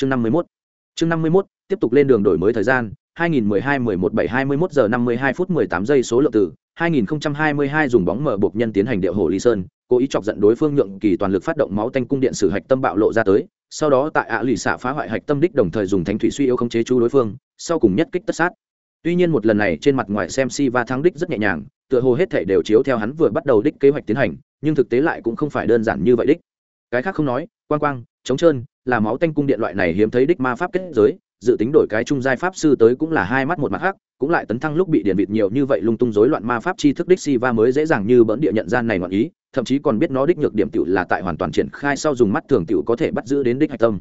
chương năm mươi mốt. Chương năm mươi mốt, tiếp tục lên đường đổi mới thời gian 2012-11-7-21 giờ 52 phút 18 giây số lượng từ 2022 dùng bóng mở buộc nhân tiến hành điệu hồ ly sơn, cố ý chọc giận đối phương nhượng kỳ toàn lực phát động máu tanh cung điện sử hạch tâm bạo lộ ra tới, sau đó tại ạ lì xạ phá hoại hạch tâm đích đồng thời dùng thánh thủy suy yếu khống chế chú đối phương, sau cùng nhất kích tất sát. Tuy nhiên một lần này trên mặt ngoài xem si va thắng đích rất nhẹ nhàng, tựa hồ hết thể đều chiếu theo hắn vừa bắt đầu đích kế hoạch tiến hành, nhưng thực tế lại cũng không phải đơn giản như vậy đích. Cái khác không nói, quang quang chống trơn là máu tanh cung điện loại này hiếm thấy đích ma pháp kết giới, dự tính đổi cái trung giai pháp sư tới cũng là hai mắt một mặt khác, cũng lại tấn thăng lúc bị điện vịt nhiều như vậy lung tung rối loạn ma pháp chi thức đích si va mới dễ dàng như bỡn địa nhận gian này ngọn ý, thậm chí còn biết nó đích nhược điểm tiểu là tại hoàn toàn triển khai sau dùng mắt thường tiểu có thể bắt giữ đến đích hạch tâm.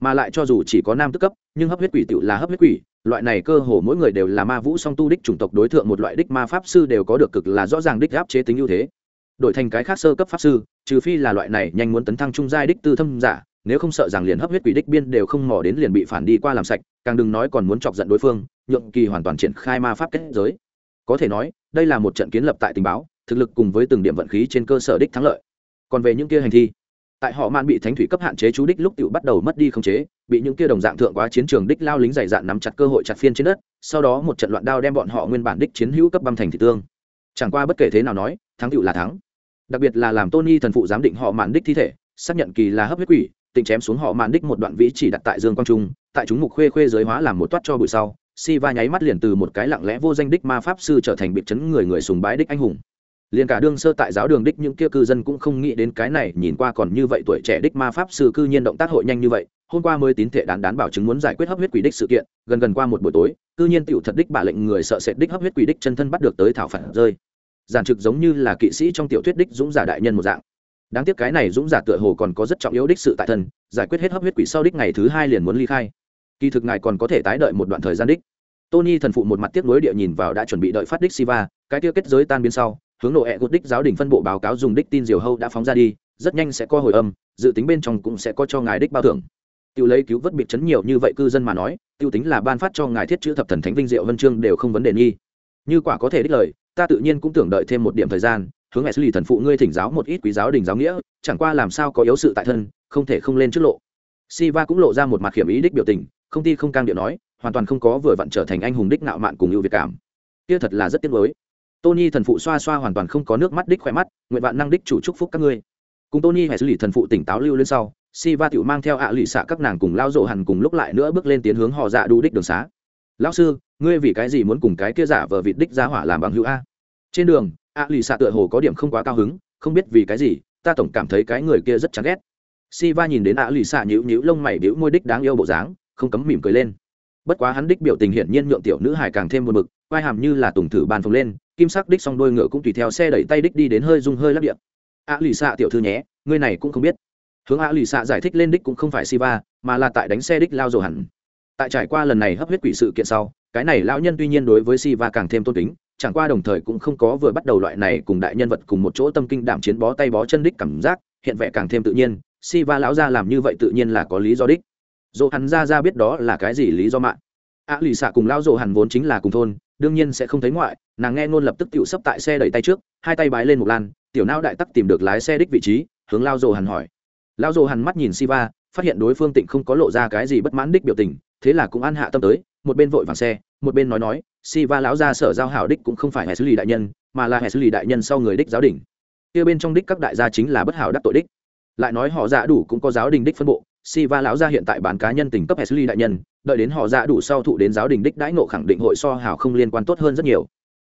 Mà lại cho dù chỉ có nam tức cấp, nhưng hấp huyết quỷ tiểu là hấp huyết quỷ, loại này cơ hồ mỗi người đều là ma vũ song tu đích chủng tộc đối tượng một loại đích ma pháp sư đều có được cực là rõ ràng đích áp chế tính ưu thế. Đổi thành cái khác sơ cấp pháp sư, trừ phi là loại này nhanh muốn tấn thăng trung giai đích tư thâm giả nếu không sợ rằng liền hấp huyết quỷ đích biên đều không mò đến liền bị phản đi qua làm sạch, càng đừng nói còn muốn chọc giận đối phương, nhượng kỳ hoàn toàn triển khai ma pháp kết giới. Có thể nói, đây là một trận kiến lập tại tình báo, thực lực cùng với từng điểm vận khí trên cơ sở đích thắng lợi. Còn về những kia hành thi, tại họ man bị thánh thủy cấp hạn chế chú đích lúc tự bắt đầu mất đi khống chế, bị những kia đồng dạng thượng quá chiến trường đích lao lính dày dạn nắm chặt cơ hội chặt phiên trên đất, sau đó một trận loạn đao đem bọn họ nguyên bản đích chiến hữu cấp băm thành thị tương. Chẳng qua bất kể thế nào nói, thắng tựu là thắng. Đặc biệt là làm tony thần phụ giám định họ mạn đích thi thể, xác nhận kỳ là hấp huyết quỷ tình chém xuống họ màn đích một đoạn vĩ chỉ đặt tại dương quang trung, tại chúng mục khuê khuê giới hóa làm một toát cho bụi sau si va nháy mắt liền từ một cái lặng lẽ vô danh đích ma pháp sư trở thành bị chấn người người sùng bái đích anh hùng. Liền cả đương sơ tại giáo đường đích những kia cư dân cũng không nghĩ đến cái này, nhìn qua còn như vậy tuổi trẻ đích ma pháp sư cư nhiên động tác hội nhanh như vậy, hôm qua mới tín thể đán đán bảo chứng muốn giải quyết hấp huyết quỷ đích sự kiện, gần gần qua một buổi tối, cư nhiên tiểu thật đích bả lệnh người sợ sệt đích hấp huyết quỷ đích chân thân bắt được tới thảo phản rơi. Giản trực giống như là kỵ sĩ trong tiểu thuyết đích dũng giả đại nhân một dạng đáng tiếc cái này dũng giả tựa hồ còn có rất trọng yếu đích sự tại thân, giải quyết hết hấp huyết quỷ sau đích ngày thứ hai liền muốn ly khai. Kỳ thực ngài còn có thể tái đợi một đoạn thời gian đích. Tony thần phụ một mặt tiếp nối địa nhìn vào đã chuẩn bị đợi phát đích siva, cái tiêu kết giới tan biến sau, hướng nộ hẹ gột đích giáo đình phân bộ báo cáo dùng đích tin diều hâu đã phóng ra đi, rất nhanh sẽ có hồi âm, dự tính bên trong cũng sẽ có cho ngài đích bao thưởng. Tiêu lấy cứu vớt biệt chấn nhiều như vậy cư dân mà nói tiêu tính là ban phát cho ngài thiết chữ thập thần thánh vinh diệu vân chương đều không vấn đề nghi. Như quả có thể đích lời, ta tự nhiên cũng tưởng đợi thêm một điểm thời gian hướng Ashley thần phụ ngươi thỉnh giáo một ít quý giáo đình giáo nghĩa, chẳng qua làm sao có yếu sự tại thân, không thể không lên trước lộ. Siva cũng lộ ra một mặt hiểm ý đích biểu tình, không ti không cam điệu nói, hoàn toàn không có vừa vặn trở thành anh hùng đích nạo mạn cùng ưu việt cảm. Kia thật là rất tiếc nuối. Tony thần phụ xoa xoa hoàn toàn không có nước mắt đích khỏe mắt, nguyện vạn năng đích chủ chúc phúc các ngươi. Cùng Tony hệ xử lý thần phụ tỉnh táo lưu lên sau, Siva tiểu mang theo ạ lụy xạ các nàng cùng lao rộ hẳn cùng lúc lại nữa bước lên tiến hướng họ dạ đu đích đường xá. Lão sư, ngươi vì cái gì muốn cùng cái kia giả vờ vịt đích ra hỏa làm bằng hữu a? Trên đường, a lì xạ tựa hồ có điểm không quá cao hứng, không biết vì cái gì, ta tổng cảm thấy cái người kia rất chán ghét. Si va nhìn đến a lì xạ nhữ nhữ lông mày đĩu môi đích đáng yêu bộ dáng, không cấm mỉm cười lên. Bất quá hắn đích biểu tình hiển nhiên nhượng tiểu nữ hải càng thêm một mực vai hàm như là tùng thử bàn phồng lên, kim sắc đích song đôi ngựa cũng tùy theo xe đẩy tay đích đi đến hơi rung hơi lắp điện a lì xạ tiểu thư nhé ngươi này cũng không biết. Hướng a lì xạ giải thích lên đích cũng không phải si va mà là tại đánh xe đích lao dầu hẳn. Tại trải qua lần này hấp huyết quỷ sự kiện sau, cái này lão nhân tuy nhiên đối với si va càng thêm tôn kính chẳng qua đồng thời cũng không có vừa bắt đầu loại này cùng đại nhân vật cùng một chỗ tâm kinh đảm chiến bó tay bó chân đích cảm giác, hiện vẻ càng thêm tự nhiên, si va lão ra làm như vậy tự nhiên là có lý do đích. Dỗ hắn ra ra biết đó là cái gì lý do mạng a lì xạ cùng lão dỗ hẳn vốn chính là cùng thôn, đương nhiên sẽ không thấy ngoại, nàng nghe ngôn lập tức tựu sấp tại xe đẩy tay trước, hai tay bái lên một lan, tiểu nao đại tắc tìm được lái xe đích vị trí, hướng lao dồ hẳn hỏi. Lao dồ hẳn mắt nhìn si va, phát hiện đối phương tịnh không có lộ ra cái gì bất mãn đích biểu tình, thế là cũng an hạ tâm tới, một bên vội vàng xe một bên nói nói, si va lão gia sở giao hảo đích cũng không phải hệ xử lý đại nhân, mà là hệ xử lý đại nhân sau người đích giáo đình. Kia bên trong đích các đại gia chính là bất hảo đắc tội đích. Lại nói họ dạ đủ cũng có giáo đình đích phân bộ, si va lão gia hiện tại bán cá nhân tình cấp hệ xử lý đại nhân, đợi đến họ dạ đủ sau thụ đến giáo đình đích đãi ngộ khẳng định hội so hảo không liên quan tốt hơn rất nhiều.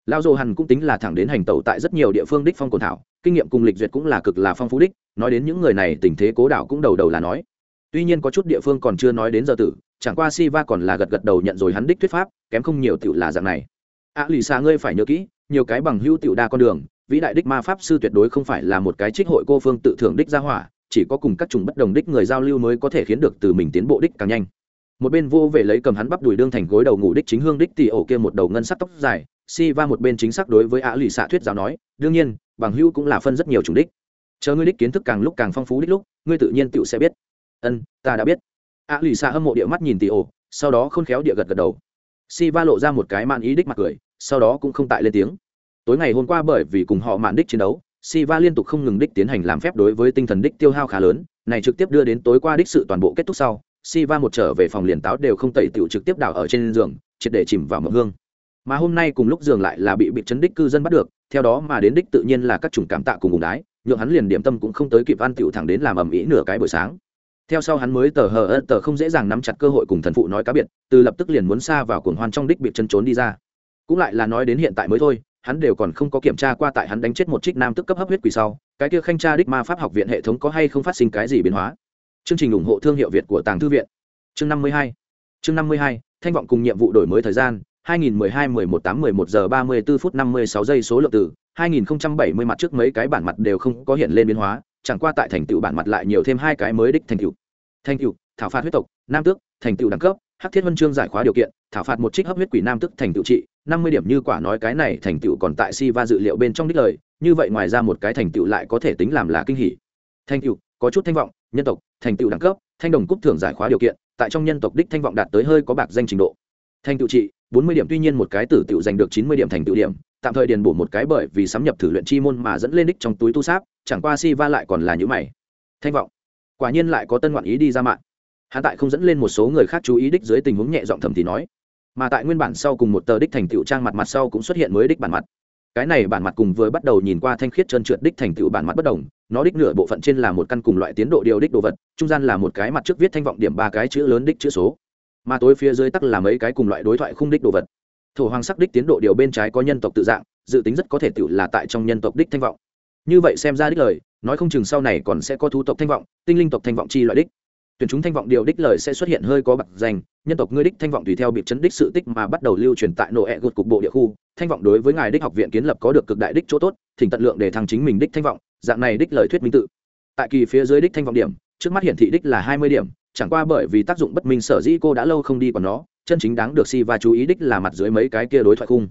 Lão dồ hằn cũng tính là thẳng đến hành tẩu tại rất nhiều địa phương đích phong cồn thảo, kinh nghiệm cùng lịch duyệt cũng là cực là phong phú đích, nói đến những người này tình thế cố đảo cũng đầu đầu là nói. Tuy nhiên có chút địa phương còn chưa nói đến giờ tử chẳng qua si va còn là gật gật đầu nhận rồi hắn đích thuyết pháp, kém không nhiều tựu là dạng này. A lì xa ngươi phải nhớ kỹ, nhiều cái bằng hữu tựu đa con đường, vĩ đại đích ma pháp sư tuyệt đối không phải là một cái trích hội cô phương tự thưởng đích gia hỏa, chỉ có cùng các chủng bất đồng đích người giao lưu mới có thể khiến được từ mình tiến bộ đích càng nhanh. Một bên vô về lấy cầm hắn bắp đùi đương thành gối đầu ngủ đích chính hương đích thì ổ kia một đầu ngân sắc tóc dài si va một bên chính xác đối với a lì xạ thuyết giáo nói, đương nhiên, bằng hữu cũng là phân rất nhiều chủng đích. Chờ ngươi đích kiến thức càng lúc càng phong phú đích lúc, ngươi tự nhiên tựu sẽ biết. Ân, ta đã biết a lì xạ hâm mộ địa mắt nhìn tì ổ sau đó khôn khéo địa gật gật đầu si va lộ ra một cái mạn ý đích mặt cười sau đó cũng không tại lên tiếng tối ngày hôm qua bởi vì cùng họ mạn đích chiến đấu si va liên tục không ngừng đích tiến hành làm phép đối với tinh thần đích tiêu hao khá lớn này trực tiếp đưa đến tối qua đích sự toàn bộ kết thúc sau Siva một trở về phòng liền táo đều không tẩy tiểu trực tiếp đảo ở trên giường, triệt để chìm vào mộng hương. Mà hôm nay cùng lúc giường lại là bị bị chấn đích cư dân bắt được, theo đó mà đến đích tự nhiên là các chủng cảm tạ cùng cùng đái, nhượng hắn liền điểm tâm cũng không tới kịp ăn tiểu thẳng đến làm ầm ĩ nửa cái buổi sáng. Theo sau hắn mới tờ hờ tờ không dễ dàng nắm chặt cơ hội cùng thần phụ nói cá biệt, từ lập tức liền muốn xa vào cuồng hoan trong đích bị chân trốn đi ra. Cũng lại là nói đến hiện tại mới thôi, hắn đều còn không có kiểm tra qua tại hắn đánh chết một trích nam tức cấp hấp huyết quỷ sau, cái kia khanh tra đích ma pháp học viện hệ thống có hay không phát sinh cái gì biến hóa. Chương trình ủng hộ thương hiệu Việt của Tàng Thư viện. Chương 52. Chương 52, thanh vọng cùng nhiệm vụ đổi mới thời gian, 2012 11 8 11 giờ 34 phút 56 giây số lượng từ 2070 mặt trước mấy cái bản mặt đều không có hiện lên biến hóa, chẳng qua tại thành tựu bản mặt lại nhiều thêm hai cái mới đích thành tựu. Thành tựu, thảo phạt huyết tộc, nam tước, thành tựu đẳng cấp, hắc thiết huân chương giải khóa điều kiện, thảo phạt một trích hấp huyết quỷ nam tức thành tựu trị, 50 điểm như quả nói cái này thành tựu còn tại si va dự liệu bên trong đích lời, như vậy ngoài ra một cái thành tựu lại có thể tính làm là kinh hỉ. Thành tựu, có chút thanh vọng, nhân tộc, thành tựu đẳng cấp, thanh đồng cúp thưởng giải khóa điều kiện, tại trong nhân tộc đích thanh vọng đạt tới hơi có bạc danh trình độ. Thành tựu trị, 40 điểm tuy nhiên một cái tử tựu giành được 90 điểm thành tựu điểm, tạm thời điền bổ một cái bởi vì sắm nhập thử luyện chi môn mà dẫn lên đích trong túi tu sáp, chẳng qua si va lại còn là những mày. Thanh vọng, quả nhiên lại có tân ngoạn ý đi ra mạng. Hắn tại không dẫn lên một số người khác chú ý đích dưới tình huống nhẹ giọng thầm thì nói. Mà tại nguyên bản sau cùng một tờ đích thành tựu trang mặt mặt sau cũng xuất hiện mới đích bản mặt. Cái này bản mặt cùng với bắt đầu nhìn qua thanh khiết trơn trượt đích thành tựu bản mặt bất đồng nó đích nửa bộ phận trên là một căn cùng loại tiến độ điều đích đồ vật trung gian là một cái mặt trước viết thanh vọng điểm ba cái chữ lớn đích chữ số. Mà tối phía dưới tắc là mấy cái cùng loại đối thoại khung đích đồ vật thổ hoàng sắc đích tiến độ điều bên trái có nhân tộc tự dạng, dự tính rất có thể tự là tại trong nhân tộc đích thanh vọng. Như vậy xem ra đích lời, nói không chừng sau này còn sẽ có thu tộc thanh vọng, tinh linh tộc thanh vọng chi loại đích. Tuyển chúng thanh vọng điều đích lời sẽ xuất hiện hơi có bạc danh, nhân tộc ngươi đích thanh vọng tùy theo bị chấn đích sự tích mà bắt đầu lưu truyền tại nộ ẹ gột cục bộ địa khu, thanh vọng đối với ngài đích học viện kiến lập có được cực đại đích chỗ tốt, thỉnh tận lượng để thăng chính mình đích thanh vọng, dạng này đích lời thuyết minh tự. Tại kỳ phía dưới đích thanh vọng điểm, trước mắt hiển thị đích là hai mươi điểm, chẳng qua bởi vì tác dụng bất minh sở dĩ cô đã lâu không đi còn nó chân chính đáng được si và chú ý đích là mặt dưới mấy cái kia đối thoại khung.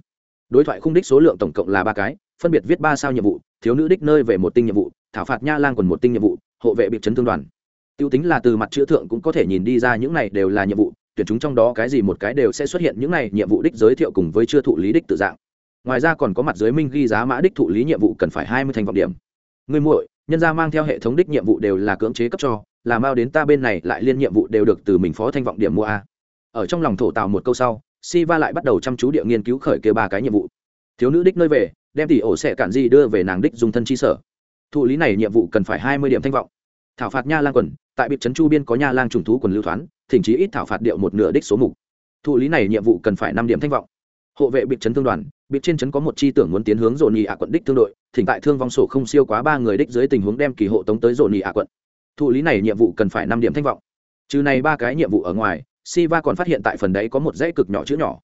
Đối thoại khung đích số lượng tổng cộng là ba cái, phân biệt viết ba sao nhiệm vụ, thiếu nữ đích nơi về một tinh nhiệm vụ, thảo phạt nha lang còn một tinh nhiệm vụ, hộ vệ bị chấn thương đoàn. Tiêu tính là từ mặt chữ thượng cũng có thể nhìn đi ra những này đều là nhiệm vụ, tuyển chúng trong đó cái gì một cái đều sẽ xuất hiện những này nhiệm vụ đích giới thiệu cùng với chưa thụ lý đích tự dạng. Ngoài ra còn có mặt dưới minh ghi giá mã đích thụ lý nhiệm vụ cần phải hai mươi thành vọng điểm. Người muội, nhân gia mang theo hệ thống đích nhiệm vụ đều là cưỡng chế cấp cho làm bao đến ta bên này lại liên nhiệm vụ đều được từ mình phó thanh vọng điểm mua a ở trong lòng thổ tào một câu sau si va lại bắt đầu chăm chú địa nghiên cứu khởi kia ba cái nhiệm vụ. Thiếu nữ đích nơi về, đem tỷ ổ sẽ cản gì đưa về nàng đích dùng thân chi sở. Thụ lý này nhiệm vụ cần phải hai mươi điểm thanh vọng. Thảo phạt nha lang quần, tại biệt trấn chu biên có nha lang trùng thú quần lưu thoán, thỉnh chí ít thảo phạt điệu một nửa đích số mục. Thụ lý này nhiệm vụ cần phải năm điểm thanh vọng. Hộ vệ biệt trấn thương đoàn biệt trên trấn có một chi tưởng muốn tiến hướng dồn nhị ạ quận đích thương đội, thỉnh tại thương vong sổ không siêu quá ba người đích dưới tình huống đem kỳ hộ tống tới dồn nhị ạ quận. Thụ lý này nhiệm vụ cần phải năm điểm thanh vọng. Trừ này ba cái nhiệm vụ ở ngoài Siva còn phát hiện tại phần đấy có một dãy cực nhỏ chữ nhỏ.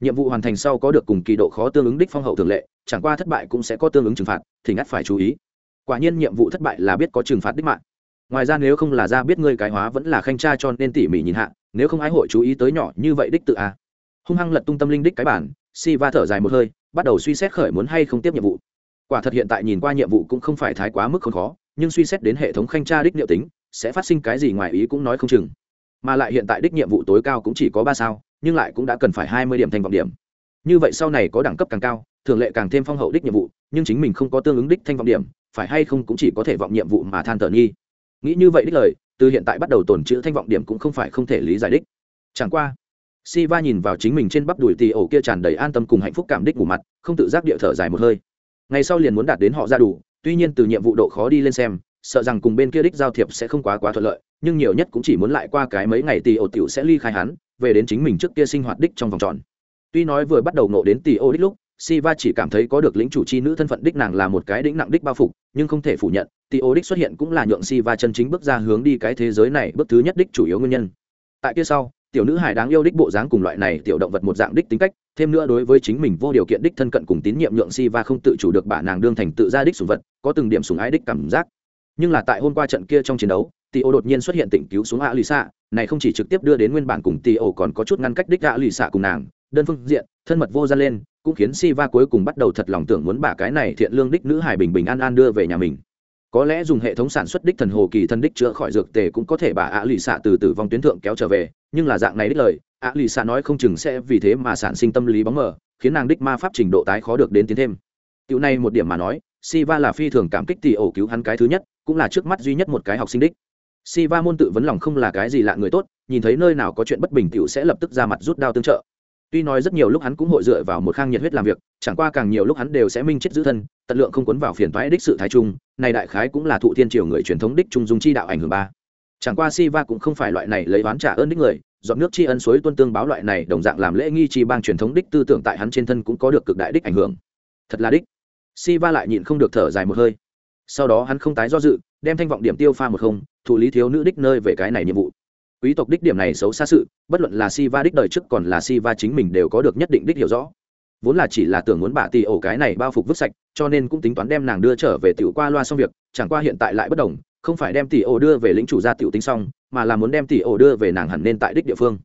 Nhiệm vụ hoàn thành sau có được cùng kỳ độ khó tương ứng đích phong hậu thường lệ, chẳng qua thất bại cũng sẽ có tương ứng trừng phạt, thì ngắt phải chú ý. Quả nhiên nhiệm vụ thất bại là biết có trừng phạt đích mạng. Ngoài ra nếu không là ra biết ngươi cái hóa vẫn là khanh tra cho nên tỉ mỉ nhìn hạ, nếu không ái hội chú ý tới nhỏ như vậy đích tự a. Hung hăng lật tung tâm linh đích cái bản, Siva thở dài một hơi, bắt đầu suy xét khởi muốn hay không tiếp nhiệm vụ. Quả thật hiện tại nhìn qua nhiệm vụ cũng không phải thái quá mức khó, nhưng suy xét đến hệ thống khanh tra đích liệu tính, sẽ phát sinh cái gì ngoài ý cũng nói không chừng mà lại hiện tại đích nhiệm vụ tối cao cũng chỉ có ba sao, nhưng lại cũng đã cần phải hai mươi điểm thành vọng điểm. Như vậy sau này có đẳng cấp càng cao, thường lệ càng thêm phong hậu đích nhiệm vụ, nhưng chính mình không có tương ứng đích thanh vọng điểm, phải hay không cũng chỉ có thể vọng nhiệm vụ mà than thở nghi. Nghĩ như vậy đích lời, từ hiện tại bắt đầu tồn chữ thanh vọng điểm cũng không phải không thể lý giải đích. Chẳng qua si va nhìn vào chính mình trên bắp đùi tì ổ kia tràn đầy an tâm cùng hạnh phúc cảm đích ngủ mặt, không tự giác địa thở dài một hơi. Ngày sau liền muốn đạt đến họ ra đủ, tuy nhiên từ nhiệm vụ độ khó đi lên xem sợ rằng cùng bên kia đích giao thiệp sẽ không quá quá thuận lợi nhưng nhiều nhất cũng chỉ muốn lại qua cái mấy ngày tì ổ tiểu sẽ ly khai hắn về đến chính mình trước kia sinh hoạt đích trong vòng tròn tuy nói vừa bắt đầu nộ đến tì ô đích lúc Siva chỉ cảm thấy có được lĩnh chủ chi nữ thân phận đích nàng là một cái đỉnh nặng đích bao phục, nhưng không thể phủ nhận, Tio đích xuất hiện cũng là nhượng Siva chân chính bước ra hướng đi cái thế giới này bước thứ nhất đích chủ yếu nguyên nhân. Tại kia sau, tiểu nữ hải đáng yêu đích bộ dáng cùng loại này tiểu động vật một dạng đích tính cách, thêm nữa đối với chính mình vô điều kiện đích thân cận cùng tín nhiệm nhượng Siva không tự chủ được bà nàng đương thành tự gia đích sủng vật, có từng điểm sủng ái đích cảm giác. Nhưng là tại hôm qua trận kia trong chiến đấu, Tio đột nhiên xuất hiện tỉnh cứu xuống ạ lì xạ này không chỉ trực tiếp đưa đến nguyên bản cùng Tio còn có chút ngăn cách đích ạ lì xạ cùng nàng, đơn phương diện, thân mật vô gian lên, cũng khiến Siva cuối cùng bắt đầu thật lòng tưởng muốn bà cái này thiện lương đích nữ hải bình bình an an đưa về nhà mình. Có lẽ dùng hệ thống sản xuất đích thần hồ kỳ thân đích chữa khỏi dược tề cũng có thể bà ạ lì xạ từ tử vong tuyến thượng kéo trở về, nhưng là dạng này đích lời, ạ lì xạ nói không chừng sẽ vì thế mà sản sinh tâm lý bóng mờ, khiến nàng đích ma pháp trình độ tái khó được đến tiến thêm. Tiểu này một điểm mà nói, Siva là phi thường cảm kích tỷ ổ cứu hắn cái thứ nhất, cũng là trước mắt duy nhất một cái học sinh đích. Siva môn tự vấn lòng không là cái gì lạ người tốt, nhìn thấy nơi nào có chuyện bất bình tiểu sẽ lập tức ra mặt rút đao tương trợ. Tuy nói rất nhiều lúc hắn cũng hội dựa vào một khang nhiệt huyết làm việc, chẳng qua càng nhiều lúc hắn đều sẽ minh chết giữ thân, tận lượng không cuốn vào phiền toái đích sự thái trung, này đại khái cũng là thụ thiên triều người truyền thống đích trung dung chi đạo ảnh hưởng ba. Chẳng qua Siva cũng không phải loại này lấy oán trả ơn đích người, dọn nước tri ân suối tuân tương báo loại này đồng dạng làm lễ nghi chi bang truyền thống đích tư tưởng tại hắn trên thân cũng có được cực đại đích ảnh hưởng. Thật là đích. Siva lại nhịn không được thở dài một hơi. Sau đó hắn không tái do dự, đem thanh vọng điểm tiêu pha một không, thủ lý thiếu nữ đích nơi về cái này nhiệm vụ. Quý tộc đích điểm này xấu xa sự bất luận là si va đích đời trước còn là si va chính mình đều có được nhất định đích hiểu rõ. Vốn là chỉ là tưởng muốn bà tì ổ cái này bao phục vứt sạch cho nên cũng tính toán đem nàng đưa trở về tiểu qua loa xong việc chẳng qua hiện tại lại bất đồng không phải đem tỷ ổ đưa về lĩnh chủ gia tiểu tính xong mà là muốn đem tỷ ổ đưa về nàng hẳn nên tại đích địa phương.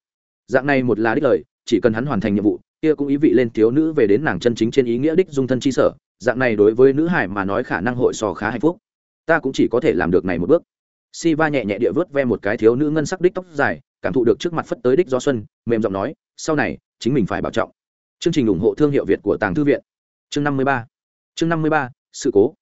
Dạng này một là đích lời chỉ cần hắn hoàn thành nhiệm vụ kia cũng ý vị lên thiếu nữ về đến nàng chân chính trên ý nghĩa đích dung thân chi sở dạng này đối với nữ hải mà nói khả năng hội sò khá hạnh phúc. Ta cũng chỉ có thể làm được này một bước. Si va nhẹ nhẹ địa vớt ve một cái thiếu nữ ngân sắc đích tóc dài, cảm thụ được trước mặt phất tới đích do xuân, mềm giọng nói, sau này, chính mình phải bảo trọng. Chương trình ủng hộ thương hiệu việt của tàng thư viện. Chương năm mươi ba. Chương năm mươi ba, sự cố.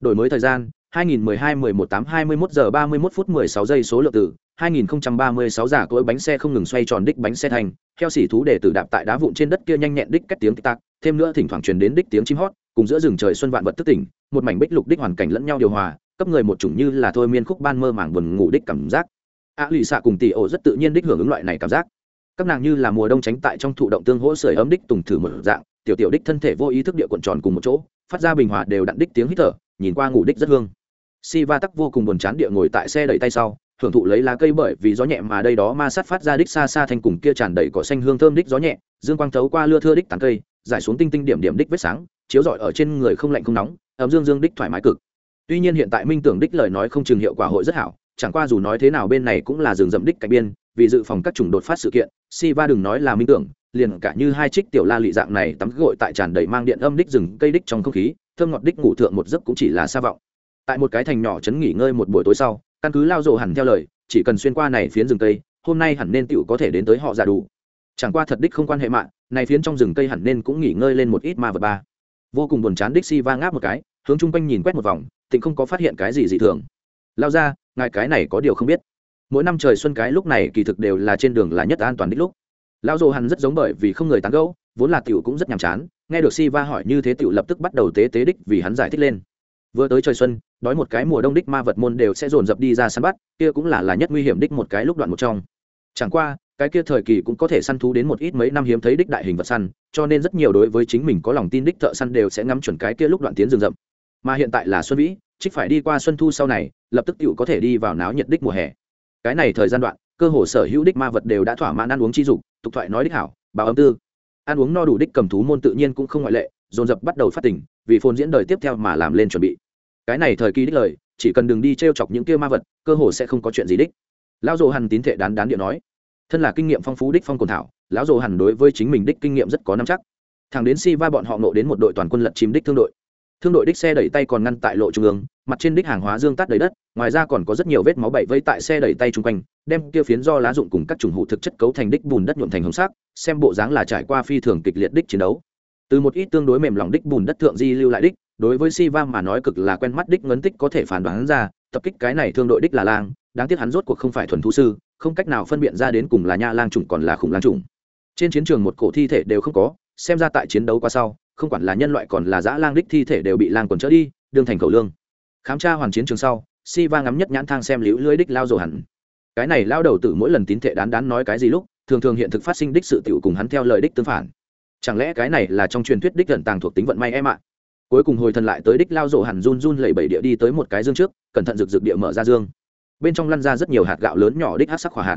Đổi mới thời gian 2012-11-8-21 giờ 31 phút 16 giây số lượng từ. 2036 giả cối bánh xe không ngừng xoay tròn đích bánh xe thành theo xỉ thú để tử đạp tại đá vụn trên đất kia nhanh nhẹn đích cách tiếng tạc, thêm nữa thỉnh thoảng truyền đến đích tiếng chim hót, cùng giữa rừng trời xuân vạn vật thức tỉnh, một mảnh bích lục đích hoàn cảnh lẫn nhau điều hòa, cấp người một chủng như là thôi miên khúc ban mơ màng buồn ngủ đích cảm giác. A lì xạ cùng tỷ ổ rất tự nhiên đích hưởng ứng loại này cảm giác. Các nàng như là mùa đông tránh tại trong thụ động tương hỗ sưởi ấm đích tùng thử một dạng, tiểu tiểu đích thân thể vô ý thức địa cuộn tròn cùng một chỗ, phát ra bình hòa đều đặn đích tiếng hít thở, nhìn qua ngủ đích rất hương. Siva tắc vô cùng buồn chán địa ngồi tại xe đẩy tay sau hưởng thụ lấy lá cây bởi vì gió nhẹ mà đây đó ma sát phát ra đích xa xa thành cùng kia tràn đầy cỏ xanh hương thơm đích gió nhẹ, dương quang thấu qua lưa thưa đích tàn cây, giải xuống tinh tinh điểm điểm đích vết sáng, chiếu rọi ở trên người không lạnh không nóng, ấm dương dương đích thoải mái cực. Tuy nhiên hiện tại minh tưởng đích lời nói không chừng hiệu quả hội rất hảo, chẳng qua dù nói thế nào bên này cũng là rừng rậm đích cạnh biên, vì dự phòng các chủng đột phát sự kiện, si va đừng nói là minh tưởng, liền cả như hai trích tiểu la lị dạng này tắm gội tại tràn đầy mang điện âm đích rừng cây đích trong không khí, thơm ngọt đích ngủ thượng một giấc cũng chỉ là xa vọng. Tại một cái thành nhỏ chấn nghỉ ngơi một buổi tối sau căn cứ lao rộ hẳn theo lời, chỉ cần xuyên qua này phiến rừng cây, hôm nay hẳn nên tựu có thể đến tới họ giả đủ. Chẳng qua thật đích không quan hệ mạng, này phiến trong rừng cây hẳn nên cũng nghỉ ngơi lên một ít ma vật ba. Vô cùng buồn chán đích si va ngáp một cái, hướng chung quanh nhìn quét một vòng, tịnh không có phát hiện cái gì dị thường. Lao ra, ngài cái này có điều không biết. Mỗi năm trời xuân cái lúc này kỳ thực đều là trên đường là nhất an toàn đích lúc. Lao dồ hẳn rất giống bởi vì không người tán gẫu, vốn là tiểu cũng rất nhàm chán, nghe được si va hỏi như thế tiểu lập tức bắt đầu tế tế đích vì hắn giải thích lên. Vừa tới trời xuân đói một cái mùa đông đích ma vật môn đều sẽ dồn dập đi ra săn bắt, kia cũng là là nhất nguy hiểm đích một cái lúc đoạn một trong. Chẳng qua, cái kia thời kỳ cũng có thể săn thú đến một ít mấy năm hiếm thấy đích đại hình vật săn, cho nên rất nhiều đối với chính mình có lòng tin đích thợ săn đều sẽ ngắm chuẩn cái kia lúc đoạn tiến rừng rậm. Mà hiện tại là xuân vĩ, trích phải đi qua xuân thu sau này, lập tức tựu có thể đi vào náo nhiệt đích mùa hè. Cái này thời gian đoạn, cơ hồ sở hữu đích ma vật đều đã thỏa mãn ăn uống chi dục, tục thoại nói đích hảo bảo âm tư. Ăn uống no đủ đích cầm thú môn tự nhiên cũng không ngoại lệ, dồn dập bắt đầu phát tỉnh vì phồn diễn đời tiếp theo mà làm lên chuẩn bị cái này thời kỳ đích lời, chỉ cần đừng đi t r e o chọc những kia ma vật, cơ hồ sẽ không có chuyện gì đích. Lão dồ hằn tín thể đán đán điện nói. Thân là kinh nghiệm phong phú đích phong cồn thảo, lão dồ hằn đối với chính mình đích kinh nghiệm rất có năm chắc. Thằng đến si va bọn họ nộ đến một đội toàn quân lật chìm đích thương đội. Thương đội đích xe đẩy tay còn ngăn tại lộ trung ương, mặt trên đích hàng hóa dương tắt đầy đất, ngoài ra còn có rất nhiều vết máu bậy vây tại xe đẩy tay chung quanh, đem kia phiến do lá dụng cùng các chủng hụ thực chất cấu thành đích bùn đất nhuộm thành hồng sắc, xem bộ dáng là trải qua phi thường kịch liệt đích chiến đấu. Từ một ít tương đối mềm lòng đích bùn đất thượng di lưu lại đích đối với si va mà nói cực là quen mắt đích ngấn tích có thể phản đoán ra, tập kích cái này thương đội đích là lang, đáng tiếc hắn rốt cuộc không phải thuần thú sư, không cách nào phân biện ra đến cùng là nha lang trùng còn là khủng lang trùng trên chiến trường một cổ thi thể đều không có, xem ra tại chiến đấu qua sau, không quản là nhân loại còn là dã lang đích thi thể đều bị lang quần trở đi, đương thành cầu lương. Khám tra hoàn chiến trường sau si va ngắm nhất nhãn thang xem liễu lưới đích lao dầu hẳn. Cái này lao đầu tử mỗi lần tín thể đán đán nói cái gì lúc, thường thường hiện thực phát sinh đích sự tiểu cùng hắn theo lời đích tương phản. Chẳng lẽ cái này là trong truyền thuyết đích gần tàng thuộc tính vận may em ạ? Cuối cùng hồi thần lại tới đích lao rộ hẳn run run lẩy bẩy địa đi tới một cái dương trước, cẩn thận rực rực địa mở ra dương. Bên trong lăn ra rất nhiều hạt gạo lớn nhỏ đích hát sắc hỏa hạt.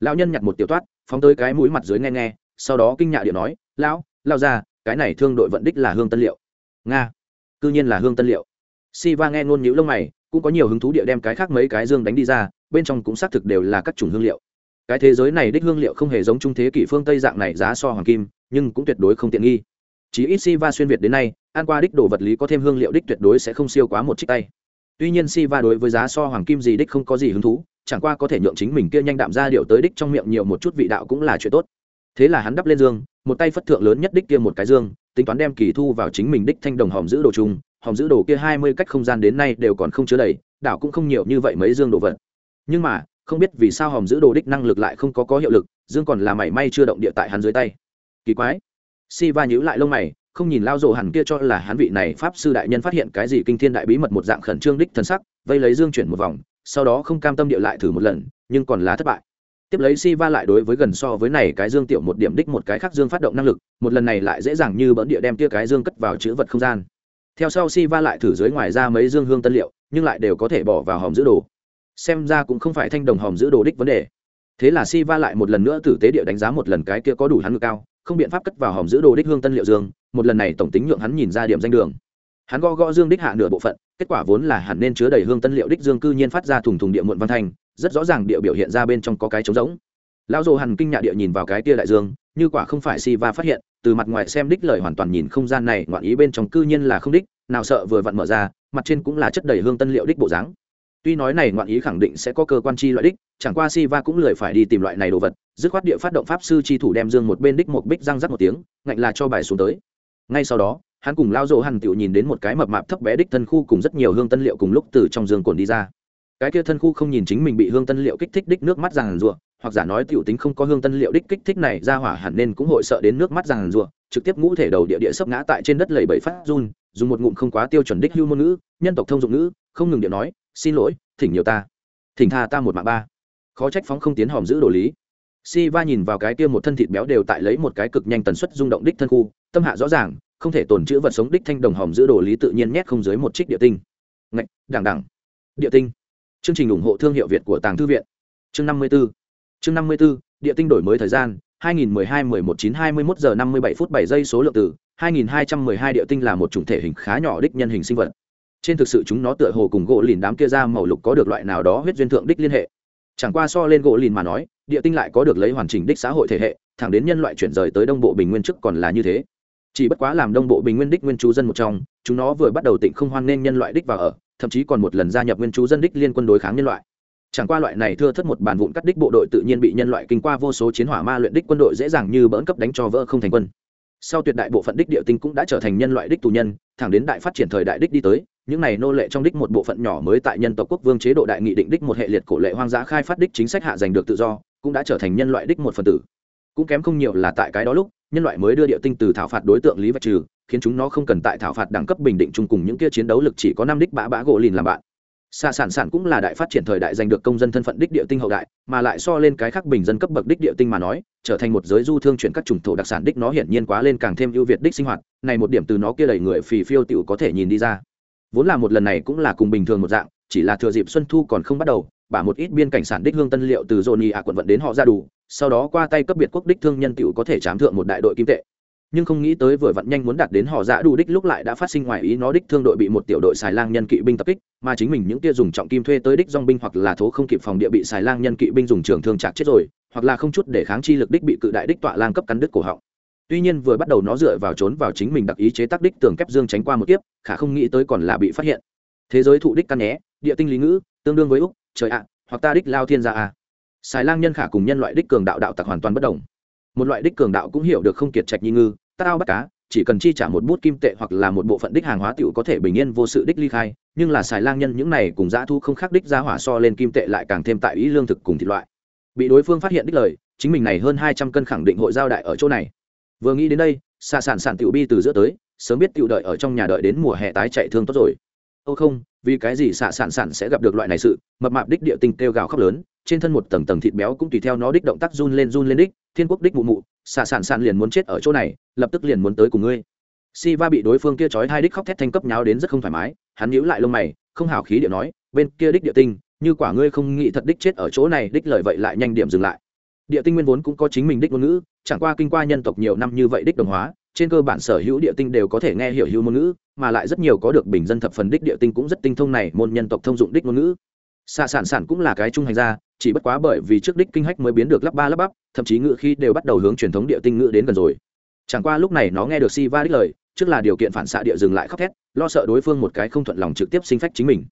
Lao nhân nhặt một tiểu toát, phóng tới cái mũi mặt dưới nghe nghe, sau đó kinh nhạ địa nói, lão, lao ra cái này thương đội vận đích là hương tân liệu. Nga, cư nhiên là hương tân liệu. Si va nghe ngôn nhữ lông mày, cũng có nhiều hứng thú địa đem cái khác mấy cái dương đánh đi ra, bên trong cũng xác thực đều là các chủng hương liệu. Cái thế giới này đích hương liệu không hề giống trung thế kỷ phương tây dạng này giá so hoàng kim, nhưng cũng tuyệt đối không tiện nghi chỉ ít si va xuyên việt đến nay, ăn qua đích đồ vật lý có thêm hương liệu đích tuyệt đối sẽ không siêu quá một chiếc tay. Tuy nhiên si va đối với giá so hoàng kim gì đích không có gì hứng thú, chẳng qua có thể nhượng chính mình kia nhanh đạm ra điệu tới đích trong miệng nhiều một chút vị đạo cũng là chuyện tốt. Thế là hắn đắp lên dương, một tay phất thượng lớn nhất đích kia một cái dương, tính toán đem kỳ thu vào chính mình đích thanh đồng hòm giữ đồ chung, hòm giữ đồ kia hai mươi cách không gian đến nay đều còn không chứa đầy, đảo cũng không nhiều như vậy mấy dương đồ vật. Nhưng mà, không biết vì sao hòm giữ đồ đích năng lực lại không có có hiệu lực, dương còn là mảy may chưa động địa tại hắn dưới tay. Kỳ quái si va nhíu lại lông mày, không nhìn lao rộ hẳn kia cho là hắn vị này pháp sư đại nhân phát hiện cái gì kinh thiên đại bí mật một dạng khẩn trương đích thân sắc, vây lấy dương chuyển một vòng, sau đó không cam tâm địa lại thử một lần, nhưng còn là thất bại. Tiếp lấy si va lại đối với gần so với này cái dương tiểu một điểm đích một cái khác dương phát động năng lực, một lần này lại dễ dàng như bỡn địa đem kia cái dương cất vào chữ vật không gian. Theo sau si va lại thử dưới ngoài ra mấy dương hương tân liệu, nhưng lại đều có thể bỏ vào hòm giữ đồ. Xem ra cũng không phải thanh đồng hòm giữ đồ đích vấn đề. Thế là si va lại một lần nữa tử tế địa đánh giá một lần cái kia có đủ hắn ngực cao không biện pháp cất vào hòm giữ đồ đích hương tân liệu dương, một lần này tổng tính nhượng hắn nhìn ra điểm danh đường. Hắn gõ gõ dương đích hạ nửa bộ phận, kết quả vốn là hẳn nên chứa đầy hương tân liệu đích dương cư nhiên phát ra thùng thùng địa muộn văn thanh, rất rõ ràng địa biểu hiện ra bên trong có cái trống rỗng. Lão dồ hằn kinh nhạ địa nhìn vào cái tia đại dương, như quả không phải si va phát hiện, từ mặt ngoài xem đích lời hoàn toàn nhìn không gian này, ngoạn ý bên trong cư nhiên là không đích, nào sợ vừa vặn mở ra, mặt trên cũng là chất đầy hương tân liệu đích bộ dáng tuy nói này ngoạn ý khẳng định sẽ có cơ quan chi loại đích, chẳng qua si va cũng lười phải đi tìm loại này đồ vật, dứt khoát địa phát động pháp sư chi thủ đem dương một bên đích một bích răng rắc một tiếng, ngạnh là cho bài xuống tới. Ngay sau đó, hắn cùng lao dỗ hằn tiểu nhìn đến một cái mập mạp thấp bé đích thân khu cùng rất nhiều hương tân liệu cùng lúc từ trong dương cồn đi ra. Cái kia thân khu không nhìn chính mình bị hương tân liệu kích thích đích nước mắt ràng rụa, hoặc giả nói tiểu tính không có hương tân liệu đích kích thích này ra hỏa hẳn nên cũng hội sợ đến nước mắt ràng rụa, trực tiếp ngũ thể đầu địa địa sấp ngã tại trên đất lầy bẫy phát run, dùng một ngụm không quá tiêu chuẩn đích hưu ngôn ngữ, nhân tộc thông dụng ngữ, không ngừng điện nói xin lỗi, thỉnh nhiều ta. Thỉnh tha ta một mạng ba. Khó trách phóng không tiến hòm giữ đồ lý. Si va nhìn vào cái kia một thân thịt béo đều tại lấy một cái cực nhanh tần suất rung động đích thân khu, tâm hạ rõ ràng, không thể tồn chữ vật sống đích thanh đồng hòm giữ đồ lý tự nhiên nhét không dưới một trích địa tinh. Ngạch, đằng đằng. Địa tinh. Chương trình ủng hộ thương hiệu việt của tàng thư viện. Chương năm mươi 54 chương năm mươi 54 địa tinh đổi mới thời gian 2012-11-9-21 giờ 57 phút 7 giây số lượng từ 2212 địa tinh là một chủng thể hình khá nhỏ đích nhân hình sinh vật trên thực sự chúng nó tựa hồ cùng gỗ lìn đám kia ra màu lục có được loại nào đó huyết duyên thượng đích liên hệ. Chẳng qua so lên gỗ lìn mà nói, địa tinh lại có được lấy hoàn chỉnh đích xã hội thể hệ, thẳng đến nhân loại chuyển rời tới đông bộ bình nguyên trước còn là như thế. Chỉ bất quá làm đông bộ bình nguyên đích nguyên chú dân một trong, chúng nó vừa bắt đầu tỉnh không hoan nên nhân loại đích vào ở, thậm chí còn một lần gia nhập nguyên chú dân đích liên quân đối kháng nhân loại. Chẳng qua loại này thưa thất một bản vụn cắt đích bộ đội tự nhiên bị nhân loại kinh qua vô số chiến hỏa ma luyện đích quân đội dễ dàng như bỡn cấp đánh cho vỡ không thành quân. Sau tuyệt đại bộ phận đích địa tinh cũng đã trở thành nhân loại đích tù nhân, thẳng đến đại phát triển thời đại đích đi tới những này nô lệ trong đích một bộ phận nhỏ mới tại nhân tộc quốc vương chế độ đại nghị định đích một hệ liệt cổ lệ hoang dã khai phát đích chính sách hạ giành được tự do, cũng đã trở thành nhân loại đích một phần tử. Cũng kém không nhiều là tại cái đó lúc, nhân loại mới đưa địa tinh từ thảo phạt đối tượng lý vật trừ, khiến chúng nó không cần tại thảo phạt đẳng cấp bình định chung cùng những kia chiến đấu lực chỉ có năm đích bã bã gỗ lìn làm bạn. Xa sản sản cũng là đại phát triển thời đại giành được công dân thân phận đích địa tinh hậu đại, mà lại so lên cái khác bình dân cấp bậc đích địa tinh mà nói, trở thành một giới du thương chuyển các chủng thổ đặc sản đích nó hiển nhiên quá lên càng thêm ưu việt đích sinh hoạt, này một điểm từ nó kia đẩy người phì phiêu tiểu có thể nhìn đi ra vốn là một lần này cũng là cùng bình thường một dạng, chỉ là thừa dịp xuân thu còn không bắt đầu, bả một ít biên cảnh sản đích hương tân liệu từ dồn ạ quận vận đến họ ra đủ, sau đó qua tay cấp biệt quốc đích thương nhân cựu có thể chám thượng một đại đội kim tệ. Nhưng không nghĩ tới vừa vặn nhanh muốn đạt đến họ dạ đủ đích lúc lại đã phát sinh ngoài ý nó đích thương đội bị một tiểu đội xài lang nhân kỵ binh tập kích, mà chính mình những kia dùng trọng kim thuê tới đích dong binh hoặc là thố không kịp phòng địa bị xài lang nhân kỵ binh dùng trường thương chặt chết rồi, hoặc là không chút để kháng chi lực đích bị cự đại đích tọa lang cấp cắn đứt cổ họng tuy nhiên vừa bắt đầu nó dựa vào trốn vào chính mình đặc ý chế tác đích tường kép dương tránh qua một kiếp, khả không nghĩ tới còn là bị phát hiện. Thế giới thụ đích căn nhé, địa tinh lý ngữ, tương đương với úc, trời ạ, hoặc ta đích lao thiên gia a xài lang nhân khả cùng nhân loại đích cường đạo đạo tặc hoàn toàn bất đồng. Một loại đích cường đạo cũng hiểu được không kiệt trạch như ngư tao bắt cá, chỉ cần chi trả một bút kim tệ hoặc là một bộ phận đích hàng hóa tiểu có thể bình yên vô sự đích ly khai, nhưng là xài lang nhân những này cùng dã thu không khác đích ra hỏa so lên kim tệ lại càng thêm tại ý lương thực cùng thịt loại. Bị đối phương phát hiện đích lời, chính mình này hơn hai trăm cân khẳng định hội giao đại ở chỗ này vừa nghĩ đến đây, xa sản sản tiểu bi từ giữa tới, sớm biết tiểu đợi ở trong nhà đợi đến mùa hè tái chạy thương tốt rồi. Ô không, vì cái gì xạ sản sản sẽ gặp được loại này sự, mập mạp đích địa tinh kêu gào khóc lớn, trên thân một tầng tầng thịt béo cũng tùy theo nó đích động tác run lên run lên đích, thiên quốc đích mụ mụ xạ sản sản liền muốn chết ở chỗ này, lập tức liền muốn tới cùng ngươi. Si va bị đối phương kia trói hai đích khóc thét thanh cấp nháo đến rất không thoải mái, hắn nhíu lại lông mày, không hào khí địa nói, bên kia đích địa tinh như quả ngươi không nghĩ thật đích chết ở chỗ này, đích lời vậy lại nhanh điểm dừng lại địa tinh nguyên vốn cũng có chính mình đích ngôn ngữ, chẳng qua kinh qua nhân tộc nhiều năm như vậy đích đồng hóa, trên cơ bản sở hữu địa tinh đều có thể nghe hiểu hữu ngôn ngữ, mà lại rất nhiều có được bình dân thập phần đích địa tinh cũng rất tinh thông này môn nhân tộc thông dụng đích ngôn ngữ. Xạ sản sản cũng là cái trung hành gia, chỉ bất quá bởi vì trước đích kinh hách mới biến được lắp ba lắp bắp, thậm chí ngữ khi đều bắt đầu hướng truyền thống địa tinh ngữ đến gần rồi. Chẳng qua lúc này nó nghe được si va đích lời, trước là điều kiện phản xạ địa dừng lại khóc thét, lo sợ đối phương một cái không thuận lòng trực tiếp sinh phách chính mình.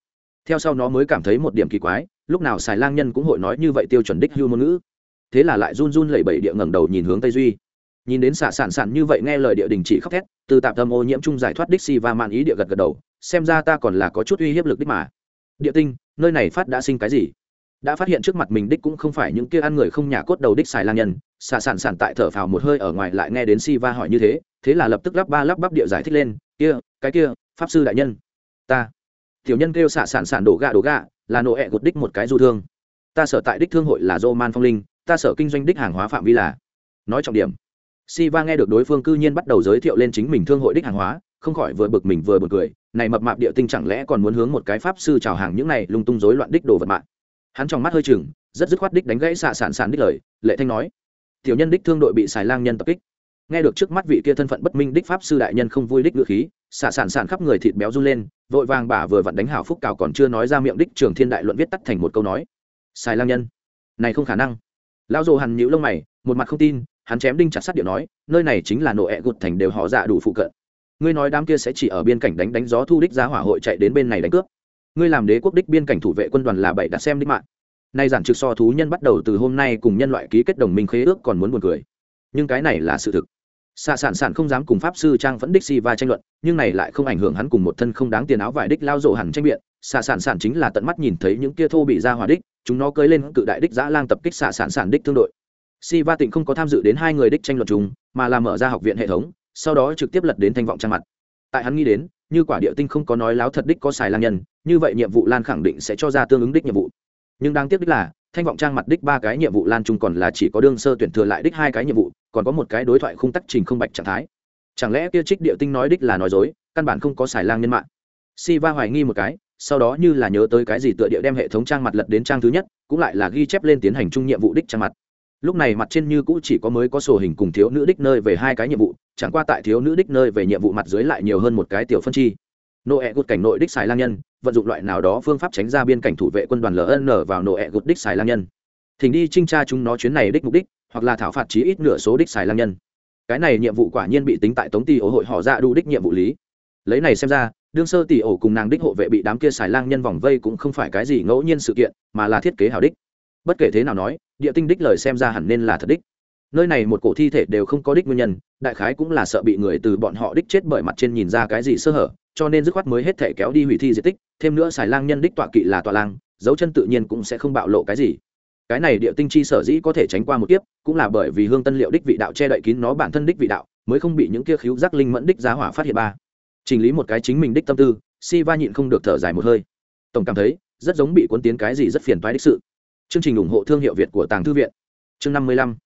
Theo sau nó mới cảm thấy một điểm kỳ quái, lúc nào xài lang nhân cũng hội nói như vậy tiêu chuẩn đích hưu ngôn ngữ thế là lại run run lẩy bẩy địa ngẩng đầu nhìn hướng tây duy. Nhìn đến xạ sản sản như vậy nghe lời địa đình chỉ khóc thét, từ tạp tâm ô nhiễm chung giải thoát đích si và mạn ý địa gật gật đầu, xem ra ta còn là có chút uy hiếp lực đích mà. Địa tinh, nơi này phát đã sinh cái gì? Đã phát hiện trước mặt mình đích cũng không phải những kia ăn người không nhà cốt đầu đích xài lang nhân xạ sản sản tại thở phào một hơi ở ngoài lại nghe đến si va hỏi như thế thế là lập tức lắp ba lắp bắp địa giải thích lên, kia, cái kia, pháp sư đại nhân. Ta. Tiểu nhân kêu xạ sản sản đổ gà đổ gà, là nộ ẹ gột đích một cái du thương. Ta sở tại đích thương hội là dô man phong linh ta sở kinh doanh đích hàng hóa phạm vi là. Nói trọng điểm. Si va nghe được đối phương cư nhiên bắt đầu giới thiệu lên chính mình thương hội đích hàng hóa, không khỏi vừa bực mình vừa bực cười. Này mập mạp địa tinh chẳng lẽ còn muốn hướng một cái pháp sư chào hàng những này lung tung rối loạn đích đồ vật mạng? Hắn trong mắt hơi chừng, rất dứt khoát đích đánh gãy xạ sản sản đích lời. Lệ thanh nói, tiểu nhân đích thương đội bị xài lang nhân tập kích. Nghe được trước mắt vị kia thân phận bất minh đích pháp sư đại nhân không vui đích ngữ khí, xạ sản sản khắp người thịt béo run lên, vội vàng bả vừa vặn đánh hảo phúc cào còn chưa nói ra miệng đích trường thiên đại luận viết tắt thành một câu nói. Xài lang nhân, này không khả năng lão dồ hằn nhũ lông mày, một mặt không tin, hắn chém đinh chặt sắt điệu nói, nơi này chính là nổ ẹ gột thành đều họ dạ đủ phụ cận. Ngươi nói đám kia sẽ chỉ ở biên cảnh đánh đánh gió thu đích giá hỏa hội chạy đến bên này đánh cướp. Ngươi làm đế quốc đích biên cảnh thủ vệ quân đoàn là bảy đã xem đích mạng. Nay giản trực so thú nhân bắt đầu từ hôm nay cùng nhân loại ký kết đồng minh khế ước còn muốn buồn cười. Nhưng cái này là sự thực xạ sản sản không dám cùng pháp sư trang vẫn đích si va tranh luận, nhưng này lại không ảnh hưởng hắn cùng một thân không đáng tiền áo vải đích lao rộ hẳn tranh biện. Xạ sản sản chính là tận mắt nhìn thấy những kia thô bị ra hòa đích, chúng nó cưới lên cự đại đích giã lang tập kích xạ sản sản đích thương đội. Si va tịnh không có tham dự đến hai người đích tranh luận chúng mà là mở ra học viện hệ thống, sau đó trực tiếp lật đến thanh vọng trang mặt. Tại hắn nghĩ đến, như quả địa tinh không có nói láo thật đích có xài lang nhân, như vậy nhiệm vụ lan khẳng định sẽ cho ra tương ứng đích nhiệm vụ. Nhưng đáng tiếc đích là, thanh vọng trang mặt đích ba cái nhiệm vụ lan chung còn là chỉ có đương sơ tuyển thừa lại đích hai cái nhiệm vụ còn có một cái đối thoại khung tắc trình không bạch trạng thái. Chẳng lẽ kia trích địa tinh nói đích là nói dối, căn bản không có xài lang nhân mạng? Si va hoài nghi một cái, sau đó như là nhớ tới cái gì tựa địa đem hệ thống trang mặt lật đến trang thứ nhất, cũng lại là ghi chép lên tiến hành chung nhiệm vụ đích trang mặt. Lúc này mặt trên như cũ chỉ có mới có sổ hình cùng thiếu nữ đích nơi về hai cái nhiệm vụ, chẳng qua tại thiếu nữ đích nơi về nhiệm vụ mặt dưới lại nhiều hơn một cái tiểu phân chi. Nộ ẹ gột cảnh nội đích xài lang nhân, vận dụng loại nào đó phương pháp tránh ra biên cảnh thủ vệ quân đoàn ln vào nộ ẹ gột đích xài lang nhân. Thỉnh đi trinh tra chúng nó chuyến này đích mục đích hoặc là thảo phạt chí ít nửa số đích xài lang nhân. Cái này nhiệm vụ quả nhiên bị tính tại tống tỷ ổ hội họ dạ ra đủ đích nhiệm vụ lý. Lấy này xem ra, đương sơ tỷ ổ cùng nàng đích hộ vệ bị đám kia xài lang nhân vòng vây cũng không phải cái gì ngẫu nhiên sự kiện, mà là thiết kế hảo đích. Bất kể thế nào nói, địa tinh đích lời xem ra hẳn nên là thật đích. Nơi này một cổ thi thể đều không có đích nguyên nhân, đại khái cũng là sợ bị người từ bọn họ đích chết bởi mặt trên nhìn ra cái gì sơ hở, cho nên dứt khoát mới hết thể kéo đi hủy thi di tích, thêm nữa xài lang nhân đích tọa kỵ là tọa lang, dấu chân tự nhiên cũng sẽ không bạo lộ cái gì cái này địa tinh chi sở dĩ có thể tránh qua một kiếp, cũng là bởi vì hương tân liệu đích vị đạo che đậy kín nó bản thân đích vị đạo, mới không bị những kia khíu giác linh mẫn đích giá hỏa phát hiện ba. Chỉnh lý một cái chính mình đích tâm tư, si va nhịn không được thở dài một hơi. Tổng cảm thấy, rất giống bị cuốn tiến cái gì rất phiền toái đích sự. Chương trình ủng hộ thương hiệu việt của tàng thư viện. Chương năm mươi lăm.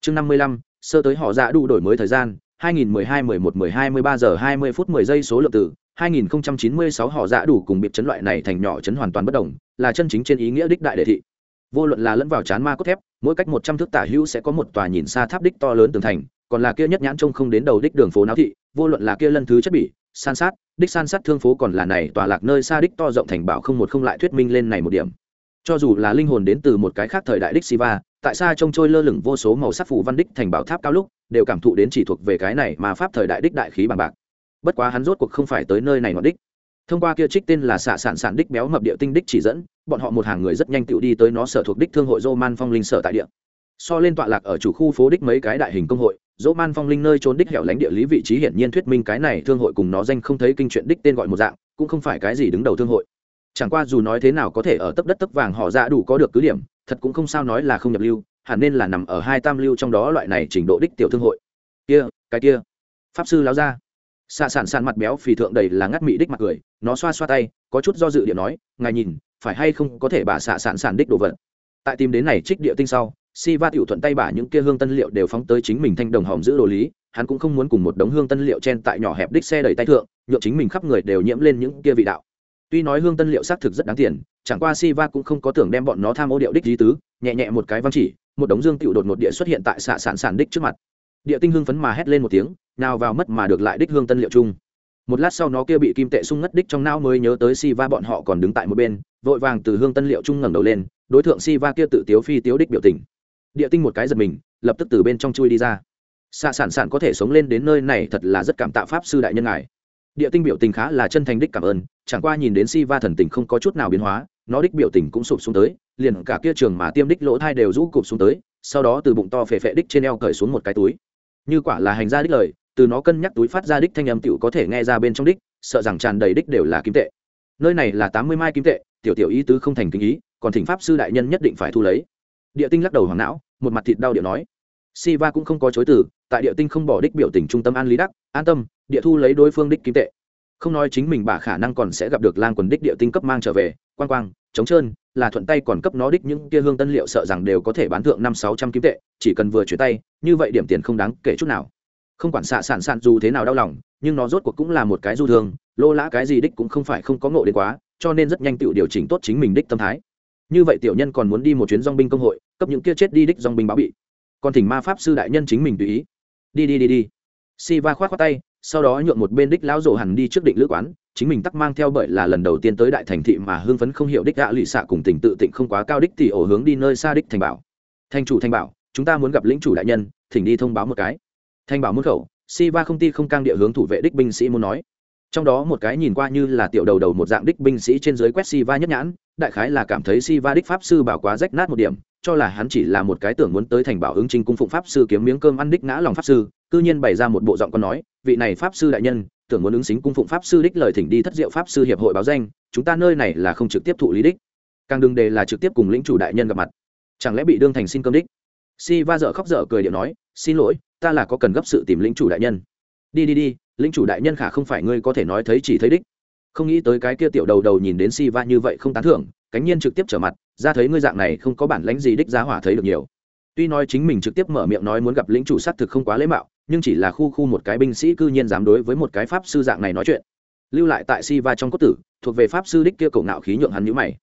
Chương năm mươi lăm, sơ tới họ dạ đủ đổi mới thời gian 2012 11 12 13 giờ 20 phút 10 giây số lượng từ 2096 họ dạ đủ cùng biệt chấn loại này thành nhỏ chấn hoàn toàn bất đồng, là chân chính trên ý nghĩa đích đại đệ thị vô luận là lẫn vào chán ma cốt thép, mỗi cách một trăm thước tả hữu sẽ có một tòa nhìn xa tháp đích to lớn tường thành, còn là kia nhất nhãn trông không đến đầu đích đường phố náo thị, vô luận là kia lân thứ chất bỉ san sát, đích san sát thương phố còn là này tòa lạc nơi xa đích to rộng thành bảo không một không lại thuyết minh lên này một điểm. Cho dù là linh hồn đến từ một cái khác thời đại đích siva tại sao trông trôi lơ lửng vô số màu sắc phủ văn đích thành bảo tháp cao lúc, đều cảm thụ đến chỉ thuộc về cái này mà pháp thời đại đích đại khí bằng bạc. Bất quá hắn rốt cuộc không phải tới nơi này ngọn đích. Thông qua kia trích tên là xạ sản sản đích béo mập địa tinh đích chỉ dẫn bọn họ một hàng người rất nhanh tựu đi tới nó sở thuộc đích thương hội dô man phong linh sở tại địa. So lên tọa lạc ở chủ khu phố đích mấy cái đại hình công hội dỗ man phong linh nơi trốn đích hẻo lánh địa lý vị trí hiển nhiên thuyết minh cái này thương hội cùng nó danh không thấy kinh chuyện đích tên gọi một dạng, cũng không phải cái gì đứng đầu thương hội. Chẳng qua dù nói thế nào có thể ở tấp đất tấp vàng họ ra đủ có được cứ điểm, thật cũng không sao nói là không nhập lưu, hẳn nên là nằm ở hai tam lưu trong đó loại này trình độ đích tiểu thương hội. Kia, cái kia. Pháp sư láo ra. Xạ sản sản mặt béo phì thượng đầy là ngắt mị đích mặt cười, nó xoa xoa tay, có chút do dự điện nói, ngài nhìn phải hay không có thể bà xạ sản sản đích đồ vật. Tại tìm đến này trích địa tinh sau si va tiểu thuận tay bả những kia hương tân liệu đều phóng tới chính mình thanh đồng hòm giữ đồ lý, hắn cũng không muốn cùng một đống hương tân liệu chen tại nhỏ hẹp đích xe đẩy tay thượng nhựa chính mình khắp người đều nhiễm lên những kia vị đạo. Tuy nói hương tân liệu xác thực rất đáng tiền, chẳng qua si va cũng không có tưởng đem bọn nó tham ô điệu đích lý tứ, nhẹ nhẹ một cái văn chỉ, một đống dương tiểu đột một địa xuất hiện tại xạ sản sản đích trước mặt. Địa tinh hương phấn mà hét lên một tiếng, nào vào mất mà được lại đích hương tân liệu chung. Một lát sau nó kia bị kim tệ sung ngất đích trong não mới nhớ tới si va bọn họ còn đứng tại một bên vội vàng từ hương tân liệu trung ngẩng đầu lên, đối tượng si va kia tự tiếu phi tiếu đích biểu tình. Địa tinh một cái giật mình, lập tức từ bên trong chui đi ra. Xạ sản sản có thể sống lên đến nơi này thật là rất cảm tạ pháp sư đại nhân ngài. Địa tinh biểu tình khá là chân thành đích cảm ơn, chẳng qua nhìn đến si va thần tình không có chút nào biến hóa, nó đích biểu tình cũng sụp xuống tới, liền cả kia trường mà tiêm đích lỗ thai đều rũ cụp xuống tới, sau đó từ bụng to phệ phệ đích trên eo cởi xuống một cái túi. Như quả là hành ra đích lời, từ nó cân nhắc túi phát ra đích thanh âm tựu có thể nghe ra bên trong đích, sợ rằng tràn đầy đích đều là kim tệ. Nơi này là tám mươi mai kim tệ tiểu tiểu ý tứ không thành kinh ý còn thỉnh pháp sư đại nhân nhất định phải thu lấy địa tinh lắc đầu hoàng não một mặt thịt đau điệu nói Siva cũng không có chối từ, tại địa tinh không bỏ đích biểu tình trung tâm an lý đắc, an tâm, địa thu lấy đối phương đích kim tệ. Không nói chính mình bà khả năng còn sẽ gặp được lang quần đích địa tinh cấp mang trở về, quang quang, chống trơn, là thuận tay còn cấp nó đích những kia hương tân liệu sợ rằng đều có thể bán thượng năm sáu trăm kim tệ, chỉ cần vừa chuyển tay, như vậy điểm tiền không đáng kể chút nào. Không quản xạ sản sản dù thế nào đau lòng, nhưng nó rốt cuộc cũng là một cái du thương, lô lã cái gì đích cũng không phải không có ngộ đến quá, cho nên rất nhanh tự điều chỉnh tốt chính mình đích tâm thái. Như vậy tiểu nhân còn muốn đi một chuyến dong binh công hội, cấp những kia chết đi đích dong binh báo bị. Còn thỉnh ma pháp sư đại nhân chính mình tùy ý. Đi đi đi đi. Si va khoát khoát tay sau đó nhượng một bên đích lão rộ hẳn đi trước định lữ quán chính mình tắc mang theo bởi là lần đầu tiên tới đại thành thị mà hương phấn không hiểu đích gạ lụy xạ cùng tình tự tịnh không quá cao đích thì ổ hướng đi nơi xa đích thành bảo. Thành chủ thành bảo chúng ta muốn gặp lĩnh chủ đại nhân thỉnh đi thông báo một cái. Thành bảo môn khẩu si va không ti không cang địa hướng thủ vệ đích binh sĩ muốn nói trong đó một cái nhìn qua như là tiểu đầu đầu một dạng đích binh sĩ trên dưới quét si va nhất nhãn, đại khái là cảm thấy si va đích pháp sư bảo quá rách nát một điểm, cho là hắn chỉ là một cái tưởng muốn tới thành bảo ứng trình cung phụng pháp sư kiếm miếng cơm ăn đích ngã lòng pháp sư, cư nhiên bày ra một bộ giọng con nói, vị này pháp sư đại nhân, tưởng muốn ứng xính cung phụng pháp sư đích lời thỉnh đi thất diệu pháp sư hiệp hội báo danh, chúng ta nơi này là không trực tiếp thụ lý đích. Càng đừng đề là trực tiếp cùng lĩnh chủ đại nhân gặp mặt. Chẳng lẽ bị đương thành xin cơm đích? Si va dở khóc dở cười điệu nói, xin lỗi, ta là có cần gấp sự tìm lĩnh chủ đại nhân đi đi đi, lĩnh chủ đại nhân khả không phải ngươi có thể nói thấy chỉ thấy đích. Không nghĩ tới cái kia tiểu đầu đầu nhìn đến si va như vậy không tán thưởng, cánh nhiên trực tiếp trở mặt, ra thấy ngươi dạng này không có bản lãnh gì đích giá hỏa thấy được nhiều. Tuy nói chính mình trực tiếp mở miệng nói muốn gặp lĩnh chủ xác thực không quá lễ mạo, nhưng chỉ là khu khu một cái binh sĩ cư nhiên dám đối với một cái pháp sư dạng này nói chuyện. Lưu lại tại si va trong cốt tử, thuộc về pháp sư đích kia cổ ngạo khí nhượng hắn nhữ mày.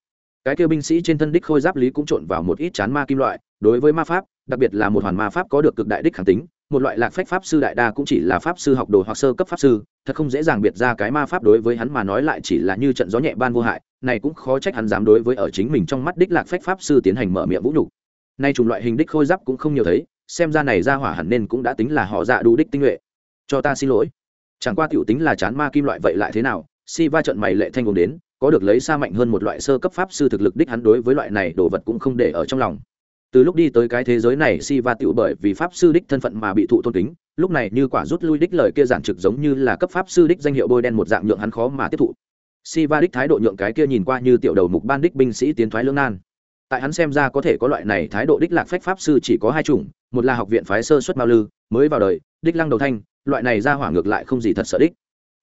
Cái kia binh sĩ trên thân đích khôi giáp lý cũng trộn vào một ít chán ma kim loại, đối với ma pháp, đặc biệt là một hoàn ma pháp có được cực đại đích khẳng tính một loại lạc phách pháp sư đại đa cũng chỉ là pháp sư học đồ hoặc sơ cấp pháp sư, thật không dễ dàng biệt ra cái ma pháp đối với hắn mà nói lại chỉ là như trận gió nhẹ ban vô hại, này cũng khó trách hắn dám đối với ở chính mình trong mắt đích lạc phách pháp sư tiến hành mở miệng vũ nhục. Nay chủng loại hình đích khôi giáp cũng không nhiều thấy, xem ra này ra hỏa hẳn nên cũng đã tính là họ dạ đủ đích tinh nhuệ. Cho ta xin lỗi. Chẳng qua tiểu tính là chán ma kim loại vậy lại thế nào, si va trận mày lệ thanh cùng đến, có được lấy xa mạnh hơn một loại sơ cấp pháp sư thực lực đích hắn đối với loại này đồ vật cũng không để ở trong lòng từ lúc đi tới cái thế giới này si va tựu bởi vì pháp sư đích thân phận mà bị thụ tôn kính, lúc này như quả rút lui đích lời kia giản trực giống như là cấp pháp sư đích danh hiệu bôi đen một dạng nhượng hắn khó mà tiếp thụ. Si va đích thái độ nhượng cái kia nhìn qua như tiểu đầu mục ban đích binh sĩ tiến thoái lưỡng nan. Tại hắn xem ra có thể có loại này thái độ đích lạc phách pháp sư chỉ có hai chủng, một là học viện phái sơ xuất mao lư, mới vào đời, đích lăng đầu thanh, loại này ra hỏa ngược lại không gì thật sợ đích.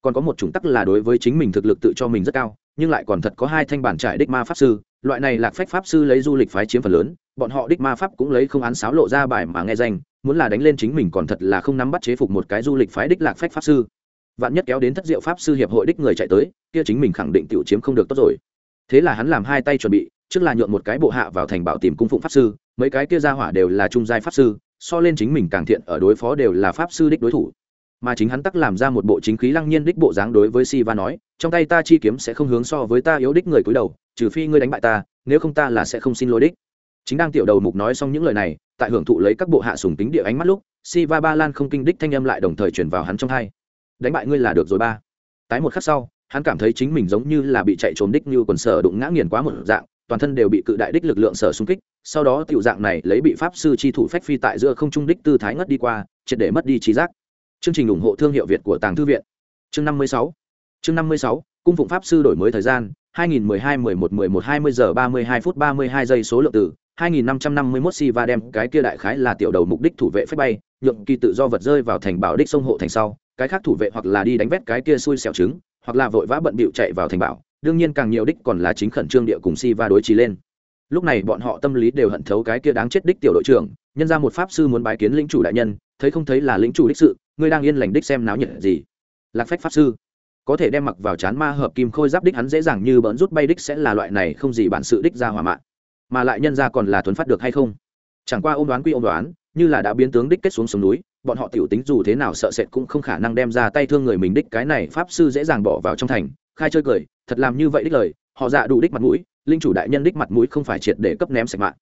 Còn có một chủng tắc là đối với chính mình thực lực tự cho mình rất cao, nhưng lại còn thật có hai thanh bản trải đích ma pháp sư, loại này lạc phách pháp sư lấy du lịch phái chiếm phần lớn bọn họ đích ma pháp cũng lấy không án sáo lộ ra bài mà nghe danh, muốn là đánh lên chính mình còn thật là không nắm bắt chế phục một cái du lịch phái đích lạc phách pháp sư. Vạn nhất kéo đến thất diệu pháp sư hiệp hội đích người chạy tới, kia chính mình khẳng định tiểu chiếm không được tốt rồi. Thế là hắn làm hai tay chuẩn bị, trước là nhượng một cái bộ hạ vào thành bảo tìm cung phụng pháp sư, mấy cái kia ra hỏa đều là trung giai pháp sư, so lên chính mình càng thiện ở đối phó đều là pháp sư đích đối thủ. Mà chính hắn tắc làm ra một bộ chính khí lăng nhiên đích bộ dáng đối với si va nói, trong tay ta chi kiếm sẽ không hướng so với ta yếu đích người cúi đầu, trừ phi ngươi đánh bại ta, nếu không ta là sẽ không xin lỗi đích chính đang tiểu đầu mục nói xong những lời này, tại hưởng thụ lấy các bộ hạ sùng tính địa ánh mắt lúc si va ba lan không kinh đích thanh âm lại đồng thời chuyển vào hắn trong hai. Đánh bại ngươi là được rồi ba. Tái một khắc sau, hắn cảm thấy chính mình giống như là bị chạy trốn đích như quần sở đụng ngã nghiền quá một dạng, toàn thân đều bị cự đại đích lực lượng sở xung kích, sau đó tiểu dạng này lấy bị pháp sư chi thủ phách phi tại giữa không trung đích tư thái ngất đi qua, triệt để mất đi trí giác. Chương trình ủng hộ thương hiệu việt của tàng thư viện. Chương năm mươi sáu. Chương năm mươi sáu, cung phụng pháp sư đổi mới thời gian 2012 11 11 20 giờ 32 phút 32 giây số lượng từ. 2551 Siva đem cái kia đại khái là tiểu đầu mục đích thủ vệ phép bay, nhượng kỳ tự do vật rơi vào thành bảo đích sông hộ thành sau, cái khác thủ vệ hoặc là đi đánh vét cái kia xui xẻo trứng, hoặc là vội vã bận bịu chạy vào thành bảo. Đương nhiên càng nhiều đích còn là chính khẩn trương địa cùng Siva đối trí lên. Lúc này bọn họ tâm lý đều hận thấu cái kia đáng chết đích tiểu đội trưởng, nhân ra một pháp sư muốn bái kiến lĩnh chủ đại nhân, thấy không thấy là lĩnh chủ đích sự, ngươi đang yên lành đích xem náo nhiệt gì? Lạc phách pháp sư. Có thể đem mặc vào chán ma hợp kim khôi giáp đích hắn dễ dàng như bỡn rút bay đích sẽ là loại này không gì bản sự đích ra hỏa mạng mà lại nhân ra còn là thuấn phát được hay không? Chẳng qua ôm đoán quy ôm đoán, như là đã biến tướng đích kết xuống sông núi, bọn họ tiểu tính dù thế nào sợ sệt cũng không khả năng đem ra tay thương người mình đích cái này pháp sư dễ dàng bỏ vào trong thành. Khai chơi cười, thật làm như vậy đích lời, họ dạ đủ đích mặt mũi, linh chủ đại nhân đích mặt mũi không phải triệt để cấp ném sạch mạng.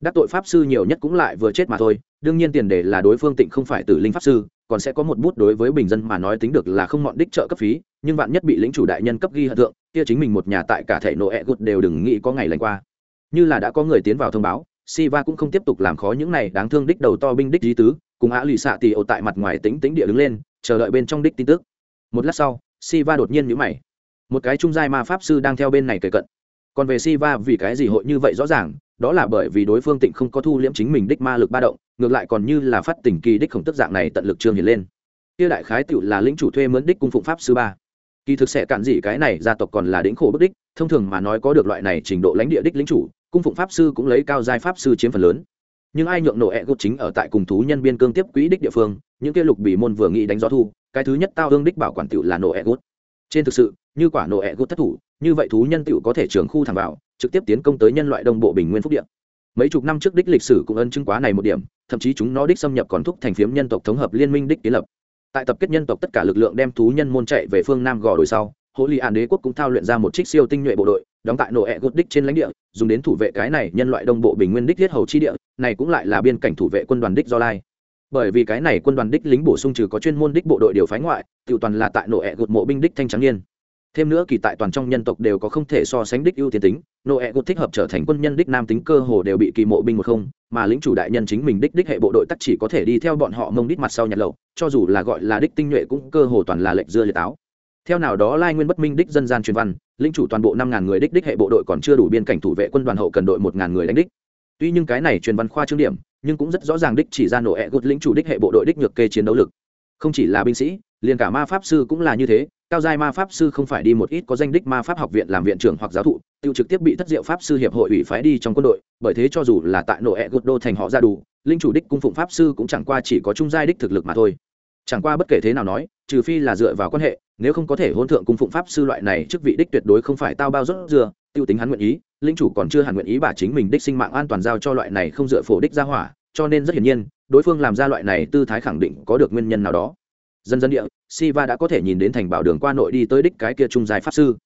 Đắc tội pháp sư nhiều nhất cũng lại vừa chết mà thôi, đương nhiên tiền đề là đối phương tịnh không phải tử linh pháp sư, còn sẽ có một bút đối với bình dân mà nói tính được là không mọn đích trợ cấp phí, nhưng vạn nhất bị lĩnh chủ đại nhân cấp ghi hận thượng, kia chính mình một nhà tại cả thể nộ ẹ gột đều đừng nghĩ có ngày lành qua như là đã có người tiến vào thông báo Siva cũng không tiếp tục làm khó những này đáng thương đích đầu to binh đích di tứ, cùng Á Lỷ Sạ Tỷ ổ tại mặt ngoài tính tính địa đứng lên, chờ đợi bên trong đích tin tức. Một lát sau, Siva đột nhiên nhíu mày. Một cái trung giai ma pháp sư đang theo bên này kể cận. còn về Siva vì cái gì hội như vậy rõ ràng đó là bởi vì đối phương tịnh không có thu liễm chính mình đích ma lực ba động ngược lại còn như là phát tình kỳ đích khổng tức dạng này tận lực trương hiện lên kia đại khái tựu là lĩnh chủ thuê mướn đích cung phụng pháp sư ba kỳ thực sẽ cản gì cái này gia tộc còn là đỉnh khổ bức đích thông thường mà nói có được loại này trình độ lãnh địa đích lĩnh chủ cung phụng pháp sư cũng lấy cao giai pháp sư chiếm phần lớn. Nhưng ai nhượng nổ ẹ gột chính ở tại cùng thú nhân biên cương tiếp quỹ đích địa phương, những kia lục bị môn vừa nghĩ đánh gió thu, cái thứ nhất tao hương đích bảo quản tựu là nổ ẹ gột trên thực sự, như quả nổ ẹ gột thất thủ, như vậy thú nhân tựu có thể trường khu thẳng vào, trực tiếp tiến công tới nhân loại đông bộ bình nguyên phúc địa. Mấy chục năm trước đích lịch sử cũng ân chứng quá này một điểm, thậm chí chúng nó đích xâm nhập còn thúc thành phiếm nhân tộc thống hợp liên minh đích kiến lập. Tại tập kết nhân tộc tất cả lực lượng đem thú nhân môn chạy về phương nam gò đồi sau hộ lì an đế quốc cũng thao luyện ra một trích siêu tinh nhuệ bộ đội, đóng tại nổ ẹ gột đích trên lãnh địa, dùng đến thủ vệ cái này nhân loại đông bộ bình nguyên đích thiết hầu chi địa, này cũng lại là biên cảnh thủ vệ quân đoàn đích do lai. Bởi vì cái này quân đoàn đích lính bổ sung trừ có chuyên môn đích bộ đội điều phái ngoại tự toàn là tại nổ ẹ gột mộ binh đích thanh trắng niên. Thêm nữa kỳ tại toàn trong nhân tộc đều có không thể so sánh đích ưu tiên tính nô ẹ gột thích hợp trở thành quân nhân đích nam tính cơ hồ đều bị kỳ mộ binh một không, mà lính chủ đại nhân chính mình đích đích hệ bộ đội tắc chỉ có thể đi theo bọn họ mông đích mặt sau nhặt lậu, cho dù là gọi là đích tinh nhuệ cũng cơ hồ toàn là lệnh dưa liệt táo theo nào đó lai nguyên bất minh đích dân gian truyền văn linh chủ toàn bộ năm ngàn người đích đích hệ bộ đội còn chưa đủ biên cảnh thủ vệ quân đoàn hậu cần đội một ngàn người đánh đích. Tuy nhưng cái này truyền văn khoa trương điểm, nhưng cũng rất rõ ràng đích chỉ ra nổ ẹ gột lĩnh chủ đích hệ bộ đội đích nhược kê chiến đấu lực. Không chỉ là binh sĩ, liền cả ma pháp sư cũng là như thế, cao giai ma pháp sư không phải đi một ít có danh đích ma pháp học viện làm viện trưởng hoặc giáo thụ, tiêu trực tiếp bị thất diệu pháp sư hiệp hội ủy phái đi trong quân đội, bởi thế cho dù là tại nổ ẹ gột đô thành họ ra đủ linh chủ đích cung phụng pháp sư cũng chẳng qua chỉ có trung giai đích thực lực mà thôi chẳng qua bất kể thế nào nói, trừ phi là dựa vào quan hệ, nếu không có thể hôn thượng cung phụng pháp sư loại này chức vị đích tuyệt đối không phải tao bao rốt dừa, tiêu tính hắn nguyện ý linh chủ còn chưa hẳn nguyện ý bà chính mình đích sinh mạng an toàn giao cho loại này không dựa phổ đích ra hỏa, cho nên rất hiển nhiên, đối phương làm ra loại này tư thái khẳng định có được nguyên nhân nào đó. Dân dân địa, siva đã có thể nhìn đến thành bảo đường qua nội đi tới đích cái kia trung dài pháp sư.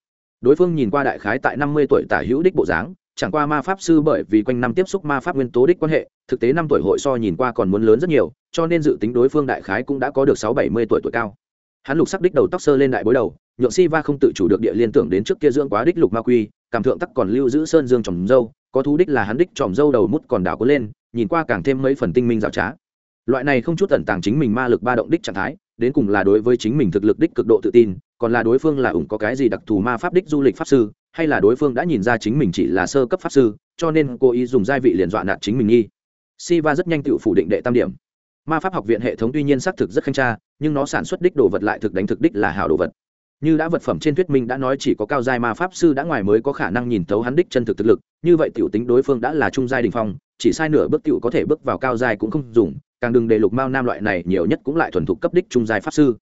Đối phương nhìn qua đại khái tại năm mươi tuổi tả hữu đích bộ dáng chẳng qua ma pháp sư bởi vì quanh năm tiếp xúc ma pháp nguyên tố đích quan hệ, thực tế năm tuổi hội so nhìn qua còn muốn lớn rất nhiều, cho nên dự tính đối phương đại khái cũng đã có được sáu bảy mươi tuổi tuổi cao. Hắn lục sắc đích đầu tóc sơ lên đại bối đầu, nhượng si va không tự chủ được địa liên tưởng đến trước kia dưỡng quá đích lục ma quy, cảm thượng tắc còn lưu giữ sơn dương tròm dâu, có thú đích là hắn đích tròm dâu đầu mút còn đảo có lên, nhìn qua càng thêm mấy phần tinh minh rào trá. Loại này không chút tẩn tàng chính mình ma lực ba động đích trạng thái, đến cùng là đối với chính mình thực lực đích cực độ tự tin, còn là đối phương là ủng có cái gì đặc thù ma pháp đích du lịch pháp sư hay là đối phương đã nhìn ra chính mình chỉ là sơ cấp pháp sư, cho nên cố ý dùng gia vị liền dọa nạt chính mình nghi. Siva rất nhanh tự phủ định đệ tam điểm. Ma pháp học viện hệ thống tuy nhiên xác thực rất khanh tra, nhưng nó sản xuất đích đồ vật lại thực đánh thực đích là hảo đồ vật. Như đã vật phẩm trên thuyết minh đã nói chỉ có cao giai ma pháp sư đã ngoài mới có khả năng nhìn thấu hắn đích chân thực thực lực, như vậy tiểu tính đối phương đã là trung giai đình phong, chỉ sai nửa bước tiểu có thể bước vào cao giai cũng không dùng, càng đừng để lục mao nam loại này nhiều nhất cũng lại thuần thục cấp đích trung giai pháp sư.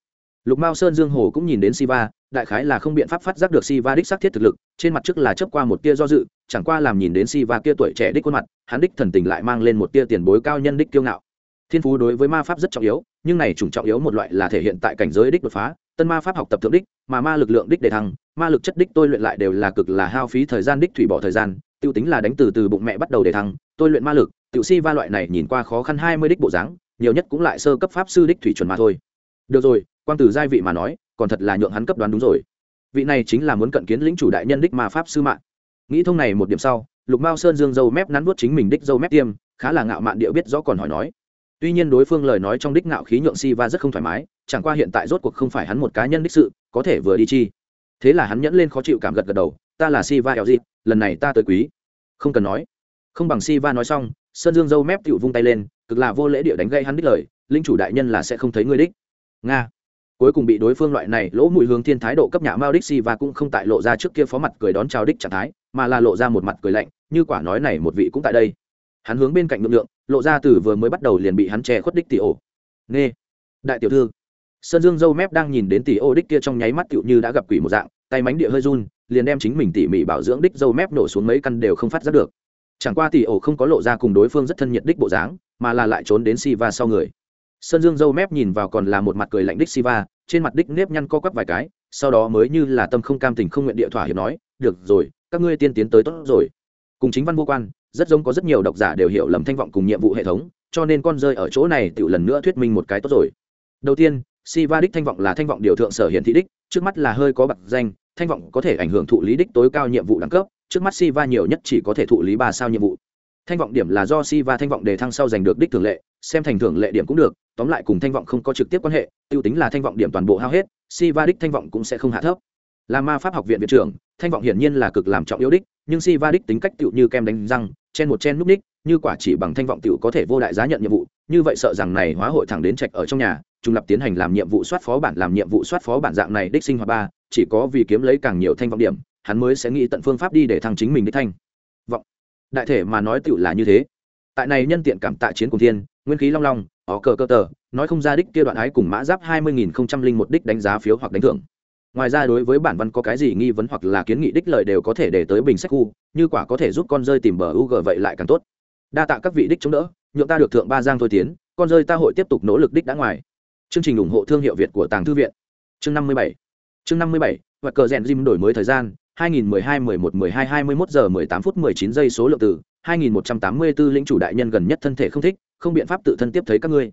Lục mao sơn dương hồ cũng nhìn đến siva đại khái là không biện pháp phát giác được siva đích xác thiết thực lực, trên mặt trước là chấp qua một tia do dự, chẳng qua làm nhìn đến siva kia tuổi trẻ đích khuôn mặt, hắn đích thần tình lại mang lên một tia tiền bối cao nhân đích kiêu ngạo. Thiên phú đối với ma pháp rất trọng yếu, nhưng này chủng trọng yếu một loại là thể hiện tại cảnh giới đích đột phá, tân ma pháp học tập thượng đích, mà ma lực lượng đích đề thăng, ma lực chất đích tôi luyện lại đều là cực là hao phí thời gian đích thủy bỏ thời gian, tiêu tính là đánh từ từ bụng mẹ bắt đầu đề thăng, tôi luyện ma lực, tiểu si va loại này nhìn qua khó khăn hai mươi đích bộ dáng, nhiều nhất cũng lại sơ cấp pháp sư đích thủy chuẩn mà thôi. Được rồi quan từ giai vị mà nói còn thật là nhượng hắn cấp đoán đúng rồi. Vị này chính là muốn cận kiến lĩnh chủ đại nhân đích ma pháp sư mạng. Nghĩ thông này một điểm sau, lục mao sơn dương dâu mép nắn nuốt chính mình đích dâu mép tiêm, khá là ngạo mạn điệu biết rõ còn hỏi nói. Tuy nhiên đối phương lời nói trong đích ngạo khí nhượng si va rất không thoải mái, chẳng qua hiện tại rốt cuộc không phải hắn một cá nhân đích sự, có thể vừa đi chi. Thế là hắn nhẫn lên khó chịu cảm gật gật đầu, ta là si va eo dịp lần này ta tới quý. Không cần nói. Không bằng si va nói xong, sơn dương dâu mép tựu vung tay lên, cực là vô lễ địa đánh gây hắn đích lời linh chủ đại nhân là sẽ không thấy ngươi đích. Nga cuối cùng bị đối phương loại này lỗ mùi hướng thiên thái độ cấp nhà mao đích si và cũng không tại lộ ra trước kia phó mặt cười đón chào đích trạng thái, mà là lộ ra một mặt cười lạnh, như quả nói này một vị cũng tại đây. Hắn hướng bên cạnh ngượng lượng, lộ ra từ vừa mới bắt đầu liền bị hắn che khuất đích tỷ ổ. Nghe đại tiểu thư. Sơn dương dâu mép đang nhìn đến tỷ ô đích kia trong nháy mắt tựu như đã gặp quỷ một dạng, tay mánh địa hơi run, liền đem chính mình tỉ mỉ bảo dưỡng đích dâu mép nổ xuống mấy căn đều không phát giác được. Chẳng qua tỷ ổ không có lộ ra cùng đối phương rất thân nhiệt đích bộ dáng, mà là lại trốn đến siva sau người sơn dương dâu mép nhìn vào còn là một mặt cười lạnh đích siva, trên mặt đích nếp nhăn co quắp vài cái, sau đó mới như là tâm không cam tình không nguyện địa thỏa hiệp nói, được rồi, các ngươi tiên tiến tới tốt rồi. Cùng chính văn vô quan, rất giống có rất nhiều độc giả đều hiểu lầm thanh vọng cùng nhiệm vụ hệ thống, cho nên con rơi ở chỗ này tự lần nữa thuyết minh một cái tốt rồi. Đầu tiên, siva đích thanh vọng là thanh vọng điều thượng sở hiển thị đích, trước mắt là hơi có bậc danh, thanh vọng có thể ảnh hưởng thụ lý đích tối cao nhiệm vụ đẳng cấp, trước mắt siva nhiều nhất chỉ có thể thụ lý ba sao nhiệm vụ thanh vọng điểm là do si và thanh vọng đề thăng sau giành được đích thường lệ, xem thành thưởng lệ điểm cũng được, tóm lại cùng thanh vọng không có trực tiếp quan hệ t i ê u tính là thanh vọng điểm toàn bộ hao hết, Si Va đích thanh vọng cũng sẽ không hạ thấp. Là ma pháp học viện viện trưởng, thanh vọng hiển nhiên là cực làm trọng yếu đích, nhưng si va đích tính cách tựu như kem đánh răng, chen một chen núp ních như quả chỉ bằng thanh vọng tựu có thể vô đại giá nhận nhiệm vụ, như vậy sợ rằng này hóa hội thẳng đến trạch ở trong nhà trung lập tiến hành làm nhiệm vụ soát phó bản, làm nhiệm vụ soát phó bản dạng này đích sinh hoạt ba, chỉ có vì kiếm lấy càng nhiều thanh vọng điểm, hắn mới sẽ nghĩ tận phương pháp đi để thăng chính mình đích thanh vọng đại thể mà nói tựu là như thế. Tại này nhân tiện cảm tạ chiến cùng thiên, nguyên khí long long, ó cờ cơ tờ, nói không ra đích kia đoạn ái cùng mã giáp hai mươi nghìn không trăm linh một đích đánh giá phiếu hoặc đánh thưởng. Ngoài ra đối với bản văn có cái gì nghi vấn hoặc là kiến nghị đích lời đều có thể để tới bình sách khu, như quả có thể giúp con rơi tìm bờ u g vậy lại càng tốt. Đa tạ các vị đích chống đỡ, nhượng ta được thượng ba giang thôi tiến, con rơi ta hội tiếp tục nỗ lực đích đã ngoài. Chương trình ủng hộ thương hiệu việt của tàng thư viện. Chương năm mươi bảy. Chương năm mươi bảy, và cờ rèn dim đổi mới thời gian 2012 11 12 21 giờ 18 phút 19 giây số lượng từ 2184 lĩnh chủ đại nhân gần nhất thân thể không thích, không biện pháp tự thân tiếp thấy các ngươi.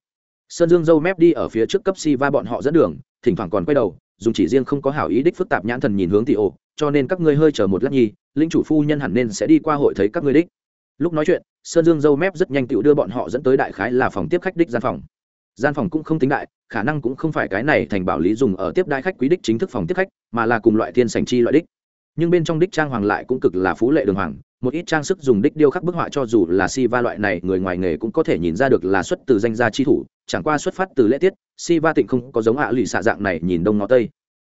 Sơn dương dâu mép đi ở phía trước cấp si va bọn họ dẫn đường, thỉnh thoảng còn quay đầu, dùng chỉ riêng không có hảo ý đích phức tạp nhãn thần nhìn hướng tỷ ổ, cho nên các ngươi hơi chờ một lát nhi lĩnh chủ phu nhân hẳn nên sẽ đi qua hội thấy các ngươi đích. Lúc nói chuyện, sơn dương dâu mép rất nhanh tựu đưa bọn họ dẫn tới đại khái là phòng tiếp khách đích gian phòng. Gian phòng cũng không tính đại, khả năng cũng không phải cái này thành bảo lý dùng ở tiếp đại khách quý đích chính thức phòng tiếp khách, mà là cùng loại thiên sảnh chi loại đích nhưng bên trong đích trang hoàng lại cũng cực là phú lệ đường hoàng, một ít trang sức dùng đích điêu khắc bức họa cho dù là si va loại này người ngoài nghề cũng có thể nhìn ra được là xuất từ danh gia chi thủ, chẳng qua xuất phát từ lễ tiết si va tịnh không có giống ạ lụy xạ dạng này nhìn đông ngó tây.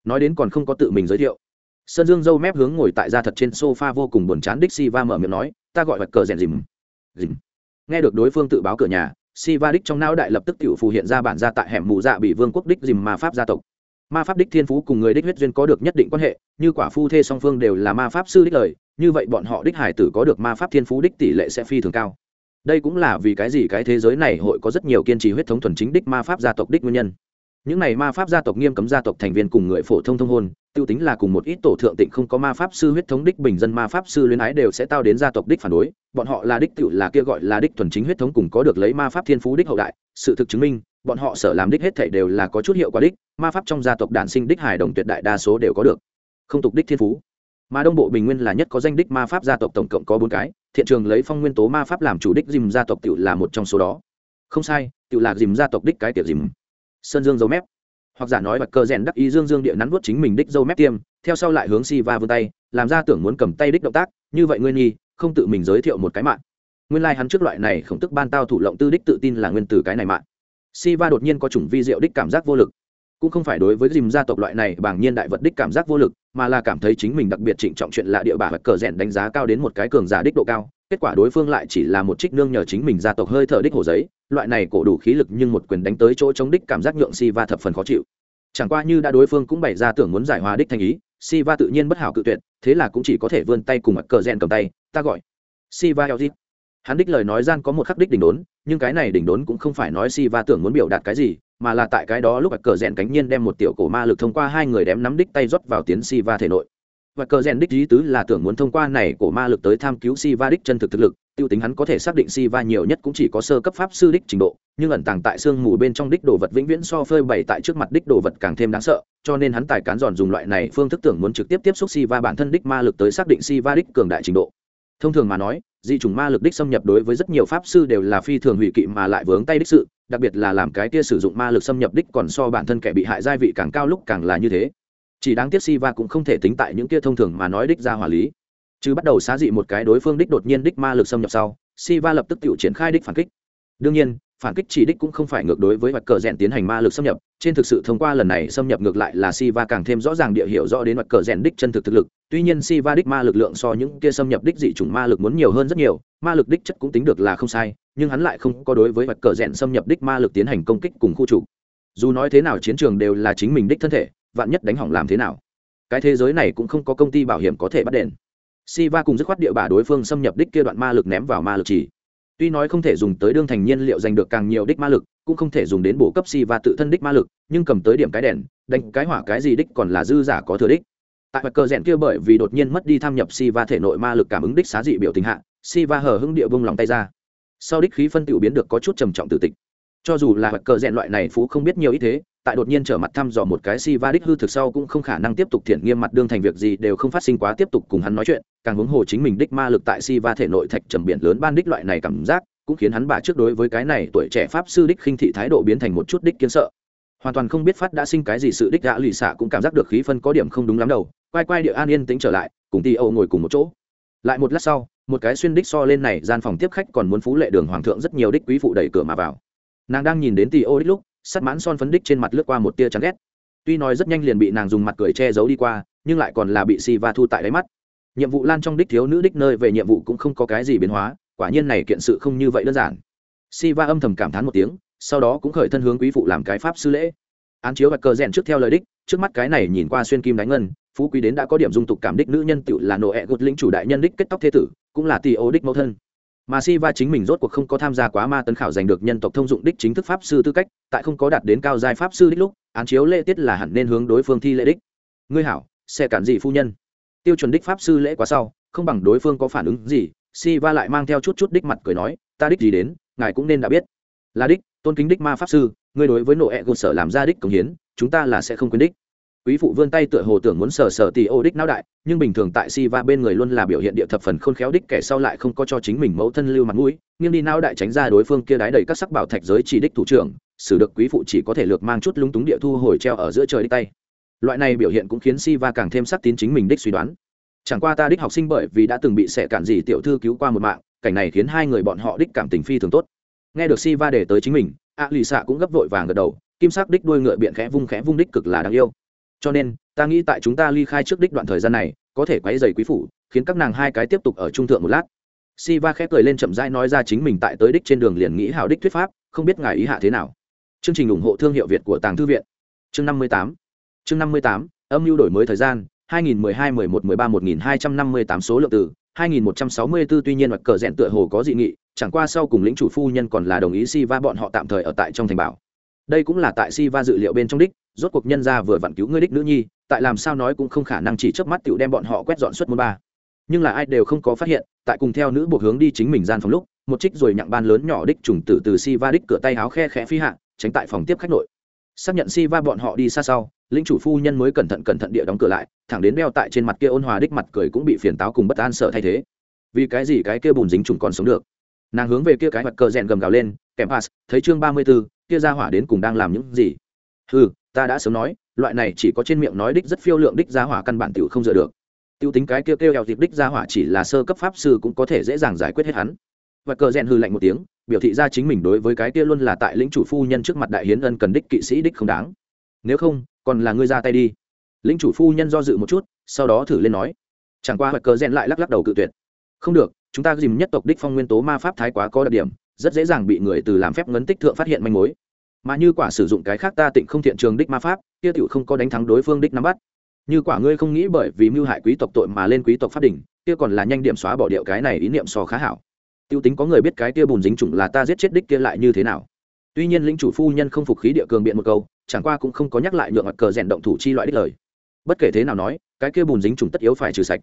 Nói đến còn không có tự mình giới thiệu. Sơn dương dâu mép hướng ngồi tại gia thật trên sofa vô cùng buồn chán đích si va mở miệng nói, ta gọi vật cờ rèn dìm. Dìm. Nghe được đối phương tự báo cửa nhà si va đích trong não đại lập tức tự phù hiện ra bản gia tại hẻm mù dạ bị vương quốc đích dìm mà pháp gia tộc ma pháp đích thiên phú cùng người đích huyết duyên có được nhất định quan hệ, như quả phu thê song phương đều là ma pháp sư đích lời, như vậy bọn họ đích hải tử có được ma pháp thiên phú đích tỷ lệ sẽ phi thường cao. Đây cũng là vì cái gì cái thế giới này hội có rất nhiều kiên trì huyết thống thuần chính đích ma pháp gia tộc đích nguyên nhân. Những này ma pháp gia tộc nghiêm cấm gia tộc thành viên cùng người phổ thông thông hôn, tiêu tính là cùng một ít tổ thượng tịnh không có ma pháp sư huyết thống đích bình dân ma pháp sư luyến ái đều sẽ tao đến gia tộc đích phản đối, bọn họ là đích tựu là kia gọi là đích thuần chính huyết thống cùng có được lấy ma pháp thiên phú đích hậu đại, sự thực chứng minh bọn họ sở làm đích hết thảy đều là có chút hiệu quả đích, ma pháp trong gia tộc đản sinh đích hài đồng tuyệt đại đa số đều có được. Không tục đích thiên phú. Mà đông bộ bình nguyên là nhất có danh đích ma pháp gia tộc tổng cộng có bốn cái, thiện trường lấy phong nguyên tố ma pháp làm chủ đích dìm gia tộc tự là một trong số đó. Không sai tự là dìm gia tộc đích cái tiểu dìm. Sơn dương dấu mép. Hoặc giả nói bạch cơ rèn đắc ý dương dương địa nắn vuốt chính mình đích dâu mép tiêm, theo sau lại hướng si va vươn tay, làm ra tưởng muốn cầm tay đích động tác, như vậy nguyên nhi, không tự mình giới thiệu một cái mạng. Nguyên lai hắn trước loại này khổng tức ban tao thủ lộng tư đích tự tin là nguyên tử cái này mạng si va đột nhiên có chủng vi diệu đích cảm giác vô lực. Cũng không phải đối với dìm gia tộc loại này bảng nhiên đại vật đích cảm giác vô lực, mà là cảm thấy chính mình đặc biệt trịnh trọng chuyện lạ địa bà và cờ rèn đánh giá cao đến một cái cường giả đích độ cao, kết quả đối phương lại chỉ là một trích nương nhờ chính mình gia tộc hơi thở đích hồ giấy, loại này cổ đủ khí lực nhưng một quyền đánh tới chỗ chống đích cảm giác nhượng si va thập phần khó chịu. Chẳng qua như đã đối phương cũng bày ra tưởng muốn giải hòa đích thành ý si va tự nhiên bất hảo cự tuyệt, thế là cũng chỉ có thể vươn tay cùng mặt cờ rèn cầm tay, ta gọi si va eo hắn đích lời nói gian có một khắc đích đỉnh đốn, nhưng cái này đỉnh đốn cũng không phải nói si va tưởng muốn biểu đạt cái gì, mà là tại cái đó lúc cờ rèn cánh nhiên đem một tiểu cổ ma lực thông qua hai người đem nắm đích tay rót vào tiến si va thể nội. Và cờ rèn đích ý tứ là tưởng muốn thông qua này cổ ma lực tới tham cứu si va đích chân thực thực lực, tiêu tính hắn có thể xác định si va nhiều nhất cũng chỉ có sơ cấp pháp sư đích trình độ, nhưng ẩn tàng tại xương mù bên trong đích đồ vật vĩnh viễn so phơi bày tại trước mặt đích đồ vật càng thêm đáng sợ, cho nên hắn tài cán giòn dùng loại này phương thức tưởng muốn trực tiếp tiếp xúc si va bản thân đích ma lực tới xác định si va đích cường đại trình độ. Thông thường mà nói dị chủng ma lực đích xâm nhập đối với rất nhiều pháp sư đều là phi thường hủy kỵ mà lại vướng tay đích sự, đặc biệt là làm cái kia sử dụng ma lực xâm nhập đích còn so bản thân kẻ bị hại gia vị càng cao lúc càng là như thế. Chỉ đáng tiếc si va cũng không thể tính tại những kia thông thường mà nói đích ra hỏa lý. Chứ bắt đầu xá dị một cái đối phương đích đột nhiên đích ma lực xâm nhập sau si va lập tức tự triển khai đích phản kích. Đương nhiên phản kích chỉ đích cũng không phải ngược đối với mặt cờ rèn tiến hành ma lực xâm nhập, trên thực sự thông qua lần này xâm nhập ngược lại là si va càng thêm rõ ràng địa hiểu rõ đến mặt cờ rèn đích chân thực thực lực. Tuy nhiên si va đích ma lực lượng so những kia xâm nhập đích dị chủng ma lực muốn nhiều hơn rất nhiều, ma lực đích chất cũng tính được là không sai, nhưng hắn lại không có đối với mặt cờ rèn xâm nhập đích ma lực tiến hành công kích cùng khu chủ dù nói thế nào chiến trường đều là chính mình đích thân thể, vạn nhất đánh hỏng làm thế nào, cái thế giới này cũng không có công ty bảo hiểm có thể bắt đền. Si va cùng dứt khoát địa bà đối phương xâm nhập đích kia đoạn ma lực ném vào ma lực chỉ tuy nói không thể dùng tới đương thành nhiên liệu giành được càng nhiều đích ma lực, cũng không thể dùng đến bổ cấp si và tự thân đích ma lực, nhưng cầm tới điểm cái đèn, đánh cái hỏa cái gì đích còn là dư giả có thừa đích. Tại mặt cờ rèn kia bởi vì đột nhiên mất đi tham nhập si va thể nội ma lực cảm ứng đích xá dị biểu tình hạ, si va hở hưng địa bông lòng tay ra. Sau đích khí phân tiểu biến được có chút trầm trọng tử tịch. Cho dù là mặt cờ rèn loại này phú không biết nhiều ít thế tại đột nhiên trở mặt thăm dò một cái si va đích hư thực sau cũng không khả năng tiếp tục thiện nghiêm mặt đương thành việc gì đều không phát sinh quá tiếp tục cùng hắn nói chuyện, càng huống hồ chính mình đích ma lực tại si va thể nội thạch trầm biển lớn ban đích loại này cảm giác, cũng khiến hắn bà trước đối với cái này tuổi trẻ pháp sư đích khinh thị thái độ biến thành một chút đích kiến sợ. Hoàn toàn không biết phát đã sinh cái gì sự đích gã lì xạ cũng cảm giác được khí phân có điểm không đúng lắm đầu quay quay địa an yên tĩnh trở lại, cùng ti âu ngồi cùng một chỗ. Lại một lát sau, một cái xuyên đích so lên này, gian phòng tiếp khách còn muốn phú lệ đường hoàng thượng rất nhiều đích quý phụ đẩy cửa mà vào. Nàng đang nhìn đến ti âu đích lúc sắt mãn son phấn đích trên mặt lướt qua một tia chán ghét. Tuy nói rất nhanh liền bị nàng dùng mặt cười che giấu đi qua, nhưng lại còn là bị si va thu tại đáy mắt. Nhiệm vụ lan trong đích thiếu nữ đích nơi về nhiệm vụ cũng không có cái gì biến hóa, quả nhiên này kiện sự không như vậy đơn giản. Si va âm thầm cảm thán một tiếng, sau đó cũng khởi thân hướng quý phụ làm cái pháp sư lễ. Án chiếu và cờ rèn trước theo lời đích, trước mắt cái này nhìn qua xuyên kim đánh ngân, phú quý đến đã có điểm dung tục cảm đích nữ nhân tựu là nộ ẹ gột lĩnh chủ đại nhân đích kết tóc thế tử, cũng là tỷ ô đích mẫu thân mà si va chính mình rốt cuộc không có tham gia quá ma tấn khảo giành được nhân tộc thông dụng đích chính thức pháp sư tư cách, tại không có đạt đến cao giai pháp sư đích lúc, án chiếu lễ tiết là hẳn nên hướng đối phương thi lễ đích. Ngươi hảo xe cản gì phu nhân? Tiêu chuẩn đích pháp sư lễ quá sau, không bằng đối phương có phản ứng gì si va lại mang theo chút chút đích mặt cười nói, ta đích gì đến, ngài cũng nên đã biết. Là đích, tôn kính đích ma pháp sư, ngươi đối với nộ ẹ gột sở làm ra đích công hiến, chúng ta là sẽ không quên đích quý phụ vươn tay tựa hồ tưởng muốn sờ sờ tì ô đích não đại, nhưng bình thường tại si va bên người luôn là biểu hiện địa thập phần khôn khéo đích kẻ sau lại không có cho chính mình mẫu thân lưu mặt mũi, nghiêng đi não đại tránh ra đối phương kia đái đầy các sắc bảo thạch giới chỉ đích thủ trưởng, xử được quý phụ chỉ có thể lược mang chút lúng túng địa thu hồi treo ở giữa trời đích tay. Loại này biểu hiện cũng khiến si va càng thêm sắc tín chính mình đích suy đoán. Chẳng qua ta đích học sinh bởi vì đã từng bị sẻ cản gì tiểu thư cứu qua một mạng, cảnh này khiến hai người bọn họ đích cảm tình phi thường tốt. Nghe được si va để tới chính mình, a lì xạ cũng gấp vội vàng gật đầu, kim sắc đích đuôi ngựa biện khẽ vung khẽ vung đích cực là đáng yêu cho nên, ta nghĩ tại chúng ta ly khai trước đích đoạn thời gian này, có thể quấy dày quý phủ, khiến các nàng hai cái tiếp tục ở trung thượng một lát. Si va khẽ cười lên chậm rãi nói ra chính mình tại tới đích trên đường liền nghĩ hào đích thuyết pháp, không biết ngài ý hạ thế nào. Chương trình ủng hộ thương hiệu việt của tàng thư viện. Chương năm mươi tám. Chương năm mươi tám, âm mưu đổi mới thời gian 2012 11 13 1258 số lượng từ 2164 tuy nhiên hoặc cờ rèn tựa hồ có dị nghị, chẳng qua sau cùng lĩnh chủ phu nhân còn là đồng ý si va bọn họ tạm thời ở tại trong thành bảo. Đây cũng là tại si va dự liệu bên trong đích rốt cuộc nhân ra vừa vặn cứu ngươi đích nữ nhi, tại làm sao nói cũng không khả năng chỉ chớp mắt tựu đem bọn họ quét dọn suất môn ba. Nhưng là ai đều không có phát hiện, tại cùng theo nữ buộc hướng đi chính mình gian phòng lúc, một trích rồi nhặng ban lớn nhỏ đích trùng tử từ si va đích cửa tay áo khe khẽ phi hạ, tránh tại phòng tiếp khách nội. Xác nhận si va bọn họ đi xa sau linh chủ phu nhân mới cẩn thận cẩn thận địa đóng cửa lại, thẳng đến đeo tại trên mặt kia ôn hòa đích mặt cười cũng bị phiền táo cùng bất an sợ thay thế. Vì cái gì cái kia bùn dính trùng còn sống được? Nàng hướng về kia cái mặt cờ rèn gầm gào lên, kèm pass, thấy chương ba mươi b ố kia ra hỏa đến cùng đang làm những gì? Ừ ta đã sớm nói, loại này chỉ có trên miệng nói đích rất phiêu lượng đích gia hỏa căn bản tiểu không dựa được. Tiêu tính cái kêu kêu đèo dịp đích gia hỏa chỉ là sơ cấp pháp sư cũng có thể dễ dàng giải quyết hết hắn. Và cờ rèn hư lạnh một tiếng, biểu thị ra chính mình đối với cái kia luôn là tại lĩnh chủ phu nhân trước mặt đại hiến ân cần đích kỵ sĩ đích không đáng. Nếu không, còn là ngươi ra tay đi. Lĩnh chủ phu nhân do dự một chút, sau đó thử lên nói. Chẳng qua hoặc cờ rèn lại lắc lắc đầu cự tuyệt. Không được, chúng ta dìm nhất tộc đích phong nguyên tố ma pháp thái quá có đặc điểm, rất dễ dàng bị người từ làm phép ngấn tích thượng phát hiện manh mối mà như quả sử dụng cái khác ta tịnh không thiện trường đích ma pháp, kia tựu không có đánh thắng đối phương đích nắm bắt. Như quả ngươi không nghĩ bởi vì mưu hại quý tộc tội mà lên quý tộc pháp đỉnh, kia còn là nhanh điểm xóa bỏ điệu cái này ý niệm so khá hảo. Tiêu tính có người biết cái kia bùn dính chủng là ta giết chết đích kia lại như thế nào. Tuy nhiên lĩnh chủ phu nhân không phục khí địa cường biện một câu, chẳng qua cũng không có nhắc lại nhượng mặt cờ rèn động thủ chi loại đích lời. Bất kể thế nào nói, cái kia bùn dính chủng tất yếu phải trừ sạch.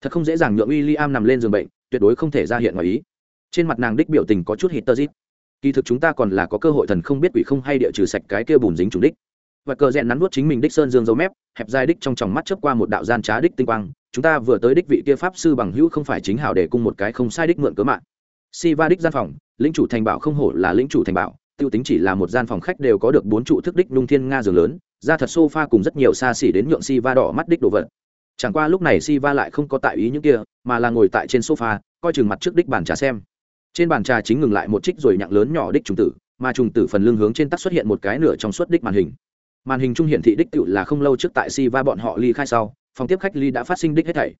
Thật không dễ dàng nhượng William nằm lên giường bệnh, tuyệt đối không thể ra hiện ngoài ý. Trên mặt nàng đích biểu tình có chút hít tơ dít kỳ thực chúng ta còn là có cơ hội thần không biết quỷ không hay địa trừ sạch cái kia bùn dính trùng đích. Và cờ rèn nắn nuốt chính mình đích sơn dương dấu mép, hẹp dài đích trong tròng mắt chớp qua một đạo gian trá đích tinh quang. Chúng ta vừa tới đích vị kia pháp sư bằng hữu không phải chính hảo để cung một cái không sai đích mượn cớ mạng. Si va đích gian phòng, lĩnh chủ thành bảo không hổ là lĩnh chủ thành bảo, tiêu tính chỉ là một gian phòng khách đều có được bốn trụ thức đích nung thiên nga giường lớn ra thật sofa cùng rất nhiều xa xỉ đến nhượng si va đỏ mắt đích đồ vật. Chẳng qua lúc này si va lại không có tại ý những kia, mà là ngồi tại trên sofa, coi chừng mặt trước đích bàn trà xem trên bàn trà chính ngừng lại một trích rồi nhặng lớn nhỏ đích trùng tử, mà trùng tử phần lưng hướng trên tắt xuất hiện một cái nửa trong suốt đích màn hình. Màn hình trung hiển thị đích cựu là không lâu trước tại si va bọn họ ly khai sau, phòng tiếp khách ly đã phát sinh đích hết thảy.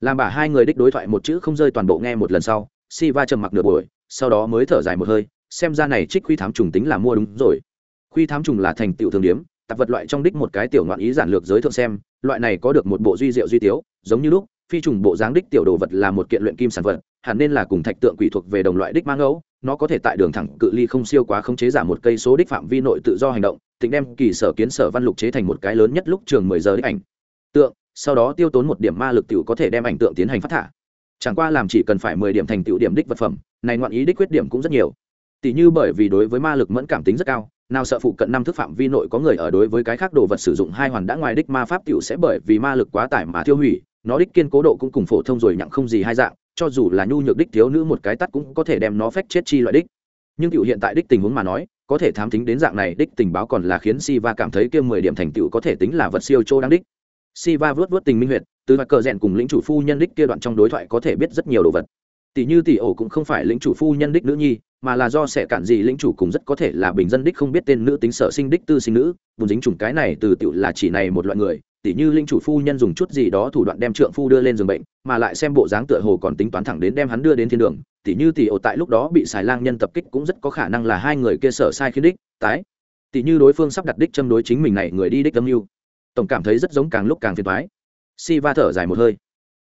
Làm bả hai người đích đối thoại một chữ không rơi toàn bộ nghe một lần sau si va trầm mặc nửa buổi, sau đó mới thở dài một hơi, xem ra này trích khuy thám trùng tính là mua đúng rồi. Khuy thám trùng là thành tựu thường điếm, tạp vật loại trong đích một cái tiểu ngoạn ý giản lược giới thượng xem, loại này có được một bộ duy diệu duy tiếu, giống như lúc, phi trùng bộ dáng đích tiểu đồ vật là một kiện luyện kim sản vật hẳn nên là cùng thạch tượng quỷ thuộc về đồng loại đích mang ngẫu, nó có thể tại đường thẳng cự ly không siêu quá không chế giảm một cây số đích phạm vi nội tự do hành động, tính đem kỳ sở kiến sở văn lục chế thành một cái lớn nhất lúc trường mười giờ đích ảnh. Tượng, sau đó tiêu tốn một điểm ma lực tiểu có thể đem ảnh tượng tiến hành phát thả. Chẳng qua làm chỉ cần phải mười điểm thành tựu điểm đích vật phẩm, này ngoạn ý đích khuyết điểm cũng rất nhiều. Tỷ như bởi vì đối với ma lực mẫn cảm tính rất cao, nào sợ phụ cận năm thức phạm vi nội có người ở đối với cái khác đồ vật sử dụng hai hoàn đã ngoài đích ma pháp tiểu sẽ bởi vì ma lực quá tải mà tiêu hủy, nó đích kiên cố độ cũng cùng phổ thông rồi nhặng không gì hai dạng cho dù là nhu nhược đích thiếu nữ một cái tắt cũng có thể đem nó phách chết chi loại đích nhưng tiểu hiện tại đích tình huống mà nói có thể thám tính đến dạng này đích tình báo còn là khiến Si Va cảm thấy kia mười điểm thành tựu có thể tính là vật siêu châu đáng đích. Siva vớt vớt tình minh huyệt, từ mặt cờ rèn cùng lĩnh chủ phu nhân đích kia đoạn trong đối thoại có thể biết rất nhiều đồ vật. Tỷ như tỷ ổ cũng không phải lĩnh chủ phu nhân đích nữ nhi, mà là do sẽ cản gì lĩnh chủ cùng rất có thể là bình dân đích không biết tên nữ tính sở sinh đích tư sinh nữ, buồn dính trùng cái này từ tiểu là chỉ này một loại người, tỷ như linh chủ phu nhân dùng chút gì đó thủ đoạn đem trượng phu đưa lên giường bệnh, mà lại xem bộ dáng tựa hồ còn tính toán thẳng đến đem hắn đưa đến thiên đường, tỷ như tỉ ổ tại lúc đó bị xài lang nhân tập kích cũng rất có khả năng là hai người kia sở sai khiến đích, tái. Tỷ như đối phương sắp đặt đích châm đối chính mình này người đi đích âm mưu. Tổng cảm thấy rất giống càng lúc càng phiền toái. Si va thở dài một hơi.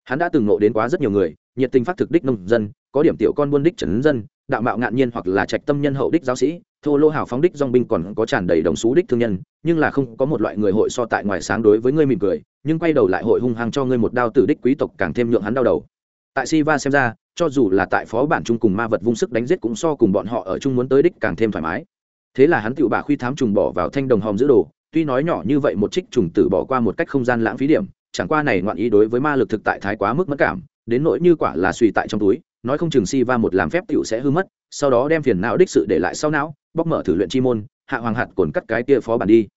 Hắn đã từng nộ đến quá rất nhiều người nhiệt tình phát thực đích nông dân có điểm tiểu con buôn đích trấn dân đạo mạo ngạn nhiên hoặc là trạch tâm nhân hậu đích giáo sĩ, thô lô hào phóng đích dong binh còn có tràn đầy đồng xú đích thương nhân, nhưng là không có một loại người hội so tại ngoài sáng đối với ngươi mỉm cười, nhưng quay đầu lại hội hung hăng cho ngươi một đao tử đích quý tộc càng thêm nhượng hắn đau đầu. Tại si va xem ra, cho dù là tại phó bản chung cùng ma vật vung sức đánh giết cũng so cùng bọn họ ở chung muốn tới đích càng thêm thoải mái. Thế là hắn tựu bà khuy thám trùng bỏ vào thanh đồng hòm giữ đồ, tuy nói nhỏ như vậy một trích trùng tử bỏ qua một cách không gian lãng phí điểm, chẳng qua này ngoạn ý đối với ma lực thực tại thái quá mức mất cảm, đến nỗi như quả là suy tại trong túi nói không chừng si va một làm phép tiểu sẽ hư mất, sau đó đem phiền não đích sự để lại sau não, bóc mở thử luyện chi môn, hạ hoàng hạt cồn cắt cái kia phó bản đi.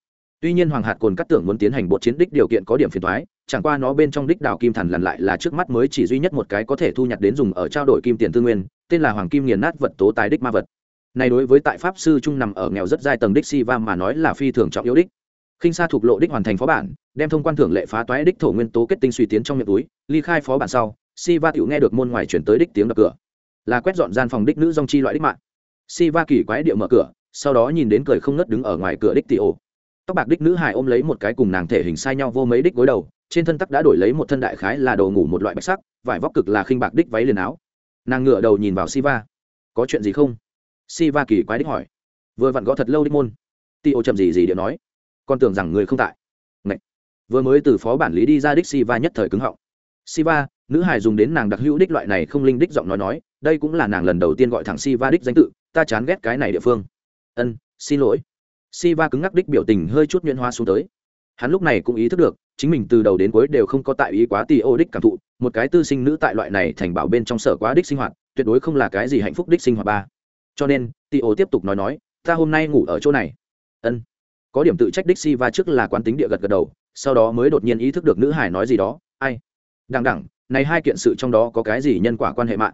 Tuy nhiên hoàng hạt cồn cắt tưởng muốn tiến hành bộ chiến đích điều kiện có điểm phiền thoái chẳng qua nó bên trong đích đào kim thần lần lại là trước mắt mới chỉ duy nhất một cái có thể thu nhặt đến dùng ở trao đổi kim tiền tư nguyên, tên là hoàng kim nghiền nát vật tố tài đích ma vật. Này đối với tại pháp sư trung nằm ở nghèo rất giai tầng đích si va mà nói là phi thường trọng yếu đích. Khinh sa thuộc lộ đích hoàn thành phó bản, đem thông quan thưởng lệ phá toái đích thổ nguyên tố kết tinh suy tiến trong miệng túi, ly khai phó bản sau si va tiểu nghe được môn ngoài chuyển tới đích tiếng đập cửa, là quét dọn gian phòng đích nữ dòng chi loại đích mạng. Si va kỳ quái điệu mở cửa, sau đó nhìn đến cười không ngất đứng ở ngoài cửa đích tị ổ. Tóc bạc đích nữ hài ôm lấy một cái cùng nàng thể hình sai nhau vô mấy đích gối đầu, trên thân tắc đã đổi lấy một thân đại khái là đồ ngủ một loại bạch sắc, vải vóc cực là khinh bạc đích váy liền áo. Nàng ngửa đầu nhìn vào si va. Có chuyện gì không? Si va kỳ quái đích hỏi. Vừa vặn gõ thật lâu đích môn. Ti ô chậm gì gì điện nói. Con tưởng rằng người không tại. Ngậy. vừa mới từ phó bản lý đi ra đích si va nhất thời cứng họng. Si va nữ hải dùng đến nàng đặc hữu đích loại này không linh đích giọng nói nói, đây cũng là nàng lần đầu tiên gọi thẳng si va đích danh tự, ta chán ghét cái này địa phương. Ân, xin lỗi. Si va cứng ngắc đích biểu tình hơi chút nhuyễn hoa xuống tới. Hắn lúc này cũng ý thức được, chính mình từ đầu đến cuối đều không có tại ý quá ti ô đích cảm thụ, một cái tư sinh nữ tại loại này thành bảo bên trong sở quá đích sinh hoạt, tuyệt đối không là cái gì hạnh phúc đích sinh hoạt ba. Cho nên, tì ô tiếp tục nói nói, ta hôm nay ngủ ở chỗ này. Ân. Có điểm tự trách đích si va trước là quán tính địa gật gật đầu, sau đó mới đột nhiên ý thức được nữ hải nói gì đó, ai? Đằng đẳng này hai kiện sự trong đó có cái gì nhân quả quan hệ mạng?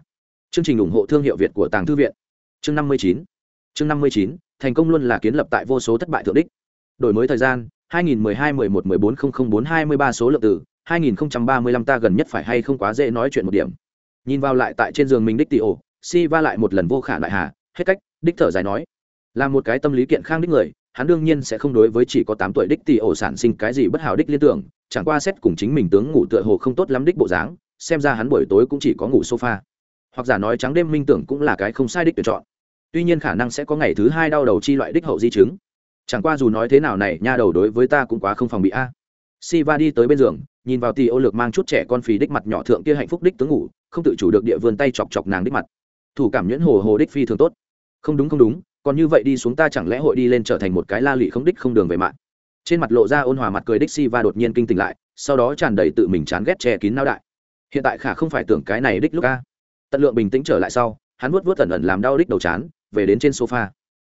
Chương trình ủng hộ thương hiệu việt của tàng thư viện. Chương năm mươi chín. Chương năm mươi chín, thành công luôn là kiến lập tại vô số thất bại thượng đích. Đổi mới thời gian 2012-11-14-00-423 số lượng từ 2035 ta gần nhất phải hay không quá dễ nói chuyện một điểm. Nhìn vào lại tại trên giường mình đích tỷ ổ, si va lại một lần vô khả đại hà, hết cách, đích thở dài nói. Là một cái tâm lý kiện khang đích người, hắn đương nhiên sẽ không đối với chỉ có tám tuổi đích tỷ ổ sản sinh cái gì bất hảo đích liên tưởng, chẳng qua xét cùng chính mình tướng ngủ tựa hồ không tốt lắm đích bộ dáng xem ra hắn buổi tối cũng chỉ có ngủ sofa. Hoặc giả nói trắng đêm minh tưởng cũng là cái không sai đích tuyển chọn. Tuy nhiên khả năng sẽ có ngày thứ hai đau đầu chi loại đích hậu di chứng. Chẳng qua dù nói thế nào này, nha đầu đối với ta cũng quá không phòng bị a. Si va đi tới bên giường, nhìn vào tỷ ô lược mang chút trẻ con phì đích mặt nhỏ thượng kia hạnh phúc đích tướng ngủ, không tự chủ được địa vươn tay chọc chọc nàng đích mặt. Thủ cảm nhuyễn hồ hồ đích phi thường tốt. Không đúng không đúng, còn như vậy đi xuống ta chẳng lẽ hội đi lên trở thành một cái la lị không đích không đường về mạng. Trên mặt lộ ra ôn hòa mặt cười đích si va đột nhiên kinh tỉnh lại, sau đó tràn đầy tự mình chán ghét che kín nao đại hiện tại khả không phải tưởng cái này đích lúc ca tận lượng bình tĩnh trở lại sau, hắn vuốt vuốt ẩn ẩn làm đau đích đầu chán, về đến trên sofa.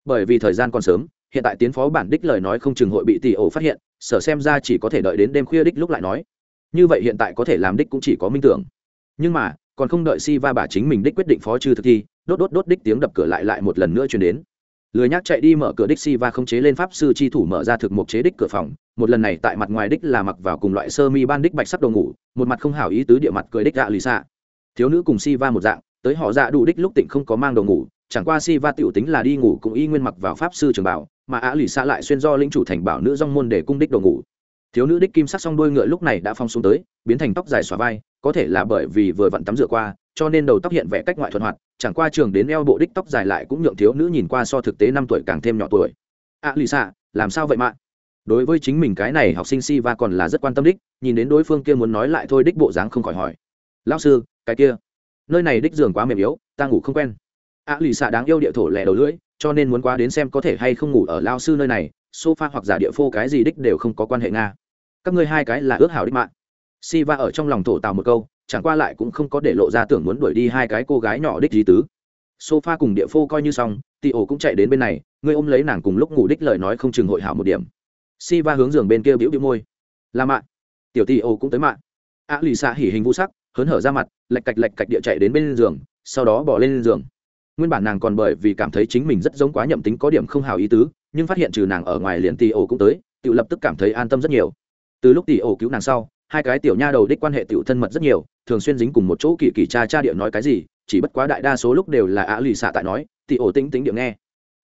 Bởi vì thời gian còn sớm, hiện tại tiến phó bản đích lời nói không chừng hội bị tỷ ổ phát hiện, sở xem ra chỉ có thể đợi đến đêm khuya đích lúc lại nói. Như vậy hiện tại có thể làm đích cũng chỉ có minh tưởng. Nhưng mà, còn không đợi si va bà chính mình đích quyết định phó trừ thực thi, đốt đốt đốt đích tiếng đập cửa lại lại một lần nữa chuyển đến. Lười nhác chạy đi mở cửa đích si va không chế lên pháp sư chi thủ mở ra thực mục chế đích cửa phòng một lần này tại mặt ngoài đích là mặc vào cùng loại sơ mi ban đích bạch sắc đồ ngủ một mặt không hảo ý tứ địa mặt cười đích gạ lì xạ thiếu nữ cùng si va một dạng tới họ dạ đủ đích lúc tỉnh không có mang đồ ngủ chẳng qua si va tiểu tính là đi ngủ cũng y nguyên mặc vào pháp sư trường bảo mà ạ lì xạ lại xuyên do lĩnh chủ thành bảo nữ dong môn để cung đích đồ ngủ. Thiếu nữ đích kim sắc song đôi ngựa lúc này đã phong xuống tới biến thành tóc dài xòa vai có thể là bởi vì vừa vặn tắm rửa qua cho nên đầu tóc hiện vẻ cách ngoại thuận hoạt chẳng qua trường đến eo bộ đích tóc dài lại cũng nhượng thiếu nữ nhìn qua so thực tế năm tuổi càng thêm nhỏ tuổi. Ạ à, lì xạ làm sao vậy mà? Đối với chính mình cái này học sinh si va còn là rất quan tâm đích nhìn đến đối phương kia muốn nói lại thôi đích bộ dáng không khỏi hỏi. Lão sư cái kia nơi này đích giường quá mềm yếu ta ngủ không quen. A à, lì xạ đáng yêu địa thổ lẻ đầu lưỡi cho nên muốn qua đến xem có thể hay không ngủ ở lao sư nơi này sofa hoặc giả địa phô cái gì đích đều không có quan hệ nga. Các ngươi hai cái là ước hảo đích mạng si va ở trong lòng thổ tào một câu chẳng qua lại cũng không có để lộ ra tưởng muốn đuổi đi hai cái cô gái nhỏ đích gì tứ. Sofa cùng địa phô coi như xong tị ổ cũng chạy đến bên này ngươi ôm lấy nàng cùng lúc ngủ đích lời nói không chừng hội hảo một điểm si va hướng giường bên kia bĩu bĩu môi. Là mạng tiểu tỷ ô cũng tới mạng a lì xạ hỉ hình vũ sắc, hớn hở ra mặt, lạch cạch lạch cạch địa chạy đến bên giường, sau đó bỏ lên giường. Nguyên bản nàng còn bởi vì cảm thấy chính mình rất giống quá nhậm tính có điểm không hào ý tứ, nhưng phát hiện trừ nàng ở ngoài liền tỷ ổ cũng tới tự lập tức cảm thấy an tâm rất nhiều. Từ lúc tỷ ổ cứu nàng sau, hai cái tiểu nha đầu đích quan hệ tiểu thân mật rất nhiều, thường xuyên dính cùng một chỗ kỳ kỳ cha cha địa nói cái gì, chỉ bất quá đại đa số lúc đều là á lì xạ tại nói tỷ ổ tĩnh tĩnh địa nghe.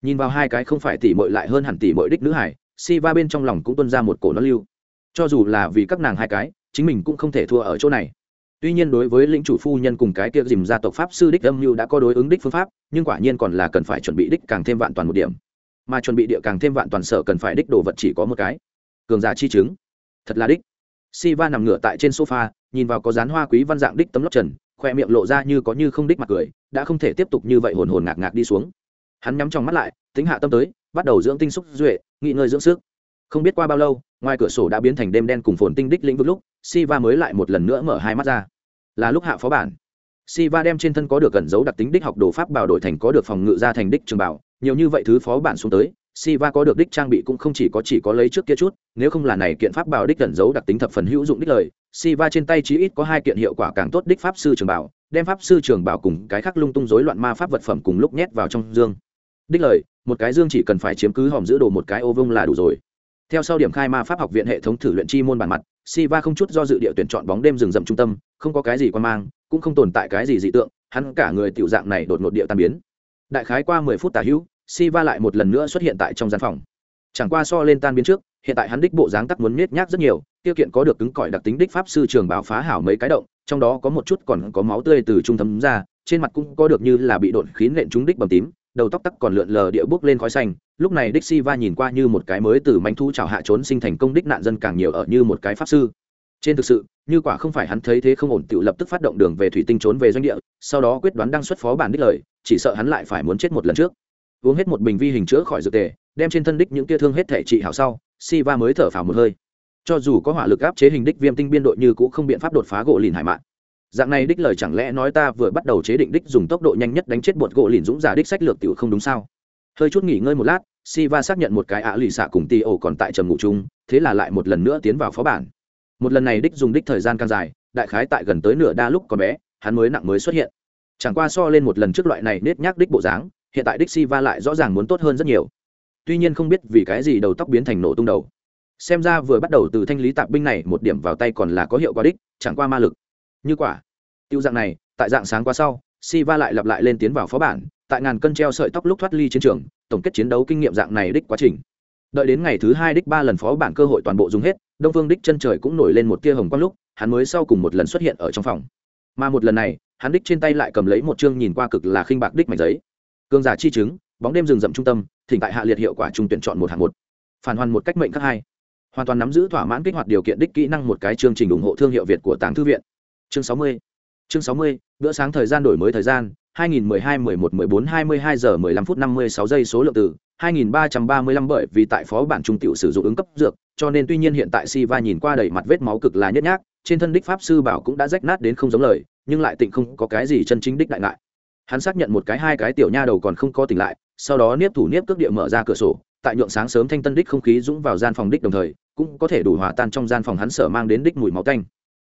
Nhìn vào hai cái không phải tỷ mội lại hơn hẳn tỷ mội đích nữ hải si va bên trong lòng cũng tuân ra một cổ nó lưu. Cho dù là vì các nàng hai cái, chính mình cũng không thể thua ở chỗ này. Tuy nhiên đối với lĩnh chủ phu nhân cùng cái kia dìm gia tộc pháp sư đích âm mưu đã có đối ứng đích phương pháp, nhưng quả nhiên còn là cần phải chuẩn bị đích càng thêm vạn toàn một điểm. Mà chuẩn bị địa càng thêm vạn toàn sở cần phải đích đồ vật chỉ có một cái. Cường giả chi chứng. Thật là đích. Si va nằm ngửa tại trên sofa, nhìn vào có dán hoa quý văn dạng đích tấm lóc trần, khoe miệng lộ ra như có như không đích mặt cười, đã không thể tiếp tục như vậy hồn hồn ngạc ngạc đi xuống. Hắn nhắm trong mắt lại, tính hạ tâm tới bắt đầu dưỡng tinh xúc duệ nghỉ ngơi dưỡng sức. Không biết qua bao lâu ngoài cửa sổ đã biến thành đêm đen cùng phồn tinh đích lĩnh vực lúc Siva mới lại một lần nữa mở hai mắt ra. Là lúc hạ phó bản. Siva đem trên thân có được gần dấu đặc tính đích học đồ pháp bảo đổi thành có được phòng ngự ra thành đích trường bảo. Nhiều như vậy thứ phó bản xuống tới Siva có được đích trang bị cũng không chỉ có chỉ có lấy trước kia chút, nếu không là này kiện pháp bảo đích gần dấu đặc tính thập phần hữu dụng đích lời, Siva trên tay chí ít có hai kiện hiệu quả càng tốt đích pháp sư trường bảo, đem pháp sư trường bảo cùng cái khác lung tung rối loạn ma pháp vật phẩm cùng lúc nhét vào trong dương. Đích lời, một cái dương chỉ cần phải chiếm cứ hòm giữ đồ một cái ô vông là đủ rồi. Theo sau điểm khai ma pháp học viện hệ thống thử luyện chi môn bản mặt, Siva không chút do dự địa tuyển chọn bóng đêm rừng rậm trung tâm, không có cái gì quan mang, cũng không tồn tại cái gì dị tượng, hắn cả người tiểu dạng này đột ngột địa tan biến. Đại khái qua mười phút tả hữu, Siva lại một lần nữa xuất hiện tại trong gian phòng. Chẳng qua so lên tan biến trước, hiện tại hắn đích bộ dáng tắc muốn miết nhác rất nhiều, tiêu kiện có được cứng cỏi đặc tính đích pháp sư trường bảo phá hảo mấy cái động, trong đó có một chút còn có máu tươi từ trung thấm ra, trên mặt cũng có được như là bị đột khí nện trúng đích bầm tím đầu tóc tắc còn lượn lờ địa bước lên khói xanh, lúc này đích si va nhìn qua như một cái mới từ manh thu chảo hạ trốn sinh thành công đích nạn dân càng nhiều ở như một cái pháp sư. Trên thực sự, như quả không phải hắn thấy thế không ổn tự lập tức phát động đường về thủy tinh trốn về doanh địa, sau đó quyết đoán đăng xuất phó bản đích lời, chỉ sợ hắn lại phải muốn chết một lần trước. Uống hết một bình vi hình chữa khỏi dược tề, đem trên thân đích những tia thương hết thể trị hảo sau si va mới thở phào một hơi. Cho dù có hỏa lực áp chế hình đích viêm tinh biên đội như cũng không biện pháp đột phá gỗ lìn hải mạng dạng này đích lời chẳng lẽ nói ta vừa bắt đầu chế định đích dùng tốc độ nhanh nhất đánh chết bột gỗ lìn dũng giả đích sách lược tiểu không đúng sao hơi chút nghỉ ngơi một lát Siva xác nhận một cái ạ lì xạ cùng Tì ổ còn tại trầm ngủ chung, thế là lại một lần nữa tiến vào phó bản. Một lần này đích dùng đích thời gian càng dài, đại khái tại gần tới nửa đa lúc còn bé, hắn mới nặng mới xuất hiện. Chẳng qua so lên một lần trước loại này nết nhác đích bộ dáng, hiện tại đích Siva lại rõ ràng muốn tốt hơn rất nhiều. Tuy nhiên không biết vì cái gì đầu tóc biến thành nổ tung đầu. Xem ra vừa bắt đầu từ thanh lý tạp binh này một điểm vào tay còn là có hiệu quả đích, chẳng qua ma lực. Như quả, tiêu dạng này, tại dạng sáng qua sau, Siva lại lặp lại lên tiến vào phó bản, tại ngàn cân treo sợi tóc lúc thoát ly chiến trường, tổng kết chiến đấu kinh nghiệm dạng này đích quá trình. Đợi đến ngày thứ hai đích ba lần phó bản cơ hội toàn bộ dùng hết đông phương đích chân trời cũng nổi lên một tia hồng quang lúc hắn mới sau cùng một lần xuất hiện ở trong phòng. Mà một lần này hắn đích trên tay lại cầm lấy một chương nhìn qua cực là khinh bạc đích mảnh giấy. Cương giả chi chứng bóng đêm rừng rậm trung tâm thỉnh tại hạ liệt hiệu quả trung tuyển chọn một hạng một. Phản hoàn một cách mệnh các hai. Hoàn toàn nắm giữ thỏa mãn kích hoạt điều kiện đích kỹ năng một cái chương trình ủng hộ thương hiệu việt của tàng thư viện chương sáu mươi chương sáu mươi bữa sáng thời gian đổi mới thời gian 2012 11 14 22 giờ 15 phút 56 giây số lượng từ 2335 bởi vì tại phó bản trung tiểu sử dụng ứng cấp dược, cho nên tuy nhiên hiện tại Siva nhìn qua đầy mặt vết máu cực là nhất nhác, trên thân đích pháp sư bảo cũng đã rách nát đến không giống lời, nhưng lại tịnh không có cái gì chân chính đích đại ngại. Hắn xác nhận một cái hai cái tiểu nha đầu còn không có tỉnh lại, sau đó niếp thủ niếp cước địa mở ra cửa sổ, tại nhượng sáng sớm thanh tân đích không khí dũng vào gian phòng đích đồng thời, cũng có thể đủ hòa tan trong gian phòng hắn sở mang đến đích mùi máu tanh.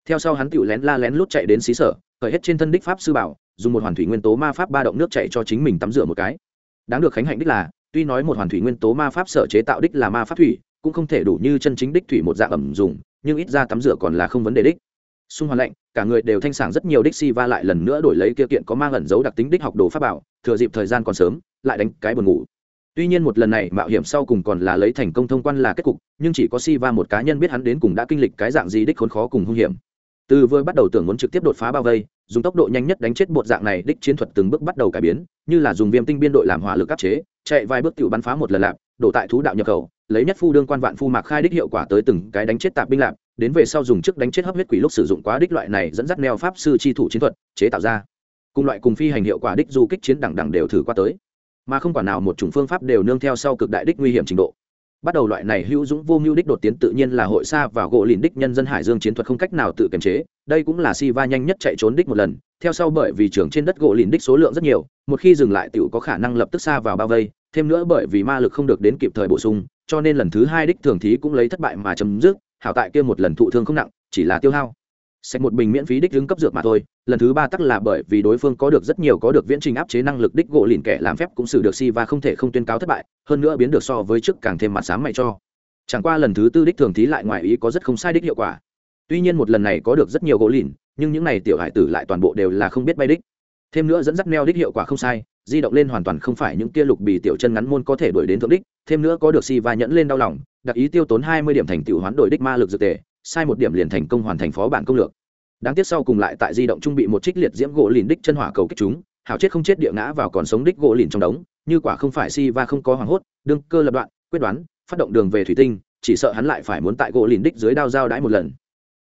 Theo sau hắn tiểu lén la lén lút chạy đến xí sở, cởi hết trên thân đích pháp sư bảo, dùng một hoàn thủy nguyên tố ma pháp ba động nước chạy cho chính mình tắm rửa một cái. Đáng được khánh hạnh đích là tuy nói một hoàn thủy nguyên tố ma pháp sở chế tạo đích là ma pháp thủy cũng không thể đủ như chân chính đích thủy một dạng ẩm dùng nhưng ít ra tắm rửa còn là không vấn đề đích. Xung hoàn lạnh cả người đều thanh sảng rất nhiều đích si va lại lần nữa đổi lấy kia kiện có mang ẩn dấu đặc tính đích học đồ pháp bảo thừa dịp thời gian còn sớm lại đánh cái buồn ngủ. Tuy nhiên một lần này mạo hiểm sau cùng còn là lấy thành công thông quan là kết cục nhưng chỉ có si va một cá nhân biết hắn đến cùng đã kinh lịch cái dạng gì đích khốn khó cùng hung hiểm từ vừa bắt đầu tưởng muốn trực tiếp đột phá bao vây, dùng tốc độ nhanh nhất đánh chết bột dạng này, đích chiến thuật từng bước bắt đầu cải biến, như là dùng viêm tinh biên đội làm hỏa lực áp chế, chạy vài bước tự bắn phá một lần lạp, đổ tại thú đạo nhập khẩu, lấy nhất phu đương quan vạn phu mạc khai đích hiệu quả tới từng cái đánh chết tạp binh lạp, đến về sau dùng chức đánh chết hấp huyết quỷ lúc sử dụng quá đích loại này dẫn dắt neo pháp sư chi thủ chiến thuật, chế tạo ra. Cùng loại cùng phi hành hiệu quả đích du kích chiến đẳng đẳng đều thử qua tới. Mà không quả nào một chủng phương pháp đều nương theo sau cực đại đích nguy hiểm trình độ bắt đầu loại này hữu dũng vô mưu đích đột tiến tự nhiên là hội xa và gỗ lìn đích nhân dân hải dương chiến thuật không cách nào tự kiềm chế. Đây cũng là si va nhanh nhất chạy trốn đích một lần. Theo sau bởi vì trường trên đất gỗ lìn đích số lượng rất nhiều, một khi dừng lại tựu có khả năng lập tức xa vào bao vây. Thêm nữa bởi vì ma lực không được đến kịp thời bổ sung, cho nên lần thứ hai đích thường thí cũng lấy thất bại mà chấm dứt. Hảo tại kia một lần thụ thương không nặng, chỉ là tiêu hao sạch một bình miễn phí đích đứng cấp dược mà thôi, lần thứ ba tắc là bởi vì đối phương có được rất nhiều có được viễn trình áp chế năng lực đích gỗ lìn kẻ làm phép cũng xử được si và không thể không tuyên cáo thất bại, hơn nữa biến được so với trước càng thêm mặt sáng mày cho. Chẳng qua lần thứ tư đích thường thí lại ngoài ý có rất không sai đích hiệu quả. Tuy nhiên một lần này có được rất nhiều gỗ lìn, nhưng những này tiểu hải tử lại toàn bộ đều là không biết bay đích. Thêm nữa dẫn dắt neo đích hiệu quả không sai, di động lên hoàn toàn không phải những kia lục bì tiểu chân ngắn môn có thể đuổi đến thượng đích, thêm nữa có được si và nhẫn lên đau lòng, đặc ý tiêu tốn hai mươi điểm thành tiểu hoán đổi đích ma lực dược tề sai một điểm liền thành công hoàn thành phó bản công lược. Đáng tiếc sau cùng lại tại di động trung bị một trích liệt diễm gỗ lìn đích chân hỏa cầu kích chúng, hảo chết không chết địa ngã vào còn sống đích gỗ lìn trong đống, như quả không phải si và không có hoảng hốt, đương cơ lập đoạn, quyết đoán, phát động đường về thủy tinh, chỉ sợ hắn lại phải muốn tại gỗ lìn đích dưới đao dao đãi một lần.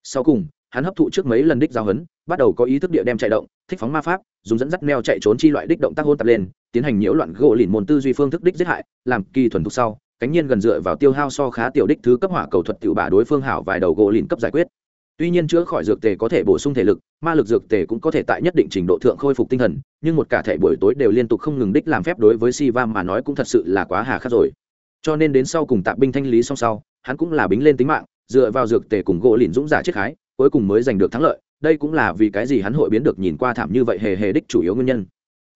Sau cùng, hắn hấp thụ trước mấy lần đích giao hấn, bắt đầu có ý thức địa đem chạy động, thích phóng ma pháp, dùng dẫn dắt neo chạy trốn chi loại đích động tác hôn tập lên, tiến hành nhiễu loạn gỗ lìn môn tư duy phương thức đích giết hại, làm kỳ thuần thục sau cánh nhiên gần dựa vào tiêu hao so khá tiểu đích thứ cấp hỏa cầu thuật tiểu bả đối phương hảo vài đầu gỗ lìn cấp giải quyết. Tuy nhiên chữa khỏi dược tề có thể bổ sung thể lực, ma lực dược tề cũng có thể tại nhất định trình độ thượng khôi phục tinh thần, nhưng một cả thể buổi tối đều liên tục không ngừng đích làm phép đối với si va mà nói cũng thật sự là quá hà khắc rồi. Cho nên đến sau cùng tạm binh thanh lý xong sau, hắn cũng là bính lên tính mạng, dựa vào dược tề cùng gỗ lìn dũng giả chết khái, cuối cùng mới giành được thắng lợi. Đây cũng là vì cái gì hắn hội biến được nhìn qua thảm như vậy hề hề đích chủ yếu nguyên nhân.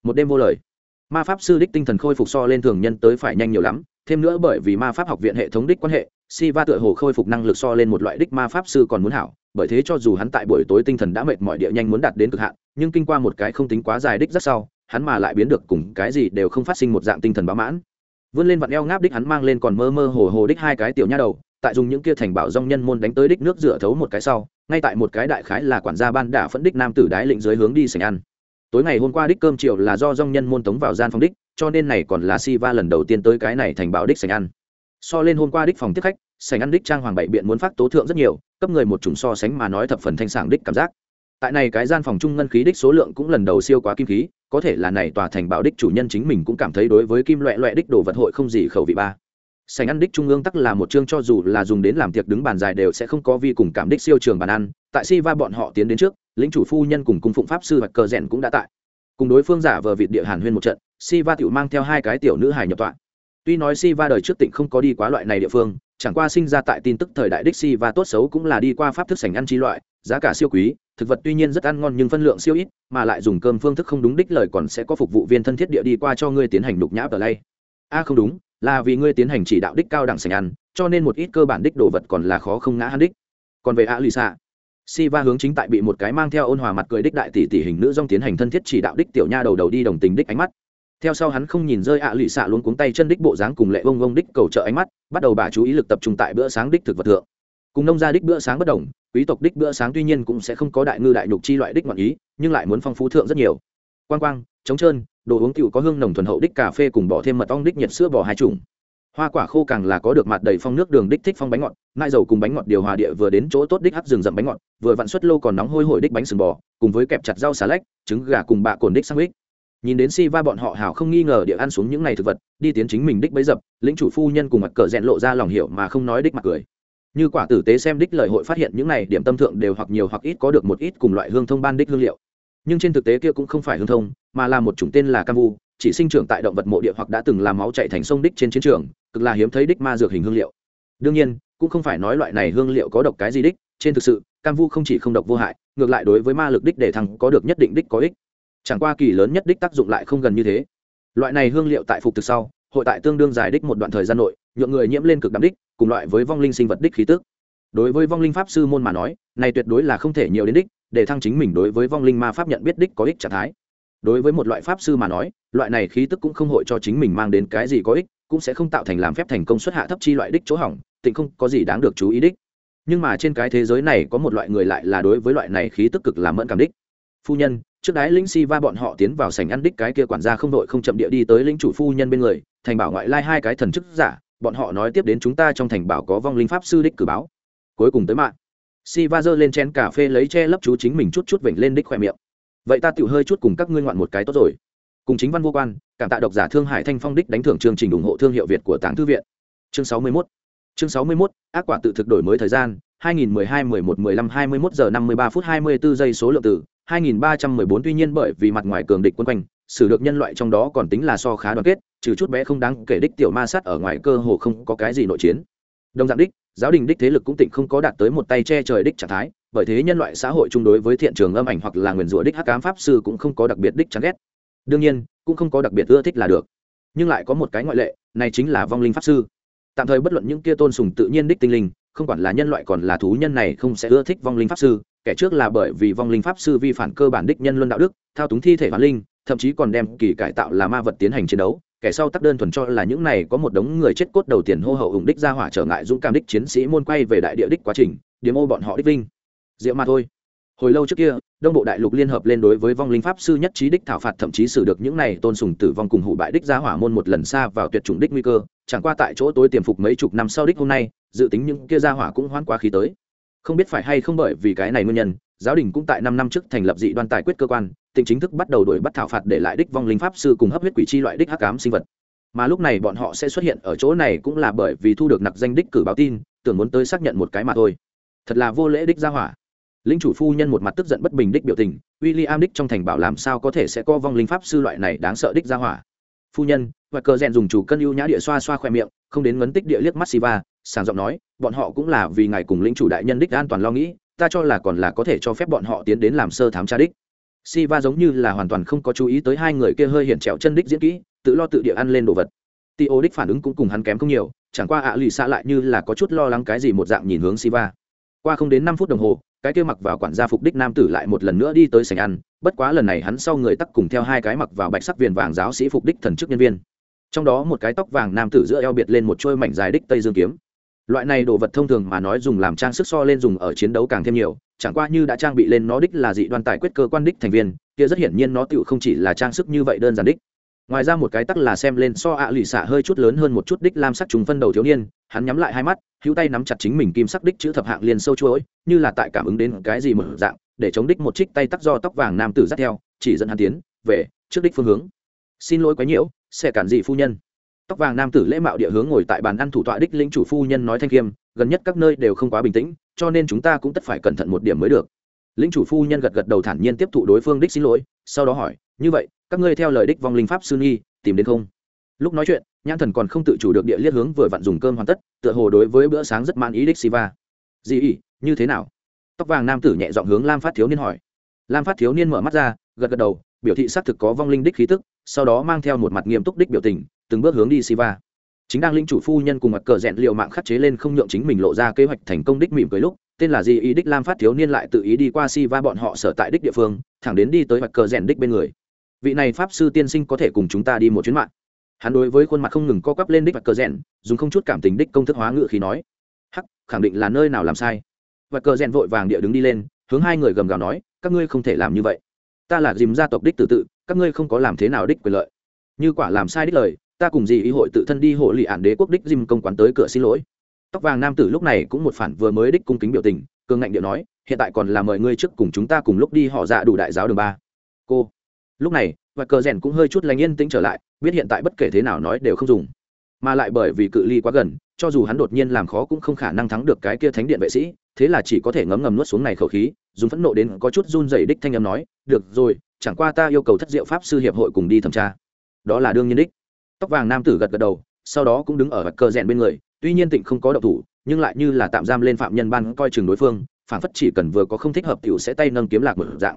Một đêm vô lời. Ma pháp sư đích tinh thần khôi phục so lên thường nhân tới phải nhanh nhiều lắm thêm nữa bởi vì ma pháp học viện hệ thống đích quan hệ si va tựa hồ khôi phục năng lực so lên một loại đích ma pháp sư còn muốn hảo, bởi thế cho dù hắn tại buổi tối tinh thần đã mệt mỏi địa nhanh muốn đạt đến cực hạn, nhưng kinh qua một cái không tính quá dài đích rất sau, hắn mà lại biến được cùng cái gì đều không phát sinh một dạng tinh thần bá mãn. Vươn lên vặn eo ngáp đích hắn mang lên còn mơ mơ hồ hồ đích hai cái tiểu nha đầu, tại dùng những kia thành bảo dòng nhân môn đánh tới đích nước rửa thấu một cái sau, ngay tại một cái đại khái là quản gia ban đả phẫn đích nam tử đái lĩnh dưới hướng đi sành ăn. Tối ngày hôm qua đích cơm chiều là do dòng nhân môn tống vào gian phòng đích cho nên này còn là si va lần đầu tiên tới cái này thành bảo đích sành ăn. So lên hôm qua đích phòng tiếp khách, sành ăn đích trang hoàng bảy biện muốn phát tố thượng rất nhiều, cấp người một chủng so sánh mà nói thập phần thanh sảng đích cảm giác. Tại này cái gian phòng trung ngân khí đích số lượng cũng lần đầu siêu quá kim khí, có thể là này tòa thành bảo đích chủ nhân chính mình cũng cảm thấy đối với kim loại loại đích đồ vật hội không gì khẩu vị ba. Sành ăn đích trung ương tắc là một chương cho dù là dùng đến làm tiệc đứng bàn dài đều sẽ không có vi cùng cảm đích siêu trường bàn ăn. Tại si va bọn họ tiến đến trước lính chủ phu nhân cùng cung phụng pháp sư hoặc cờ rèn cũng đã tại. Cùng đối phương giả vờ vịt địa hàn huyên một trận si va mang theo hai cái tiểu nữ hài nhập tọa. Tuy nói si va đời trước tỉnh không có đi quá loại này địa phương, chẳng qua sinh ra tại tin tức thời đại đích si va tốt xấu cũng là đi qua pháp thức sành ăn chi loại, giá cả siêu quý, thực vật tuy nhiên rất ăn ngon nhưng phân lượng siêu ít, mà lại dùng cơm phương thức không đúng đích lời còn sẽ có phục vụ viên thân thiết địa đi qua cho ngươi tiến hành đục nhã ở lay. a, không đúng, là vì ngươi tiến hành chỉ đạo đích cao đẳng sành ăn, cho nên một ít cơ bản đích đồ vật còn là khó không ngã hắn đích. Còn về a lì xạ si va hướng chính tại bị một cái mang theo ôn hòa mặt cười đích đại tỷ tỷ hình nữ dong tiến hành thân thiết chỉ đạo đích tiểu nha đầu đầu đi đồng tình đích ánh mắt theo sau hắn không nhìn rơi ạ lụy xạ luôn cuống tay chân đích bộ dáng cùng lệ vông vông đích cầu trợ ánh mắt, bắt đầu bà chú ý lực tập trung tại bữa sáng đích thực vật thượng. Cùng nông gia đích bữa sáng bất đồng, quý tộc đích bữa sáng tuy nhiên cũng sẽ không có đại ngư đại nhục chi loại đích ngọn ý, nhưng lại muốn phong phú thượng rất nhiều. Quang quang, trống trơn, đồ uống cựu có hương nồng thuần hậu đích cà phê cùng bỏ thêm mật ong đích nhiệt sữa bò hai chủng. Hoa quả khô càng là có được mặt đầy phong nước đường đích thích phong bánh ngọt nai dầu cùng bánh ngọt điều hòa địa vừa đến chỗ tốt đích hắc rừng rậm bánh ngọt, vừa vặn suất lô còn nóng hôi hổi đích bánh sừng bò, cùng với kẹp chặt rau xà lách, trứng gà cùng bạ cồn đích sang ích nhìn đến si va bọn họ hảo không nghi ngờ địa ăn xuống những này thực vật, đi tiến chính mình đích bấy dập, lĩnh chủ phu nhân cùng mặt cờ rẽn lộ ra lòng hiểu mà không nói đích mặt cười. Như quả tử tế xem đích lời hội phát hiện những này, điểm tâm thượng đều hoặc nhiều hoặc ít có được một ít cùng loại hương thông ban đích hương liệu. Nhưng trên thực tế kia cũng không phải hương thông, mà là một chủng tên là cam vu, chỉ sinh trưởng tại động vật mộ địa hoặc đã từng làm máu chạy thành sông đích trên chiến trường, cực là hiếm thấy đích ma dược hình hương liệu. Đương nhiên, cũng không phải nói loại này hương liệu có độc cái gì đích, trên thực sự, cam vu không chỉ không độc vô hại, ngược lại đối với ma lực đích để thằng có được nhất định đích có ích chẳng qua kỳ lớn nhất đích tác dụng lại không gần như thế. Loại này hương liệu tại phục thực sau, hội tại tương đương dài đích một đoạn thời gian nội, nhượng người nhiễm lên cực đắm đích, cùng loại với vong linh sinh vật đích khí tức. Đối với vong linh pháp sư môn mà nói, này tuyệt đối là không thể nhiều đến đích, để thăng chính mình đối với vong linh ma pháp nhận biết đích có ích trạng thái. Đối với một loại pháp sư mà nói, loại này khí tức cũng không hội cho chính mình mang đến cái gì có ích, cũng sẽ không tạo thành làm phép thành công xuất hạ thấp chi loại đích chỗ hỏng, tịnh không có gì đáng được chú ý đích. Nhưng mà trên cái thế giới này có một loại người lại là đối với loại này khí tức cực làm mẫn cảm đích. Phu nhân trước đái lĩnh si va bọn họ tiến vào sảnh ăn đích cái kia quản gia không đội không chậm địa đi tới lĩnh chủ phu nhân bên người thành bảo ngoại lai hai cái thần chức giả bọn họ nói tiếp đến chúng ta trong thành bảo có vong linh pháp sư đích cử báo. Cuối cùng tới mạng. Si va giơ lên chén cà phê lấy che lấp chú chính mình chút chút vểnh lên đích khoe miệng. Vậy ta tự hơi chút cùng các ngươi ngoạn một cái tốt rồi. Cùng chính văn vô quan cảm tạ độc giả thương hải thanh phong đích đánh thưởng chương trình ủng hộ thương hiệu việt của tảng thư viện. Chương sáu mươi 61 chương sáu mươi 61, ác quả tự thực đổi mới thời gian 2012 11 15 21 giờ 53 phút 24 giây số lượng từ. 2314 tuy nhiên bởi vì mặt ngoài cường địch quân quanh, xử được nhân loại trong đó còn tính là so khá đoàn kết, trừ chút bé không đáng kể đích tiểu ma sát ở ngoài cơ hồ không có cái gì nội chiến. Đồng dạng đích, giáo đình đích thế lực cũng tịnh không có đạt tới một tay che trời đích trạng thái, bởi thế nhân loại xã hội chung đối với thiện trường âm ảnh hoặc là nguyền rủa đích hắc ám pháp sư cũng không có đặc biệt đích chán ghét. Đương nhiên, cũng không có đặc biệt ưa thích là được. Nhưng lại có một cái ngoại lệ, này chính là vong linh pháp sư. Tạm thời bất luận những kia tôn sùng tự nhiên đích tinh linh, không quản là nhân loại còn là thú nhân này không sẽ ưa thích vong linh pháp sư kẻ trước là bởi vì vong linh pháp sư vi phản cơ bản đích nhân luân đạo đức, thao túng thi thể hoàn linh, thậm chí còn đem kỳ cải tạo là ma vật tiến hành chiến đấu. Kẻ sau tắc đơn thuần cho là những này có một đống người chết cốt đầu tiền hô hậu ủng đích ra hỏa trở ngại dũng cảm đích chiến sĩ môn quay về đại địa đích quá trình, điếm ô bọn họ đích vinh. Diệu mà thôi. Hồi lâu trước kia, đông bộ đại lục liên hợp lên đối với vong linh pháp sư nhất trí đích thảo phạt thậm chí xử được những này tôn sùng tử vong cùng hủ bại đích ra hỏa môn một lần xa vào tuyệt chủng đích nguy cơ, chẳng qua tại chỗ tối tiềm phục mấy chục năm sau đích hôm nay, dự tính những kia ra hỏa cũng hoán quá khí tới không biết phải hay không bởi vì cái này nguyên nhân, giáo đình cũng tại năm năm trước thành lập dị đoan tài quyết cơ quan tỉnh chính thức bắt đầu đuổi bắt thảo phạt để lại đích vong linh pháp sư cùng hấp huyết quỷ chi loại đích hắc ám sinh vật. Mà lúc này bọn họ sẽ xuất hiện ở chỗ này cũng là bởi vì thu được nặc danh đích cử báo tin, tưởng muốn tới xác nhận một cái mà thôi. Thật là vô lễ đích ra hỏa. Linh chủ phu nhân một mặt tức giận bất bình đích biểu tình w i l l i am đích trong thành bảo làm sao có thể sẽ có vong linh pháp sư loại này đáng sợ đích ra hỏa. Phu nhân và cờ rèn dùng chủ cân ưu nhã địa xoa xoa khoe miệng, không đến ngấn tích địa liếc mắt siva sàng giọng nói, bọn họ cũng là vì ngài cùng lĩnh chủ đại nhân đích an toàn lo nghĩ, ta cho là còn là có thể cho phép bọn họ tiến đến làm sơ thám tra đích. Siva giống như là hoàn toàn không có chú ý tới hai người kia hơi hiển trẹo chân đích diễn kỹ, tự lo tự địa ăn lên đồ vật. Ti ô đích phản ứng cũng cùng hắn kém không nhiều, chẳng qua ạ lì xa lại như là có chút lo lắng cái gì một dạng nhìn hướng siva. Qua không đến năm phút đồng hồ, cái kia mặc vào quản gia phục đích nam tử lại một lần nữa đi tới sành ăn, bất quá lần này hắn sau người tắc cùng theo hai cái mặc vào bạch sắc viền vàng giáo sĩ phục đích thần chức nhân viên trong đó một cái tóc vàng nam tử giữa eo biệt lên một chuôi mảnh dài đích tây dương kiếm. Loại này đồ vật thông thường mà nói dùng làm trang sức so lên dùng ở chiến đấu càng thêm nhiều, chẳng qua như đã trang bị lên nó đích là dị đoan tài quyết cơ quan đích thành viên, kia rất hiển nhiên nó tựu không chỉ là trang sức như vậy đơn giản đích. Ngoài ra một cái tắc là xem lên so ạ à lì xạ hơi chút lớn hơn một chút đích lam sắc trùng phân đầu thiếu niên, hắn nhắm lại hai mắt, hữu tay nắm chặt chính mình kim sắc đích chữ thập hạng liền sâu chuỗi, như là tại cảm ứng đến cái gì mở dạng, để chống đích một trích tay tắc do tóc vàng nam tử dắt theo, chỉ dẫn hắn tiến về trước đích phương hướng. Xin lỗi quấy nhiễu sẽ cản gì phu nhân? Tóc vàng nam tử lễ mạo địa hướng ngồi tại bàn ăn thủ tọa đích lĩnh chủ phu nhân nói thanh khiêm, gần nhất các nơi đều không quá bình tĩnh, cho nên chúng ta cũng tất phải cẩn thận một điểm mới được. Lĩnh chủ phu nhân gật gật đầu thản nhiên tiếp thụ đối phương đích xin lỗi, sau đó hỏi, như vậy, các ngươi theo lời đích vong linh pháp sư nghi tìm đến không? Lúc nói chuyện, nhãn thần còn không tự chủ được địa liết hướng vừa vặn dùng cơm hoàn tất, tựa hồ đối với bữa sáng rất man ý đích siva. Dị ý như thế nào? Tóc vàng nam tử nhẹ dọn hướng lam phát thiếu niên hỏi. Lam phát thiếu niên mở mắt ra, gật gật đầu, biểu thị xác thực có vong linh đích khí tức sau đó mang theo một mặt nghiêm túc đích biểu tình, từng bước hướng đi siva. Chính đang linh chủ phu nhân cùng mặt cờ rẽn liệu mạng khắc chế lên không nhượng chính mình lộ ra kế hoạch thành công đích mỉm cười lúc, tên là gì ý đích lam phát thiếu niên lại tự ý đi qua siva bọn họ sở tại đích địa phương, thẳng đến đi tới mặt cờ rẽn đích bên người. Vị này pháp sư tiên sinh có thể cùng chúng ta đi một chuyến mạng. Hắn đối với khuôn mặt không ngừng co quắp lên đích mặt cờ rẽn dùng không chút cảm tình đích công thức hóa ngự khí nói, hắc, khẳng định là nơi nào làm sai. Và cờ rẽn vội vàng địa đứng đi lên, hướng hai người gầm gào nói, các ngươi không thể làm như vậy. Ta là dìm gia tộc đích tự tự các ngươi không có làm thế nào đích quyền lợi. Như quả làm sai đích lời, ta cùng dì ý hội tự thân đi hộ lị ản đế quốc đích dìm công quán tới cửa xin lỗi. Tóc vàng nam tử lúc này cũng một phản vừa mới đích cung kính biểu tình, cường ngạnh điệu nói, hiện tại còn là mời ngươi trước cùng chúng ta cùng lúc đi họ dạ đủ đại giáo đường ba. Cô. Lúc này, và cờ rèn cũng hơi chút lành yên tĩnh trở lại, biết hiện tại bất kể thế nào nói đều không dùng. Mà lại bởi vì cự ly quá gần, cho dù hắn đột nhiên làm khó cũng không khả năng thắng được cái kia thánh điện vệ sĩ, thế là chỉ có thể ngấm ngầm nuốt xuống này khẩu khí, dùng phẫn nộ đến có chút run dày đích thanh âm nói, được rồi chẳng qua ta yêu cầu thất diệu pháp sư hiệp hội cùng đi thẩm tra. Đó là đương nhiên đích. Tóc vàng nam tử gật gật đầu, sau đó cũng đứng ở vật cờ rèn bên người, tuy nhiên tịnh không có độc thủ, nhưng lại như là tạm giam lên phạm nhân ban coi chừng đối phương, phản phất chỉ cần vừa có không thích hợp t sẽ tay nâng kiếm lạc một dạng.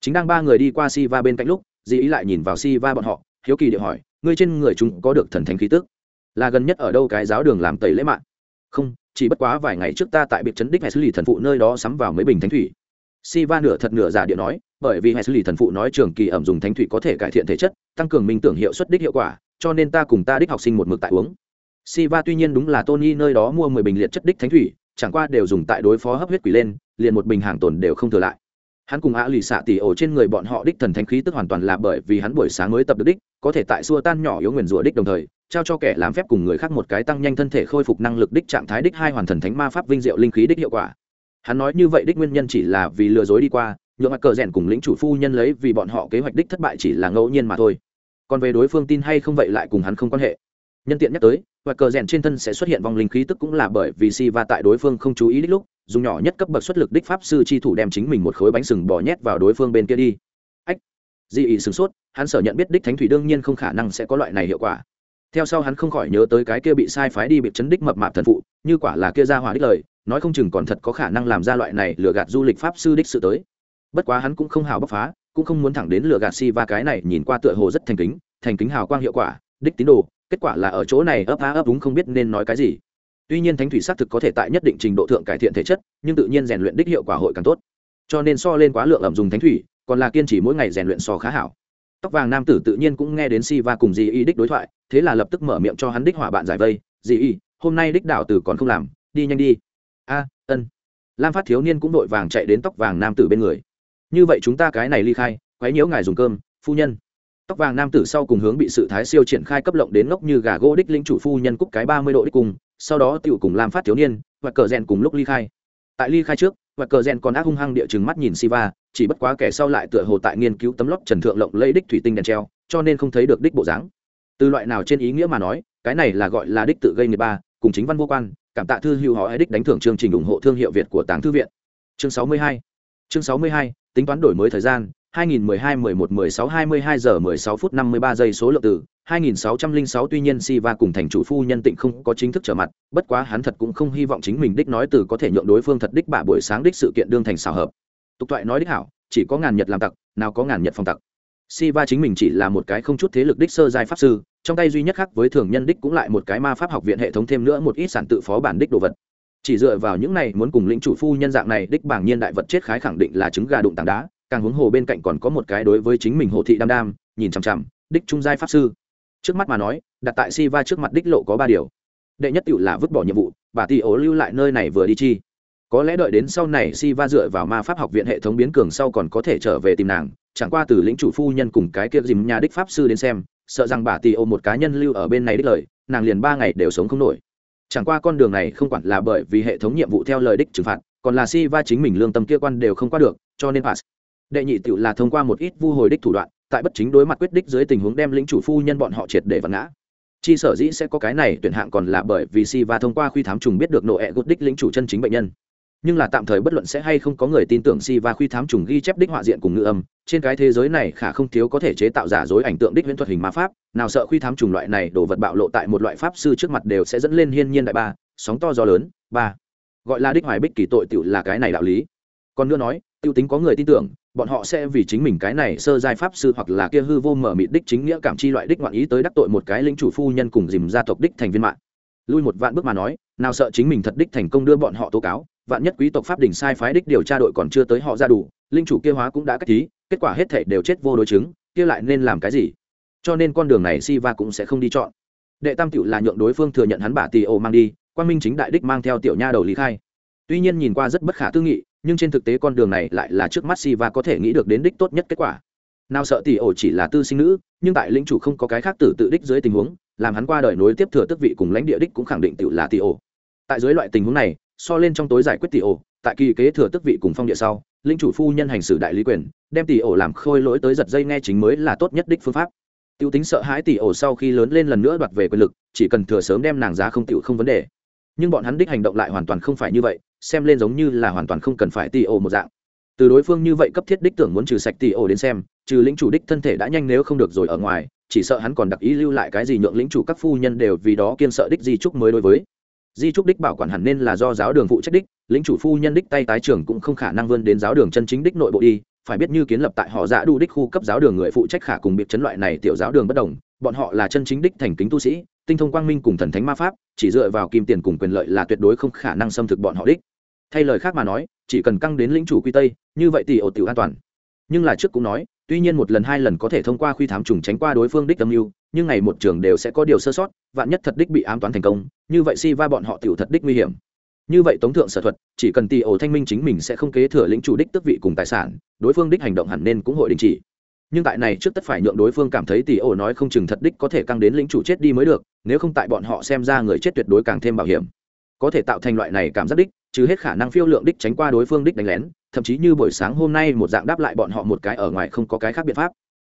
Chính đang ba người đi qua si va bên cạnh lúc di ý lại nhìn vào si va bọn họ, hiếu kỳ địa hỏi, ngươi trên người chúng có được thần thánh khí tức? Là gần nhất ở đâu cái giáo đường làm tẩy lễ mạng? Không, chỉ bất quá vài ngày trước ta tại biệt trấn đích hay xử lý thần phụ nơi đó sắm vào mấy bình thánh thủy si va nửa thật nửa giả địa nói, bởi vì hệ xử lý thần phụ nói trường kỳ ẩm dùng thánh thủy có thể cải thiện thể chất, tăng cường minh tưởng hiệu suất đích hiệu quả, cho nên ta cùng ta đích học sinh một mực tại uống. Si va tuy nhiên đúng là tony nơi đó mua mười bình liệt chất đích thánh thủy, chẳng qua đều dùng tại đối phó hấp huyết quỷ lên, liền một bình hàng tồn đều không thừa lại. Hắn cùng ạ lì xạ tỉ ổ trên người bọn họ đích thần thánh khí tức hoàn toàn là bởi vì hắn buổi sáng mới tập được đích, có thể tại xua tan nhỏ yếu nguyền rủa đích đồng thời, trao cho kẻ làm phép cùng người khác một cái tăng nhanh thân thể khôi phục năng lực đích trạng thái đích hai hoàn thần thánh ma pháp vinh diệu linh khí đích hiệu quả hắn nói như vậy đích nguyên nhân chỉ là vì lừa dối đi qua, nhượng mặt cờ rèn cùng lĩnh chủ phu nhân lấy vì bọn họ kế hoạch đích thất bại chỉ là ngẫu nhiên mà thôi. Còn về đối phương tin hay không vậy lại cùng hắn không quan hệ. Nhân tiện nhắc tới và cờ rèn trên thân sẽ xuất hiện vòng linh khí tức cũng là bởi vì si và tại đối phương không chú ý đích lúc, dùng nhỏ nhất cấp bậc xuất lực đích pháp sư chi thủ đem chính mình một khối bánh sừng bỏ nhét vào đối phương bên kia đi. Ách! Di ý sửng sốt, hắn sở nhận biết đích thánh thủy đương nhiên không khả năng sẽ có loại này hiệu quả. Theo sau hắn không khỏi nhớ tới cái kia bị sai phái đi bị chấn đích mập mạp thần phụ, như quả là kia ra hỏa đích lời nói không chừng còn thật có khả năng làm ra loại này lừa gạt du lịch pháp sư đích sự tới. Bất quá hắn cũng không hào bóc phá, cũng không muốn thẳng đến lừa gạt si Va cái này nhìn qua tựa hồ rất thành kính thành kính hào quang hiệu quả, đích tín đồ, kết quả là ở chỗ này ấp á ấp đúng không biết nên nói cái gì. Tuy nhiên thánh thủy xác thực có thể tại nhất định trình độ thượng cải thiện thể chất, nhưng tự nhiên rèn luyện đích hiệu quả hội càng tốt. Cho nên so lên quá lượng ẩm dùng thánh thủy, còn là kiên trì mỗi ngày rèn luyện so khá hảo. Tóc vàng nam tử tự nhiên cũng nghe đến si va cùng dì y đích đối thoại, thế là lập tức mở miệng cho hắn đích hỏa bạn giải vây. Dì y, hôm nay đích đảo tử còn không làm, đi nhanh đi a, ân. Lam phát thiếu niên cũng đội vàng chạy đến tóc vàng nam tử bên người. Như vậy chúng ta cái này ly khai, quấy nhiễu ngài dùng cơm, phu nhân. Tóc vàng nam tử sau cùng hướng bị sự thái siêu triển khai cấp lộng đến ngốc như gà gỗ đích linh chủ phu nhân cúc cái ba mươi độ đích cùng, sau đó tựu cùng lam phát thiếu niên, và cờ rèn cùng lúc ly khai. Tại ly khai trước, và cờ rèn còn ác hung hăng địa chừng mắt nhìn siva, chỉ bất quá kẻ sau lại tựa hồ tại nghiên cứu tấm lót trần thượng lộng lấy đích thủy tinh đèn treo, cho nên không thấy được đích bộ dáng. Từ loại nào trên ý nghĩa mà nói, cái này là gọi là đích tự gây người ba, cùng chính văn vô quan cảm tạ thư hữu họ đích đánh thưởng chương trình ủng hộ thương hiệu việt của tàng thư viện chương sáu mươi hai chương sáu mươi hai tính toán đổi mới thời gian 2012 11 16 22 giờ 16 phút 53 giây số lượng từ 2606 tuy nhiên Siva cùng thành chủ phu nhân tịnh không có chính thức trở mặt, bất quá hắn thật cũng không hy vọng chính mình đích nói từ có thể nhượng đối phương thật đích bả buổi sáng đích sự kiện đương thành xảo hợp. Tục thoại nói đích hảo, chỉ có ngàn nhật làm tặc, nào có ngàn nhật phong tặc. Siva chính mình chỉ là một cái không chút thế lực đích sơ giai pháp sư, trong tay duy nhất khác với thường nhân đích cũng lại một cái ma pháp học viện hệ thống thêm nữa một ít sản tự phó bản đích đồ vật. Chỉ dựa vào những này muốn cùng lĩnh chủ phu nhân dạng này đích bảng nhiên đại vật chết khái khẳng định là trứng gà đụng tảng đá, càng huống hồ bên cạnh còn có một cái đối với chính mình hồ thị đam đam, nhìn chằm chằm, đích trung giai pháp sư. Trước mắt mà nói đặt tại si va trước mặt đích lộ có ba điều. Đệ nhất tựu là vứt bỏ nhiệm vụ bà tỷ ố lưu lại nơi này vừa đi chi. Có lẽ đợi đến sau này si va dựa vào ma pháp học viện hệ thống biến cường sau còn có thể trở về tìm nàng chẳng qua từ lĩnh chủ phu nhân cùng cái kia dìm nhà đích pháp sư đến xem sợ rằng bà tì ô một cá nhân lưu ở bên này đích lời, nàng liền ba ngày đều sống không nổi. Chẳng qua con đường này không quản là bởi vì hệ thống nhiệm vụ theo lời đích trừng phạt, còn là si va chính mình lương tâm kia quan đều không qua được, cho nên pass đệ nhị tựu là thông qua một ít vu hồi đích thủ đoạn, tại bất chính đối mặt quyết đích dưới tình huống đem lĩnh chủ phu nhân bọn họ triệt để vật ngã. Chi sở dĩ sẽ có cái này tuyển hạng còn là bởi vì si Va thông qua khuy thám trùng biết được nộ ẹ gút đích lĩnh chủ chân chính bệnh nhân nhưng là tạm thời bất luận sẽ hay không có người tin tưởng si và khuy thám trùng ghi chép đích họa diện cùng ngữ âm, trên cái thế giới này khả không thiếu có thể chế tạo giả dối ảnh tượng đích huyễn thuật hình ma pháp, nào sợ khuy thám trùng loại này đồ vật bạo lộ tại một loại pháp sư trước mặt đều sẽ dẫn lên hiên nhiên đại ba, sóng to gió lớn, ba. Gọi là đích hoài bích kỳ tội tiểu là cái này đạo lý. Còn nữa nói, tiêu tính có người tin tưởng, bọn họ sẽ vì chính mình cái này sơ giai pháp sư hoặc là kia hư vô mở mịt đích chính nghĩa cảm chi loại đích ngoạn ý tới đắc tội một cái lính chủ phu nhân cùng dìm gia tộc đích thành viên mạng. Lui một vạn bước mà nói, nào sợ chính mình thật đích thành công đưa bọn họ tố cáo vạn nhất quý tộc pháp đình sai phái đích điều tra đội còn chưa tới họ ra đủ, linh chủ kia hóa cũng đã cách thí kết quả hết thể đều chết vô đối chứng, kia lại nên làm cái gì? Cho nên con đường này si va cũng sẽ không đi chọn. Đệ tam cựu là nhượng đối phương thừa nhận hắn bả tì ô mang đi quan minh chính đại đích mang theo tiểu nha đầu lý khai. Tuy nhiên nhìn qua rất bất khả tư nghị, nhưng trên thực tế con đường này lại là trước mắt si Va có thể nghĩ được đến đích tốt nhất kết quả. Nào sợ tỷ ổ chỉ là tư sinh nữ, nhưng tại lĩnh chủ không có cái khác tử tự đích dưới tình huống, làm hắn qua đời nối tiếp thừa tước vị cùng lãnh địa đích cũng khẳng định tự là tỷ ổ tại dưới loại tình huống này so lên trong tối giải quyết tỷ ổ, tại kỳ kế thừa tước vị cùng phong địa sau, linh chủ phu nhân hành xử đại lý quyền, đem tỷ ổ làm khôi lỗi tới giật dây nghe chính mới là tốt nhất đích phương pháp. Tiêu tính sợ hãi tỷ ổ sau khi lớn lên lần nữa đoạt về quyền lực, chỉ cần thừa sớm đem nàng giá không tiểu không vấn đề. Nhưng bọn hắn đích hành động lại hoàn toàn không phải như vậy, xem lên giống như là hoàn toàn không cần phải tỷ ổ một dạng. Từ đối phương như vậy cấp thiết đích tưởng muốn trừ sạch tỷ ổ đến xem, trừ lĩnh chủ đích thân thể đã nhanh nếu không được rồi ở ngoài, chỉ sợ hắn còn đặc ý lưu lại cái gì nhượng lĩnh chủ các phu nhân đều vì đó kiên sợ đích di trúc mới đối với di trúc đích bảo quản hẳn nên là do giáo đường phụ trách đích, lĩnh chủ phu nhân đích tay tái trưởng cũng không khả năng vươn đến giáo đường chân chính đích nội bộ đi, phải biết như kiến lập tại họ dạ đu đích khu cấp giáo đường người phụ trách khả cùng biệt chấn loại này tiểu giáo đường bất đồng, bọn họ là chân chính đích thành kính tu sĩ, tinh thông quang minh cùng thần thánh ma pháp, chỉ dựa vào kim tiền cùng quyền lợi là tuyệt đối không khả năng xâm thực bọn họ đích. Thay lời khác mà nói, chỉ cần căng đến lĩnh chủ quy tây, như vậy thì ổ tiểu an toàn. Nhưng là trước cũng nói, tuy nhiên một lần hai lần có thể thông qua khuy thám trùng tránh qua đối phương đích âm mưu nhưng ngày một trường đều sẽ có điều sơ sót, vạn nhất thật đích bị ám toán thành công, như vậy si va bọn họ tiểu thật đích nguy hiểm. Như vậy tống thượng sở thuật, chỉ cần tỷ ổ thanh minh chính mình sẽ không kế thừa lĩnh chủ đích tước vị cùng tài sản, đối phương đích hành động hẳn nên cũng hội đình chỉ. Nhưng tại này trước tất phải nhượng đối phương cảm thấy tỷ ổ nói không chừng thật đích có thể căng đến lĩnh chủ chết đi mới được, nếu không tại bọn họ xem ra người chết tuyệt đối càng thêm bảo hiểm. Có thể tạo thành loại này cảm giác đích, chứ hết khả năng phiêu lượng đích tránh qua đối phương đích đánh lén, thậm chí như buổi sáng hôm nay một dạng đáp lại bọn họ một cái ở ngoài không có cái khác biện pháp.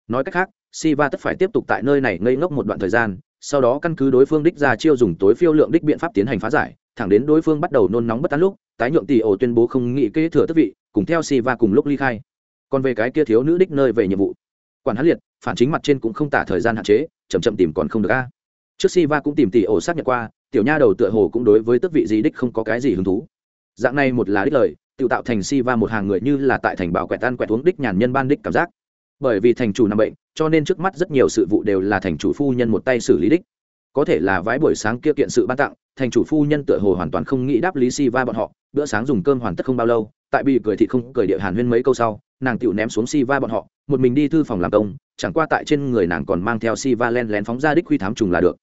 Nói cách khác siva tất phải tiếp tục tại nơi này ngây ngốc một đoạn thời gian, sau đó căn cứ đối phương đích ra chiêu dùng tối phiêu lượng đích biện pháp tiến hành phá giải, thẳng đến đối phương bắt đầu nôn nóng bất an lúc, tái nhượng tỷ ổ tuyên bố không nghĩ kế thừa tước vị, cùng theo siva cùng lúc ly khai. Còn về cái kia thiếu nữ đích nơi về nhiệm vụ, quản hắn liệt, phản chính mặt trên cũng không tả thời gian hạn chế, chậm chậm tìm còn không được a. Trước Siva cũng tìm tỷ ổ xác nhận qua, tiểu nha đầu tựa hồ cũng đối với tước vị gì đích không có cái gì hứng thú. Dạng này một là đích lời, tự tạo thành Siva một hàng người như là tại thành bảo quẹt ăn quẹt uống đích nhàn nhân ban đích cảm giác bởi vì thành chủ nằm bệnh, cho nên trước mắt rất nhiều sự vụ đều là thành chủ phu nhân một tay xử lý đích. Có thể là vái buổi sáng kia kiện sự ban tặng, thành chủ phu nhân tựa hồ hoàn toàn không nghĩ đáp lý si va bọn họ, bữa sáng dùng cơm hoàn tất không bao lâu, tại bị cười thị không cười địa hàn huyên mấy câu sau, nàng tựu ném xuống si va bọn họ, một mình đi thư phòng làm công, chẳng qua tại trên người nàng còn mang theo si va len lén phóng ra đích huy thám trùng là được.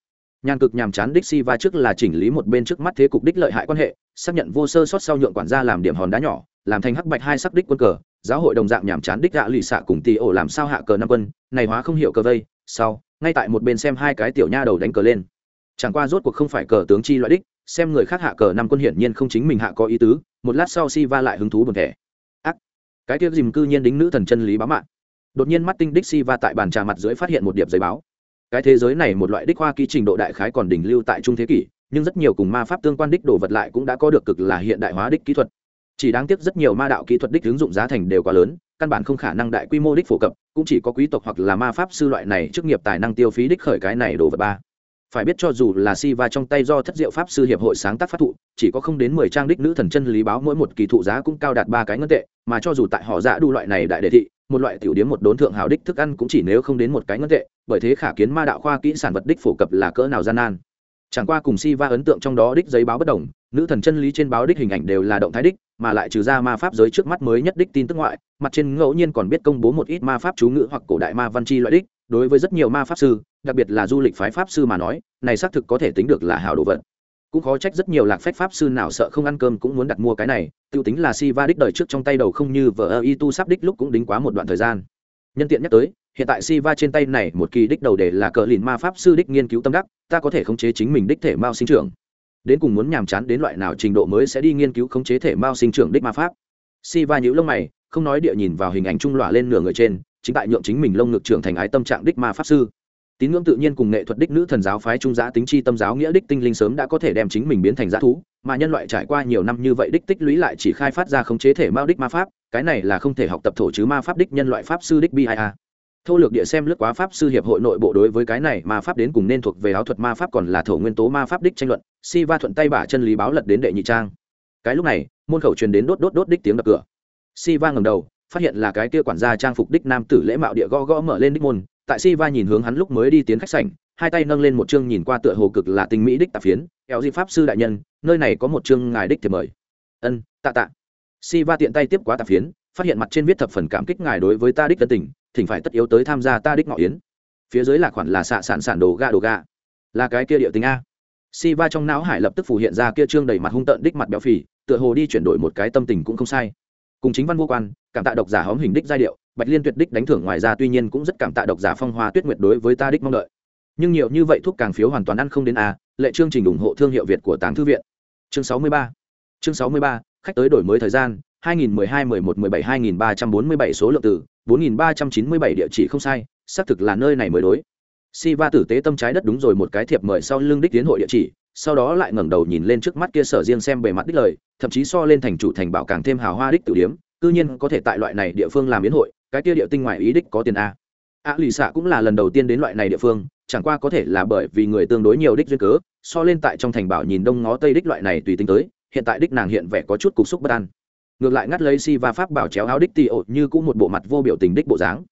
Nhàn cực nhàm chán đích si va trước là chỉnh lý một bên trước mắt thế cục đích lợi hại quan hệ, xác nhận vô sơ sót sau nhượng quản gia làm điểm hòn đá nhỏ, làm thành hắc bạch hai sắc đích quân cờ giáo hội đồng dạng nhàm chán đích gạ lì xạ cùng tì ổ làm sao hạ cờ năm quân, này hóa không hiểu cờ vây, sau, ngay tại một bên xem hai cái tiểu nha đầu đánh cờ lên. Chẳng qua rốt cuộc không phải cờ tướng chi loại đích, xem người khác hạ cờ năm quân hiển nhiên không chính mình hạ có ý tứ, một lát sau si va lại hứng thú buồn thẻ. Ác! Cái tiếc dìm cư nhiên đính nữ thần chân lý báo mạng đột nhiên mắt tinh đích si va tại bàn trà mặt dưới phát hiện một điệp giấy báo. Cái thế giới này một loại đích hoa ký trình độ đại khái còn đỉnh lưu tại trung thế kỷ, nhưng rất nhiều cùng ma pháp tương quan đích đồ vật lại cũng đã có được cực là hiện đại hóa đích kỹ thuật chỉ đáng tiếc rất nhiều ma đạo kỹ thuật đích ứng dụng giá thành đều quá lớn, căn bản không khả năng đại quy mô đích phổ cập, cũng chỉ có quý tộc hoặc là ma pháp sư loại này chức nghiệp tài năng tiêu phí đích khởi cái này đồ vật ba. Phải biết cho dù là si va trong tay do thất diệu pháp sư hiệp hội sáng tác phát thụ, chỉ có không đến mười trang đích nữ thần chân lý báo mỗi một kỳ thụ giá cũng cao đạt ba cái ngân tệ, mà cho dù tại họ dạ đu loại này đại đề thị, một loại tiểu điếm một đốn thượng hào đích thức ăn cũng chỉ nếu không đến một cái ngân tệ, bởi thế khả kiến ma đạo khoa kỹ sản vật đích phổ cập là cỡ nào gian nan chẳng qua cùng si va ấn tượng trong đó đích giấy báo bất đồng, nữ thần chân lý trên báo đích hình ảnh đều là động thái đích, mà lại trừ ra ma pháp giới trước mắt mới nhất đích tin tức ngoại, mặt trên ngẫu nhiên còn biết công bố một ít ma pháp chú ngữ hoặc cổ đại ma văn chi loại đích, đối với rất nhiều ma pháp sư, đặc biệt là du lịch phái pháp sư mà nói, này xác thực có thể tính được là hào đồ vật. Cũng khó trách rất nhiều lạc phách pháp sư nào sợ không ăn cơm cũng muốn đặt mua cái này, tiêu tính là si va đích đời trước trong tay đầu không như vợ ơ y tu sắp đích lúc cũng đính quá một đoạn thời gian nhân tiện nhắc tới, hiện tại si va trên tay này một kỳ đích đầu để là cờ lìn ma pháp sư đích nghiên cứu tâm đắc, ta có thể khống chế chính mình đích thể mao sinh trưởng. Đến cùng muốn nhàm chán đến loại nào trình độ mới sẽ đi nghiên cứu khống chế thể mao sinh trưởng đích ma pháp? Si va nhữ lông mày, không nói địa nhìn vào hình ảnh trung lọa lên nửa người trên, chính tại nhượng chính mình lông ngực trưởng thành ái tâm trạng đích ma pháp sư. Tín ngưỡng tự nhiên cùng nghệ thuật đích nữ thần giáo phái trung giã tính chi tâm giáo nghĩa đích tinh linh sớm đã có thể đem chính mình biến thành g thú, mà nhân loại trải qua nhiều năm như vậy đích tích lũy lại chỉ khai phát ra khống chế thể mao đích ma pháp cái này là không thể học tập thổ chứ ma pháp đích nhân loại pháp sư đích bi a. Thô lược địa xem lướt quá pháp sư hiệp hội nội bộ đối với cái này ma pháp đến cùng nên thuộc về áo thuật ma pháp còn là thổ nguyên tố ma pháp đích tranh luận, si va thuận tay bả chân lý báo lật đến đệ nhị trang. Cái lúc này, môn khẩu truyền đến đốt đốt đốt đích tiếng đập cửa. Si va ngầm đầu, phát hiện là cái kia quản gia trang phục đích nam tử lễ mạo địa gõ gõ mở lên đích môn, tại si va nhìn hướng hắn lúc mới đi tiến khách sảnh, hai tay nâng lên một chương nhìn qua tựa hồ cực là tình mỹ đích tạp phiến kéo di pháp sư đại nhân, nơi này có một chương ngài đích thì mời. Ân, tạ tạ si va tiện tay tiếp quá tạp phiến, phát hiện mặt trên viết thập phần cảm kích ngài đối với ta đích tân tình, thỉnh phải tất yếu tới tham gia ta đích ngọ yến. Phía dưới là khoản là xạ sản sản đồ ga đồ ga là cái kia địa tính a. Si va trong não hải lập tức phủ hiện ra kia trương đầy mặt hung tợn đích mặt béo phì, tựa hồ đi chuyển đổi một cái tâm tình cũng không sai. Cùng chính văn vô quan, cảm tạ độc giả hóm hình đích giai điệu, bạch liên tuyệt đích đánh thưởng ngoài ra tuy nhiên cũng rất cảm tạ độc giả phong hoa tuyết nguyệt đối với ta đích mong đợi. Nhưng nhiều như vậy thuốc càng phiếu hoàn toàn ăn không đến a, lệ chương trình ủng hộ thương hiệu việt của tàng thư viện. Chương sáu mươi ba. Chương sáu mươi ba khách tới đổi mới thời gian 2012 11 17 2347 số lượng từ 4397 địa chỉ không sai, xác thực là nơi này mới đối. Si va tử tế tâm trái đất đúng rồi, một cái thiệp mời sau lưng đích tiến hội địa chỉ, sau đó lại ngẩng đầu nhìn lên trước mắt kia sở riêng xem bề mặt đích lời, thậm chí so lên thành chủ thành bảo càng thêm hào hoa đích tử điếm, cư nhiên có thể tại loại này địa phương làm biến hội, cái kia địa tinh ngoại ý đích có tiền a. A lì xạ cũng là lần đầu tiên đến loại này địa phương, chẳng qua có thể là bởi vì người tương đối nhiều đích duyên cớ, so lên tại trong thành bảo nhìn đông ngó tây đích loại này tùy tính tới hiện tại đích nàng hiện vẻ có chút cục xúc bất an. Ngược lại ngắt lấy si và pháp bảo chéo áo đích tì ột như cũng một bộ mặt vô biểu tình đích bộ dáng.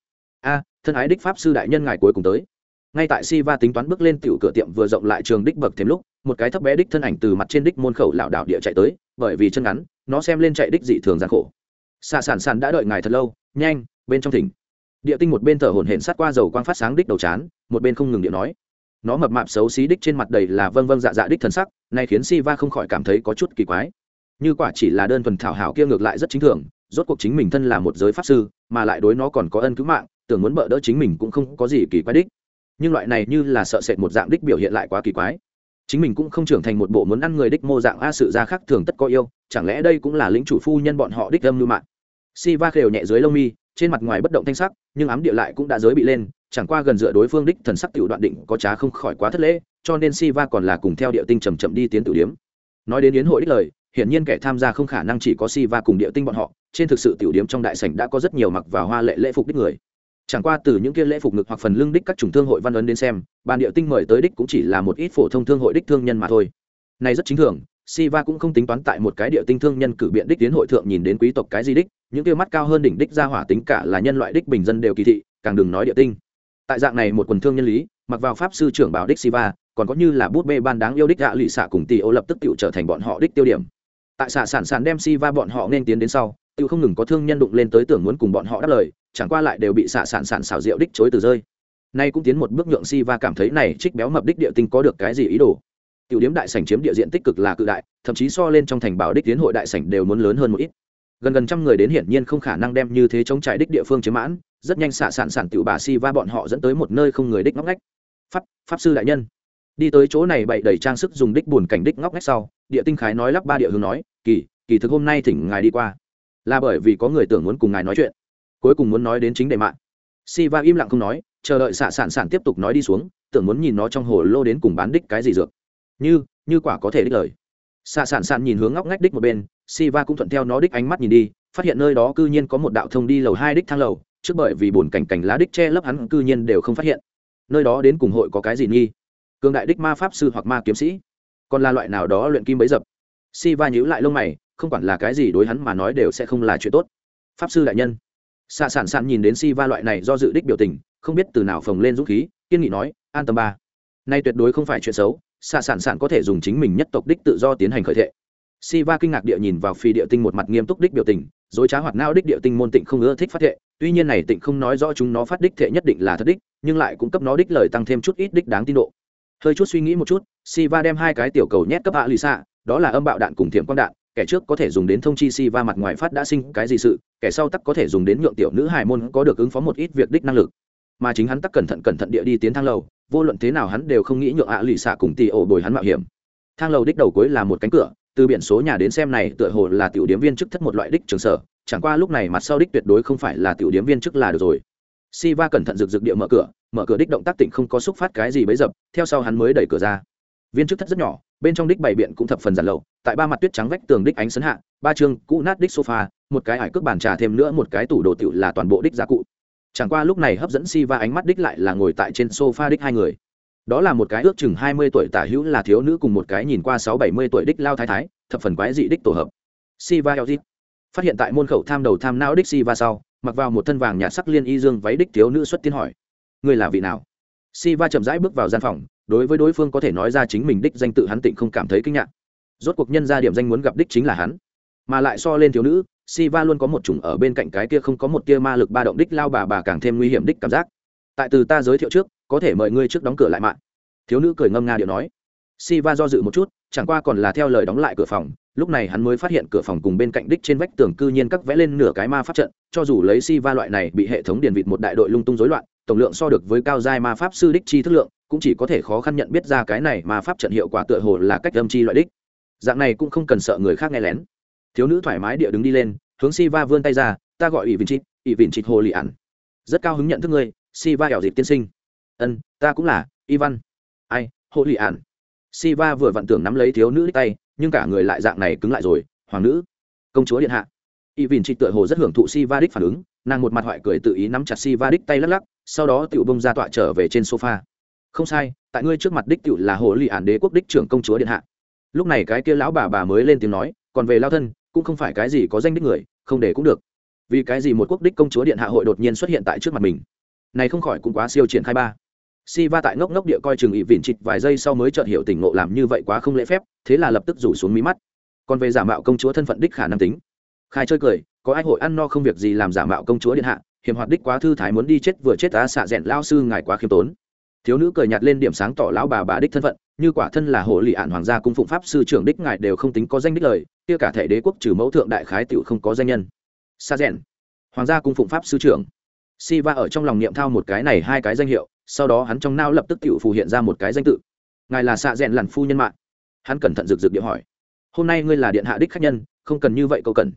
A, thân ái đích pháp sư đại nhân ngài cuối cùng tới. Ngay tại si va tính toán bước lên tiểu cửa tiệm vừa rộng lại trường đích bậc thêm lúc, một cái thấp bé đích thân ảnh từ mặt trên đích môn khẩu lảo đảo địa chạy tới, bởi vì chân ngắn, nó xem lên chạy đích dị thường gian khổ. Xạ sản sản đã đợi ngài thật lâu, nhanh, bên trong thỉnh. Địa tinh một bên thở hổn hển sát qua dầu quang phát sáng đích đầu chán, một bên không ngừng địa nói nó mập mạp xấu xí đích trên mặt đầy là vâng vâng dạ dạ đích thần sắc này khiến si va không khỏi cảm thấy có chút kỳ quái. Như quả chỉ là đơn thuần thảo hảo kia ngược lại rất chính thường, rốt cuộc chính mình thân là một giới pháp sư, mà lại đối nó còn có ân cứu mạng, tưởng muốn bỡ đỡ chính mình cũng không có gì kỳ quái đích. Nhưng loại này như là sợ sệt một dạng đích biểu hiện lại quá kỳ quái. Chính mình cũng không trưởng thành một bộ muốn ăn người đích mô dạng a sự ra khác thường tất có yêu, chẳng lẽ đây cũng là lính chủ phu nhân bọn họ đích âm lưu mạng? Si va khều nhẹ dưới lông mi, trên mặt ngoài bất động thanh sắc, nhưng ám địa lại cũng đã giới bị lên chẳng qua gần dựa đối phương đích thần sắc tiểu đoạn định có trá không khỏi quá thất lễ cho nên Siva còn là cùng theo địa tinh chậm chậm đi tiến tử điếm. Nói đến yến hội đích lời hiển nhiên kẻ tham gia không khả năng chỉ có Siva cùng địa tinh bọn họ trên thực sự tiểu điếm trong đại sảnh đã có rất nhiều mặc và hoa lệ lễ phục đích người. Chẳng qua từ những kia lễ phục ngực hoặc phần lưng đích các chủng thương hội văn ấn đến xem bàn địa tinh mời tới đích cũng chỉ là một ít phổ thông thương hội đích thương nhân mà thôi. Này rất chính thường Siva cũng không tính toán tại một cái địa tinh thương nhân cử biện đích tiến hội thượng nhìn đến quý tộc cái gì đích, những kia mắt cao hơn đỉnh đích ra hỏa tính cả là nhân loại đích bình dân đều kỳ thị, càng đừng nói địa tinh. Tại dạng này một quần thương nhân lý, mặc vào pháp sư trưởng bảo đích Siva, còn có như là bút bê ban đáng yêu đích gạ lụy xạ cùng tỷ ô lập tức tự trở thành bọn họ đích tiêu điểm. Tại xạ sản sản đem Siva bọn họ nên tiến đến sau, tự không ngừng có thương nhân đụng lên tới tưởng muốn cùng bọn họ đáp lời, chẳng qua lại đều bị xạ sản sản xảo diệu đích chối từ rơi. Nay cũng tiến một bước nhượng Siva cảm thấy này trích béo mập đích địa tinh có được cái gì ý đồ tiểu điếm đại sảnh chiếm địa diện tích cực là cự đại thậm chí so lên trong thành bảo đích tiến hội đại sảnh đều muốn lớn hơn một ít gần gần trăm người đến hiển nhiên không khả năng đem như thế chống trải đích địa phương chiếm mãn rất nhanh xạ sản sản tiểu bà si va bọn họ dẫn tới một nơi không người đích ngóc ngách. Pháp pháp sư đại nhân. Đi tới chỗ này bậy đầy trang sức dùng đích buồn cảnh đích ngóc ngách sau, địa tinh khái nói lắp ba địa hướng nói, kỳ kỳ thực hôm nay thỉnh ngài đi qua. Là bởi vì có người tưởng muốn cùng ngài nói chuyện. Cuối cùng muốn nói đến chính đề mạng. Si va im lặng không nói, chờ đợi xạ sản sản tiếp tục nói đi xuống, tưởng muốn nhìn nó trong hồ lô đến cùng bán đích cái gì dược. Như như quả có thể đích lời. Xạ sản sản nhìn hướng ngóc ngách đích một bên, si va cũng thuận theo nó đích ánh mắt nhìn đi, phát hiện nơi đó cư nhiên có một đạo thông đi lầu hai đích thang lầu trước bởi vì bổn cảnh cảnh lá đích che lấp hắn cư nhiên đều không phát hiện. Nơi đó đến cùng hội có cái gì nghi? Cường đại đích ma pháp sư hoặc ma kiếm sĩ? Còn là loại nào đó luyện kim bấy dập? Siva nhíu lại lông mày không quản là cái gì đối hắn mà nói đều sẽ không là chuyện tốt. Pháp sư đại nhân. Xạ sản sản nhìn đến Siva loại này do dự đích biểu tình không biết từ nào phồng lên dũng khí kiên nghị nói an tâm ba. Nay tuyệt đối không phải chuyện xấu xạ sản sản có thể dùng chính mình nhất tộc đích tự do tiến hành khởi thệ. Siva kinh ngạc địa nhìn vào phi địa tinh một mặt nghiêm túc đích biểu tình, rồi trá hoạt não đích địa tinh môn tịnh không ưa thích phát thệ, tuy nhiên này tịnh không nói rõ chúng nó phát đích thệ nhất định là thật đích, nhưng lại cũng cấp nó đích lời tăng thêm chút ít đích đáng tin độ. Hơi chút suy nghĩ một chút, Siva đem hai cái tiểu cầu nhét cấp hạ lì xạ, đó là âm bạo đạn cùng thiểm quang đạn, kẻ trước có thể dùng đến thông chi Siva mặt ngoài phát đã sinh cái gì sự, kẻ sau tắc có thể dùng đến nhượng tiểu nữ hài môn có được ứng phó một ít việc đích năng lực. Mà chính hắn tắc cẩn thận cẩn thận địa đi tiến thang lầu, vô luận thế nào hắn đều không nghĩ nhượng ạ lì xạ cùng tì ổ bồi hắn mạo hiểm thang lầu đích đầu cuối là một cánh cửa từ biển số nhà đến xem này tựa hồ là tiểu điếm viên chức thất một loại đích trường sở chẳng qua lúc này mặt sau đích tuyệt đối không phải là tiểu điếm viên chức là được rồi. Si va cẩn thận rực rực địa mở cửa mở cửa đích động tác tỉnh không có xúc phát cái gì bấy dập, theo sau hắn mới đẩy cửa ra. Viên chức thất rất nhỏ, bên trong đích bày biện cũng thập phần giản lậu, tại ba mặt tuyết trắng vách tường đích ánh sấn hạ, ba chương cũ nát đích sofa, một cái ải cước bàn trà thêm nữa, một cái tủ đồ tiểu là toàn bộ đích gia cụ. Chẳng qua lúc này hấp dẫn si va ánh mắt đích lại là ngồi tại trên sofa đích hai người. Đó là một cái ước chừng hai mươi tuổi tả hữu là thiếu nữ cùng một cái nhìn qua sáu bảy mươi tuổi đích lao thái thái, thập phần quái dị đích tổ hợp. Siva elzit phát hiện tại môn khẩu tham đầu tham não đích siva sau, mặc vào một thân vàng nhạt sắc liên y dương váy đích thiếu nữ xuất tiến hỏi người là vị nào? Si va chậm rãi bước vào gian phòng, đối với đối phương có thể nói ra chính mình đích danh tự hắn tịnh không cảm thấy kinh ngạc. Rốt cuộc nhân ra điểm danh muốn gặp đích chính là hắn. Mà lại so lên thiếu nữ, si va luôn có một chủng ở bên cạnh cái kia không có một tia ma lực ba động đích lao bà bà càng thêm nguy hiểm đích cảm giác. Tại từ ta giới thiệu trước, có thể mời ngươi trước đóng cửa lại mạng. Thiếu nữ cười ngâm nga điệu nói. Si va do dự một chút, chẳng qua còn là theo lời đóng lại cửa phòng lúc này hắn mới phát hiện cửa phòng cùng bên cạnh đích trên vách tường cư nhiên các vẽ lên nửa cái ma pháp trận, cho dù lấy si va loại này bị hệ thống điền vịt một đại đội lung tung rối loạn, tổng lượng so được với cao giai ma pháp sư đích chi thức lượng, cũng chỉ có thể khó khăn nhận biết ra cái này ma pháp trận hiệu quả tựa hồ là cách âm chi loại đích. Dạng này cũng không cần sợ người khác nghe lén. Thiếu nữ thoải mái địa đứng đi lên, hướng si va vươn tay ra, ta gọi ủy vịn chít ủy vịn chít hồ lì ản. Rất cao hứng nhận thức ngươi si va hẻo dịp tiên sinh. Ân, ta cũng là, ivan. Ai, hồ lì ản. Si va vừa vặn tưởng nắm lấy thiếu nữ đích tay nhưng cả người lại dạng này cứng lại rồi, hoàng nữ. Công chúa điện hạ. Y vìn chị tựa hồ rất hưởng thụ siva đích phản ứng, nàng một mặt hoại cười tự ý nắm chặt siva đích tay lắc lắc, sau đó tựu bông ra tọa trở về trên sofa. Không sai, tại ngươi trước mặt đích tựu là hồ lì ản đế quốc đích trưởng công chúa điện hạ. Lúc này cái kia lão bà bà mới lên tiếng nói, còn về lao thân, cũng không phải cái gì có danh đích người, không để cũng được. Vì cái gì một quốc đích công chúa điện hạ hội đột nhiên xuất hiện tại trước mặt mình? Này không khỏi cũng quá siêu triển khai ba si va tại ngốc ngốc địa coi chừng ỵ vịn trịch vài giây sau mới chợt hiểu tỉnh ngộ làm như vậy quá không lễ phép, thế là lập tức rủ xuống mí mắt. Còn về giả mạo công chúa thân phận đích khả năng tính. Khai chơi cười, có ai hội ăn no không việc gì làm giả mạo công chúa điện hạ, hiểm hoạt đích quá thư thái muốn đi chết vừa chết ta xạ rẽn lao sư ngài quá khiêm tốn. Thiếu nữ cười nhạt lên điểm sáng tỏ lão bà bà đích thân phận, như quả thân là hồ lị ạn hoàng gia cung phụng pháp sư trưởng đích ngài đều không tính có danh đích lời, kia cả thể đế quốc trừ mẫu thượng đại khái tựu không có danh nhân. Sa rẽn hoàng gia cung phụng pháp sư trưởng. Si va ở trong lòng niệm thao một cái này hai cái danh hiệu sau đó hắn trong nao lập tức tự phù hiện ra một cái danh tự. Ngài là xạ rẽn lằn phu nhân mạng. Hắn cẩn thận rực rực địa hỏi. Hôm nay ngươi là điện hạ đích khách nhân, không cần như vậy câu cần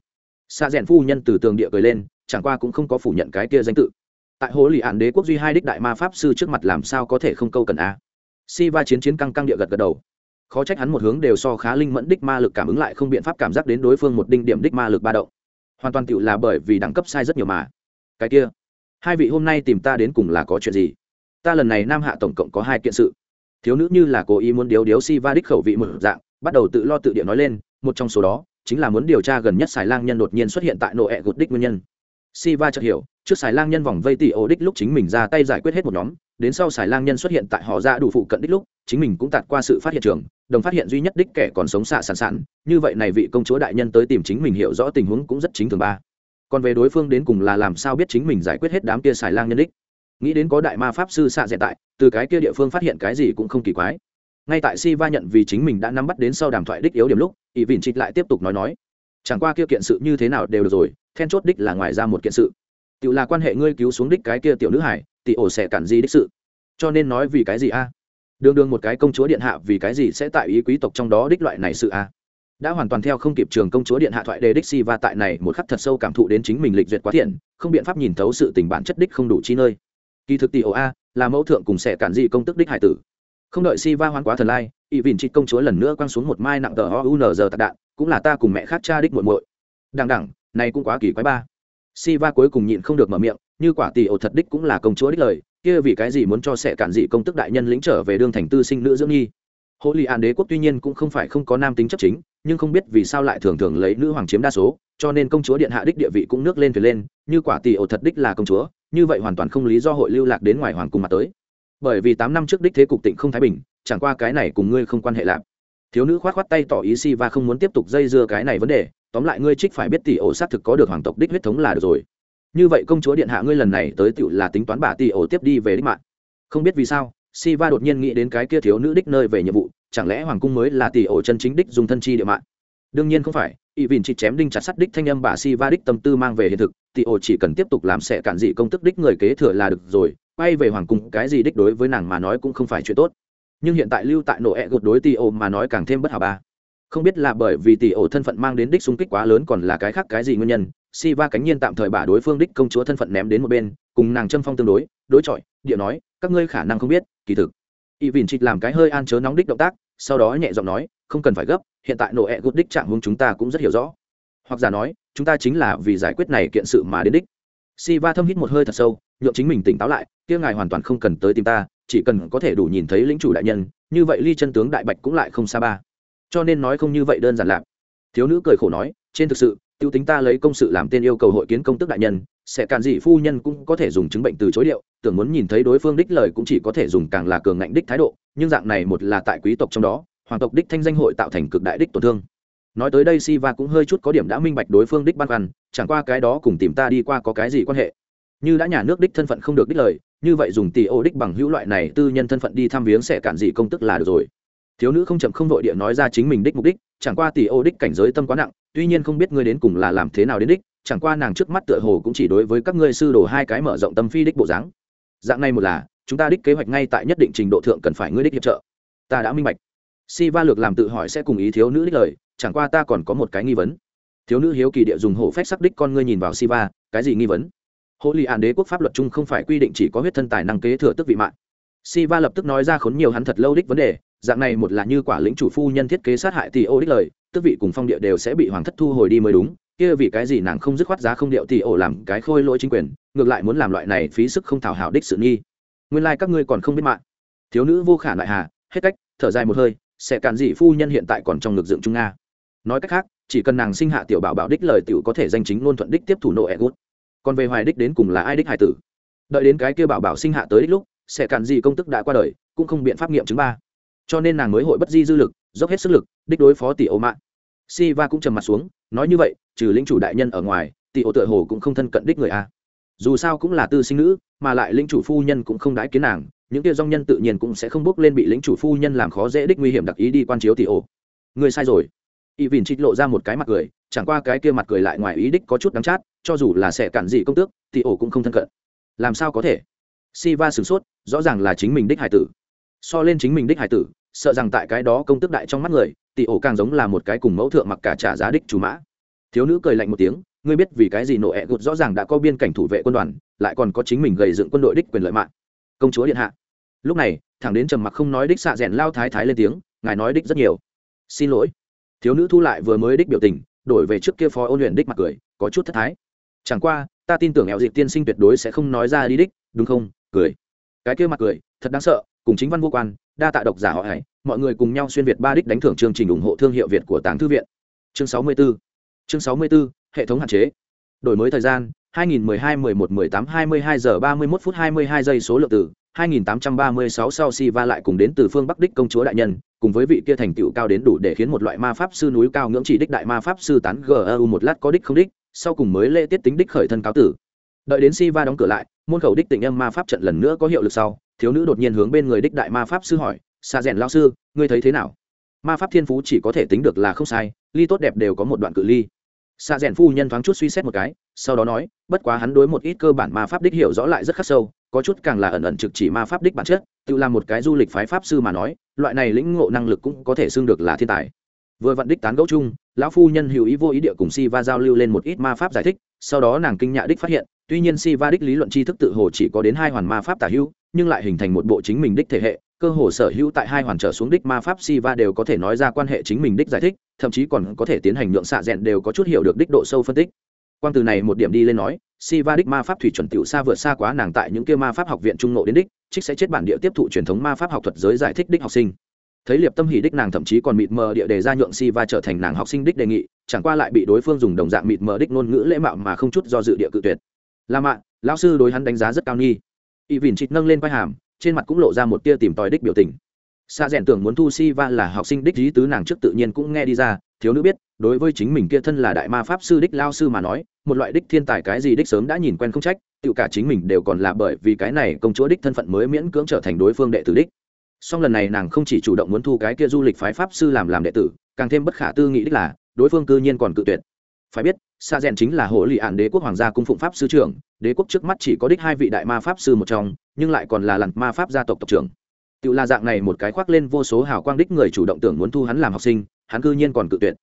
xạ rẽn phu nhân từ tường địa cười lên, chẳng qua cũng không có phủ nhận cái kia danh tự. Tại hồ lì ạn đế quốc duy hai đích đại ma pháp sư trước mặt làm sao có thể không câu cần a? Si va chiến chiến căng căng địa gật gật đầu. Khó trách hắn một hướng đều so khá linh mẫn đích ma lực cảm ứng lại không biện pháp cảm giác đến đối phương một đinh điểm đích ma lực ba động. Hoàn toàn tựu là bởi vì đẳng cấp sai rất nhiều mà. Cái kia, hai vị hôm nay tìm ta đến cùng là có chuyện gì? Ta lần này nam hạ tổng cộng có hai kiện sự. Thiếu nữ như là cố ý muốn điếu điếu si va đích khẩu vị một dạng, bắt đầu tự lo tự địa nói lên, một trong số đó chính là muốn điều tra gần nhất xài lang nhân đột nhiên xuất hiện tại nộ ẹ gột đích nguyên nhân. Si va chợt hiểu, trước xài lang nhân vòng vây tỷ ổ đích lúc chính mình ra tay giải quyết hết một nhóm, đến sau xài lang nhân xuất hiện tại họ ra đủ phụ cận đích lúc, chính mình cũng tạt qua sự phát hiện trường, đồng phát hiện duy nhất đích kẻ còn sống xạ sẵn sẵn, như vậy này vị công chúa đại nhân tới tìm chính mình hiểu rõ tình huống cũng rất chính thường ba. Còn về đối phương đến cùng là làm sao biết chính mình giải quyết hết đám kia xài lang nhân đích? Nghĩ đến có đại ma pháp sư xạ dẹn tại, từ cái kia địa phương phát hiện cái gì cũng không kỳ quái. Ngay tại si va nhận vì chính mình đã nắm bắt đến sau đàm thoại đích yếu điểm lúc ỷ vìn trịch lại tiếp tục nói nói, chẳng qua kia kiện sự như thế nào đều được rồi, then chốt đích là ngoài ra một kiện sự. Tự là quan hệ ngươi cứu xuống đích cái kia tiểu nữ hải tỷ ổ sẽ cản gì đích sự? Cho nên nói vì cái gì a? À? đương đương một cái công chúa điện hạ vì cái gì sẽ tại ý quý tộc trong đó đích loại này sự a? Đã hoàn toàn theo không kịp trường công chúa điện hạ thoại đề đích si và tại này một khắc thật sâu cảm thụ đến chính mình lịch duyệt quá thiện, không biện pháp nhìn thấu sự tình bản chất đích không đủ chi nơi kỳ thực tỷ ổ a, là mẫu thượng cùng sẽ cản dị công tức đích hải tử. Không đợi si va hoan quá thần lai ỵ vìn chị công chúa lần nữa quăng xuống một mai nặng tờ o u n giờ tạc đạn, cũng là ta cùng mẹ khác cha đích muội muội. Đằng đẳng này cũng quá kỳ quái ba. Si va cuối cùng nhịn không được mở miệng, như quả tỷ ổ thật đích cũng là công chúa đích lời, kia vì cái gì muốn cho sẽ cản dị công tức đại nhân lĩnh trở về đương thành tư sinh nữ dưỡng nhi? Hộ lì an đế quốc tuy nhiên cũng không phải không có nam tính chấp chính, nhưng không biết vì sao lại thường thường lấy nữ hoàng chiếm đa số, cho nên công chúa điện hạ đích địa vị cũng nước lên thuyền lên, như quả tỷ ổ thật đích là công chúa như vậy hoàn toàn không lý do hội lưu lạc đến ngoài hoàng cung mà tới. Bởi vì tám năm trước đích thế cục tịnh không thái bình, chẳng qua cái này cùng ngươi không quan hệ lạp thiếu nữ khoát khoát tay tỏ ý si và không muốn tiếp tục dây dưa cái này vấn đề, tóm lại ngươi trích phải biết tỷ ổ xác thực có được hoàng tộc đích huyết thống là được rồi. Như vậy công chúa điện hạ ngươi lần này tới tựu là tính toán bà tỷ ổ tiếp đi về đích mạng. Không biết vì sao, si va đột nhiên nghĩ đến cái kia thiếu nữ đích nơi về nhiệm vụ, chẳng lẽ hoàng cung mới là tỷ ổ chân chính đích dùng thân chi địa mạng? Đương nhiên không phải y vìn chỉ chém đinh chặt sắt đích thanh âm bà si va đích tâm tư mang về hiện thực tỷ ổ chỉ cần tiếp tục làm sẽ cản dị công tức đích người kế thừa là được rồi, quay về hoàng cung cái gì đích đối với nàng mà nói cũng không phải chuyện tốt. Nhưng hiện tại lưu tại nổ ẹ gột đối tỷ ổ mà nói càng thêm bất hảo ba. Không biết là bởi vì tỷ ổ thân phận mang đến đích xung kích quá lớn còn là cái khác cái gì nguyên nhân, si va cánh nhiên tạm thời bà đối phương đích công chúa thân phận ném đến một bên, cùng nàng châm phong tương đối đối chọi, địa nói, các ngươi khả năng không biết, kỳ thực. Y vìn trịch làm cái hơi an chớ nóng đích động tác, sau đó nhẹ giọng nói, không cần phải gấp hiện tại nổ ẹ gút đích trạng hướng chúng ta cũng rất hiểu rõ. Hoặc giả nói, chúng ta chính là vì giải quyết này kiện sự mà đến đích. Si va thâm hít một hơi thật sâu, nhượng chính mình tỉnh táo lại, kia ngài hoàn toàn không cần tới tìm ta, chỉ cần có thể đủ nhìn thấy lĩnh chủ đại nhân, như vậy ly chân tướng đại bạch cũng lại không xa ba. Cho nên nói không như vậy đơn giản lạc. Thiếu nữ cười khổ nói, trên thực sự, tiêu tính ta lấy công sự làm tên yêu cầu hội kiến công tức đại nhân, sẽ càn dị phu nhân cũng có thể dùng chứng bệnh từ chối điệu, tưởng muốn nhìn thấy đối phương đích lời cũng chỉ có thể dùng càng là cường ngạnh đích thái độ, nhưng dạng này một là tại quý tộc trong đó hoàng tộc đích thanh danh hội tạo thành cực đại đích tổn thương. Nói tới đây si va cũng hơi chút có điểm đã minh bạch đối phương đích băn khoăn, chẳng qua cái đó cùng tìm ta đi qua có cái gì quan hệ? Như đã nhà nước đích thân phận không được đích lời, như vậy dùng tỷ ô đích bằng hữu loại này tư nhân thân phận đi thăm viếng sẽ cản gì công tức là được rồi. Thiếu nữ không chậm không vội địa nói ra chính mình đích mục đích, chẳng qua tỷ ô đích cảnh giới tâm quá nặng, tuy nhiên không biết ngươi đến cùng là làm thế nào đến đích, chẳng qua nàng trước mắt tựa hồ cũng chỉ đối với các ngươi sư đồ hai cái mở rộng tâm phi đích bộ dáng. Dạng này một là, chúng ta đích kế hoạch ngay tại nhất định trình độ thượng cần phải ngươi đích hiệp trợ. Ta đã minh bạch si va lược làm tự hỏi sẽ cùng ý thiếu nữ đích lời, chẳng qua ta còn có một cái nghi vấn. Thiếu nữ hiếu kỳ địa dùng hổ phép sắc đích con ngươi nhìn vào si va, cái gì nghi vấn? Hộ lì ạn đế quốc pháp luật chung không phải quy định chỉ có huyết thân tài năng kế thừa tức vị mạng. Si va lập tức nói ra khốn nhiều hắn thật lâu đích vấn đề, dạng này một là như quả lĩnh chủ phu nhân thiết kế sát hại tỷ ô đích lời, tức vị cùng phong địa đều sẽ bị hoàng thất thu hồi đi mới đúng, kia vì cái gì nàng không dứt khoát giá không điệu tỷ ổ làm cái khôi lỗi chính quyền, ngược lại muốn làm loại này phí sức không thảo hảo đích sự nghi. Nguyên lai các ngươi còn không biết mạng. Thiếu nữ vô khả lại hà, hết cách, thở dài một hơi sẽ cản dị phu nhân hiện tại còn trong ngực dựng trung nga. Nói cách khác, chỉ cần nàng sinh hạ tiểu bảo bảo đích lời tiểu có thể danh chính luôn thuận đích tiếp thủ nộ e gút. Còn về hoài đích đến cùng là ai đích hải tử? Đợi đến cái kia bảo bảo sinh hạ tới đích lúc, sẽ cản dị công tức đã qua đời, cũng không biện pháp nghiệm chứng ba. Cho nên nàng mới hội bất di dư lực, dốc hết sức lực, đích đối phó tỷ ô mạng si va cũng trầm mặt xuống, nói như vậy, trừ lĩnh chủ đại nhân ở ngoài tỷ ô tựa hồ cũng không thân cận đích người a. Dù sao cũng là tư sinh nữ, mà lại lĩnh chủ phu nhân cũng không đái kiến nàng những kia dòng nhân tự nhiên cũng sẽ không bước lên bị lĩnh chủ phu nhân làm khó dễ đích nguy hiểm đặc ý đi quan chiếu tỷ ổ. người sai rồi. Y vìn trích lộ ra một cái mặt cười, chẳng qua cái kia mặt cười lại ngoài ý đích có chút đắng chát, cho dù là sẽ cản gì công tước tỷ ổ cũng không thân cận. Làm sao có thể? Si va sửng sốt, rõ ràng là chính mình đích hải tử. So lên chính mình đích hải tử, sợ rằng tại cái đó công tước đại trong mắt người tỷ ổ càng giống là một cái cùng mẫu thượng mặc cả trả giá đích chủ mã. Thiếu nữ cười lạnh một tiếng, ngươi biết vì cái gì nổ ẹ gột rõ ràng đã có biên cảnh thủ vệ quân đoàn, lại còn có chính mình gầy dựng quân đội đích quyền lợi mạng công chúa điện hạ. Lúc này, thẳng đến trầm mặc không nói đích xạ rẽn lao thái thái lên tiếng, ngài nói đích rất nhiều. Xin lỗi. Thiếu nữ thu lại vừa mới đích biểu tình, đổi về trước kia phó ôn luyện đích mặt cười, có chút thất thái. Chẳng qua, ta tin tưởng eo dịp tiên sinh tuyệt đối sẽ không nói ra đi đích, đúng không? Cười. Cái kia mặt cười, thật đáng sợ, cùng chính văn vô quan, đa tạ độc giả họ hải, mọi người cùng nhau xuyên việt ba đích đánh thưởng chương trình ủng hộ thương hiệu việt của tàng thư viện. Chương sáu mươi 64 chương sáu mươi 64 hệ thống hạn chế. Đổi mới thời gian 2012 11 18 22 giờ 31 phút 22 giây số lượng từ 2836 sau si va lại cùng đến từ phương Bắc đích công chúa đại nhân, cùng với vị kia thành tựu cao đến đủ để khiến một loại ma pháp sư núi cao ngưỡng chỉ đích đại ma pháp sư tán GU một lát có đích không đích, sau cùng mới lễ tiết tính đích khởi thân cáo tử. Đợi đến si va đóng cửa lại, môn khẩu đích tịnh âm ma pháp trận lần nữa có hiệu lực sau, thiếu nữ đột nhiên hướng bên người đích đại ma pháp sư hỏi, "Sa rèn lão sư, ngươi thấy thế nào?" Ma pháp thiên phú chỉ có thể tính được là không sai, ly tốt đẹp đều có một đoạn cự ly. Sa rèn phu nhân thoáng chút suy xét một cái, sau đó nói, bất quá hắn đối một ít cơ bản ma pháp đích hiểu rõ lại rất khắc sâu, có chút càng là ẩn ẩn trực chỉ ma pháp đích bản chất tự làm một cái du lịch phái pháp sư mà nói loại này lĩnh ngộ năng lực cũng có thể xưng được là thiên tài. Vừa vặn đích tán gẫu chung lão phu nhân hữu ý vô ý địa cùng si va giao lưu lên một ít ma pháp giải thích sau đó nàng kinh nhạ đích phát hiện tuy nhiên si va đích lý luận tri thức tự hồ chỉ có đến hai hoàn ma pháp tả hữu nhưng lại hình thành một bộ chính mình đích thể hệ cơ hồ sở hữu tại hai hoàn trở xuống đích ma pháp si va đều có thể nói ra quan hệ chính mình đích giải thích, thậm chí còn có thể tiến hành nhượng xạ rẽn đều có chút hiểu được đích độ sâu phân tích. Quang từ này một điểm đi lên nói si va đích ma pháp thủy chuẩn tiểu xa vượt xa quá nàng tại những kia ma pháp học viện trung nộ đến đích, trích sẽ chết bản địa tiếp thụ truyền thống ma pháp học thuật giới giải thích đích học sinh. Thấy liệp tâm hỉ đích nàng thậm chí còn mịt mờ địa đề ra nhượng si va trở thành nàng học sinh đích đề nghị, chẳng qua lại bị đối phương dùng đồng dạng mịt mờ đích ngôn ngữ lễ mạo mà không chút do dự địa cự tuyệt. La mạ lão sư đối hắn đánh giá rất cao nghi. Y vìn trịt nâng lên vai hàm trên mặt cũng lộ ra một tia tìm tòi đích biểu tình. Xa rèn tưởng muốn thu si va là học sinh đích lý tứ nàng trước tự nhiên cũng nghe đi ra, thiếu nữ biết, đối với chính mình kia thân là đại ma pháp sư đích lao sư mà nói, một loại đích thiên tài cái gì đích sớm đã nhìn quen không trách, tự cả chính mình đều còn là bởi vì cái này công chúa đích thân phận mới miễn cưỡng trở thành đối phương đệ tử đích. Song lần này nàng không chỉ chủ động muốn thu cái kia du lịch phái pháp sư làm làm đệ tử, càng thêm bất khả tư nghị đích là, đối phương cư nhiên còn cự tuyệt. Phải biết sa rèn chính là hồ lì ạn đế quốc hoàng gia cung phụng pháp sư trưởng, đế quốc trước mắt chỉ có đích hai vị đại ma pháp sư một trong, nhưng lại còn là lặn ma pháp gia tộc tộc trưởng. Tự là dạng này một cái khoác lên vô số hào quang đích người chủ động tưởng muốn thu hắn làm học sinh, hắn cư nhiên còn cự tuyệt.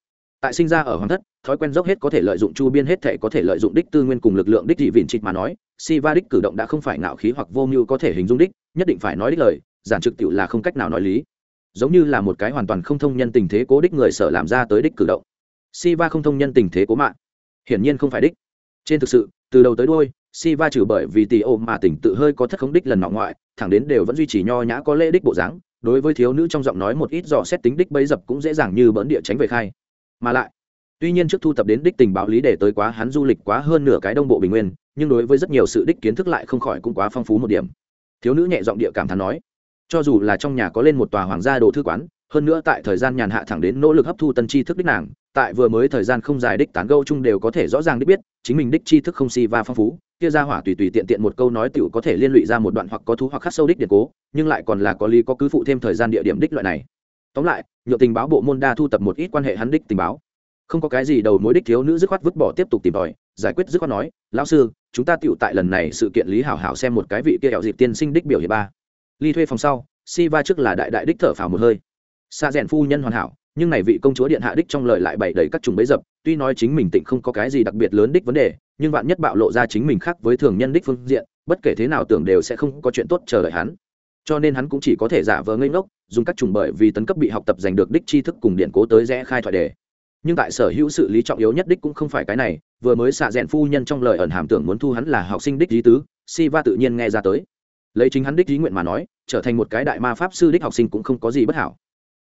Tại sinh ra ở hoàng thất, thói quen dốc hết có thể lợi dụng chu biên hết thể có thể lợi dụng đích tư nguyên cùng lực lượng đích dị vịn trịch mà nói, si va đích cử động đã không phải ngạo khí hoặc vô mưu có thể hình dung đích, nhất định phải nói đích lời, giản trực tự là không cách nào nói lý. Giống như là một cái hoàn toàn không thông nhân tình thế cố đích người sở làm ra tới đích cử động. Si va không thông nhân tình thế cố mạng hiển nhiên không phải đích. Trên thực sự, từ đầu tới đôi si va trừ bởi vì tỷ ô mà tỉnh tự hơi có thất khống đích lần nọ ngoại, thẳng đến đều vẫn duy trì nho nhã có lễ đích bộ dáng, đối với thiếu nữ trong giọng nói một ít dò xét tính đích bấy dập cũng dễ dàng như bỡn địa tránh về khai. Mà lại, tuy nhiên trước thu tập đến đích tình báo lý để tới quá hắn du lịch quá hơn nửa cái đông bộ bình nguyên, nhưng đối với rất nhiều sự đích kiến thức lại không khỏi cũng quá phong phú một điểm. Thiếu nữ nhẹ giọng địa cảm thán nói, cho dù là trong nhà có lên một tòa hoàng gia đồ thư quán, hơn nữa tại thời gian nhàn hạ thẳng đến nỗ lực hấp thu tân tri thức đích nàng tại vừa mới thời gian không dài đích tán gâu chung đều có thể rõ ràng đích biết, chính mình đích tri thức không si và phong phú, kia ra hỏa tùy tùy tiện tiện một câu nói tựu có thể liên lụy ra một đoạn hoặc có thú hoặc khắc sâu đích điện cố, nhưng lại còn là có lý có cứ phụ thêm thời gian địa điểm đích loại này. Tóm lại nhựa tình báo bộ môn đa thu tập một ít quan hệ hắn đích tình báo. Không có cái gì đầu mối đích thiếu nữ dứt khoát vứt bỏ tiếp tục tìm tòi, giải quyết dứt khoát nói, lão sư, chúng ta tựu tại lần này sự kiện lý hảo hảo xem một cái vị kia hẹo dịp tiên sinh đích biểu hiện ba. Ly thuê phòng sau, si va trước là đại đại đích thở phào một hơi. Xa rèn phu nhân hoàn hảo nhưng này vị công chúa điện hạ đích trong lời lại bày đầy các trùng bấy dập, tuy nói chính mình tịnh không có cái gì đặc biệt lớn đích vấn đề, nhưng vạn nhất bạo lộ ra chính mình khác với thường nhân đích phương diện, bất kể thế nào tưởng đều sẽ không có chuyện tốt chờ đợi hắn. Cho nên hắn cũng chỉ có thể giả vờ ngây ngốc, dùng các trùng bởi vì tấn cấp bị học tập giành được đích tri thức cùng điện cố tới rẽ khai thoại đề. Nhưng tại sở hữu sự lý trọng yếu nhất đích cũng không phải cái này, vừa mới xạ rẽn phu nhân trong lời ẩn hàm tưởng muốn thu hắn là học sinh đích lý tứ, si va tự nhiên nghe ra tới. Lấy chính hắn đích lý nguyện mà nói, trở thành một cái đại ma pháp sư đích học sinh cũng không có gì bất hảo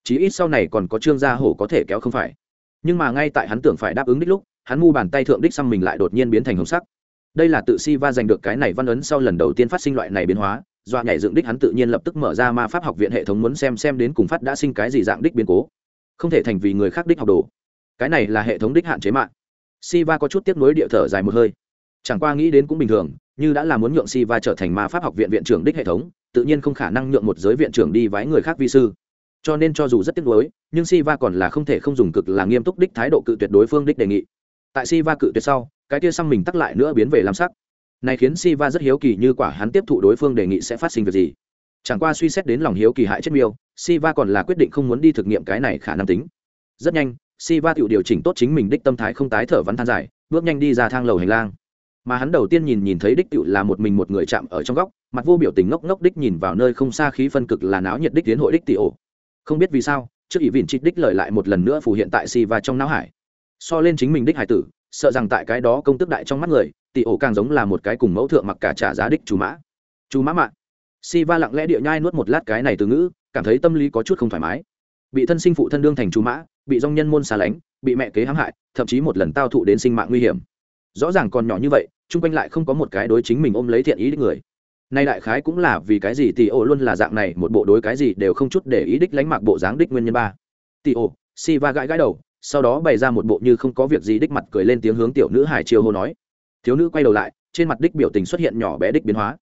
chí ít sau này còn có trương gia hổ có thể kéo không phải. Nhưng mà ngay tại hắn tưởng phải đáp ứng đích lúc, hắn mu bàn tay thượng đích xăm mình lại đột nhiên biến thành hồng sắc. Đây là tự si va giành được cái này văn ấn sau lần đầu tiên phát sinh loại này biến hóa, dọa nhảy dựng đích hắn tự nhiên lập tức mở ra ma pháp học viện hệ thống muốn xem xem đến cùng phát đã sinh cái gì dạng đích biến cố. Không thể thành vì người khác đích học đồ. Cái này là hệ thống đích hạn chế mạng. Si va có chút tiếp nối địa thở dài một hơi. Chẳng qua nghĩ đến cũng bình thường, như đã là muốn nhượng si va trở thành ma pháp học viện viện trưởng đích hệ thống, tự nhiên không khả năng nhượng một giới viện trưởng đi vái người khác vi sư cho nên cho dù rất tiếc nuối, nhưng siva còn là không thể không dùng cực là nghiêm túc đích thái độ cự tuyệt đối phương đích đề nghị. Tại siva cự tuyệt sau, cái tia xăm mình tắc lại nữa biến về làm sắc. Này khiến siva rất hiếu kỳ như quả hắn tiếp thụ đối phương đề nghị sẽ phát sinh việc gì. Chẳng qua suy xét đến lòng hiếu kỳ hại chết miêu, siva còn là quyết định không muốn đi thực nghiệm cái này khả năng tính. Rất nhanh si va tự điều chỉnh tốt chính mình đích tâm thái không tái thở vắn than dài, bước nhanh đi ra thang lầu hành lang. Mà hắn đầu tiên nhìn nhìn thấy đích tự là một mình một người chạm ở trong góc, mặt vô biểu tình ngốc ngốc đích nhìn vào nơi không xa khí phân cực là náo nhiệt đích tiến hội đích tỷ ổ không biết vì sao, trước ý vịn trích đích lời lại một lần nữa phủ hiện tại si va trong não hải. So lên chính mình đích hải tử, sợ rằng tại cái đó công tức đại trong mắt người, tỷ ổ càng giống là một cái cùng mẫu thượng mặc cả trả giá đích chú mã. Chú mã mạ si va lặng lẽ địa nhai nuốt một lát cái này từ ngữ, cảm thấy tâm lý có chút không thoải mái. Bị thân sinh phụ thân đương thành chú mã, bị dòng nhân môn xa lánh, bị mẹ kế hãm hại, thậm chí một lần tao thụ đến sinh mạng nguy hiểm. Rõ ràng còn nhỏ như vậy, chung quanh lại không có một cái đối chính mình ôm lấy thiện ý đích người nay đại khái cũng là vì cái gì tỷ ổ luôn là dạng này một bộ đối cái gì đều không chút để ý đích lánh mạc bộ dáng đích nguyên nhân ba. Tỷ ổ si va gãi gãi đầu sau đó bày ra một bộ như không có việc gì đích mặt cười lên tiếng hướng tiểu nữ hải chiêu hô nói. Thiếu nữ quay đầu lại trên mặt đích biểu tình xuất hiện nhỏ bé đích biến hóa.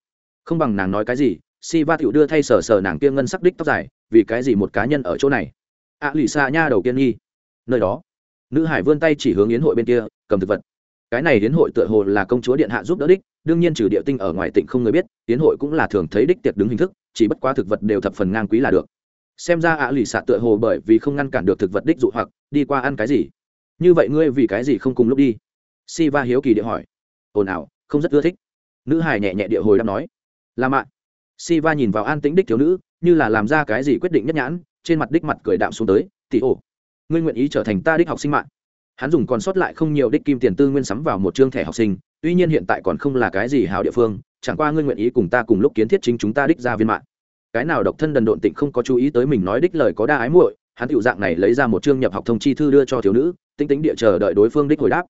Không bằng nàng nói cái gì si va tiểu đưa thay sờ sờ nàng kia ngân sắc đích tóc dài vì cái gì một cá nhân ở chỗ này? Ạ à, lì xa nha đầu kiên nghi. Nơi đó nữ hải vươn tay chỉ hướng yến hội bên kia cầm thực vật cái này hiến hội tựa hồ là công chúa điện hạ giúp đỡ đích, đương nhiên trừ địa tinh ở ngoài tỉnh không người biết hiến hội cũng là thường thấy đích tiệc đứng hình thức, chỉ bất quá thực vật đều thập phần ngang quý là được. Xem ra ạ à lì xạ tựa hồ bởi vì không ngăn cản được thực vật đích dụ hoặc, đi qua ăn cái gì? Như vậy ngươi vì cái gì không cùng lúc đi? Si va hiếu kỳ địa hỏi. Ồn ào, không rất ưa thích. Nữ hải nhẹ nhẹ địa hồi đáp nói. Là mạ. Si va nhìn vào an tĩnh đích thiếu nữ, như là làm ra cái gì quyết định nhất nhãn, trên mặt đích mặt cười đạm xuống tới. Tỷ ổ, ngươi nguyện ý trở thành ta đích học sinh mạng hắn dùng còn sót lại không nhiều đích kim tiền tư nguyên sắm vào một chương thẻ học sinh, tuy nhiên hiện tại còn không là cái gì hảo địa phương, chẳng qua ngươi nguyện ý cùng ta cùng lúc kiến thiết chính chúng ta đích ra viên mạng. Cái nào độc thân đần độn tịnh không có chú ý tới mình nói đích lời có đa ái muội, hắn tiểu dạng này lấy ra một chương nhập học thông chi thư đưa cho thiếu nữ tính tính địa chờ đợi đối phương đích hồi đáp.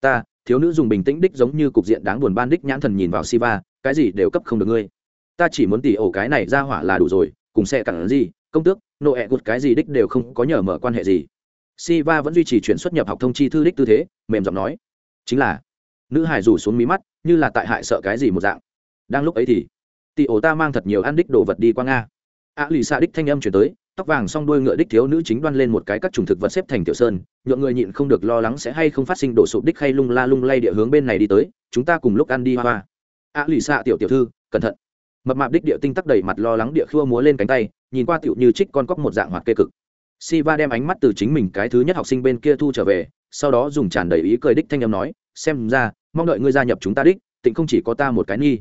Ta, thiếu nữ dùng bình tĩnh đích giống như cục diện đáng buồn ban đích nhãn thần nhìn vào siva, cái gì đều cấp không được ngươi. Ta chỉ muốn tỉ ổ cái này ra hỏa là đủ rồi, cùng xe cản gì, công tước nộ ẹ gột cái gì đích đều không có nhờ mở quan hệ gì siva vẫn duy trì chuyển xuất nhập học thông chi thư đích tư thế, mềm giọng nói, chính là. Nữ hải rủ xuống mí mắt, như là tại hại sợ cái gì một dạng. Đang lúc ấy thì tỷ ổ ta mang thật nhiều ăn đích đồ vật đi qua nga. A lì xạ đích thanh âm chuyển tới, tóc vàng s o n g đuôi ngựa đích thiếu nữ chính đoan lên một cái các trùng thực vật xếp thành tiểu sơn, nhượng người nhịn không được lo lắng sẽ hay không phát sinh đổ sụp đích hay lung la lung lay địa hướng bên này đi tới, chúng ta cùng lúc ăn đi hoa hoa. A lì xạ tiểu tiểu thư, cẩn thận. Mập mạp đích địa tinh tắc đầy mặt lo lắng địa khua múa lên cánh tay, nhìn qua tiểu như trích con cóc một dạng hoạt kê cực. Siva đem ánh mắt từ chính mình cái thứ nhất học sinh bên kia thu trở về, sau đó dùng tràn đầy ý cười đích thanh âm nói, xem ra, mong đợi ngươi gia nhập chúng ta đích, tịnh không chỉ có ta một cái nghi.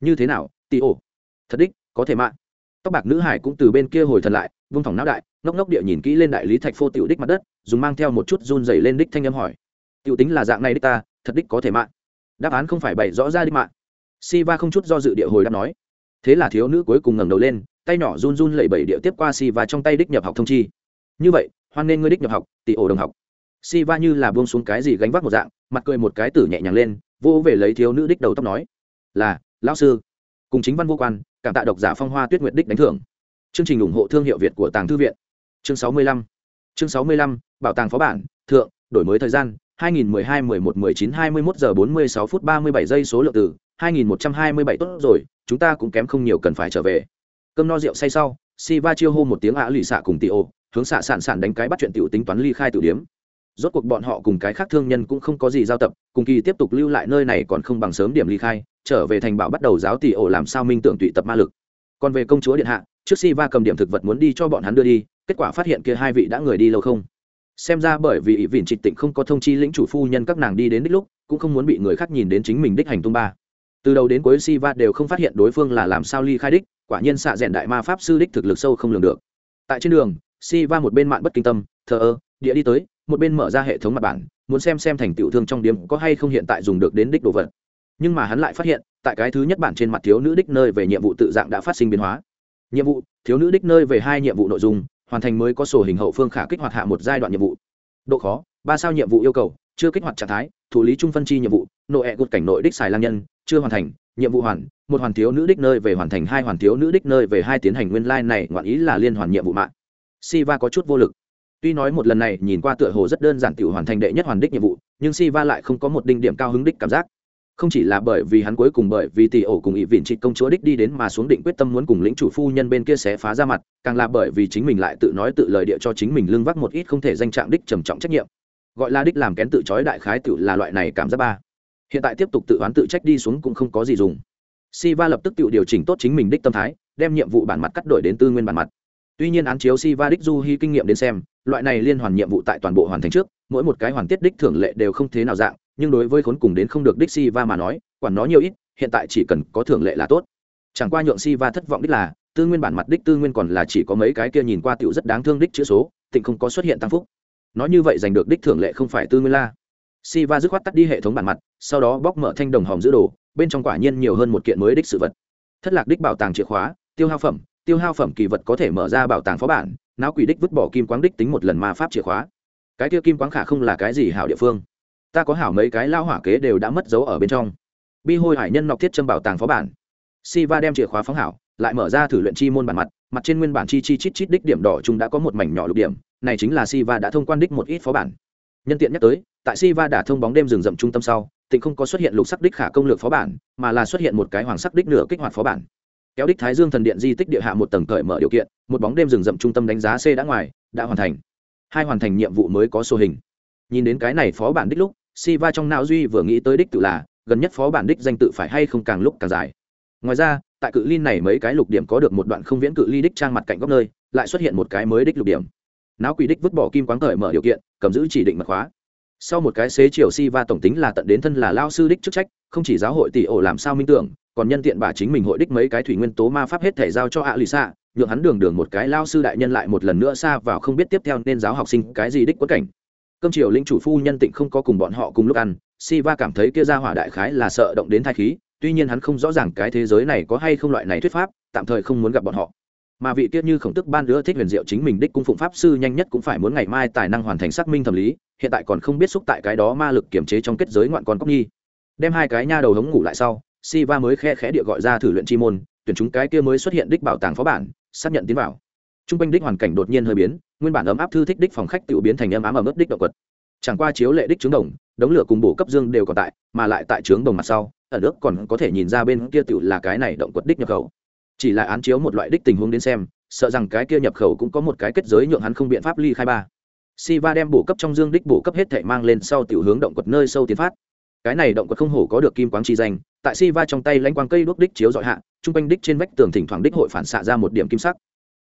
Như thế nào tì ổ? Thật đích, có thể mạng tóc bạc nữ hải cũng từ bên kia hồi thần lại, vung thỏng não đại, ngốc ngốc địa nhìn kỹ lên đại lý thạch phô tiểu đích mặt đất, dùng mang theo một chút run rẩy lên đích thanh âm hỏi, tiểu tính là dạng này đích ta, thật đích có thể mạng đáp án không phải bày rõ ra đích mạng Siva không chút do dự địa hồi đáp nói. Thế là thiếu nữ cuối cùng ngẩng đầu lên, tay nhỏ run run lẩy bẩy địa tiếp qua Siva trong tay đích nhập học thông chi như vậy, hoan nên ngươi đích nhập học, tỷ ổ đồng học. Si va như là buông xuống cái gì gánh vác một dạng, mặt cười một cái tử nhẹ nhàng lên vô về lấy thiếu nữ đích đầu tóc nói, là, lão sư. Cùng chính văn vô quan, cảm tạ độc giả phong hoa tuyết nguyệt đích đánh thưởng. Chương trình ủng hộ thương hiệu việt của tàng thư viện. Chương sáu mươi lăm. Chương sáu mươi lăm, bảo tàng phó bản, thượng, đổi mới thời gian 2012 11 19 21 giờ 46 phút 37 giây số lượng từ 2127 tốt rồi, chúng ta cũng kém không nhiều cần phải trở về. Cơm no rượu say sau si va chiêu hô một tiếng ạ lì xạ cùng tỷ ô hướng xạ sản sản đánh cái bắt chuyện tiểu tính toán ly khai tiểu điếm. Rốt cuộc bọn họ cùng cái khác thương nhân cũng không có gì giao tập, cùng kỳ tiếp tục lưu lại nơi này còn không bằng sớm điểm ly khai, trở về thành bảo bắt đầu giáo tỷ ổ làm sao minh tưởng tụy tập ma lực. Còn về công chúa điện hạ, trước si va cầm điểm thực vật muốn đi cho bọn hắn đưa đi, kết quả phát hiện kia hai vị đã người đi lâu không? Xem ra bởi vì ỷ vịn trịch tịnh không có thông chi lĩnh chủ phu nhân các nàng đi đến đích lúc, cũng không muốn bị người khác nhìn đến chính mình đích hành tung ba. Từ đầu đến cuối si va đều không phát hiện đối phương là làm sao ly khai đích, quả nhiên xạ rèn đại ma pháp sư đích thực lực sâu không lường được. Tại trên đường si va một bên mạn bất kinh tâm, thờ ơ, địa đi tới, một bên mở ra hệ thống mặt bản, muốn xem xem thành tiểu thương trong điếm có hay không hiện tại dùng được đến đích đồ vật. Nhưng mà hắn lại phát hiện, tại cái thứ nhất bản trên mặt thiếu nữ đích nơi về nhiệm vụ tự dạng đã phát sinh biến hóa. Nhiệm vụ, thiếu nữ đích nơi về hai nhiệm vụ nội dung, hoàn thành mới có sổ hình hậu phương khả kích hoạt hạ một giai đoạn nhiệm vụ. Độ khó, ba sao nhiệm vụ yêu cầu, chưa kích hoạt trạng thái, thủ lý trung phân chi nhiệm vụ, nội hẹ gột cảnh nội đích xài lang nhân, chưa hoàn thành, nhiệm vụ hoàn, một hoàn thiếu nữ đích nơi về hoàn thành hai hoàn thiếu nữ đích nơi về hai tiến hành nguyên lai、like、này, ngoạn ý là liên hoàn nhiệm vụ mạng siva có chút vô lực. Tuy nói một lần này nhìn qua tựa hồ rất đơn giản Tiểu hoàn thành đệ nhất hoàn đích nhiệm vụ nhưng siva lại không có một đinh điểm cao hứng đích cảm giác. Không chỉ là bởi vì hắn cuối cùng bởi vì tỷ ổ cùng ỵ vịn trị công chúa đích đi đến mà xuống định quyết tâm muốn cùng lĩnh chủ phu nhân bên kia sẽ phá ra mặt càng là bởi vì chính mình lại tự nói tự lời địa cho chính mình lưng vác một ít không thể danh trạng đích trầm trọng trách nhiệm. Gọi là đích làm kén tự chói đại khái tự là loại này cảm giác ba. Hiện tại tiếp tục tự oán tự trách đi xuống cũng không có gì dùng. Siva lập tức tự điều chỉnh tốt chính mình đích tâm thái, đem nhiệm vụ bản mặt cắt đổi đến tư nguyên bản mặt. Tuy nhiên án chiếu Siva đích du hy kinh nghiệm đến xem, loại này liên hoàn nhiệm vụ tại toàn bộ hoàn thành trước, mỗi một cái hoàn tiết đích thưởng lệ đều không thế nào dạng, nhưng đối với khốn cùng đến không được đích Siva mà nói, quản nó nhiều ít, hiện tại chỉ cần có thưởng lệ là tốt. Chẳng qua nhượng Siva thất vọng đích là, tư nguyên bản mặt đích tư nguyên còn là chỉ có mấy cái kia nhìn qua tựu rất đáng thương đích chữ số, tịnh không có xuất hiện tăng phúc. Nói như vậy giành được đích thưởng lệ không phải tư nguyên la. Siva dứt khoát tắt đi hệ thống bản mặt, sau đó bóc mở thanh đồng hòm giữ đồ bên trong quả nhiên nhiều hơn một kiện mới đích sự vật thất lạc đích bảo tàng chìa khóa tiêu hao phẩm tiêu hao phẩm kỳ vật có thể mở ra bảo tàng phó bản não quỷ đích vứt bỏ kim quáng đích tính một lần ma pháp chìa khóa. Cái tiêu kim quáng khả không là cái gì hảo địa phương. Ta có hảo mấy cái lao hỏa kế đều đã mất dấu ở bên trong. Bi hôi hải nhân nọc thiết châm bảo tàng phó bản. Si va đem chìa khóa phóng hảo, lại mở ra thử luyện chi môn bản mặt mặt trên nguyên bản chi chi chít chít đích điểm đỏ chúng đã có một mảnh nhỏ lục điểm, này chính là si va đã thông quan đích một ít phó bản. Nhân tiện nhắc tới, tại si va đã thông bóng đêm rừng rậm trung tâm sau, tịnh không có xuất hiện lục sắc đích khả công lược phó bản, mà là xuất hiện một cái hoàng sắc đích nửa kích hoạt phó bản kéo đích thái dương thần điện di tích địa hạ một tầng cởi mở điều kiện, một bóng đêm rừng rậm trung tâm đánh giá c đã ngoài, đã hoàn thành. Hai hoàn thành nhiệm vụ mới có số hình. Nhìn đến cái này phó bản đích lúc si va trong não duy vừa nghĩ tới đích tự là, gần nhất phó bản đích danh tự phải hay không càng lúc càng dài. Ngoài ra, tại cự ly này mấy cái lục điểm có được một đoạn không viễn cự ly đích trang mặt cạnh góc nơi, lại xuất hiện một cái mới đích lục điểm. Não quỷ đích vứt bỏ kim quáng cởi mở điều kiện, cầm giữ chỉ định mật khóa. Sau một cái xế chiều si va tổng tính là tận đến thân là lao sư đích chức trách, không chỉ giáo hội tỷ ổ làm sao minh tưởng còn nhân tiện bà chính mình hội đích mấy cái thủy nguyên tố ma pháp hết thể giao cho ạ lì xạ nhượng hắn đường đường một cái lao sư đại nhân lại một lần nữa xa vào không biết tiếp theo nên giáo học sinh cái gì đích quất cảnh. Cơm chiều linh chủ phu nhân tịnh không có cùng bọn họ cùng lúc ăn si va cảm thấy kia ra hỏa đại khái là sợ động đến thai khí, tuy nhiên hắn không rõ ràng cái thế giới này có hay không loại này thuyết pháp, tạm thời không muốn gặp bọn họ. Mà vị tiết như khổng tức ban nữa thích huyền diệu chính mình đích cung phụng pháp sư nhanh nhất cũng phải muốn ngày mai tài năng hoàn thành xác minh thẩm lý, hiện tại còn không biết xúc tại cái đó ma lực kiểm chế trong kết giới ngoạn con cóc nhi. Đem hai cái nha đầu hống ngủ lại sau si va mới khe khẽ địa gọi ra thử luyện chi môn, tuyển chúng cái kia mới xuất hiện đích bảo tàng phó bản, xác nhận tiến vào. T r u n g quanh đích hoàn cảnh đột nhiên hơi biến, nguyên bản ấm áp thư thích đích phòng khách tự biến thành ấm ám ấm ướt đích động quật. Chẳng qua chiếu lệ đích trứng đồng, đống lửa cùng bổ cấp dương đều còn tại, mà lại tại trướng đồng mặt sau ở nước còn có thể nhìn ra bên kia tự là cái này động quật đích nhập khẩu. Chỉ là án chiếu một loại đích tình huống đến xem, sợ rằng cái kia nhập khẩu cũng có một cái kết giới nhượng hắn không biện pháp ly khai ba. Si va đem bổ cấp trong dương đích bổ cấp hết thể mang lên sau tiểu hướng động quật nơi sâu tiến phát. Cái này động quật không hổ có được kim quáng chi danh tại si va trong tay lãnh quang cây đuốc đích chiếu dọi hạ, trung quanh đích trên vách tường thỉnh thoảng đích hội phản xạ ra một điểm kim sắc.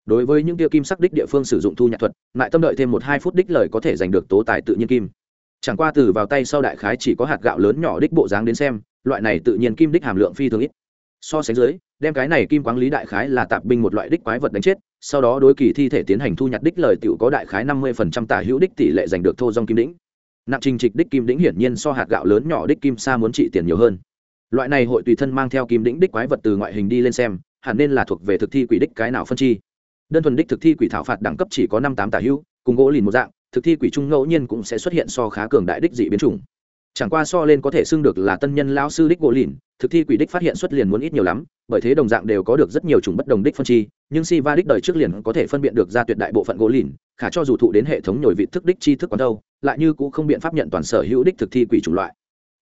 Đối với những tia kim sắc đích địa phương sử dụng thu nhạc thuật, lại tâm đợi thêm một hai phút đích lời có thể giành được tố tài tự nhiên kim. Chẳng qua từ vào tay sau đại khái chỉ có hạt gạo lớn nhỏ đích bộ dáng đến xem, loại này tự nhiên kim đích hàm lượng phi thường ít. So sánh dưới, đem cái này kim quáng lý đại khái là tạp binh một loại đích quái vật đánh chết, sau đó đối kỳ thi thể tiến hành thu nhặt đích lời tiểu có đại khái năm mươi phần trăm tả hữu đích tỷ lệ giành được thô dong kim đĩnh nặng trình trịch đích kim đĩnh hiển nhiên so hạt gạo lớn nhỏ đích kim sa muốn trị tiền nhiều hơn loại này hội tùy thân mang theo kim đĩnh đích quái vật từ ngoại hình đi lên xem, hẳn nên là thuộc về thực thi quỷ đích cái nào phân chi. Đơn thuần đích thực thi quỷ thảo phạt đẳng cấp chỉ có năm tám tả hữu, cùng gỗ lìn một dạng, thực thi quỷ trung ngẫu nhiên cũng sẽ xuất hiện so khá cường đại đích dị biến chủng. Chẳng qua so lên có thể xưng được là tân nhân lão sư đích gỗ lìn, thực thi quỷ đích phát hiện xuất liền muốn ít nhiều lắm, bởi thế đồng dạng đều có được rất nhiều chủng bất đồng đích phân chi, nhưng si va đích đời trước liền có thể phân biện được ra tuyệt đại bộ phận gỗ lìn, khả cho dù thụ đến hệ thống nhồi vị thức đích chi thức còn đâu, lại như cũng không biện pháp nhận toàn sở hữu đích thực thi quỷ chủng loại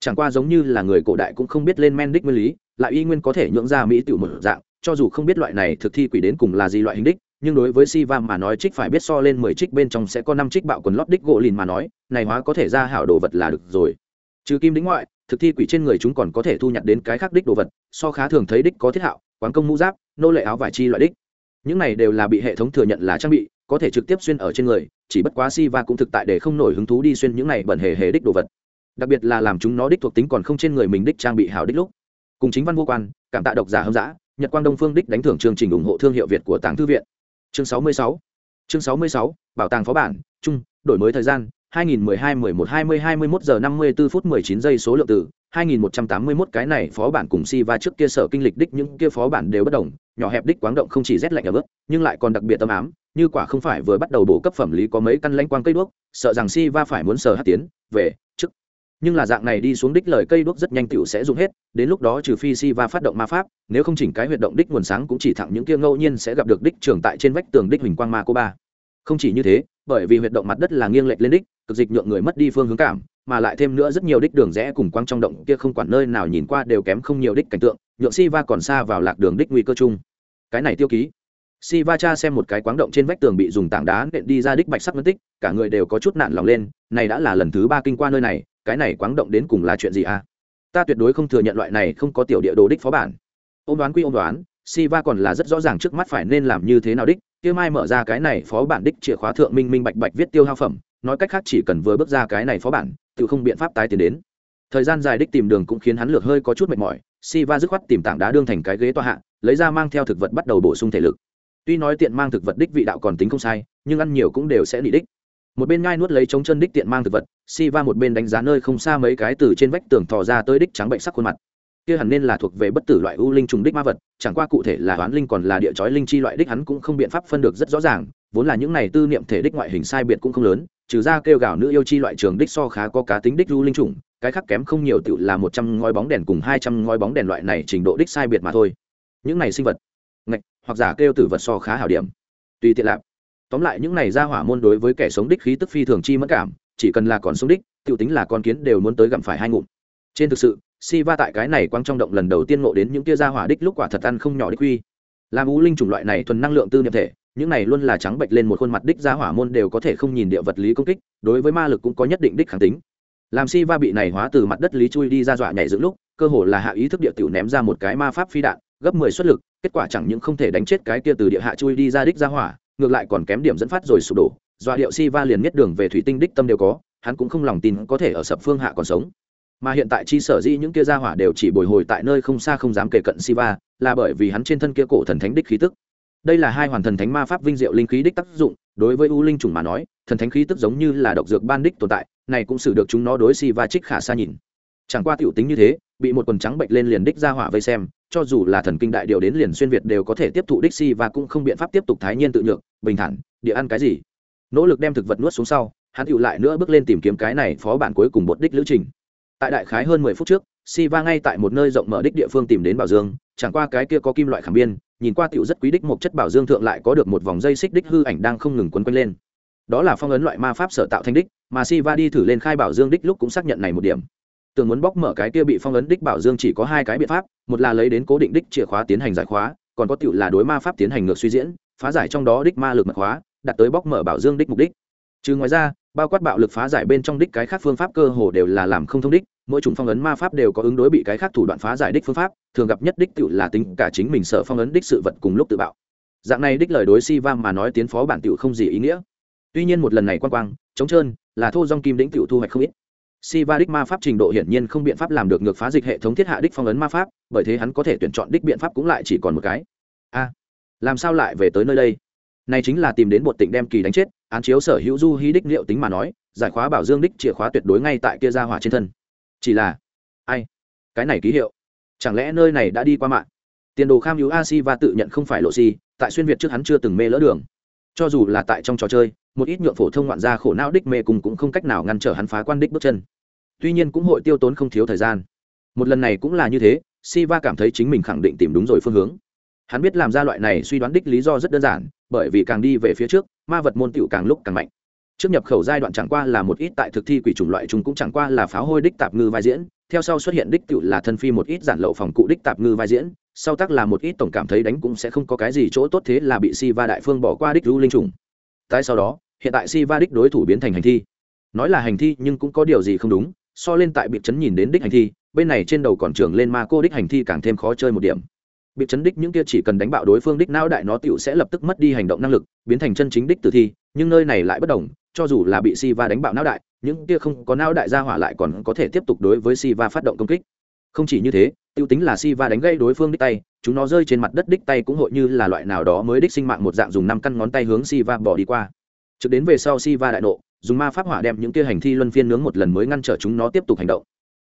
chẳng qua giống như là người cổ đại cũng không biết lên men đích nguyên lý, lại y nguyên có thể nhượng ra mỹ tiểu một dạng, cho dù không biết loại này thực thi quỷ đến cùng là gì loại hình đích, nhưng đối với si va mà nói trích phải biết so lên mười trích bên trong sẽ có năm trích bạo quần lót đích gỗ lìn mà nói, này hóa có thể ra hảo đồ vật là được rồi. Trừ kim đính ngoại, thực thi quỷ trên người chúng còn có thể thu nhặt đến cái khác đích đồ vật, so khá thường thấy đích có thiết hạo, quán công mũ giáp, nô lệ áo vải chi loại đích. Những này đều là bị hệ thống thừa nhận là trang bị, có thể trực tiếp xuyên ở trên người, chỉ bất quá si va cũng thực tại để không nổi hứng thú đi xuyên những này bẩn hề hề đích đồ vật đặc biệt là làm chúng nó đích thuộc tính còn không trên người mình đích trang bị hảo đích lúc. Cùng chính văn vô quan cảm tạ độc giả hâm dã nhật quang đông phương đích đánh thưởng chương trình ủng hộ thương hiệu việt của tàng thư viện. Chương 66 chương 66 bảo tàng phó bản chung đổi mới thời gian 2012 11 20 21 giờ 54 phút 19 giây số lượng từ 2181 cái này phó bản cùng si va trước kia sở kinh lịch đích những kia phó bản đều bất đồng, nhỏ hẹp đích quáng động không chỉ rét lạnh ở bước, nhưng lại còn đặc biệt tâm ám, như quả không phải vừa bắt đầu bổ cấp phẩm lý có mấy căn lãnh quang cây đuốc, sợ rằng si va phải muốn sờ hát tiến về trước. Nhưng là dạng này đi xuống đích lời cây đuốc rất nhanh tựu sẽ dùng hết, đến lúc đó trừ phi si va phát động ma pháp, nếu không chỉnh cái huyệt động đích nguồn sáng cũng chỉ thẳng những kia ngẫu nhiên sẽ gặp được đích trường tại trên vách tường đích hình quang ma cô ba. Không chỉ như thế, bởi vì huyệt động mặt đất là nghiêng lệch lên đích, cực dịch nhượng người mất đi phương hướng cảm, mà lại thêm nữa rất nhiều đích đường rẽ cùng quang trong động kia không quản nơi nào nhìn qua đều kém không nhiều đích cảnh tượng nhượng si va còn xa vào lạc đường đích nguy cơ chung cái này tiêu ký si va cha xem một cái quáng động trên vách tường bị dùng tảng đá nện đi ra đích bạch sắc mất tích cả người đều có chút nạn lòng lên này đã là lần thứ ba kinh qua nơi này cái này quáng động đến cùng là chuyện gì à? Ta tuyệt đối không thừa nhận loại này không có tiểu địa đồ đích phó bản. Ông đoán quy ông đoán si va còn là rất rõ ràng trước mắt phải nên làm như thế nào đích, kia mai mở ra cái này phó bản đích chìa khóa thượng minh minh bạch bạch viết tiêu hao phẩm, nói cách khác chỉ cần vừa bước ra cái này phó bản, tự không biện pháp tái tiến đến. Thời gian dài đích tìm đường cũng khiến hắn lược hơi có chút mệt mỏi si va dứt khoát tìm tảng đá đương thành cái ghế toa hạ, lấy ra mang theo thực vật bắt đầu bổ sung thể lực. Tuy nói tiện mang thực vật đích vị đạo còn tính không sai, nhưng ăn nhiều cũng đều sẽ bị đích một bên ngai nuốt lấy chống chân đích tiện mang thực vật, si va một bên đánh giá nơi không xa mấy cái từ trên vách tường thò ra tới đích trắng bệnh sắc khuôn mặt. Kia hẳn nên là thuộc về bất tử loại u linh trùng đích ma vật, chẳng qua cụ thể là toán linh còn là địa chói linh chi loại đích hắn cũng không biện pháp phân được rất rõ ràng, vốn là những này tư niệm thể đích ngoại hình sai biệt cũng không lớn, trừ ra kêu gào nữ yêu chi loại trường đích so khá có cá tính đích u linh trùng, cái khác kém không nhiều tự là một trăm ngói bóng đèn cùng hai trăm ngói bóng đèn loại này trình độ đích sai biệt mà thôi. Những này sinh vật, ngạch, hoặc giả kêu tử vật so khá hảo điểm. Tùy tiện lạp tóm lại những này ra hỏa môn đối với kẻ sống đích khí tức phi thường chi mất cảm, chỉ cần là còn sống đích tự tính là con kiến đều muốn tới gặm phải hai ngụm. Trên thực sự si va tại cái này quang trong động lần đầu tiên ngộ đến những tia ra hỏa đích lúc quả thật ăn không nhỏ đích quy làm u linh chủng loại này thuần năng lượng tư niệm thể, những này luôn là trắng bệnh lên một khuôn mặt đích ra hỏa môn đều có thể không nhìn địa vật lý công kích, đối với ma lực cũng có nhất định đích kháng tính. Làm si va bị này hóa từ mặt đất lý chui đi ra dọa nhảy dựng lúc, cơ hồ là hạ ý thức địa tiểu ném ra một cái ma pháp phi đạn, gấp mười suất lực, kết quả chẳng những không thể đánh chết cái kia từ địa hạ chui đi ra đích ra hỏa ngược lại còn kém điểm dẫn phát rồi sụp đổ dọa điệu si va liền miết đường về thủy tinh đích tâm đều có hắn cũng không lòng tin có thể ở sập phương hạ còn sống mà hiện tại chi sở dĩ những kia gia hỏa đều chỉ bồi hồi tại nơi không xa không dám kề cận Siva, là bởi vì hắn trên thân kia cổ thần thánh đích khí tức. Đây là hai hoàn thần thánh ma pháp vinh diệu linh khí đích tác dụng, đối với u linh trùng mà nói, thần thánh khí tức giống như là độc dược ban đích tồn tại, này cũng xử được chúng nó đối Siva trích khả xa nhìn. Chẳng qua tiểu tính như thế, bị một quần trắng bệnh lên liền đích ra hỏa vây xem, cho dù là thần kinh đại điều đến liền xuyên việt đều có thể tiếp thụ đích si và cũng không biện pháp tiếp tục thái nhiên tự nhược bình thản, địa ăn cái gì? Nỗ lực đem thực vật nuốt xuống sau, hắn tựu lại nữa bước lên tìm kiếm cái này phó bản cuối cùng bột đích lữ trình. Tại đại khái hơn mười phút trước si va ngay tại một nơi rộng mở đích địa phương tìm đến bảo dương chẳng qua cái kia có kim loại khảm biên nhìn qua tựu rất quý đích một chất bảo dương thượng lại có được một vòng dây xích đích hư ảnh đang không ngừng quấn quanh lên. Đó là phong ấn loại ma pháp sở tạo thành đích mà si va đi thử lên khai bảo dương đích lúc cũng xác nhận này một điểm tưởng muốn bóc mở cái kia bị phong ấn đích bảo dương chỉ có hai cái biện pháp, một là lấy đến cố định đích chìa khóa tiến hành giải khóa, còn có tựu là đối ma pháp tiến hành ngược suy diễn, phá giải trong đó đích ma lực mật khóa đặt tới bóc mở bảo dương đích mục đích. Trừ ngoài ra, bao quát bạo lực phá giải bên trong đích cái khác phương pháp cơ hồ đều là làm không thông đích, mỗi chủng phong ấn ma pháp đều có ứng đối bị cái khác thủ đoạn phá giải đích phương pháp, thường gặp nhất đích tựu là tính cả chính mình sợ phong ấn đích sự vật cùng lúc tự bạo. Dạng này đích lời đối si va mà nói tiến phó bản tựu không gì ý nghĩa. Tuy nhiên một lần này quan quang chống trơn, là thô dong kim đĩnh tựu thu hoạch không ít si va đích ma pháp trình độ hiển nhiên không biện pháp làm được ngược phá dịch hệ thống thiết hạ đích phong ấn ma pháp, bởi thế hắn có thể tuyển chọn đích biện pháp cũng lại chỉ còn một cái. A, làm sao lại về tới nơi đây? Này chính là tìm đến bột tỉnh đem kỳ đánh chết, án chiếu sở hữu du hí đích liệu tính mà nói, giải khóa bảo dương đích chìa khóa tuyệt đối ngay tại kia ra hỏa trên thân. Chỉ là, ai? Cái này ký hiệu, chẳng lẽ nơi này đã đi qua mạng? Tiền đồ kham hữu a si và tự nhận không phải lộ si, tại xuyên việt trước hắn chưa từng mê lỡ đường. Cho dù là tại trong trò chơi, một ít nhượng phổ thông ngoạn gia khổ não đích mê cùng cũng không cách nào ngăn trở hắn phá quan đích bước chân tuy nhiên cũng hội tiêu tốn không thiếu thời gian. Một lần này cũng là như thế si va cảm thấy chính mình khẳng định tìm đúng rồi phương hướng. Hắn biết làm ra loại này suy đoán đích lý do rất đơn giản, bởi vì càng đi về phía trước, ma vật môn tựu càng lúc càng mạnh. Trước nhập khẩu giai đoạn chẳng qua là một ít tại thực thi quỷ chủng loại chúng cũng chẳng qua là pháo hôi đích tạp ngư vai diễn, theo sau xuất hiện đích tựu là thân phi một ít giản lậu phòng cụ đích tạp ngư vai diễn, sau tác là một ít tổng cảm thấy đánh cũng sẽ không có cái gì chỗ tốt thế là bị si va đại phương bỏ qua đích lưu linh trùng. Tại sau đó, hiện tại si va đích đối thủ biến thành hành thi. Nói là hành thi nhưng cũng có điều gì không đúng so lên tại bị chấn nhìn đến đích hành thi, bên này trên đầu còn trưởng lên ma cô đích hành thi càng thêm khó chơi một điểm. Bị chấn đích những kia chỉ cần đánh bạo đối phương đích não đại nó tựu sẽ lập tức mất đi hành động năng lực, biến thành chân chính đích tử thi, nhưng nơi này lại bất đồng, cho dù là bị si va đánh bạo não đại, những kia không có não đại ra hỏa lại còn có thể tiếp tục đối với si va phát động công kích. Không chỉ như thế, tiêu tính là si va đánh gây đối phương đích tay, chúng nó rơi trên mặt đất đích tay cũng hội như là loại nào đó mới đích sinh mạng một dạng dùng năm căn ngón tay hướng si va bỏ đi qua. Trực đến về sau si va đại nộ dùng ma pháp hỏa đem những kia hành thi luân phiên nướng một lần mới ngăn trở chúng nó tiếp tục hành động.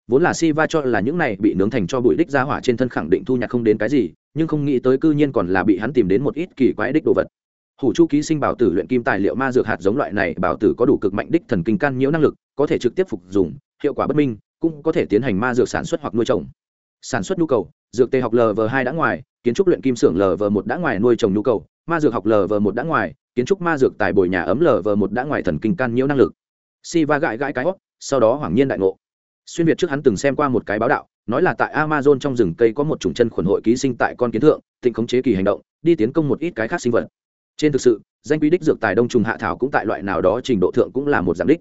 Vốn là si va cho là những này bị nướng thành cho bụi đích ra hỏa trên thân khẳng định thu nhặt không đến cái gì, nhưng không nghĩ tới cư nhiên còn là bị hắn tìm đến một ít kỳ quái đích đồ vật. Hủ chu ký sinh bảo tử luyện kim tài liệu ma dược hạt giống loại này bảo tử có đủ cực mạnh đích thần kinh can nhiễu năng lực, có thể trực tiếp phục dùng, hiệu quả bất minh, cũng có thể tiến hành ma dược sản xuất hoặc nuôi trồng. Sản xuất nhu cầu, dược tê học lv hai đã ngoài, kiến trúc luyện kim xưởng lv một đã ngoài nuôi trồng nhu cầu, ma dược học lv một đã ngoài kiến trúc ma dược tài bồi nhà ấm lv một đã ngoài thần kinh can nhiễu năng lực. Si va gãi gãi cái hót, sau đó hoảng nhiên đại ngộ. Xuyên việt trước hắn từng xem qua một cái báo đạo, nói là tại amazon trong rừng cây có một chủng chân khuẩn hội ký sinh tại con kiến thượng tịnh khống chế kỳ hành động, đi tiến công một ít cái khác sinh vật. Trên thực sự, danh quý đích dược tài đông trùng hạ thảo cũng tại loại nào đó trình độ thượng cũng là một dạng đích.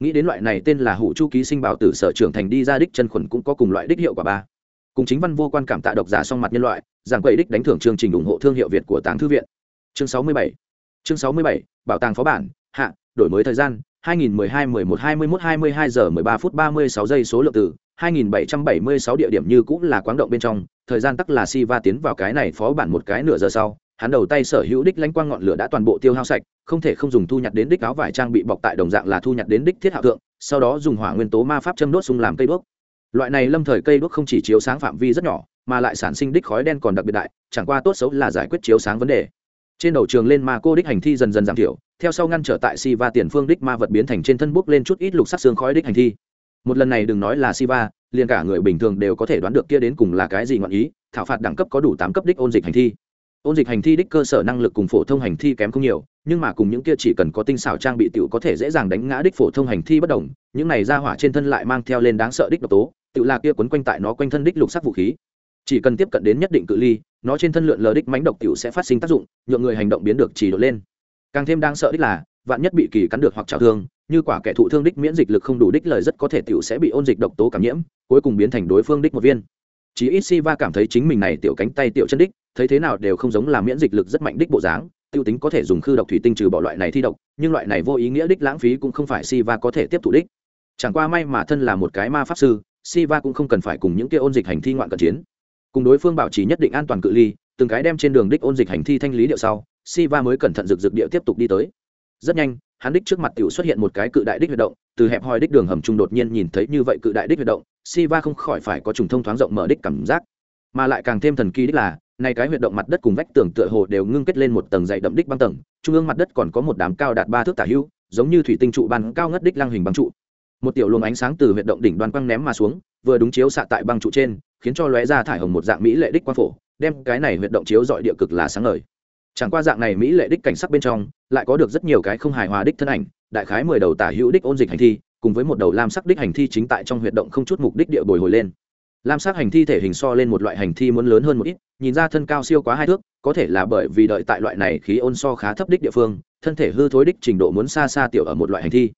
Nghĩ đến loại này tên là hủ chu ký sinh bảo tử sở trưởng thành đi ra đích chân khuẩn cũng có cùng loại đích hiệu quả ba. Cùng chính văn vô quan cảm tạ độc giả song mặt nhân loại, giảng quậy đích đánh thưởng chương trình ủng hộ thương hiệu việt của tàng thư viện. Chương sáu mươi bảy chương sáu mươi bảy bảo tàng phó bản hạ đổi mới thời gian 2012 11 21 22 giờ 13 phút 36 giây số lượng từ 2776 địa điểm như cũng là quáng động bên trong, thời gian tắc là Siva tiến vào cái này phó bản một cái nửa giờ sau, hắn đầu tay sở hữu đích lãnh quang ngọn lửa đã toàn bộ tiêu hao sạch không thể không dùng thu nhặt đến đích áo vải trang bị bọc tại đồng dạng là thu nhặt đến đích thiết hạo thượng sau đó dùng hỏa nguyên tố ma pháp châm đốt sung làm cây đuốc. Loại này lâm thời cây đuốc không chỉ chiếu sáng phạm vi rất nhỏ mà lại sản sinh đích khói đen còn đặc biệt đại chẳng qua tốt xấu là giải quyết chiếu sáng vấn đề trên đầu trường lên ma cô đích hành thi dần dần giảm thiểu, theo sau ngăn trở tại si va tiền phương đích ma vật biến thành trên thân bốc lên chút ít lục sắc xương khói đích hành thi. Một lần này đừng nói là si va, liền cả người bình thường đều có thể đoán được kia đến cùng là cái gì ngọn ý, thảo phạt đẳng cấp có đủ tám cấp đích ôn dịch hành thi. Ôn dịch hành thi đích cơ sở năng lực cùng phổ thông hành thi kém không nhiều, nhưng mà cùng những kia chỉ cần có tinh xảo trang bị tiểu có thể dễ dàng đánh ngã đích phổ thông hành thi bất đồng, những này ra hỏa trên thân lại mang theo lên đáng sợ đích độc tố tự là kia quấn quanh tại nó quanh thân đích lục sắc vũ khí chỉ cần tiếp cận đến nhất định cự ly, nó trên thân lượn lờ đích mánh độc tiểu sẽ phát sinh tác dụng, nhượng người hành động biến được chỉ đột lên. Càng thêm đáng sợ đích là, vạn nhất bị kỳ cắn được hoặc trào thương, như quả kẻ thụ thương đích miễn dịch lực không đủ đích lời rất có thể tiểu sẽ bị ôn dịch độc tố cảm nhiễm, cuối cùng biến thành đối phương đích một viên. Chỉ ít si va cảm thấy chính mình này tiểu cánh tay tiểu chân đích, thấy thế nào đều không giống là miễn dịch lực rất mạnh đích bộ dáng, tiêu tính có thể dùng khư độc thủy tinh trừ bỏ loại này thi độc, nhưng loại này vô ý nghĩa đích lãng phí cũng không phải si va có thể tiếp thụ đích. Chẳng qua may mà thân là một cái ma pháp sư si va cũng không cần phải cùng những kia ôn dịch hành thi ngoạn cận chiến cùng đối phương bảo trì nhất định an toàn cự ly, từng cái đem trên đường đích ôn dịch hành thi thanh lý điệu sau si va mới cẩn thận rực rực điệu tiếp tục đi tới. Rất nhanh, hắn đích trước mặt tiểu xuất hiện một cái cự đại đích huyệt động, từ hẹp hòi đích đường hầm trung đột nhiên nhìn thấy như vậy cự đại đích huyệt động si va không khỏi phải có trùng thông thoáng rộng mở đích cảm giác. Mà lại càng thêm thần kỳ đích là này cái huyệt động mặt đất cùng vách tường tựa hồ đều ngưng kết lên một tầng dày đậm đích băng tầng, trung ương mặt đất còn có một đám cao đạt ba thước tả hữu, giống như thủy tinh trụ ban cao ngất đích lăng hình băng trụ một tiểu luồng ánh sáng từ huyệt động đỉnh đoan quăng ném mà xuống, vừa đúng chiếu xạ tại băng trụ trên, khiến cho lóe ra thải hồng một dạng mỹ lệ đích quang phổ, đem cái này huyệt động chiếu dọi địa cực là sáng ngời. Chẳng qua dạng này mỹ lệ đích cảnh sắc bên trong, lại có được rất nhiều cái không hài hòa đích thân ảnh, đại khái mười đầu tả hữu đích ôn dịch hành thi, cùng với một đầu lam sắc đích hành thi chính tại trong huyệt động không chút mục đích địa bồi hồi lên. Lam sắc hành thi thể hình so lên một loại hành thi muốn lớn hơn một ít, nhìn ra thân cao siêu quá hai thước, có thể là bởi vì đợi tại loại này khí ôn so khá thấp đích địa phương, thân thể hư thối đích trình độ muốn xa xa tiểu ở một loại hành thi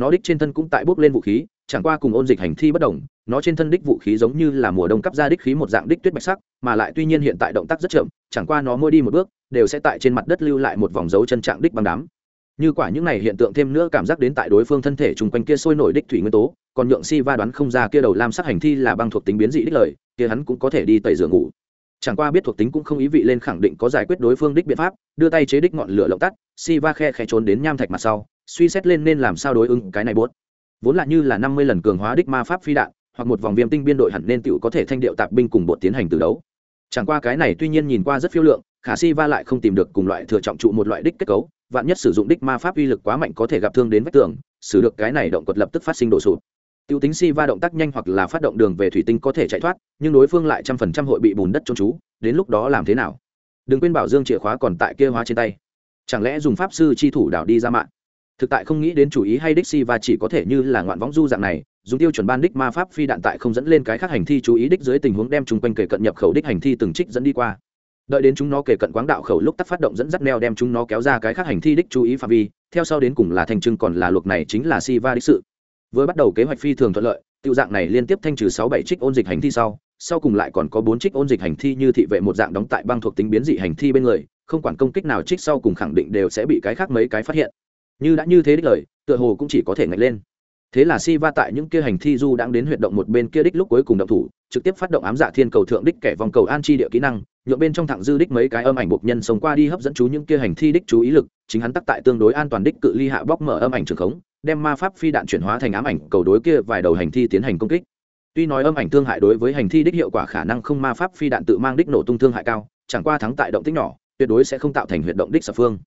nó đích trên thân cũng tại bốc lên vũ khí, chẳng qua cùng ôn dịch hành thi bất đồng, nó trên thân đích vũ khí giống như là mùa đông cấp ra đích khí một dạng đích tuyết bạch sắc, mà lại tuy nhiên hiện tại động tác rất chậm, chẳng qua nó mỗi đi một bước, đều sẽ tại trên mặt đất lưu lại một vòng dấu chân trạng đích băng đám. Như quả những này hiện tượng thêm nữa cảm giác đến tại đối phương thân thể chung quanh kia sôi nổi đích thủy nguyên tố, còn nhượng si va đoán không ra kia đầu lam sắc hành thi là băng thuộc tính biến dị đích lời, kia hắn cũng có thể đi tẩy rửa ngủ. Chẳng qua biết thuộc tính cũng không ý vị lên khẳng định có giải quyết đối phương đích biện pháp, đưa tay chế đích ngọn lửa lộng tắt, si va khe khe trốn đến nham thạch mặt sau suy xét lên nên làm sao đối ứng cái này bốt vốn là như là năm mươi lần cường hóa đích ma pháp phi đạn, hoặc một vòng viêm tinh biên đội hẳn nên tựu có thể thanh điệu tạp binh cùng bột tiến hành từ đấu. Chẳng qua cái này tuy nhiên nhìn qua rất phiêu lượng, khả si va lại không tìm được cùng loại thừa trọng trụ một loại đích kết cấu, vạn nhất sử dụng đích ma pháp uy lực quá mạnh có thể gặp thương đến vách tường, xử được cái này động cột lập tức phát sinh đổ sụt u tính si va động tác nhanh hoặc là phát động đường về thủy tinh có thể chạy thoát, nhưng đối phương lại trăm phần trăm hội bị bùn đất trôn chú đến lúc đó làm thế nào? Đừng quên bảo dương chìa khóa còn tại kia hóa trên tay. Chẳng lẽ dùng pháp sư chi thủ đảo đi ra mạng? Thực tại không nghĩ đến chủ ý hay đích si và chỉ có thể như là ngoạn võng du dạng này, dùng tiêu chuẩn ban đích ma pháp phi đạn tại không dẫn lên cái khác hành thi chú ý đích dưới tình huống đem chung quanh kể cận nhập khẩu đích hành thi từng trích dẫn đi qua. Đợi đến chúng nó kể cận quáng đạo khẩu lúc tắt phát động dẫn dắt neo đem chúng nó kéo ra cái khác hành thi đích chú ý phạm vi, theo sau đến cùng là thành trưng còn là luộc này chính là si va đích sự. Với bắt đầu kế hoạch phi thường thuận lợi, tiêu dạng này liên tiếp thanh trừ sáu bảy trích ôn dịch hành thi sau sau cùng lại còn có bốn trích ôn dịch hành thi như thị vệ một dạng đóng tại băng thuộc tính biến dị hành thi bên người, không quản công kích nào trích sau cùng khẳng định đều sẽ bị cái khác mấy cái phát hiện như đã như thế đích lời, tựa hồ cũng chỉ có thể ngạch lên. Thế là si va tại những kia hành thi du đang đến huyệt động một bên kia đích lúc cuối cùng động thủ, trực tiếp phát động ám dạ thiên cầu thượng đích kẻ vòng cầu an chi địa kỹ năng nhựa bên trong thẳng dư đích mấy cái âm ảnh bộc nhân sống qua đi hấp dẫn chú những kia hành thi đích chú ý lực, chính hắn tắc tại tương đối an toàn đích cự ly hạ bóc mở âm ảnh trường khống, đem ma pháp phi đạn chuyển hóa thành ám ảnh cầu đối kia vài đầu hành thi tiến hành công kích. Tuy nói âm ảnh thương hại đối với hành thi đích hiệu quả khả năng không ma pháp phi đạn tự mang đích nổ tung thương hại cao, chẳng qua thắng tại động tích nhỏ, tuyệt đối sẽ không tạo thành huyệt động đích sập phương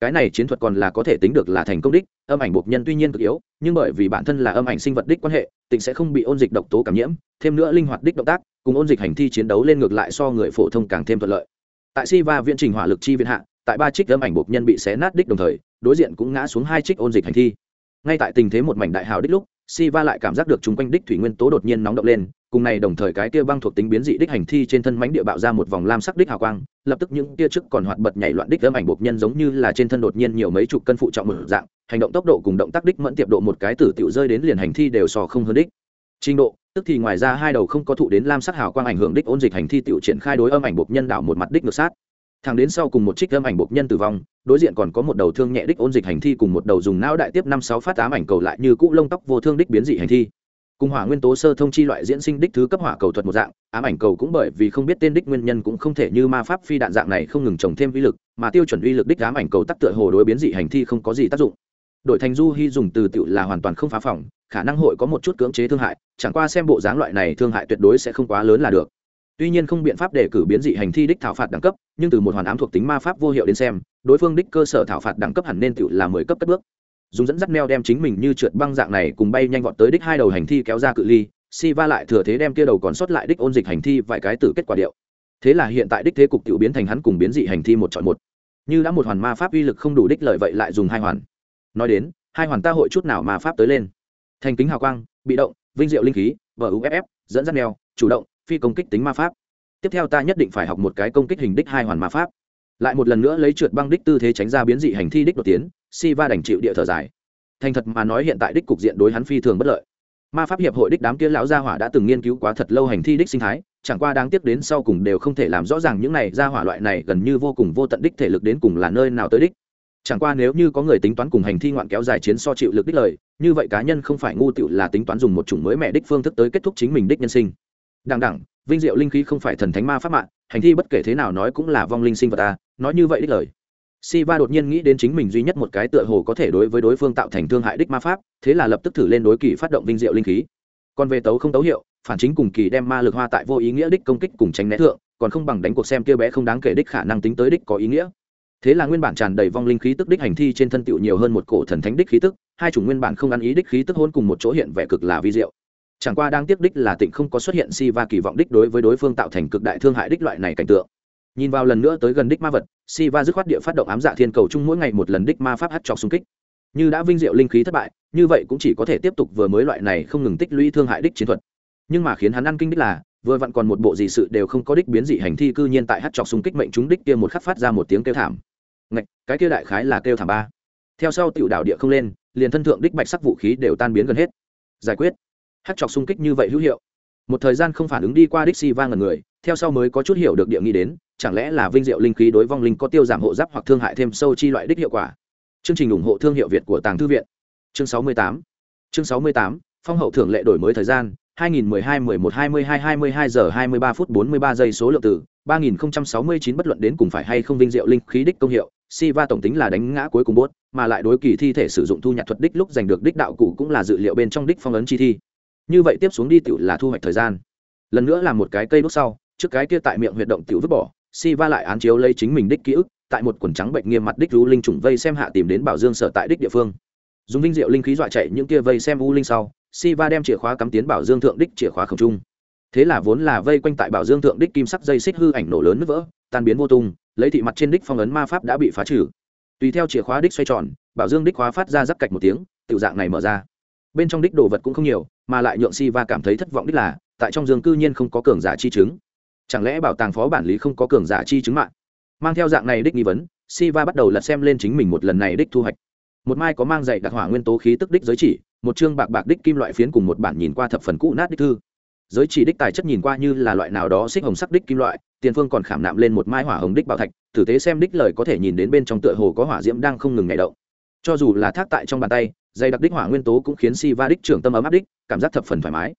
cái này chiến thuật còn là có thể tính được là thành công đích, âm ảnh buộc nhân tuy nhiên cực yếu, nhưng bởi vì bản thân là âm ảnh sinh vật đích quan hệ tịnh sẽ không bị ôn dịch độc tố cảm nhiễm, thêm nữa linh hoạt đích động tác, cùng ôn dịch hành thi chiến đấu lên ngược lại so người phổ thông càng thêm thuận lợi. Tại si va viễn trình hỏa lực chi viện hạ, tại ba trích âm ảnh buộc nhân bị xé nát đích đồng thời, đối diện cũng ngã xuống hai trích ôn dịch hành thi. Ngay tại tình thế một mảnh đại hào đích lúc, si va lại cảm giác được chung quanh đích thủy nguyên tố đột nhiên nóng động lên cùng này đồng thời cái kia băng thuộc tính biến dị đích hành thi trên thân mánh địa bạo ra một vòng lam sắc đích hào quang, lập tức những tia trước còn hoạt bật nhảy loạn đích âm ảnh buộc nhân giống như là trên thân đột nhiên nhiều mấy chục cân phụ trọng mở dạng, hành động tốc độ cùng động tác đích mẫn tiệp độ một cái tử tiểu rơi đến liền hành thi đều sò không hơn đích. Trình độ, tức thì ngoài ra hai đầu không có thụ đến lam sắc hào quang ảnh hưởng đích ôn dịch hành thi tiểu triển khai đối âm ảnh buộc nhân đảo một mặt đích ngược sát. Thẳng đến sau cùng một trích âm ảnh buộc nhân tử vong, đối diện còn có một đầu thương nhẹ đích ôn dịch hành thi cùng một đầu dùng não đại tiếp năm sáu phát tám ảnh cầu lại như cũ lông tóc vô thương đích biến dị hành thi cùng hỏa nguyên tố sơ thông chi loại diễn sinh đích thứ cấp hỏa cầu thuật một dạng, ám ảnh cầu cũng bởi vì không biết tên đích nguyên nhân cũng không thể như ma pháp phi đạn dạng này không ngừng trồng thêm uy lực, mà tiêu chuẩn uy lực đích ám ảnh cầu tắc tựa hồ đối biến dị hành thi không có gì tác dụng. Đội thành du hy dùng từ tựu là hoàn toàn không phá phòng, khả năng hội có một chút cưỡng chế thương hại, chẳng qua xem bộ dáng loại này thương hại tuyệt đối sẽ không quá lớn là được. Tuy nhiên không biện pháp để cử biến dị hành thi đích thảo phạt đẳng cấp, nhưng từ một hoàn ám thuộc tính ma pháp vô hiệu đến xem, đối phương đích cơ sở thảo phạt đẳng cấp hẳn nên tựu là mười cấp cất bước dùng dẫn dắt meo đem chính mình như trượt băng dạng này cùng bay nhanh vọt tới đích hai đầu hành thi kéo ra cự ly si va lại thừa thế đem kia đầu còn sót lại đích ôn dịch hành thi vài cái từ kết quả điệu. Thế là hiện tại đích thế cục tiểu biến thành hắn cùng biến dị hành thi một chọn một. Như đã một hoàn ma pháp uy lực không đủ đích lợi vậy lại dùng hai hoàn. Nói đến, hai hoàn ta hội chút nào ma pháp tới lên. Thành kính hào quang, bị động, vinh diệu linh khí vuff dẫn dắt neo chủ động, phi công kích tính ma pháp. Tiếp theo ta nhất định phải học một cái công kích hình đích hai hoàn ma pháp. Lại một lần nữa lấy trượt băng đích tư thế tránh ra biến dị hành thi đích đột tiến si va đành chịu địa thở dài. Thành thật mà nói hiện tại đích cục diện đối hắn phi thường bất lợi. Ma pháp hiệp hội đích đám kia lão gia hỏa đã từng nghiên cứu quá thật lâu hành thi đích sinh thái, chẳng qua đáng tiếc đến sau cùng đều không thể làm rõ ràng những này gia hỏa loại này gần như vô cùng vô tận đích thể lực đến cùng là nơi nào tới đích. Chẳng qua nếu như có người tính toán cùng hành thi ngoạn kéo dài chiến so chịu lực đích lời, như vậy cá nhân không phải ngu tựu là tính toán dùng một chủng mới mẹ đích phương thức tới kết thúc chính mình đích nhân sinh. Đằng đẳng vinh diệu linh khí không phải thần thánh ma pháp mạng, hành thi bất kể thế nào nói cũng là vong linh sinh vật ta, nói như vậy đích lời si va đột nhiên nghĩ đến chính mình duy nhất một cái tựa hồ có thể đối với đối phương tạo thành thương hại đích ma pháp, thế là lập tức thử lên đối kỳ phát động vinh diệu linh khí. Còn về tấu không tấu hiệu, phản chính cùng kỳ đem ma lực hoa tại vô ý nghĩa đích công kích cùng tránh né thượng, còn không bằng đánh cuộc xem kia bé không đáng kể đích khả năng tính tới đích có ý nghĩa. Thế là nguyên bản tràn đầy vong linh khí tức đích hành thi trên thân tựu nhiều hơn một cổ thần thánh đích khí tức, hai chủng nguyên bản không ăn ý đích khí tức hôn cùng một chỗ hiện vẻ cực là vi diệu. Chẳng qua đang tiếp đích là tịnh không có xuất hiện si va kỳ vọng đích đối với đối phương tạo thành cực đại thương hại đích loại này cảnh tượng. Nhìn vào lần nữa tới gần đích ma vật si va dứt khoát địa phát động ám dạ thiên cầu chung mỗi ngày một lần đích ma pháp hát trọc xung kích. Như đã vinh diệu linh khí thất bại như vậy cũng chỉ có thể tiếp tục vừa mới loại này không ngừng tích lũy thương hại đích chiến thuật. Nhưng mà khiến hắn ăn kinh đích là vừa vặn còn một bộ gì sự đều không có đích biến dị hành thi cư nhiên tại hát trọc xung kích mệnh chúng đích kia một khắc phát ra một tiếng kêu thảm. Ngạch, cái kia đại khái là kêu thảm ba. Theo sau tiểu đảo địa không lên liền thân thượng đích bạch sắc vũ khí đều tan biến gần hết. Giải quyết. Hát trọc xung kích như vậy hữu hiệu. Một thời gian không phản ứng đi qua đích si va ngần người theo sau mới có chút hiểu được địa nghĩ đến chẳng lẽ là vinh diệu linh khí đối vong linh có tiêu giảm hộ giáp hoặc thương hại thêm sâu chi loại đích hiệu quả chương trình ủng hộ thương hiệu việt của tàng thư viện chương 68 chương 68 phong hậu thưởng lệ đổi mới thời gian 2012 11 22 22 giờ 23 phút 43 giây số lượng từ 3069 bất luận đến cùng phải hay không vinh diệu linh khí đích công hiệu Siva tổng tính là đánh ngã cuối cùng bốt, mà lại đối kỳ thi thể sử dụng thu nhặt thuật đích lúc giành được đích đạo cụ cũng là dự liệu bên trong đích phong ấn chi thi. Như vậy tiếp xuống đi tiểu là thu hoạch thời gian. Lần nữa là một cái cây đốt sau, trước cái kia tại miệng huyệt động tiểu vứt bỏ, Siva lại án chiếu lấy chính mình đích ký ức, tại một quần trắng bệnh nghiêm mặt đích rú linh trùng vây xem hạ tìm đến Bảo Dương sở tại đích địa phương. Dùng vinh diệu linh khí dọa chạy những kia vây xem u linh sau, Siva đem chìa khóa cắm tiến Bảo Dương thượng đích chìa khóa khổng trung. Thế là vốn là vây quanh tại Bảo Dương thượng đích kim sắc dây xích hư ảnh nổ lớn nứt vỡ, tan biến vô tung, lấy thị mặt trên đích phong ấn ma pháp đã bị phá trừ. Tùy theo chìa khóa đích xoay tròn, Bảo Dương đích khóa phát ra rắc cạch một tiếng, tiểu dạng này mở ra. Bên trong đích đồ vật cũng không nhiều, mà lại nhượng Siva cảm thấy thất vọng đích là, tại trong dương cư nhiên không có cường giả chi chứng. Chẳng lẽ bảo tàng phó bản lý không có cường giả chi chứng mạng? Mang theo dạng này đích nghi vấn, si va bắt đầu lật xem lên chính mình một lần này đích thu hoạch. Một mai có mang dạy đặc hỏa nguyên tố khí tức đích giới chỉ, một chương bạc bạc đích kim loại phiến cùng một bản nhìn qua thập phần cũ nát đích thư. Giới chỉ đích tài chất nhìn qua như là loại nào đó xích hồng sắc đích kim loại, tiền phương còn khảm nạm lên một mai hỏa hồng đích bảo thạch, tử tế xem đích lời có thể nhìn đến bên trong tựa hồ có hỏa diễm đang không ngừng ngày động. Cho dù là thác tại trong bàn tay, dây đặc đích hỏa nguyên tố cũng khiến si va đích trưởng tâm ấm áp đích, cảm giác thập phần thoải mái.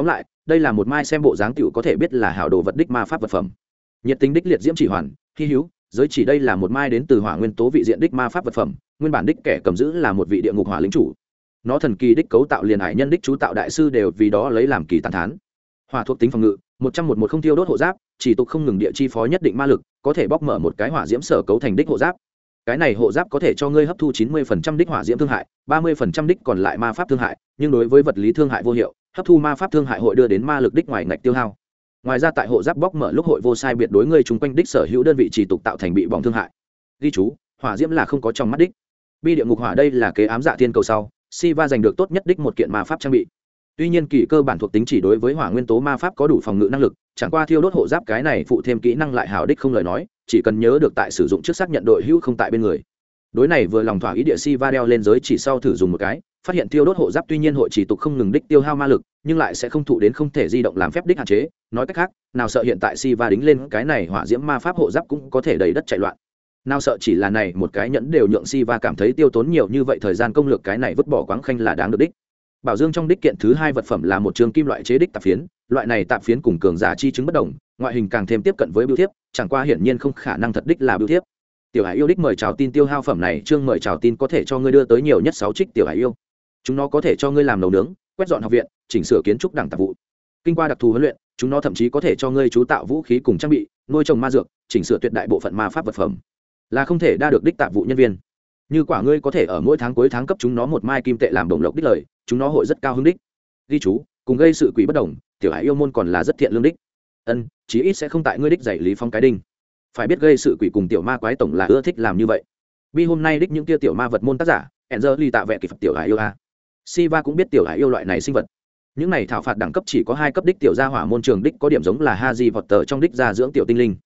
Tóm lại, đây là một mai xem bộ dáng tiểu có thể biết là hảo đồ vật đích ma pháp vật phẩm. Nhiệt tính đích liệt diễm chỉ hoàn, hy hữu, giới chỉ đây là một mai đến từ hỏa nguyên tố vị diện đích ma pháp vật phẩm nguyên bản đích kẻ cầm giữ là một vị địa ngục hỏa lính chủ. Nó thần kỳ đích cấu tạo liền hải nhân đích chú tạo đại sư đều vì đó lấy làm kỳ tàn thán. Hỏa thuộc tính phòng ngự một trăm một một không tiêu đốt hộ giáp chỉ tục không ngừng địa chi phó nhất định ma lực có thể bóc mở một cái hỏa diễm sở cấu thành đích hộ giáp. Cái này hộ giáp có thể cho ngươi hấp thu chín mươi phần trăm đích hỏa diễm thương hại ba mươi phần trăm đích còn lại ma pháp thương hại nhưng đối với vật lý thương hại vô hiệu hấp thu ma pháp thương hại hội đưa đến ma lực đích ngoài ngạch tiêu hao. Ngoài ra tại hộ giáp bóc mở lúc hội vô sai biệt đối ngươi chung quanh đích sở hữu đơn vị chỉ tục tạo thành bị bỏng thương hại. Ghi chú, hỏa diễm là không có trong mắt đích. Bi địa ngục hỏa đây là kế ám dạ tiên cầu sau si va giành được tốt nhất đích một kiện ma pháp trang bị. Tuy nhiên kỳ cơ bản thuộc tính chỉ đối với hỏa nguyên tố ma pháp có đủ phòng ngự năng lực, chẳng qua thiêu đốt hộ giáp cái này phụ thêm kỹ năng lại hảo đích không lời nói, chỉ cần nhớ được tại sử dụng trước xác nhận đội hữu không tại bên người. Đối này vừa lòng thỏa ý địa si va đeo lên giới chỉ sau thử dùng một cái phát hiện tiêu đốt hộ giáp tuy nhiên hội chỉ tục không ngừng đích tiêu hao ma lực, nhưng lại sẽ không thụ đến không thể di động làm phép đích hạn chế. Nói cách khác, nào sợ hiện tại si va đính lên cái này hỏa diễm ma pháp hộ giáp cũng có thể đầy đất chạy loạn. Nào sợ chỉ là này một cái nhẫn đều nhượng si va cảm thấy tiêu tốn nhiều như vậy thời gian công lược cái này vứt bỏ quáng khanh là đáng được đích. Bảo dương trong đích kiện thứ hai vật phẩm là một trường kim loại chế đích tạp phiến, loại này tạp phiến cùng cường giả chi chứng bất đồng, ngoại hình càng thêm tiếp cận với biểu thiếp, chẳng qua hiển nhiên không khả năng thật đích là biểu thiếp. Tiểu hải yêu đích mời chào tin tiêu hao phẩm này, chương mời chào tin có thể cho ngươi đưa tới nhiều nhất sáu trích tiểu hải yêu chúng nó có thể cho ngươi làm nấu nướng, quét dọn học viện, chỉnh sửa kiến trúc đảng tạp vụ. Kinh qua đặc thù huấn luyện, chúng nó thậm chí có thể cho ngươi chú tạo vũ khí cùng trang bị, nuôi trồng ma dược, chỉnh sửa tuyệt đại bộ phận ma pháp vật phẩm. Là không thể đa được đích tạp vụ nhân viên. Như quả ngươi có thể ở mỗi tháng cuối tháng cấp chúng nó một mai kim tệ làm đồng lộc đích lời, chúng nó hội rất cao hứng đích. Ghi chú, cùng gây sự quỷ bất đồng, tiểu hải yêu môn còn là rất thiện lương đích. Ân, chí ít sẽ không tại ngươi đích dạy lý phong cái đinh. Phải biết gây sự quỷ cùng tiểu ma quái tổng là ưa thích làm như vậy. Bi hôm nay đích những tia tiểu ma vật môn tác giả, enzer ly tạ vẽ kỳ phật tiểu hải yêu a siva cũng biết tiểu hải yêu loại này sinh vật. Những này thảo phạt đẳng cấp chỉ có hai cấp đích tiểu gia hỏa môn trường đích có điểm giống là ha di vọt tờ trong đích gia dưỡng tiểu tinh linh.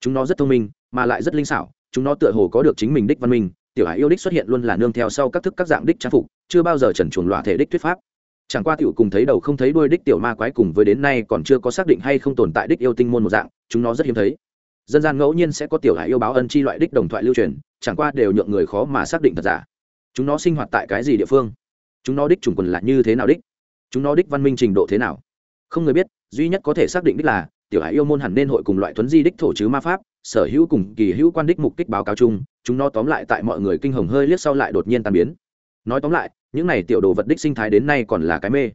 Chúng nó rất thông minh, mà lại rất linh xảo, chúng nó tựa hồ có được chính mình đích văn minh. Tiểu hải yêu đích xuất hiện luôn là nương theo sau các thức các dạng đích trang phục, chưa bao giờ trần chuồng loạ thể đích thuyết pháp. Chẳng qua tiểu cùng thấy đầu không thấy đuôi đích tiểu ma quái cùng với đến nay còn chưa có xác định hay không tồn tại đích yêu tinh môn một dạng, chúng nó rất hiếm thấy. Dân gian ngẫu nhiên sẽ có tiểu hải yêu báo ân chi loại đích đồng thoại lưu truyền, chẳng qua đều nhượng người khó mà xác định thật giả. Chúng nó sinh hoạt tại cái gì địa phương? Chúng nó đích chủng quần là như thế nào đích? Chúng nó đích văn minh trình độ thế nào? Không người biết, duy nhất có thể xác định đích là, tiểu hải yêu môn hẳn nên hội cùng loại thuấn di đích thổ chứ ma pháp, sở hữu cùng kỳ hữu quan đích mục kích báo cáo chung, chúng nó tóm lại tại mọi người kinh hồng hơi liếc sau lại đột nhiên tan biến. Nói tóm lại, những này tiểu đồ vật đích sinh thái đến nay còn là cái mê.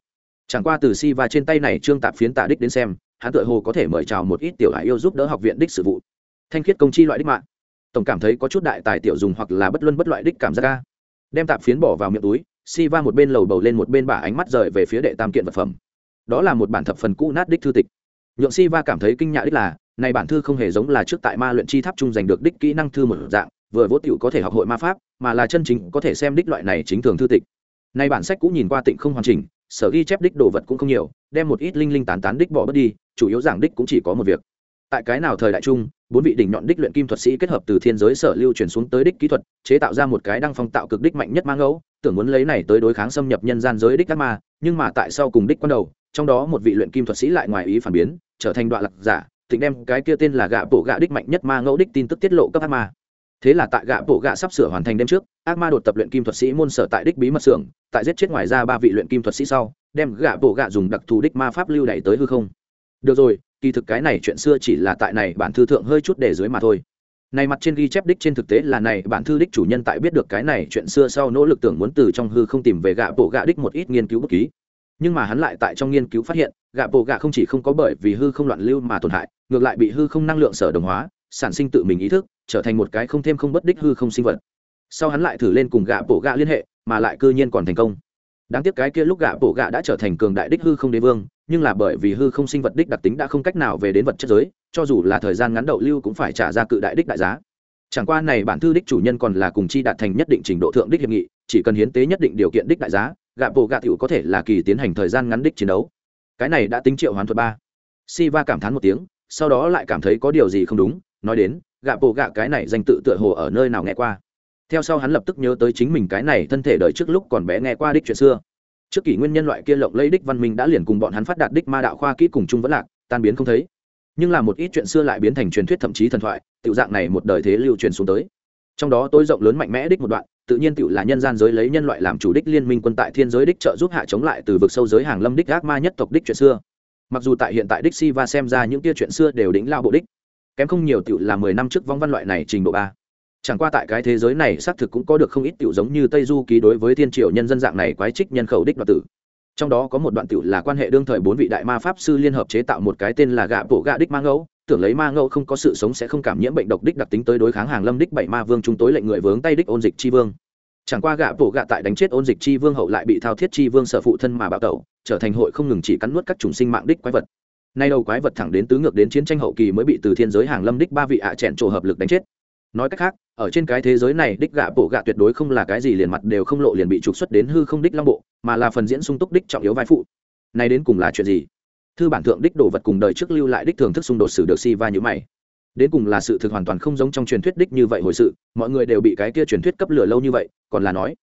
Chẳng qua từ si và trên tay này trương tạp phiến tạ đích đến xem, hắn tự hồ có thể mời chào một ít tiểu hải yêu giúp đỡ học viện đích sự vụ. Thanh khiết công chi loại đích mạng. Tổng cảm thấy có chút đại tài tiểu dùng hoặc là bất luân bất loại đích cảm giác ca đem tạp phiến bỏ vào miệng túi si va một bên lầu bầu lên một bên bả ánh mắt rời về phía đệ tam kiện vật phẩm. Đó là một bản thập phần cũ nát đích thư tịch. Nhượng si va cảm thấy kinh nhạ đích là, này bản thư không hề giống là trước tại ma luyện chi tháp trung giành được đích kỹ năng thư một dạng, vừa vô tiểu có thể học hội ma pháp, mà là chân chính có thể xem đích loại này chính thường thư tịch. Nay bản sách cũng nhìn qua tịnh không hoàn chỉnh, sở ghi chép đích đồ vật cũng không nhiều, đem một ít linh linh tán tán đích bỏ bớt đi, chủ yếu giảng đích cũng chỉ có một việc tại cái nào thời đại trung bốn vị đỉnh nhọn đích luyện kim thuật sĩ kết hợp từ thiên giới sở lưu chuyển xuống tới đích kỹ thuật, chế tạo ra một cái đăng phong tạo cực đích mạnh nhất ma ngẫu, tưởng muốn lấy này tới đối kháng xâm nhập nhân gian giới đích ác ma, nhưng mà tại sau cùng đích quan đầu, trong đó một vị luyện kim thuật sĩ lại ngoài ý phản biến, trở thành đoạn lạc giả tịnh đem cái kia tên là gạ bộ gạ đích mạnh nhất ma ngẫu đích tin tức tiết lộ cấp ác ma. Thế là tại gạ bộ gạ sắp sửa hoàn thành đêm trước, ác ma đột tập luyện kim thuật sĩ môn sở tại đích bí mật xưởng, tại giết chết ngoài ra ba vị luyện kim thuật sĩ sau, đem gạ bộ gạ dùng đặc thù đích ma pháp lưu đẩy tới hư không. Được rồi kỳ thực cái này chuyện xưa chỉ là tại này bản thư thượng hơi chút để dưới mà thôi. Này mặt trên ghi chép đích trên thực tế là này bản thư đích chủ nhân tại biết được cái này chuyện xưa sau nỗ lực tưởng muốn từ trong hư không tìm về gạ bộ gạ đích một ít nghiên cứu bất ký. Nhưng mà hắn lại tại trong nghiên cứu phát hiện, gạ bộ gạ không chỉ không có bởi vì hư không loạn lưu mà tổn hại, ngược lại bị hư không năng lượng sở đồng hóa, sản sinh tự mình ý thức, trở thành một cái không thêm không bất đích hư không sinh vật. Sau hắn lại thử lên cùng gạ bộ gạ liên hệ, mà lại cư nhiên còn thành công. Đáng tiếc cái kia lúc gạ bộ gạ đã trở thành cường đại đích hư không đế vương nhưng là bởi vì hư không sinh vật đích đặc tính đã không cách nào về đến vật chất giới, cho dù là thời gian ngắn đậu lưu cũng phải trả ra cự đại đích đại giá. Chẳng qua này bản thư đích chủ nhân còn là cùng chi đạt thành nhất định trình độ thượng đích hiệp nghị, chỉ cần hiến tế nhất định điều kiện đích đại giá, gạ bộ gạ t có thể là kỳ tiến hành thời gian ngắn đích chiến đấu. Cái này đã tính triệu hoán thuật ba. Si va cảm thán một tiếng, sau đó lại cảm thấy có điều gì không đúng, nói đến, gạ bộ gạ cái này danh tự tựa hồ ở nơi nào nghe qua. Theo sau hắn lập tức nhớ tới chính mình cái này thân thể đợi trước lúc còn bé nghe qua đích chuyện xưa trước kỷ nguyên nhân loại kia lộng lấy đích văn minh đã liền cùng bọn hắn phát đạt đích ma đạo khoa kỹ cùng chung vẫn lạc, tan biến không thấy. Nhưng là một ít chuyện xưa lại biến thành truyền thuyết thậm chí thần thoại tự dạng này một đời thế lưu truyền xuống tới. Trong đó tôi rộng lớn mạnh mẽ đích một đoạn, tự nhiên tự là nhân gian giới lấy nhân loại làm chủ đích liên minh quân tại thiên giới đích trợ giúp hạ chống lại từ vực sâu giới hàng lâm đích gác ma nhất tộc đích chuyện xưa. Mặc dù tại hiện tại đích si va xem ra những kia chuyện xưa đều đỉnh lao bộ đích, kém không nhiều tự là mười năm trước vong văn loại này trình độ ba chẳng qua tại cái thế giới này xác thực cũng có được không ít tiểu giống như tây du ký đối với thiên triều nhân dân dạng này quái trích nhân khẩu đích đoạt tử. Trong đó có một đoạn tiểu là quan hệ đương thời bốn vị đại ma pháp sư liên hợp chế tạo một cái tên là gạ bộ gạ đích ma ngẫu. Tưởng lấy ma ngẫu không có sự sống sẽ không cảm nhiễm bệnh độc đích đặc tính tới đối kháng hàng lâm đích bảy ma vương chúng tối lệnh người vướng tay đích ôn dịch chi vương. Chẳng qua gạ bộ gạ tại đánh chết ôn dịch chi vương hậu lại bị thao thiết chi vương sở phụ thân mà bạo tẩu, trở thành hội không ngừng chỉ cắn nuốt các chủng sinh mạng đích quái vật. Nay đầu quái vật thẳng đến tứ ngược đến chiến tranh hậu kỳ mới bị từ thiên giới hàng lâm đích ba vị ạ à chèn trổ hợp lực đánh chết. Nói cách khác ở trên cái thế giới này đích gạ bộ gạ tuyệt đối không là cái gì liền mặt đều không lộ liền bị trục xuất đến hư không đích long bộ, mà là phần diễn sung túc đích trọng yếu vai phụ. Này đến cùng là chuyện gì? Thư bản thượng đích đồ vật cùng đời trước lưu lại đích thường thức xung đột sử được si va như mày. Đến cùng là sự thực hoàn toàn không giống trong truyền thuyết đích như vậy hồi sự, mọi người đều bị cái kia truyền thuyết cấp lửa lâu như vậy, còn là nói.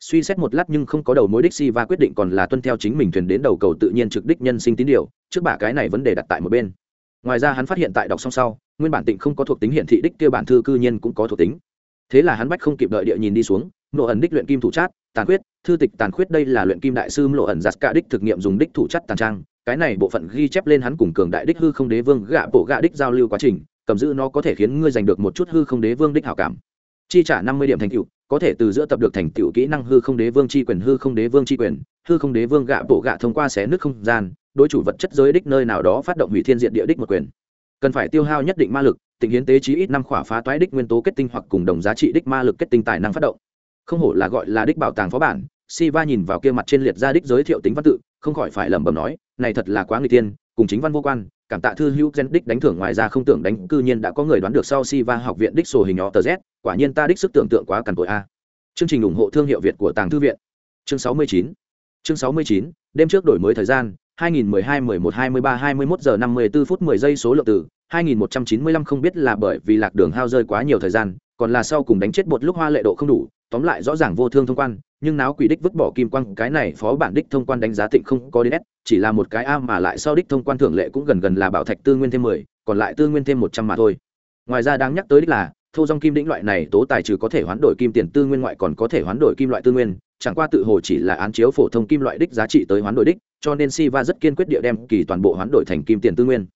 Suy xét một lát nhưng không có đầu mối đích si va quyết định còn là tuân theo chính mình thuyền đến đầu cầu tự nhiên trực đích nhân sinh tín điều, trước bả cái này vấn đề đặt tại một bên ngoài ra hắn phát hiện tại đọc xong sau, nguyên bản tịnh không có thuộc tính hiển thị đích kia bản thư cư nhiên cũng có thuộc tính. Thế là hắn bách không kịp đợi địa nhìn đi xuống nộ ẩn đích luyện kim thủ chát, tàn khuyết, thư tịch tàn khuyết đây là luyện kim đại sư lộ ẩn giặt cả đích thực nghiệm dùng đích thủ chất tàn trang, cái này bộ phận ghi chép lên hắn cùng cường đại đích hư không đế vương gạ bộ gạ đích giao lưu quá trình, cầm giữ nó có thể khiến ngươi giành được một chút hư không đế vương đích hảo cảm. Chi trả năm mươi điểm thành tựu, có thể từ giữa tập được thành tựu kỹ năng hư không đế vương chi quyền, hư không đế vương chi quyền, hư không đế vương gạ bộ gạ thông qua xé nước không gian đối chủ vật chất giới đích nơi nào đó phát động hủy thiên diện địa đích một quyền cần phải tiêu hao nhất định ma lực tình hiến tế chí ít năm khỏa phá toái đích nguyên tố kết tinh hoặc cùng đồng giá trị đích ma lực kết tinh tài năng phát động không hổ là gọi là đích bảo tàng phó bản Siva nhìn vào kia mặt trên liệt ra đích giới thiệu tính văn tự, không khỏi phải lẩm bẩm nói, này thật là quá nguy tiên, cùng chính văn vô quan, cảm tạ thư hữu gen đích đánh thưởng ngoài ra không tưởng đánh cư nhiên đã có người đoán được sau Siva học viện đích sổ hình nhỏ tờ z, quả nhiên ta đích sức tưởng tượng quá cằn tội a. Chương trình ủng hộ thương hiệu Việt của Tàng thư viện. Chương 69. Chương 69, đêm trước đổi mới thời gian, 2012 11 23 21 giờ 54 phút 10 giây số lượng từ 2195 không biết là bởi vì lạc đường hao rơi quá nhiều thời gian, còn là sau cùng đánh chết một lúc hoa lệ độ không đủ, tóm lại rõ ràng vô thương thông quan, nhưng náo quỷ đích vứt bỏ kim quang cái này phó bản đích thông quan đánh giá tịnh không có đến s chỉ là một cái a mà lại sau đích thông quan thưởng lệ cũng gần gần là bảo thạch tư nguyên thêm mười còn lại tư nguyên thêm một trăm mà thôi. Ngoài ra đáng nhắc tới đích là thô dòng kim đĩnh loại này tố tài trừ có thể hoán đổi kim tiền tư nguyên ngoại còn có thể hoán đổi kim loại tư nguyên chẳng qua tự hồ chỉ là án chiếu phổ thông kim loại đích giá trị tới hoán đổi đích, cho nên siva rất kiên quyết địa đem kỳ toàn bộ hoán đổi thành kim tiền tư nguyên.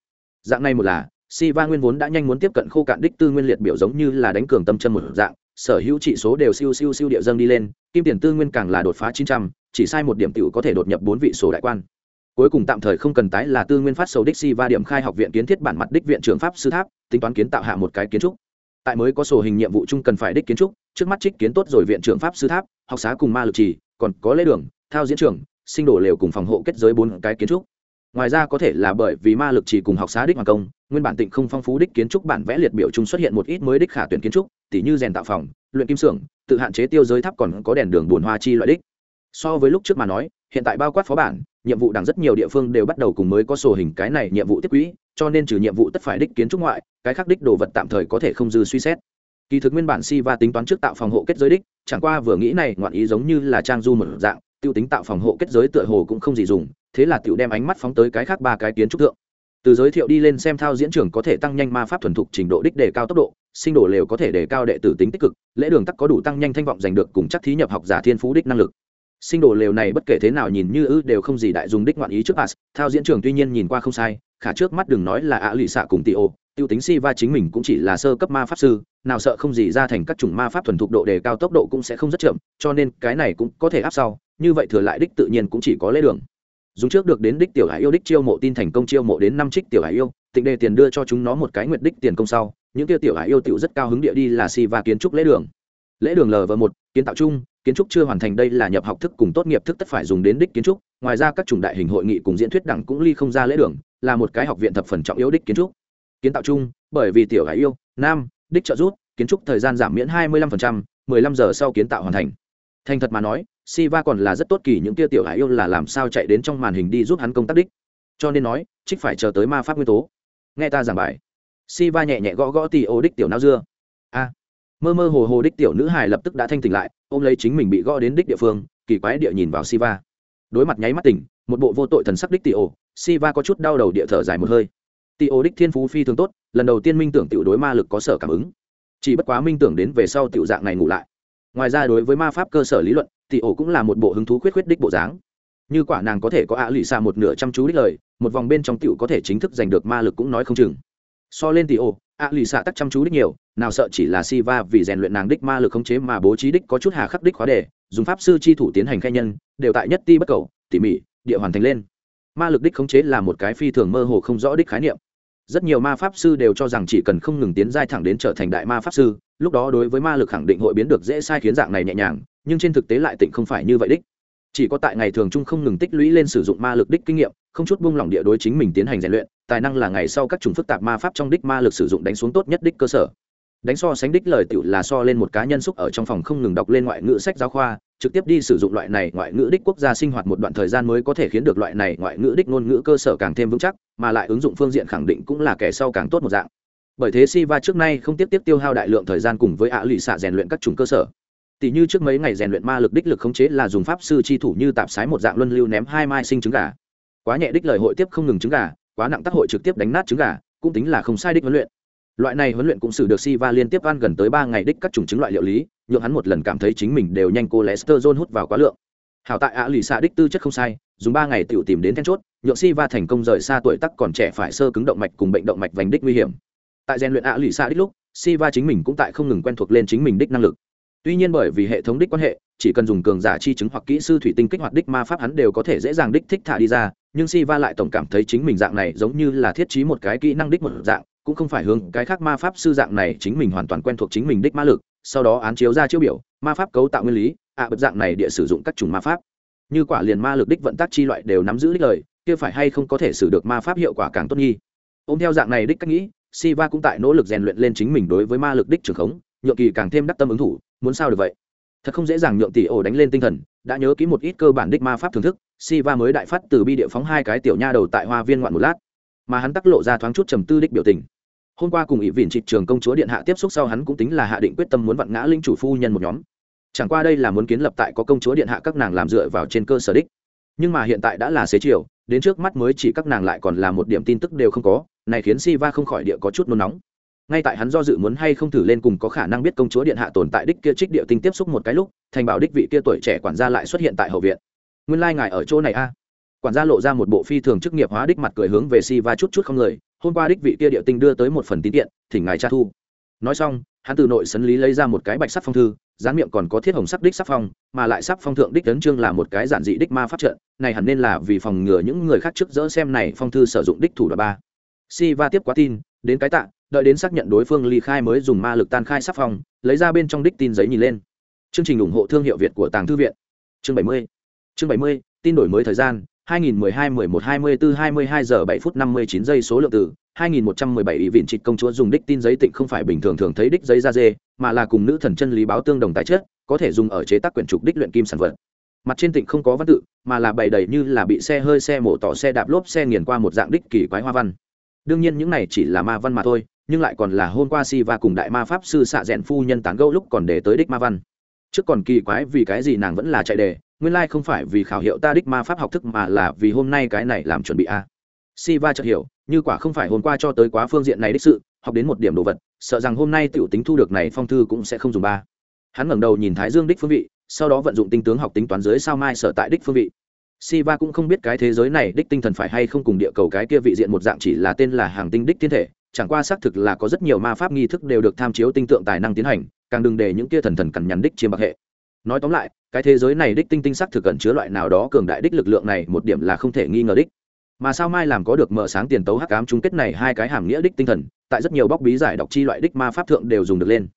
Dạng này một là, siva nguyên vốn đã nhanh muốn tiếp cận khô cạn đích tư nguyên liệt biểu giống như là đánh cường tâm chân một dạng, sở hữu trị số đều siêu siêu siêu địa dâng đi lên, kim tiền tư nguyên càng là đột phá chín trăm, chỉ sai một điểm tiểu có thể đột nhập bốn vị sổ đại quan. Cuối cùng tạm thời không cần tái là tư nguyên phát sầu đích si va điểm khai học viện kiến thiết bản mặt đích viện trưởng pháp sư tháp, tính toán kiến tạo hạ một cái kiến trúc tại mới có sổ hình nhiệm vụ chung cần phải đích kiến trúc, trước mắt trích kiến tốt rồi viện trưởng pháp sư tháp, học xá cùng ma lực trì, còn có lễ đường, thao diễn trường, sinh đổ lều cùng phòng hộ kết giới bốn cái kiến trúc. Ngoài ra có thể là bởi vì ma lực chỉ cùng học xá đích hoàng công, nguyên bản tịnh không phong phú đích kiến trúc bản vẽ liệt biểu chung xuất hiện một ít mới đích khả tuyển kiến trúc, tỉ như rèn tạo phòng, luyện kim xưởng, tự hạn chế tiêu giới tháp còn có đèn đường bùn hoa chi loại đích. So với lúc trước mà nói, hiện tại bao quát phó bản, nhiệm vụ đảng rất nhiều địa phương đều bắt đầu cùng mới có sổ hình cái này nhiệm vụ tiếp quỹ cho nên trừ nhiệm vụ tất phải đích kiến trúc ngoại, cái khác đích đồ vật tạm thời có thể không dư suy xét. Kỳ thực nguyên bản si va tính toán trước tạo phòng hộ kết giới đích, chẳng qua vừa nghĩ này, ngoạn ý giống như là trang du một dạng, tiêu tính tạo phòng hộ kết giới tựa hồ cũng không gì dùng, thế là tiểu đem ánh mắt phóng tới cái khác ba cái kiến trúc thượng. Từ giới thiệu đi lên xem thao diễn trường có thể tăng nhanh ma pháp thuần thục trình độ đích đề cao tốc độ, sinh đồ lều có thể đề cao đệ tử tính tích cực, lễ đường tắc có đủ tăng nhanh thanh vọng giành được cùng chắc thí nhập học giả thiên phú đích năng lực. Sinh đồ lều này bất kể thế nào nhìn như ư đều không gì đại dùng đích ngoạn ý trước pass, thao diễn trường tuy nhiên nhìn qua không sai khả trước mắt đừng nói là ạ lụy xạ cùng tị ô, tiêu tính si va chính mình cũng chỉ là sơ cấp ma pháp sư, nào sợ không gì ra thành các chủng ma pháp thuần thục độ đề cao tốc độ cũng sẽ không rất chậm, cho nên cái này cũng có thể áp sau, như vậy thừa lại đích tự nhiên cũng chỉ có lễ đường. Dùng trước được đến đích tiểu hải yêu, đích chiêu mộ tin thành công chiêu mộ đến năm trích tiểu hải yêu, tịnh đề tiền đưa cho chúng nó một cái nguyện đích tiền công sau, những tiêu tiểu hải yêu tiểu rất cao hứng địa đi là si va kiến trúc lễ đường. Lễ đường lv một, kiến tạo chung, kiến trúc chưa hoàn thành đây là nhập học thức cùng tốt nghiệp thức tất phải dùng đến đích kiến trúc, ngoài ra các chủng đại hình hội nghị cùng diễn thuyết đẳng cũng ly không ra lễ đường là một cái học viện thập phần trọng yếu đích kiến trúc kiến tạo chung bởi vì tiểu hải yêu nam đích trợ rút kiến trúc thời gian giảm miễn hai mươi 25%, 15 giờ sau kiến tạo hoàn thành thành thật mà nói Siva còn là rất tốt kỳ những tia tiểu hải yêu là làm sao chạy đến trong màn hình đi giúp hắn công tác đích. Cho nên nói, trích phải chờ tới ma pháp nguyên tố. Nghe ta giảng bài. Siva nhẹ nhẹ gõ gõ tì ô đích tiểu não dưa. A. Mơ mơ hồ hồ đích tiểu nữ hài lập tức đã thanh tỉnh lại, ôm lấy chính mình bị gõ đến đích địa phương, kỳ quái địa nhìn vào Siva. Đối mặt nháy mắt tỉnh, một bộ vô tội thần sắc đích tỷ ổ si Siva có chút đau đầu địa thở dài một hơi. tỷ ổ đích thiên phú phi thường tốt, lần đầu tiên minh tưởng tiểu đối ma lực có sở cảm ứng. Chỉ bất quá minh tưởng đến về sau tiểu dạng này ngủ lại ngoài ra đối với ma pháp cơ sở lý luận tỷ ổ cũng là một bộ hứng thú khuyết khuyết đích bộ dáng như quả nàng có thể có ạ à lụy xa một nửa chăm chú đích lời một vòng bên trong tựu có thể chính thức giành được ma lực cũng nói không chừng so lên tỷ ổ ạ lụy xa tắc chăm chú đích nhiều nào sợ chỉ là si va vì rèn luyện nàng đích ma lực khống chế mà bố trí đích có chút hà khắc đích khóa đề dùng pháp sư chi thủ tiến hành khai nhân đều tại nhất ti bất cầu tỉ mỉ địa hoàn thành lên. Ma lực đích khống chế là một cái phi thường mơ hồ không rõ đích khái niệm. Rất nhiều ma pháp sư đều cho rằng chỉ cần không ngừng tiến giai thẳng đến trở thành đại ma pháp sư, lúc đó đối với ma lực khẳng định hội biến được dễ sai khiến dạng này nhẹ nhàng, nhưng trên thực tế lại tịnh không phải như vậy đích. Chỉ có tại ngày thường chung không ngừng tích lũy lên sử dụng ma lực đích kinh nghiệm, không chút buông lỏng địa đối chính mình tiến hành rèn luyện, tài năng là ngày sau các chủng phức tạp ma pháp trong đích ma lực sử dụng đánh xuống tốt nhất đích cơ sở đánh so sánh đích lời tiểu là so lên một cá nhân xúc ở trong phòng không ngừng đọc lên ngoại ngữ sách giáo khoa, trực tiếp đi sử dụng loại này ngoại ngữ đích quốc gia sinh hoạt một đoạn thời gian mới có thể khiến được loại này ngoại ngữ đích ngôn ngữ cơ sở càng thêm vững chắc, mà lại ứng dụng phương diện khẳng định cũng là kẻ sau càng tốt một dạng. Bởi thế Siva trước nay không tiếp tiếp tiêu hao đại lượng thời gian cùng với ạ lụy xạ rèn luyện các chủng cơ sở. Tỷ như trước mấy ngày rèn luyện ma lực đích lực khống chế là dùng pháp sư chi thủ như tạp sái một dạng luân lưu ném hai mai sinh trứng gà. Quá nhẹ đích lời hội tiếp không ngừng trứng gà, quá nặng tác hội trực tiếp đánh nát trứng gà, cũng tính là không sai đích huấn luyện loại này huấn luyện cũng xử được Siva liên tiếp ăn gần tới ba ngày đích các chủng chứng loại liệu lý, nhượng hắn một lần cảm thấy chính mình đều nhanh cô Lester John hút vào quá lượng. Hảo tại ạ lì xạ đích tư chất không sai, dùng ba ngày tự tìm đến then chốt, nhượng si va thành công rời xa tuổi tắc còn trẻ phải sơ cứng động mạch cùng bệnh động mạch vành đích nguy hiểm. Tại rèn luyện ạ lì xạ đích lúc si va chính mình cũng tại không ngừng quen thuộc lên chính mình đích năng lực. Tuy nhiên bởi vì hệ thống đích quan hệ, chỉ cần dùng cường giả chi chứng hoặc kỹ sư thủy tinh kích hoạt đích ma pháp hắn đều có thể dễ dàng đích thích thả đi ra, nhưng si va lại tổng cảm thấy chính mình dạng này giống như là thiết trí một cái kỹ năng đích một dạng cũng không phải hướng cái khác ma pháp sư dạng này chính mình hoàn toàn quen thuộc chính mình đích ma lực sau đó án chiếu ra chiếu biểu ma pháp cấu tạo nguyên lý ạ à, bật dạng này địa sử dụng các chủng ma pháp. Như quả liền ma lực đích vận tác chi loại đều nắm giữ đích lời kia phải hay không có thể sử được ma pháp hiệu quả càng tốt nghi. Ôm theo dạng này đích cách nghĩ Siva cũng tại nỗ lực rèn luyện lên chính mình đối với ma lực đích trường khống nhượng kỳ càng thêm đắc tâm ứng thủ muốn sao được vậy? Thật không dễ dàng nhượng tỷ ổ đánh lên tinh thần đã nhớ kỹ một ít cơ bản đích ma pháp thưởng thức Siva mới đại phát từ bi địa phóng hai cái tiểu nha đầu tại hoa viên ngoạn một lát. Mà hắn tắc lộ ra thoáng chút trầm tư đích biểu tình hôm qua cùng ỵ vịn trịt trường công chúa điện hạ tiếp xúc sau hắn cũng tính là hạ định quyết tâm muốn vặn ngã linh chủ phu nhân một nhóm. Chẳng qua đây là muốn kiến lập tại có công chúa điện hạ các nàng làm dựa vào trên cơ sở đích. Nhưng mà hiện tại đã là xế chiều, đến trước mắt mới chỉ các nàng lại còn là một điểm tin tức đều không có, này khiến si va không khỏi địa có chút nôn nóng. Ngay tại hắn do dự muốn hay không thử lên cùng có khả năng biết công chúa điện hạ tồn tại đích kia trích địa tinh tiếp xúc một cái lúc, thành bảo đích vị kia tuổi trẻ quản gia lại xuất hiện tại hậu viện. Nguyên lai、like、ngài ở chỗ này a. Quản gia lộ ra một bộ phi thường chức nghiệp hóa đích mặt cười hướng về si va chút chút không người hôm qua đích vị kia địa tinh đưa tới một phần tín tiện, thỉnh ngài tra thu. Nói xong, hắn từ nội sấn lý lấy ra một cái bạch sắc phong thư, dán miệng còn có thiết hồng sắc đích sắc phong, mà lại sắc phong thượng đích tấn trương là một cái giản dị đích ma pháp trận, này hẳn nên là vì phòng ngừa những người khác trước dỡ xem này phong thư sử dụng đích thủ đoạn ba. Si va tiếp quá tin, đến cái tạ, đợi đến xác nhận đối phương ly khai mới dùng ma lực tan khai sắc phong, lấy ra bên trong đích tin giấy nhìn lên. Chương trình ủng hộ thương hiệu việt của tàng thư viện. Chương bảy mươi. Chương bảy mươi, tin đổi mới thời gian 2012 11 24 22 giờ 7 phút 59 giây số lượng từ 2117 ủy vịn trịch công chúa dùng đích tin giấy tịnh không phải bình thường thường thấy đích giấy da dê, mà là cùng nữ thần chân lý báo tương đồng tài chất, có thể dùng ở chế tác quyển trục đích luyện kim sản vật. Mặt trên tịnh không có văn tự, mà là bày đầy như là bị xe hơi xe mổ tỏ xe đạp lốp xe nghiền qua một dạng đích kỳ quái hoa văn. Đương nhiên những này chỉ là ma văn mà thôi, nhưng lại còn là hôm qua si và cùng đại ma pháp sư xạ rèn phu nhân tán gẫu lúc còn để tới đích ma văn. Trước còn kỳ quái vì cái gì nàng vẫn là chạy đề, nguyên lai không phải vì khảo hiệu ta đích ma pháp học thức mà là vì hôm nay cái này làm chuẩn bị a. Si va chợt hiểu, như quả không phải hôm qua cho tới quá phương diện này đích sự học đến một điểm đồ vật sợ rằng hôm nay t i ể u tính thu được này phong thư cũng sẽ không dùng ba hắn ngẩng đầu nhìn thái dương đích phương vị sau đó vận dụng tinh tướng học tính toán dưới sao mai sở tại đích phương vị Siva cũng không biết cái thế giới này đích tinh thần phải hay không cùng địa cầu cái kia vị diện một dạng chỉ là tên là hàng tinh đích thiên thể, chẳng qua xác thực là có rất nhiều ma pháp nghi thức đều được tham chiếu tinh tượng tài năng tiến hành, càng đừng để những kia thần thần cằn nhằn đích chiêm bạc hệ. Nói tóm lại, cái thế giới này đích tinh tinh sắc thực cần chứa loại nào đó cường đại đích lực lượng này, một điểm là không thể nghi ngờ đích. Mà sao mai làm có được mở sáng tiền tấu hắc ám chung kết này hai cái hàm nghĩa đích tinh thần tại rất nhiều bóc bí giải đọc chi loại đích ma pháp thượng đều dùng được lên.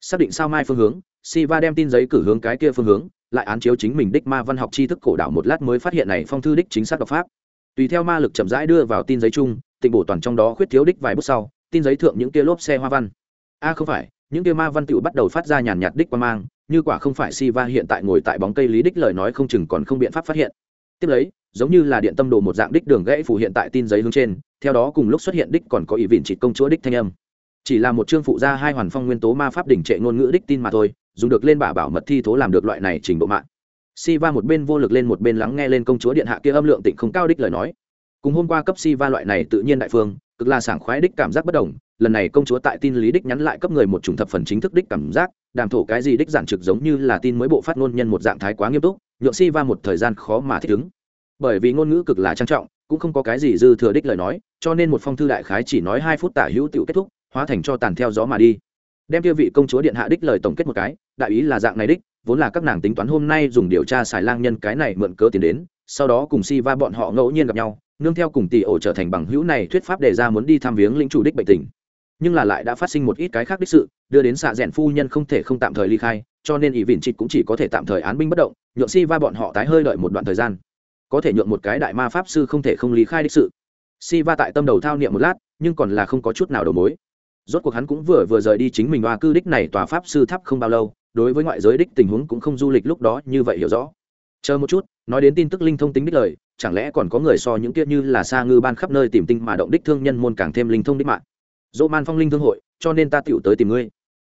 Xác định sao mai phương hướng Si Va đem tin giấy cử hướng cái kia phương hướng lại án chiếu chính mình đích ma văn học tri thức cổ đạo một lát mới phát hiện này phong thư đích chính xác đọc pháp. Tùy theo ma lực chậm rãi đưa vào tin giấy chung tịnh bổ toàn trong đó khuyết thiếu đích vài bước sau tin giấy thượng những kia lốp xe hoa văn. A không phải những kia ma văn tựu bắt đầu phát ra nhàn nhạt đích qua mang như quả không phải Siva hiện tại ngồi tại bóng cây lý đích lời nói không chừng còn không biện pháp phát hiện. Tiếp lấy, giống như là điện tâm đồ một dạng đích đường gãy phủ hiện tại tin giấy hướng trên, theo đó cùng lúc xuất hiện đích còn có ý vịn chỉ công chúa đích thanh âm. Chỉ là một chương phụ gia hai hoàn phong nguyên tố ma pháp đỉnh trệ ngôn ngữ đích tin mà thôi, dùng được lên bà bảo mật thi thố làm được loại này trình độ mạng. Si va một bên vô lực lên một bên lắng nghe lên công chúa điện hạ kia âm lượng tịnh không cao đích lời nói. Cùng hôm qua cấp si va loại này tự nhiên đại phương, cực là sảng khoái đích cảm giác bất đồng lần này công chúa tại tin lý đích nhắn lại cấp người một chủng thập phần chính thức đích cảm giác, đàm thổ cái gì đích giản trực giống như là tin mới bộ phát ngôn nhân một dạng thái quá nghiêm túc, nhượng si va một thời gian khó mà thích ứng. Bởi vì ngôn ngữ cực là trang trọng, cũng không có cái gì dư thừa đích lời nói, cho nên một phong thư đại khái chỉ nói hai phút tả hữu tiểu kết thúc, hóa thành cho tàn theo gió mà đi. Đem kia vị công chúa điện hạ đích lời tổng kết một cái, đại ý là dạng này đích, vốn là các nàng tính toán hôm nay dùng điều tra xài lang nhân cái này mượn cớ tiền đến, sau đó cùng si va bọn họ ngẫu nhiên gặp nhau, nương theo cùng tỷ ổ trở thành bằng hữu này thuyết pháp đề ra muốn đi thăm viếng lĩnh chủ đích bệnh tình nhưng là lại đã phát sinh một ít cái khác đích sự, đưa đến xạ rẽn phu nhân không thể không tạm thời ly khai, cho nên ỷ vịn trịt cũng chỉ có thể tạm thời án binh bất động, nhượng si va bọn họ tái hơi đợi một đoạn thời gian. Có thể nhượng một cái đại ma pháp sư không thể không lý khai đích sự. Si va tại tâm đầu thao niệm một lát, nhưng còn là không có chút nào đầu mối. Rốt cuộc hắn cũng vừa vừa rời đi chính mình hoa cư đích này tòa pháp sư thắp không bao lâu, đối với ngoại giới đích tình huống cũng không du lịch lúc đó như vậy hiểu rõ. Chờ một chút, nói đến tin tức linh thông tính đích lời, chẳng lẽ còn có người so những kia như là xa ngư ban khắp nơi tìm tinh mà động đích thương nhân môn càng thêm linh thông đích mạng? Dỗ man phong linh thương hội, cho nên ta tựu tới tìm ngươi.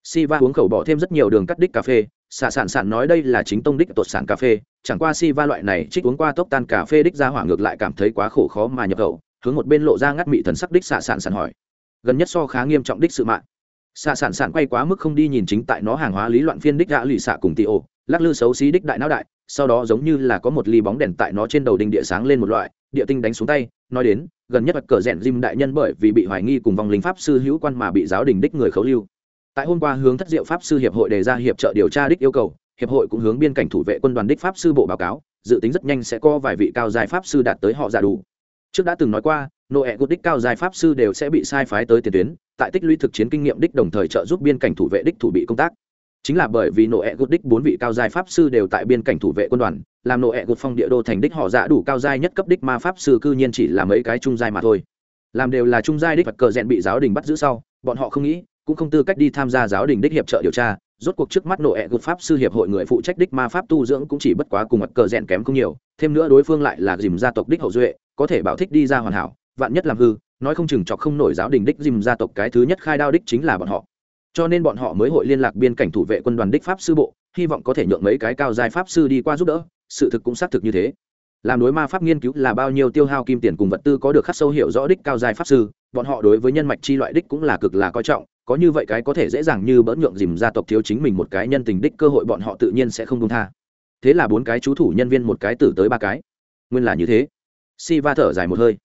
Si va uống khẩu bỏ thêm rất nhiều đường cắt đích cà phê xạ sản sản nói đây là chính tông đích tột sản cà phê, chẳng qua si va loại này trích uống qua tốc tan cà phê đích ra hỏa ngược lại cảm thấy quá khổ khó mà nhập khẩu, hướng một bên lộ ra ngắt mị thần sắc đích xạ sản sản hỏi. Gần nhất so khá nghiêm trọng đích sự mạng. Xạ sản sản quay quá mức không đi nhìn chính tại nó hàng hóa lý loạn phiên đích gã lì xạ cùng tị ổ, lắc lư xấu xí đích đại não đại, sau đó giống như là có một ly bóng đèn tại nó trên đầu đình địa sáng lên một loại địa tinh đánh xuống tay, nói đến, gần nhất cờ rẽn diêm đại nhân bởi vì bị hoài nghi cùng vòng lính pháp sư hữu quan mà bị giáo đình đích người khấu lưu. Tại hôm qua hướng thất diệu pháp sư hiệp hội đề ra hiệp trợ điều tra đích yêu cầu, hiệp hội cũng hướng biên cảnh thủ vệ quân đoàn đích pháp sư bộ báo cáo, dự tính rất nhanh sẽ có vài vị cao giải pháp sư đạt tới họ giả đủ. Trước đã từng nói qua nộ ẹ đích cao giải pháp sư đều sẽ bị sai phái tới tiền tuyến, tại tích lũy thực chiến kinh nghiệm đích đồng thời trợ giúp biên cảnh thủ vệ đích thủ bị công tác chính là bởi vì nộ ẹ đích bốn vị cao giai pháp sư đều tại biên cảnh thủ vệ quân đoàn, làm nộ ẹ phong địa đô thành đích họ giả đủ cao giai nhất cấp đích ma pháp sư cư nhiên chỉ là mấy cái trung giai mà thôi. Làm đều là trung giai đích vật cờ rèn bị giáo đình bắt giữ sau, bọn họ không nghĩ, cũng không tư cách đi tham gia giáo đình đích hiệp trợ điều tra, rốt cuộc trước mắt nộ ẹ gột pháp sư hiệp hội người phụ trách đích ma pháp tu dưỡng cũng chỉ bất quá cùng mặt cờ rèn kém không nhiều, thêm nữa đối phương lại là dìm gia tộc đích hậu duệ, có thể bảo thích đi ra hoàn hảo, vạn nhất làm hư, nói không chừng chọc không nổi giáo đình đích dìm gia tộc cái thứ nhất khai đao đích chính là bọn họ cho nên bọn họ mới hội liên lạc biên cảnh thủ vệ quân đoàn đích pháp sư bộ, hy vọng có thể nhượng mấy cái cao giai pháp sư đi qua giúp đỡ, sự thực cũng xác thực như thế. Làm đối ma pháp nghiên cứu là bao nhiêu tiêu hao kim tiền cùng vật tư có được khắc sâu hiểu rõ đích cao giai pháp sư, bọn họ đối với nhân mạch chi loại đích cũng là cực là coi trọng, có như vậy cái có thể dễ dàng như bỡn nhượng dìm gia tộc thiếu chính mình một cái nhân tình đích cơ hội bọn họ tự nhiên sẽ không công tha. Thế là bốn cái chú thủ nhân viên một cái tử tới ba cái. Nguyên là như thế. Si va thở dài một hơi.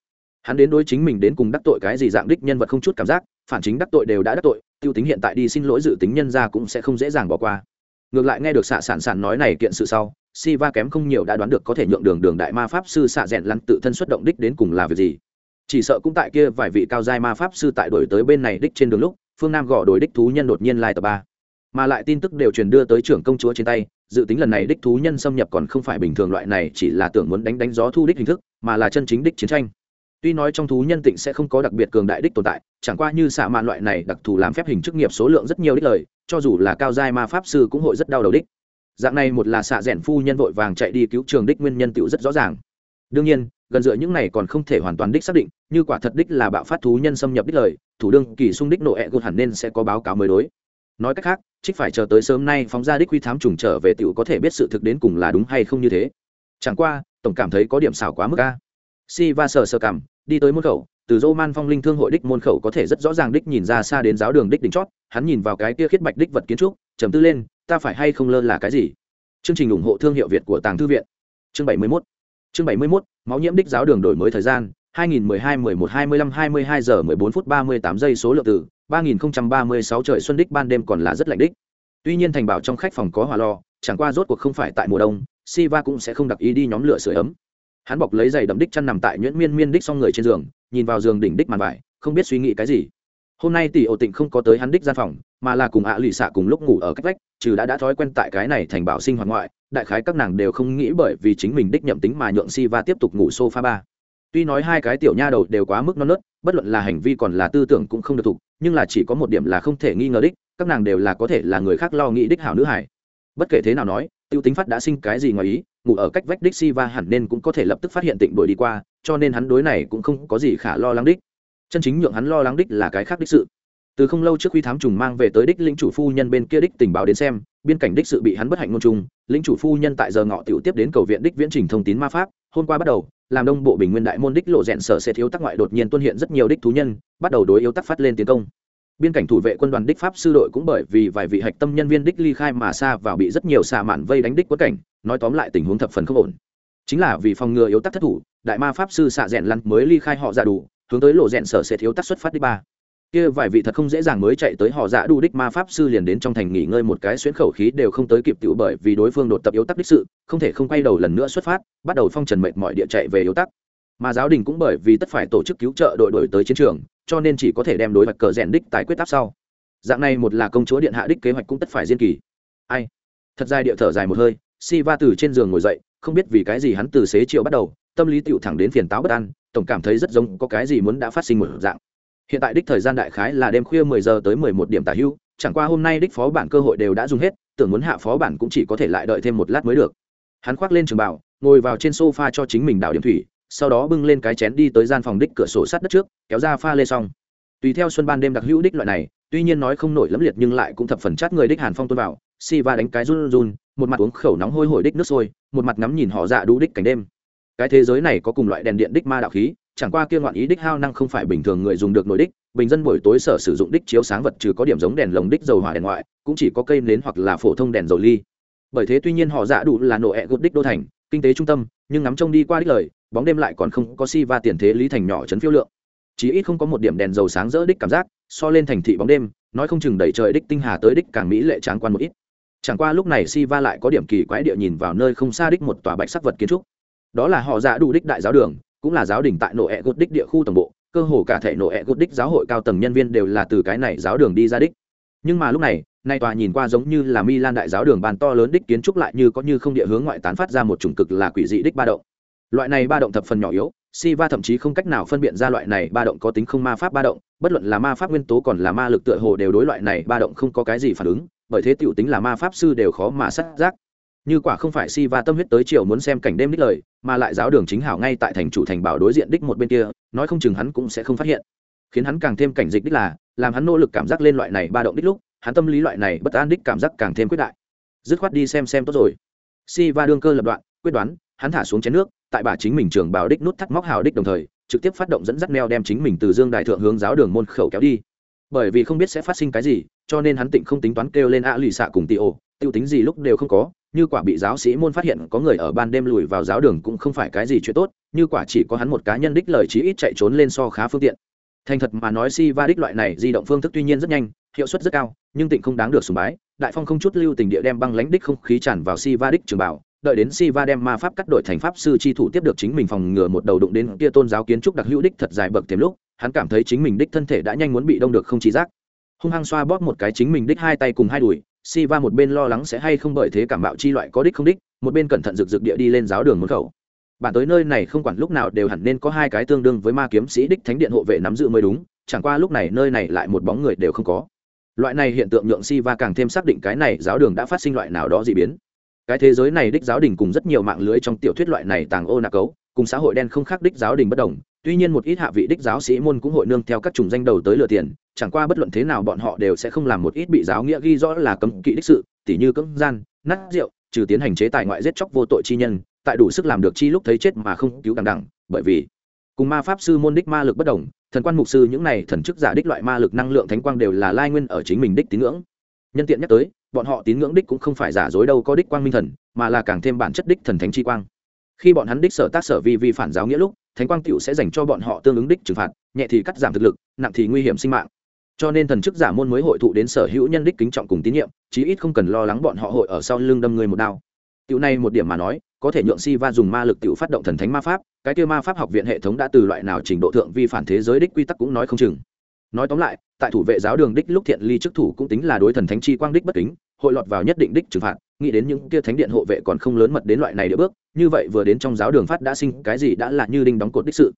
Hắn đến đối chính mình đến cùng đắc tội cái gì dạng đích nhân vật không chút cảm giác, phản chính đắc tội đều đã đắc tội tiêu tính hiện tại đi xin lỗi dự tính nhân ra cũng sẽ không dễ dàng bỏ qua. Ngược lại nghe được xạ sản sản nói này kiện sự sau si va kém không nhiều đã đoán được có thể nhượng đường đường đại ma pháp sư xạ rèn lăn tự thân xuất động đích đến cùng là việc gì. Chỉ sợ cũng tại kia vài vị cao giai ma pháp sư tại đổi tới bên này đích trên đường lúc, phương nam gõ đổi đích thú nhân đột nhiên lai tập ba. Mà lại tin tức đều truyền đưa tới trưởng công chúa trên tay, dự tính lần này đích thú nhân xâm nhập còn không phải bình thường loại này chỉ là tưởng muốn đánh đánh gió thu đích hình thức, mà là chân chính đích chiến tranh tuy nói trong thú nhân tịnh sẽ không có đặc biệt cường đại đích tồn tại, chẳng qua như xạ mạn loại này đặc thù làm phép hình chức nghiệp số lượng rất nhiều đích lời, cho dù là cao giai ma pháp sư cũng hội rất đau đầu đích. Dạng này một là xạ rẽn phu nhân vội vàng chạy đi cứu trường đích nguyên nhân tựu rất rõ ràng. Đương nhiên, gần dựa những này còn không thể hoàn toàn đích xác định, như quả thật đích là bạo phát thú nhân xâm nhập đích lời, thủ đương kỳ xung đích nộ ẹ gột hẳn nên sẽ có báo cáo mới đối. Nói cách khác, trích phải chờ tới sớm nay phóng ra đích quy thám trùng trở về tựu có thể biết sự thực đến cùng là đúng hay không như thế. Chẳng qua, tổng cảm thấy có điểm xảo quá mức ca si va sờ sờ cảm đi tới môn khẩu, từ dô man phong linh thương hội đích môn khẩu có thể rất rõ ràng đích nhìn ra xa đến giáo đường đích đỉnh chót, hắn nhìn vào cái kia khiết bạch đích vật kiến trúc, trầm tư lên, ta phải hay không lơ là cái gì? Chương trình ủng hộ thương hiệu việt của tàng thư viện. Chương bảy mươi 71 chương bảy mươi 71 máu nhiễm đích giáo đường đổi mới thời gian 2012 11 25 22 giờ 14 phút 38 giây số lượng từ 3036 trời xuân đích ban đêm còn là rất lạnh đích. Tuy nhiên thành bảo trong khách phòng có hỏa lò, chẳng qua rốt cuộc không phải tại mùa đông, Siva cũng sẽ không đặc ý đi nhóm lửa sưởi ấm hắn bọc lấy giày đậm đích chăn nằm tại nhuyễn miên miên đích xong người trên giường, nhìn vào giường đỉnh đích màn vải, không biết suy nghĩ cái gì. Hôm nay tỷ ổ tịnh không có tới hắn đích gian phòng, mà là cùng ạ lụy xạ cùng lúc ngủ ở cách vách, trừ đã đã thói quen tại cái này thành bảo sinh hoạt ngoại, đại khái các nàng đều không nghĩ bởi vì chính mình đích nhậm tính mà nhượng si va tiếp tục ngủ sofa ba. Tuy nói hai cái tiểu nha đầu đều quá mức non nớt, bất luận là hành vi còn là tư tưởng cũng không được thục, nhưng là chỉ có một điểm là không thể nghi ngờ đích, các nàng đều là có thể là người khác lo nghĩ đích hảo nữ hải bất kể thế nào nói, tiêu tính phát đã sinh cái gì ngoài ý ngủ ở cách vách đích si va hẳn nên cũng có thể lập tức phát hiện tịnh đuổi đi qua, cho nên hắn đối này cũng không có gì khả lo lắng đích. Chân chính nhượng hắn lo lắng đích là cái khác đích sự. Từ không lâu trước khi thám trùng mang về tới đích lĩnh chủ phu nhân bên kia đích tình báo đến xem, biên cảnh đích sự bị hắn bất hạnh ngôn trùng, lĩnh chủ phu nhân tại giờ ngọ tiểu tiếp đến cầu viện đích viễn trình thông tín ma pháp, hôm qua bắt đầu, làm đông bộ bình nguyên đại môn đích lộ rèn sở sẽ thiếu tác ngoại đột nhiên tuân hiện rất nhiều đích thú nhân, bắt đầu đối yếu tắc phát lên tiến công. Biên cảnh thủ vệ quân đoàn đích pháp sư đội cũng bởi vì vài vị hạch tâm nhân viên đích ly khai mà xa vào bị rất nhiều xà mạn vây đánh đích quất cảnh nói tóm lại tình huống thập phần không ổn. Chính là vì phòng ngừa yếu tắc thất thủ, đại ma pháp sư xạ rèn lăn mới ly khai họ dạ đủ hướng tới lộ rèn sở sẽ thiếu tắc xuất phát đi ba. Kia vài vị thật không dễ dàng mới chạy tới họ dạ đủ đích ma pháp sư liền đến trong thành nghỉ ngơi một cái xuyến khẩu khí đều không tới kịp tiểu bởi vì đối phương đột tập yếu tắc đích sự, không thể không quay đầu lần nữa xuất phát, bắt đầu phong trần mệt mọi địa chạy về yếu tắc. Mà giáo đình cũng bởi vì tất phải tổ chức cứu trợ đội đổi tới chiến trường, cho nên chỉ có thể đem đối mặt cờ rèn đích tài quyết áp sau. Dạng này một là công chúa điện hạ đích kế hoạch cũng tất phải diên kỳ. Ai? Thật dài địa thở dài một hơi si va từ trên giường ngồi dậy, không biết vì cái gì hắn từ xế chiều bắt đầu, tâm lý tựu thẳng đến phiền táo bất an, tổng cảm thấy rất giống có cái gì muốn đã phát sinh một dạng. Hiện tại đích thời gian đại khái là đêm khuya mười giờ tới mười một điểm tả hưu, chẳng qua hôm nay đích phó bản cơ hội đều đã dùng hết, tưởng muốn hạ phó bản cũng chỉ có thể lại đợi thêm một lát mới được. Hắn khoác lên trường bảo ngồi vào trên sofa cho chính mình đảo điểm thủy, sau đó bưng lên cái chén đi tới gian phòng đích cửa sổ sát đất trước, kéo ra pha lê xong. Tùy theo xuân ban đêm đặc hữu đích loại này, tuy nhiên nói không nổi lẫm liệt nhưng lại cũng thập phần chát người đích hàn phong tuôn vào si va đánh cái run run, một mặt uống khẩu nóng hôi hổi đích nước sôi, một mặt ngắm nhìn họ dạ đu đích cảnh đêm. Cái thế giới này có cùng loại đèn điện đích ma đạo khí, chẳng qua kia ngoạn ý đích hao năng không phải bình thường người dùng được nội đích, bình dân buổi tối sở sử dụng đích chiếu sáng vật trừ có điểm giống đèn lồng đích dầu hỏa đèn ngoại, cũng chỉ có cây nến hoặc là phổ thông đèn dầu ly. Bởi thế tuy nhiên họ dạ đủ là nổ ẹ gột đích đô thành, kinh tế trung tâm, nhưng ngắm trông đi qua đích lời, bóng đêm lại còn không có si va tiền thế lý thành nhỏ chấn phiêu lượng. Chỉ ít không có một điểm đèn dầu sáng rỡ đích cảm giác, so lên thành thị bóng đêm, nói không chừng đẩy trời đích tinh hà tới đích càng mỹ lệ tráng quan một ít chẳng qua lúc này si va lại có điểm kỳ quái địa nhìn vào nơi không xa đích một tòa bạch sắc vật kiến trúc. Đó là họ dạ đủ đích đại giáo đường cũng là giáo đình tại nổ ẹ gột đích địa khu tổng bộ cơ hồ cả thể nổ ẹ gột đích giáo hội cao tầng nhân viên đều là từ cái này giáo đường đi ra đích. Nhưng mà lúc này nay tòa nhìn qua giống như là Milan đại giáo đường bàn to lớn đích kiến trúc lại như có như không địa hướng ngoại tán phát ra một chủng cực là quỷ dị đích ba động. Loại này ba động thập phần nhỏ yếu, Siva thậm chí không cách nào phân biệt ra loại này ba động có tính không ma pháp ba động, bất luận là ma pháp nguyên tố còn là ma lực tựa hồ đều đối loại này ba động không có cái gì phản ứng, bởi thế tiểu tính là ma pháp sư đều khó mà sát giác. Như quả không phải si va tâm huyết tới chiều muốn xem cảnh đêm đích lời, mà lại giáo đường chính hảo ngay tại thành chủ thành bảo đối diện đích một bên kia, nói không chừng hắn cũng sẽ không phát hiện. Khiến hắn càng thêm cảnh dịch đích là, làm hắn nỗ lực cảm giác lên loại này ba động đích lúc, hắn tâm lý loại này bất an đích cảm giác càng thêm quyết đại dứt khoát đi xem xem tốt rồi si va đương cơ lập đoạn quyết đoán hắn thả xuống chén nước tại bà chính mình trường bảo đích nút thắt móc hào đích đồng thời trực tiếp phát động dẫn dắt neo đem chính mình từ dương đại thượng hướng giáo đường môn khẩu kéo đi bởi vì không biết sẽ phát sinh cái gì, cho nên hắn tịnh không tính toán kêu lên ạ lì xạ cùng tị ổ. Tiêu tính gì lúc đều không có, như quả bị giáo sĩ môn phát hiện có người ở ban đêm lùi vào giáo đường cũng không phải cái gì chuyện tốt, như quả chỉ có hắn một cá nhân đích lời chí ít chạy trốn lên so khá phương tiện. Thành thật mà nói si va đích loại này di động phương thức tuy nhiên rất nhanh, hiệu suất rất cao, nhưng tịnh không đáng được sùng bái. Đại phong không chút lưu tình địa đem băng lãnh đích không khí tràn vào si va đích trường bảo đợi đến si va đem ma pháp cắt đổi thành pháp sư chi thủ tiếp được chính mình phòng ngừa một đầu đụng đến kia tôn giáo kiến trúc đặc hữu đích thật dài bậc tiềm lúc, hắn cảm thấy chính mình đích thân thể đã nhanh muốn bị đông được không chỉ giác. Hung hăng xoa bóp một cái chính mình đích hai tay cùng hai đùi si va một bên lo lắng sẽ hay không bởi thế cảm bạo chi loại có đích không đích, một bên cẩn thận rực rực địa đi lên giáo đường môn khẩu. Bản tới nơi này không quản lúc nào đều hẳn nên có hai cái tương đương với ma kiếm sĩ đích thánh điện hộ vệ nắm giữ mới đúng, chẳng qua lúc này nơi này lại một bóng người đều không có. Loại này hiện tượng nhượng si va càng thêm xác định cái này giáo đường đã phát sinh loại nào đó dị biến cái thế giới này đích giáo đình cùng rất nhiều mạng lưới trong tiểu thuyết loại này tàng ô nạc cấu, cùng xã hội đen không khác đích giáo đình bất đồng. Tuy nhiên một ít hạ vị đích giáo sĩ môn cũng hội nương theo các chủng danh đầu tới lừa tiền, chẳng qua bất luận thế nào bọn họ đều sẽ không làm một ít bị giáo nghĩa ghi rõ là cấm kỵ đích sự, tỉ như cưỡng gian, nát rượu, trừ tiến hành chế tài ngoại giết chóc vô tội chi nhân, tại đủ sức làm được chi lúc thấy chết mà không cứu đằng đẳng bởi vì cùng ma pháp sư môn đích ma lực bất đồng, thần quan mục sư những này thần chức giả đích loại ma lực năng lượng thánh quang đều là lai nguyên ở chính mình đích tín ngưỡng. Nhân tiện nhắc tới bọn họ tín ngưỡng đích cũng không phải giả dối đâu có đích quang minh thần, mà là càng thêm bản chất đích thần thánh chi quang. Khi bọn hắn đích sở tác sở vi vi phản giáo nghĩa lúc, thánh quang cựu sẽ dành cho bọn họ tương ứng đích trừng phạt, nhẹ thì cắt giảm thực lực, nặng thì nguy hiểm sinh mạng. Cho nên thần chức giả môn mới hội thụ đến sở hữu nhân đích kính trọng cùng tín nhiệm, chí ít không cần lo lắng bọn họ hội ở sau lưng đâm người một đao. Tiểu này một điểm mà nói, có thể nhượng si va dùng ma lực tiểu phát động thần thánh ma pháp, cái kia ma pháp học viện hệ thống đã từ loại nào trình độ thượng vi phản thế giới đích quy tắc cũng nói không chừng. Nói tóm lại, tại thủ vệ giáo đường đích lúc thiện ly chức thủ cũng tính là đối thần thánh chi quang đích bất kính hội lọt vào nhất định đích trừng phạt nghĩ đến những kia thánh điện hộ vệ còn không lớn mật đến loại này địa bước như vậy vừa đến trong giáo đường phát đã sinh cái gì đã là như đinh đóng cột đích sự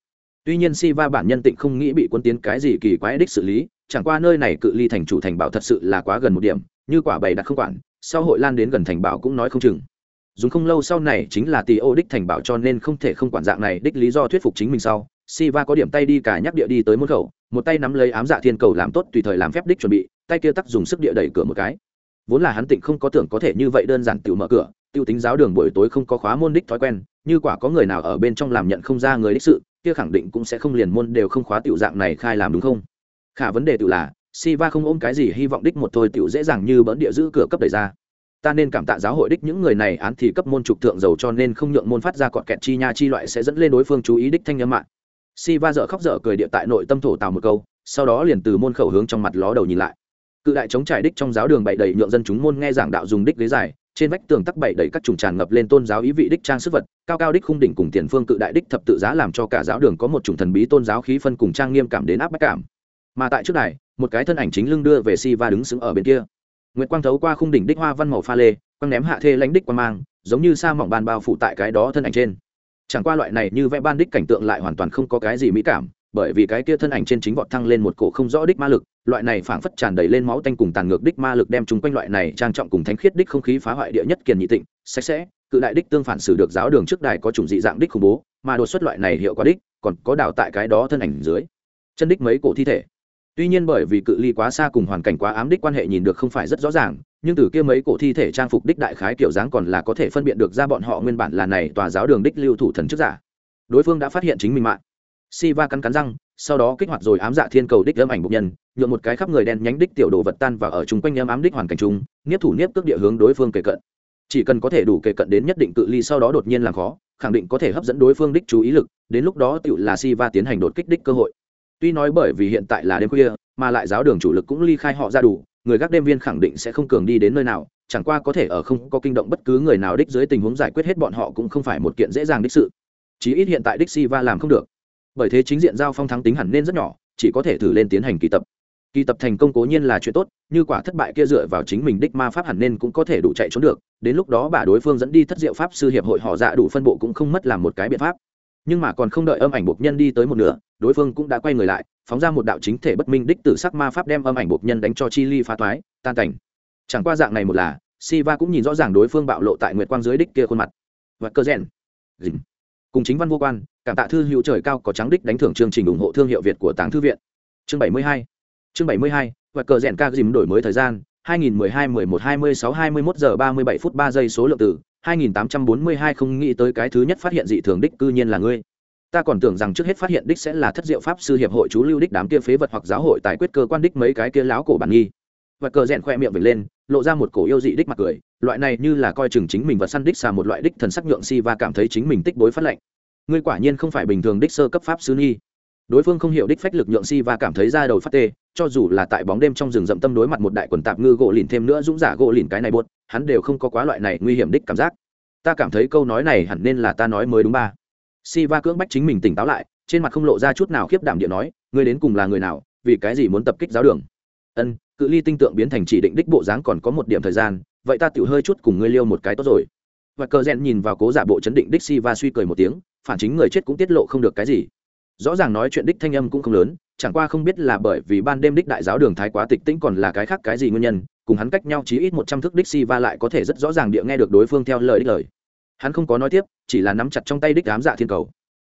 tuy nhiên si va bản nhân tịnh không nghĩ bị quân tiến cái gì kỳ quái đích xử lý chẳng qua nơi này cự ly thành chủ thành bảo thật sự là quá gần một điểm như quả bày đặt không quản sau hội lan đến gần thành bảo cũng nói không chừng dùng không lâu sau này chính là tì ô đích thành bảo cho nên không thể không quản dạng này đích lý do thuyết phục chính mình sau Siva có điểm tay đi cả nhắc địa đi tới môn khẩu, một tay nắm lấy ám dạ thiên cầu làm tốt tùy thời làm phép đích chuẩn bị, tay kia tắc dùng sức địa đẩy cửa một cái. Vốn là hắn tịnh không có tưởng có thể như vậy đơn giản tự mở cửa, tiêu tính giáo đường buổi tối không có khóa môn đích thói quen, như quả có người nào ở bên trong làm nhận không ra người đích sự, kia khẳng định cũng sẽ không liền môn đều không khóa tiểu dạng này khai làm đúng không? Khả vấn đề tự là, Si Va không ôm cái gì hy vọng đích một thôi tiểu dễ dàng như bỡn địa giữ cửa cấp đẩy ra. Ta nên cảm tạ giáo hội đích những người này án thì cấp môn trục thượng dầu cho nên không nhượng môn phát ra cọt kẹt chi nha chi loại sẽ dẫn lên đối phương chú ý đích thanh âm mạng si va dở khóc dở cười địa tại nội tâm thổ tào một câu sau đó liền từ môn khẩu hướng trong mặt ló đầu nhìn lại cự đại chống trải đích trong giáo đường bậy đầy nhượng dân chúng môn nghe giảng đạo dùng đích ghế dài, trên vách tường tắc bậy đầy các trùng tràn ngập lên tôn giáo ý vị đích trang sức vật, cao cao đích khung đỉnh cùng tiền phương cự đại đích thập tự giá làm cho cả giáo đường có một chủng thần bí tôn giáo khí phân cùng trang nghiêm cảm đến áp bách cảm. Mà tại trước đài, một cái thân ảnh chính lưng đưa về si và đứng sững ở bên kia. Nguyệt quang thấu qua khung đỉnh đích hoa văn màu pha lê, quang ném hạ thê lãnh đích quang mang, giống như sa mỏng ban bao phủ tại cái đó thân ảnh trên. Chẳng qua loại này như vẽ ban đích cảnh tượng lại hoàn toàn không có cái gì mỹ cảm, bởi vì cái kia thân ảnh trên chính vọt thăng lên một cổ không rõ đích ma lực loại này phảng phất tràn đầy lên máu tanh cùng tàn ngược đích ma lực đem chúng quanh loại này trang trọng cùng thánh khiết đích không khí phá hoại địa nhất kiền nhị tịnh, sạch sẽ, cự đại đích tương phản xử được giáo đường trước đài có chủng dị dạng đích khủng bố, mà đột xuất loại này hiệu quả đích còn có đào tại cái đó thân ảnh dưới. Chân đích mấy cổ thi thể. Tuy nhiên bởi vì cự ly quá xa cùng hoàn cảnh quá ám đích quan hệ nhìn được không phải rất rõ ràng, nhưng từ kia mấy cổ thi thể trang phục đích đại khái kiểu dáng còn là có thể phân biệt được ra bọn họ nguyên bản là này tòa giáo đường đích lưu thủ thần chức giả. Đối phương đã phát hiện chính mình mạng. Si va cắn cắn răng sau đó kích hoạt rồi ám dạ thiên cầu đích âm ảnh bộc nhân, nhuộm một cái khắp người đen nhánh đích tiểu đồ vật tan và ở chung quanh âm ám đích hoàn cảnh chung, nghiếp thủ niếp cước địa hướng đối phương kề cận. Chỉ cần có thể đủ kề cận đến nhất định cự ly sau đó đột nhiên làm khó, khẳng định có thể hấp dẫn đối phương đích chú ý lực, đến lúc đó tựu là si va tiến hành đột kích đích cơ hội. Tuy nói bởi vì hiện tại là đêm khuya, mà lại giáo đường chủ lực cũng ly khai họ ra đủ, người gác đêm viên khẳng định sẽ không cường đi đến nơi nào, chẳng qua có thể ở không có kinh động bất cứ người nào đích dưới tình huống giải quyết hết bọn họ cũng không phải một kiện dễ dàng đích sự. Chí ít hiện tại đích si va làm không được bởi thế chính diện giao phong thắng tính hẳn nên rất nhỏ chỉ có thể thử lên tiến hành kỳ tập kỳ tập thành công cố nhiên là chuyện tốt như quả thất bại kia dựa vào chính mình đích ma pháp hẳn nên cũng có thể đủ chạy trốn được đến lúc đó bà đối phương dẫn đi thất diệu pháp sư hiệp hội họ dạ đủ phân bộ cũng không mất làm một cái biện pháp nhưng mà còn không đợi âm ảnh bộc nhân đi tới một nửa đối phương cũng đã quay người lại phóng ra một đạo chính thể bất minh đích tử sắc ma pháp đem âm ảnh bộc nhân đánh cho chi ly phá toái tan cảnh chẳng qua dạng này một là Siva cũng nhìn rõ ràng đối phương bạo lộ tại nguyệt quang dưới đích kia khuôn mặt. Và cơ rèn. Cùng chính văn vô quan, cảm tạ thư hữu trời cao có trắng đích đánh thưởng chương trình ủng hộ thương hiệu Việt của Tàng thư viện. Chương 72. Chương 72, và cờ rèn ca dìm đổi mới thời gian, 2012 11 26 21 giờ 37 phút 3 giây số lượng từ 2842 không nghĩ tới cái thứ nhất phát hiện dị thường đích cư nhiên là ngươi. Ta còn tưởng rằng trước hết phát hiện đích sẽ là thất diệu pháp sư hiệp hội chú lưu đích đám kia phế vật hoặc giáo hội tài quyết cơ quan đích mấy cái kia láo cổ bản nghi và cờ rèn khoe miệng vểnh lên lộ ra một cổ yêu dị đích mặt cười loại này như là coi chừng chính mình và săn đích xà một loại đích thần sắc nhượng si và cảm thấy chính mình tích bối phát lệnh ngươi quả nhiên không phải bình thường đích sơ cấp pháp sư nghi đối phương không hiểu đích phách lực nhượng si và cảm thấy ra đầu phát tê, cho dù là tại bóng đêm trong rừng rậm tâm đối mặt một đại quần tạp ngư gỗ lìn thêm nữa dũng giả gỗ lìn cái này buốt, hắn đều không có quá loại này nguy hiểm đích cảm giác. Ta cảm thấy câu nói này hẳn nên là ta nói mới đúng ba. Si va cưỡng bách chính mình tỉnh táo lại, trên mặt không lộ ra chút nào khiếp đảm điện nói, ngươi đến cùng là người nào, vì cái gì muốn tập kích giáo đường? Ân, cự ly tinh tượng biến thành chỉ định đích bộ dáng còn có một điểm thời gian, vậy ta tự hơi chút cùng ngươi liêu một cái tốt rồi và cờ rèn nhìn vào cố giả bộ chấn định đích si va suy cười một tiếng, phản chính người chết cũng tiết lộ không được cái gì. Rõ ràng nói chuyện đích thanh âm cũng không lớn, chẳng qua không biết là bởi vì ban đêm đích đại giáo đường thái quá tịch tĩnh còn là cái khác cái gì nguyên nhân, cùng hắn cách nhau chí ít một trăm thước đích si va lại có thể rất rõ ràng địa nghe được đối phương theo lời đích lời. Hắn không có nói tiếp, chỉ là nắm chặt trong tay đích ám dạ thiên cầu.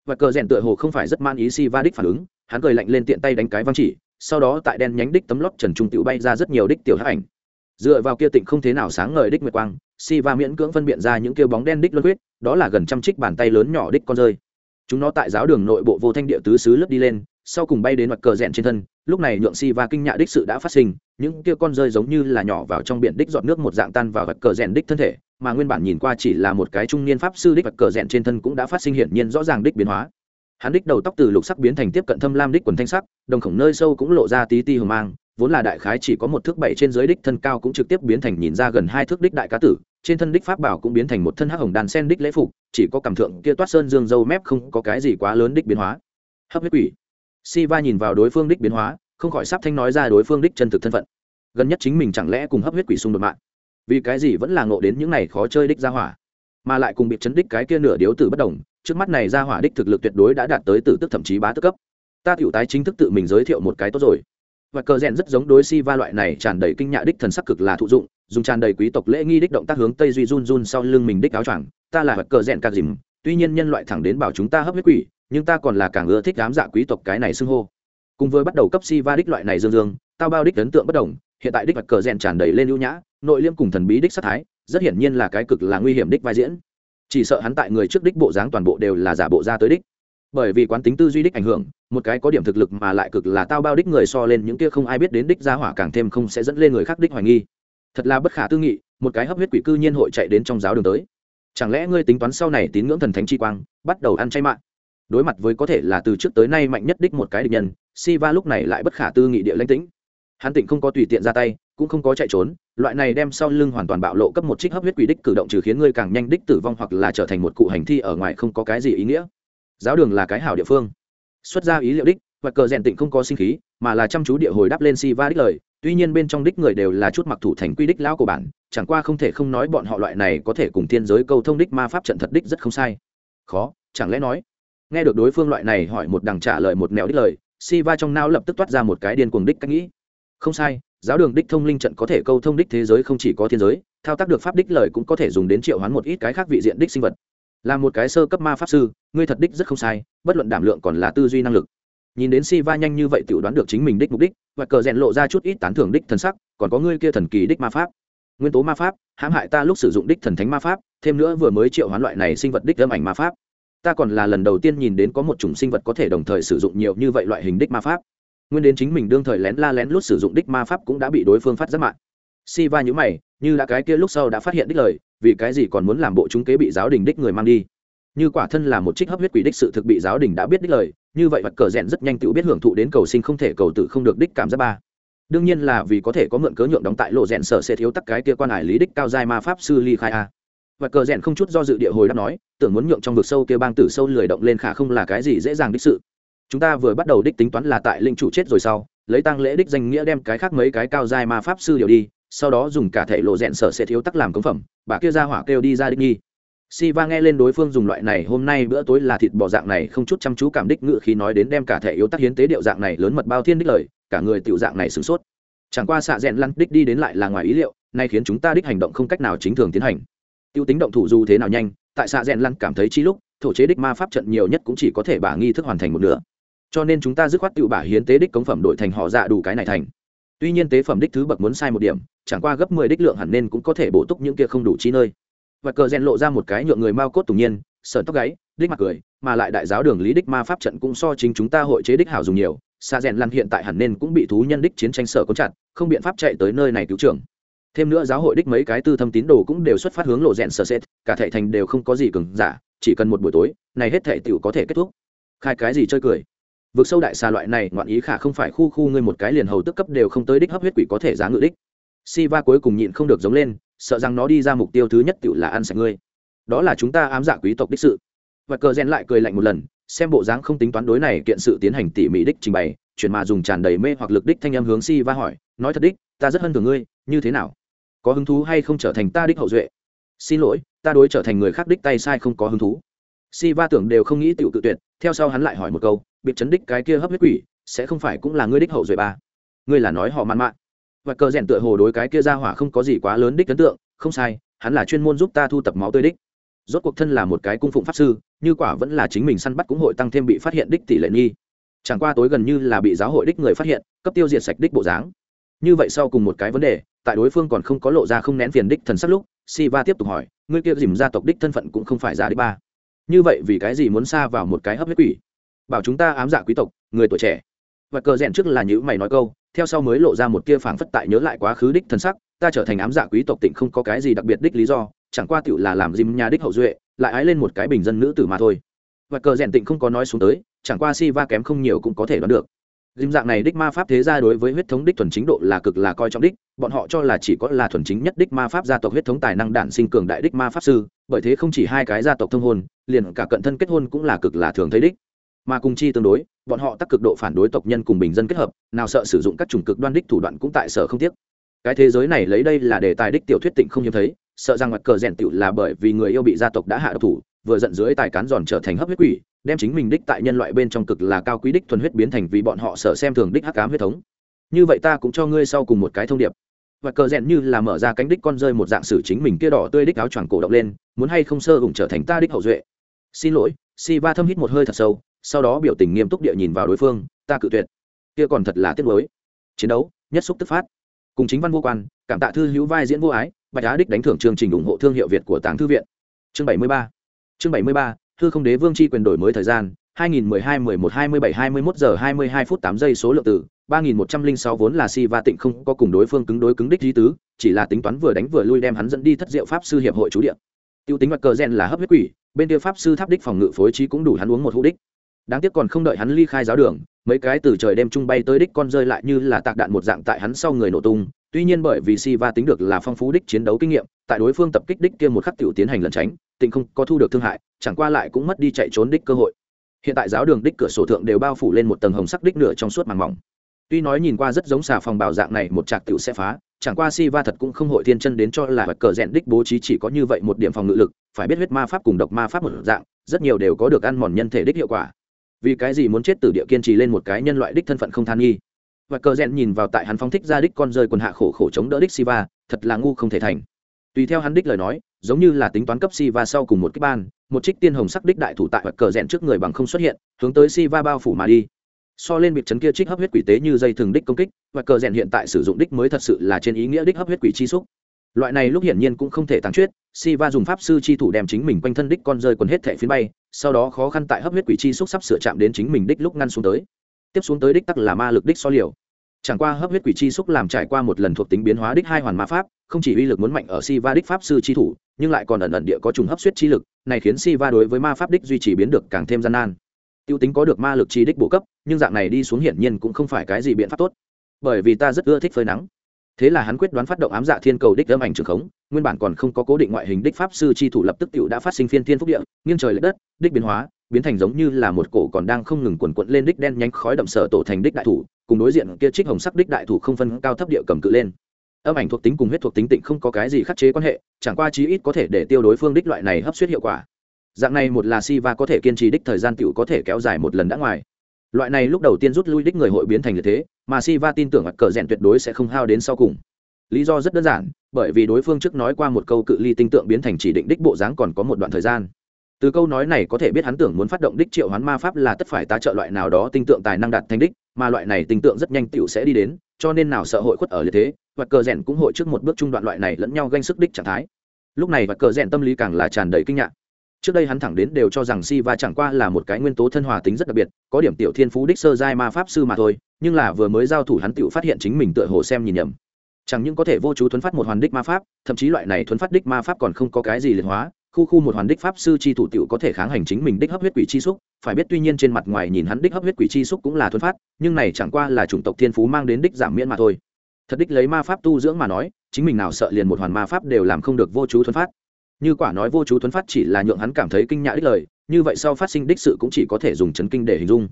Và cờ rèn tựa hồ không phải rất man ý si va đích phản ứng, hắn cười lạnh lên tiện tay đánh cái văng chỉ, sau đó tại đen nhánh đích tấm lót trần trung tiểu bay ra rất nhiều đích tiểu hắc ảnh dựa vào kia tịnh không thế nào sáng ngời đích nguyệt quang si va miễn cưỡng phân biện ra những kia bóng đen đích luân huyết đó là gần trăm trích bàn tay lớn nhỏ đích con rơi. Chúng nó tại giáo đường nội bộ vô thanh địa tứ xứ lướt đi lên, sau cùng bay đến mặt cờ rẽn trên thân, lúc này nhượng si va kinh nhạ đích sự đã phát sinh, những kia con rơi giống như là nhỏ vào trong biển đích dọn nước một dạng tan vào vật cờ rẽn đích thân thể, mà nguyên bản nhìn qua chỉ là một cái trung niên pháp sư đích vật cờ rẽn trên thân cũng đã phát sinh hiển nhiên rõ ràng đích biến hóa. Hắn đích đầu tóc từ lục sắc biến thành tiếp cận thâm lam đích quần thanh sắc, đồng khổng nơi sâu cũng lộ ra tí ti hờ mang vốn là đại khái chỉ có một thước bảy trên dưới đích thân cao cũng trực tiếp biến thành nhìn ra gần hai thước đích đại cá tử, trên thân đích pháp bảo cũng biến thành một thân hắc hồng đàn sen đích lễ phục, chỉ có cảm thượng kia toát sơn dương dâu mép không có cái gì quá lớn đích biến hóa. Hấp huyết quỷ. Si va nhìn vào đối phương đích biến hóa, không khỏi sắp thanh nói ra đối phương đích chân thực thân phận. Gần nhất chính mình chẳng lẽ cùng hấp huyết quỷ xung đột mạng? Vì cái gì vẫn là ngộ đến những này khó chơi đích ra hỏa? Mà lại cùng bị chấn đích cái kia nửa điếu tử bất đồng, trước mắt này ra hỏa đích thực lực tuyệt đối đã đạt tới tử tức thậm chí bá tức cấp. Ta tiểu tái chính thức tự mình giới thiệu một cái tốt rồi và cờ rèn rất giống đối si va loại này tràn đầy kinh nhạ đích thần sắc cực là thụ dụng, dùng tràn đầy quý tộc lễ nghi đích động tác hướng tây duy run run sau lưng mình đích áo choàng. Ta là vật cờ rèn ca dìm, tuy nhiên nhân loại thẳng đến bảo chúng ta hấp huyết quỷ, nhưng ta còn là càng ưa thích đám dạ quý tộc cái này xưng hô. Cùng với bắt đầu cấp si va đích loại này dương dương, tao bao đích ấn tượng bất đồng, hiện tại đích vật cờ rèn tràn đầy lên ưu nhã, nội liêm cùng thần bí đích sát thái, rất hiển nhiên là cái cực là nguy hiểm đích vai diễn. Chỉ sợ hắn tại người trước đích bộ dáng toàn bộ đều là giả bộ ra tới đích bởi vì quán tính tư duy đích ảnh hưởng, một cái có điểm thực lực mà lại cực là tao bao đích người so lên những kia không ai biết đến đích gia hỏa càng thêm không sẽ dẫn lên người khác đích hoài nghi. Thật là bất khả tư nghị, một cái hấp huyết quỷ cư nhiên hội chạy đến trong giáo đường tới. Chẳng lẽ ngươi tính toán sau này tín ngưỡng thần thánh chi quang, bắt đầu ăn chay mạng? Đối mặt với có thể là từ trước tới nay mạnh nhất đích một cái địch nhân, Siva lúc này lại bất khả tư nghị địa lãnh tĩnh. Hắn tịnh không có tùy tiện ra tay, cũng không có chạy trốn, loại này đem sau lưng hoàn toàn bạo lộ cấp một trích hấp huyết quỷ đích cử động trừ khiến ngươi càng nhanh đích tử vong hoặc là trở thành một cụ hành thi ở ngoài không có cái gì ý nghĩa giáo đường là cái hảo địa phương. Xuất ra ý liệu đích, và cờ rèn tịnh không có sinh khí, mà là chăm chú địa hồi đáp lên si va đích lời. Tuy nhiên bên trong đích người đều là chút mặc thủ thành quy đích lão của bản, chẳng qua không thể không nói bọn họ loại này có thể cùng thiên giới câu thông đích ma pháp trận thật đích rất không sai. Khó, chẳng lẽ nói? Nghe được đối phương loại này hỏi một đằng trả lời một mèo đích lời, si va trong não lập tức toát ra một cái điên cuồng đích cách nghĩ. Không sai, giáo đường đích thông linh trận có thể câu thông đích thế giới không chỉ có thiên giới, thao tác được pháp đích lời cũng có thể dùng đến triệu hoán một ít cái khác vị diện đích sinh vật là một cái sơ cấp ma pháp sư, ngươi thật đích rất không sai, bất luận đảm lượng còn là tư duy năng lực. Nhìn đến si va nhanh như vậy tự đoán được chính mình đích mục đích, và cờ rèn lộ ra chút ít tán thưởng đích thần sắc, còn có ngươi kia thần kỳ đích ma pháp. Nguyên tố ma pháp, hãm hại ta lúc sử dụng đích thần thánh ma pháp, thêm nữa vừa mới triệu hoán loại này sinh vật đích âm ảnh ma pháp. Ta còn là lần đầu tiên nhìn đến có một chủng sinh vật có thể đồng thời sử dụng nhiều như vậy loại hình đích ma pháp. Nguyên đến chính mình đương thời lén la lén lút sử dụng đích ma pháp cũng đã bị đối phương phát giác mạng. Si va nhữ mày, như đã cái kia lúc sau đã phát hiện đích lời vì cái gì còn muốn làm bộ chúng kế bị giáo đình đích người mang đi? Như quả thân là một trích hấp huyết quỷ đích sự thực bị giáo đình đã biết đích lời, như vậy vật cờ rẽn rất nhanh tự biết hưởng thụ đến cầu sinh không thể cầu tự không được đích cảm giác ba. Đương nhiên là vì có thể có mượn cớ nhượng đóng tại lộ rẽn sở sẽ thiếu tắc cái kia quan hải lý đích cao giai ma pháp sư ly khai a. Vật cờ rẽn không chút do dự địa hồi đáp nói, tưởng muốn nhượng trong vực sâu kia bang tử sâu lười động lên khả không là cái gì dễ dàng đích sự. Chúng ta vừa bắt đầu đích tính toán là tại linh chủ chết rồi sau, lấy tăng lễ đích danh nghĩa đem cái khác mấy cái cao giai ma pháp sư điều đi sau đó dùng cả thể lộ rẽn sở sẽ thiếu tắc làm cống phẩm, bà kia ra hỏa kêu đi ra đích nghi. Si va nghe lên đối phương dùng loại này, hôm nay bữa tối là thịt bò dạng này, không chút chăm chú cảm đích ngự khi nói đến đem cả thể yếu tắc hiến tế điệu dạng này lớn mật bao thiên đích lời, cả người tiểu dạng này sửng sốt. Chẳng qua xạ rẽn lăn đích đi đến lại là ngoài ý liệu, nay khiến chúng ta đích hành động không cách nào chính thường tiến hành. Tiêu tính động thủ dù thế nào nhanh, tại xạ rẽn lăn cảm thấy chi lúc, thổ chế đích ma pháp trận nhiều nhất cũng chỉ có thể bà nghi thức hoàn thành một nửa. Cho nên chúng ta dứt khoát tự bả hiến tế đích cống phẩm đổi thành họ dạ đủ cái này thành tuy nhiên tế phẩm đích thứ bậc muốn sai một điểm, chẳng qua gấp mười đích lượng hẳn nên cũng có thể bổ túc những kia không đủ chi nơi. Và cờ rèn lộ ra một cái nhượng người mao cốt tủng nhiên sợn tóc gáy, đích mặt cười, mà lại đại giáo đường lý đích ma pháp trận cũng so chính chúng ta hội chế đích hảo dùng nhiều. Xa rèn lăn hiện tại hẳn nên cũng bị thú nhân đích chiến tranh sở có chặt, không biện pháp chạy tới nơi này cứu trưởng. Thêm nữa giáo hội đích mấy cái tư thâm tín đồ cũng đều xuất phát hướng lộ rèn sở xét cả thệ thành đều không có gì cứng giả, chỉ cần một buổi tối, này hết thệ tiểu có thể kết thúc. Khai cái gì chơi cười? Vực sâu đại xà loại này, ngoạn ý khả không phải khu khu ngươi một cái liền hầu tức cấp đều không tới đích hấp huyết quỷ có thể giá ngự đích. Si va cuối cùng nhịn không được giống lên, sợ rằng nó đi ra mục tiêu thứ nhất tự là ăn sạch ngươi. Đó là chúng ta ám dạ quý tộc đích sự. Và cờ rèn lại cười lạnh một lần, xem bộ dáng không tính toán đối này kiện sự tiến hành tỉ mỉ đích trình bày, chuyển mà dùng tràn đầy mê hoặc lực đích thanh âm hướng si va hỏi, nói thật đích, ta rất hân thường ngươi, như thế nào? Có hứng thú hay không trở thành ta đích hậu duệ? Xin lỗi, ta đối trở thành người khác đích tay sai không có hứng thú. Si va tưởng đều không nghĩ tiểu tự tuyệt, theo sau hắn lại hỏi một câu biệt chấn đích cái kia hấp huyết quỷ, sẽ không phải cũng là ngươi đích hậu duệ ba. Ngươi là nói họ mặn mạn. Và cờ rèn tựa hồ đối cái kia ra hỏa không có gì quá lớn đích ấn tượng, không sai, hắn là chuyên môn giúp ta thu tập máu tươi đích. Rốt cuộc thân là một cái cung phụng pháp sư, như quả vẫn là chính mình săn bắt cũng hội tăng thêm bị phát hiện đích tỷ lệ nghi. Chẳng qua tối gần như là bị giáo hội đích người phát hiện, cấp tiêu diệt sạch đích bộ dáng. Như vậy sau cùng một cái vấn đề, tại đối phương còn không có lộ ra không nén phiền đích thần sắc lúc si va tiếp tục hỏi, ngươi kia dìm gia tộc đích thân phận cũng không phải giả đích ba. Như vậy vì cái gì muốn xa vào một cái hấp huyết quỷ? Bảo chúng ta ám giả quý tộc, người tuổi trẻ. Và cờ rèn trước là nhữ mày nói câu, theo sau mới lộ ra một tia phảng phất tại nhớ lại quá khứ đích thân sắc, ta trở thành ám giả quý tộc tỉnh không có cái gì đặc biệt đích lý do, chẳng qua tựu là làm dìm nhà đích hậu duệ, lại ái lên một cái bình dân nữ tử mà thôi. Và cờ rèn tịnh không có nói xuống tới, chẳng qua si va kém không nhiều cũng có thể đoán được. Dìm dạng này đích ma pháp thế gia đối với huyết thống đích thuần chính độ là cực là coi trọng đích, bọn họ cho là chỉ có là thuần chính nhất đích ma pháp gia tộc huyết thống tài năng đản sinh cường đại đích ma pháp sư, bởi thế không chỉ hai cái gia tộc thông hôn, liền cả cận thân kết hôn cũng là cực là thường thấy đích mà cùng chi tương đối, bọn họ tắc cực độ phản đối tộc nhân cùng bình dân kết hợp, nào sợ sử dụng các chủng cực đoan đích thủ đoạn cũng tại sở không tiếc. Cái thế giới này lấy đây là đề tài đích tiểu thuyết tịnh không hiếm thấy, sợ rằng mặt cờ rèn tựu là bởi vì người yêu bị gia tộc đã hạ độc thủ, vừa giận dưới tài cán giòn trở thành hấp huyết quỷ, đem chính mình đích tại nhân loại bên trong cực là cao quý đích thuần huyết biến thành vì bọn họ sở xem thường đích hắc cám huyết thống. Như vậy ta cũng cho ngươi sau cùng một cái thông điệp. Và cờ rèn như là mở ra cánh đích con rơi một dạng sử chính mình kia đỏ tươi đích áo choàng cổ động lên, muốn hay không sơ hùng trở thành ta đích hậu duệ. Xin lỗi si va thâm hít một hơi thật sâu sau đó biểu tình nghiêm túc địa nhìn vào đối phương, ta cự tuyệt. Kia còn thật là tiếc mới chiến đấu, nhất xúc tức phát. Cùng chính văn vô quan, cảm tạ thư hữu vai diễn vô ái, bạch á đích đánh thưởng chương trình ủng hộ thương hiệu việt của tàng thư viện. Chương bảy mươi ba. Chương bảy mươi ba, thư không đế vương c h i quyền đổi mới thời gian 2012-11-27-21 giờ 22 phút 8 giây số lượng từ 3106 vốn là si và tịnh không có cùng đối phương cứng đối cứng đích di tứ, chỉ là tính toán vừa đánh vừa lui đem hắn dẫn đi thất diệu pháp sư hiệp hội chú điện tiêu tính mặt cờ gen là hấp huyết quỷ, bên tiêu pháp sư tháp đích phòng ngự phối trí cũng đủ hắn uống một hũ đích đáng tiếc còn không đợi hắn ly khai giáo đường, mấy cái từ trời đêm trung bay tới đích con rơi lại như là tạc đạn một dạng tại hắn sau người nổ tung. Tuy nhiên bởi vì si va tính được là phong phú đích chiến đấu kinh nghiệm, tại đối phương tập kích đích kia một khắc tiểu tiến hành lẩn tránh tình không có thu được thương hại, chẳng qua lại cũng mất đi chạy trốn đích cơ hội. Hiện tại giáo đường đích cửa sổ thượng đều bao phủ lên một tầng hồng sắc đích nửa trong suốt màng mỏng. Tuy nói nhìn qua rất giống xà phòng bảo dạng này một trạc tiểu sẽ phá, chẳng qua si va thật cũng không hội thiên chân đến cho là vật cờ rèn đích bố trí chỉ có như vậy một điểm phòng ngự lực, phải biết huyết ma pháp cùng độc ma pháp một dạng, rất nhiều đều có được ăn mòn nhân thể đích hiệu quả vì cái gì muốn chết từ địa kiên trì lên một cái nhân loại đích thân phận không than nghi. Và cờ rèn nhìn vào tại hắn phong thích ra đích con rơi quần hạ khổ khổ chống đỡ đích siva, thật là ngu không thể thành. Tùy theo hắn đích lời nói, giống như là tính toán cấp siva sau cùng một cái ban, một trích tiên hồng sắc đích đại thủ tại và cờ rèn trước người bằng không xuất hiện, hướng tới siva bao phủ mà đi. So lên việc chấn kia trích hấp huyết quỷ tế như dây thường đích công kích, và cờ rèn hiện tại sử dụng đích mới thật sự là trên ý nghĩa đích hấp huyết quỷ chi xúc loại này lúc hiển nhiên cũng không thể tăng chuyết Siva dùng pháp sư chi thủ đem chính mình quanh thân đích con rơi quần hết thẻ phiến bay, sau đó khó khăn tại hấp huyết quỷ chi xúc sắp sửa chạm đến chính mình đích lúc ngăn xuống tới. Tiếp xuống tới đích tắc là ma lực đích so liều. Chẳng qua hấp huyết quỷ chi xúc làm trải qua một lần thuộc tính biến hóa đích hai hoàn ma pháp, không chỉ uy lực muốn mạnh ở Siva đích pháp sư chi thủ, nhưng lại còn ẩn ẩn địa có trùng hấp huyết chi lực, này khiến Siva đối với ma pháp đích duy trì biến được càng thêm gian nan. Tiêu tính có được ma lực chi đích bổ cấp, nhưng dạng này đi xuống hiển nhiên cũng không phải cái gì biện pháp tốt. Bởi vì ta rất ưa thích phơi nắng thế là hắn quyết đoán phát động ám dạ thiên cầu đích âm ảnh trường khống, nguyên bản còn không có cố định ngoại hình đích pháp sư chi thủ lập tức t đã phát sinh phiên thiên phúc địa, nghiêng trời l ệ đất, đích biến hóa, biến thành giống như là một cổ còn đang không ngừng quần quận lên đích đen nhánh khói đậm sở tổ thành đích đại thủ, cùng đối diện kia trích hồng sắc đích đại thủ không phân cao thấp địa cầm cự lên. Âm ảnh thuộc tính cùng huyết thuộc tính tịnh không có cái gì khắc chế quan hệ, chẳng qua chí ít có thể để tiêu đối phương đích loại này hấp suýt hiệu quả. Dạng này một là si và có thể kiên trì đích thời gian tựu có thể kéo dài một lần đã ngoài loại này lúc đầu tiên rút lui đích người hội biến thành như thế, mà si va tin tưởng cờ rèn tuyệt đối sẽ không hao đến sau cùng. Lý do rất đơn giản, bởi vì đối phương trước nói qua một câu cự ly tinh tượng biến thành chỉ định đích bộ dáng còn có một đoạn thời gian. Từ câu nói này có thể biết hắn tưởng muốn phát động đích triệu hoán ma pháp là tất phải tá trợ loại nào đó tinh tượng tài năng đạt thành đích, mà loại này tinh tượng rất nhanh tựu sẽ đi đến, cho nên nào sợ hội khuất ở như thế và cờ rèn cũng hội trước một bước trung đoạn loại này lẫn nhau ganh sức đích trạng thái. Lúc này và cờ rèn tâm lý càng là tràn đầy kinh ngạc trước đây hắn thẳng đến đều cho rằng si va chẳng qua là một cái nguyên tố thân hòa tính rất đặc biệt, có điểm tiểu thiên phú đích sơ giai ma pháp sư mà thôi, nhưng là vừa mới giao thủ hắn tự phát hiện chính mình tựa hồ xem nhìn nhầm. Chẳng những có thể vô chú thuấn phát một hoàn đích ma pháp, thậm chí loại này thuấn phát đích ma pháp còn không có cái gì liệt hóa, khu khu một hoàn đích pháp sư chi thủ tiểu có thể kháng hành chính mình đích hấp huyết quỷ chi xúc, phải biết tuy nhiên trên mặt ngoài nhìn hắn đích hấp huyết quỷ chi xúc cũng là thuấn phát, nhưng này chẳng qua là chủng tộc thiên phú mang đến đích giảm miễn mà thôi. Thật đích lấy ma pháp tu dưỡng mà nói, chính mình nào sợ liền một hoàn ma pháp đều làm không được vô chú thuấn phát như quả nói vô chú thuấn phát chỉ là nhượng hắn cảm thấy kinh nhạ đích lời, như vậy sau phát sinh đích sự cũng chỉ có thể dùng chấn kinh để hình dung.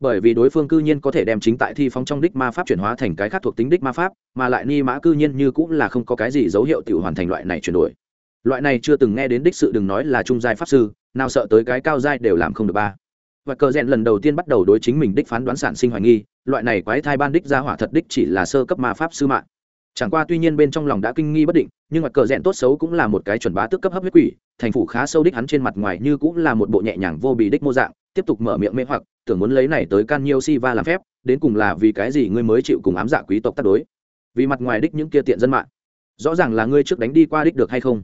Bởi vì đối phương cư nhiên có thể đem chính tại thi phóng trong đích ma pháp chuyển hóa thành cái khác thuộc tính đích ma pháp, mà lại ni mã cư nhiên như cũng là không có cái gì dấu hiệu tự hoàn thành loại này chuyển đổi. Loại này chưa từng nghe đến đích sự đừng nói là trung giai pháp sư, nào sợ tới cái cao giai đều làm không được ba. Và cờ rèn lần đầu tiên bắt đầu đối chính mình đích phán đoán sản sinh hoài nghi, loại này quái thai ban đích ra hỏa thật đích chỉ là sơ cấp ma pháp sư mạng chẳng qua tuy nhiên bên trong lòng đã kinh nghi bất định, nhưng mặt cờ rẽn tốt xấu cũng là một cái chuẩn bá tức cấp hấp huyết quỷ, thành phủ khá sâu đích hắn trên mặt ngoài như cũng là một bộ nhẹ nhàng vô bì đích mô dạng, tiếp tục mở miệng mê hoặc, tưởng muốn lấy này tới can nhiêu si va làm phép, đến cùng là vì cái gì ngươi mới chịu cùng ám dạ quý tộc tác đối? Vì mặt ngoài đích những kia tiện dân mạng, rõ ràng là ngươi trước đánh đi qua đích được hay không?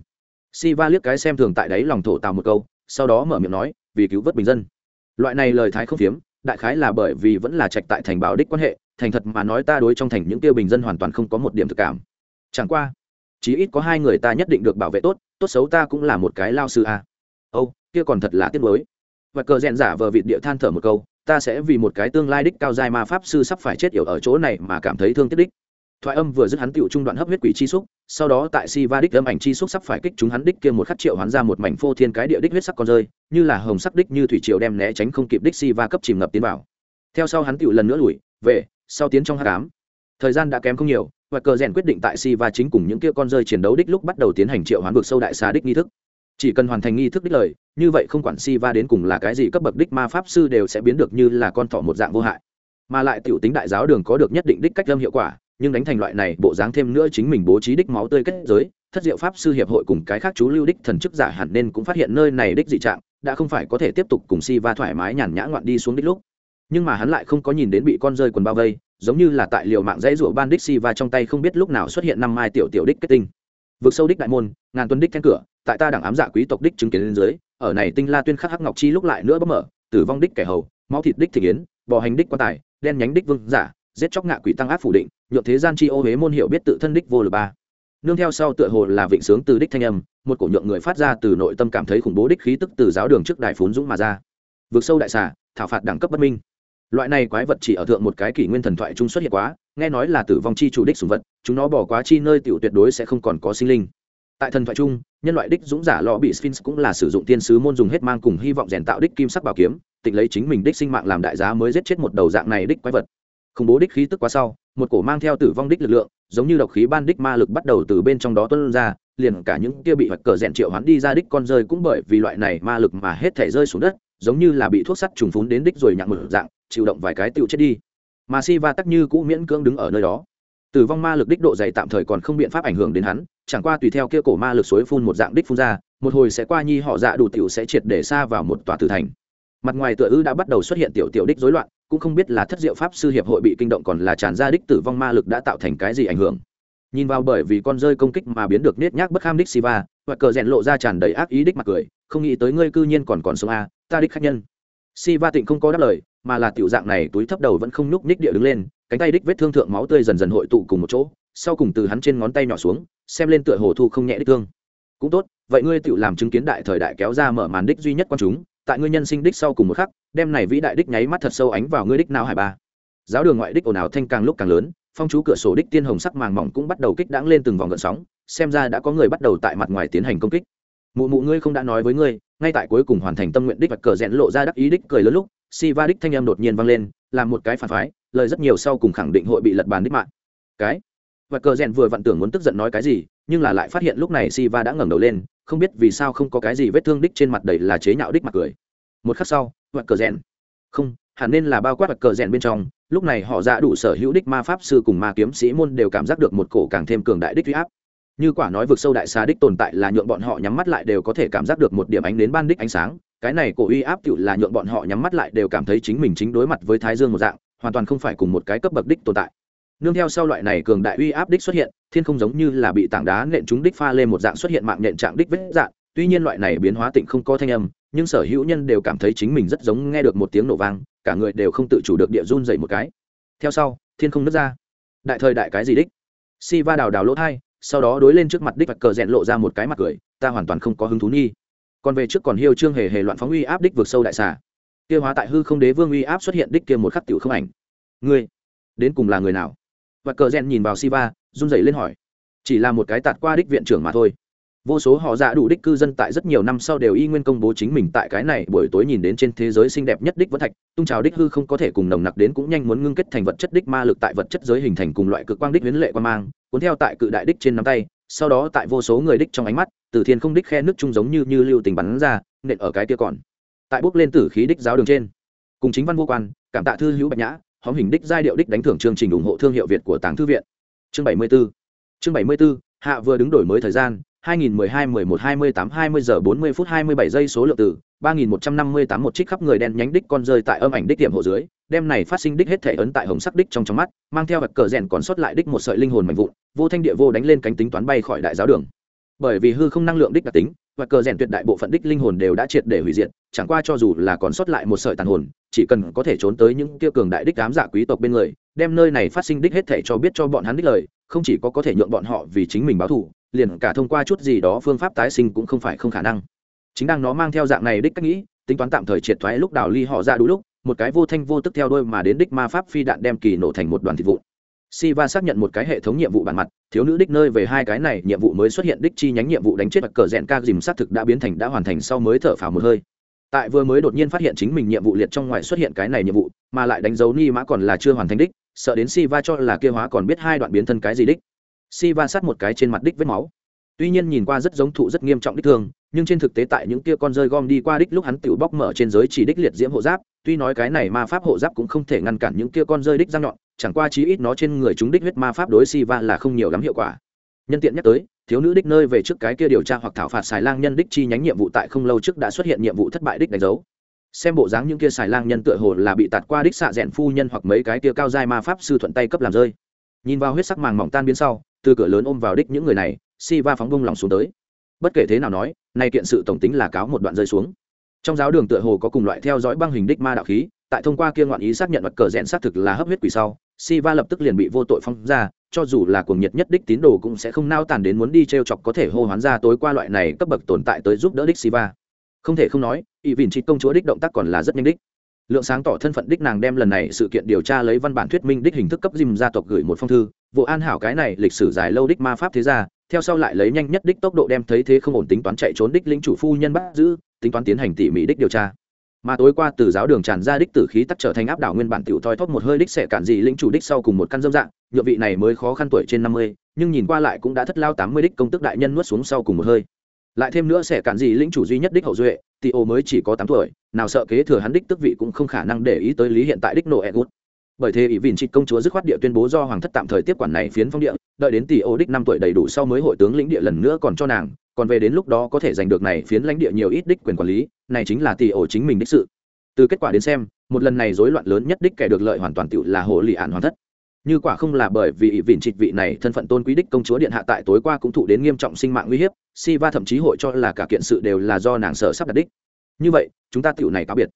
Si va liếc cái xem thường tại đấy lòng thổ tào một câu, sau đó mở miệng nói, vì cứu vớt bình dân. Loại này lời thái không phiếm, đại khái là bởi vì vẫn là trạch tại thành bảo đích quan hệ thành thật mà nói ta đối trong thành những tiêu bình dân hoàn toàn không có một điểm thực cảm. Chẳng qua, chí ít có hai người ta nhất định được bảo vệ tốt tốt xấu ta cũng là một cái lao sư a. À. âu, kia còn thật là tiếc mới và cờ rèn giả vờ vịt địa than thở một câu, ta sẽ vì một cái tương lai đích cao giai ma pháp sư sắp phải chết yểu ở chỗ này mà cảm thấy thương tiếc đích. Thoại âm vừa dứt hắn tựu trung đoạn hấp huyết quỷ chi xúc, sau đó tại si va đích âm ảnh chi xúc sắp phải kích chúng hắn đích kia một khắc triệu hoán ra một mảnh phô thiên cái địa đích huyết sắc con rơi, như là hồng sắc đích như thủy triều đem né tránh không kịp đích si va cấp chìm ngập tiến vào. Theo sau hắn tựu lần nữa lùi, về sau tiến trong hát cám. Thời gian đã kém không nhiều, và cờ rèn quyết định tại si va chính cùng những kia con rơi chiến đấu đích lúc bắt đầu tiến hành triệu hoán vực sâu đại xà đích nghi thức. Chỉ cần hoàn thành nghi thức đích lời, như vậy không quản si va đến cùng là cái gì cấp bậc đích ma pháp sư đều sẽ biến được như là con thỏ một dạng vô hại. Mà lại tiểu tính đại giáo đường có được nhất định đích cách lâm hiệu quả, nhưng đánh thành loại này, bộ dáng thêm nữa chính mình bố trí đích máu tươi kết giới, thất diệu pháp sư hiệp hội cùng cái khác chú lưu đích thần chức giả hẳn nên cũng phát hiện nơi này đích dị trạng, đã không phải có thể tiếp tục cùng si va thoải mái nhàn nhã ngoạn đi xuống đích lúc nhưng mà hắn lại không có nhìn đến bị con rơi quần bao vây, giống như là tại liều mạng dãy rủa ban đích si và trong tay không biết lúc nào xuất hiện năm mai tiểu tiểu đích kết tinh. Vực sâu đích đại môn, ngàn tuân đích then cửa, tại ta đảng ám dạ quý tộc đích chứng kiến lên dưới, ở này tinh la tuyên khắc hắc ngọc chi lúc lại nữa bấm mở, tử vong đích kẻ hầu, máu thịt đích thị yến bò hành đích quan tài, đen nhánh đích vương giả, giết chóc ngạ quỷ tăng áp phủ định, nhuộm thế gian chi ô huế môn hiệu biết tự thân đích vô lực ba. Nương theo sau tựa hồ là vịnh sướng từ đích thanh âm, một cổ nhượng người phát ra từ nội tâm cảm thấy khủng bố đích khí tức từ giáo đường trước đại phún dũng mà ra. Vượt sâu đại xà, thảo phạt đẳng cấp bất minh loại này quái vật chỉ ở thượng một cái kỷ nguyên thần thoại trung xuất hiện quá, nghe nói là tử vong chi chủ đích sùng vật, chúng nó bỏ quá chi nơi tiểu tuyệt đối sẽ không còn có sinh linh. Tại thần thoại chung, nhân loại đích dũng giả lò bị sphinx cũng là sử dụng tiên sứ môn dùng hết mang cùng hy vọng rèn tạo đích kim sắc bảo kiếm tịnh lấy chính mình đích sinh mạng làm đại giá mới giết chết một đầu dạng này đích quái vật. Khủng bố đích khí tức quá sau, một cổ mang theo tử vong đích lực lượng, giống như độc khí ban đích ma lực bắt đầu từ bên trong đó tuân ra, liền cả những kia bị hoặc cờ rèn triệu hắn đi ra đích con rơi cũng bởi vì loại này ma lực mà hết thể rơi xuống đất, giống như là bị thuốc sắt trùng phún đến đích rồi nhặng mở dạng chịu động vài cái tựu chết đi. Mà si va tắc như cũ miễn cưỡng đứng ở nơi đó. Tử vong ma lực đích độ dày tạm thời còn không biện pháp ảnh hưởng đến hắn, chẳng qua tùy theo kia cổ ma lực suối phun một dạng đích phun ra, một hồi sẽ qua nhi họ dạ đủ tiểu sẽ triệt để xa vào một tòa tử thành. Mặt ngoài tựa ư đã bắt đầu xuất hiện tiểu tiểu đích rối loạn, cũng không biết là thất diệu pháp sư hiệp hội bị kinh động còn là tràn ra đích tử vong ma lực đã tạo thành cái gì ảnh hưởng. Nhìn vào bởi vì con rơi công kích mà biến được nết nhác bất kham đích siva và cờ rèn lộ ra tràn đầy ác ý đích mặt cười, không nghĩ tới ngươi cư nhiên còn còn sống a ta đích khách nhân siva tịnh không có đáp lời, mà là tiểu dạng này túi thấp đầu vẫn không nhúc nhích địa đứng lên, cánh tay đích vết thương thượng máu tươi dần dần hội tụ cùng một chỗ, sau cùng từ hắn trên ngón tay nhỏ xuống, xem lên tựa hồ thu không nhẹ đích thương. Cũng tốt, vậy ngươi tự làm chứng kiến đại thời đại kéo ra mở màn đích duy nhất quan chúng, tại ngươi nhân sinh đích sau cùng một khắc, đem này vĩ đại đích nháy mắt thật sâu ánh vào ngươi đích nào hải ba. Giáo đường ngoại đích ồn ào thanh càng lúc càng lớn, phong chú cửa sổ đích tiên hồng sắc màng mỏng cũng bắt đầu kích đãng lên từng vòng gợn sóng, xem ra đã có người bắt đầu tại mặt ngoài tiến hành công kích. Mụ mụ ngươi không đã nói với ngươi ngay tại cuối cùng hoàn thành tâm nguyện đích vật cờ rẽn lộ ra đắc ý đích cười lớn lúc si va đích thanh em đột nhiên vang lên, làm một cái phản phái, lời rất nhiều sau cùng khẳng định hội bị lật bàn đích mạng. Cái? Vật cờ rẽn vừa vặn tưởng muốn tức giận nói cái gì, nhưng là lại phát hiện lúc này si va đã ngẩng đầu lên, không biết vì sao không có cái gì vết thương đích trên mặt đầy là chế nhạo đích mặt cười. Một khắc sau vật cờ rẽn. Không, hẳn nên là bao quát vật cờ rẽn bên trong, lúc này họ ra đủ sở hữu đích ma pháp sư cùng ma kiếm sĩ môn đều cảm giác được một cổ càng thêm cường đại đích huy áp như quả nói vực sâu đại xà đích tồn tại là nhượng bọn họ nhắm mắt lại đều có thể cảm giác được một điểm ánh đến ban đích ánh sáng. Cái này cổ uy áp tự là nhượng bọn họ nhắm mắt lại đều cảm thấy chính mình chính đối mặt với thái dương một dạng, hoàn toàn không phải cùng một cái cấp bậc đích tồn tại. Nương theo sau loại này cường đại uy áp đích xuất hiện, thiên không giống như là bị tảng đá nện chúng đích pha lên một dạng xuất hiện mạng nện trạng đích vết dạng. Tuy nhiên loại này biến hóa tịnh không có thanh âm, nhưng sở hữu nhân đều cảm thấy chính mình rất giống nghe được một tiếng nổ vang, cả người đều không tự chủ được địa run dậy một cái. Theo sau, thiên không nứt ra. Đại thời đại cái gì đích? Si va đào đào lỗ thai sau đó đối lên trước mặt đích vạch cờ rẽn lộ ra một cái mặt cười, ta hoàn toàn không có hứng thú nghi. Còn về trước còn hiêu trương hề hề loạn phóng uy áp đích vượt sâu đại xà. Kia hóa tại hư không đế vương uy áp xuất hiện đích kia một khắc tiểu không ảnh. Ngươi, đến cùng là người nào? Vạch cờ rẽn nhìn vào siva, run rẩy lên hỏi. Chỉ là một cái tạt qua đích viện trưởng mà thôi vô số họ dạ đủ đích cư dân tại rất nhiều năm sau đều y nguyên công bố chính mình tại cái này buổi tối nhìn đến trên thế giới xinh đẹp nhất đích vẫn thạch, tung trào đích hư không có thể cùng nồng nặc đến cũng nhanh muốn ngưng kết thành vật chất đích ma lực tại vật chất giới hình thành cùng loại cực quang đích huyến lệ quan mang, cuốn theo tại cự đại đích trên nắm tay, sau đó tại vô số người đích trong ánh mắt, từ thiên không đích khe nước chung giống như như lưu tình bắn ra, nện ở cái kia còn. Tại bước lên tử khí đích giáo đường trên, cùng chính văn vô quan, cảm tạ thư hữu bạch nhã, hóm hình đích giai điệu đích đánh thưởng chương trình ủng hộ thương hiệu việt của tàng thư viện. Chương bảy mươi 74 chương bảy mươi 74 hạ vừa đứng đổi mới thời gian 2012 11 28 20 giờ 40 phút 27 giây số lượng từ 3158 một trích khắp người đen nhánh đích con rơi tại âm ảnh đích tiệm hộ dưới, đem này phát sinh đích hết thể ấn tại hồng sắc đích trong trong mắt, mang theo vật cờ rèn còn sót lại đích một sợi linh hồn mạnh vụn, vô thanh địa vô đánh lên cánh tính toán bay khỏi đại giáo đường. Bởi vì hư không năng lượng đích đặc tính, vật cờ rèn tuyệt đại bộ phận đích linh hồn đều đã triệt để hủy diệt, chẳng qua cho dù là còn sót lại một sợi tàn hồn, chỉ cần có thể trốn tới những kia cường đại đích ám dạ quý tộc bên người, đem nơi này phát sinh đích hết thể cho biết cho bọn hắn đích lời, không chỉ có có thể nhượng bọn họ vì chính mình báo thù, liền cả thông qua chút gì đó phương pháp tái sinh cũng không phải không khả năng chính đang nó mang theo dạng này đích cách nghĩ tính toán tạm thời triệt thoái lúc đào ly họ ra đủ lúc một cái vô thanh vô tức theo đôi mà đến đích ma pháp phi đạn đem kỳ nổ thành một đoàn thịt vụn Siva xác nhận một cái hệ thống nhiệm vụ bản mặt, thiếu nữ đích nơi về hai cái này nhiệm vụ mới xuất hiện đích chi nhánh nhiệm vụ đánh chết cờ rèn ca dìm xác thực đã biến thành đã hoàn thành sau mới thở phào một hơi. Tại vừa mới đột nhiên phát hiện chính mình nhiệm vụ liệt trong ngoài xuất hiện cái này nhiệm vụ, mà lại đánh dấu ni mã còn là chưa hoàn thành đích, sợ đến Siva cho là kia hóa còn biết hai đoạn biến thân cái gì đích. Siva sát một cái trên mặt đích vết máu. Tuy nhiên nhìn qua rất giống thụ rất nghiêm trọng đích thương, nhưng trên thực tế tại những kia con rơi gom đi qua đích lúc hắn tự bóc mở trên giới chỉ đích liệt diễm hộ giáp, tuy nói cái này ma pháp hộ giáp cũng không thể ngăn cản những kia con rơi đích răng nhọn, chẳng qua chí ít nó trên người chúng đích huyết ma pháp đối si va là không nhiều lắm hiệu quả. Nhân tiện nhắc tới, thiếu nữ đích nơi về trước cái kia điều tra hoặc thảo phạt xài lang nhân đích chi nhánh nhiệm vụ tại không lâu trước đã xuất hiện nhiệm vụ thất bại đích đánh dấu. Xem bộ dáng những kia xài lang nhân tựa hồ là bị tạt qua đích xạ rẽn phu nhân hoặc mấy cái kia cao giai ma pháp sư thuận tay cấp làm rơi nhìn vào huyết sắc màng mỏng tan biến sau, từ cửa lớn ôm vào đích những người này si va phóng bông lòng xuống tới. Bất kể thế nào nói, nay kiện sự tổng tính là cáo một đoạn rơi xuống. Trong giáo đường tựa hồ có cùng loại theo dõi băng hình đích ma đạo khí, tại thông qua kia ngoạn ý xác nhận mặt cờ rẽn xác thực là hấp huyết quỷ sau si va lập tức liền bị vô tội phong ra, cho dù là cuồng nhiệt nhất đích tín đồ cũng sẽ không nao tàn đến muốn đi t r e o chọc có thể hô hoán ra tối qua loại này cấp bậc tồn tại tới giúp đỡ đích si va không thể không nói ỵ vìn trị công chúa đích động tác còn là rất nhanh đích lượng sáng tỏ thân phận đích nàng đem lần này sự kiện điều tra lấy văn bản thuyết minh đích hình thức cấp dìm gia tộc gửi một phong thư. Vụ an hảo cái này lịch sử dài lâu đích ma pháp thế gia, theo sau lại lấy nhanh nhất đích tốc độ đem thấy thế không ổn tính toán chạy trốn đích lính chủ phu nhân bắt giữ, tính toán tiến hành tỉ mỉ đích điều tra. Mà tối qua từ giáo đường tràn ra đích tử khí tắc trở thành áp đảo nguyên bản tiểu thoi thóp một hơi đích sẽ cản dị lĩnh chủ đích sau cùng một căn dâm dạng nhựa vị này mới khó khăn tuổi trên năm mươi, nhưng nhìn qua lại cũng đã thất lao tám mươi đích công tức đại nhân nuốt xuống sau cùng một hơi lại thêm nữa sẽ cản gì lĩnh chủ duy nhất đích hậu duệ tỷ ô mới chỉ có tám tuổi, nào sợ kế thừa hắn đích tức vị cũng không khả năng để ý tới lý hiện tại đích nổ egut bởi thế ý vìn trịt công chúa dứt khoát địa tuyên bố do hoàng thất tạm thời tiếp quản này phiến phong địa, đợi đến tỷ ô đích năm tuổi đầy đủ sau mới hội tướng lĩnh địa lần nữa còn cho nàng, còn về đến lúc đó có thể giành được này phiến lãnh địa nhiều ít đích quyền quản lý, này chính là tỷ ô chính mình đích sự. Từ kết quả đến xem, một lần này rối loạn lớn nhất đích kẻ được lợi hoàn toàn tựu là hồ lì ạn hoàng thất như quả không là bởi vì ỷ vịn trịch vị này thân phận tôn quý đích công chúa điện hạ tại tối qua cũng thụ đến nghiêm trọng sinh mạng nguy hiếp si va thậm chí hội cho là cả kiện sự đều là do nàng sở sắp đặt đích. Như vậy, chúng ta tiểu này cáo biệt.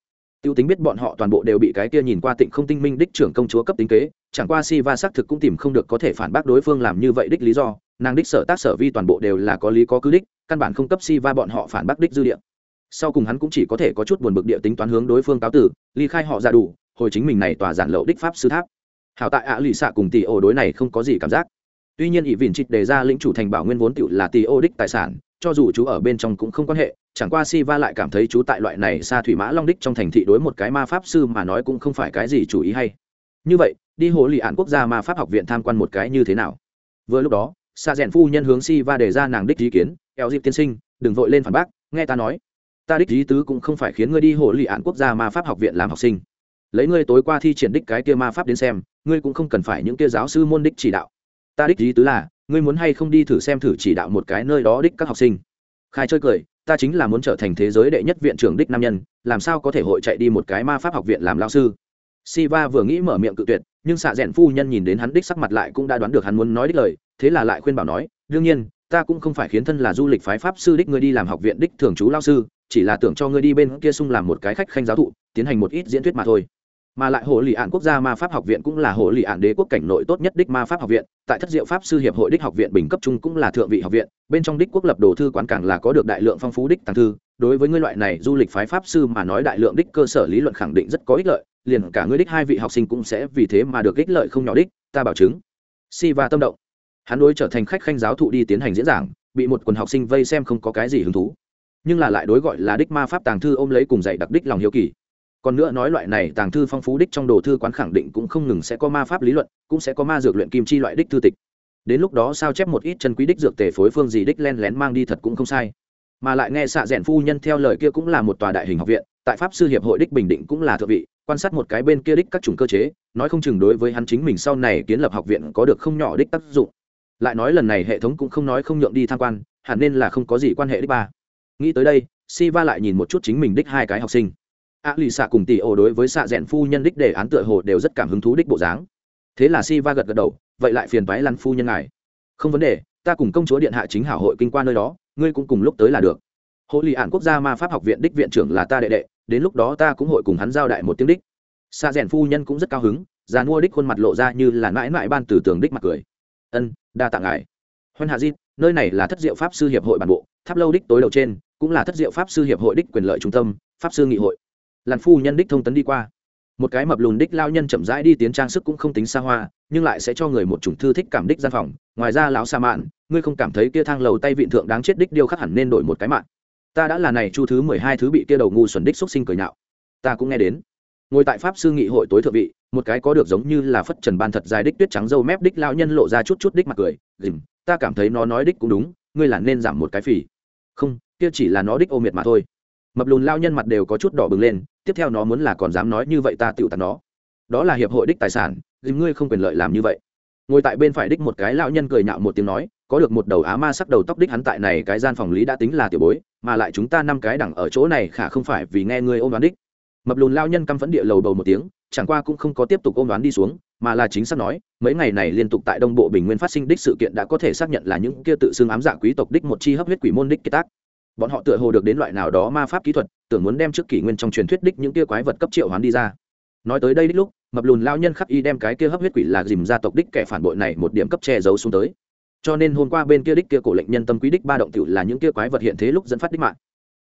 Tiêu tính biết bọn họ toàn bộ đều bị cái kia nhìn qua tịnh không tinh minh đích trưởng công chúa cấp tính kế, chẳng qua si va xác thực cũng tìm không được có thể phản bác đối phương làm như vậy đích lý do, nàng đích sở tác sở vi toàn bộ đều là có lý có cứ đích, căn bản không cấp si va bọn họ phản bác đích dư địa. Sau cùng hắn cũng chỉ có thể có chút buồn bực địa tính toán hướng đối phương cáo tử ly khai họ ra đủ, hồi chính mình này tòa giản lậu đích pháp sư tháp hảo tại ạ lì xạ cùng tỷ ô đối này không có gì cảm giác. Tuy nhiên ỷ vìn trịch đề ra lĩnh chủ thành bảo nguyên vốn tựu là tỷ ô đích tài sản, cho dù chú ở bên trong cũng không quan hệ, chẳng qua si va lại cảm thấy chú tại loại này xa thủy mã long đích trong thành thị đối một cái ma pháp sư mà nói cũng không phải cái gì chủ ý hay. Như vậy, đi hồ lì ạn quốc gia ma pháp học viện tham quan một cái như thế nào? Vừa lúc đó xa rèn phu nhân hướng si va đề ra nàng đích ý kiến, eo dịp tiên sinh, đừng vội lên phản bác, nghe ta nói. Ta đích ý tứ cũng không phải khiến ngươi đi hồ lì ạn quốc gia ma pháp học viện làm học sinh lấy ngươi tối qua thi triển đích cái kia ma pháp đến xem ngươi cũng không cần phải những kia giáo sư môn đích chỉ đạo. Ta đích ý tứ là ngươi muốn hay không đi thử xem thử chỉ đạo một cái nơi đó đích các học sinh. Khai chơi cười ta chính là muốn trở thành thế giới đệ nhất viện trưởng đích nam nhân làm sao có thể hội chạy đi một cái ma pháp học viện làm lao sư? Siva vừa nghĩ mở miệng cự tuyệt, nhưng xạ rẽn phu nhân nhìn đến hắn đích sắc mặt lại cũng đã đoán được hắn muốn nói đích lời, thế là lại khuyên bảo nói, đương nhiên, ta cũng không phải khiến thân là du lịch phái pháp sư đích ngươi đi làm học viện đích thường trú lao sư, chỉ là tưởng cho ngươi đi bên kia sung làm một cái khách khanh giáo thụ, tiến hành một ít diễn thuyết mà thôi mà lại hồ lì ạn quốc gia ma pháp học viện cũng là hồ lì ạn đế quốc cảnh nội tốt nhất đích ma pháp học viện. Tại thất diệu pháp sư hiệp hội đích học viện bình cấp trung cũng là thượng vị học viện. Bên trong đích quốc lập đồ thư quán càng là có được đại lượng phong phú đích tàng thư. Đối với ngươi loại này du lịch phái pháp sư mà nói đại lượng đích cơ sở lý luận khẳng định rất có ích lợi. Liền cả ngươi đích hai vị học sinh cũng sẽ vì thế mà được ích lợi không nhỏ đích. Ta bảo chứng. Si và tâm động. Hắn đối trở thành khách khanh giáo thụ đi tiến hành diễn giảng, bị một quần học sinh vây xem không có cái gì hứng thú. Nhưng là lại đối gọi là đích ma pháp tàng thư ôm lấy cùng dạy đặc đích lòng hiếu kỳ còn nữa nói loại này tàng thư phong phú đích trong đồ thư quán khẳng định cũng không ngừng sẽ có ma pháp lý luận, cũng sẽ có ma dược luyện kim chi loại đích thư tịch. Đến lúc đó sao chép một ít chân quý đích dược tề phối phương gì đích len lén mang đi thật cũng không sai. Mà lại nghe xạ rẽn phu nhân theo lời kia cũng là một tòa đại hình học viện, tại pháp sư hiệp hội đích bình định cũng là thượng vị, quan sát một cái bên kia đích các chủng cơ chế, nói không chừng đối với hắn chính mình sau này kiến lập học viện có được không nhỏ đích tác dụng. Lại nói lần này hệ thống cũng không nói không nhượng đi tham quan, hẳn nên là không có gì quan hệ đích ba. Nghĩ tới đây si va lại nhìn một chút chính mình đích hai cái học sinh a lì xạ cùng tỷ ổ đối với xạ rẽn phu nhân đích đề án tựa hồ đều rất cảm hứng thú đích bộ dáng. Thế là si va gật gật đầu, vậy lại phiền toái lăn phu nhân ngài. Không vấn đề, ta cùng công chúa điện hạ chính hảo hội kinh qua nơi đó, ngươi cũng cùng lúc tới là được. Hộ lì ạn quốc gia ma pháp học viện đích viện trưởng là ta đệ đệ, đến lúc đó ta cũng hội cùng hắn giao đại một tiếng đích. Xạ rẽn phu nhân cũng rất cao hứng, già mua đích khuôn mặt lộ ra như là mãi mãi ban từ tường đích mặt cười. Ân, đa tạ ngài. Hoan hạ di nơi này là thất diệu pháp sư hiệp hội bản bộ, tháp lâu đích tối đầu trên, cũng là thất diệu pháp sư hiệp hội đích quyền lợi trung tâm, pháp sư nghị hội làn phu nhân đích thông tấn đi qua. Một cái mập lùn đích lao nhân chậm rãi đi tiến trang sức cũng không tính xa hoa, nhưng lại sẽ cho người một chủng thư thích cảm đích gian phòng. Ngoài ra lão sa mạn, ngươi không cảm thấy kia thang lầu tay vịn thượng đáng chết đích điêu khắc hẳn nên đổi một cái mạng. Ta đã là này chu thứ mười hai thứ bị kia đầu ngu xuẩn đích xúc sinh cười nhạo. Ta cũng nghe đến. Ngồi tại pháp sư nghị hội tối thượng vị, một cái có được giống như là phất trần ban thật dài đích tuyết trắng dâu mép đích lao nhân lộ ra chút chút đích mặt cười dìm ta cảm thấy nó nói đích cũng đúng, ngươi là nên giảm một cái phỉ không, kia chỉ là nó đích ô miệt mà thôi. Mập lùn lao nhân mặt đều có chút đỏ bừng lên tiếp theo nó muốn là còn dám nói như vậy ta tựu tạt nó. Đó là hiệp hội đích tài sản dìm ngươi không quyền lợi làm như vậy. Ngồi tại bên phải đích một cái lão nhân cười nhạo một tiếng nói, có được một đầu á ma sắc đầu tóc đích hắn tại này cái gian phòng lý đã tính là tiểu bối, mà lại chúng ta năm cái đẳng ở chỗ này khả không phải vì nghe ngươi ôm đoán đích. Mập lùn lao nhân căm phẫn địa lầu bầu một tiếng, chẳng qua cũng không có tiếp tục ôm đoán đi xuống, mà là chính xác nói, mấy ngày này liên tục tại đông bộ bình nguyên phát sinh đích sự kiện đã có thể xác nhận là những kia tự xưng ám dạ quý tộc đích một chi hấp huyết quỷ môn đích kiệt tác bọn họ tựa hồ được đến loại nào đó ma pháp kỹ thuật, tưởng muốn đem trước kỷ nguyên trong truyền thuyết đích những kia quái vật cấp triệu hoán đi ra. Nói tới đây đích lúc, mập lùn lao nhân khắc y đem cái kia hấp huyết quỷ là dìm gia tộc đích kẻ phản bội này một điểm cấp che giấu xuống tới. Cho nên hôm qua bên kia đích kia cổ lệnh nhân tâm quý đích ba động tiểu là những kia quái vật hiện thế lúc dẫn phát đích mạng.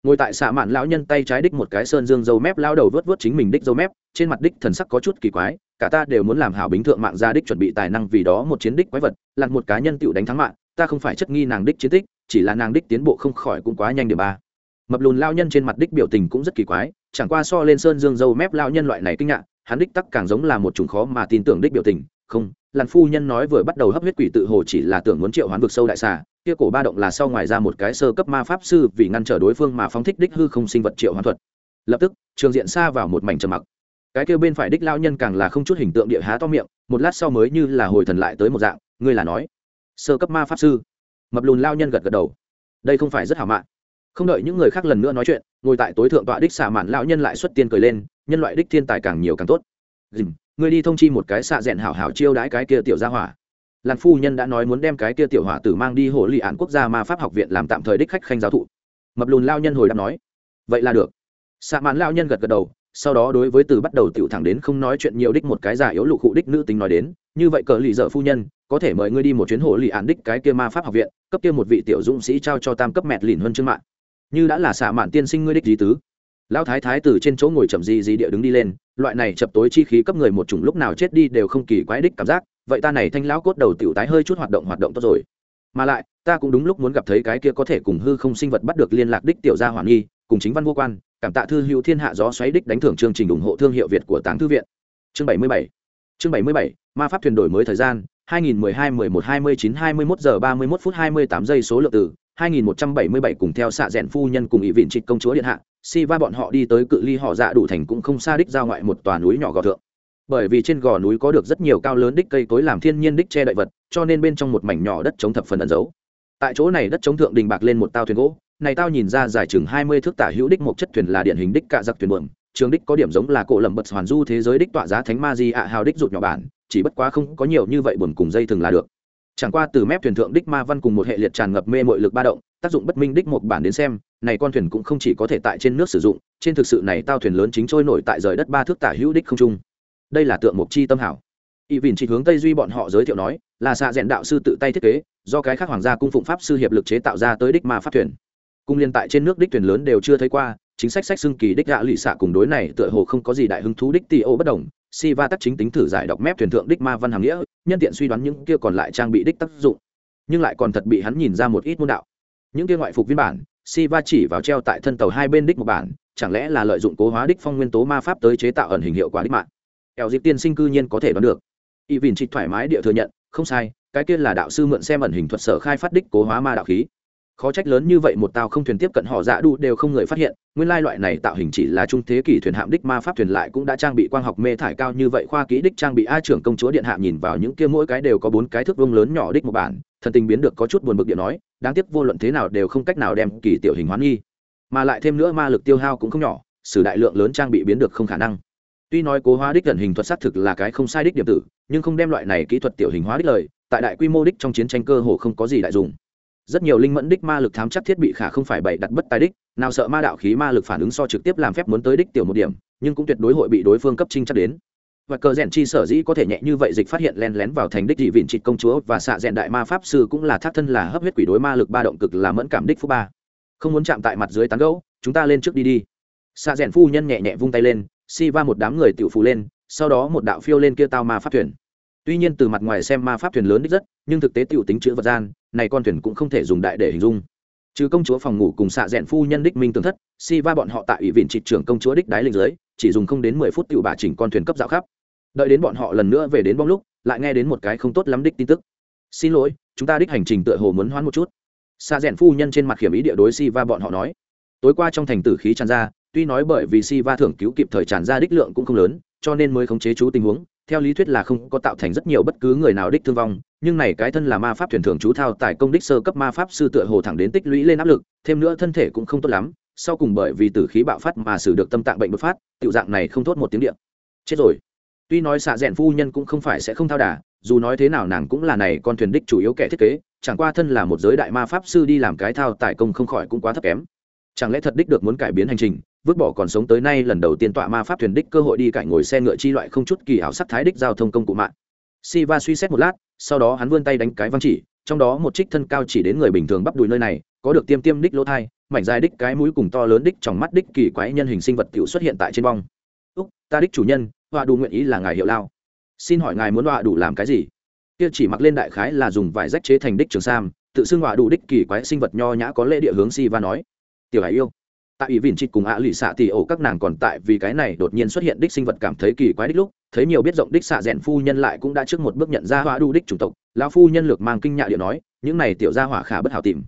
Ngồi tại xạ mạn lão nhân tay trái đích một cái sơn dương dâu mép lao đầu vớt vớt chính mình đích dâu mép, trên mặt đích thần sắc có chút kỳ quái, cả ta đều muốn làm hảo bính thượng mạng ra đích chuẩn bị tài năng vì đó một chiến đích quái vật, lặn một cá nhân tiểu đánh thắng mạng ta không phải chất nghi nàng đích chiến tích, chỉ là nàng đích tiến bộ không khỏi cũng quá nhanh điểm ba. Mập lùn lao nhân trên mặt đích biểu tình cũng rất kỳ quái, chẳng qua so lên sơn dương dâu mép lao nhân loại này kinh ngạc, hắn đích tắc càng giống là một chủng khó mà tin tưởng đích biểu tình. Không, làn phu nhân nói vừa bắt đầu hấp huyết quỷ tự hồ chỉ là tưởng muốn triệu hoán vực sâu đại xà, kia cổ ba động là sau ngoài ra một cái sơ cấp ma pháp sư vì ngăn trở đối phương mà phóng thích đích hư không sinh vật triệu hoán thuật. Lập tức, trường diện xa vào một mảnh trầm mặc. Cái kia bên phải đích lao nhân càng là không chút hình tượng địa há to miệng, một lát sau mới như là hồi thần lại tới một dạng, ngươi là nói sơ cấp ma pháp sư. Mập lùn lao nhân gật gật đầu. Đây không phải rất hảo mạn không đợi những người khác lần nữa nói chuyện, ngồi tại tối thượng tọa đích xạ mạn lão nhân lại xuất tiên cười lên, nhân loại đích thiên tài càng nhiều càng tốt. Dìm người đi thông chi một cái xạ rẽn hảo hảo chiêu đãi cái kia tiểu gia hỏa. Làn phu nhân đã nói muốn đem cái kia tiểu hỏa tử mang đi hồ lì án quốc gia ma pháp học viện làm tạm thời đích khách khanh giáo thụ. Mập lùn lao nhân hồi đáp nói, vậy là được. Xạ mạn lao nhân gật gật đầu sau đó đối với từ bắt đầu tiểu thẳng đến không nói chuyện nhiều đích một cái giả yếu lục cụ đích nữ tính nói đến, như vậy cờ lì dợ phu nhân, có thể mời ngươi đi một chuyến hồ lì án đích cái kia ma pháp học viện, cấp kia một vị tiểu dũng sĩ trao cho tam cấp mẹt lìn hơn chương mạng. Như đã là xạ mạn tiên sinh ngươi đích gì tứ. Lão thái thái từ trên chỗ ngồi chậm di di địa đứng đi lên, loại này chập tối chi khí cấp người một chủng lúc nào chết đi đều không kỳ quái đích cảm giác, vậy ta này thanh lão cốt đầu tiểu tái hơi chút hoạt động hoạt động tốt rồi. Mà lại, ta cũng đúng lúc muốn gặp thấy cái kia có thể cùng hư không sinh vật bắt được liên lạc đích tiểu gia hoàn nghi cùng chính văn vô quan cảm tạ thư hữu thiên hạ gió xoáy đích đánh thưởng chương trình ủng hộ thương hiệu việt của táng thư viện. Chương bảy mươi bảy. Chương bảy mươi bảy, ma pháp thuyền đổi mới thời gian 2012 11 29 21 giờ 31 phút 28 giây số lượng từ 2177 cùng theo xạ rèn phu nhân cùng ý viện trịch công chúa điện hạ, si va bọn họ đi tới cự ly họ dạ đủ thành cũng không xa đích ra ngoại một tòa núi nhỏ gò thượng. Bởi vì trên gò núi có được rất nhiều cao lớn đích cây cối làm thiên nhiên đích che đậy vật, cho nên bên trong một mảnh nhỏ đất chống thập phần ẩn giấu tại chỗ này đất chống thượng đình bạc lên một tao thuyền gỗ, này tao nhìn ra giải chừng hai mươi thước tả hữu đích một chất thuyền là điển hình đích cạ giặc thuyền buồm, trường đích có điểm giống là cổ lầm bật hoàn du thế giới đích tọa giá thánh ma di ạ hào đích rụt nhỏ bản, chỉ bất quá không có nhiều như vậy buồn cùng dây thường là được. Chẳng qua từ mép thuyền thượng đích ma văn cùng một hệ liệt tràn ngập mê mội lực ba động, tác dụng bất minh đích một bản đến xem, này con thuyền cũng không chỉ có thể tại trên nước sử dụng, trên thực sự này tao thuyền lớn chính trôi nổi tại rời đất ba thước tả hữu đích không trung. Đây là tượng mục chi tâm hảo. Y vìn chỉ hướng tây duy bọn họ giới thiệu nói là xạ rèn đạo sư tự tay thiết kế, do cái khác hoàng gia cung phụng pháp sư hiệp lực chế tạo ra tới đích ma pháp thuyền. Cung liên tại trên nước đích thuyền lớn đều chưa thấy qua, chính sách sách xưng kỳ đích gạ lụy xạ cùng đối này tựa hồ không có gì đại hứng thú đích ti ô bất đồng, si va tắc chính tính thử giải đọc mép thuyền thượng đích ma văn hàm nghĩa, nhân tiện suy đoán những kia còn lại trang bị đích tác dụng. Nhưng lại còn thật bị hắn nhìn ra một ít môn đạo. Những kia ngoại phục viên bản, si va chỉ vào treo tại thân tàu hai bên đích một bản, chẳng lẽ là lợi dụng cố hóa đích phong nguyên tố ma pháp tới chế tạo ẩn hình hiệu quả đích mạng? Eo dịp tiên sinh cư nhiên có thể đoán được. Y vìn trịch thoải mái địa thừa nhận không sai, cái kia là đạo sư mượn xem ẩn hình thuật sở khai phát đích cố hóa ma đạo khí. Khó trách lớn như vậy một tàu không thuyền tiếp cận họ dạ đủ đều không người phát hiện, nguyên lai loại này tạo hình chỉ là trung thế kỷ thuyền hạm đích ma pháp thuyền lại cũng đã trang bị quang học mê thải cao như vậy, khoa kỹ đích trang bị a trưởng công chúa điện hạ nhìn vào những kia mỗi cái đều có bốn cái thước vông lớn nhỏ đích một bản, thần tình biến được có chút buồn bực điện nói, đáng tiếc vô luận thế nào đều không cách nào đem kỳ tiểu hình hoán nghi. Mà lại thêm nữa ma lực tiêu hao cũng không nhỏ, sử đại lượng lớn trang bị biến được không khả năng tuy nói cố hóa đích gần hình thuật xác thực là cái không sai đích điểm tử, nhưng không đem loại này kỹ thuật tiểu hình hóa đích lời, tại đại quy mô đích trong chiến tranh cơ hồ không có gì đại dùng rất nhiều linh mẫn đích ma lực thám chắc thiết bị khả không phải bày đặt bất tài đích, nào sợ ma đạo khí ma lực phản ứng so trực tiếp làm phép muốn tới đích tiểu một điểm, nhưng cũng tuyệt đối hội bị đối phương cấp trinh chắc đến. Và cờ rèn chi sở dĩ có thể nhẹ như vậy dịch phát hiện len lén vào thành đích dị vịn trịt công chúa và xạ rèn đại ma pháp sư cũng là thác thân là hấp huyết quỷ đối ma lực ba động cực là mẫn cảm đích phú ba. Không muốn chạm tại mặt dưới tán gấu chúng ta lên trước đi đi. Xạ rèn phu nhân nhẹ nhẹ vung tay lên si va một đám người tiểu phù lên sau đó một đạo phiêu lên kia tao ma pháp thuyền. Tuy nhiên từ mặt ngoài xem ma pháp thuyền lớn đích rất nhưng thực tế tiểu tính chữ vật gian này con thuyền cũng không thể dùng đại để hình dung. Trừ công chúa phòng ngủ cùng xạ rẽn phu nhân đích minh tường thất si va bọn họ tại ủy viện trị trưởng công chúa đích đái linh giới, chỉ dùng không đến mười phút tiểu bà chỉnh con thuyền cấp dạo khắp. Đợi đến bọn họ lần nữa về đến bong lúc lại nghe đến một cái không tốt lắm đích tin tức. Xin lỗi chúng ta đích hành trình tựa hồ muốn hoãn một chút. Xạ rẽn phu nhân trên mặt hiểm ý địa đối si va bọn họ nói tối qua trong thành tử khí tràn ra, tuy nói bởi vì si va thưởng cứu kịp thời tràn ra đích lượng cũng không lớn, cho nên mới khống chế chú tình huống, theo lý thuyết là không có tạo thành rất nhiều bất cứ người nào đích thương vong, nhưng này cái thân là ma pháp thuyền thường chú thao tại công đích sơ cấp ma pháp sư tựa hồ thẳng đến tích lũy lên áp lực, thêm nữa thân thể cũng không tốt lắm, sau cùng bởi vì tử khí bạo phát mà xử được tâm tạng bệnh bột phát, tiểu dạng này không tốt một tiếng điện chết rồi. Tuy nói xạ rẽn phu nhân cũng không phải sẽ không thao đà dù nói thế nào nàng cũng là này con thuyền đích chủ yếu kẻ thiết kế, chẳng qua thân là một giới đại ma pháp sư đi làm cái thao tại công không khỏi cũng quá thấp kém chẳng lẽ thật đích được muốn cải biến hành trình vứt bỏ còn sống tới nay lần đầu tiên tọa ma pháp thuyền đích cơ hội đi cải ngồi xe ngựa chi loại không chút kỳ ảo sắc thái đích giao thông công cụ mạng Siva suy xét một lát, sau đó hắn vươn tay đánh cái văng chỉ, trong đó một trích thân cao chỉ đến người bình thường bắp đùi nơi này, có được tiêm tiêm đích lỗ thai, mảnh dài đích cái mũi cùng to lớn đích trong mắt đích kỳ quái nhân hình sinh vật tiểu xuất hiện tại trên bong. "Úc, ta đích chủ nhân, họa đủ nguyện ý là ngài hiệu lao. Xin hỏi ngài muốn họa đủ làm cái gì?" Kia chỉ mặc lên đại khái là dùng vải rách chế thành đích trường sam, tự xưng họa đủ đích kỳ quái sinh vật nho nhã có lễ địa hướng Siva nói. "Tiểu Hải yêu, tại ủy vìn trịch cùng ạ lụy xạ tì ổ các nàng còn tại vì cái này đột nhiên xuất hiện đích sinh vật cảm thấy kỳ quái đích lúc thấy nhiều biết rộng đích xạ rẽn phu nhân lại cũng đã trước một bước nhận ra hoa đu đích chủng tộc. Lão phu nhân lược mang kinh nhạ địa nói những này tiểu gia hỏa khả bất hảo tìm.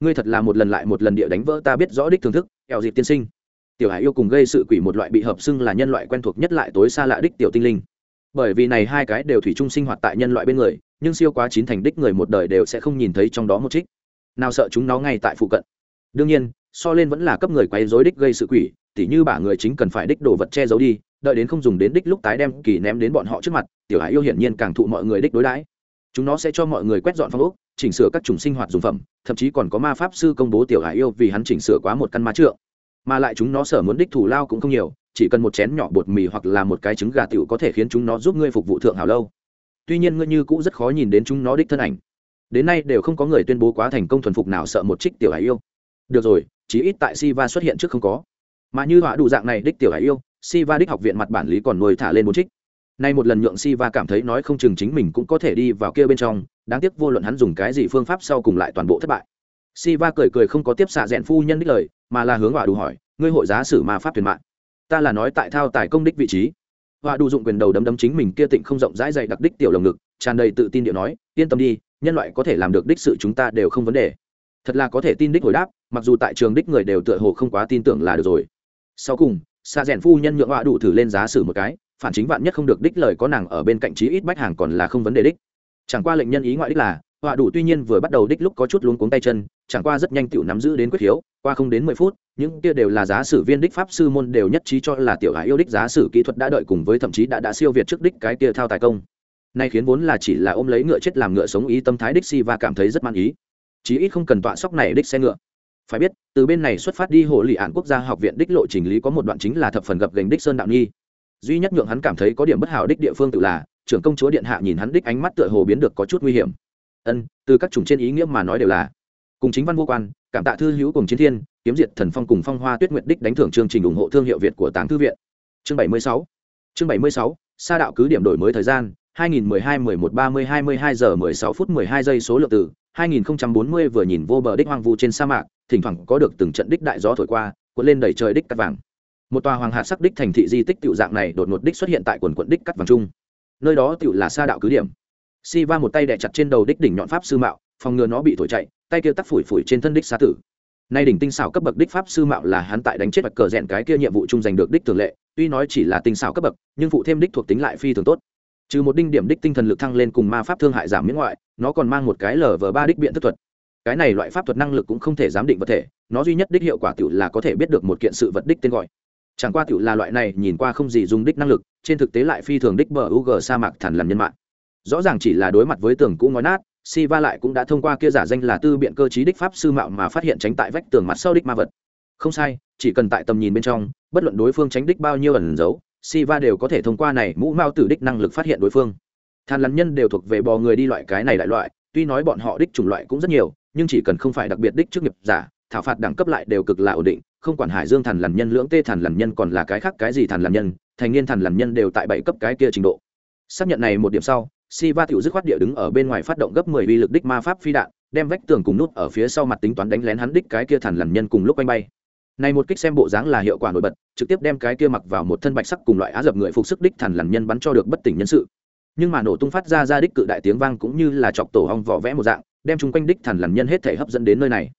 Ngươi thật là một lần lại một lần địa đánh vỡ ta biết rõ đích thưởng thức eo dịp tiên sinh. Tiểu hải yêu cùng gây sự quỷ một loại bị hợp xưng là nhân loại quen thuộc nhất lại tối xa lạ đích tiểu tinh linh. Bởi vì này hai cái đều thủy chung sinh hoạt tại nhân loại bên người nhưng siêu quá chín thành đích người một đời đều sẽ không nhìn thấy trong đó một trích nào sợ chúng nó ngay tại phụ cận. Đương nhiên so lên vẫn là cấp người quấy rối đích gây sự quỷ, tỉ như bả người chính cần phải đích đồ vật che giấu đi, đợi đến không dùng đến đích lúc tái đem kỳ ném đến bọn họ trước mặt, tiểu hải yêu hiển nhiên càng thụ mọi người đích đối đãi. Chúng nó sẽ cho mọi người quét dọn phong ốc, chỉnh sửa các chủng sinh hoạt dùng phẩm, thậm chí còn có ma pháp sư công bố tiểu hải yêu vì hắn chỉnh sửa quá một căn ma trượng. Mà lại chúng nó sở muốn đích thủ lao cũng không nhiều, chỉ cần một chén nhỏ bột mì hoặc là một cái trứng gà tiểu có thể khiến chúng nó giúp ngươi phục vụ thượng hảo lâu. Tuy nhiên ngươi như cũ rất khó nhìn đến chúng nó đích thân ảnh. Đến nay đều không có người tuyên bố quá thành công thuần phục nào sợ một trích tiểu hải yêu. Được rồi chí ít tại siva xuất hiện trước không có. Mà như họa đủ dạng này đích tiểu hải yêu, siva đích học viện mặt bản lý còn nuôi thả lên một trích. Nay một lần nhượng siva cảm thấy nói không chừng chính mình cũng có thể đi vào kia bên trong, đáng tiếc vô luận hắn dùng cái gì phương pháp sau cùng lại toàn bộ thất bại. Siva cười cười không có tiếp xạ rẽn phu nhân đích lời, mà là hướng họa đủ hỏi, ngươi hội giá sử ma pháp tuyển mạng? Ta là nói tại thao tài công đích vị trí. Họa đủ dụng quyền đầu đấm đấm chính mình kia tịnh không rộng rãi dày đặc đích tiểu lồng ngực, tràn đầy tự tin điệu nói, yên tâm đi, nhân loại có thể làm được đích sự chúng ta đều không vấn đề thật là có thể tin đích hồi đáp mặc dù tại trường đích người đều tựa hồ không quá tin tưởng là được rồi. Sau cùng xa rèn phu nhân nhượng họa đủ thử lên giá sử một cái phản chính vạn nhất không được đích lời có nàng ở bên cạnh trí ít bách hàng còn là không vấn đề đích. Chẳng qua lệnh nhân ý ngoại đích là họa đủ tuy nhiên vừa bắt đầu đích lúc có chút luống cuống tay chân chẳng qua rất nhanh tiểu nắm giữ đến quyết hiếu, qua không đến mười phút những kia đều là giá sử viên đích pháp sư môn đều nhất trí cho là tiểu hải yêu đích giá sử kỹ thuật đã đợi cùng với thậm chí đã đã siêu việt trước đích cái kia thao tài công. Nay khiến vốn là chỉ là ôm lấy ngựa chết làm ngựa sống ý tâm thái đích si và cảm thấy rất man ý chí ít không cần tọa sóc này đích xe ngựa. Phải biết, từ bên này xuất phát đi hồ lì ạn quốc gia học viện đích lộ trình lý có một đoạn chính là thập phần gập gành đích sơn đạo nhi. Duy nhất nhượng hắn cảm thấy có điểm bất hảo đích địa phương tự là, trưởng công chúa điện hạ nhìn hắn đích ánh mắt tựa hồ biến được có chút nguy hiểm. Ân, từ các chủng trên ý nghĩa mà nói đều là, cùng chính văn vô quan, cảm tạ thư hữu cùng chiến thiên, kiếm diệt thần phong cùng phong hoa tuyết nguyện đích đánh thưởng chương trình ủng hộ thương hiệu việt của tàng thư viện. Chương 76 chương 76 sa đạo cứ điểm đổi mới thời gian 2012 11 30 22 giờ 16 phút 12 giây số lượng từ 2040 vừa nhìn vô bờ đích hoang vu trên sa mạc, thỉnh thoảng có được từng trận đích đại gió thổi qua cuốn lên đầy trời đích cát vàng. Một tòa hoàng hạt sắc đích thành thị di tích tiểu dạng này đột ngột đích xuất hiện tại quần quận đích cát vàng trung nơi đó tiểu là sa đạo cứ điểm. Si va một tay đè chặt trên đầu đích đỉnh nhọn pháp sư mạo, phòng ngừa nó bị thổi chạy, tay kia tắc phủi phủi trên thân đích sa tử. Nay đỉnh tinh xảo cấp bậc đích pháp sư mạo là hắn tại đánh chết bạch cờ rèn cái kia nhiệm vụ chung giành được đích thường lệ, tuy nói chỉ là tinh xảo cấp bậc, nhưng phụ thêm đích thuộc tính lại phi thường tốt trừ một đinh điểm đích tinh thần lực thăng lên cùng ma pháp thương hại giảm miễn ngoại, nó còn mang một cái lờ vờ ba đích biện thức thuật. Cái này loại pháp thuật năng lực cũng không thể giám định vật thể, nó duy nhất đích hiệu quả tiểu là có thể biết được một kiện sự vật đích tên gọi. Chẳng qua tiểu là loại này, nhìn qua không gì dùng đích năng lực, trên thực tế lại phi thường đích bờ u g sa mạc thẳn làm nhân mạng. Rõ ràng chỉ là đối mặt với tường cũ ngói nát si va lại cũng đã thông qua kia giả danh là tư biện cơ chí đích pháp sư mạo mà phát hiện tránh tại vách tường mặt sau đích ma vật. Không sai, chỉ cần tại tầm nhìn bên trong, bất luận đối phương tránh đích bao nhiêu ẩn giấu si va đều có thể thông qua này mũ mao tử đích năng lực phát hiện đối phương. Than lắn nhân đều thuộc về bò người đi loại cái này đại loại, tuy nói bọn họ đích chủng loại cũng rất nhiều, nhưng chỉ cần không phải đặc biệt đích chức nghiệp giả, thảo phạt đẳng cấp lại đều cực là ổn định, không quản hải dương thần lằn nhân, lưỡng tê thần lằn nhân còn là cái khác cái gì thần lằn nhân, thành niên thần lằn nhân đều tại bảy cấp cái kia trình độ. Xác nhận này một điểm sau si va tiểu dứt khoát địa đứng ở bên ngoài phát động gấp mười vi lực đích ma pháp phi đạn, đem vách tường cùng nút ở phía sau mặt tính toán đánh lén hắn đích cái kia thần lằn nhân cùng lúc quanh bay này một kích xem bộ dáng là hiệu quả nổi bật, trực tiếp đem cái kia mặc vào một thân bạch sắc cùng loại á dập người phục sức đích thần lằn nhân bắn cho được bất tỉnh nhân sự. Nhưng mà nổ tung phát ra ra đích cự đại tiếng vang cũng như là chọc tổ hong vỏ vẽ một dạng, đem chung quanh đích thần lằn nhân hết thể hấp dẫn đến nơi này.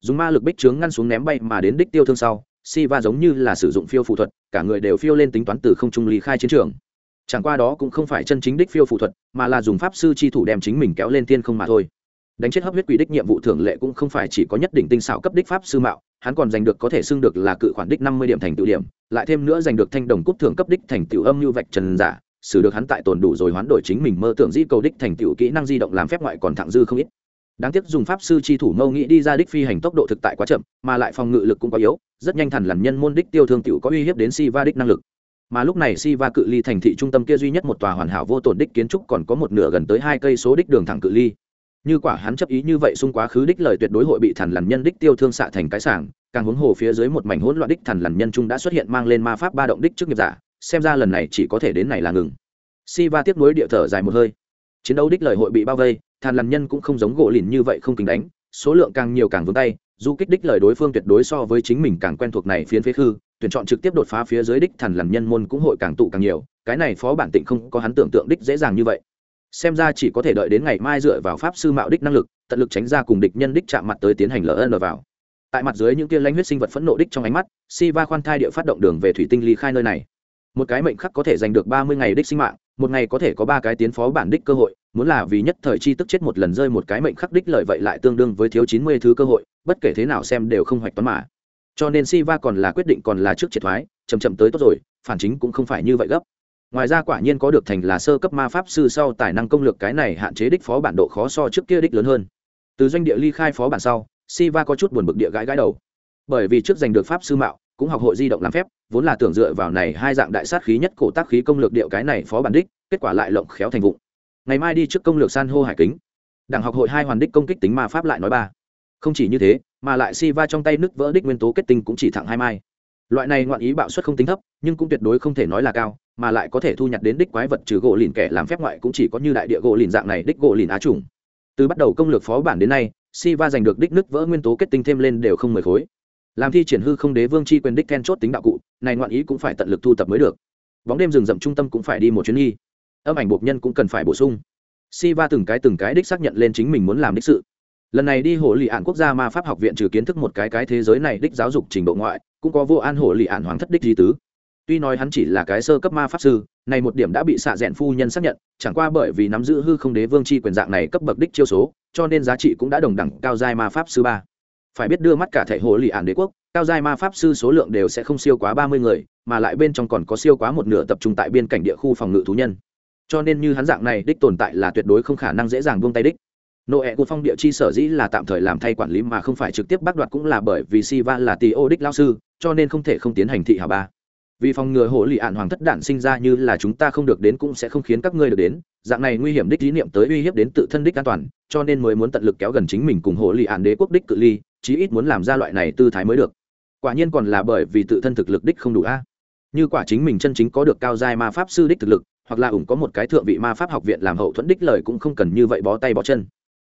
Dùng ma lực bích trướng ngăn xuống ném bay mà đến đích tiêu thương sau si va giống như là sử dụng phiêu phụ thuật, cả người đều phiêu lên tính toán từ không trung ly khai chiến trường. Chẳng qua đó cũng không phải chân chính đích phiêu phụ thuật, mà là dùng pháp sư chi thủ đem chính mình kéo lên tiên không mà thôi đánh chết hấp huyết quỷ đích nhiệm vụ thường lệ cũng không phải chỉ có nhất định tinh xảo cấp đích pháp sư mạo, hắn còn giành được có thể xưng được là cự khoản đích năm mươi điểm thành tựu điểm, lại thêm nữa giành được thanh đồng cúp thưởng cấp đích thành tựu âm như vạch trần giả, xử được hắn tại tồn đủ rồi hoán đổi chính mình mơ tưởng di cầu đích thành tựu kỹ năng di động làm phép ngoại còn thẳng dư không ít. Đáng tiếc dùng pháp sư chi thủ mâu nghĩ đi ra đích phi hành tốc độ thực tại quá chậm, mà lại phòng ngự lực cũng quá yếu, rất nhanh thẳn làm nhân môn đích tiêu thương tựu có uy hiếp đến si va đích năng lực. Mà lúc này si va cự ly thành thị trung tâm kia duy nhất một tòa hoàn hảo vô tổn đích kiến trúc còn có một nửa gần tới hai cây số đích đường thẳng cự ly như quả hắn chấp ý như vậy xung quá khứ đích lời tuyệt đối hội bị thằn lằn nhân đích tiêu thương xạ thành cái sảng, càng huống hồ phía dưới một mảnh hỗn loạn đích thằn lằn nhân trung đã xuất hiện mang lên ma pháp ba động đích trước nghiệp giả, xem ra lần này chỉ có thể đến này là ngừng. Si va tiếp nối địa thở dài một hơi. Chiến đấu đích lời hội bị bao vây, thần lằn nhân cũng không giống gỗ lìn như vậy không kính đánh, số lượng càng nhiều càng vướng tay, du kích đích lời đối phương tuyệt đối so với chính mình càng quen thuộc này phiến phế khư, tuyển chọn trực tiếp đột phá phía dưới đích thần lằn nhân môn cũng hội càng tụ càng nhiều, cái này phó bản tịnh không có hắn tưởng tượng đích dễ dàng như vậy xem ra chỉ có thể đợi đến ngày mai dựa vào pháp sư mạo đích năng lực, tận lực tránh ra cùng địch nhân đích chạm mặt tới tiến hành ln vào. Tại mặt dưới những kia lãnh huyết sinh vật phẫn nộ đích trong ánh mắt si va khoan thai địa phát động đường về thủy tinh ly khai nơi này. Một cái mệnh khắc có thể giành được ba mươi ngày đích sinh mạng, một ngày có thể có ba cái tiến phó bản đích cơ hội, muốn là vì nhất thời chi tức chết một lần rơi một cái mệnh khắc đích lợi vậy lại tương đương với thiếu chín mươi thứ cơ hội, bất kể thế nào xem đều không hoạch toán mà. Cho nên si va còn là quyết định còn là trước triệt thoái chầm chậm tới tốt rồi, phản chính cũng không phải như vậy gấp ngoài ra quả nhiên có được thành là sơ cấp ma pháp sư sau tài năng công lược cái này hạn chế đích phó bản độ khó so trước kia đích lớn hơn. Từ doanh địa ly khai phó bản sau, siva có chút buồn bực địa gãi gãi đầu. Bởi vì trước giành được pháp sư mạo, cũng học hội di động làm phép, vốn là tưởng dựa vào này hai dạng đại sát khí nhất cổ tác khí công lược điệu cái này phó bản đích, kết quả lại lộng khéo thành vụng. Ngày mai đi trước công lược san hô hải kính. Đảng học hội hai hoàn đích công kích tính ma pháp lại nói ba. Không chỉ như thế, mà lại si va trong tay nước vỡ đích nguyên tố kết tinh cũng chỉ thẳng hai mai loại này ngoạn ý bạo suất không tính thấp, nhưng cũng tuyệt đối không thể nói là cao, mà lại có thể thu nhặt đến đích quái vật trừ gỗ lìn kẻ làm phép ngoại cũng chỉ có như đại địa gỗ lìn dạng này đích gỗ lìn á trùng. Từ bắt đầu công lược phó bản đến nay si va giành được đích nước vỡ nguyên tố kết tinh thêm lên đều không mười khối. Làm thi triển hư không đế vương chi quyền đích then chốt tính đạo cụ, này ngoạn ý cũng phải tận lực thu tập mới được. Bóng đêm rừng rậm trung tâm cũng phải đi một chuyến nghi. Âm ảnh bộc nhân cũng cần phải bổ sung. Si va từng cái từng cái đích xác nhận lên chính mình muốn làm đích sự. Lần này đi hồ lì ạn quốc gia ma pháp học viện trừ kiến thức một cái cái thế giới này đích giáo dục trình độ ngoại cũng có vô an hổ lì ạn hoàng thất đích di tứ. Tuy nói hắn chỉ là cái sơ cấp ma pháp sư, này một điểm đã bị xạ rẽn phu nhân xác nhận, chẳng qua bởi vì nắm giữ hư không đế vương chi quyền dạng này cấp bậc đích chiêu số, cho nên giá trị cũng đã đồng đẳng cao giai ma pháp sư ba. Phải biết đưa mắt cả thể hồ lì ạn đế quốc, cao giai ma pháp sư số lượng đều sẽ không siêu quá ba mươi người, mà lại bên trong còn có siêu quá một nửa tập trung tại biên cảnh địa khu phòng ngự thú nhân. Cho nên như hắn dạng này đích tồn tại là tuyệt đối không khả năng dễ dàng buông tay đích. Nộ ẹ của phong địa chi sở dĩ là tạm thời làm thay quản lý mà không phải trực tiếp bác đoạt cũng là bởi vì siva là tỷ ô đích lao sư cho nên không thể không tiến hành thị hà ba. Vì phòng ngừa hồ lì ạn hoàng thất đản sinh ra như là chúng ta không được đến cũng sẽ không khiến các ngươi được đến, dạng này nguy hiểm đích lý niệm tới uy hiếp đến tự thân đích an toàn, cho nên mới muốn tận lực kéo gần chính mình cùng hồ lì ạn đế quốc đích cự ly, chí ít muốn làm ra loại này tư thái mới được. Quả nhiên còn là bởi vì tự thân thực lực đích không đủ a. Như quả chính mình chân chính có được cao giai ma pháp sư đích thực lực, hoặc là ủng có một cái thượng vị ma pháp học viện làm hậu thuẫn đích lời cũng không cần như vậy bó tay bó chân.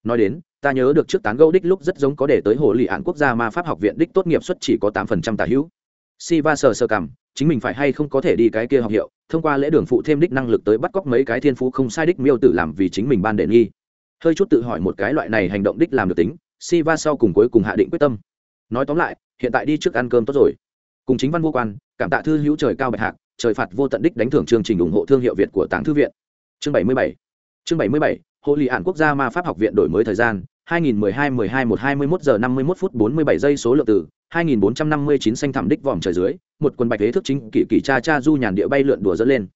Nói đến ta nhớ được trước tán gẫu đích lúc rất giống có để tới hồ lì án quốc gia ma pháp học viện đích tốt nghiệp suất chỉ có tám phần trăm tả hữu. Si va sờ sờ cảm, chính mình phải hay không có thể đi cái kia học hiệu, thông qua lễ đường phụ thêm đích năng lực tới bắt cóc mấy cái thiên phú không sai đích miêu tử làm vì chính mình ban đệ nghi. Hơi chút tự hỏi một cái loại này hành động đích làm được tính si va sau cùng cuối cùng hạ định quyết tâm. Nói tóm lại, hiện tại đi trước ăn cơm tốt rồi. Cùng chính văn vô quan, cảm tạ thư hữu trời cao bạch hạc, trời phạt vô tận đích đánh thưởng chương trình ủng hộ thương hiệu việt của tàng thư viện. Chương bảy mươi bảy. Chương bảy mươi bảy hội lì ạn quốc gia ma pháp học viện đổi mới thời gian 2012-12 1 21 giờ 51 phút 47 giây số lượng từ 2459 xanh thẳm đích vòm trời dưới, một quần bạch thế thức chính kỳ kỳ cha cha du nhàn địa bay lượn đùa dẫn lên.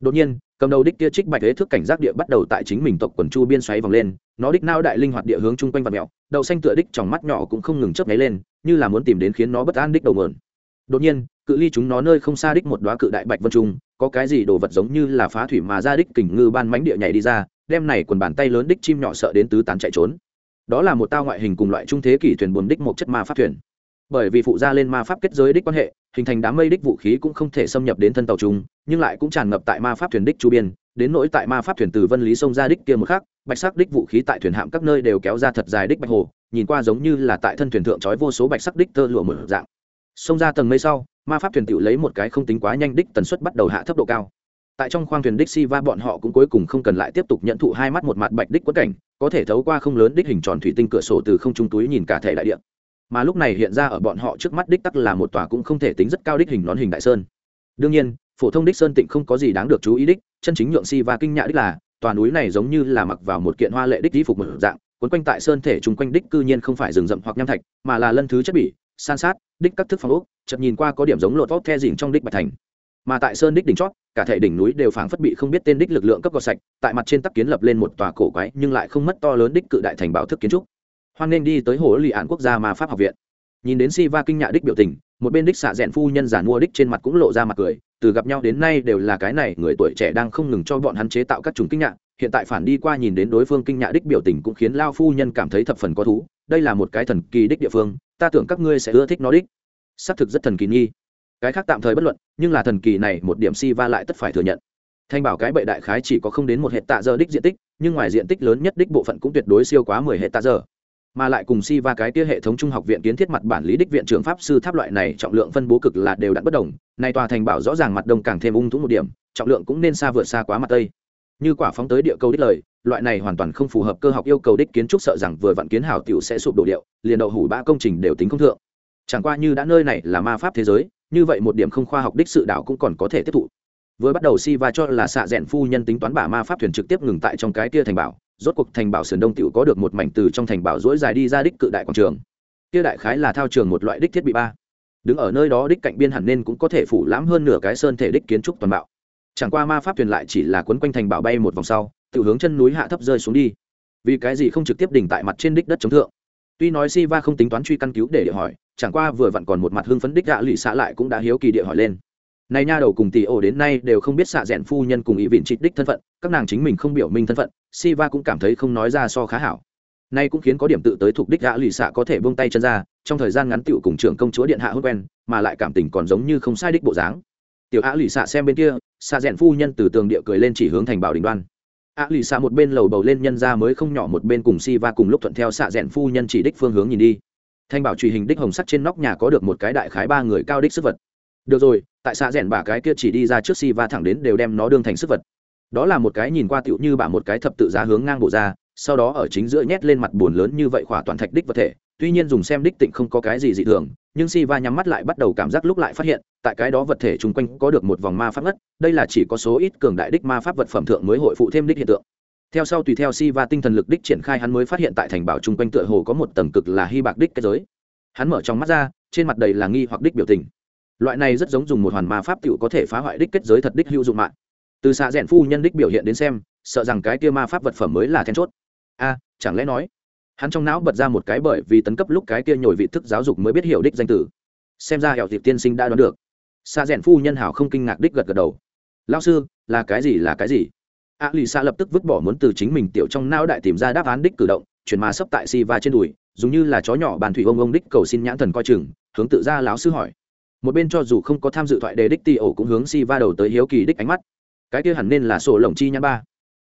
Đột nhiên, cầm đầu đích kia trích bạch thế thức cảnh giác địa bắt đầu tại chính mình tộc quần chu biên xoáy vòng lên, nó đích nao đại linh hoạt địa hướng chung quanh vật mèo, đậu xanh tựa đích trong mắt nhỏ cũng không ngừng chớp nháy lên, như là muốn tìm đến khiến nó bất an đích đầu mượn đột nhiên, cự ly chúng nó nơi không xa đích một đóa cự đại bạch vân trung, có cái gì đồ vật giống như là phá thủy mà ra đích kình ngư ban mánh địa nhảy đi ra đem này quần bàn tay lớn đích chim nhỏ sợ đến tứ tán chạy trốn. Đó là một tao ngoại hình cùng loại trung thế kỷ thuyền buồm đích một chất ma pháp thuyền. Bởi vì phụ gia lên ma pháp kết giới đích quan hệ, hình thành đám mây đích vũ khí cũng không thể xâm nhập đến thân tàu chúng, nhưng lại cũng tràn ngập tại ma pháp thuyền đích chu biên, đến nỗi tại ma pháp thuyền từ vân lý sông ra đích kia một khác bạch sắc đích vũ khí tại thuyền hạm các nơi đều kéo ra thật dài đích bạch hồ, nhìn qua giống như là tại thân thuyền thượng trói vô số bạch sắc đích tơ lụa mở dạng. Xông ra tầng mây sau, ma pháp thuyền tự lấy một cái không tính quá nhanh đích tần suất bắt đầu hạ thấp độ cao tại trong khoang thuyền đích si va bọn họ cũng cuối cùng không cần lại tiếp tục nhận thụ hai mắt một mặt bạch đích quất cảnh, có thể thấu qua không lớn đích hình tròn thủy tinh cửa sổ từ không trung túi nhìn cả thể đại địa. Mà lúc này hiện ra ở bọn họ trước mắt đích tắc là một tòa cũng không thể tính rất cao đích hình nón hình đại sơn. Đương nhiên, phổ thông đích sơn tịnh không có gì đáng được chú ý đích, chân chính nhượng si va kinh nhạ đích là, tòa núi này giống như là mặc vào một kiện hoa lệ đích di phục một dạng quấn quanh tại sơn thể chung quanh đích cư nhiên không phải rừng rậm hoặc nham thạch, mà là lân thứ chất bỉ, san sát, đích các thức phong ốc chậm nhìn qua có điểm giống lột vót the dỉnh trong đích bạch thành mà tại sơn đích đỉnh chót, cả thể đỉnh núi đều phảng phất bị không biết tên đích lực lượng cấp gọt sạch, tại mặt trên tắc kiến lập lên một tòa cổ quái nhưng lại không mất to lớn đích cự đại thành bảo thức kiến trúc. Hoan nên đi tới hồ lì ạn quốc gia mà pháp học viện. Nhìn đến si va kinh nhạ đích biểu tình, một bên đích xạ rẽn phu nhân giản mua đích trên mặt cũng lộ ra mặt cười, từ gặp nhau đến nay đều là cái này, người tuổi trẻ đang không ngừng cho bọn hắn chế tạo các chủng kinh nhạ hiện tại phản đi qua nhìn đến đối phương kinh nhạ đích biểu tình cũng khiến lao phu nhân cảm thấy thập phần có thú, đây là một cái thần kỳ đích địa phương, ta tưởng các ngươi sẽ ưa thích nó đích. Xác thực rất thần kỳ nghi cái khác tạm thời bất luận, nhưng là thần kỳ này một điểm si va lại tất phải thừa nhận. Thanh bảo cái bệ đại khái chỉ có không đến một hệ tạ giờ đích diện tích, nhưng ngoài diện tích lớn nhất đích bộ phận cũng tuyệt đối siêu quá mười hệ tạ giờ. Mà lại cùng si va cái tia hệ thống trung học viện kiến thiết mặt bản lý đích viện trưởng pháp sư tháp loại này trọng lượng phân bố cực là đều đặn bất đồng, nay tòa thành bảo rõ ràng mặt đông càng thêm ung thúng một điểm, trọng lượng cũng nên xa vượt xa quá mặt tây. Như quả phóng tới địa cầu đích lời, loại này hoàn toàn không phù hợp cơ học yêu cầu đích kiến trúc sợ rằng vừa vặn kiến hảo tiểu sẽ sụp đổ điệu, liền đậu hủ ba công trình đều tính không thượng. Chẳng qua như đã nơi này là ma pháp thế giới như vậy một điểm không khoa học đích sự đảo cũng còn có thể tiếp thụ. Vừa bắt đầu si va cho là xạ rẽn phu nhân tính toán bả ma pháp thuyền trực tiếp ngừng tại trong cái kia thành bảo, rốt cuộc thành bảo sườn đông tiểu có được một mảnh từ trong thành bảo dỗi dài đi ra đích cự đại quảng trường. Kia đại khái là thao trường một loại đích thiết bị ba. Đứng ở nơi đó đích cạnh biên hẳn nên cũng có thể phủ lãm hơn nửa cái sơn thể đích kiến trúc toàn bạo. Chẳng qua ma pháp thuyền lại chỉ là quấn quanh thành bảo bay một vòng sau, tự hướng chân núi hạ thấp rơi xuống đi. Vì cái gì không trực tiếp đỉnh tại mặt trên đích đất chống thượng? Tuy nói si va không tính toán truy căn cứu để địa hỏi chẳng qua vừa vặn còn một mặt hưng phấn đích gạ lụy xạ lại cũng đã hiếu kỳ địa hỏi lên. Này nha đầu cùng tỷ ổ đến nay đều không biết xạ rẽn phu nhân cùng ý vịn trịch đích thân phận, các nàng chính mình không biểu minh thân phận si va cũng cảm thấy không nói ra so khá hảo. Nay cũng khiến có điểm tự tới thuộc đích gã lì xạ có thể buông tay chân ra, trong thời gian ngắn tựu cùng trưởng công chúa điện hạ hốt quen, mà lại cảm tình còn giống như không sai đích bộ dáng. Tiểu á lì xạ xem bên kia, xạ rẽn phu nhân từ tường địa cười lên chỉ hướng thành bảo đình đoan. Á lì xạ một bên lầu bầu lên nhân ra mới không nhỏ một bên cùng si va cùng lúc thuận theo xạ rẽn phu nhân chỉ đích phương hướng nhìn đi thanh bảo truy hình đích hồng sắt trên nóc nhà có được một cái đại khái ba người cao đích sức vật. Được rồi, tại xạ rẽn bà cái kia chỉ đi ra trước si va thẳng đến đều đem nó đương thành sức vật. Đó là một cái nhìn qua tựu như bả một cái thập tự giá hướng ngang bộ ra, sau đó ở chính giữa nhét lên mặt buồn lớn như vậy khỏa toàn thạch đích vật thể. Tuy nhiên dùng xem đích tịnh không có cái gì dị thường, nhưng si va nhắm mắt lại bắt đầu cảm giác lúc lại phát hiện, tại cái đó vật thể chung quanh có được một vòng ma pháp ngất, đây là chỉ có số ít cường đại đích ma pháp vật phẩm thượng mới hội phụ thêm đích hiện tượng theo sau tùy theo si va tinh thần lực đích triển khai hắn mới phát hiện tại thành bảo chung quanh tựa hồ có một tầng cực là hy bạc đích kết giới. Hắn mở trong mắt ra, trên mặt đầy là nghi hoặc đích biểu tình. Loại này rất giống dùng một hoàn ma pháp t có thể phá hoại đích kết giới thật đích hữu dụng mạng. Từ xạ rẽn phu nhân đích biểu hiện đến xem, sợ rằng cái kia ma pháp vật phẩm mới là then chốt. A, chẳng lẽ nói? Hắn trong não bật ra một cái bởi vì tấn cấp lúc cái kia nhồi vị thức giáo dục mới biết hiểu đích danh tử. Xem ra hẹo tiệp tiên sinh đã đoán được. Xạ rẽn phu nhân hảo không kinh ngạc đích gật gật đầu. Lao sư, là cái gì, là cái gì? A lì xa lập tức vứt bỏ muốn từ chính mình tiểu trong não đại tìm ra đáp án đích cử động, chuyển mà sấp tại si va trên đùi, dùng như là chó nhỏ bàn thủy ông ông đích cầu xin nhãn thần coi chừng, hướng tự ra láo sư hỏi. Một bên cho dù không có tham dự thoại đề đích ti ổ cũng hướng si va đầu tới hiếu kỳ đích ánh mắt. Cái kia hẳn nên là sổ lồng chi nhãn ba.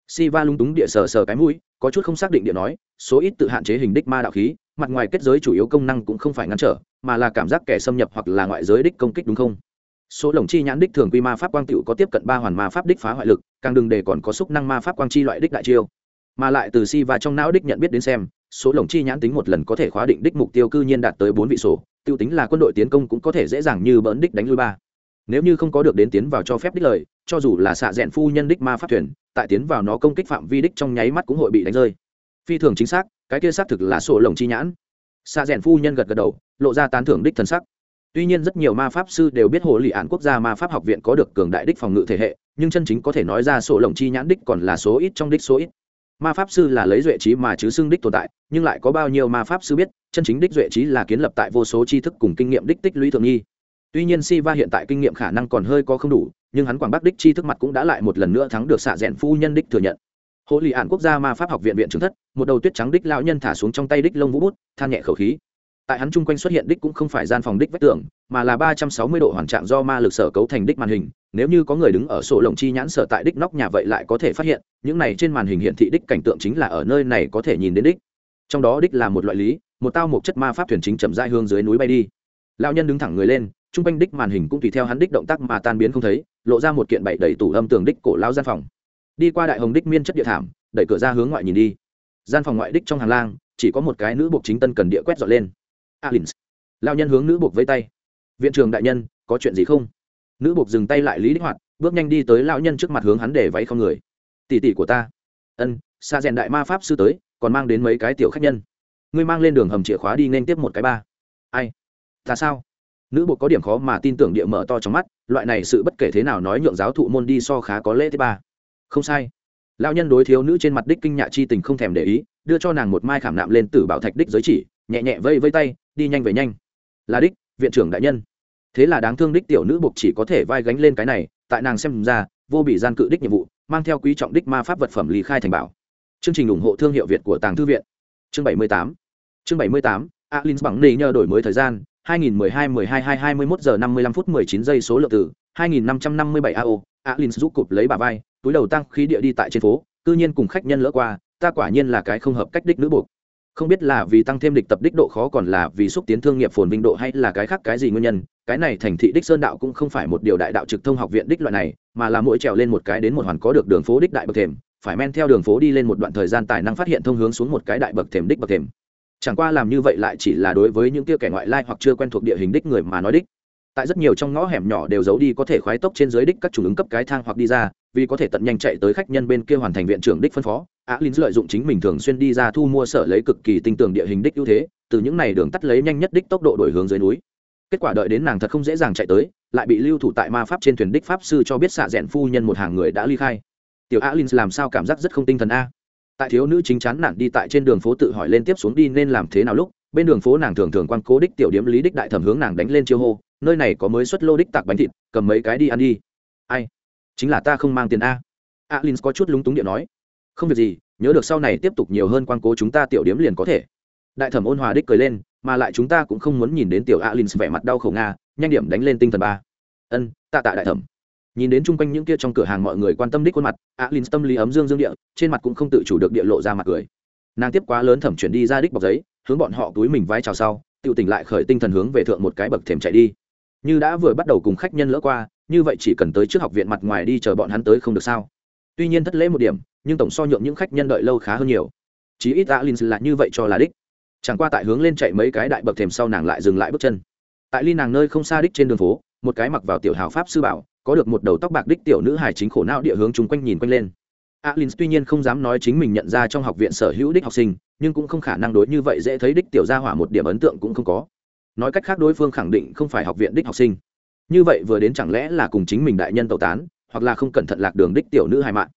Si va lung túng địa sờ sờ cái mũi, có chút không xác định địa nói, số ít tự hạn chế hình đích ma đạo khí, mặt ngoài kết giới chủ yếu công năng cũng không phải ngăn trở, mà là cảm giác kẻ xâm nhập hoặc là ngoại giới đích công kích đúng không? Số lồng chi nhãn đích thường quy ma pháp quang tựu có tiếp cận ba hoàn ma pháp đích phá hoại lực, càng đừng để còn có xúc năng ma pháp quang chi loại đích đại chiêu. Mà lại từ si và trong não đích nhận biết đến xem, số lồng chi nhãn tính một lần có thể khóa định đích mục tiêu cư nhiên đạt tới bốn vị sổ tiêu tính là quân đội tiến công cũng có thể dễ dàng như bỡn đích đánh lui ba. Nếu như không có được đến tiến vào cho phép đích lời, cho dù là xạ rẽn phu nhân đích ma pháp thuyền, tại tiến vào nó công kích phạm vi đích trong nháy mắt cũng hội bị đánh rơi. Phi thường chính xác, cái kia xác thực là sổ lồng chi nhãn. Xạ rẽn phu nhân gật gật đầu, lộ ra tán thưởng đích thần sắc tuy nhiên rất nhiều ma pháp sư đều biết hồ lì án quốc gia ma pháp học viện có được cường đại đích phòng ngự thể hệ, nhưng chân chính có thể nói ra sổ lồng chi nhãn đích còn là số ít trong đích số ít. Ma pháp sư là lấy duệ trí mà chứ xưng đích tồn tại, nhưng lại có bao nhiêu ma pháp sư biết, chân chính đích duệ trí là kiến lập tại vô số tri thức cùng kinh nghiệm đích tích lũy thường nghi. Tuy nhiên si va hiện tại kinh nghiệm khả năng còn hơi có không đủ, nhưng hắn quảng bắc đích chi thức mặt cũng đã lại một lần nữa thắng được xạ rẽn phu nhân đích thừa nhận. Hộ lì ạn quốc gia ma pháp học viện viện trưởng thất, một đầu tuyết trắng đích lão nhân thả xuống trong tay đích lông vũ bút, than nhẹ khẩu khí tại hắn chung quanh xuất hiện đích cũng không phải gian phòng đích vách tường, mà là ba trăm sáu mươi độ hoàn trạng do ma lực sở cấu thành đích màn hình. Nếu như có người đứng ở sổ lồng chi nhãn sở tại đích nóc nhà vậy lại có thể phát hiện, những này trên màn hình hiện thị đích cảnh tượng chính là ở nơi này có thể nhìn đến đích. Trong đó đích là một loại lý, một tao một chất ma pháp thuyền chính chậm dai hương dưới núi bay đi. Lão nhân đứng thẳng người lên, chung quanh đích màn hình cũng tùy theo hắn đích động tác mà tan biến không thấy, lộ ra một kiện bậy đẩy tủ âm tường đích cổ lao gian phòng. Đi qua đại hồng đích miên chất địa thảm, đẩy cửa ra hướng ngoại nhìn đi. Gian phòng ngoại đích trong hàng lang, chỉ có một cái nữ buộc chính tân cần địa quét dọn lên alins. Lao nhân hướng nữ buộc vây tay. Viện trưởng đại nhân, có chuyện gì không? Nữ buộc dừng tay lại lý đích hoạt, bước nhanh đi tới lão nhân trước mặt hướng hắn để váy không người. Tỷ tỷ của ta. Ân xa rèn đại ma pháp sư tới, còn mang đến mấy cái tiểu khách nhân. Ngươi mang lên đường hầm chìa khóa đi nên tiếp một cái ba. Ai? Ta sao? Nữ bộ có điểm khó mà tin tưởng địa mở to trong mắt, loại này sự bất kể thế nào nói nhượng giáo thụ môn đi so khá có lễ thứ ba. Không sai. Lão nhân đối thiếu nữ trên mặt đích kinh nhạ chi tình không thèm để ý, đưa cho nàng một mai khảm nạm lên tử bảo thạch đích giới chỉ nhẹ nhẹ vây vây tay đi nhanh về nhanh. Là đích viện trưởng đại nhân. Thế là đáng thương đích tiểu nữ buộc chỉ có thể vai gánh lên cái này tại nàng xem ra vô bị gian cự đích nhiệm vụ mang theo quý trọng đích ma pháp vật phẩm lý khai thành bảo. Chương trình ủng hộ thương hiệu việt của tàng thư viện. Chương 78 chương 78 alin bằng nề nhờ đổi mới thời gian 2012 12 21 giờ 55 phút 19 giây số lượng từ 2557 AO, Alin giúp cụp lấy bà vai, túi đầu tăng khí địa đi tại trên phố, cư nhiên cùng khách nhân lỡ qua, ta quả nhiên là cái không hợp cách đích nữ buộc. Không biết là vì tăng thêm địch tập đích độ khó còn là vì xúc tiến thương nghiệp phồn vinh độ hay là cái khác cái gì nguyên nhân, cái này thành thị đích sơn đạo cũng không phải một điều đại đạo trực thông học viện đích loại này, mà là mỗi trèo lên một cái đến một hoàn có được đường phố đích đại bậc thềm, phải men theo đường phố đi lên một đoạn thời gian tài năng phát hiện thông hướng xuống một cái đại bậc thềm đích bậc thềm. Chẳng qua làm như vậy lại chỉ là đối với những kia kẻ ngoại lai hoặc chưa quen thuộc địa hình đích người mà nói đích tại rất nhiều trong ngõ hẻm nhỏ đều giấu đi có thể khoái tốc trên dưới đích các chủ ứng cấp cái thang hoặc đi ra, vì có thể tận nhanh chạy tới khách nhân bên kia hoàn thành viện trưởng đích phân phó. Á Linh lợi dụng chính mình thường xuyên đi ra thu mua sở lấy cực kỳ tinh tường địa hình đích ưu thế, từ những này đường tắt lấy nhanh nhất đích tốc độ đổi hướng dưới núi. Kết quả đợi đến nàng thật không dễ dàng chạy tới, lại bị lưu thủ tại ma pháp trên thuyền đích pháp sư cho biết xạ rẽn phu nhân một hàng người đã ly khai. Tiểu Á Linh làm sao cảm giác rất không tinh thần a? Tại thiếu nữ chính chắn nản đi tại trên đường phố tự hỏi lên tiếp xuống đi nên làm thế nào lúc bên đường phố nàng thường thường quan cố đích tiểu điểm lý đích đại thẩm hướng nàng đánh lên chiêu hô, nơi này có mới xuất lô đích tạc bánh thịt, cầm mấy cái đi ăn đi. Ai? Chính là ta không mang tiền a. Alin có chút lúng túng điện nói. Không việc gì, nhớ được sau này tiếp tục nhiều hơn quan cố chúng ta tiểu điểm liền có thể. Đại thẩm ôn hòa đích cười lên, mà lại chúng ta cũng không muốn nhìn đến tiểu alin vẻ mặt đau khổ nga, nhanh điểm đánh lên tinh thần ba. Ân, tạ tạ đại thẩm. Nhìn đến chung quanh những kia trong cửa hàng mọi người quan tâm đích khuôn mặt alin tâm lý ấm dương dương địa, trên mặt cũng không tự chủ được địa lộ ra mặt cười nàng tiếp quá lớn thẩm chuyển đi ra đích bọc giấy, hướng bọn họ túi mình vai chào sau tự tỉnh lại khởi tinh thần hướng về thượng một cái bậc thềm chạy đi. Như đã vừa bắt đầu cùng khách nhân lỡ qua, như vậy chỉ cần tới trước học viện mặt ngoài đi chờ bọn hắn tới không được sao? Tuy nhiên thất lễ một điểm, nhưng tổng so nhượng những khách nhân đợi lâu khá hơn nhiều. Chí ít alin là như vậy cho là đích. Chẳng qua tại hướng lên chạy mấy cái đại bậc thềm sau nàng lại dừng lại bước chân. Tại ly nàng nơi không xa đích trên đường phố, một cái mặc vào tiểu hào pháp sư bảo, có được một đầu tóc bạc đích tiểu nữ hài chính khổ não địa hướng chung quanh nhìn quanh lên alin tuy nhiên không dám nói chính mình nhận ra trong học viện sở hữu đích học sinh, nhưng cũng không khả năng đối như vậy dễ thấy đích tiểu gia hỏa một điểm ấn tượng cũng không có. Nói cách khác đối phương khẳng định không phải học viện đích học sinh. Như vậy vừa đến chẳng lẽ là cùng chính mình đại nhân tẩu tán, hoặc là không cẩn thận lạc đường đích tiểu nữ hài mạng?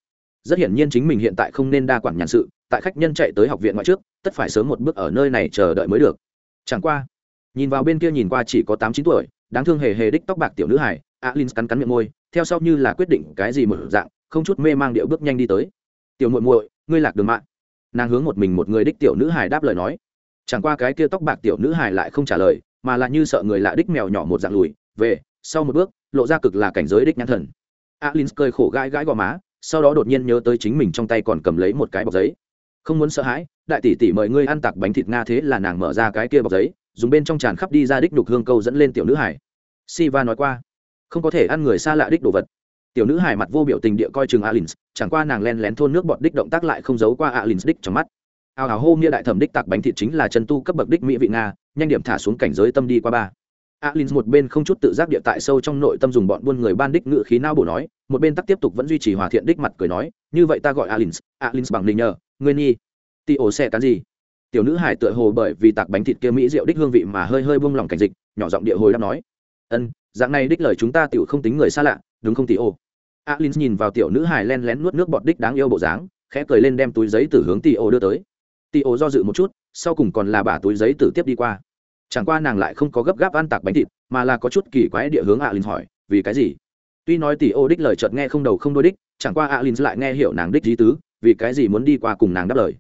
Rất hiển nhiên chính mình hiện tại không nên đa quản nhàn sự, tại khách nhân chạy tới học viện ngoại trước, tất phải sớm một bước ở nơi này chờ đợi mới được. Chẳng qua, nhìn vào bên kia nhìn qua chỉ có tám chín tuổi, đáng thương hề hề đích tóc bạc tiểu nữ hải alin cắn cắn miệng môi, theo sau như là quyết định cái gì mở dạng không chút mê mang điệu bước nhanh đi tới. Tiểu muội muội, ngươi lạc đường mạng. Nàng hướng một mình một người đích tiểu nữ hải đáp lời nói. Chẳng qua cái kia tóc bạc tiểu nữ hải lại không trả lời, mà là như sợ người lạ đích mèo nhỏ một dạng lùi, về, sau một bước, lộ ra cực là cảnh giới đích nhãn thần. Alin cười khổ gãi gãi gò má, sau đó đột nhiên nhớ tới chính mình trong tay còn cầm lấy một cái bọc giấy. Không muốn sợ hãi, đại tỷ tỷ mời ngươi ăn tặc bánh thịt nga thế là nàng mở ra cái kia bọc giấy, dùng bên trong tràn khắp đi ra đích đục hương câu dẫn lên tiểu nữ hải siva nói qua, không có thể ăn người xa lạ đích đồ vật tiểu nữ hài mặt vô biểu tình địa coi chừng alins, chẳng qua nàng len lén thôn nước bọt đích động tác lại không giấu qua alins đích trong mắt. Ào ào hô mia đại thẩm đích tạc bánh thịt chính là chân tu cấp bậc đích mỹ vị nga, nhanh điểm thả xuống cảnh giới tâm đi qua ba. Alins một bên không chút tự giác địa tại sâu trong nội tâm dùng bọn buôn người ban đích ngự khí nao bổ nói, một bên tắc tiếp tục vẫn duy trì hòa thiện đích mặt cười nói, như vậy ta gọi Alins. Alins bằng linh nhờ, ngươi nhi tị ổ xe cán gì? Tiểu nữ hải tựa hồ bởi vì tạc bánh thịt kia mỹ rượu đích hương vị mà hơi hơi buông lỏng cảnh dịch, nhỏ giọng địa hồi đáp nói. Ân, dạng này đích lời chúng ta tiểu không tính người xa lạ, đúng không tỷ ô alin nhìn vào tiểu nữ hài len lén nuốt nước bọt đích đáng yêu bộ dáng, khẽ cười lên đem túi giấy từ hướng tì ô đưa tới. Tì ô do dự một chút, sau cùng còn là bả túi giấy từ tiếp đi qua. Chẳng qua nàng lại không có gấp gáp ăn tạc bánh thịt, mà là có chút kỳ quái địa hướng alin hỏi, vì cái gì? Tuy nói Tì ô đích lời chợt nghe không đầu không đôi đích, chẳng qua alin lại nghe hiểu nàng đích lý tứ, vì cái gì muốn đi qua cùng nàng đáp lời?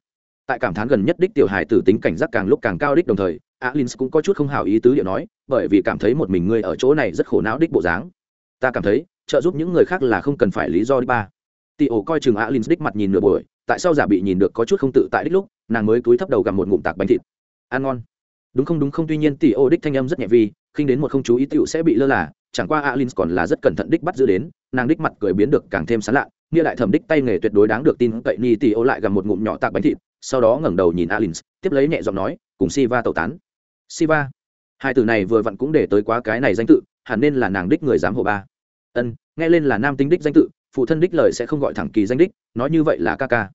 Tại cảm thán gần nhất đích tiểu hài tử tính cảnh giác càng lúc càng cao đích đồng thời, alin cũng có chút không hào ý tứ điệu nói, bởi vì cảm thấy một mình ngươi ở chỗ này rất khổ não đích bộ dáng. Ta cảm thấy trợ giúp những người khác là không cần phải lý do đích ba. Tị ổ coi chừng alin đích mặt nhìn nửa buổi, tại sao giả bị nhìn được có chút không tự tại đích lúc, nàng mới cúi thấp đầu gặp một ngụm tạc bánh thịt. Ăn ngon. Đúng không đúng không, tuy nhiên tị ổ đích thanh âm rất nhẹ vì khinh đến một không chú ý tựu sẽ bị lơ là, chẳng qua alin còn là rất cẩn thận đích bắt giữ đến, nàng đích mặt cười biến được càng thêm sán lạ, nghĩa đại thẩm đích tay nghề tuyệt đối đáng được tin, cậy ni tị ổ lại gặp một ngụm nhỏ tạc bánh thịt, sau đó ngẩng đầu nhìn alin, tiếp lấy nhẹ giọng nói, cùng siva tẩu tán. Siva. Hai từ này vừa vặn cũng để tới quá cái này danh tự, hẳn nên là nàng đích người dám hộ ba ân, nghe lên là nam tính đích danh tự, phụ thân đích lời sẽ không gọi thẳng kỳ danh đích, nói như vậy là ca ca.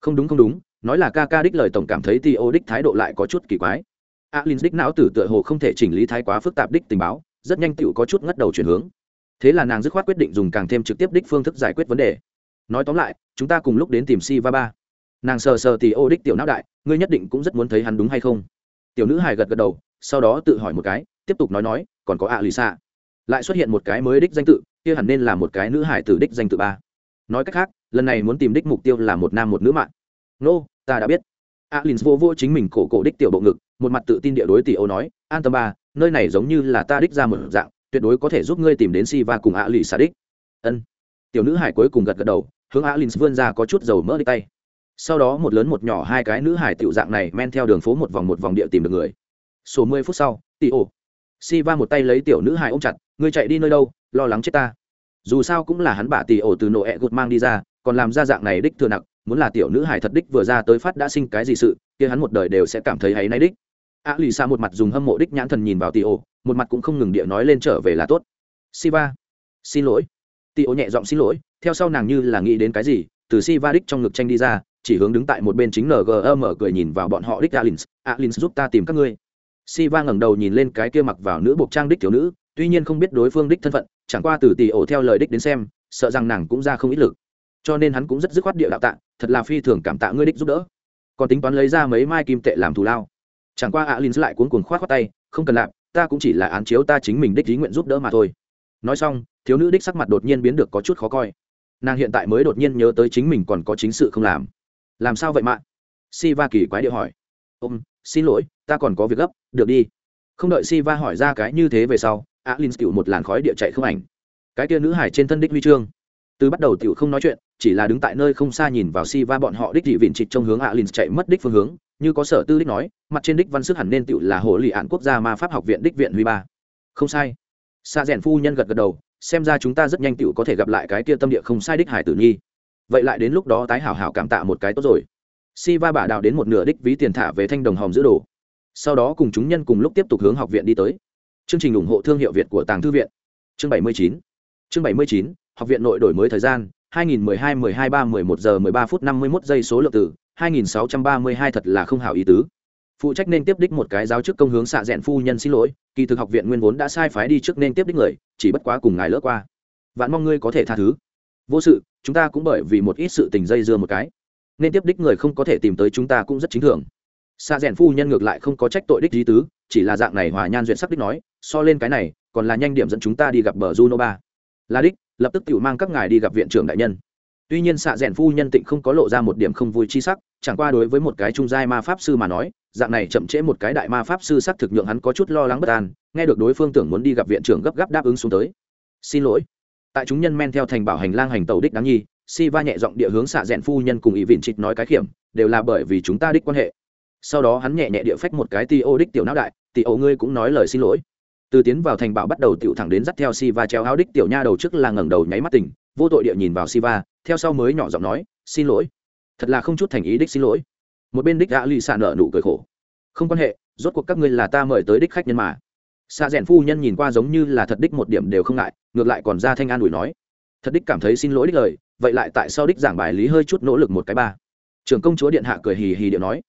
Không đúng không đúng, nói là ca ca đích lời tổng cảm thấy ti ô đích thái độ lại có chút kỳ quái. Alin đích não tử tựa hồ không thể chỉnh lý thái quá phức tạp đích tình báo, rất nhanh tựu có chút ngất đầu chuyển hướng. Thế là nàng dứt khoát quyết định dùng càng thêm trực tiếp đích phương thức giải quyết vấn đề. Nói tóm lại, chúng ta cùng lúc đến tìm si va ba. Nàng sờ sờ tì ô đích tiểu não đại, ngươi nhất định cũng rất muốn thấy hắn đúng hay không? Tiểu nữ hài gật gật đầu, sau đó tự hỏi một cái, tiếp tục nói nói, còn có ạ lì xạ lại xuất hiện một cái mới đích danh tự kia hẳn nên là một cái nữ hải tử đích danh tự ba. Nói cách khác lần này muốn tìm đích mục tiêu là một nam một nữ mạng. Nô、no, ta đã biết. Alin vô vô chính mình cổ cổ đích tiểu bộ ngực một mặt tự tin địa đối tỷ âu nói an tâm ba nơi này giống như là ta đích ra một dạng tuyệt đối có thể giúp ngươi tìm đến si va cùng a lì xà đích. Ân. Tiểu nữ hải cuối cùng gật gật đầu hướng a lin vươn ra có chút dầu mỡ đi tay. Sau đó một lớn một nhỏ hai cái nữ hải tiểu dạng này men theo đường phố một vòng một vòng địa tìm được người. Số mười phút sau tỷ ô. Si va một tay lấy tiểu nữ hải ôm chặt ngươi chạy đi nơi đâu? Lo lắng chết ta. Dù sao cũng là hắn bà tỷ ổ từ nổ ẹ gột mang đi ra còn làm ra dạng này đích thừa nặng muốn là tiểu nữ hải thật đích vừa ra tới phát đã sinh cái gì sự kia hắn một đời đều sẽ cảm thấy hay nay đích. A lì xa một mặt dùng hâm mộ đích nhãn thần nhìn vào tì ổ, một mặt cũng không ngừng địa nói lên trở về là tốt. Siva xin lỗi. Tì ổ nhẹ giọng xin lỗi theo sau nàng như là nghĩ đến cái gì từ siva đích trong ngực tranh đi ra chỉ hướng đứng tại một bên chính ngm cười nhìn vào bọn họ đích alins alins giúp ta tìm các ngươi. Si va ngẩng đầu nhìn lên cái kia mặc vào nữ bộc trang đích thiếu nữ tuy nhiên không biết đối phương đích thân phận, chẳng qua từ tỷ ổ theo lời đích đến xem, sợ rằng nàng cũng ra không ít lực. Cho nên hắn cũng rất dứt khoát địa đạo tạ, thật là phi thường cảm tạ ngươi đích giúp đỡ. Còn tính toán lấy ra mấy mai kim tệ làm thù lao. Chẳng qua alin lại cuốn cuồng khoát khoát tay, không cần làm, ta cũng chỉ là án chiếu ta chính mình đích ý nguyện giúp đỡ mà thôi. Nói xong, thiếu nữ đích sắc mặt đột nhiên biến được có chút khó coi. Nàng hiện tại mới đột nhiên nhớ tới chính mình còn có chính sự không làm. Làm sao vậy mạng si va kỳ quái điệu hỏi. Ông xin lỗi, ta còn có việc gấp, được đi. Không đợi si va hỏi ra cái như thế về sau alin cựu một làn khói địa chạy không ảnh. Cái kia nữ hải trên thân đích huy chương. Từ bắt đầu tiểu không nói chuyện, chỉ là đứng tại nơi không xa nhìn vào si va bọn họ đích thị vịn trịch trong hướng alin chạy mất đích phương hướng, như có sở tư đích nói, mặt trên đích văn sức hẳn nên tiểu là hồ lị ạn quốc gia ma pháp học viện đích viện huy ba. Không sai. Xa rèn phu nhân gật gật đầu, xem ra chúng ta rất nhanh tiểu có thể gặp lại cái kia tâm địa không sai đích hải tử nhi. Vậy lại đến lúc đó tái hảo hảo cảm tạ một cái tốt rồi. Si va bả đạo đến một nửa đích ví tiền thả về thanh đồng hòm giữ đồ. Sau đó cùng chúng nhân cùng lúc tiếp tục hướng học viện đi tới chương trình ủng hộ thương hiệu việt của tàng thư viện. Chương 79 chương 79 học viện nội đổi mới thời gian 2012 12 3 11 giờ 13 phút 51 giây số lượng từ 2632 thật là không hảo ý tứ. Phụ trách nên tiếp đích một cái giáo chức công hướng xạ dẹn phu nhân xin lỗi, kỳ thực học viện nguyên vốn đã sai phái đi trước nên tiếp đích người, chỉ bất quá cùng ngài lỡ qua. Vạn mong ngươi có thể tha thứ. Vô sự, chúng ta cũng bởi vì một ít sự tình dây dưa một cái. Nên tiếp đích người không có thể tìm tới chúng ta cũng rất chính thường xa rèn phu nhân ngược lại không có trách tội đích di tứ, chỉ là dạng này hòa nhan duyệt sắc đích nói, so lên cái này, còn là nhanh điểm dẫn chúng ta đi gặp bờ juno ba. Là đích, lập tức tự mang các ngài đi gặp viện trưởng đại nhân. Tuy nhiên xạ rèn phu nhân tịnh không có lộ ra một điểm không vui chi sắc, chẳng qua đối với một cái trung giai ma pháp sư mà nói, dạng này chậm trễ một cái đại ma pháp sư sắc thực nhượng hắn có chút lo lắng bất an, nghe được đối phương tưởng muốn đi gặp viện trưởng gấp gáp đáp ứng xuống tới. Xin lỗi. Tại chúng nhân men theo thành bảo hành lang hành tàu đích đáng nhi si va nhẹ giọng địa hướng xạ rèn phu nhân cùng ý vịn trịch nói cái khiểm, đều là bởi vì chúng ta đích quan hệ sau đó hắn nhẹ nhẹ địa phách một cái ti ô đích tiểu não đại ti ô ngươi cũng nói lời xin lỗi. Từ tiến vào thành bảo bắt đầu tiểu thẳng đến dắt theo si va treo áo đích tiểu nha đầu trước là ngẩng đầu nháy mắt tỉnh, vô tội địa nhìn vào si va theo sau mới nhỏ giọng nói, xin lỗi. Thật là không chút thành ý đích xin lỗi. Một bên đích đã lì xạ nợ nụ cười khổ. Không quan hệ, rốt cuộc các ngươi là ta mời tới đích khách nhân mà. Xạ rẽn phu nhân nhìn qua giống như là thật đích một điểm đều không ngại, ngược lại còn ra thanh an ủi nói, thật đích cảm thấy xin lỗi đích lời, vậy lại tại sao đích giảng bài lý hơi chút nỗ lực một cái ba? Trưởng công chúa điện hạ cười hì hì điệu nói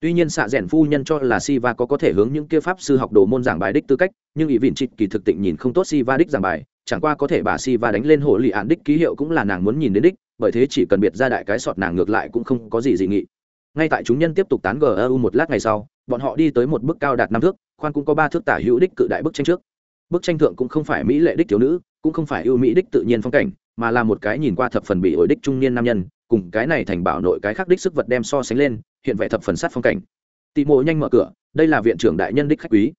tuy nhiên xạ rẽn phu nhân cho là si va có có thể hướng những kia pháp sư học đồ môn giảng bài đích tư cách, nhưng ý vịn trịch kỳ thực tịnh nhìn không tốt si va đích giảng bài, chẳng qua có thể bà si va đánh lên hồ lì ạn đích ký hiệu cũng là nàng muốn nhìn đến đích, bởi thế chỉ cần biệt ra đại cái sọt nàng ngược lại cũng không có gì dị nghị. Ngay tại chúng nhân tiếp tục tán gu một lát ngày sau, bọn họ đi tới một bức cao đạt năm thước, khoan cũng có ba thước tả hữu đích cự đại bức tranh trước. Bức tranh thượng cũng không phải mỹ lệ đích thiếu nữ, cũng không phải ưu mỹ đích tự nhiên phong cảnh, mà là một cái nhìn qua thập phần bị ổi đích trung niên nam nhân, cùng cái này thành bảo nội cái khác đích sức vật đem so sánh lên hiện vẻ thập phần sát phong cảnh. Tị mộ nhanh mở cửa, đây là viện trưởng đại nhân đích khách quý.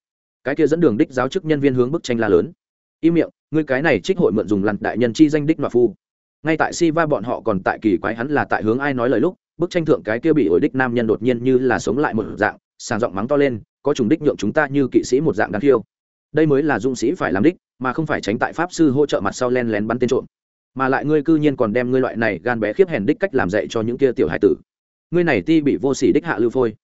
Cái kia dẫn đường đích giáo chức nhân viên hướng bức tranh la lớn. Im miệng, ngươi cái này trích hội mượn dùng lặn đại nhân chi danh đích mà phu. Ngay tại si va bọn họ còn tại kỳ quái hắn là tại hướng ai nói lời lúc, bức tranh thượng cái kia bị ổi đích nam nhân đột nhiên như là sống lại một dạng, sàng giọng mắng to lên, có trùng đích nhượng chúng ta như kỵ sĩ một dạng đáng thiêu. đây mới là dũng sĩ phải làm đích, mà không phải tránh tại pháp sư hỗ trợ mặt sau len lén bắn tên trộm. Mà lại ngươi cư nhiên còn đem ngươi loại này gan bé khiếp hèn đích cách làm dạy cho những kia tiểu hải tử ngươi này ti bị vô sỉ đích hạ lưu phôi.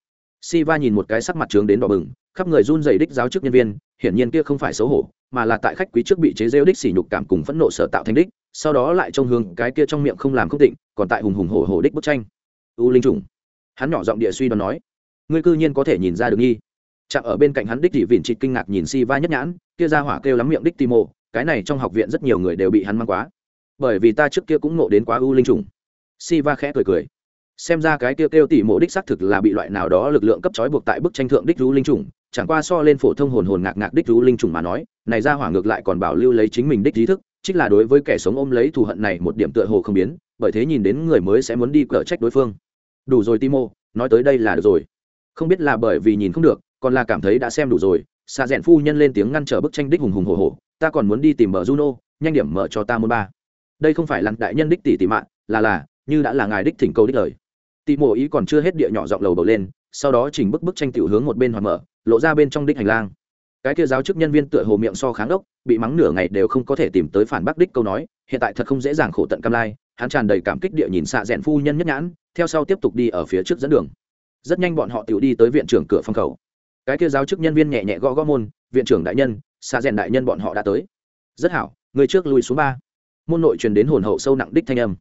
Si va nhìn một cái sắc mặt trướng đến đỏ bừng, khắp người run dày đích giáo chức nhân viên, hiển nhiên kia không phải xấu hổ, mà là tại khách quý trước bị chế rêu đích sỉ nhục cảm cùng phẫn nộ sở tạo thành đích, sau đó lại trông hướng cái kia trong miệng không làm không tịnh, còn tại hùng hùng hổ hổ đích bức tranh. U linh trùng. Hắn nhỏ giọng địa suy đoán nói, ngươi cư nhiên có thể nhìn ra được nghi. Chạm ở bên cạnh hắn đích thị vịn trịt kinh ngạc nhìn si va nhất nhãn, kia ra hỏa kêu lắm miệng đích timo cái này trong học viện rất nhiều người đều bị hắn mang quá. Bởi vì ta trước kia cũng nộ đến quá u linh trùng. Si va khẽ cười cười xem ra cái kia kêu tỉ mộ đích xác thực là bị loại nào đó lực lượng cấp trói buộc tại bức tranh thượng đích rú linh trùng, chẳng qua so lên phổ thông hồn hồn ngạc ngạc đích rú linh trùng mà nói, này ra hỏa ngược lại còn bảo lưu lấy chính mình đích trí thức chính là đối với kẻ sống ôm lấy thù hận này một điểm tựa hồ không biến, bởi thế nhìn đến người mới sẽ muốn đi cở trách đối phương. Đủ rồi timo, nói tới đây là được rồi. Không biết là bởi vì nhìn không được, còn là cảm thấy đã xem đủ rồi xa rẽn phu nhân lên tiếng ngăn trở bức tranh đích hùng hùng hồ hồ ta còn muốn đi tìm mở juno, nhanh điểm mở cho ta môn ba. Đây không phải lặn đại nhân đích tỷ tỷ mạng, là là, như đã là ngài đích thỉnh cầu đích lời tỷ mộ ý còn chưa hết địa nhỏ giọng lầu bầu lên, sau đó chỉnh bức bức tranh tiểu hướng một bên hoặc mở, lộ ra bên trong đích hành lang. Cái kia giáo chức nhân viên tựa hồ miệng so kháng ốc, bị mắng nửa ngày đều không có thể tìm tới phản bác đích câu nói, hiện tại thật không dễ dàng khổ tận cam lai, hắn tràn đầy cảm kích địa nhìn xạ rẽn phu nhân nhất nhãn, theo sau tiếp tục đi ở phía trước dẫn đường. Rất nhanh bọn họ tiểu đi tới viện trưởng cửa phong khẩu. Cái kia giáo chức nhân viên nhẹ nhẹ gõ gõ môn, viện trưởng đại nhân, xạ rẽn đại nhân bọn họ đã tới. Rất hảo, người trước lùi xuống ba. Môn nội truyền đến hồn hậu sâu nặng đích thanh âm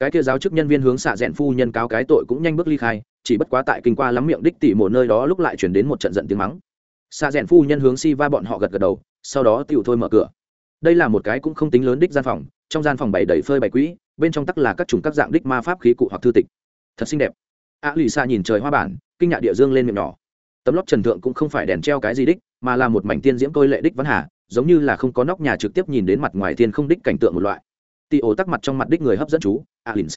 cái kia giáo chức nhân viên hướng xạ rẽn phu nhân cáo cái tội cũng nhanh bước ly khai, chỉ bất quá tại kinh qua lắm miệng đích tỉ một nơi đó lúc lại chuyển đến một trận giận tiếng mắng. Xạ rẽn phu nhân hướng si va bọn họ gật gật đầu, sau đó tựu thôi mở cửa. Đây là một cái cũng không tính lớn đích gian phòng, trong gian phòng bày đầy phơi bày quỹ, bên trong tắc là các chủng các dạng đích ma pháp khí cụ hoặc thư tịch. Thật xinh đẹp. A lì xa nhìn trời hoa bản, kinh nhạ địa dương lên miệng nhỏ. Tấm lót trần thượng cũng không phải đèn treo cái gì đích, mà là một mảnh tiên diễm tôi lệ đích văn hà, giống như là không có nóc nhà trực tiếp nhìn đến mặt ngoài thiên không đích cảnh tượng một loại tị ổ tắc mặt trong mặt đích người hấp dẫn chú, alins.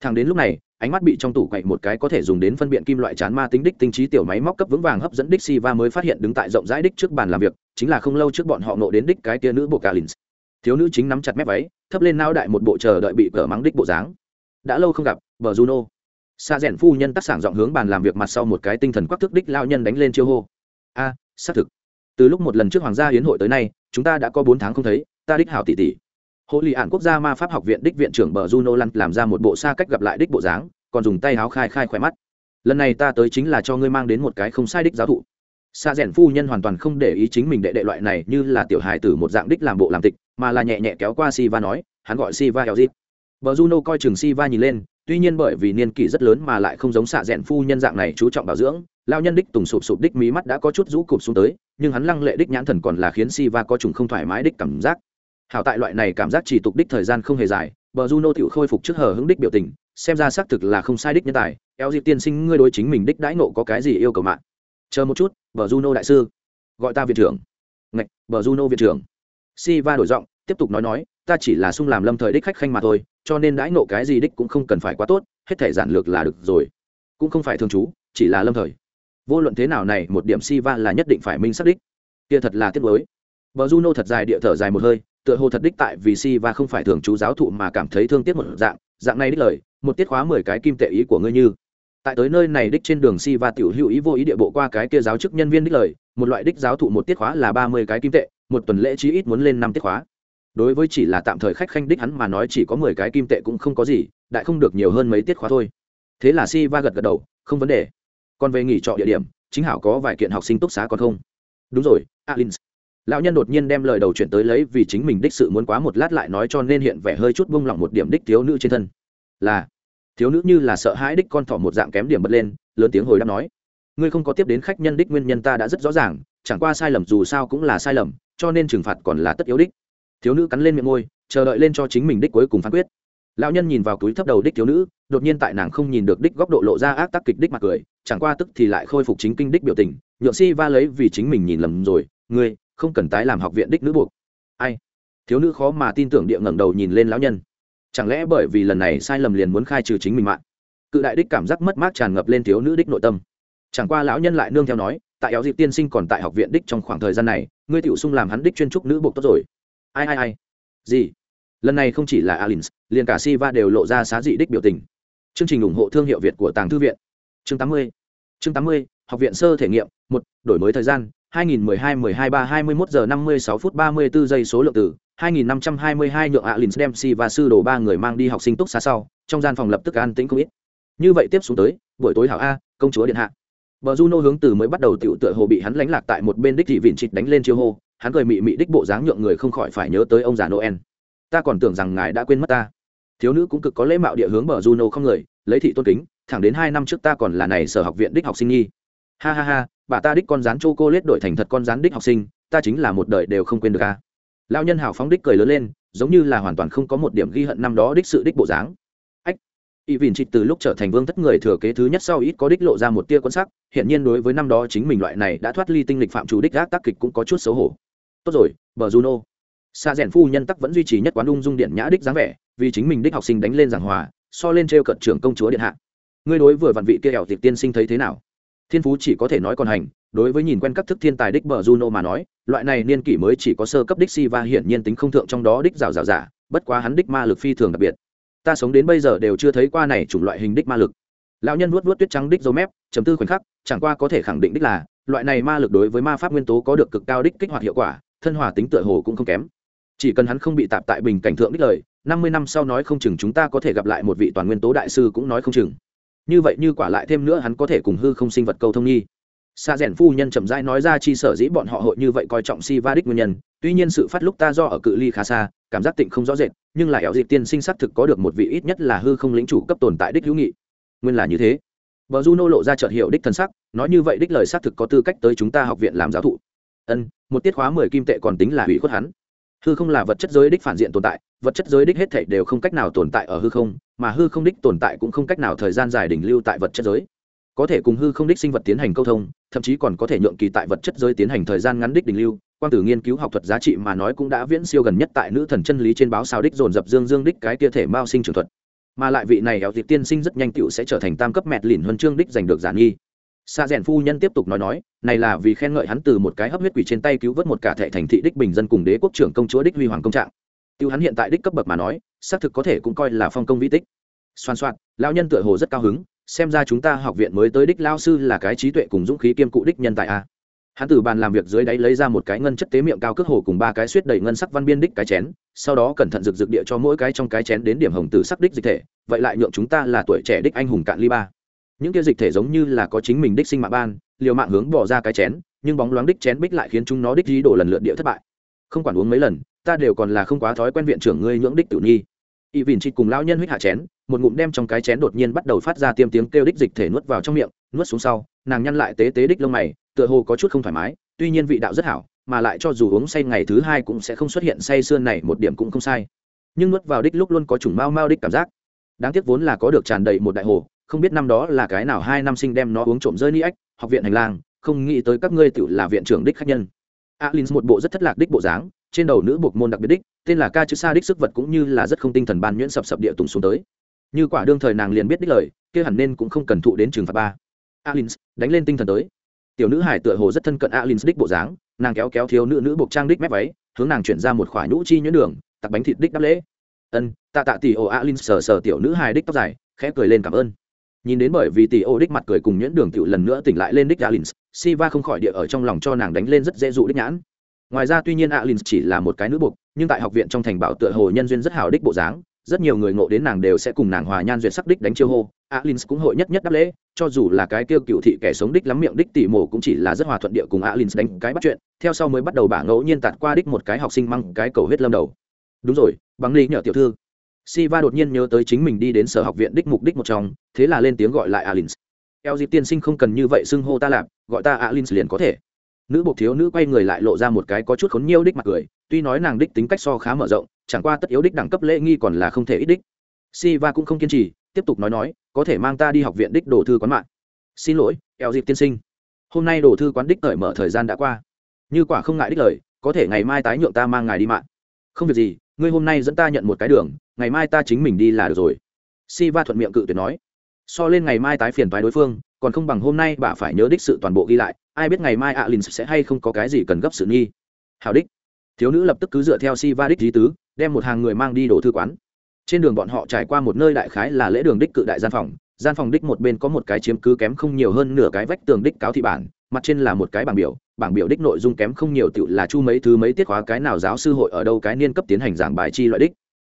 Thằng đến lúc này, ánh mắt bị trong tủ quậy một cái có thể dùng đến phân biện kim loại chán ma tính đích tinh trí tiểu máy móc cấp vững vàng hấp dẫn đích si va mới phát hiện đứng tại rộng rãi đích trước bàn làm việc, chính là không lâu trước bọn họ nộ đến đích cái tia nữ bộ alin thiếu nữ chính nắm chặt mép váy, thấp lên nao đại một bộ chờ đợi bị cờ mắng đích bộ dáng. Đã lâu không gặp, bờ juno. Xa rèn phu nhân tác sản dọn hướng bàn làm việc mặt sau một cái tinh thần quắc thức đích lao nhân đánh lên chiêu hô. A, xác thực. Từ lúc một lần trước hoàng gia hiến hội tới nay, chúng ta đã có bốn tháng không thấy, ta đích hảo tỷ tỷ hộ lì ạn quốc gia ma pháp học viện đích viện trưởng bờ juno lăn làm ra một bộ xa cách gặp lại đích bộ dáng, còn dùng tay háo khai khai khỏe mắt. Lần này ta tới chính là cho ngươi mang đến một cái không sai đích giáo thụ. Xa rẽn phu nhân hoàn toàn không để ý chính mình đệ đệ loại này như là tiểu hài tử một dạng đích làm bộ làm tịch, mà là nhẹ nhẹ kéo qua si va nói, hắn gọi si va kéo dịp bờ juno coi chừng si va nhìn lên, tuy nhiên bởi vì niên kỷ rất lớn mà lại không giống xạ rẽn phu nhân dạng này chú trọng bảo dưỡng lao nhân đích tùng sụp sụp đích mí mắt đã có chút rũ cụp xuống tới, nhưng hắn lăng lệ đích nhãn thần còn là khiến si va có trùng không thoải mái đích cảm giác hảo tại loại này cảm giác chỉ tục đích thời gian không hề dài, bờ juno tự khôi phục trước hờ hững đích biểu tình, xem ra xác thực là không sai đích nhân tài. Eo dịp tiên sinh, ngươi đối chính mình đích đãi nộ có cái gì yêu cầu mạng? Chờ một chút, bờ juno đại sư. Gọi ta viện trưởng. Ngạch, bờ juno viện trưởng. Si va đổi giọng, tiếp tục nói nói, ta chỉ là sung làm lâm thời đích khách khanh mà thôi, cho nên đãi nộ cái gì đích cũng không cần phải quá tốt, hết thể giản lược là được rồi. Cũng không phải thương chú chỉ là lâm thời. Vô luận thế nào này, một điểm si va là nhất định phải minh xác đích. Kia thật là tiếc mới bờ juno thật dài địa thở dài một hơi tựa hồ thật đích tại vì si va không phải thường chú giáo thụ mà cảm thấy thương tiếc một dạng dạng này đích lời, một tiết khóa mười cái kim tệ ý của ngươi như. Tại tới nơi này đích trên đường si va tiểu hữu ý vô ý địa bộ qua cái kia giáo chức nhân viên đích lời, một loại đích giáo thụ một tiết khóa là ba mươi cái kim tệ, một tuần lễ chí ít muốn lên năm tiết khóa. Đối với chỉ là tạm thời khách khanh đích hắn mà nói chỉ có mười cái kim tệ cũng không có gì, đại không được nhiều hơn mấy tiết khóa thôi. Thế là si va gật gật đầu, không vấn đề. Còn về nghỉ trọ địa điểm, chính hảo có vài kiện học sinh túc xá còn không? Đúng rồi alin lão nhân đột nhiên đem lời đầu chuyện tới lấy vì chính mình đích sự muốn quá một lát lại nói cho nên hiện vẻ hơi chút buông lỏng một điểm đích thiếu nữ trên thân. Là, thiếu nữ như là sợ hãi đích con thỏ một dạng kém điểm bật lên, lớn tiếng hồi đáp nói, ngươi không có tiếp đến khách nhân đích nguyên nhân ta đã rất rõ ràng, chẳng qua sai lầm dù sao cũng là sai lầm, cho nên trừng phạt còn là tất yếu đích. Thiếu nữ cắn lên miệng môi, chờ đợi lên cho chính mình đích cuối cùng phán quyết. Lão nhân nhìn vào túi thấp đầu đích thiếu nữ, đột nhiên tại nàng không nhìn được đích góc độ lộ ra ác tác kịch đích mặt cười, chẳng qua tức thì lại khôi phục chính kinh đích biểu tình, nhượng si va lấy vì chính mình nhìn lầm rồi, ngươi không cần tái làm học viện đích nữ buộc. Ai? Thiếu nữ khó mà tin tưởng địa ngẩng đầu nhìn lên lão nhân. Chẳng lẽ bởi vì lần này sai lầm liền muốn khai trừ chính mình mạng? Cự đại đích cảm giác mất mát tràn ngập lên thiếu nữ đích nội tâm. Chẳng qua lão nhân lại nương theo nói tại éo dịp tiên sinh còn tại học viện đích trong khoảng thời gian này ngươi tiểu sung làm hắn đích chuyên trúc nữ buộc tốt rồi. Ai ai ai? Gì? Lần này không chỉ là alins liền cả siva đều lộ ra xá dị đích biểu tình. Chương trình ủng hộ thương hiệu việt của tàng thư viện. Chương 80. chương 80, học viện sơ thể nghiệm một đổi mới thời gian 2012 12 3 21 giờ 56 phút 34 giây số lượng từ 2522 nhượng Alins đem si và sư đồ ba người mang đi học sinh túc xá sau, trong gian phòng lập tức an tĩnh không ít. Như vậy tiếp xuống tới, buổi tối hảo a, công chúa điện hạ. Bờ Juno hướng từ mới bắt đầu tiểu tựa hồ bị hắn lánh lạc tại một bên đích thị vịn trịch đánh lên chiêu hô, hắn cười mị mị đích bộ dáng nhượng người không khỏi phải nhớ tới ông già Noel. Ta còn tưởng rằng ngài đã quên mất ta. Thiếu nữ cũng cực có lễ mạo địa hướng bờ Juno không người, lấy thị tôn kính, thẳng đến hai năm trước ta còn là này sở học viện đích học sinh nhi. Ha ha ha, bà ta đích con rán lết đổi thành thật con rán đích học sinh, ta chính là một đời đều không quên được a. Lão nhân hào phóng đích cười lớn lên, giống như là hoàn toàn không có một điểm ghi hận năm đó đích sự đích bộ dáng. Ách, y vìn trịt từ lúc trở thành vương thất người thừa kế thứ nhất sau ít có đích lộ ra một tia quân sắc hiện nhiên đối với năm đó chính mình loại này đã thoát ly tinh lịch phạm chủ đích gác tác kịch cũng có chút xấu hổ. Tốt rồi bờ juno. Xa rèn phu nhân tắc vẫn duy trì nhất quán ung dung điện nhã đích dáng vẻ vì chính mình đích học sinh đánh lên giảng hòa so lên t r e o cận trưởng công chúa điện hạ. Ngươi đối vừa vạn vị kia ẻo tiệp tiên sinh thấy thế nào? Thiên phú chỉ có thể nói còn hành, đối với nhìn quen các thức thiên tài đích bờ juno mà nói, loại này niên kỷ mới chỉ có sơ cấp đích si và hiển nhiên tính không thượng trong đó đích rào rào giả bất quá hắn đích ma lực phi thường đặc biệt. Ta sống đến bây giờ đều chưa thấy qua này chủng loại hình đích ma lực. Lão nhân vuốt vuốt tuyết trắng đích dấu mép chấm tư khoảnh khắc, chẳng qua có thể khẳng định đích là, loại này ma lực đối với ma pháp nguyên tố có được cực cao đích kích hoạt hiệu quả, thân hòa tính tựa hồ cũng không kém. Chỉ cần hắn không bị tạp tại bình cảnh thượng đích lời, năm mươi năm sau nói không chừng chúng ta có thể gặp lại một vị toàn nguyên tố đại sư cũng nói không chừng như vậy như quả lại thêm nữa hắn có thể cùng hư không sinh vật câu thông nghi. Xa rèn phu nhân chậm rãi nói ra chi sở dĩ bọn họ hội như vậy coi trọng si va đích nguyên nhân, tuy nhiên sự phát lúc ta do ở cự ly khá xa, cảm giác tịnh không rõ rệt, nhưng lại éo dịp tiên sinh xác thực có được một vị ít nhất là hư không lĩnh chủ cấp tồn tại đích hữu nghị. Nguyên là như thế. Bờ juno nô lộ ra chợt hiệu đích thân sắc, nói như vậy đích lời xác thực có tư cách tới chúng ta học viện làm giáo thụ. Ân, một tiết khóa mười kim tệ còn tính là hủy khuất hắn hư không là vật chất giới đích phản diện tồn tại, vật chất giới đích hết thể đều không cách nào tồn tại ở hư không, mà hư không đích tồn tại cũng không cách nào thời gian dài đỉnh lưu tại vật chất giới. Có thể cùng hư không đích sinh vật tiến hành câu thông, thậm chí còn có thể nhượng kỳ tại vật chất giới tiến hành thời gian ngắn đích đỉnh lưu. Quan tử nghiên cứu học thuật giá trị mà nói cũng đã viễn siêu gần nhất tại nữ thần chân lý trên báo sao đích dồn dập dương dương đích cái kia thể mao sinh trường thuật. Mà lại vị này éo dịp tiên sinh rất nhanh cựu sẽ trở thành tam cấp mẹt lìn huân chương đích giành được giản nghi xa rèn phu nhân tiếp tục nói nói, này là vì khen ngợi hắn từ một cái hấp huyết quỷ trên tay cứu vớt một cả thệ thành thị đích bình dân cùng đế quốc trưởng công chúa đích huy hoàng công trạng. Tiêu hắn hiện tại đích cấp bậc mà nói, xác thực có thể cũng coi là phong công vĩ tích. Xoan xoan lao nhân tựa hồ rất cao hứng, xem ra chúng ta học viện mới tới đích lao sư là cái trí tuệ cùng dũng khí kiêm cụ đích nhân tại a. Hắn từ bàn làm việc dưới đáy lấy ra một cái ngân chất tế miệng cao cước hồ cùng ba cái suýt đầy ngân sắc văn biên đích cái chén, sau đó cẩn thận rực rực địa cho mỗi cái trong cái chén đến điểm hồng từ sắc đích dịch thể, vậy lại nhượng chúng ta là tuổi trẻ đích anh hùng cạn ly ba những kia dịch thể giống như là có chính mình đích sinh mạng ban, liều mạng hướng bỏ ra cái chén, nhưng bóng loáng đích chén bích lại khiến chúng nó đích dí đổ lần lượt địa thất bại. Không quản uống mấy lần, ta đều còn là không quá thói quen viện trưởng ngươi nhưỡng đích tự nhi. Y vìn chị cùng lão nhân huyết hạ chén, một ngụm đem trong cái chén đột nhiên bắt đầu phát ra tiêm tiếng kêu đích dịch thể nuốt vào trong miệng, nuốt xuống sau, nàng nhăn lại tế tế đích lông mày, tựa hồ có chút không thoải mái, tuy nhiên vị đạo rất hảo, mà lại cho dù uống say ngày thứ hai cũng sẽ không xuất hiện say sưa này một điểm cũng không sai. Nhưng nuốt vào đích lúc luôn có chủng mau mau đích cảm giác. Đáng tiếc vốn là có được tràn đầy một đại hồ không biết năm đó là cái nào hai năm sinh đem nó uống trộm rơi ni ếch, học viện hành lang, không nghĩ tới các ngươi tự là viện trưởng đích khách nhân. Alin một bộ rất thất lạc đích bộ dáng, trên đầu nữ buộc môn đặc biệt đích, tên là ca chữ sa đích sức vật cũng như là rất không tinh thần ban nhuyễn sập sập địa tùng xuống tới. Như quả đương thời nàng liền biết đích lời, kia hẳn nên cũng không cần thụ đến trường phạt ba. Alin đánh lên tinh thần tới. Tiểu nữ hải tựa hồ rất thân cận alin đích bộ dáng, nàng kéo kéo thiếu nữ nữ buộc trang đích mép váy, hướng nàng chuyển ra một khoả nhũ chi nhuyễn đường tặc bánh thịt đích đáp lễ. Ân, tạ tạ tỷ ồ alin sờ sờ tiểu nữ hài đích tóc dài, khẽ cười lên cảm ơn nhìn đến bởi vì tỷ ô đích mặt cười cùng nhuyễn đường tiểu lần nữa tỉnh lại lên đích alin siva không khỏi địa ở trong lòng cho nàng đánh lên rất dễ dụ đích nhãn. Ngoài ra tuy nhiên alin chỉ là một cái nữ buộc nhưng tại học viện trong thành bảo tựa hồ nhân duyên rất hào đích bộ dáng, rất nhiều người ngộ đến nàng đều sẽ cùng nàng hòa nhan duyệt sắc đích đánh chiêu hô. Alin cũng hội nhất nhất đáp lễ, cho dù là cái kêu cựu thị kẻ sống đích lắm miệng đích tỉ mổ cũng chỉ là rất hòa thuận địa cùng alin đánh cái bắt chuyện, theo sau mới bắt đầu bả ngẫu nhiên tạt qua đích một cái học sinh măng cái cầu huyết lâm đầu. Đúng rồi, bằng ly nhờ tiểu thư. Siva đột nhiên nhớ tới chính mình đi đến sở học viện đích mục đích một trong, thế là lên tiếng gọi lại Alins. Eo Dịp tiên sinh không cần như vậy xưng hô ta lạp, gọi ta Alins liền có thể. Nữ bộ thiếu nữ quay người lại lộ ra một cái có chút khốn nhiêu đích mặt cười, tuy nói nàng đích tính cách so khá mở rộng, chẳng qua tất yếu đích đẳng cấp lễ nghi còn là không thể ít đích. Siva cũng không kiên trì, tiếp tục nói nói, có thể mang ta đi học viện đích đồ thư quán mạng. Xin lỗi, Eo Dịp tiên sinh. Hôm nay đồ thư quán đích cởi mở thời gian đã qua. Như quả không ngại đích lời, có thể ngày mai tái nhượng ta mang ngài đi mạng. Không việc gì, ngươi hôm nay dẫn ta nhận một cái đường, ngày mai ta chính mình đi là được rồi. Si va thuận miệng cự tuyệt nói. So lên ngày mai tái phiền thoái đối phương còn không bằng hôm nay bà phải nhớ đích sự toàn bộ ghi lại ai biết ngày mai alin sẽ hay không có cái gì cần gấp sự nghi. Hào đích. Thiếu nữ lập tức cứ dựa theo si va đích lý tứ đem một hàng người mang đi đổ thư quán. Trên đường bọn họ trải qua một nơi đại khái là lễ đường đích cự đại gian phòng gian phòng đích một bên có một cái chiếm cứ kém không nhiều hơn nửa cái vách tường đích cáo thị bản mặt trên là một cái bảng biểu bảng biểu đích nội dung kém không nhiều tựu là chu mấy thứ mấy tiết khóa cái nào giáo sư hội ở đâu cái niên cấp tiến hành giảng bài chi loại đích.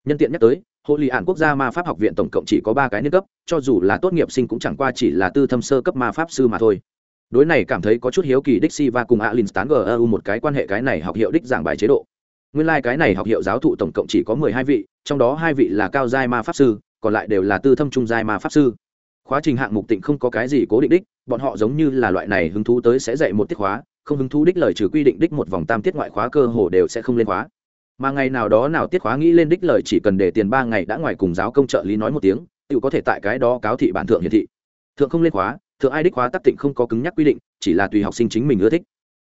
Nhân tiện nhắc tới hộ lì ạn quốc gia ma pháp học viện tổng cộng chỉ có ba cái niên cấp, cho dù là tốt nghiệp sinh cũng chẳng qua chỉ là tư thâm sơ cấp ma pháp sư mà thôi. Đối này cảm thấy có chút hiếu kỳ đích si và cùng alin tán gu một cái quan hệ cái này học hiệu đích giảng bài chế độ. Nguyên lai、like、cái này học hiệu giáo thụ tổng cộng chỉ có mười hai vị, trong đó hai vị là cao giai ma pháp sư, còn lại đều là tư thâm trung giai ma pháp sư. Khóa trình hạng mục tịnh không có cái gì cố định đích, bọn họ giống như là loại này hứng thú tới sẽ dạy một tiết khóa không hứng thú đích lời trừ quy định đích một vòng tam tiết ngoại khóa cơ hồ đều sẽ không lên khóa. Mà ngày nào đó nào tiết khóa nghĩ lên đích lời chỉ cần để tiền ba ngày đã ngoài cùng giáo công trợ lý nói một tiếng tự có thể tại cái đó cáo thị bản thượng hiển thị. Thượng không lên khóa, thượng ai đích khóa tắc tịnh không có cứng nhắc quy định, chỉ là tùy học sinh chính mình ưa thích.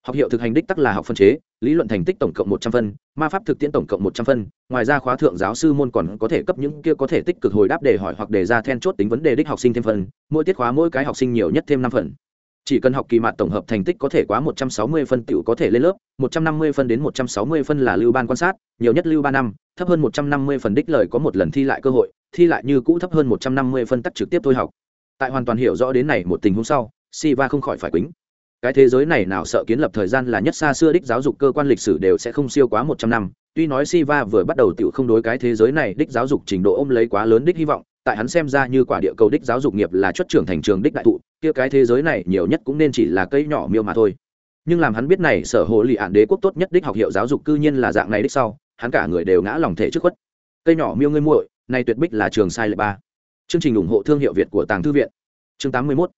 Học hiệu thực hành đích tắc là học phân chế, lý luận thành tích tổng cộng một trăm phân, ma pháp thực tiễn tổng cộng một trăm phân, ngoài ra khóa thượng giáo sư môn còn có thể cấp những kia có thể tích cực hồi đáp để hỏi hoặc đề ra then chốt tính vấn đề đích học sinh thêm phân mỗi tiết khóa mỗi cái học sinh nhiều nhất thêm năm phần chỉ cần học kỳ mạt tổng hợp thành tích có thể quá 160 phân tiểu có thể lên lớp 150 phân đến 160 phân là lưu ban quan sát, nhiều nhất lưu ba năm, thấp hơn 150 phần đích lời có một lần thi lại cơ hội, thi lại như cũ thấp hơn 150 phân tắt trực tiếp thôi học. Tại hoàn toàn hiểu rõ đến này một tình huống sau, Siva không khỏi phải quĩnh cái thế giới này nào sợ kiến lập thời gian là nhất xa xưa đích giáo dục cơ quan lịch sử đều sẽ không siêu quá 100 năm, tuy nói Siva vừa bắt đầu tiểu không đối cái thế giới này đích giáo dục trình độ ôm lấy quá lớn đích hy vọng tại hắn xem ra như quả địa cầu đích giáo dục nghiệp là xuất trưởng thành trường đích đại thụ, kia cái thế giới này nhiều nhất cũng nên chỉ là cây nhỏ miêu mà thôi. Nhưng làm hắn biết này, sở hồ lì ạn đế quốc tốt nhất đích học hiệu giáo dục cư nhiên là dạng này đích sau, hắn cả người đều ngã lòng thể trước khuất. Cây nhỏ miêu ngươi muội, này tuyệt bích là trường sai lệ ba. Chương trình ủng hộ thương hiệu việt của tàng thư viện. Chương 81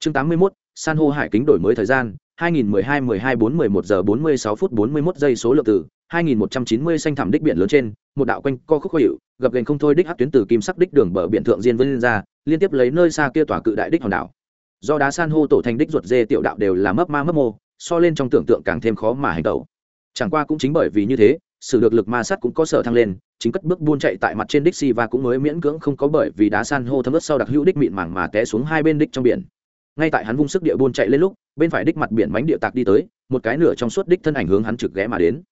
chương 81 san hô hải kính đổi mới thời gian 2012 12 4 11 giờ 46 phút 41 giây số lượng từ. 2190 xanh thảm đích biển lớn trên, một đạo quanh co khúc khuỷu gặp gành không thôi đích hắc tuyến từ kim sắc đích đường bờ biển thượng diên vân ra, liên tiếp lấy nơi xa kia tòa cự đại đích hòn đảo. Do đá san hô tổ thành đích ruột dê tiểu đạo đều là mấp ma mấp mô, so lên trong tưởng tượng càng thêm khó mà hành động. chẳng qua cũng chính bởi vì như thế, sự được lực ma sát cũng có sở thăng lên, chính cất bước buôn chạy tại mặt trên đích si và cũng mới miễn cưỡng không có bởi vì đá san hô thấm ướt sau đặc hữu đích mịn màng mà té xuống hai bên đích trong biển. Ngay tại hắn vung sức địa buôn chạy lên lúc, bên phải đích mặt biển mánh địa tạc đi tới, một cái nửa trong suốt đích thân ảnh hướng hắn trực ghé mà đến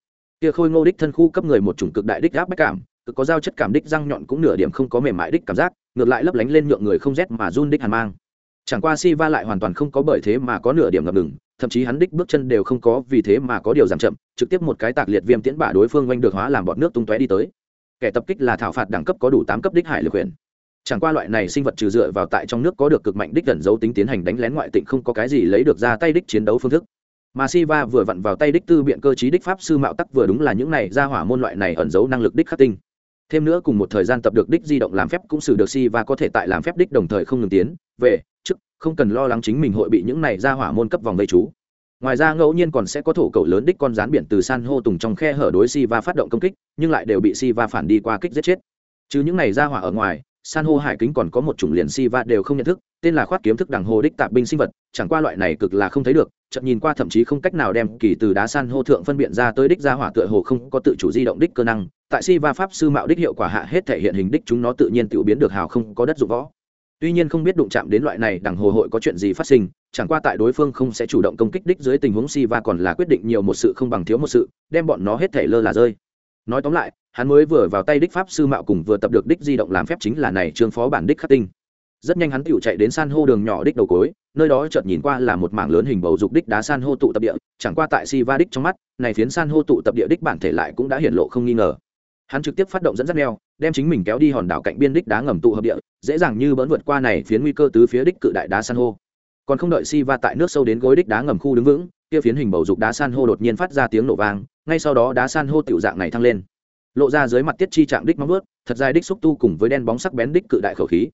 kia khôi ngô đích thân khu cấp người một chủng cực đại đích áp bách cảm, cực có dao chất cảm đích răng nhọn cũng nửa điểm không có mềm mại đích cảm giác, ngược lại lấp lánh lên nhượng người không rét mà run đích hàn mang. Chẳng qua si va lại hoàn toàn không có bởi thế mà có nửa điểm ngập ngừng, thậm chí hắn đích bước chân đều không có, vì thế mà có điều giảm chậm, trực tiếp một cái tạc liệt viêm tiễn bả đối phương oanh được hóa làm bọt nước tung tóe đi tới. Kẻ tập kích là thảo phạt đẳng cấp có đủ tám cấp đích hải lực quyền. Chẳng qua loại này sinh vật trừ dựa vào tại trong nước có được cực mạnh đích gần dấu tính tiến hành đánh lén ngoại tịnh không có cái gì lấy được ra tay đích chiến đấu phương thức mà Si Va vừa vặn vào tay đích tư biện cơ chí đích pháp sư mạo tắc vừa đúng là những này ra hỏa môn loại này ẩn giấu năng lực đích khắc tinh. Thêm nữa cùng một thời gian tập được đích di động làm phép cũng xử được Si Va có thể tại làm phép đích đồng thời không ngừng tiến về, trước, không cần lo lắng chính mình hội bị những này ra hỏa môn cấp vòng vây chú. Ngoài ra ngẫu nhiên còn sẽ có thổ cầu lớn đích con rán biển từ san hô tùng trong khe hở đối Si Va phát động công kích, nhưng lại đều bị Si Va phản đi qua kích giết chết. Chứ những này ra hỏa ở ngoài, san hô hải kính còn có một chủng liền Si Va đều không nhận thức, tên là khoát kiếm thức đằng hồ đích tạp binh sinh vật, chẳng qua loại này cực là không thấy được chậm nhìn qua thậm chí không cách nào đem kỳ từ đá san hô thượng phân biện ra tới đích ra hỏa tựa hồ không có tự chủ di động đích cơ năng, tại si va pháp sư mạo đích hiệu quả hạ hết thể hiện hình đích chúng nó tự nhiên tự biến được hào không có đất dụng võ. Tuy nhiên không biết đụng chạm đến loại này đằng hồ hội có chuyện gì phát sinh, chẳng qua tại đối phương không sẽ chủ động công kích đích dưới tình huống si va còn là quyết định nhiều một sự không bằng thiếu một sự, đem bọn nó hết thể lơ là rơi. Nói tóm lại, hắn mới vừa vào tay đích pháp sư mạo cùng vừa tập được đích di động làm phép chính là này trương phó bản đích khắc tinh rất nhanh hắn tựu chạy đến san hô đường nhỏ đích đầu cối, nơi đó chợt nhìn qua là một mảng lớn hình bầu dục đích đá san hô tụ tập địa, chẳng qua tại si va đích trong mắt, này phiến san hô tụ tập địa đích bản thể lại cũng đã hiện lộ không nghi ngờ. Hắn trực tiếp phát động dẫn dắt neo, đem chính mình kéo đi hòn đảo cạnh biên đích đá ngầm tụ hợp địa, dễ dàng như bỡn vượt qua này phiến nguy cơ tứ phía đích cự đại đá san hô. Còn không đợi si va tại nước sâu đến gối đích đá ngầm khu đứng vững, kia phiến hình bầu dục đá san hô đột nhiên phát ra tiếng nổ vang, ngay sau đó đá san hô tiểu dạng này thăng lên. Lộ ra dưới mặt tiết chi trạng đích móng vớt thật dài đích xúc tu cùng với đen bóng sắc bén đích cự đại khẩu khí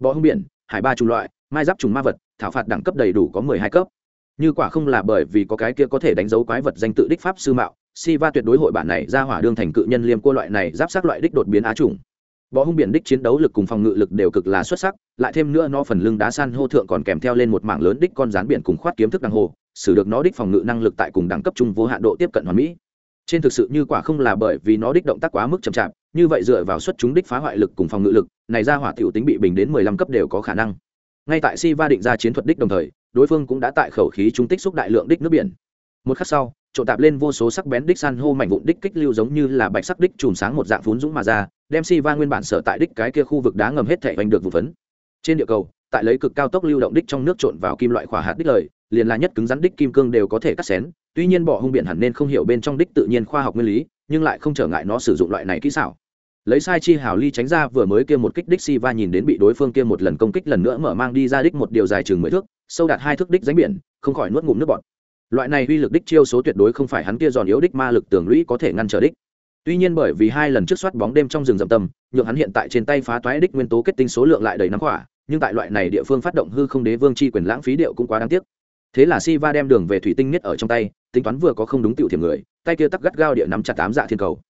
bọ hung biển, hải ba chủng loại, mai giáp trùng ma vật, thảo phạt đẳng cấp đầy đủ có mười hai cấp như quả không là bởi vì có cái kia có thể đánh dấu quái vật danh tự đích pháp sư mạo si va tuyệt đối hội bản này ra hỏa đương thành cự nhân liêm cô loại này giáp sát loại đích đột biến á chủng. bọ hung biển đích chiến đấu lực cùng phòng ngự lực đều cực là xuất sắc, lại thêm nữa nó phần lưng đá san hô thượng còn kèm theo lên một mảng lớn đích con rán biển cùng khoát kiếm thức đằng hồ, xử được nó đích phòng ngự năng lực tại cùng đẳng cấp trung vô hạn độ tiếp cận hoàn mỹ trên thực sự như quả không là bởi vì nó đích động tác quá mức chậm chạp như vậy dựa vào xuất chúng đích phá hoại lực cùng phòng ngự lực, này ra hỏa tiểu tính bị bình đến mười lăm cấp đều có khả năng. Ngay tại si va định ra chiến thuật đích đồng thời, đối phương cũng đã tại khẩu khí trung tích xúc đại lượng đích nước biển. Một khắc sau, trộn tạp lên vô số sắc bén đích san hô mảnh vụn đích kích lưu giống như là bạch sắc đích chùm sáng một dạng phún dũng mà ra, đem si va nguyên bản sở tại đích cái kia khu vực đá ngầm hết thể vành được vụ phấn. Trên địa cầu, tại lấy cực cao tốc lưu động đích trong nước trộn vào kim loại khỏa hạt đích lời liền là nhất cứng rắn đích kim cương đều có thể cắt xén, tuy nhiên bỏ hung biện hẳn nên không hiểu bên trong đích tự nhiên khoa học nguyên lý, nhưng lại không trở ngại nó sử dụng loại này kỹ xảo. Lấy sai chi hào ly tránh ra vừa mới kia một kích đích si va nhìn đến bị đối phương kia một lần công kích lần nữa mở mang đi ra đích một điều dài chừng mười thước, sâu đạt hai thước đích ránh biển, không khỏi nuốt ngụm nước bọt. Loại này uy lực đích chiêu số tuyệt đối không phải hắn kia giòn yếu đích ma lực tường lũy có thể ngăn trở đích. Tuy nhiên bởi vì hai lần trước soát bóng đêm trong rừng rậm tâm nhượng hắn hiện tại trên tay phá toái đích nguyên tố kết tinh số lượng lại đầy nắm khỏa nhưng tại loại này địa phương phát động hư không đế vương chi quyền lãng phí điệu cũng quá đáng tiếc thế là si va đem đường về thủy tinh nhất ở trong tay, tính toán vừa có không đúng tiểu thiểm người, tay kia tắc gắt gao địa nắm chặt tám dạ thiên cầu.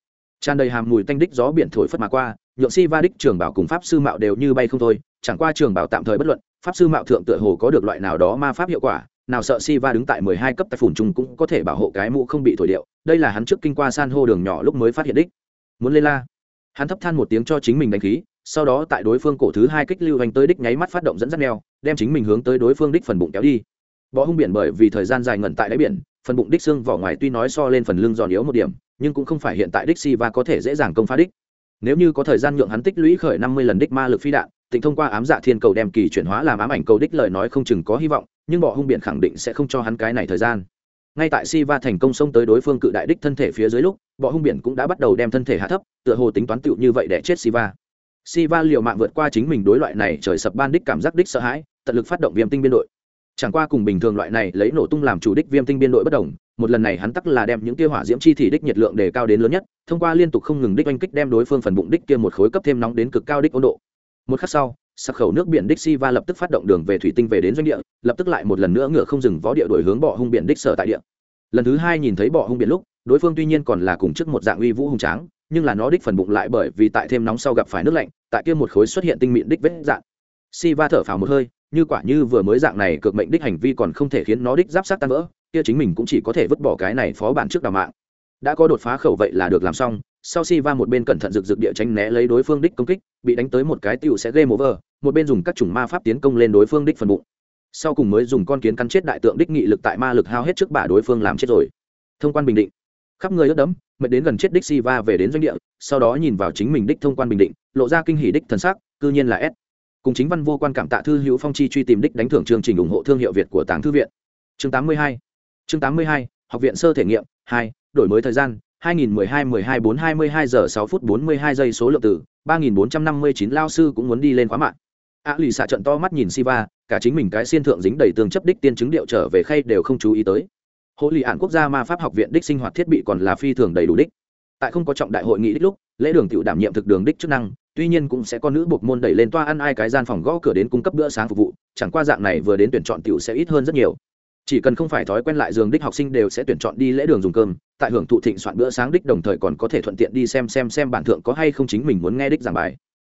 Tràn đầy hàm mùi tanh đích gió biển thổi phất mà qua, nhượng si va đích trường bảo cùng pháp sư mạo đều như bay không thôi, chẳng qua trường bảo tạm thời bất luận, pháp sư mạo thượng tựa hồ có được loại nào đó ma pháp hiệu quả, nào sợ si va đứng tại mười hai cấp tại phủn trùng cũng có thể bảo hộ cái mũ không bị thổi điệu, đây là hắn trước kinh qua san hô đường nhỏ lúc mới phát hiện đích. Muốn lên la. Hắn thấp than một tiếng cho chính mình đánh khí, sau đó tại đối phương cổ thứ hai kích lưu hành tới đích nháy mắt phát động dẫn dắt neo, đem chính mình hướng tới đối phương đích phần bụng kéo đi bọ hung biển bởi vì thời gian dài ngẩn tại đáy biển, phần bụng đích xương vỏ ngoài tuy nói so lên phần lưng giòn yếu một điểm, nhưng cũng không phải hiện tại đích si và có thể dễ dàng công phá đích. Nếu như có thời gian nhượng hắn tích lũy khởi năm mươi lần đích ma lực phi đạn, tịnh thông qua ám dạ thiên cầu đem kỳ chuyển hóa làm ám ảnh cầu đích lời nói không chừng có hy vọng, nhưng bọ hung biển khẳng định sẽ không cho hắn cái này thời gian. Ngay tại si va thành công xông tới đối phương cự đại đích thân thể phía dưới lúc, bọ hung biển cũng đã bắt đầu đem thân thể hạ thấp, tựa hồ tính toán tựu như vậy để chết si va. Si va liều mạng vượt qua chính mình đối loại này trời sập ban đích cảm giác đích sợ hãi, tận lực phát động viêm tinh biên đội chẳng qua cùng bình thường loại này lấy nổ tung làm chủ đích viêm tinh biên đội bất đồng, một lần này hắn tắc là đem những kia hỏa diễm chi thì đích nhiệt lượng đề cao đến lớn nhất, thông qua liên tục không ngừng đích oanh kích đem đối phương phần bụng đích kia một khối cấp thêm nóng đến cực cao đích 温 độ. Một khắc sau, sắc khẩu nước biển đích si va lập tức phát động đường về thủy tinh về đến doanh địa, lập tức lại một lần nữa ngựa không dừng vó địa đổi hướng bọ hung biển đích sở tại địa. Lần thứ hai nhìn thấy bọ hung biển lúc, đối phương tuy nhiên còn là cùng trước một dạng uy vũ hùng tráng, nhưng là nó đích phần bụng lại bởi vì tại thêm nóng sau gặp phải nước lạnh, tại kia một khối xuất hiện tinh mịn đích vết dạng si va thở phào một hơi như quả như vừa mới dạng này cực mệnh đích hành vi còn không thể khiến nó đích giáp sát tan vỡ, kia chính mình cũng chỉ có thể vứt bỏ cái này phó bản trước đào mạng. Đã có đột phá khẩu vậy là được làm xong, sau si va một bên cẩn thận rực rực địa tránh né lấy đối phương đích công kích, bị đánh tới một cái tựu sẽ game over, một bên dùng các chủng ma pháp tiến công lên đối phương đích phần bụng. Sau cùng mới dùng con kiến cắn chết đại tượng đích nghị lực tại ma lực hao hết trước bả đối phương làm chết rồi. Thông quan bình định. Khắp người ướt đẫm, mệt đến gần chết đích si va về đến doanh địa, sau đó nhìn vào chính mình đích thông quan bình định, lộ ra kinh hỉ đích thần sắc, cư nhiên là s cùng chính văn vô quan cảm tạ thư hữu phong chi truy tìm đích đánh thưởng chương trình ủng hộ thương hiệu việt của tàng thư viện. Chương 82 chương 82 học viện sơ thể nghiệm 2 đổi mới thời gian 2012 12 4 22 giờ 6 phút 42 giây số lượng từ 3459 lao sư cũng muốn đi lên khóa mạng. A lì xạ trận to mắt nhìn siva, cả chính mình cái xiên thượng dính đầy tường chấp đích tiên chứng điệu trở về khay đều không chú ý tới. Hộ lì ạn quốc gia ma pháp học viện đích sinh hoạt thiết bị còn là phi thường đầy đủ đích. Tại không có trọng đại hội nghị đích lúc, lễ đường tiểu đảm nhiệm thực đường đích chức năng tuy nhiên cũng sẽ có nữ buộc môn đẩy lên toa ăn ai cái gian phòng gõ cửa đến cung cấp bữa sáng phục vụ chẳng qua dạng này vừa đến tuyển chọn tiểu sẽ ít hơn rất nhiều. Chỉ cần không phải thói quen lại giường đích học sinh đều sẽ tuyển chọn đi lễ đường dùng cơm tại hưởng thụ thịnh soạn bữa sáng đích đồng thời còn có thể thuận tiện đi xem xem xem bản thượng có hay không chính mình muốn nghe đích giảng bài.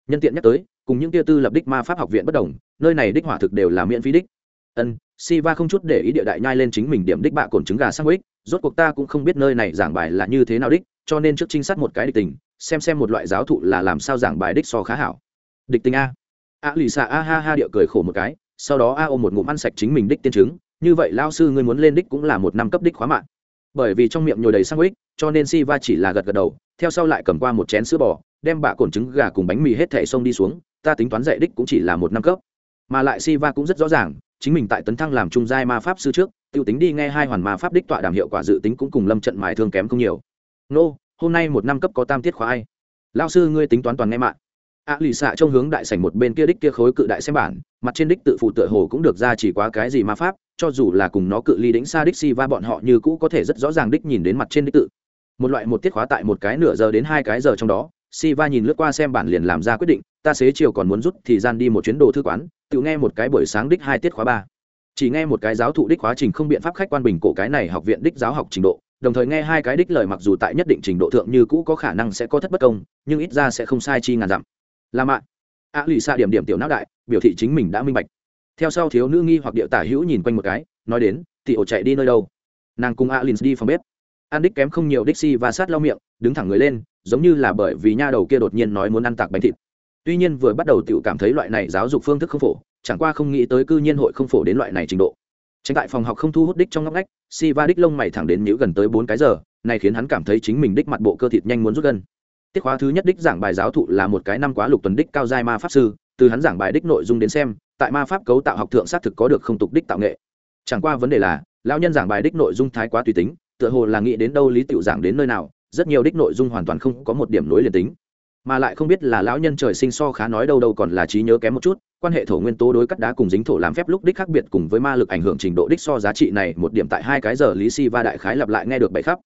Nhân tiện nhắc tới cùng những tia tư lập đích ma pháp học viện bất đồng nơi này đích hỏa thực đều là miễn phí đích. Ân Siva không chút để ý địa đại nhai lên chính mình điểm đích bạ cồn trứng gà sang ích, rốt cuộc ta cũng không biết nơi này giảng bài là như thế nào đích, cho nên trước trinh sát một cái địch tình, xem xem một loại giáo thụ là làm sao giảng bài đích so khá hảo. Địch tình a. A lì xạ a ha ha địa cười khổ một cái, sau đó a ôm một ngụm ăn sạch chính mình đích tiên chứng, như vậy lao sư ngươi muốn lên đích cũng là một năm cấp đích khóa mạng. Bởi vì trong miệng nhồi đầy sang ích, cho nên Siva chỉ là gật gật đầu, theo sau lại cầm qua một chén sữa bò, đem bạ cồn trứng gà cùng bánh mì hết thẻ xông đi xuống, ta tính toán dạy đích cũng chỉ là một năm cấp. Mà lại Siva cũng rất rõ ràng, chính mình tại tấn thăng làm trung giai ma pháp sư trước tiêu tính đi nghe hai hoàn ma pháp đích tọa đàm hiệu quả dự tính cũng cùng lâm trận mài thương kém không nhiều nô, hôm nay một năm cấp có tam tiết khóa ai? Lao sư ngươi tính toán toàn nghe mạng. A lì xạ trong hướng đại sảnh một bên kia đích kia khối cự đại xem bản, mặt trên đích tự phụ tựa hồ cũng được ra chỉ quá cái gì ma pháp, cho dù là cùng nó cự ly đỉnh xa đích si va bọn họ như cũ có thể rất rõ ràng đích nhìn đến mặt trên đích tự. Một loại một tiết khóa tại một cái nửa giờ đến hai cái giờ trong đó, si va nhìn lướt qua xem bản liền làm ra quyết định, ta xế chiều còn muốn rút thì gian đi một chuyến đồ thư quán, tự nghe một cái buổi sáng đích hai tiết khóa ba. Chỉ nghe một cái giáo thụ đích khóa trình không biện pháp khách quan bình cổ cái này học viện đích giáo học trình độ đồng thời nghe hai cái đích lời mặc dù tại nhất định trình độ thượng như cũ có khả năng sẽ có thất bất công, nhưng ít ra sẽ không sai chi ngàn dặm. Là mạng a lì xa điểm điểm tiểu não đại, biểu thị chính mình đã minh bạch. Theo sau thiếu nữ nghi hoặc điệu tả hữu nhìn quanh một cái, nói đến thì ổ chạy đi nơi đâu? Nàng cùng alin đi phòng bếp. An đích kém không nhiều đích si và sát lau miệng, đứng thẳng người lên, giống như là bởi vì nha đầu kia đột nhiên nói muốn ăn tạc bánh thịt. Tuy nhiên vừa bắt đầu tự cảm thấy loại này giáo dục phương thức không phổ, chẳng qua không nghĩ tới cư nhiên hội không phổ đến loại này trình độ tranh tại phòng học không thu hút đích trong ngóc ngách si va đích lông mày thẳng đến nhữ gần tới bốn cái giờ này khiến hắn cảm thấy chính mình đích mặt bộ cơ thịt nhanh muốn rút gân. Tiết khóa thứ nhất đích giảng bài giáo thụ là một cái năm quá lục tuần đích cao giai ma pháp sư, từ hắn giảng bài đích nội dung đến xem, tại ma pháp cấu tạo học thượng xác thực có được không tục đích tạo nghệ. Chẳng qua vấn đề là, lão nhân giảng bài đích nội dung thái quá tùy tính, tựa hồ là nghĩ đến đâu lý tiểu giảng đến nơi nào, rất nhiều đích nội dung hoàn toàn không có một điểm nối liền tính. Mà lại không biết là lão nhân trời sinh so khá nói đâu đâu còn là trí nhớ kém một chút quan hệ thổ nguyên tố đối cắt đá cùng dính thổ làm phép lúc đích khác biệt cùng với ma lực ảnh hưởng trình độ đích so giá trị này, một điểm tại hai cái giờ lý si va đại khái lặp lại nghe được bảy khắp.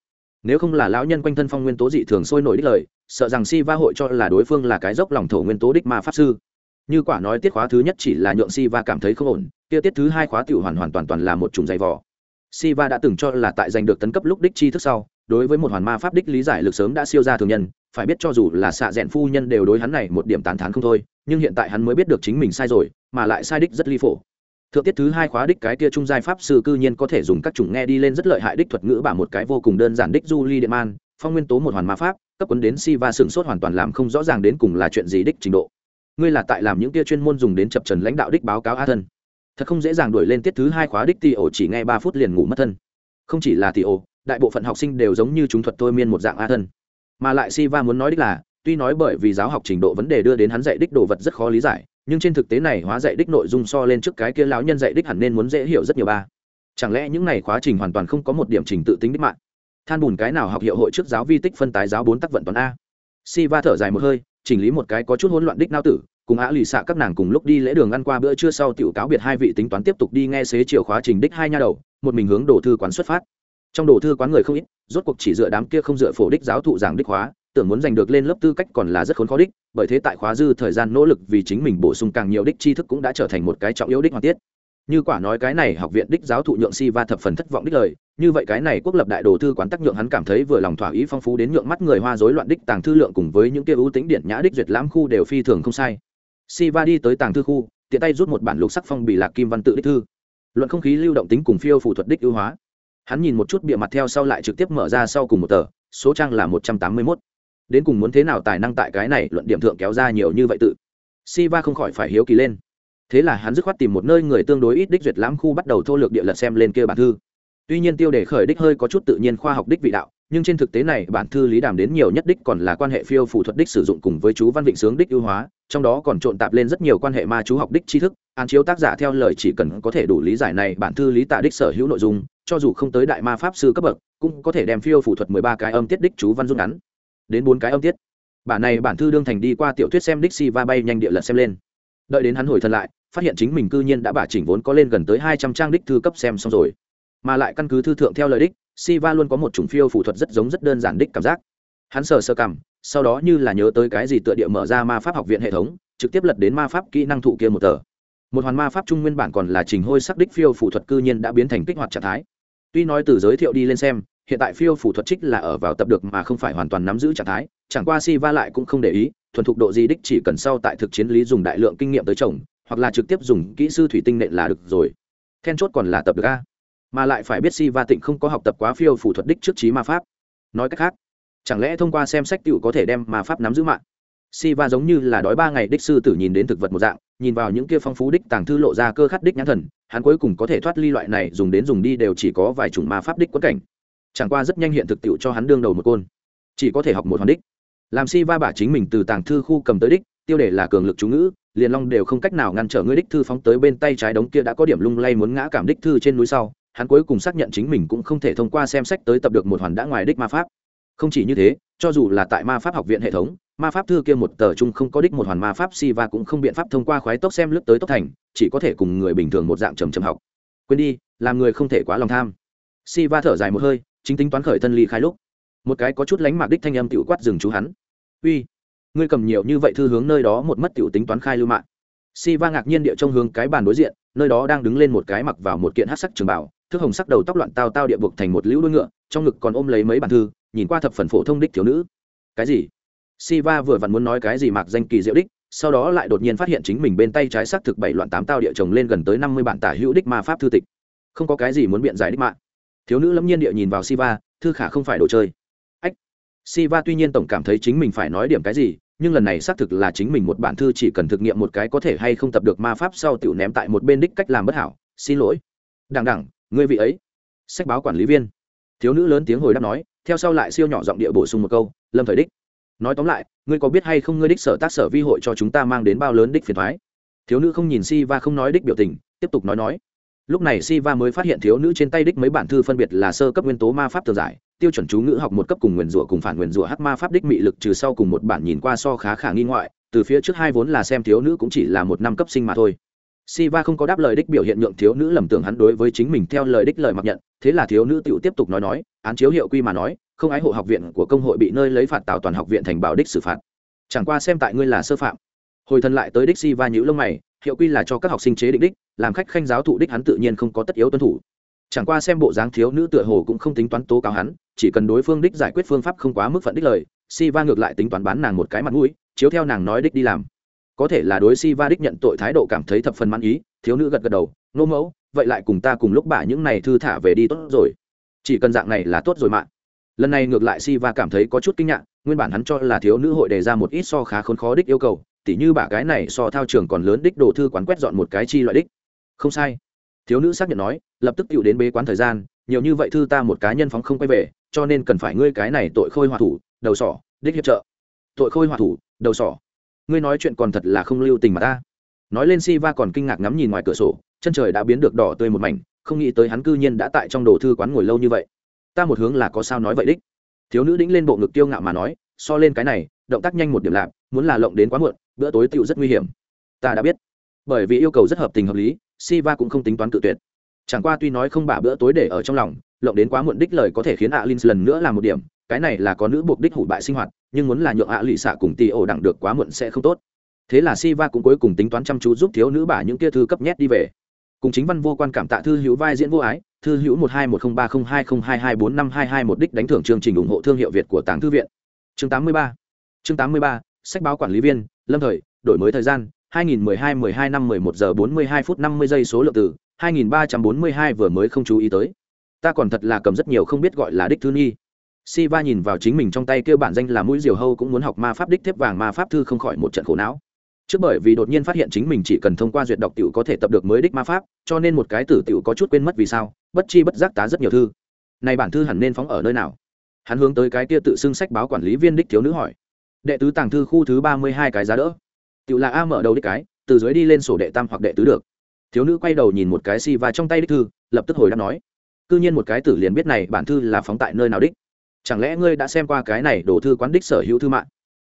Nếu không là lão nhân quanh thân phong nguyên tố dị thường sôi nổi đích lời, sợ rằng si va hội cho là đối phương là cái dốc lòng thổ nguyên tố đích ma pháp sư. Như quả nói tiết khóa thứ nhất chỉ là nhượng si va cảm thấy không ổn, kia tiết thứ hai khóa tiểu hoàn hoàn toàn toàn là một chủng dày vò. Si va đã từng cho là tại giành được tấn cấp lúc đích chi thức sau đối với một hoàn ma pháp đích lý giải lực sớm đã siêu ra thường nhân, phải biết cho dù là xạ rẽn phu nhân đều đối hắn này một điểm tán thán không thôi, nhưng hiện tại hắn mới biết được chính mình sai rồi, mà lại sai đích rất ly phổ. Thượng tiết thứ hai khóa đích cái kia trung giai pháp sư cư nhiên có thể dùng các chủng nghe đi lên rất lợi hại đích thuật ngữ bả một cái vô cùng đơn giản đích du ly điện man, phong nguyên tố một hoàn ma pháp, cấp quấn đến si và sửng sốt hoàn toàn làm không rõ ràng đến cùng là chuyện gì đích trình độ. Ngươi là tại làm những kia chuyên môn dùng đến chập trần lãnh đạo đích báo cáo a thân. Thật không dễ dàng đuổi lên tiết thứ hai khóa đích ti ổ chỉ nghe ba phút liền ngủ mất thân. Không chỉ là ti ổ đại bộ phận học sinh đều giống như chúng thuật thôi miên một dạng a thân. Mà lại si va muốn nói đích là, tuy nói bởi vì giáo học trình độ vấn đề đưa đến hắn dạy đích đồ vật rất khó lý giải, nhưng trên thực tế này hóa dạy đích nội dung so lên trước cái kia lão nhân dạy đích hẳn nên muốn dễ hiểu rất nhiều ba. Chẳng lẽ những này khóa trình hoàn toàn không có một điểm trình tự tính đích mạng? Than bùn cái nào học hiệu hội trước giáo vi tích phân tái giáo bốn tác vận toán a? Si va thở dài một hơi, chỉnh lý một cái có chút hỗn loạn đích nao tử, cùng á lì xạ các nàng cùng lúc đi lễ đường ăn qua bữa trưa sau tiểu cáo biệt hai vị tính toán tiếp tục đi nghe xế chiều khóa trình đích hai nha đầu, một mình hướng đổ thư quán xuất phát trong đồ thư quán người không ít, rốt cuộc chỉ dựa đám kia không dựa phổ đích giáo thụ giảng đích hóa tưởng muốn giành được lên lớp tư cách còn là rất khốn khó đích, bởi thế tại khóa dư thời gian nỗ lực vì chính mình bổ sung càng nhiều đích tri thức cũng đã trở thành một cái trọng yếu đích hoàn tiết. Như quả nói cái này học viện đích giáo thụ nhượng si va thập phần thất vọng đích lời, như vậy cái này quốc lập đại đồ thư quán tác nhượng hắn cảm thấy vừa lòng thỏa ý phong phú đến nhượng mắt người hoa rối loạn đích tàng thư lượng cùng với những kia ưu tính điện nhã đích duyệt lãm khu đều phi thường không sai. Si va đi tới tàng thư khu, tiện tay rút một bản lục sắc phong bị lạc kim văn tự đích thư. Luận không khí lưu động tính cùng phiêu phụ thuật đích ưu hóa hắn nhìn một chút bịa mặt theo sau lại trực tiếp mở ra sau cùng một tờ, số trang là một trăm tám mươi mốt. Đến cùng muốn thế nào tài năng tại cái này luận điểm thượng kéo ra nhiều như vậy tự. Si va không khỏi phải hiếu kỳ lên. Thế là hắn dứt khoát tìm một nơi người tương đối ít đích duyệt lãm khu bắt đầu thô lược địa lật xem lên kia bản thư. Tuy nhiên tiêu đề khởi đích hơi có chút tự nhiên khoa học đích vị đạo, nhưng trên thực tế này bản thư lý đàm đến nhiều nhất đích còn là quan hệ phiêu phụ thuật đích sử dụng cùng với chú văn vịnh sướng đích ưu hóa, trong đó còn trộn tạp lên rất nhiều quan hệ ma chú học đích tri thức an chiếu tác giả theo lời chỉ cần có thể đủ lý giải này bản thư lý tả đích sở hữu nội dung cho dù không tới đại ma pháp sư cấp bậc, cũng có thể đem phiêu phụ thuật mười ba cái âm tiết đích chú văn rút ngắn. Đến bốn cái âm tiết. Bản này bản thư đương thành đi qua tiểu thuyết xem đích si va bay nhanh địa lật xem lên. Đợi đến hắn hồi thân lại, phát hiện chính mình cư nhiên đã bả chỉnh vốn có lên gần tới hai trăm trang đích thư cấp xem xong rồi. Mà lại căn cứ thư thượng theo lời đích si va luôn có một chủng phiêu phụ thuật rất giống rất đơn giản đích cảm giác. Hắn sờ sơ cảm sau đó như là nhớ tới cái gì tựa địa mở ra ma pháp học viện hệ thống, trực tiếp lật đến ma pháp kỹ năng thụ kia một tờ. Một hoàn ma pháp trung nguyên bản còn là trình hôi sắc đích phiêu phụ thuật cư nhiên đã biến thành kích hoạt trạng thái tuy nói từ giới thiệu đi lên xem, hiện tại phiêu phủ thuật trích là ở vào tập được mà không phải hoàn toàn nắm giữ trạng thái, chẳng qua si va lại cũng không để ý, thuần thục độ gì đích chỉ cần sau tại thực chiến lý dùng đại lượng kinh nghiệm tới chồng, hoặc là trực tiếp dùng kỹ sư thủy tinh nện là được rồi. Then chốt còn là tập được a. Mà lại phải biết si va tịnh không có học tập quá phiêu phủ thuật đích trước trí ma pháp. Nói cách khác, chẳng lẽ thông qua xem sách tựu có thể đem ma pháp nắm giữ mạng? Si va giống như là đói ba ngày đích sư tử nhìn đến thực vật một dạng nhìn vào những kia phong phú đích tàng thư lộ ra cơ khát đích nhãn thần, hắn cuối cùng có thể thoát ly loại này dùng đến dùng đi đều chỉ có vài chủng ma pháp đích quất cảnh. Chẳng qua rất nhanh hiện thực tiệu cho hắn đương đầu một côn. Chỉ có thể học một hoàn đích. Làm si va bả chính mình từ tàng thư khu cầm tới đích, tiêu đề là cường lực chú ngữ, liền long đều không cách nào ngăn trở ngươi đích thư phóng tới bên tay trái đống kia đã có điểm lung lay muốn ngã cảm đích thư trên núi sau, hắn cuối cùng xác nhận chính mình cũng không thể thông qua xem sách tới tập được một hoàn đã ngoài đích ma pháp. Không chỉ như thế cho dù là tại ma pháp học viện hệ thống, ma pháp thư kia một tờ chung không có đích một hoàn ma pháp si và cũng không biện pháp thông qua khoái tốc xem lướt tới tốc thành, chỉ có thể cùng người bình thường một dạng trầm trầm học. Quên đi, làm người không thể quá lòng tham. Si va thở dài một hơi, chính tính toán khởi thân ly khai lúc. Một cái có chút lánh mạc đích thanh âm tự quát dừng chú hắn. Uy, ngươi cầm nhiều như vậy thư hướng nơi đó một mất tiểu tính toán khai lưu mạng. Si va ngạc nhiên địa trong hướng cái bàn đối diện, nơi đó đang đứng lên một cái mặc vào một kiện hát sắc trường bảo thức hồng sắc đầu tóc loạn tao tao địa buộc thành một lũ đuôi ngựa, trong ngực còn ôm lấy mấy bản thư nhìn qua thập phần phổ thông đích thiếu nữ cái gì Siva vừa vặn muốn nói cái gì mạc danh kỳ diệu đích, sau đó lại đột nhiên phát hiện chính mình bên tay trái sắc thực bảy loạn tám tao địa chồng lên gần tới năm mươi bản tả hữu đích ma pháp thư tịch. Không có cái gì muốn biện giải đích mạng. Thiếu nữ lâm nhiên địa nhìn vào Siva, thư khả không phải đồ chơi. Ách. Siva tuy nhiên tổng cảm thấy chính mình phải nói điểm cái gì, nhưng lần này xác thực là chính mình một bản thư chỉ cần thực nghiệm một cái có thể hay không tập được ma pháp sau tiểu ném tại một bên đích cách làm bất hảo, xin lỗi. Đằng đẳng, ngươi vị ấy. Sách báo quản lý viên. Thiếu nữ lớn tiếng hồi đáp nói, theo sau lại siêu nhỏ giọng địa bổ sung một câu, Lâm thời đích nói tóm lại ngươi có biết hay không ngươi đích sở tác sở vi hội cho chúng ta mang đến bao lớn đích phiền thoái? Thiếu nữ không nhìn si va không nói đích biểu tình tiếp tục nói nói. Lúc này si va mới phát hiện thiếu nữ trên tay đích mấy bản thư phân biệt là sơ cấp nguyên tố ma pháp tường giải tiêu chuẩn chú ngữ học một cấp cùng nguyền rủa cùng phản nguyền rủa hát ma pháp đích mị lực trừ sau cùng một bản nhìn qua so khá khả nghi ngoại từ phía trước hai vốn là xem thiếu nữ cũng chỉ là một năm cấp sinh mà thôi. Siva không có đáp lời đích biểu hiện nhượng thiếu nữ lầm tưởng hắn đối với chính mình theo lời đích lời mặc nhận, thế là thiếu nữ tiểu tiếp tục nói nói, án chiếu hiệu quy mà nói, không ái hộ học viện của công hội bị nơi lấy phạt tạo toàn học viện thành bảo đích xử phạt. Chẳng qua xem tại ngươi là sơ phạm. Hồi thân lại tới đích Siva nhíu lông mày, hiệu quy là cho các học sinh chế định đích, làm khách khanh giáo thụ đích hắn tự nhiên không có tất yếu tuân thủ. Chẳng qua xem bộ dáng thiếu nữ tựa hồ cũng không tính toán tố cáo hắn, chỉ cần đối phương đích giải quyết phương pháp không quá mức phận đích lời, Siva ngược lại tính toán bán nàng một cái mặt mũi, chiếu theo nàng nói đích đi làm có thể là đối si va đích nhận tội thái độ cảm thấy thập phần mãn ý, thiếu nữ gật gật đầu, nô mẫu, vậy lại cùng ta cùng lúc bả những này thư thả về đi tốt rồi. Chỉ cần dạng này là tốt rồi mạng lần này ngược lại si va cảm thấy có chút kinh ngạc, nguyên bản hắn cho là thiếu nữ hội đề ra một ít so khá khốn khó đích yêu cầu, tỉ như bả cái này so thao trường còn lớn đích đồ thư quán quét dọn một cái chi loại đích. Không sai. Thiếu nữ xác nhận nói, lập tức tựu đến bế quán thời gian, nhiều như vậy thư ta một cá nhân phóng không quay về, cho nên cần phải ngươi cái này tội khôi hòa thủ, đầu sỏ, đích hiệp trợ. Tội khôi hòa thủ, đầu sỏ ngươi nói chuyện còn thật là không lưu tình mà ta. Nói lên si va còn kinh ngạc ngắm nhìn ngoài cửa sổ, chân trời đã biến được đỏ tươi một mảnh, không nghĩ tới hắn cư nhiên đã tại trong đồ thư quán ngồi lâu như vậy. Ta một hướng là có sao nói vậy đích. Thiếu nữ đĩnh lên bộ ngực tiêu ngạo mà nói, so lên cái này, động tác nhanh một điểm lạp, muốn là lộng đến quá muộn, bữa tối tựu rất nguy hiểm. Ta đã biết. Bởi vì yêu cầu rất hợp tình hợp lý si va cũng không tính toán cự tuyệt. Chẳng qua tuy nói không bả bữa tối để ở trong lòng, lộng đến quá muộn đích lời có thể khiến alin lần nữa làm một điểm cái này là có nữ buộc đích hủ bại sinh hoạt, nhưng muốn là nhượng ạ lụy xạ cùng tì ổ đặng được quá muộn sẽ không tốt. Thế là si va cũng cuối cùng tính toán chăm chú giúp thiếu nữ bả những kia thư cấp nhét đi về. Cùng chính văn vô quan cảm tạ thư hữu vai diễn vô ái, thư hữu một hai một không ba không hai không hai hai bốn năm hai hai một đích đánh thưởng chương trình ủng hộ thương hiệu việt của tàng thư viện. Chương tám mươi ba, chương tám mươi ba, sách báo quản lý viên, lâm thời, đổi mới thời gian 2012-12 năm 11 giờ 42 phút 50 giây số lượng từ 2342 vừa mới không chú ý tới. Ta còn thật là cầm rất nhiều không biết gọi là đích thư nghi Siva nhìn vào chính mình trong tay kêu bản danh là mũi diều hâu cũng muốn học ma pháp đích thép vàng ma pháp thư không khỏi một trận khổ não. Trước bởi vì đột nhiên phát hiện chính mình chỉ cần thông qua duyệt đọc tiểu có thể tập được mới đích ma pháp, cho nên một cái tử tiểu có chút quên mất vì sao, bất chi bất giác tá rất nhiều thư. Này bản thư hẳn nên phóng ở nơi nào? Hắn hướng tới cái kia tự xưng sách báo quản lý viên đích thiếu nữ hỏi. Đệ tứ tàng thư khu thứ ba mươi hai cái giá đỡ. Tiểu là A mở đầu đích cái, từ dưới đi lên sổ đệ tam hoặc đệ tứ được. Thiếu nữ quay đầu nhìn một cái Siva trong tay đích thư, lập tức hồi đáp nói: "Cư nhiên một cái tử liền biết này bản thư là phóng tại nơi nào đích?" Chẳng lẽ ngươi đã xem qua cái này đổ thư quán đích sở hữu thư mạng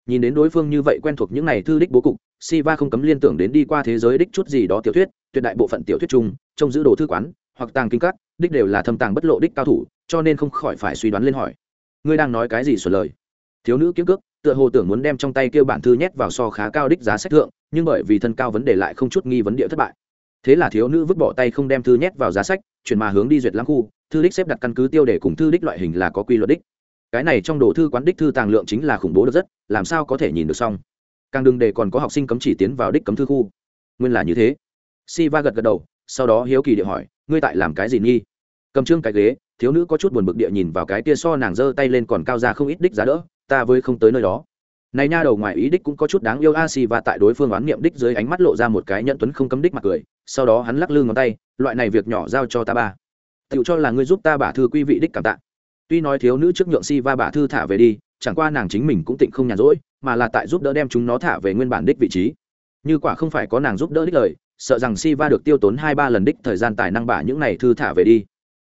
nhìn đến đối phương như vậy quen thuộc những này thư đích bố cục Siva không cấm liên tưởng đến đi qua thế giới đích chút gì đó tiểu thuyết, tuyệt đại bộ phận tiểu thuyết chung, trông giữ đồ thư quán, hoặc tàng kinh các, đích đều là thâm tàng bất lộ đích cao thủ, cho nên không khỏi phải suy đoán lên hỏi. Ngươi đang nói cái gì xuẩn lời? Thiếu nữ kiếm cước, tựa hồ tưởng muốn đem trong tay kêu bản thư nhét vào so khá cao đích giá sách thượng, nhưng bởi vì thân cao vấn đề lại không chút nghi vấn địa thất bại. Thế là thiếu nữ vứt bỏ tay không đem thư nhét vào giá sách, chuyển mà hướng đi duyệt lãng khu, thư đích xếp đặt căn cứ tiêu để cùng thư đích loại hình là có quy luật đích cái này trong đồ thư quán đích thư tàng lượng chính là khủng bố được rất, làm sao có thể nhìn được xong? Càng đừng để còn có học sinh cấm chỉ tiến vào đích cấm thư khu. Nguyên là như thế. Si va gật gật đầu, sau đó hiếu kỳ địa hỏi, ngươi tại làm cái gì nghi? Cầm trương cái ghế, thiếu nữ có chút buồn bực địa nhìn vào cái tia so nàng giơ tay lên còn cao ra không ít đích giá đỡ, ta với không tới nơi đó. Này nha đầu ngoài ý đích cũng có chút đáng yêu a si và tại đối phương oán niệm đích dưới ánh mắt lộ ra một cái nhận tuấn không cấm đích mặt cười, sau đó hắn lắc lư ngón tay, loại này việc nhỏ giao cho ta ba. Tựu cho là ngươi giúp ta bả thư quý vị đích cảm tạ tuy nói thiếu nữ trước nhượng si va bả thư thả về đi, chẳng qua nàng chính mình cũng tịnh không nhàn rỗi, mà là tại giúp đỡ đem chúng nó thả về nguyên bản đích vị trí. Như quả không phải có nàng giúp đỡ đích lời, sợ rằng si va được tiêu tốn hai ba lần đích thời gian tài năng bả những này thư thả về đi.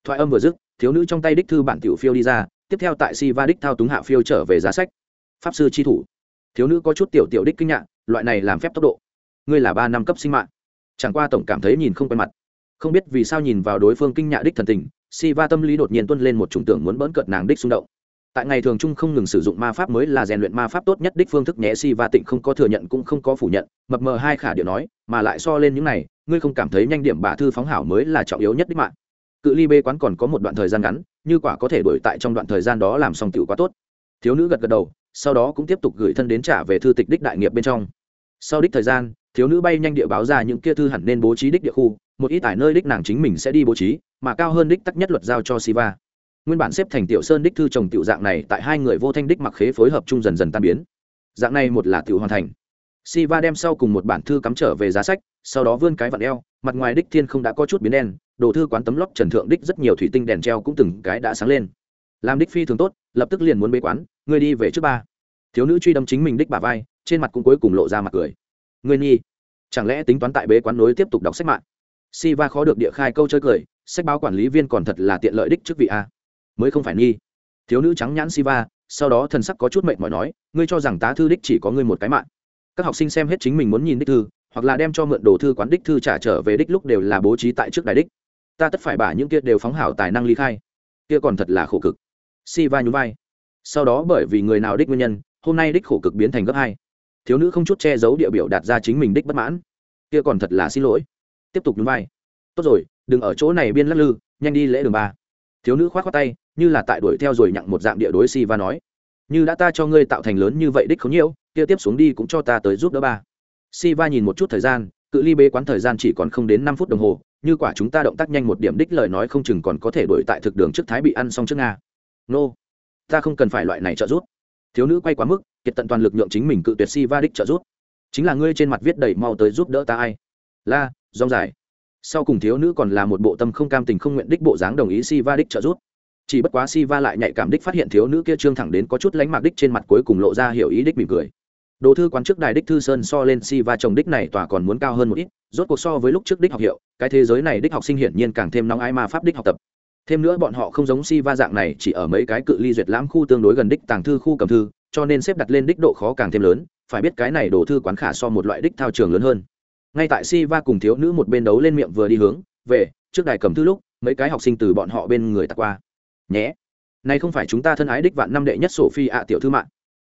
Thoại âm vừa dứt, thiếu nữ trong tay đích thư bản tiểu phiêu đi ra, tiếp theo tại si va đích thao túng hạ phiêu trở về giá sách. Pháp sư chi thủ. Thiếu nữ có chút tiểu tiểu đích kinh ngạc, loại này làm phép tốc độ. Ngươi là ba năm cấp sinh mạng. Chẳng qua tổng cảm thấy nhìn không quen mặt. Không biết vì sao nhìn vào đối phương kinh nhạ đích thần tình si va tâm lý đột nhiên tuân lên một chủng tưởng muốn bỡn cợt nàng đích xung động. Tại ngày thường trung không ngừng sử dụng ma pháp mới là rèn luyện ma pháp tốt nhất đích phương thức nhé si va tịnh không có thừa nhận cũng không có phủ nhận, mập mờ hai khả điệu nói, mà lại so lên những này, ngươi không cảm thấy nhanh điểm bà thư phóng hảo mới là trọng yếu nhất đích mạng. Cự ly bê quán còn có một đoạn thời gian ngắn, như quả có thể đổi tại trong đoạn thời gian đó làm xong tiểu quá tốt. Thiếu nữ gật gật đầu, sau đó cũng tiếp tục gửi thân đến trả về thư tịch đích đại nghiệp bên trong. Sau đích thời gian, thiếu nữ bay nhanh địa báo ra những kia thư hẳn nên bố trí đích địa khu một ít tại nơi đích nàng chính mình sẽ đi bố trí, mà cao hơn đích tắc nhất luật giao cho siva. Nguyên bản xếp thành tiểu sơn đích thư chồng tiểu dạng này tại hai người vô thanh đích mặc khế phối hợp chung dần dần tan biến. Dạng này một là tiểu hoàn thành. Siva đem sau cùng một bản thư cắm trở về giá sách, sau đó vươn cái vặn eo, mặt ngoài đích thiên không đã có chút biến đen, đồ thư quán tấm lóc trần thượng đích rất nhiều thủy tinh đèn treo cũng từng cái đã sáng lên. Làm đích phi thường tốt, lập tức liền muốn bế quán người đi về trước ba. Thiếu nữ truy đâm chính mình đích bà vai, trên mặt cũng cuối cùng lộ ra mặt cười. Người nhi chẳng lẽ tính toán tại bế quán nối tiếp tục đọc sách mạng? Si va khó được địa khai câu chơi cười, sách báo quản lý viên còn thật là tiện lợi đích trước vị a. Mới không phải nghi. Thiếu nữ trắng nhãn si va sau đó thần sắc có chút mệnh mỏi nói, ngươi cho rằng tá thư đích chỉ có ngươi một cái mạng. Các học sinh xem hết chính mình muốn nhìn đích thư, hoặc là đem cho mượn đồ thư quán đích thư trả trở về đích lúc đều là bố trí tại trước đài đích. Ta tất phải bả những kia đều phóng hảo tài năng ly khai. Kia còn thật là khổ cực. Si va nhún vai. Sau đó bởi vì người nào đích nguyên nhân, hôm nay đích khổ cực biến thành gấp hai. Thiếu nữ không chút che giấu địa biểu đạt ra chính mình đích bất mãn. Kia còn thật là xin lỗi tiếp tục nhún vai. Tốt rồi, đừng ở chỗ này biên lắc lư, nhanh đi lễ đường ba. Thiếu nữ k h o á t tay, như là tại đuổi theo rồi nhặng một dạng địa đối si và nói. Như đã ta cho ngươi tạo thành lớn như vậy đích không nhiễu, kia tiếp xuống đi cũng cho ta tới giúp đỡ ba. Si va nhìn một chút thời gian, cự ly bế quán thời gian chỉ còn không đến năm phút đồng hồ, như quả chúng ta động tác nhanh một điểm đích lời nói không chừng còn có thể đuổi tại thực đường trước thái bị ăn xong trước nga. Nô、no. ta không cần phải loại này trợ giúp. Thiếu nữ quay quá mức, kiệt tận toàn lực nhượng chính mình cự tuyệt si va đích trợ giúp. Chính là ngươi trên mặt viết đầy mau tới giúp đỡ ta ai? La rong dài. Sau cùng thiếu nữ còn là một bộ tâm không cam tình không nguyện đích bộ dáng đồng ý si va đích trợ giúp. Chỉ bất quá si va lại nhạy cảm đích phát hiện thiếu nữ kia trương thẳng đến có chút lánh mạc đích trên mặt cuối cùng lộ ra hiểu ý đích mỉm cười. Đồ thư quán trước đài đích thư sơn so lên si va chồng đích này tòa còn muốn cao hơn một ít, rốt cuộc so với lúc trước đích học hiệu, cái thế giới này đích học sinh hiển nhiên càng thêm nóng ái ma pháp đích học tập. Thêm nữa bọn họ không giống si va dạng này, chỉ ở mấy cái cự ly duyệt lãm khu tương đối gần đích tàng thư khu cầm thư, cho nên xếp đặt lên đích độ khó càng thêm lớn, phải biết cái này đồ thư quán khả so một loại đích thao trường lớn hơn ngay tại si va cùng thiếu nữ một bên đấu lên miệng vừa đi hướng, về, trước đài cầm thư lúc, mấy cái học sinh từ bọn họ bên người tạt qua. Nhé. Này không phải chúng ta thân ái đích vạn năm đệ nhất sổ phi ạ, tiểu thư mạng.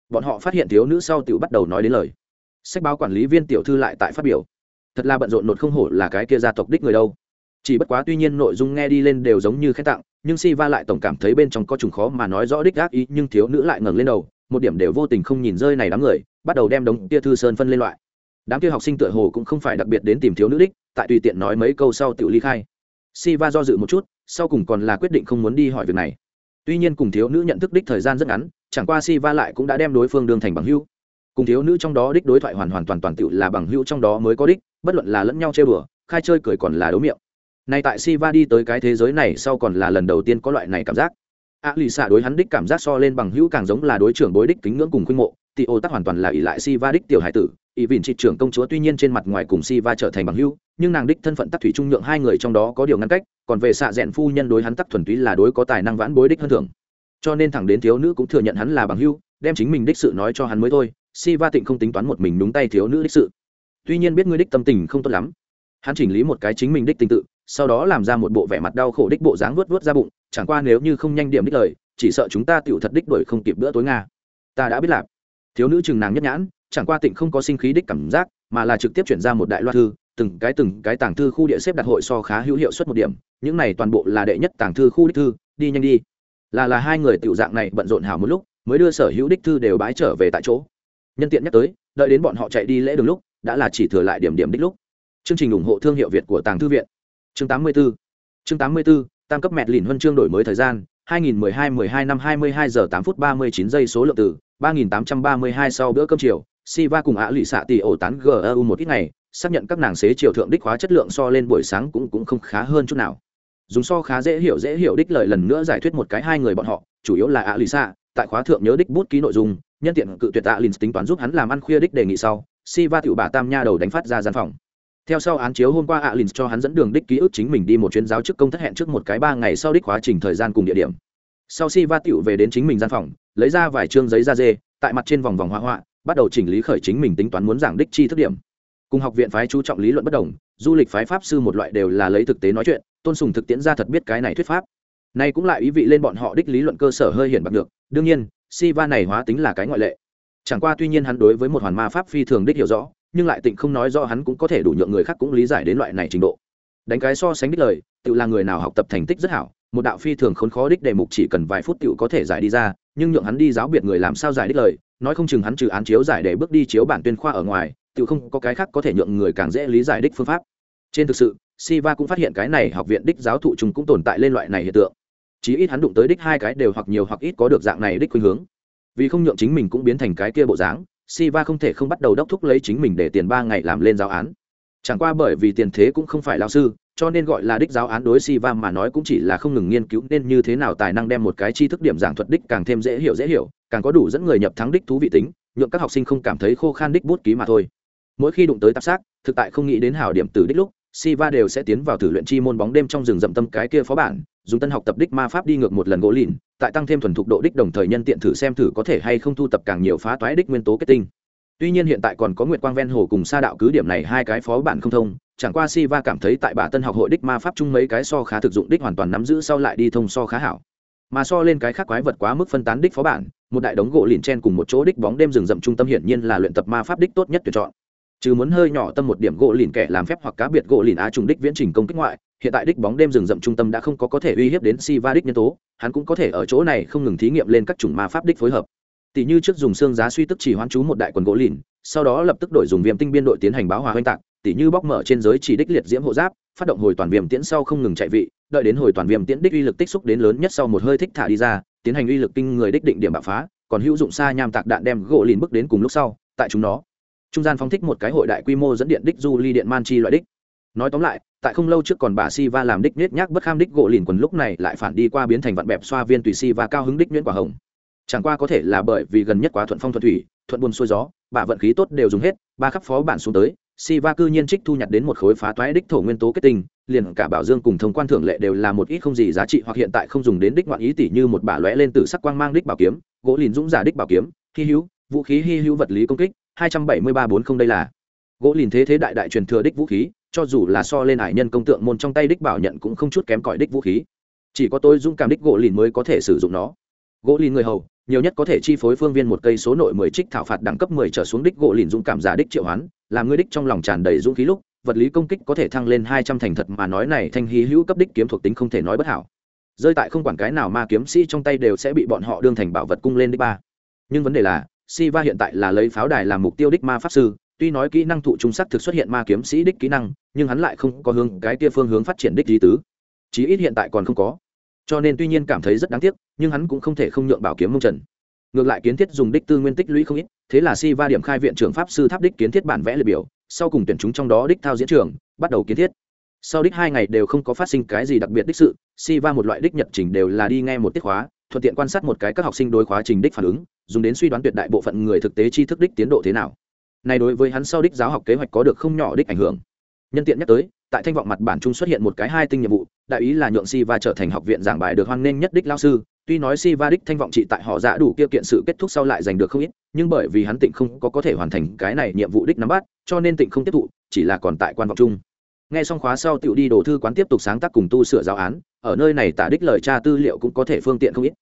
Bọn họ phát hiện thiếu nữ sau tiểu bắt đầu nói đến lời. Sách báo quản lý viên tiểu thư lại tại phát biểu. Thật là bận rộn nột không hổ là cái kia gia tộc đích người đâu. Chỉ bất quá tuy nhiên nội dung nghe đi lên đều giống như khen tặng, nhưng si va lại tổng cảm thấy bên trong có trùng khó mà nói rõ đích gác ý, nhưng thiếu nữ lại ngẩng lên đầu, một điểm đều vô tình không nhìn rơi này đám người, bắt đầu đem đống tia thư sơn phân lên loại đám kia học sinh tựa hồ cũng không phải đặc biệt đến tìm thiếu nữ đích, tại tùy tiện nói mấy câu sau tự ly khai. Si va do dự một chút, sau cùng còn là quyết định không muốn đi hỏi việc này. Tuy nhiên cùng thiếu nữ nhận thức đích thời gian rất ngắn, chẳng qua si va lại cũng đã đem đối phương đương thành bằng hữu. Cùng thiếu nữ trong đó đích đối thoại hoàn hoàn toàn toàn tự là bằng hữu trong đó mới có đích, bất luận là lẫn nhau chơi bừa khai chơi cười còn là đấu miệng. Nay tại si va đi tới cái thế giới này sau còn là lần đầu tiên có loại này cảm giác. A lì xạ đối hắn đích cảm giác so lên bằng hữu càng giống là đối trưởng bối đích kính ngưỡng cùng khuynh mộ tị ô tắc hoàn toàn là ỷ lại si va đích tiểu hải tử, ỷ vìn trị trưởng công chúa tuy nhiên trên mặt ngoài cùng si va trở thành bằng hữu, nhưng nàng đích thân phận tắc thủy trung nhượng hai người trong đó có điều ngăn cách, còn về xạ rẽn phu nhân đối hắn tắc thuần túy là đối có tài năng vãn bối đích hơn thường cho nên thẳng đến thiếu nữ cũng thừa nhận hắn là bằng hữu, đem chính mình đích sự nói cho hắn mới thôi si va tịnh không tính toán một mình đúng tay thiếu nữ đích sự. Tuy nhiên biết ngươi đích tâm tình không tốt lắm. Hắn chỉnh lý một cái chính mình đích tình tự, sau đó làm ra một bộ vẻ mặt đau khổ đích bộ dáng vớt vớt ra bụng, chẳng qua nếu như không nhanh điểm đích lời, chỉ sợ chúng ta tựu thật đích đuổi không kịp bữa tối nga. Ta đã biết lạp thiếu nữ chừng nàng nhất nhãn, chẳng qua tịnh không có sinh khí đích cảm giác, mà là trực tiếp chuyển ra một đại loa thư, từng cái từng cái tàng thư khu địa xếp đặt hội so khá hữu hiệu suất một điểm, những này toàn bộ là đệ nhất tàng thư khu đích thư, đi nhanh đi. Là là hai người tiểu dạng này bận rộn hảo một lúc, mới đưa sở hữu đích thư đều bái trở về tại chỗ. Nhân tiện nhắc tới, đợi đến bọn họ chạy đi lễ đường lúc, đã là chỉ thừa lại điểm điểm đích lúc. Chương trình ủng hộ thương hiệu việt của tàng thư viện. Chương 84 chương 84 tam cấp mẹ lìn huân chương đổi mới thời gian 2012-12 năm 22 giờ 8 phút 39 giây số lượng từ. 3832 sau bữa cơm chiều, Siva cùng ạ lụy xạ tỷ ổ tán GEU một ít ngày, xác nhận các nàng xế chiều thượng đích hóa chất lượng so lên buổi sáng cũng cũng không khá hơn chút nào. Dùng so khá dễ hiểu dễ hiểu đích lời lần nữa giải thuyết một cái hai người bọn họ, chủ yếu là ạ lụy xạ, tại khóa thượng nhớ đích bút ký nội dung, nhân tiện cự tuyệt ạ lìn tính toán giúp hắn làm ăn khuya đích đề nghị sau, Siva tiểu bà tam nha đầu đánh phát ra gian phòng. Theo sau án chiếu hôm qua alin cho hắn dẫn đường đích ký ức chính mình đi một chuyến giáo chức công thất hẹn trước một cái ba ngày sau đích hóa trình thời gian cùng địa điểm sau si va tựu về đến chính mình gian phòng, lấy ra vài chương giấy da dê, tại mặt trên vòng vòng hoa họa, bắt đầu chỉnh lý khởi chính mình tính toán muốn giảng đích chi thức điểm. Cùng học viện phái chú trọng lý luận bất đồng, du lịch phái pháp sư một loại đều là lấy thực tế nói chuyện, tôn sùng thực tiễn ra thật biết cái này thuyết pháp. Nay cũng lại ý vị lên bọn họ đích lý luận cơ sở hơi hiển bạc được, đương nhiên, si va này hóa tính là cái ngoại lệ. Chẳng qua tuy nhiên hắn đối với một hoàn ma pháp phi thường đích hiểu rõ, nhưng lại tịnh không nói rõ hắn cũng có thể đủ nhượng người khác cũng lý giải đến loại này trình độ. Đánh cái so sánh đích lời, tự là người nào học tập thành tích rất hảo một đạo phi thường khốn khó đích đề mục chỉ cần vài phút tựu có thể giải đi ra nhưng nhượng hắn đi giáo biệt người làm sao giải đích lời nói không chừng hắn trừ án chiếu giải để bước đi chiếu bản tuyên khoa ở ngoài tựu không có cái khác có thể nhượng người càng dễ lý giải đích phương pháp. Trên thực sự siva cũng phát hiện cái này học viện đích giáo thụ chúng cũng tồn tại lên loại này hiện tượng. Chí ít hắn đụng tới đích hai cái đều hoặc nhiều hoặc ít có được dạng này đích khuynh hướng. Vì không nhượng chính mình cũng biến thành cái kia bộ dáng Siva không thể không bắt đầu đốc thúc lấy chính mình để tiền ba ngày làm lên giáo án. Chẳng qua bởi vì tiền thế cũng không phải lão sư, cho nên gọi là đích giáo án đối Siva mà nói cũng chỉ là không ngừng nghiên cứu nên như thế nào tài năng đem một cái tri thức điểm giảng thuật đích càng thêm dễ hiểu dễ hiểu, càng có đủ dẫn người nhập thắng đích thú vị tính, nhượng các học sinh không cảm thấy khô khan đích bút ký mà thôi. Mỗi khi đụng tới tạp xác, thực tại không nghĩ đến hảo điểm từ đích lúc, Siva đều sẽ tiến vào thử luyện chi môn bóng đêm trong rừng rậm tâm cái kia phó bản, dùng tân học tập đích ma pháp đi ngược một lần gỗ lìn, tại tăng thêm thuần thục độ đích đồng thời nhân tiện thử xem thử có thể hay không thu tập càng nhiều phá toái đích nguyên tố kết tinh tuy nhiên hiện tại còn có nguyệt quang ven hồ cùng sa đạo cứ điểm này hai cái phó bản không thông chẳng qua si va cảm thấy tại bà tân học hội đích ma pháp chung mấy cái so khá thực dụng đích hoàn toàn nắm giữ sau lại đi thông so khá hảo. Mà so lên cái khác quái vật quá mức phân tán đích phó bản, một đại đống gỗ liền chen cùng một chỗ đích bóng đêm rừng rậm trung tâm hiển nhiên là luyện tập ma pháp đích tốt nhất tuyển chọn. Chứ muốn hơi nhỏ tâm một điểm gỗ lìn kẻ làm phép hoặc cá biệt gỗ lìn á trùng đích viễn trình công kích ngoại, hiện tại đích bóng đêm rừng rậm trung tâm đã không có có thể uy hiếp đến si va đích nhân tố, hắn cũng có thể ở chỗ này không ngừng thí nghiệm lên các chủng ma pháp đích phối hợp. Tỷ như trước dùng xương giá suy tức chỉ hoán chú một đại quần gỗ lìn, sau đó lập tức đổi dùng viêm tinh biên đội tiến hành báo hòa hoành tạc tỷ như bóc mở trên giới chỉ đích liệt diễm hộ giáp, phát động hồi toàn viêm tiễn sau không ngừng chạy vị, đợi đến hồi toàn viêm tiễn đích uy lực tích xúc đến lớn nhất sau một hơi thích thả đi ra, tiến hành uy lực kinh người đích định điểm bạo phá, còn hữu dụng xa nham tạc đạn đem gỗ lìn bước đến cùng lúc sau, tại chúng nó. Trung gian phóng thích một cái hội đại quy mô dẫn điện đích du ly điện man chi loại đích. Nói tóm lại, tại không lâu trước còn bà si va làm đích nết nhác bất kham đích gỗ lìn quần lúc này lại phản đi qua biến thành vạn bẹp xoa viên tùy si và cao hứng đích nhuyễn quả hồng. Chẳng qua có thể là bởi vì gần nhất quá thuận phong thuận thủy, thuận buồn xuôi gió bà vận khí tốt đều dùng hết, ba khắp phó bản xuống tới si va cư nhiên trích thu nhặt đến một khối phá toái đích thổ nguyên tố kết tinh, liền cả bảo dương cùng thông quan thưởng lệ đều là một ít không gì giá trị hoặc hiện tại không dùng đến đích ngoạn ý tỷ như một bả lóe lên từ sắc quang mang đích bảo kiếm, gỗ lìn dũng giả đích bảo kiếm, hy hữu, vũ khí hy hữu vật lý công kích, hai trăm bảy mươi ba bốn không đây là. Gỗ lìn thế thế đại đại truyền thừa đích vũ khí, cho dù là so lên hải nhân công tượng môn trong tay đích bảo nhận cũng không chút kém cỏi đích vũ khí. Chỉ có tôi dũng cảm đích gỗ lìn mới có thể sử dụng nó gỗ lìn người hầu, nhiều nhất có thể chi phối phương viên một cây số nội mười trích thảo phạt đẳng cấp mười trở xuống đích gỗ lìn dũng cảm giả đích triệu hoán, làm ngươi đích trong lòng tràn đầy dũng khí lúc, vật lý công kích có thể thăng lên hai trăm thành thật mà nói này thanh hí hữu cấp đích kiếm thuộc tính không thể nói bất hảo. Rơi tại không quản cái nào ma kiếm sĩ trong tay đều sẽ bị bọn họ đương thành bảo vật cung lên đích ba. Nhưng vấn đề là, Siva hiện tại là lấy pháo đài làm mục tiêu đích ma pháp sư, tuy nói kỹ năng thụ trung sắc thực xuất hiện ma kiếm sĩ đích kỹ năng, nhưng hắn lại không có hướng cái kia phương hướng phát triển đích lý tứ. Chí ít hiện tại còn không có cho nên tuy nhiên cảm thấy rất đáng tiếc, nhưng hắn cũng không thể không nhượng bảo kiếm mông trần. Ngược lại kiến thiết dùng đích tư nguyên tích lũy không ít, thế là si va điểm khai viện trưởng pháp sư tháp đích kiến thiết bản vẽ liệt biểu, sau cùng tuyển chúng trong đó đích thao diễn trường, bắt đầu kiến thiết. Sau đích hai ngày đều không có phát sinh cái gì đặc biệt đích sự si va một loại đích nhật trình đều là đi nghe một tiết khóa, thuận tiện quan sát một cái các học sinh đối khóa trình đích phản ứng, dùng đến suy đoán tuyệt đại bộ phận người thực tế tri thức đích tiến độ thế nào. Này đối với hắn sau đích giáo học kế hoạch có được không nhỏ đích ảnh hưởng nhân tiện nhắc tới, tại thanh vọng mặt bản Chung xuất hiện một cái hai tinh nhiệm vụ, đại ý là nhượng si va trở thành học viện giảng bài được hoan nghênh nhất đích lao sư. Tuy nói si va đích thanh vọng trị tại họ giả đủ kia kiện sự kết thúc sau lại giành được không ít, nhưng bởi vì hắn tịnh không có có thể hoàn thành cái này nhiệm vụ đích nắm bắt, cho nên tịnh không tiếp thụ, chỉ là còn tại quan vọng chung. Nghe xong khóa sau tiểu đi đồ thư quán tiếp tục sáng tác cùng tu sửa giáo án, ở nơi này tả đích lời tra tư liệu cũng có thể phương tiện không ít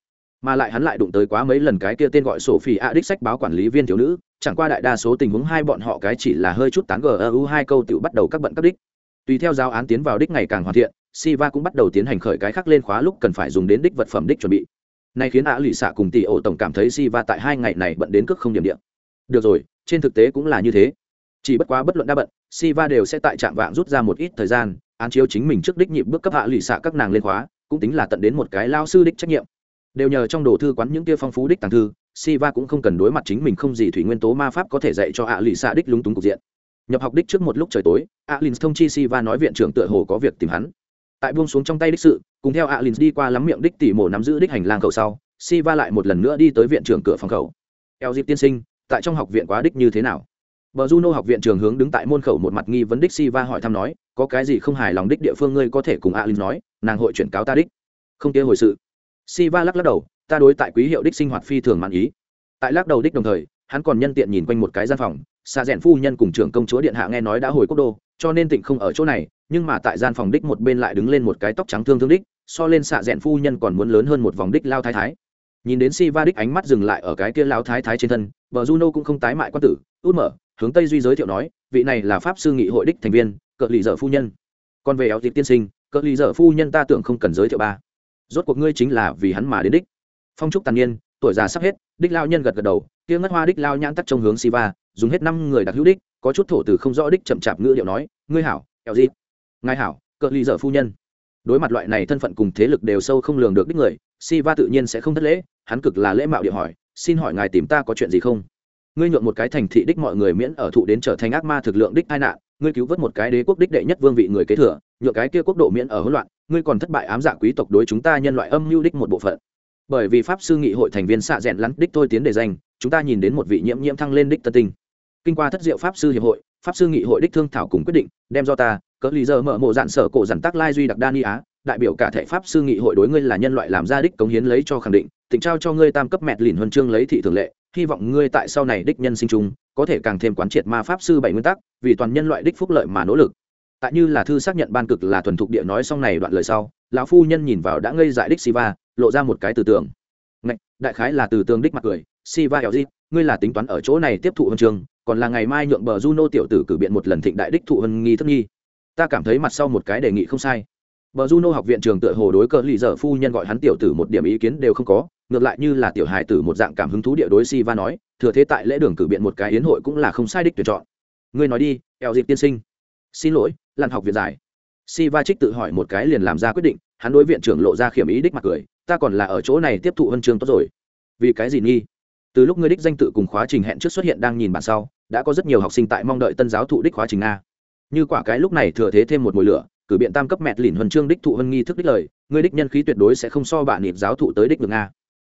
mà lại hắn lại đụng tới quá mấy lần cái kia tên gọi sổ phi a đích sách báo quản lý viên thiếu nữ, chẳng qua đại đa số tình huống hai bọn họ cái chỉ là hơi chút tán gu hai câu tiểu bắt đầu các bận các đích. Tùy theo giáo án tiến vào đích ngày càng hoàn thiện, siva cũng bắt đầu tiến hành khởi cái khác lên khóa lúc cần phải dùng đến đích vật phẩm đích chuẩn bị. Này khiến ạ lụy xạ cùng tỷ ổ tổng cảm thấy siva tại hai ngày này bận đến cước không điểm điện được rồi, trên thực tế cũng là như thế. Chỉ bất quá bất luận đa bận, siva đều sẽ tại trạm vạng rút ra một ít thời gian, án chiếu chính mình trước đích nhịp bước cấp hạ lụy xạ các nàng lên khóa, cũng tính là tận đến một cái lao sư đích trách nhiệm đều nhờ trong đồ thư quán những kia phong phú đích tàng thư, siva cũng không cần đối mặt chính mình không gì thủy nguyên tố ma pháp có thể dạy cho ạ lì xạ đích lúng túng cục diện. Nhập học đích trước một lúc trời tối, ạ alin thông chi siva nói viện trưởng tựa hồ có việc tìm hắn. Tại buông xuống trong tay đích sự, cùng theo ạ alin đi qua lắm miệng đích tỉ mổ nắm giữ đích hành lang khẩu sau, siva lại một lần nữa đi tới viện trưởng cửa phòng khẩu eo dịp tiên sinh, tại trong học viện quá đích như thế nào? Bờ juno học viện trường hướng đứng tại môn khẩu một mặt nghi vấn đích siva hỏi thăm nói, có cái gì không hài lòng đích địa phương ngươi có thể cùng alin nói, nàng hội chuyển cáo ta đích. Không kia hồi sự siva lắc lắc đầu, ta đối tại quý hiệu đích sinh hoạt phi thường mãn ý. Tại lắc đầu đích đồng thời, hắn còn nhân tiện nhìn quanh một cái gian phòng xa rẽn phu nhân cùng trưởng công chúa điện hạ nghe nói đã hồi quốc đô, cho nên tịnh không ở chỗ này, nhưng mà tại gian phòng đích một bên lại đứng lên một cái tóc trắng thương thương đích, so lên xạ rẽn phu nhân còn muốn lớn hơn một vòng đích lao thái thái. Nhìn đến si va đích ánh mắt dừng lại ở cái kia lao thái thái trên thân vợ juno cũng không tái mại quan tử, út mở, hướng tây duy giới thiệu nói, vị này là pháp sư nghị hội đích thành viên cỡ lì dở phu nhân. Còn về áo dịp tiên sinh cỡ lì dở phu nhân ta tưởng không cần giới thiệu ba rốt cuộc ngươi chính là vì hắn mà đến đích. Phong trúc tàn nhiên tuổi già sắp hết, đích lao nhân gật gật đầu, kia ngất hoa đích lao nhãn tắt trong hướng siva, dùng hết năm người đặc hữu đích, có chút thổ từ không rõ đích chậm chạp ngữ điệu nói, ngươi hảo eo gì? Ngài hảo, cỡ ly dở phu nhân. Đối mặt loại này thân phận cùng thế lực đều sâu không lường được đích người, siva tự nhiên sẽ không thất lễ, hắn cực là lễ mạo địa hỏi, xin hỏi ngài tìm ta có chuyện gì không? Ngươi nhượng một cái thành thị đích mọi người miễn ở thụ đến trở thành ác ma thực lượng đích tai nạn, ngươi cứu vớt một cái đế quốc đích đệ nhất vương vị người kế thừa, nhượng cái kia quốc độ miễn ở hỗn loạn ngươi còn thất bại ám dạ quý tộc đối chúng ta nhân loại âm mưu đích một bộ phận. Bởi vì pháp sư nghị hội thành viên xạ rẽn lắn đích thôi tiến đề danh, chúng ta nhìn đến một vị nhiễm nhiễm thăng lên đích tân tinh. Kinh qua thất diệu pháp sư hiệp hội, pháp sư nghị hội đích thương thảo cùng quyết định, đem do ta, cỡ lý giờ mở mộ dạn sở cổ dặn tác lai duy đặc đan y á, đại biểu cả thể pháp sư nghị hội đối ngươi là nhân loại làm ra đích cống hiến lấy cho khẳng định tỉnh trao cho ngươi tam cấp mẹt lìn huân chương lấy thị thường lệ, hy vọng ngươi tại sau này đích nhân sinh chung, có thể càng thêm quán triệt ma pháp sư bảy nguyên tắc, vì toàn nhân loại đích phúc lợi mà nỗ lực tại như là thư xác nhận ban cực là thuần thục địa nói xong này đoạn lời sau, lão phu nhân nhìn vào đã ngây dại đích siva, lộ ra một cái từ tường ngạch, đại khái là từ tường đích mặt cười, siva hẻo di, ngươi là tính toán ở chỗ này tiếp thụ huân trường còn là ngày mai nhượng bờ Juno tiểu tử cử biện một lần thịnh đại đích thụ hân nghi thất nghi. Ta cảm thấy mặt sau một cái đề nghị không sai. Bờ Juno học viện trường tựa hồ đối cờ lì dở phu nhân gọi hắn tiểu tử một điểm ý kiến đều không có, ngược lại như là tiểu hài tử một dạng cảm hứng thú địa đối Siva nói, thừa thế tại lễ đường cử biện một cái yến hội cũng là không sai đích tuyển chọn. Ngươi nói đi eo dịp tiên sinh. Xin lỗi lặn học viện giải Siva trích tự hỏi một cái liền làm ra quyết định, hắn đối viện trưởng lộ ra khiểm ý đích mặt cười, ta còn là ở chỗ này tiếp thụ huân chương tốt rồi. Vì cái gì nghi? Từ lúc ngươi đích danh tự cùng khóa trình hẹn trước xuất hiện đang nhìn bản sau, đã có rất nhiều học sinh tại mong đợi tân giáo thụ đích khóa trình nga như quả cái lúc này thừa thế thêm một mùi lửa, cử biện tam cấp mẹt lìn huân chương đích thụ huân nghi thức đích lời, ngươi đích nhân khí tuyệt đối sẽ không so bạn nịp giáo thụ tới đích được nga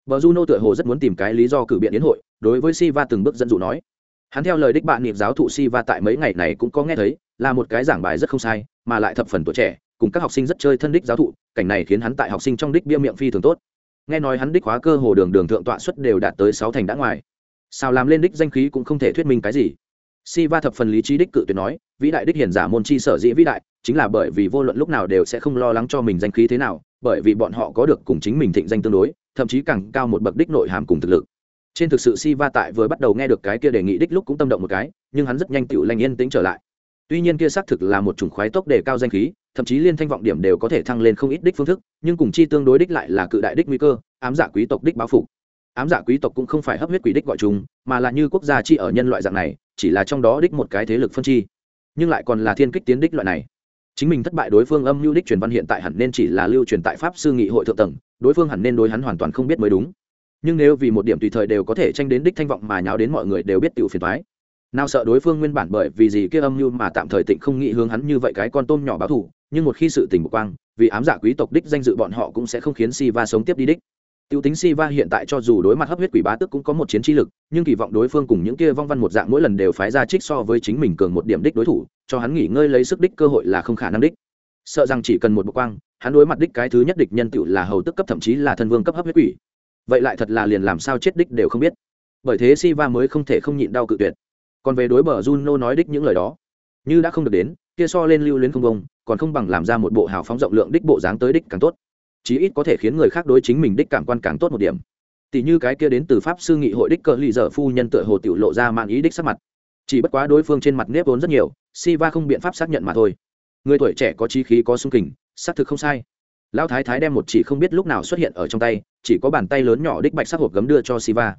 Bờ juno tựa hồ rất muốn tìm cái lý do cử biện đến hội, đối với siva từng bước dẫn dụ nói. Hắn theo lời đích bạn niệm giáo thụ siva tại mấy ngày này cũng có nghe thấy là một cái giảng bài rất không sai, mà lại thập phần tuổi trẻ, cùng các học sinh rất chơi thân đích giáo thụ, cảnh này khiến hắn tại học sinh trong đích bia miệng phi thường tốt. Nghe nói hắn đích hóa cơ hồ đường đường thượng tọa suất đều đạt tới sáu thành đã ngoài. Sao làm lên đích danh khí cũng không thể thuyết minh cái gì. Si va thập phần lý trí đích cự tuyệt nói, vĩ đại đích hiền giả môn chi sở dĩ vĩ đại, chính là bởi vì vô luận lúc nào đều sẽ không lo lắng cho mình danh khí thế nào, bởi vì bọn họ có được cùng chính mình thịnh danh tương đối, thậm chí càng cao một bậc đích nội hàm cùng thực lực. Trên thực sự si va tại vừa bắt đầu nghe được cái kia đề nghị đích lúc cũng tâm động một cái, nhưng hắn rất nhanh tựu lành yên tĩnh trở lại tuy nhiên kia xác thực là một chủng khoái tốc đề cao danh khí thậm chí liên thanh vọng điểm đều có thể thăng lên không ít đích phương thức nhưng cùng chi tương đối đích lại là cự đại đích nguy cơ ám giả quý tộc đích báo phục. Ám giả quý tộc cũng không phải hấp huyết quỷ đích gọi chúng, mà là như quốc gia chi ở nhân loại dạng này chỉ là trong đó đích một cái thế lực phân chi. Nhưng lại còn là thiên kích tiến đích loại này. Chính mình thất bại đối phương âm lưu đích truyền văn hiện tại hẳn nên chỉ là lưu truyền tại pháp sư nghị hội thượng tầng đối phương hẳn nên đối hắn hoàn toàn không biết mới đúng. Nhưng nếu vì một điểm tùy thời đều có thể tranh đến đích thanh vọng mà nháo đến mọi người đều biết tiểu phiền thoái nào sợ đối phương nguyên bản bởi vì gì kia âm mưu mà tạm thời tịnh không nghĩ hướng hắn như vậy cái con tôm nhỏ báo thủ nhưng một khi sự tình một quang, vì ám giả quý tộc đích danh dự bọn họ cũng sẽ không khiến Si Va sống tiếp đi đích. Tiêu tính Siva hiện tại cho dù đối mặt hấp huyết quỷ bá tức cũng có một chiến trí lực, nhưng kỳ vọng đối phương cùng những kia vong văn một dạng mỗi lần đều phái ra trích so với chính mình cường một điểm đích đối thủ, cho hắn nghỉ ngơi lấy sức đích cơ hội là không khả năng đích. Sợ rằng chỉ cần một bộ quang, hắn đối mặt đích cái thứ nhất địch nhân tựu là hầu tức cấp thậm chí là thân vương cấp hấp huyết quỷ. Vậy lại thật là liền làm sao chết đích đều không biết. Bởi thế Si Va mới không thể không nhịn đau cự tuyệt còn về đối bờ Juno nói đích những lời đó. Như đã không được đến, kia so lên lưu luyến không bông, còn không bằng làm ra một bộ hào phóng rộng lượng đích bộ dáng tới đích càng tốt. Chí ít có thể khiến người khác đối chính mình đích cảm quan càng tốt một điểm. Tỷ như cái kia đến từ pháp sư nghị hội đích cờ lì dở phu nhân tựa hồ tiểu lộ ra mạng ý đích sắc mặt. Chỉ bất quá đối phương trên mặt nếp vốn rất nhiều si va không biện pháp xác nhận mà thôi. Người tuổi trẻ có trí khí có sung kình, xác thực không sai. Lão thái thái đem một chỉ không biết lúc nào xuất hiện ở trong tay, chỉ có bàn tay lớn nhỏ đích bạch sắc hộp gấm đưa cho siva.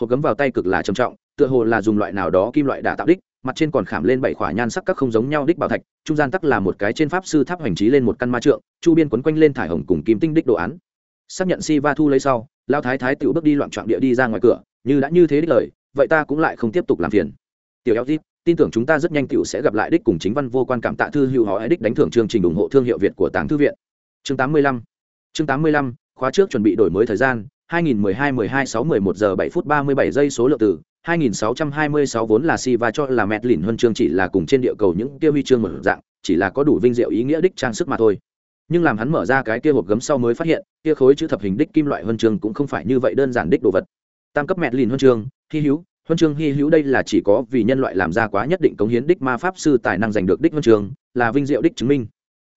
Hộp gấm vào tay cực là trầm trọng tựa hồ là dùng loại nào đó kim loại đả tạo đích, mặt trên còn khảm lên bảy khỏa nhan sắc các không giống nhau đích bảo thạch, trung gian tắc là một cái trên pháp sư tháp hành trí lên một căn ma trượng, chu biên quấn quanh lên thải hồng cùng kim tinh đích đồ án. Xác nhận si va thu lấy sau lao thái thái tự bước đi loạn trọn địa đi ra ngoài cửa, như đã như thế đích lời, vậy ta cũng lại không tiếp tục làm phiền. Tiểu eo tin tưởng chúng ta rất nhanh tiểu sẽ gặp lại đích cùng chính văn vô quan cảm tạ thư hữu họ đích đánh thưởng chương trình ủng hộ thương hiệu việt của tàng thư viện. Chương 85 chương 85 khóa trước chuẩn bị đổi mới thời gian 2012 12 6 11 giờ 7 phút 37 giây số lượng từ 2626 vốn là si và cho là mẹ lìn huân chương chỉ là cùng trên địa cầu những kia huy chương một dạng, chỉ là có đủ vinh diệu ý nghĩa đích trang sức mà thôi. Nhưng làm hắn mở ra cái kia hộp gấm sau mới phát hiện, kia khối chữ thập hình đích kim loại huân chương cũng không phải như vậy đơn giản đích đồ vật. Tam cấp mẹ lìn huân chương, hi hữu, huân chương hi hữu đây là chỉ có vì nhân loại làm ra quá nhất định cống hiến đích ma pháp sư tài năng giành được đích huân chương, là vinh diệu đích chứng minh.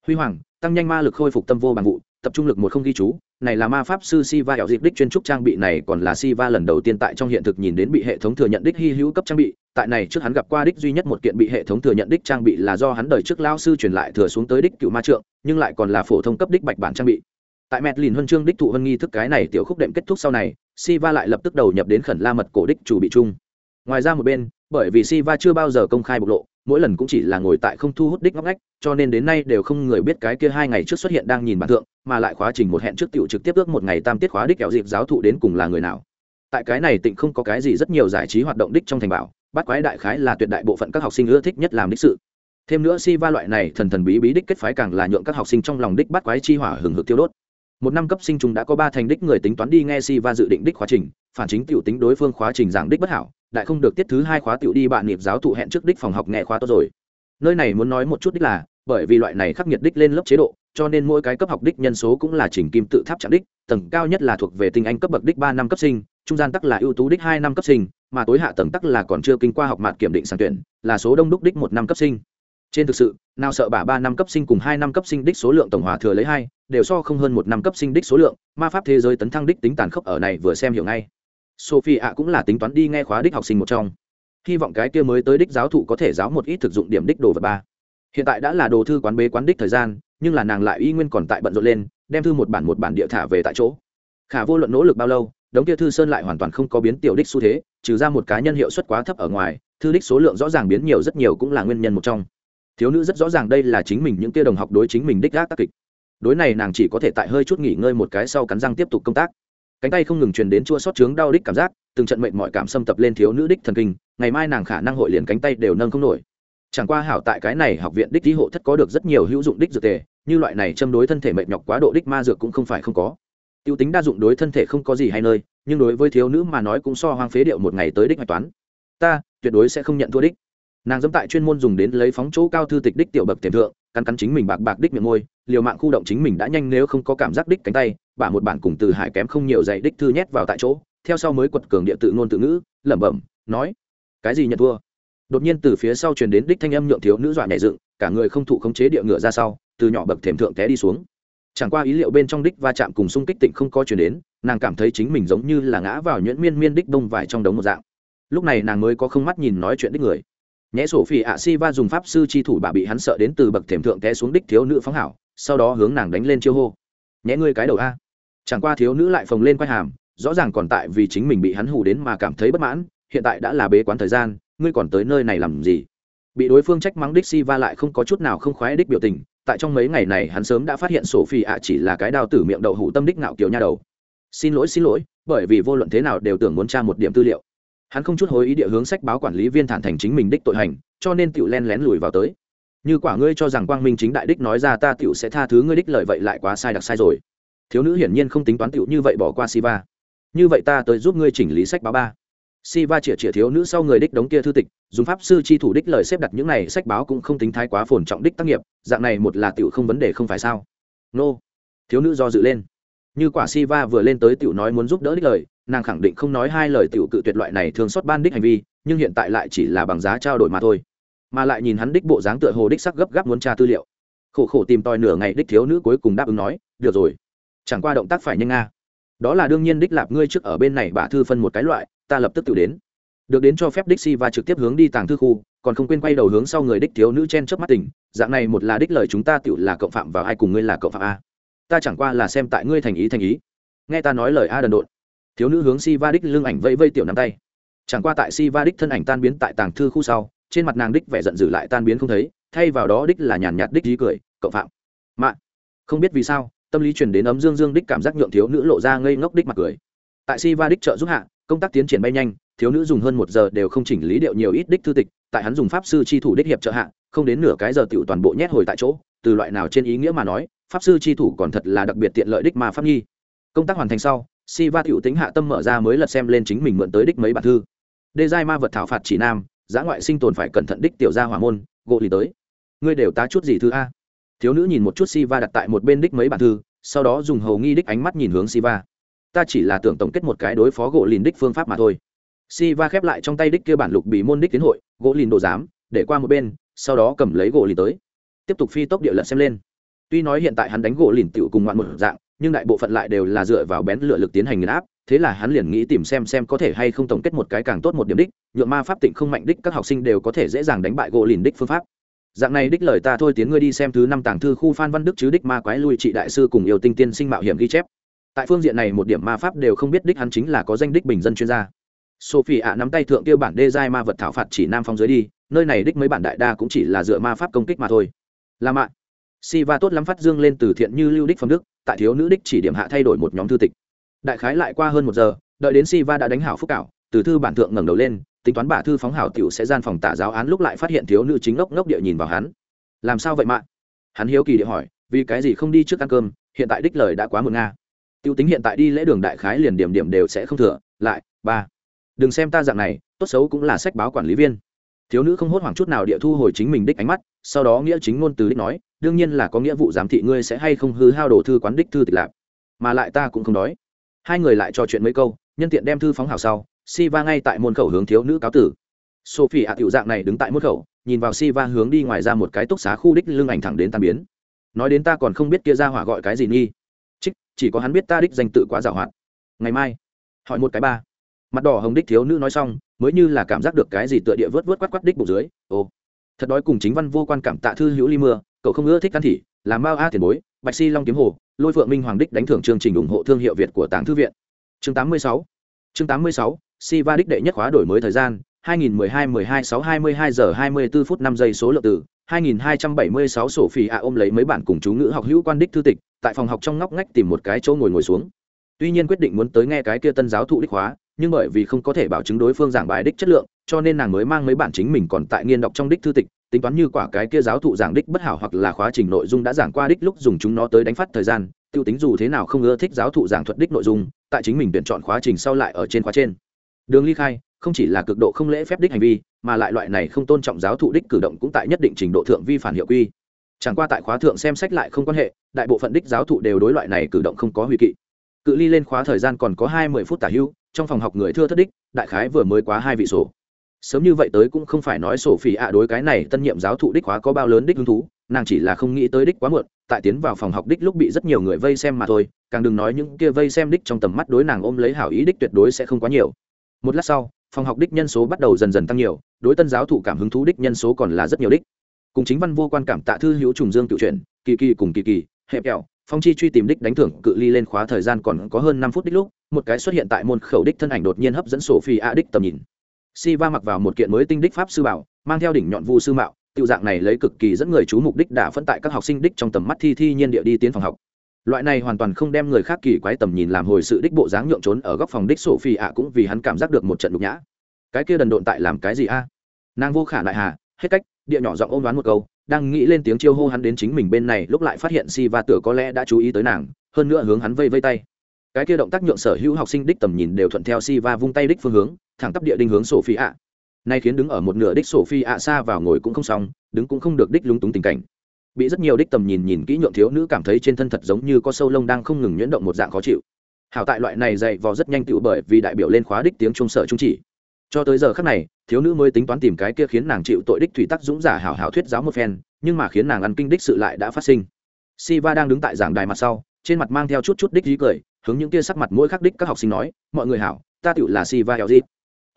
Huy hoàng, tăng nhanh ma lực khôi phục tâm vô bằng vụ, tập trung lực một không ghi chú, này là ma pháp sư Siva hẻo dịp đích chuyên trúc trang bị này còn là Siva lần đầu tiên tại trong hiện thực nhìn đến bị hệ thống thừa nhận đích hy hữu cấp trang bị, tại này trước hắn gặp qua đích duy nhất một kiện bị hệ thống thừa nhận đích trang bị là do hắn đời trước lao sư truyền lại thừa xuống tới đích cựu ma trượng, nhưng lại còn là phổ thông cấp đích bạch bản trang bị. Tại mẹt lìn huân chương đích thụ huân nghi thức cái này tiểu khúc đệm kết thúc sau này, Siva lại lập tức đầu nhập đến khẩn la mật cổ đích chủ bị chung. Ngoài ra một bên, bởi vì Siva chưa bao giờ công khai bộc lộ, mỗi lần cũng chỉ là ngồi tại không thu hút đích ngóc ngách, cho nên đến nay đều không người biết cái kia hai ngày trước xuất hiện đang nhìn bản thượng, mà lại khóa trình một hẹn trước tiểu trực tiếp ước một ngày tam tiết khóa đích kẹo dịp giáo thụ đến cùng là người nào. Tại cái này tịnh không có cái gì rất nhiều giải trí hoạt động đích trong thành bảo, bắt quái đại khái là tuyệt đại bộ phận các học sinh ưa thích nhất làm đích sự. Thêm nữa si va loại này thần thần bí bí đích kết phái càng là nhượng các học sinh trong lòng đích bắt quái chi hỏa hừng hực tiêu đốt. Một năm cấp sinh chúng đã có ba thành đích người tính toán đi nghe si va dự định đích khóa trình, phản chính tiểu tính đối phương khóa trình giảng đích bất hảo đại không được tiết thứ hai khóa tiểu đi bạn nghiệp giáo thụ hẹn trước đích phòng học nghề khóa tốt rồi. Nơi này muốn nói một chút đích là, bởi vì loại này khắc nghiệt đích lên lớp chế độ, cho nên mỗi cái cấp học đích nhân số cũng là chỉnh kim tự tháp chạm đích, tầng cao nhất là thuộc về tinh anh cấp bậc đích ba năm cấp sinh, trung gian tắc là ưu tú đích hai năm cấp sinh, mà tối hạ tầng tắc là còn chưa kinh qua học mạt kiểm định sàng tuyển, là số đông đúc đích một năm cấp sinh. Trên thực sự, nào sợ bả ba năm cấp sinh cùng hai năm cấp sinh đích số lượng tổng hòa thừa lấy hai, đều so không hơn một năm cấp sinh đích số lượng, ma pháp thế giới tấn thăng đích tính tàn khốc ở này vừa xem hiểu ngay sophie ạ cũng là tính toán đi nghe khóa đích học sinh một trong. Hy vọng cái kia mới tới đích giáo thụ có thể giáo một ít thực dụng điểm đích đồ vật ba. Hiện tại đã là đồ thư quán bế quán đích thời gian, nhưng là nàng lại y nguyên còn tại bận rộn lên, đem thư một bản một bản địa thả về tại chỗ. Khả vô luận nỗ lực bao lâu, đống kia thư sơn lại hoàn toàn không có biến tiểu đích xu thế, trừ ra một cá nhân hiệu suất quá thấp ở ngoài, thư đích số lượng rõ ràng biến nhiều rất nhiều cũng là nguyên nhân một trong. Thiếu nữ rất rõ ràng đây là chính mình những kia đồng học đối chính mình đích gác tác kịch. Đối này nàng chỉ có thể tại hơi chút nghỉ ngơi một cái sau cắn răng tiếp tục công tác cánh tay không ngừng truyền đến chua sót trướng đau đích cảm giác, từng trận mệnh mọi cảm xâm tập lên thiếu nữ đích thần kinh, ngày mai nàng khả năng hội liền cánh tay đều nâng không nổi. Chẳng qua hảo tại cái này học viện đích lý hộ thất có được rất nhiều hữu dụng đích dược tề, như loại này châm đối thân thể mệt nhọc quá độ đích ma dược cũng không phải không có. Tiêu tính đa dụng đối thân thể không có gì hay nơi, nhưng đối với thiếu nữ mà nói cũng so hoang phế điệu một ngày tới đích hoạch toán. Ta, tuyệt đối sẽ không nhận thua đích. Nàng dẫm tại chuyên môn dùng đến lấy phóng chỗ cao thư tịch đích tiểu bậc tiềm thượng, cắn cắn chính mình bạc bạc đích miệng môi, liều mạng khu động chính mình đã nhanh nếu không có cảm giác đích cánh tay bả một bản cùng từ hải kém không nhiều dạy đích thư nhét vào tại chỗ, theo sau mới quật cường địa tự ngôn tự ngữ, lẩm bẩm, nói, cái gì nhận thua? Đột nhiên từ phía sau truyền đến đích thanh âm nhượng thiếu nữ dọa nhảy dựng, cả người không thụ khống chế địa ngựa ra sau, từ nhỏ bậc thềm thượng té đi xuống. Chẳng qua ý liệu bên trong đích va chạm cùng xung kích tịnh không có chuyển đến, nàng cảm thấy chính mình giống như là ngã vào nhuyễn miên miên đích đông vải trong đống một dạng. Lúc này nàng mới có không mắt nhìn nói chuyện đích người. Nhé sổ phi ạ si va dùng pháp sư chi thủ bà bị hắn sợ đến từ bậc thềm thượng té xuống đích thiếu nữ phóng hảo, sau đó hướng nàng đánh lên chiêu hô. Nhé ngươi cái đầu a? Chẳng qua thiếu nữ lại phồng lên quay hàm, rõ ràng còn tại vì chính mình bị hắn hù đến mà cảm thấy bất mãn, hiện tại đã là bế quán thời gian, ngươi còn tới nơi này làm gì? Bị đối phương trách mắng đích si va lại không có chút nào không khoái đích biểu tình, tại trong mấy ngày này hắn sớm đã phát hiện sổ phi ạ chỉ là cái đao tử miệng đậu hủ tâm đích ngạo kiểu nha đầu. Xin lỗi xin lỗi, bởi vì vô luận thế nào đều tưởng muốn tra một điểm tư liệu. Hắn không chút hối ý địa hướng sách báo quản lý viên thản thành chính mình đích tội hành, cho nên tiểu len lén lùi vào tới. Như quả ngươi cho rằng quang minh chính đại đích nói ra ta tiểu sẽ tha thứ ngươi đích lời vậy lại quá sai đặc sai rồi thiếu nữ hiển nhiên không tính toán tiểu như vậy bỏ qua siva. Như vậy ta tới giúp ngươi chỉnh lý sách báo ba. Siva chĩa chĩa thiếu nữ sau người đích đống kia thư tịch, dùng pháp sư chi thủ đích lời xếp đặt những này sách báo cũng không tính thái quá phồn trọng đích tác nghiệp, dạng này một là tiểu không vấn đề không phải sao? Nô. Thiếu nữ do dự lên. Như quả siva vừa lên tới tiểu nói muốn giúp đỡ đích lời, nàng khẳng định không nói hai lời tiểu cự tuyệt loại này thường xót ban đích hành vi, nhưng hiện tại lại chỉ là bằng giá trao đổi mà thôi. Mà lại nhìn hắn đích bộ dáng tựa hồ đích sắc gấp gáp muốn tra tư liệu. Khổ khổ tìm tòi nửa ngày đích thiếu nữ cuối cùng đáp ứng nói, được rồi chẳng qua động tác phải nhanh nga đó là đương nhiên đích lạp ngươi trước ở bên này bả thư phân một cái loại, ta lập tức tự đến. Được đến cho phép đích si và trực tiếp hướng đi tàng thư khu, còn không quên quay đầu hướng sau người đích thiếu nữ chen chớp mắt tỉnh, dạng này một là đích lời chúng ta tự là cộng phạm và ai cùng ngươi là cộng phạm a. Ta chẳng qua là xem tại ngươi thành ý thành ý. Nghe ta nói lời a đần độn. Thiếu nữ hướng si va đích lưng ảnh vây vây tiểu nắm tay. Chẳng qua tại si va đích thân ảnh tan biến tại tàng thư khu sau, trên mặt nàng đích vẻ giận dữ lại tan biến không thấy, thay vào đó đích là nhàn nhạt đích dí cười cộng phạm. Mạ. Không biết vì sao tâm lý truyền đến ấm dương dương đích cảm giác nhượng thiếu nữ lộ ra ngây ngốc đích mặt cười. Tại si va đích trợ giúp hạ, công tác tiến triển bay nhanh, thiếu nữ dùng hơn một giờ đều không chỉnh lý điệu nhiều ít đích thư tịch, tại hắn dùng pháp sư chi thủ đích hiệp trợ hạ, không đến nửa cái giờ tựu toàn bộ nhét hồi tại chỗ, từ loại nào trên ý nghĩa mà nói, pháp sư chi thủ còn thật là đặc biệt tiện lợi đích mà pháp nhi công tác hoàn thành sau, si va tựu tính hạ tâm mở ra mới lật xem lên chính mình mượn tới đích mấy bản thư. Đê giai ma vật thảo phạt chỉ nam, giã ngoại sinh tồn phải cẩn thận đích tiểu gia hỏa môn, gộ lì tới. Ngươi đều tá chút gì thư a? Thiếu nữ nhìn một chút si va đặt tại một bên đích mấy bản thư, sau đó dùng hầu nghi đích ánh mắt nhìn hướng si va ta chỉ là tưởng tổng kết một cái đối phó gỗ lìn đích phương pháp mà thôi. Si va khép lại trong tay đích kia bản lục bị môn đích tiến hội, gỗ lìn đồ giám, để qua một bên, sau đó cầm lấy gỗ lìn tới. Tiếp tục phi tốc địa lật xem lên. Tuy nói hiện tại hắn đánh gỗ lìn tựu cùng ngoạn một dạng, nhưng đại bộ phận lại đều là dựa vào bén lựa lực tiến hành nghiền áp, thế là hắn liền nghĩ tìm xem xem có thể hay không tổng kết một cái càng tốt một điểm đích nhuộm ma pháp tịnh không mạnh đích các học sinh đều có thể dễ dàng đánh bại gỗ lìn đích phương pháp dạng này đích lời ta thôi tiến ngươi đi xem thứ năm tàng thư khu phan văn đức chứ đích ma quái lui trị đại sư cùng yêu tinh tiên sinh mạo hiểm ghi chép. Tại phương diện này một điểm ma pháp đều không biết đích hắn chính là có danh đích bình dân chuyên gia. Sophie ạ nắm tay thượng kia bản đê giai ma vật thảo phạt chỉ nam phong dưới đi, nơi này đích mấy bản đại đa cũng chỉ là dựa ma pháp công kích mà thôi. Là mạng si va tốt lắm phát dương lên từ thiện như lưu đích phong đức, tại thiếu nữ đích chỉ điểm hạ thay đổi một nhóm thư tịch. Đại khái lại qua hơn một giờ, đợi đến si va đã đánh hảo phúc cảo, từ thư bản thượng ngẩng đầu lên tính toán bà thư phóng hảo tiểu sẽ gian phòng tả giáo án lúc lại phát hiện thiếu nữ chính ngốc ngốc địa nhìn vào hắn. Làm sao vậy mạ? Hắn hiếu kỳ địa hỏi, vì cái gì không đi trước ăn cơm, hiện tại đích lời đã quá muộn nga. Tiêu tính hiện tại đi lễ đường đại khái liền điểm điểm đều sẽ không thừa, lại, ba. Đừng xem ta dạng này, tốt xấu cũng là sách báo quản lý viên. Thiếu nữ không hốt hoảng chút nào địa thu hồi chính mình đích ánh mắt, sau đó nghĩa chính ngôn từ đích nói, đương nhiên là có nghĩa vụ giám thị ngươi sẽ hay không hư hao đồ thư quán đích thư tịch lạp mà lại ta cũng không đói. Hai người lại trò chuyện mấy câu, nhân tiện đem thư phóng hào sau si va ngay tại môn khẩu hướng thiếu nữ cáo tử. Sophie ạ tiểu dạng này đứng tại môn khẩu, nhìn vào si va hướng đi ngoài ra một cái túc xá khu đích lưng ảnh thẳng đến tàn biến. Nói đến ta còn không biết kia ra hỏa gọi cái gì nghi. Trích chỉ có hắn biết ta đích danh tự quá giảo hoạt. Ngày mai, hỏi một cái ba. Mặt đỏ hồng đích thiếu nữ nói xong, mới như là cảm giác được cái gì tựa địa vớt vớt quát quát đích bụng dưới. Ồ, thật đói cùng chính văn vô quan cảm tạ thư hữu ly mưa, cậu không ưa thích căn thị, làm bao a tiền bối, bạch si long kiếm hồ, lôi phượng minh hoàng đích đánh thưởng chương trình ủng hộ thương hiệu việt của tàng thư viện. Chương 86 chương 86 si va đích đệ nhất khóa đổi mới thời gian 2012 12 6 22 giờ 24 phút 5 giây số lượng từ 2276 sổ phì ạ ôm lấy mấy bản cùng chú ngữ học hữu quan đích thư tịch, tại phòng học trong ngóc ngách tìm một cái chỗ ngồi ngồi xuống. Tuy nhiên quyết định muốn tới nghe cái kia tân giáo thụ đích khóa, nhưng bởi vì không có thể bảo chứng đối phương giảng bài đích chất lượng, cho nên nàng mới mang mấy bản chính mình còn tại nghiên đọc trong đích thư tịch, tính toán như quả cái kia giáo thụ giảng đích bất hảo hoặc là khóa trình nội dung đã giảng qua đích lúc dùng chúng nó tới đánh phát thời gian, tiêu tính dù thế nào không ưa thích giáo thụ giảng thuật đích nội dung, tại chính mình tuyển chọn khóa trình sau lại ở trên khóa trên đường ly khai, không chỉ là cực độ không lễ phép đích hành vi, mà lại loại này không tôn trọng giáo thụ đích cử động cũng tại nhất định trình độ thượng vi phản hiệu quy. Chẳng qua tại khóa thượng xem sách lại không quan hệ, đại bộ phận đích giáo thụ đều đối loại này cử động không có huy kỵ. Cự ly lên khóa thời gian còn có hai mươi phút tả hưu, trong phòng học người thưa thất đích, đại khái vừa mới quá hai vị sổ. Sớm như vậy tới cũng không phải nói sổ phỉ ạ đối cái này tân nhiệm giáo thụ đích khóa có bao lớn đích hứng thú, nàng chỉ là không nghĩ tới đích quá muộn, tại tiến vào phòng học đích lúc bị rất nhiều người vây xem mà thôi, càng đừng nói những kia vây xem đích trong tầm mắt đối nàng ôm lấy hảo ý đích tuyệt đối sẽ không quá nhiều một lát sau, phòng học đích nhân số bắt đầu dần dần tăng nhiều, đối tân giáo thụ cảm hứng thú đích nhân số còn là rất nhiều đích. Cùng chính văn vô quan cảm tạ thư hữu trùng dương cựu truyện, kỳ kỳ cùng kỳ kỳ hẹp kẹo, phong chi truy tìm đích đánh thưởng cự ly lên khóa thời gian còn có hơn năm phút đích lúc, một cái xuất hiện tại môn khẩu đích thân ảnh đột nhiên hấp dẫn sổ phi a đích tầm nhìn. Si va mặc vào một kiện mới tinh đích pháp sư bảo, mang theo đỉnh nhọn vu sư mạo, tiểu dạng này lấy cực kỳ dẫn người chú mục đích đã phân tại các học sinh đích trong tầm mắt thi thi nhiên địa đi tiến phòng học loại này hoàn toàn không đem người khác kỳ quái tầm nhìn làm hồi sự đích bộ dáng nhượng trốn ở góc phòng đích sổ phi ạ cũng vì hắn cảm giác được một trận nhục nhã. Cái kia đần độn tại làm cái gì a? Nàng vô khả lại hà, hết cách, địa nhỏ giọng ôm đoán một câu, đang nghĩ lên tiếng chiêu hô hắn đến chính mình bên này, lúc lại phát hiện si va tựa có lẽ đã chú ý tới nàng, hơn nữa hướng hắn vây vây tay. Cái kia động tác nhượng sở hữu học sinh đích tầm nhìn đều thuận theo si va vung tay đích phương hướng, thẳng tắp địa đinh hướng sổ phi ạ. Nay khiến đứng ở một nửa đích sổ phi ạ xa vào ngồi cũng không xong, đứng cũng không được đích lúng túng tình cảnh bị rất nhiều đích tầm nhìn nhìn kỹ nhượng thiếu nữ cảm thấy trên thân thật giống như có sâu lông đang không ngừng nhuyễn động một dạng khó chịu. Hảo tại loại này dạy vò rất nhanh tựu bởi vì đại biểu lên khóa đích tiếng trung sở trung chỉ. Cho tới giờ khắc này, thiếu nữ mới tính toán tìm cái kia khiến nàng chịu tội đích thủy tắc dũng giả hảo hảo thuyết giáo một phen, nhưng mà khiến nàng ăn kinh đích sự lại đã phát sinh. Siva đang đứng tại giảng đài mặt sau, trên mặt mang theo chút chút đích ý cười, hướng những kia sắc mặt mỗi khắc đích các học sinh nói, mọi người hảo, ta tựu là Siva eo dịp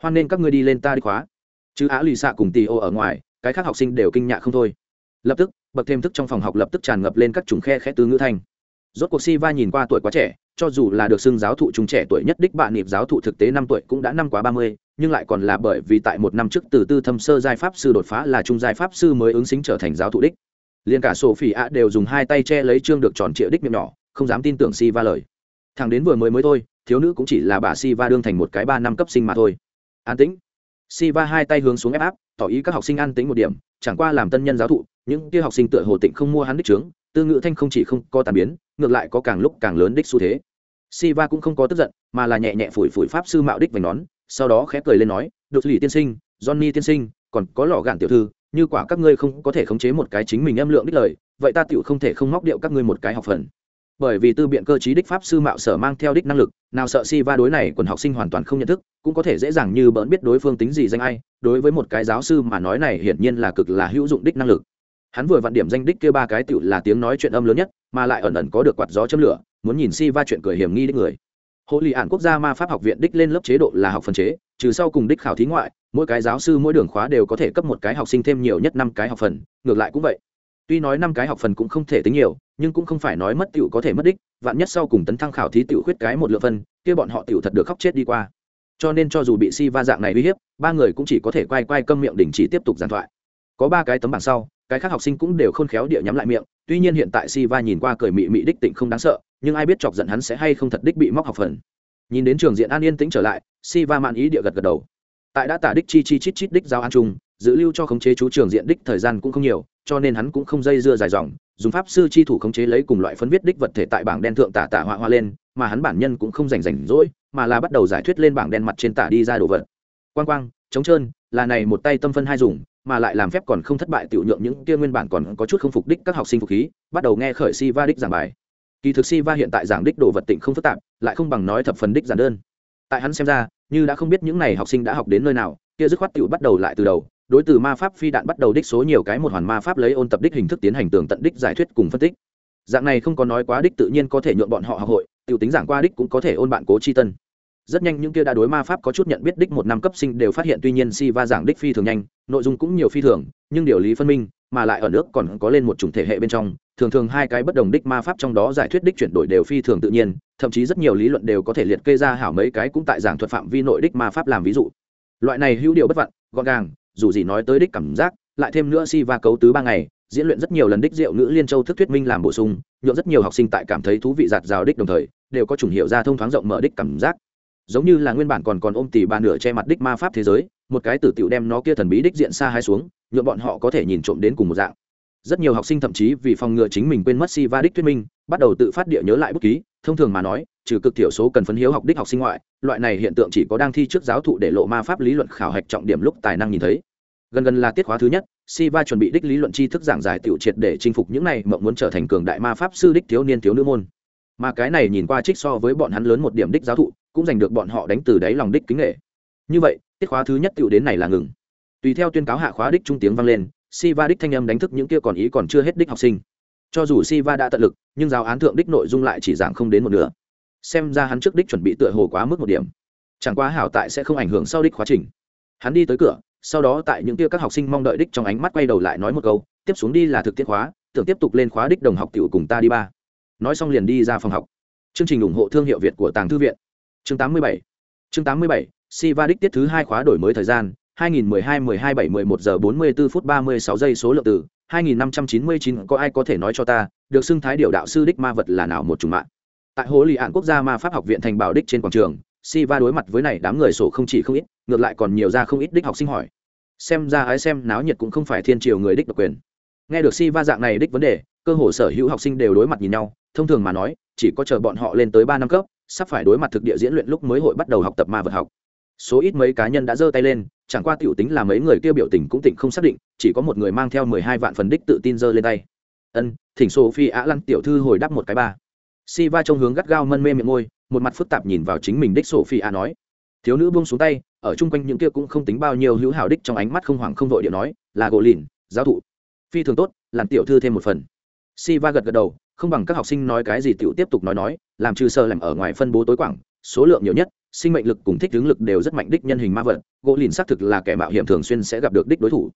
hoan nên các ngươi đi lên ta đi khóa. Chứ á lì xạ cùng tì ô ở ngoài, cái khác học sinh đều kinh nhạ không thôi. Lập tức bậc thêm thức trong phòng học lập tức tràn ngập lên các chủng khe khẽ từ ngữ thanh. Rốt cuộc Siva nhìn qua tuổi quá trẻ, cho dù là được xưng giáo thụ trung trẻ tuổi nhất đích bạn niệm giáo thụ thực tế năm tuổi cũng đã năm quá ba mươi, nhưng lại còn là bởi vì tại một năm trước từ tư thâm sơ giai pháp sư đột phá là trung giai pháp sư mới ứng xính trở thành giáo thụ đích. Liền cả sổ phỉ ạ đều dùng hai tay che lấy trương được tròn triệu đích miệng nhỏ, không dám tin tưởng si va lời. Thằng đến vừa mới mới thôi, thiếu nữ cũng chỉ là bà si va đương thành một cái ba năm cấp sinh mà thôi. An tĩnh si va hai tay hướng xuống ép áp, tỏ ý các học sinh an tĩnh một điểm, chẳng qua làm tân nhân giáo thụ, những kia học sinh tựa hồ tịnh không mua hắn đích trướng tư ngữ thanh không chỉ không có tàn biến, ngược lại có càng lúc càng lớn đích xu thế. Si va cũng không có tức giận, mà là nhẹ nhẹ phủi phủi pháp sư mạo đích vành nón, sau đó khẽ cười lên nói, đột lì tiên sinh, johnny tiên sinh, còn có lò gạn tiểu thư, như quả các ngươi không có thể khống chế một cái chính mình âm lượng đích lời, vậy ta tựu không thể không móc điệu các ngươi một cái học phần bởi vì tư biện cơ chí đích pháp sư mạo sở mang theo đích năng lực, nào sợ si va đối này quần học sinh hoàn toàn không nhận thức, cũng có thể dễ dàng như bỡn biết đối phương tính gì danh ai, đối với một cái giáo sư mà nói này hiển nhiên là cực là hữu dụng đích năng lực. Hắn vừa vặn điểm danh đích kia ba cái tựu là tiếng nói chuyện âm lớn nhất, mà lại ẩn ẩn có được quạt gió châm lửa, muốn nhìn si va chuyện cười hiểm nghi đích người. Hộ lì ản quốc gia ma pháp học viện đích lên lớp chế độ là học phần chế, trừ sau cùng đích khảo thí ngoại, mỗi cái giáo sư mỗi đường khóa đều có thể cấp một cái học sinh thêm nhiều nhất năm cái học phần, ngược lại cũng vậy tuy nói năm cái học phần cũng không thể tính nhiều, nhưng cũng không phải nói mất tựu có thể mất đích, vạn nhất sau cùng tấn thăng khảo thí tựu khuyết cái một lượng phân kia bọn họ tựu thật được khóc chết đi qua. Cho nên cho dù bị si va dạng này uy hiếp, ba người cũng chỉ có thể quay quay câm miệng đình chỉ tiếp tục giàn thoại. Có ba cái tấm bảng sau, cái khác học sinh cũng đều khôn khéo địa nhắm lại miệng, tuy nhiên hiện tại si va nhìn qua cười mị mị đích tịnh không đáng sợ, nhưng ai biết chọc giận hắn sẽ hay không thật đích bị móc học phần. Nhìn đến trường diện an yên tĩnh trở lại, si va mạn ý địa gật gật đầu. Tại đã tả đích chi chi chít chít đích giao an trung giữ lưu cho khống chế chú trường diện đích thời gian cũng không nhiều cho nên hắn cũng không dây dưa dài dòng, dùng pháp sư chi thủ khống chế lấy cùng loại phân viết đích vật thể tại bảng đen thượng tả tả họa hoa lên, mà hắn bản nhân cũng không rảnh rảnh rỗi, mà là bắt đầu giải thuyết lên bảng đen mặt trên tả đi ra đồ vật. Quang quang, trống trơn, là này một tay tâm phân hai dùng, mà lại làm phép còn không thất bại tiểu nhượng những kia nguyên bản còn có chút không phục đích các học sinh phục khí, bắt đầu nghe khởi si va đích giảng bài. Kỳ thực si va hiện tại giảng đích đồ vật tịnh không phức tạp, lại không bằng nói thập phần đích giản đơn. Tại hắn xem ra, như đã không biết những này học sinh đã học đến nơi nào, kia dứt khoát tiểu bắt đầu lại từ đầu đối từ ma pháp phi đạn bắt đầu đích số nhiều cái một hoàn ma pháp lấy ôn tập đích hình thức tiến hành tường tận đích giải thuyết cùng phân tích. Dạng này không có nói quá đích tự nhiên có thể nhuộn bọn họ học hội, tiểu tính giảng qua đích cũng có thể ôn bạn cố chi tân. Rất nhanh những kia đã đối ma pháp có chút nhận biết đích một năm cấp sinh đều phát hiện tuy nhiên si va giảng đích phi thường nhanh, nội dung cũng nhiều phi thường, nhưng điều lý phân minh, mà lại ở nước còn có lên một chủng thể hệ bên trong, thường thường hai cái bất đồng đích ma pháp trong đó giải thuyết đích chuyển đổi đều phi thường tự nhiên, thậm chí rất nhiều lý luận đều có thể liệt kê ra hảo mấy cái cũng tại giảng thuật phạm vi nội đích ma pháp làm ví dụ. Loại này hữu điều bất vặn gọn gàng dù gì nói tới đích cảm giác, lại thêm nữa si va cấu tứ ba ngày, diễn luyện rất nhiều lần đích diệu ngữ liên châu thức thuyết minh làm bổ sung nhộn rất nhiều học sinh tại cảm thấy thú vị giạt rào đích đồng thời, đều có chủng hiệu ra thông thoáng rộng mở đích cảm giác. Giống như là nguyên bản còn còn ôm tỉ ba nửa che mặt đích ma pháp thế giới, một cái tử tiểu đem nó kia thần bí đích diện xa hai xuống, nhuộm bọn họ có thể nhìn trộm đến cùng một dạng. Rất nhiều học sinh thậm chí vì phòng ngừa chính mình quên mất si va đích thuyết minh, bắt đầu tự phát địa nhớ lại bút ký, thông thường mà nói, trừ cực thiểu số cần phấn hiếu học đích học sinh ngoại, loại này hiện tượng chỉ có đang thi trước giáo thụ để lộ ma pháp lý luận khảo hạch trọng điểm lúc tài năng nhìn thấy gần gần là tiết khóa thứ nhất si va chuẩn bị đích lý luận tri thức giảng giải tiểu triệt để chinh phục những này mộng muốn trở thành cường đại ma pháp sư đích thiếu niên thiếu nữ môn mà cái này nhìn qua trích so với bọn hắn lớn một điểm đích giáo thụ cũng giành được bọn họ đánh từ đáy lòng đích kính nghệ như vậy tiết khóa thứ nhất tiểu đến này là ngừng tùy theo tuyên cáo hạ khóa đích trung tiếng vang lên Siva đích thanh âm đánh thức những kia còn ý còn chưa hết đích học sinh. Cho dù Siva đã tận lực, nhưng giáo án thượng đích nội dung lại chỉ giảng không đến một nửa. Xem ra hắn trước đích chuẩn bị tựa hồ quá mức một điểm. Chẳng qua hảo tại sẽ không ảnh hưởng sau đích quá trình. Hắn đi tới cửa, sau đó tại những kia các học sinh mong đợi đích trong ánh mắt quay đầu lại nói một câu, tiếp xuống đi là thực tiễn khóa, tưởng tiếp tục lên khóa đích đồng học tiểu cùng ta đi ba. Nói xong liền đi ra phòng học. Chương trình ủng hộ thương hiệu Việt của Tàng Thư viện. Chương 87. Chương 87, Siva đích tiết thứ hai khóa đổi mới thời gian, 2012 12 7 11 giờ 44 phút 36 giây số lượng từ 2599 có ai có thể nói cho ta, được xưng thái điều đạo sư đích ma vật là nào một chủng mạng. Tại Hồ Lì ạn Quốc gia Ma Pháp học viện thành bảo đích trên quảng trường, Si Va đối mặt với này đám người sổ không chỉ không ít, ngược lại còn nhiều ra không ít đích học sinh hỏi. Xem ra ái xem náo nhiệt cũng không phải thiên triều người đích độc quyền. Nghe được Si Va dạng này đích vấn đề, cơ hồ sở hữu học sinh đều đối mặt nhìn nhau, thông thường mà nói, chỉ có chờ bọn họ lên tới ba năm cấp, sắp phải đối mặt thực địa diễn luyện lúc mới hội bắt đầu học tập ma vật học số ít mấy cá nhân đã giơ tay lên chẳng qua tiểu tính là mấy người kia biểu tình cũng tỉnh không xác định chỉ có một người mang theo mười hai vạn phần đích tự tin giơ lên tay ân thỉnh sophie á lăn tiểu thư hồi đáp một cái ba si va trong hướng gắt gao mân mê miệng môi một mặt phức tạp nhìn vào chính mình đích sophie a nói. Thiếu nữ buông xuống tay, ở chung quanh những kia cũng không tính bao nhiêu hữu hảo đích trong ánh mắt không hoảng không vội điệu nói, là gỗ lìn, giáo thụ. Phi thường tốt làm tiểu thư thêm một phần. Si va gật gật đầu, không bằng các học sinh nói cái gì tiểu tiếp tục nói nói, làm trừ sơ làm ở ngoài phân bố tối quảng, số lượng nhiều nhất, sinh mệnh lực cùng thích hướng lực đều rất mạnh đích nhân hình ma vật, gỗ lìn xác thực là kẻ mạo hiểm thường xuyên sẽ gặp được đích đối thủ.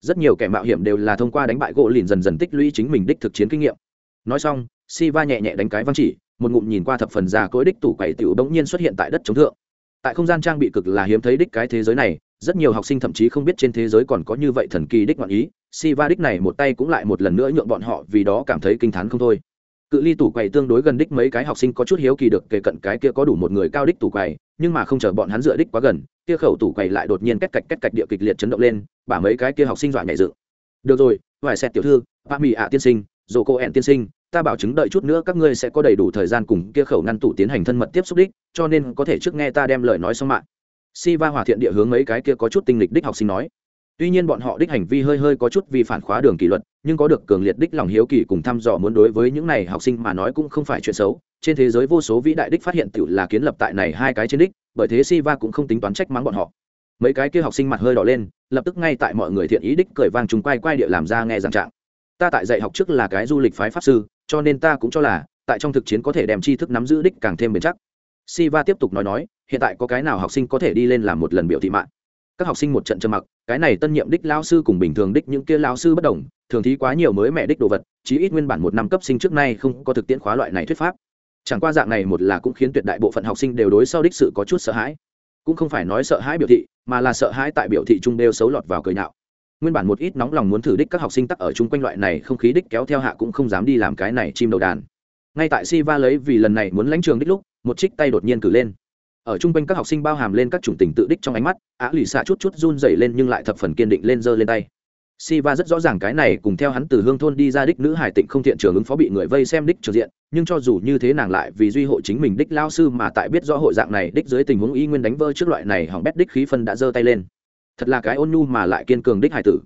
Rất nhiều kẻ mạo hiểm đều là thông qua đánh bại gỗ lìn dần dần tích lũy chính mình đích thực chiến kinh nghiệm. Nói xong si va nhẹ nhẹ đánh cái văng chỉ, một ngụm nhìn qua thập phần già cỗi đích tủ quậy tiểu bỗng nhiên xuất hiện tại đất chống thượng. Tại không gian trang bị cực là hiếm thấy đích cái thế giới này, rất nhiều học sinh thậm chí không biết trên thế giới còn có như vậy thần kỳ đích ngoạn ý si va đích này một tay cũng lại một lần nữa nhượng bọn họ vì đó cảm thấy kinh t h á n không thôi. Cự ly tủ quầy tương đối gần đích mấy cái học sinh có chút hiếu kỳ được kể cận cái kia có đủ một người cao đích tủ quầy, nhưng mà không chờ bọn hắn dựa đích quá gần, kia khẩu tủ quầy lại đột nhiên cách cạch cách cạch địa kịch liệt chấn động lên, bả mấy cái kia học sinh dọa nhảy dự được rồi vài xe tiểu thư ba mỹ ạ tiên sinh dồ cô ẹn tiên sinh ta bảo chứng đợi chút nữa các ngươi sẽ có đầy đủ thời gian cùng kia khẩu ngăn tủ tiến hành thân mật tiếp xúc đích, cho nên có thể trước nghe ta đem lời nói xong mạng. Si va hòa thiện địa hướng mấy cái kia có chút tinh lịch đích học sinh nói. Tuy nhiên bọn họ đích hành vi hơi hơi có chút vi phản khóa đường kỷ luật, nhưng có được cường liệt đích lòng hiếu kỳ cùng thăm dò muốn đối với những này học sinh mà nói cũng không phải chuyện xấu. Trên thế giới vô số vĩ đại đích phát hiện tự là kiến lập tại này hai cái trên đích, bởi thế si va cũng không tính toán trách mắng bọn họ. Mấy cái kia học sinh mặt hơi đỏ lên, lập tức ngay tại mọi người thiện ý đích cười vang chúng quay quay địa làm ra nghe giảng trạng. Ta tại dạy học trước là cái du lịch phái pháp sư cho nên ta cũng cho là tại trong thực chiến có thể đem tri thức nắm giữ đích càng thêm bền chắc Siva tiếp tục nói nói, hiện tại có cái nào học sinh có thể đi lên làm một lần biểu thị mạng. Các học sinh một trận trầm mặc, cái này tân nhiệm đích lao sư cùng bình thường đích những kia lao sư bất đồng, thường thí quá nhiều mới mẹ đích đồ vật, chí ít nguyên bản một năm cấp sinh trước nay không có thực tiễn khóa loại này thuyết pháp. Chẳng qua dạng này một là cũng khiến tuyệt đại bộ phận học sinh đều đối sau đích sự có chút sợ hãi. Cũng không phải nói sợ hãi biểu thị, mà là sợ hãi tại biểu thị trung đều xấu lọt vào cười nhạo. Nguyên bản một ít nóng lòng muốn thử đích các học sinh tắc ở chung quanh loại này không khí đích kéo theo hạ cũng không dám đi làm cái này chim đầu đàn. Ngay tại Siva lấy vì lần này muốn lãnh trường đích lúc một trích tay đột nhiên cử lên. Ở trung quanh các học sinh bao hàm lên các chủng tình tự đích trong ánh mắt á lì xạ chút chút run dày lên nhưng lại thập phần kiên định lên giơ lên tay. Siva rất rõ ràng cái này cùng theo hắn từ hương thôn đi ra đích nữ hải tịnh không thiện trường ứng phó bị người vây xem đích trực diện, nhưng cho dù như thế nàng lại vì duy hộ chính mình đích lao sư mà tại biết rõ hội dạng này đích dưới tình huống y nguyên đánh vơ trước loại này hỏng bét đích khí phân đã giơ tay lên. Thật là cái ôn nhu mà lại kiên cường đích hải tử.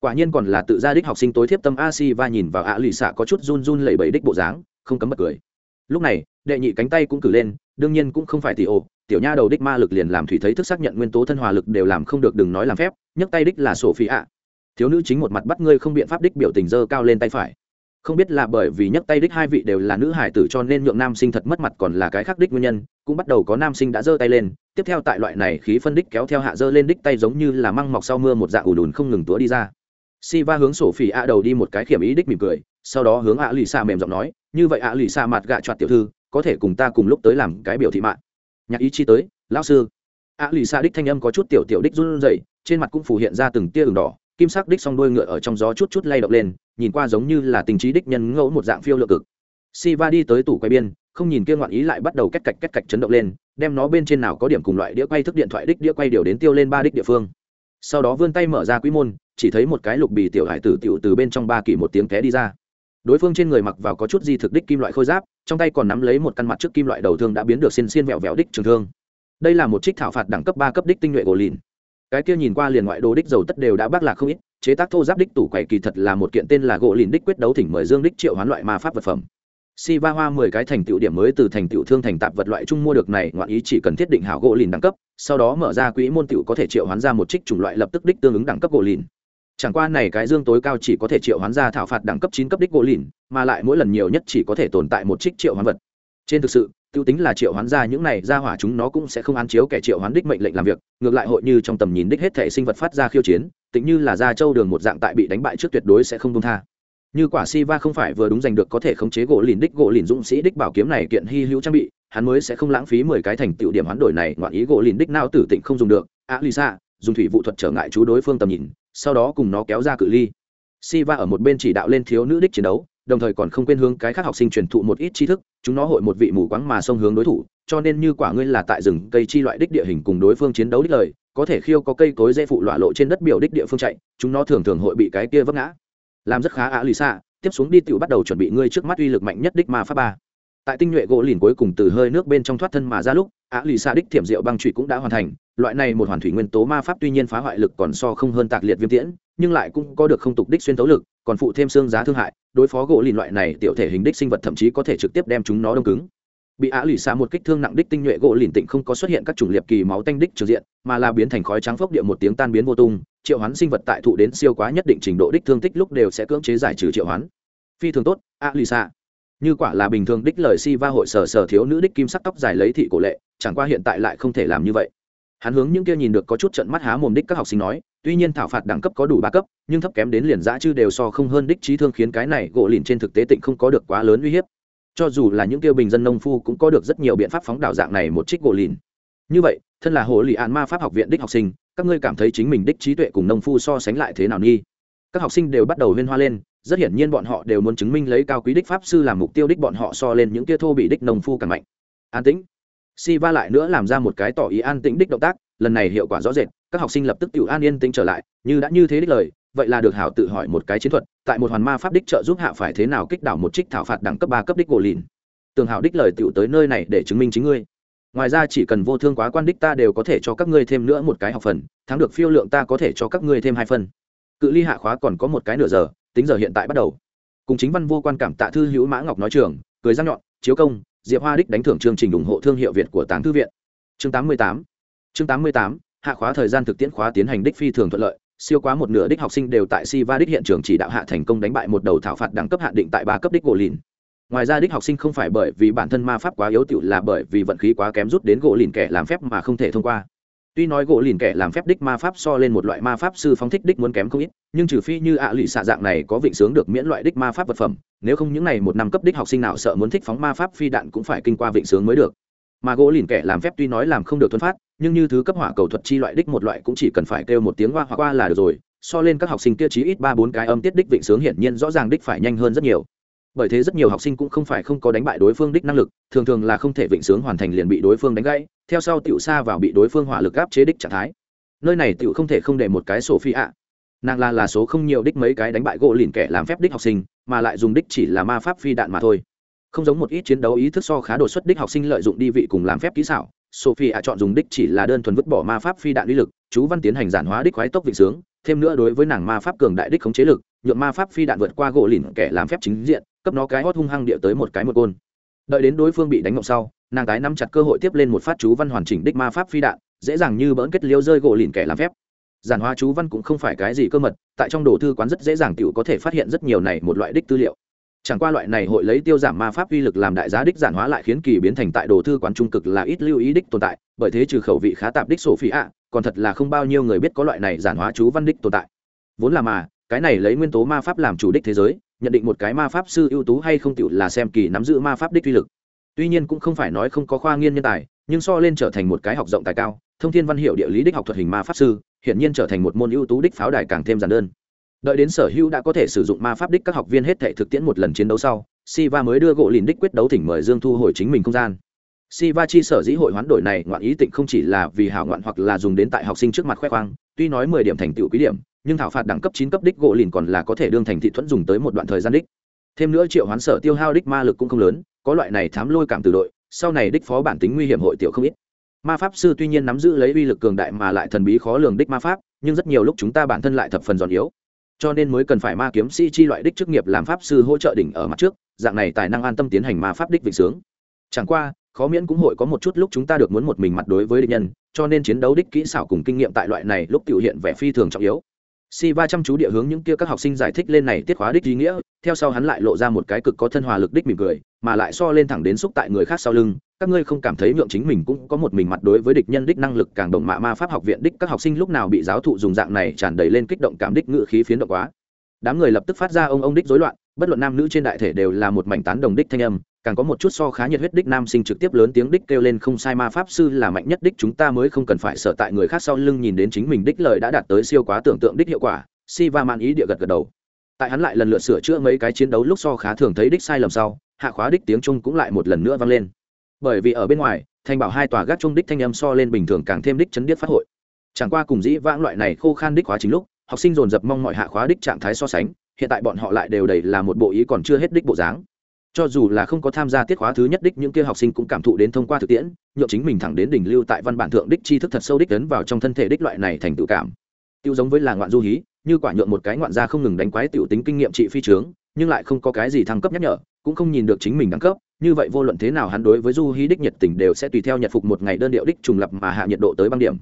Quả nhiên còn là tự gia đích học sinh tối thiếp tâm A Siva nhìn vào ạ lì xạ có chút run run lẩy bẩy đích bộ dáng, không cấm bật cười. Lúc này đệ nhị cánh tay cũng cử lên đương nhiên cũng không phải tỷ ồ tiểu nha đầu đích ma lực liền làm thủy thấy thức xác nhận nguyên tố thân hòa lực đều làm không được đừng nói làm phép nhấc tay đích là sổ phi ạ thiếu nữ chính một mặt bắt ngươi không biện pháp đích biểu tình dơ cao lên tay phải không biết là bởi vì nhấc tay đích hai vị đều là nữ hải tử cho nên nhượng nam sinh thật mất mặt còn là cái khác đích nguyên nhân, cũng bắt đầu có nam sinh đã giơ tay lên, tiếp theo tại loại này khí phân đích kéo theo hạ giơ lên đích tay giống như là măng mọc sau mưa một dạng ủ đùn không ngừng túa đi ra. Si va hướng sổ phỉ ạ đầu đi một cái khiểm ý đích mỉm cười, sau đó hướng ạ lì xa mềm giọng nói, như vậy ạ lì xa mặt gạ choạt tiểu thư, có thể cùng ta cùng lúc tới làm cái biểu thị mạng. Nhạc ý chi tới, lão sư. Ạ lì xa đích thanh âm có chút tiểu tiểu đích run rẩy, trên mặt cũng phủ hiện ra từng tia ửng đỏ kim sắc đích song đuôi ngựa ở trong gió chút chút lay động lên, nhìn qua giống như là tình trí đích nhân ngẫu một dạng phiêu lượng cực. Si va đi tới tủ quay biên, không nhìn kia ngoạn ý lại bắt đầu kết cạch kết cạch chấn động lên, đem nó bên trên nào có điểm cùng loại đĩa quay thức điện thoại đích đĩa quay điều đến tiêu lên ba đích địa phương. Sau đó vươn tay mở ra quý môn, chỉ thấy một cái lục bì tiểu hải tử tiểu từ bên trong ba kỷ một tiếng té đi ra. Đối phương trên người mặc vào có chút di thực đích kim loại khôi giáp, trong tay còn nắm lấy một căn mặt trước kim loại đầu thương đã biến được xiên xiên vẹo vẹo đích trường thương. Đây là một trích thảo phạt đẳng cấp ba cấp đích tinh nhuệ gỗ lìn cái kia nhìn qua liền ngoại đồ đích dầu tất đều đã bác lạc không ít, chế tác thô giáp đích tủ quầy kỳ thật là một kiện tên là gỗ lìn đích quyết đấu thỉnh mời dương đích triệu hoán loại ma pháp vật phẩm. Si va hoa mười cái thành tựu điểm mới từ thành tựu thương thành tạp vật loại chung mua được này, ngoạn ý chỉ cần thiết định hảo gỗ lìn đẳng cấp, sau đó mở ra quỹ môn tựu có thể triệu hoán ra một trích chủng loại lập tức đích tương ứng đẳng cấp gỗ lìn. Chẳng qua này cái dương tối cao chỉ có thể triệu hoán ra thảo phạt đẳng cấp chín cấp đích gỗ lìn, mà lại mỗi lần nhiều nhất chỉ có thể tồn tại một trích triệu hoán vật. Trên thực sự Tự tính là triệu hoán ra những này ra hỏa chúng nó cũng sẽ không án chiếu kẻ triệu hoán đích mệnh lệnh làm việc, ngược lại hội như trong tầm nhìn đích hết thể sinh vật phát ra khiêu chiến tính như là ra châu đường một dạng tại bị đánh bại trước tuyệt đối sẽ không đông tha. Như quả si va không phải vừa đúng giành được có thể khống chế gỗ lìn đích, gỗ lìn dũng sĩ đích bảo kiếm này kiện hy hữu trang bị, hắn mới sẽ không lãng phí mười cái thành tựu điểm hoán đổi này, ngoạn ý gỗ lìn đích nào tử tịnh không dùng được. A lisa, dùng thủy vụ thuật trở ngại chú đối phương tầm nhìn, sau đó cùng nó kéo ra cự ly. Siva ở một bên chỉ đạo lên thiếu nữ đích chiến đấu đồng thời còn không quên hướng cái khác học sinh truyền thụ một ít tri thức, chúng nó hội một vị mù quáng mà xông hướng đối thủ, cho nên như quả ngươi là tại rừng cây chi loại đích địa hình cùng đối phương chiến đấu đích lời, có thể khiêu có cây cối dễ phụ lọa lộ trên đất biểu đích địa phương chạy, chúng nó thường thường hội bị cái kia vấp ngã. Làm rất khá á lì xa tiếp xuống đi tiểu bắt đầu chuẩn bị ngươi trước mắt uy lực mạnh nhất đích ma pháp ba. Tại tinh nhuệ gỗ lìn cuối cùng từ hơi nước bên trong thoát thân mà ra lúc, á lì xa đích thiểm diệu băng trụy cũng đã hoàn thành. Loại này một hoàn thủy nguyên tố ma pháp tuy nhiên phá hoại lực còn so không hơn tạc liệt viêm tiễn, nhưng lại cũng có được không tục đích xuyên tấu lực, còn phụ thêm xương giá thương hại đối phó gỗ lìn loại này tiểu thể hình đích sinh vật thậm chí có thể trực tiếp đem chúng nó đông cứng. Bị á lì xa một kích thương nặng đích tinh nhuệ gỗ lìn tịnh không có xuất hiện các chủng liệt kỳ máu tanh đích trực diện, mà là biến thành khói trắng phốc địa một tiếng tan biến vô tung, triệu hoán sinh vật tại thụ đến siêu quá nhất định trình độ đích thương tích lúc đều sẽ cưỡng chế giải trừ triệu hoán. Phi thường tốt á lì xa như quả là bình thường đích lời si va hội sở sở thiếu nữ đích kim sắc tóc dài lấy thị cổ lệ, chẳng qua hiện tại lại không thể làm như vậy hắn hướng những kia nhìn được có chút trận mắt há mồm đích các học sinh nói, tuy nhiên thảo phạt đẳng cấp có đủ ba cấp, nhưng thấp kém đến liền dã chứ đều so không hơn đích trí thương khiến cái này gỗ lìn trên thực tế tịnh không có được quá lớn uy hiếp. Cho dù là những kia bình dân nông phu cũng có được rất nhiều biện pháp phóng đảo dạng này một trích gỗ lìn. Như vậy, thân là hồ lì an ma pháp học viện đích học sinh, các ngươi cảm thấy chính mình đích trí tuệ cùng nông phu so sánh lại thế nào nghi? Các học sinh đều bắt đầu huyên hoa lên, rất hiển nhiên bọn họ đều muốn chứng minh lấy cao quý đích pháp sư làm mục tiêu đích bọn họ so lên những kia thô bị đích nông phu càng mạnh. An tĩnh si va lại nữa làm ra một cái tỏ ý an tĩnh đích động tác, lần này hiệu quả rõ rệt, các học sinh lập tức tự an yên tĩnh trở lại, như đã như thế đích lời, vậy là được hảo tự hỏi một cái chiến thuật, tại một hoàn ma pháp đích trợ giúp hạ phải thế nào kích đảo một trích thảo phạt đẳng cấp ba cấp đích gỗ lìn. Tường hảo đích lời tựu tới nơi này để chứng minh chính ngươi. Ngoài ra chỉ cần vô thương quá quan đích ta đều có thể cho các ngươi thêm nữa một cái học phần, thắng được phiêu lượng ta có thể cho các ngươi thêm hai phần. Cự ly hạ khóa còn có một cái nửa giờ, tính giờ hiện tại bắt đầu. Cùng chính văn vô quan cảm tạ thư hữu mã ngọc nói trường, cười răng nhọn, chiếu công diệp hoa đích đánh thưởng chương trình ủng hộ thương hiệu việt của tàng thư viện. Chương 88 chương 88 hạ khóa thời gian thực tiễn khóa tiến hành đích phi thường thuận lợi. Siêu quá một nửa đích học sinh đều tại si va đích hiện trường chỉ đạo hạ thành công đánh bại một đầu thảo phạt đẳng cấp hạn định tại ba cấp đích gỗ lìn. Ngoài ra đích học sinh không phải bởi vì bản thân ma pháp quá yếu tiểu là bởi vì vận khí quá kém rút đến gỗ lìn kẻ làm phép mà không thể thông qua tuy nói gỗ lìn kẻ làm phép đích ma pháp so lên một loại ma pháp sư phóng thích đích muốn kém không ít, nhưng trừ phi như ạ lụy xạ dạng này có vịnh sướng được miễn loại đích ma pháp vật phẩm, nếu không những n à y một năm cấp đích học sinh nào sợ muốn thích phóng ma pháp phi đạn cũng phải kinh qua vịnh sướng mới được. Mà gỗ lìn kẻ làm phép tuy nói làm không được thuấn phát, nhưng như thứ cấp hỏa cầu thuật chi loại đích một loại cũng chỉ cần phải kêu một tiếng hoa hoặc qua là được rồi, so lên các học sinh tiêu chí ít ba bốn cái âm tiết đích vịnh sướng hiển nhiên rõ ràng đích phải nhanh hơn rất nhiều bởi thế rất nhiều học sinh cũng không phải không có đánh bại đối phương đích năng lực, thường thường là không thể vịnh sướng hoàn thành liền bị đối phương đánh gãy, theo sau tiểu xa vào bị đối phương hỏa lực áp chế đích trạng thái. Nơi này tiểu không thể không để một cái sổ phi ạ. Nàng là là số không nhiều đích mấy cái đánh bại gỗ lìn kẻ làm phép đích học sinh, mà lại dùng đích chỉ là ma pháp phi đạn mà thôi. Không giống một ít chiến đấu ý thức so khá đột xuất đích học sinh lợi dụng đi vị cùng làm phép kỹ xảo, sophie ạ chọn dùng đích chỉ là đơn thuần vứt bỏ ma pháp phi đạn uy lực, chú văn tiến hành giản hóa đích khoái tốc vịnh sướng, thêm nữa đối với nàng ma pháp cường đại đích khống chế lực nhuộm ma pháp phi đạn vượt qua gỗ lìn kẻ làm phép chính diện cấp nó cái hót hung hăng địa tới một cái một côn. Đợi đến đối phương bị đánh mộng sau, nàng tái nắm chặt cơ hội tiếp lên một phát chú văn hoàn chỉnh đích ma pháp phi đạn, dễ dàng như bỡn kết liêu rơi gỗ lìn kẻ làm phép. Giản hóa chú văn cũng không phải cái gì cơ mật, tại trong đồ thư quán rất dễ dàng t có thể phát hiện rất nhiều này một loại đích tư liệu. Chẳng qua loại này hội lấy tiêu giảm ma pháp uy lực làm đại giá đích giản hóa lại khiến kỳ biến thành tại đồ thư quán trung cực là ít lưu ý đích tồn tại, bởi thế trừ khẩu vị khá tạp đích sổ phi ạ, còn thật là không bao nhiêu người biết có loại này giản hóa chú văn đích tồn tại. Vốn là mà, cái này lấy nguyên tố ma pháp làm chủ đích thế giới nhận định một cái ma pháp sư ưu tú hay không tựu là xem kỳ nắm giữ ma pháp đích uy lực. Tuy nhiên cũng không phải nói không có khoa nghiên nhân tài, nhưng so lên trở thành một cái học rộng tài cao, thông thiên văn hiệu địa lý đích học thuật hình ma pháp sư hiện nhiên trở thành một môn ưu tú đích pháo đài càng thêm giản đơn. Đợi đến sở hữu đã có thể sử dụng ma pháp đích các học viên hết thể thực tiễn một lần chiến đấu sau, siva mới đưa gỗ lìn đích quyết đấu thỉnh mời dương thu hồi chính mình không gian. Siva chi sở dĩ hội hoán đổi này ngoạn ý tịnh không chỉ là vì hảo ngoạn hoặc là dùng đến tại học sinh trước mặt khoe khoang, tuy nói mười điểm thành tựu quý điểm nhưng thảo phạt đẳng cấp chín cấp đích gỗ lìn còn là có thể đương thành thị thuẫn dùng tới một đoạn thời gian đích. Thêm nữa triệu hoán sở tiêu hao đích ma lực cũng không lớn, có loại này thám lôi cảm từ đội, sau này đích phó bản tính nguy hiểm hội tiểu không ít. Ma pháp sư tuy nhiên nắm giữ lấy uy lực cường đại mà lại thần bí khó lường đích ma pháp, nhưng rất nhiều lúc chúng ta bản thân lại thập phần giòn yếu. Cho nên mới cần phải ma kiếm sĩ chi loại đích chức nghiệp làm pháp sư hỗ trợ đỉnh ở mặt trước, dạng này tài năng an tâm tiến hành ma pháp đích vịnh sướng. Chẳng qua, khó miễn cũng hội có một chút lúc chúng ta được muốn một mình mặt đối với địch nhân, cho nên chiến đấu đích kỹ xảo cùng kinh nghiệm tại loại này lúc tiểu hiện vẻ phi thường trọng yếu. Siva chăm chú địa hướng những kia các học sinh giải thích lên này tiết khóa đích ý nghĩa, theo sau hắn lại lộ ra một cái cực có thân hòa lực đích mỉm cười, mà lại so lên thẳng đến xúc tại người khác sau lưng, các ngươi không cảm thấy nhượng chính mình cũng có một mình mặt đối với địch nhân đích năng lực càng động mạ ma pháp học viện đích các học sinh lúc nào bị giáo thụ dùng dạng này tràn đầy lên kích động cảm đích ngự khí phiến động quá. Đám người lập tức phát ra ông ông đích rối loạn, bất luận nam nữ trên đại thể đều là một mảnh tán đồng đích thanh âm, càng có một chút so khá nhiệt huyết đích nam sinh trực tiếp lớn tiếng đích kêu lên không sai ma pháp sư là mạnh nhất đích chúng ta mới không cần phải sợ tại người khác sau lưng nhìn đến chính mình đích lời đã đạt tới siêu quá tưởng tượng đích hiệu quả. Si va man ý địa gật gật đầu. Tại hắn lại lần lượt sửa chữa mấy cái chiến đấu lúc so khá thường thấy đích sai lầm sau, hạ khóa đích tiếng trung cũng lại một lần nữa vang lên. Bởi vì ở bên ngoài, thành bảo hai tòa gác trung đích thanh âm so lên bình thường càng thêm đích chấn điếc phát hội. Chẳng qua cùng dĩ vãng loại này khô khan đích khóa chính lúc, học sinh dồn dập mong mọi hạ khóa đích trạng thái so sánh, hiện tại bọn họ lại đều đầy là một bộ ý còn chưa hết đích bộ dáng cho dù là không có tham gia tiết khóa thứ nhất đích, những kia học sinh cũng cảm thụ đến thông qua thực tiễn nhộn chính mình thẳng đến đỉnh lưu tại văn bản thượng đích tri thức thật sâu đích ấn vào trong thân thể đích loại này thành tự cảm. Tiêu giống với là ngoạn du hí, như quả nhượng một cái ngoạn gia không ngừng đánh quái tiểu tính kinh nghiệm trị phi trướng nhưng lại không có cái gì thăng cấp nhắc nhở, cũng không nhìn được chính mình đẳng cấp, như vậy vô luận thế nào hắn đối với du hí đích nhiệt tình đều sẽ tùy theo nhật phục một ngày đơn điệu đích trùng lập mà hạ nhiệt độ tới băng điểm.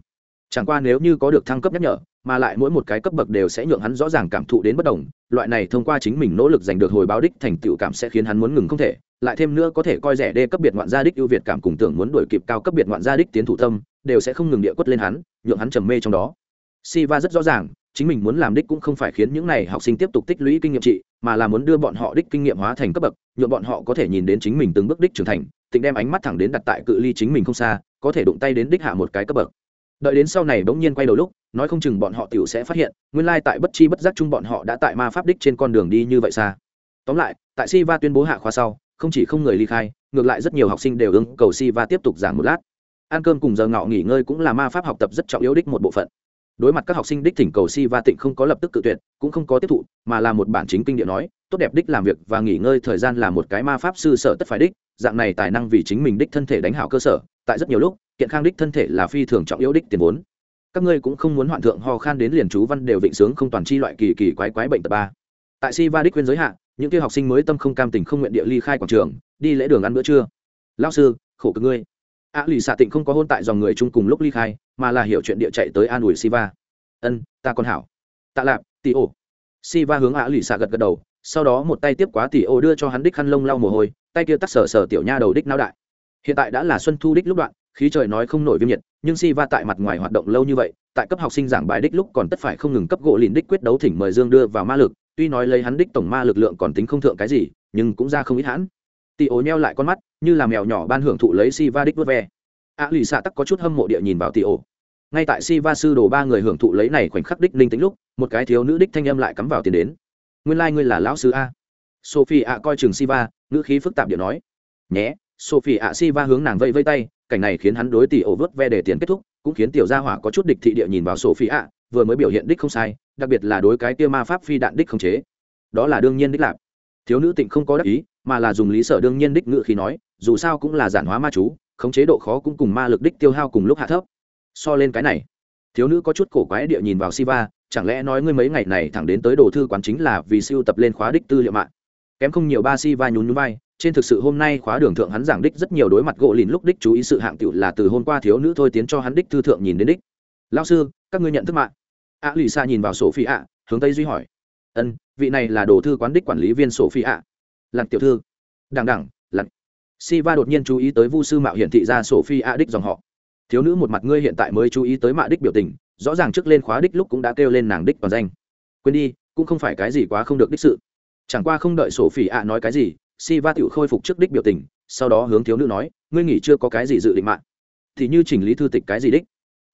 Chẳng qua nếu như có được thăng cấp nhắc nhở mà lại mỗi một cái cấp bậc đều sẽ nhượng hắn rõ ràng cảm thụ đến bất đồng, loại này thông qua chính mình nỗ lực giành được hồi báo đích thành tựu cảm sẽ khiến hắn muốn ngừng không thể, lại thêm nữa có thể coi rẻ đê cấp biệt ngoạn gia đích ưu việt cảm cùng tưởng muốn đuổi kịp cao cấp biệt ngoạn gia đích tiến thủ tâm, đều sẽ không ngừng địa quất lên hắn, nhượng hắn trầm mê trong đó. Siva rất rõ ràng, chính mình muốn làm đích cũng không phải khiến những này học sinh tiếp tục tích lũy kinh nghiệm trị, mà là muốn đưa bọn họ đích kinh nghiệm hóa thành cấp bậc, nhượng bọn họ có thể nhìn đến chính mình từng bước đích trưởng thành, tịnh đem ánh mắt thẳng đến đặt tại cự ly chính mình không xa, có thể đụng tay đến đích hạ một cái cấp bậc. Đợi đến sau này bỗng nhiên quay đầu lúc nói không chừng bọn họ tiểu sẽ phát hiện, nguyên lai tại bất chi bất giác chung bọn họ đã tại ma pháp đích trên con đường đi như vậy xa. Tóm lại, tại si va tuyên bố hạ khóa sau, không chỉ không người ly khai, ngược lại rất nhiều học sinh đều ứng cầu si va tiếp tục giảng một lát. Ăn cơm cùng giờ ngọ nghỉ ngơi cũng là ma pháp học tập rất trọng yếu đích một bộ phận. Đối mặt các học sinh đích thỉnh cầu si va tịnh không có lập tức cự tuyệt, cũng không có tiếp thụ, mà là một bản chính kinh địa nói, tốt đẹp đích làm việc và nghỉ ngơi thời gian là một cái ma pháp sư sở tất phải đích, dạng này tài năng vì chính mình đích thân thể đánh hảo cơ sở, tại rất nhiều lúc, kiện khang đích thân thể là phi thường trọng yếu đích tiền vốn các ngươi cũng không muốn hoạn thượng ho khan đến liền chú văn đều vịnh sướng không toàn chi loại kỳ kỳ quái quái bệnh tập ba. Tại si va đích khuyên giới hạn những kia học sinh mới tâm không cam tình không nguyện địa ly khai quảng trường, đi lễ đường ăn bữa trưa. Lao sư, khổ cực ngươi. A lì xạ tịnh không có hôn tại dòng người chung cùng lúc ly khai, mà là hiểu chuyện địa chạy tới an ủi si va. Ân, ta còn hảo. Tạ lạp tì ô siva hướng a lì xạ gật gật đầu, sau đó một tay tiếp quá tì ô đưa cho hắn đích khăn lông lau mồ hôi, tay kia tắt sở sở tiểu nha đầu đích nao đại hiện tại đã là xuân thu đích lúc đoạn, khí trời nói không nổi viêm nhiệt, nhưng si va tại mặt ngoài hoạt động lâu như vậy, tại cấp học sinh giảng bài đích lúc còn tất phải không ngừng cấp gỗ lìn đích quyết đấu thỉnh mời dương đưa vào ma lực, tuy nói lấy hắn đích tổng ma lực lượng còn tính không thượng cái gì, nhưng cũng ra không ít hãn tị ố nheo lại con mắt, như là mèo nhỏ ban hưởng thụ lấy si va đích vớt ve. A lì xạ tắc có chút hâm mộ địa nhìn vào tị ố. Ngay tại si va sư đồ ba người hưởng thụ lấy này khoảnh khắc đích linh tính lúc, một cái thiếu nữ đích thanh âm lại cắm vào tiền đến. Nguyên lai、like、ngươi là lão sư a. Sophie a coi chừng si va, ngữ khí phức tạp địa nói. Nhé sophie ạ si va hướng nàng vây vây tay, cảnh này khiến hắn đối tỷ ổ vớt ve để tiền kết thúc, cũng khiến tiểu gia hỏa có chút địch thị địa nhìn vào sophie ạ, vừa mới biểu hiện đích không sai, đặc biệt là đối cái kia ma pháp phi đạn đích không chế. Đó là đương nhiên đích lạp thiếu nữ tịnh không có đắc ý, mà là dùng lý sở đương nhiên đích ngự khi nói, dù sao cũng là giản hóa ma chú, khống chế độ khó cũng cùng ma lực đích tiêu hao cùng lúc hạ thấp. So lên cái này, thiếu nữ có chút cổ quái địa nhìn vào siva, chẳng lẽ nói ngươi mấy ngày này thẳng đến tới đồ thư quán chính là vì siêu tập lên khóa đích tư liệu mạng. Kém không nhiều ba siva nhún nhún vai trên thực sự hôm nay khóa đường thượng hắn giảng đích rất nhiều đối mặt gỗ lìn lúc đích chú ý sự hạng tiểu là từ hôm qua thiếu nữ thôi tiến cho hắn đích thư thượng nhìn đến đích. Lao sư, các ngươi nhận thức mạng a lì xa nhìn vào sổ phi ạ, hướng tây duy hỏi. Ân, vị này là đồ thư quán đích quản lý viên sổ phi ạ. Lặn tiểu thư. Đằng đẳng lặn si va đột nhiên chú ý tới vu sư mạo hiển thị ra sổ phi ạ đích dòng họ. Thiếu nữ một mặt ngươi hiện tại mới chú ý tới mạ đích biểu tình, rõ ràng trước lên khóa đích lúc cũng đã kêu lên nàng đích toàn danh. Quên đi, cũng không phải cái gì quá không được đích sự. Chẳng qua không đợi sổ phi ạ nói cái gì si va tựu khôi phục trước đích biểu tình, sau đó hướng thiếu nữ nói, ngươi nghỉ chưa có cái gì dự định mạng thì như chỉnh lý thư tịch cái gì đích?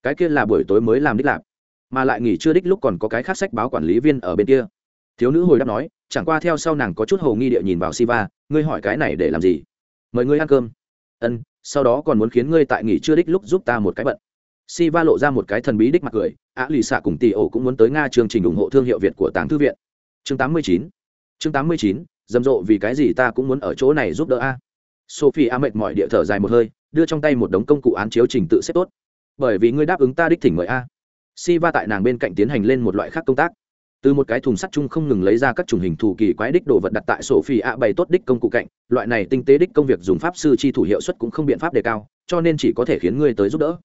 Cái kia là buổi tối mới làm đích lạp, mà lại nghỉ chưa đích lúc còn có cái khác sách báo quản lý viên ở bên kia. Thiếu nữ hồi đáp nói, chẳng qua theo sau nàng có chút hồ nghi địa nhìn vào siva, ngươi hỏi cái này để làm gì? Mời ngươi ăn cơm. Ân, sau đó còn muốn khiến ngươi tại nghỉ chưa đích lúc giúp ta một cái bận. Siva lộ ra một cái thần bí đích mặt cười á lì xạ cùng tỷ ổ cũng muốn tới nga chương trình ủng hộ thương hiệu việt của tàng thư viện. Chương 89 chương 89 rầm rộ vì cái gì ta cũng muốn ở chỗ này giúp đỡ a. Sophie a mệt mỏi địa thở dài một hơi, đưa trong tay một đống công cụ án chiếu trình tự xếp tốt. Bởi vì ngươi đáp ứng ta đích thỉnh mời a. Si va tại nàng bên cạnh tiến hành lên một loại khác công tác. Từ một cái thùng sắt chung không ngừng lấy ra các chủng hình thủ kỳ quái đích đồ vật đặt tại sổ phi ạ bày tốt đích công cụ cạnh, loại này tinh tế đích công việc dùng pháp sư chi thủ hiệu suất cũng không biện pháp đề cao, cho nên chỉ có thể khiến ngươi tới giúp đỡ.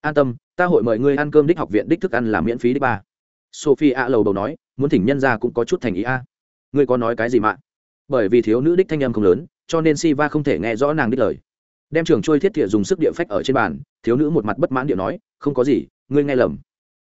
An tâm, ta hội mời ngươi ăn cơm đích học viện đích thức ăn là miễn phí đích ba. Sophie a lầu đầu nói, muốn thỉnh nhân ra cũng có chút thành ý a. Ngươi có nói cái gì mà? Bởi vì thiếu nữ đích thanh âm không lớn, cho nên si va không thể nghe rõ nàng đích lời. Đem trường trôi thiết thiện dùng sức địa phách ở trên bàn, thiếu nữ một mặt bất mãn điệu nói, không có gì, ngươi nghe lầm.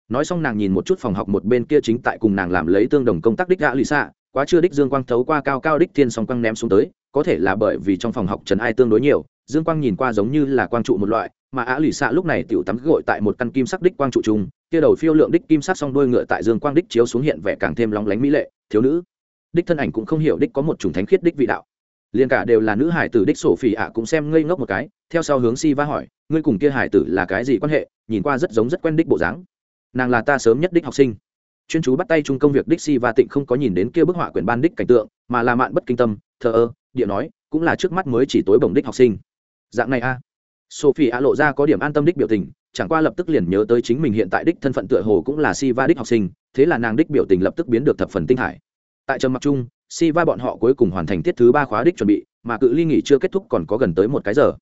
Nói xong nàng nhìn một chút phòng học một bên kia chính tại cùng nàng làm lấy tương đồng công tác đích gã lì xạ, quá chưa đích dương quang thấu qua cao cao đích thiên song quang ném xuống tới, có thể là bởi vì trong phòng học trần ai tương đối nhiều, dương quang nhìn qua giống như là quang trụ một loại, mà á lì xạ lúc này tiểu tắm gội tại một căn kim sắc đích quang trụ chung, kia đầu phiêu lượng đích kim sắc song đôi ngựa tại dương quang đích chiếu xuống hiện vẻ càng thêm lóng lánh mỹ lệ, thiếu nữ đích thân ảnh cũng không hiểu đích có một chủng thánh khiết đích vị đạo. Liền cả đều là nữ hải tử đích sổ phỉ ạ cũng xem ngây ngốc một cái, theo sau hướng si va hỏi, ngươi cùng kia hải tử là cái gì quan hệ? Nhìn qua rất giống rất quen đích bộ dáng. Nàng là ta sớm nhất đích học sinh. Chuyên chú bắt tay chung công việc đích si va tịnh không có nhìn đến kia bức họa quyển ban đích cảnh tượng, mà là mạn bất kinh tâm, thờ ơ, địa nói, cũng là trước mắt mới chỉ tối bồng đích học sinh. Dạng này a. Sophie a lộ ra có điểm an tâm đích biểu tình, chẳng qua lập tức liền nhớ tới chính mình hiện tại đích thân phận tựa hồ cũng là si va đích học sinh, thế là nàng đích biểu tình lập tức biến được thập phần tinh hải tại trầm mặc chung si va bọn họ cuối cùng hoàn thành tiết thứ ba khóa đích chuẩn bị mà cự ly nghỉ chưa kết thúc còn có gần tới một cái giờ.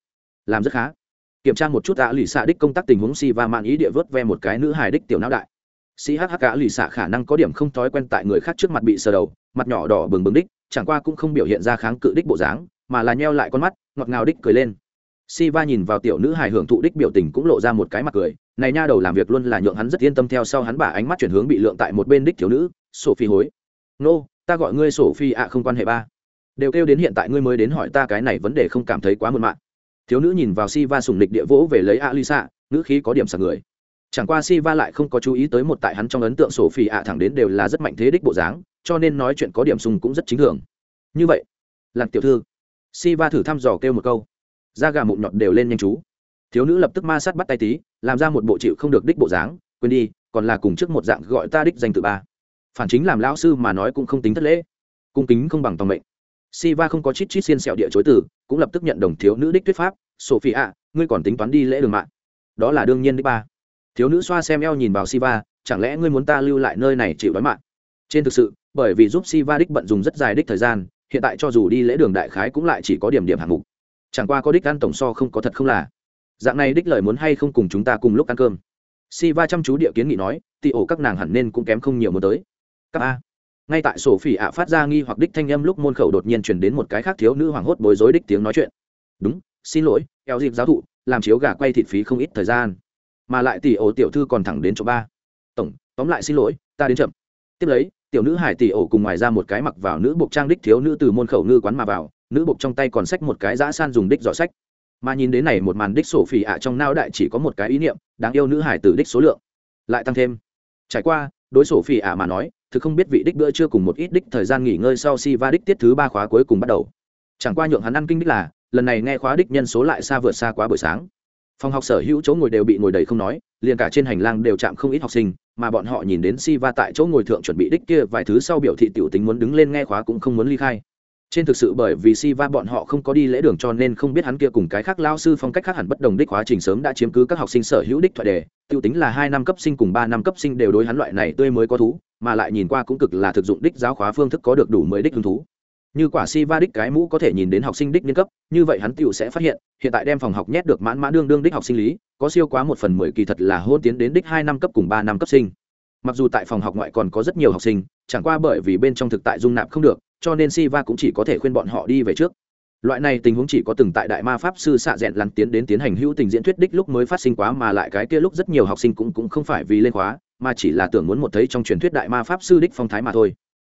Làm rất khá. Kiểm tra một chút ạ lì xạ đích công tác tình huống si va mạn ý địa vớt ve một cái nữ hài đích tiểu não đại. Si hh cả lì xạ khả năng có điểm không thói quen tại người khác trước mặt bị sờ đầu mặt nhỏ đỏ bừng bừng đích chẳng qua cũng không biểu hiện ra kháng cự đích bộ dáng mà là nheo lại con mắt ngọt ngào đích cười lên. Si va nhìn vào tiểu nữ hài hưởng thụ đích biểu tình cũng lộ ra một cái mặt cười này nha đầu làm việc luôn là nhượng hắn rất yên tâm theo sau hắn bả ánh mắt chuyển hướng bị lượng tại một bên đích thiếu nữ sophie hối. Nô、no, ta gọi ngươi sổ phi ạ không quan hệ ba. Đều kêu đến hiện tại ngươi mới đến hỏi ta cái này vấn đề không cảm thấy quá muộn mạn. Thiếu nữ nhìn vào si va sùng địch địa vỗ về lấy a lisa nữ khí có điểm sạc người. Chẳng qua si va lại không có chú ý tới một tại hắn trong ấn tượng sổ phi ạ thẳng đến đều là rất mạnh thế đích bộ dáng, cho nên nói chuyện có điểm sùng cũng rất chính thường. Như vậy, lạc tiểu thư si va thử thăm dò kêu một câu. Da gà mụn nhọt đều lên nhanh chú. Thiếu nữ lập tức ma sát bắt tay tí, làm ra một bộ chịu không được đích bộ dáng, quên đi, còn là cùng trước một dạng gọi ta đích danh tự ba phản chính làm lão sư mà nói cũng không tính thất lễ cung kính không bằng tòng mệnh Siva không có chít chít xiên sẹo địa chối từ, cũng lập tức nhận đồng thiếu nữ đích thuyết pháp, "Sophia, ngươi còn tính toán đi lễ đường mạng?" Đó là đương nhiên đích ba. Thiếu nữ xoa xem eo nhìn vào Siva, "Chẳng lẽ ngươi muốn ta lưu lại nơi này chịu đói mạng?" Trên thực sự, bởi vì giúp Siva đích bận dùng rất dài đích thời gian, hiện tại cho dù đi lễ đường đại khái cũng lại chỉ có điểm điểm hạng mục. Chẳng qua có đích ăn tổng so không có thật không là. Dạng này đích lời muốn hay không cùng chúng ta cùng lúc ăn cơm. Siva chăm chú địa kiến nghị nói, tỷ ổ các nàng hẳn nên cũng kém không nhiều muốn tới. Các a. Ngay tại sổ phỉ ạ phát ra nghi hoặc đích thanh âm lúc môn khẩu đột nhiên chuyển đến một cái khác thiếu nữ hoảng hốt bối rối đích tiếng nói chuyện. Đúng, xin lỗi, eo dịp giáo thụ, làm chiếu gà quay thịt phí không ít thời gian. Mà lại tỷ ổ tiểu thư còn thẳng đến chỗ ba. Tổng, tóm lại xin lỗi, ta đến chậm. Tiếp lấy, tiểu nữ hải tỷ ổ cùng ngoài ra một cái mặc vào nữ buộc trang đích thiếu nữ từ môn khẩu ngư quán mà vào, nữ buộc trong tay còn xách một cái giã san dùng đích giỏ sách mà nhìn đến này một màn đích sổ phỉ ạ trong nao đại chỉ có một cái ý niệm, đáng yêu nữ hải tử đích số lượng. Lại tăng thêm. Trải qua, đối sổ phỉ ạ mà nói thực không biết vị đích bữa chưa cùng một ít đích thời gian nghỉ ngơi sau si va đích tiết thứ ba khóa cuối cùng bắt đầu. Chẳng qua nhượng hắn ăn kinh đích là, lần này nghe khóa đích nhân số lại xa vượt xa quá buổi sáng. Phòng học sở hữu chỗ ngồi đều bị ngồi đầy không nói, liền cả trên hành lang đều chạm không ít học sinh, mà bọn họ nhìn đến si va tại chỗ ngồi thượng chuẩn bị đích kia vài thứ sau biểu thị tiểu tính muốn đứng lên nghe khóa cũng không muốn ly khai. Trên thực sự bởi vì si va bọn họ không có đi lễ đường cho nên không biết hắn kia cùng cái khác lao sư phong cách khác hẳn bất đồng đích quá trình sớm đã chiếm cứ các học sinh sở hữu đích thoại đề tiêu tính là hai năm cấp sinh cùng ba năm cấp sinh đều đối hắn loại này tươi mới có thú mà lại nhìn qua cũng cực là thực dụng đích giáo khóa phương thức có được đủ mới đích hứng thú. Như quả si va đích cái mũ có thể nhìn đến học sinh đích niên cấp, như vậy hắn tựu sẽ phát hiện hiện tại đem phòng học nhét được mãn mã đương đương đích học sinh lý, có siêu quá một phần mười kỳ thật là hôn tiến đến đích hai năm cấp cùng ba năm cấp sinh. Mặc dù tại phòng học ngoại còn có rất nhiều học sinh, chẳng qua bởi vì bên trong thực tại dung nạp không được, cho nên si va cũng chỉ có thể khuyên bọn họ đi về trước. Loại này tình huống chỉ có từng tại đại ma pháp sư xạ rẽn lăn tiến đến tiến hành hữu tình diễn thuyết đích lúc mới phát sinh quá mà lại cái kia lúc rất nhiều học sinh cũng cũng không phải vì lên khóa mà chỉ là tưởng muốn một thấy trong truyền thuyết đại ma pháp sư đích phong thái mà thôi.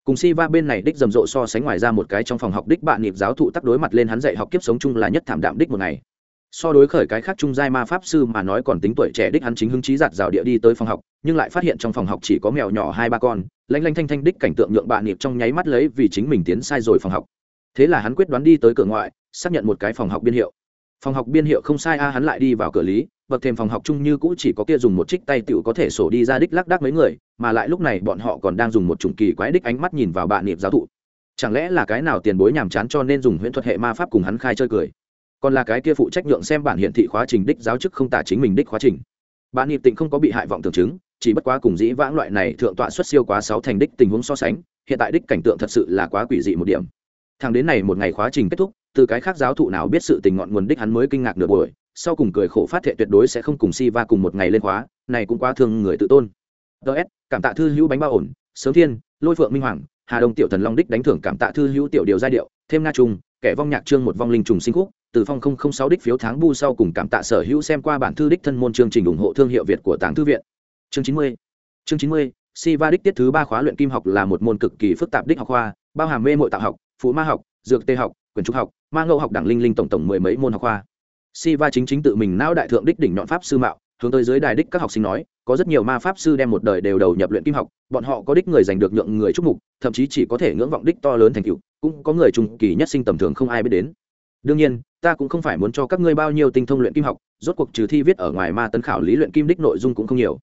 Cùng si va bên này đích rầm rộ so sánh ngoài ra một cái trong phòng học đích bạn nhịp giáo thụ tắc đối mặt lên hắn dạy học kiếp sống chung là nhất thảm đạm đích một ngày. So đối khởi cái khác trung giai ma pháp sư mà nói còn tính tuổi trẻ đích hắn chính hứng chí giạt rào địa đi tới phòng học, nhưng lại phát hiện trong phòng học chỉ có mèo nhỏ hai ba con, lanh lanh thanh thanh đích cảnh tượng nhượng bạn nhịp trong nháy mắt lấy vì chính mình tiến sai rồi phòng học. Thế là hắn quyết đoán đi tới cửa ngoại, xác nhận một cái phòng học biên hiệu. Phòng học biên hiệu không sai a, hắn lại đi vào cửa lý bậc thềm phòng học chung như cũ chỉ có kia dùng một trích tay tựu có thể sổ đi ra đích lác đác mấy người, mà lại lúc này bọn họ còn đang dùng một chủng kỳ quái đích ánh mắt nhìn vào bạn niệm giáo thụ. Chẳng lẽ là cái nào tiền bối nhàm chán cho nên dùng huyễn thuật hệ ma pháp cùng hắn khai chơi cười? Còn là cái kia phụ trách nhượng xem bản hiển thị khóa trình đích giáo chức không tả chính mình đích khóa trình. Bạn niệm tịnh không có bị hại vọng tưởng chứng, chỉ bất quá cùng dĩ vãng loại này thượng tọa xuất siêu quá sáu thành đích tình huống so sánh, hiện tại đích cảnh tượng thật sự là quá quỷ dị một điểm. Thằng đến này một ngày khóa trình kết thúc, từ cái khác giáo thụ nào biết sự tình ngọn nguồn đích hắn mới kinh ngạc nửa buổi sau cùng cười khổ phát thệ tuyệt đối sẽ không cùng si va cùng một ngày lên khóa này cũng quá thương người tự tôn ts cảm tạ thư hữu bánh bao ổn sớm thiên lôi phượng minh hoàng hà đông tiểu thần long đích đánh thưởng cảm tạ thư hữu tiểu điều giai điệu thêm na trung kẻ vong nhạc trương một vong linh trùng sinh khúc từ phong không không sáu đích phiếu tháng bu sau cùng cảm tạ sở hữu xem qua bản thư đích thân môn chương trình ủng hộ thương hiệu việt của tàng thư viện chương chín mươi chương chín mươi Siva đích tiết thứ ba khóa luyện kim học là một môn cực kỳ phức tạp đích học khoa, bao hàm mê mội tạo học, phụ ma học, dược tê học, quyền trúc học, ma ngẫu học đẳng linh linh tổng tổng mười mấy môn học khoa. Siva chính chính tự mình não đại thượng đích đỉnh nhọn pháp sư mạo, hướng tới dưới đài đích các học sinh nói, có rất nhiều ma pháp sư đem một đời đều đầu nhập luyện kim học, bọn họ có đích người giành được nhượng người chúc mục, thậm chí chỉ có thể ngưỡng vọng đích to lớn thành tựu, cũng có người trung kỳ nhất sinh tầm thường không ai biết đến. Đương nhiên, ta cũng không phải muốn cho các ngươi bao nhiêu tinh thông luyện kim học, rốt cuộc trừ thi viết ở ngoài ma tấn khảo lý luyện kim đích nội dung cũng không nhiều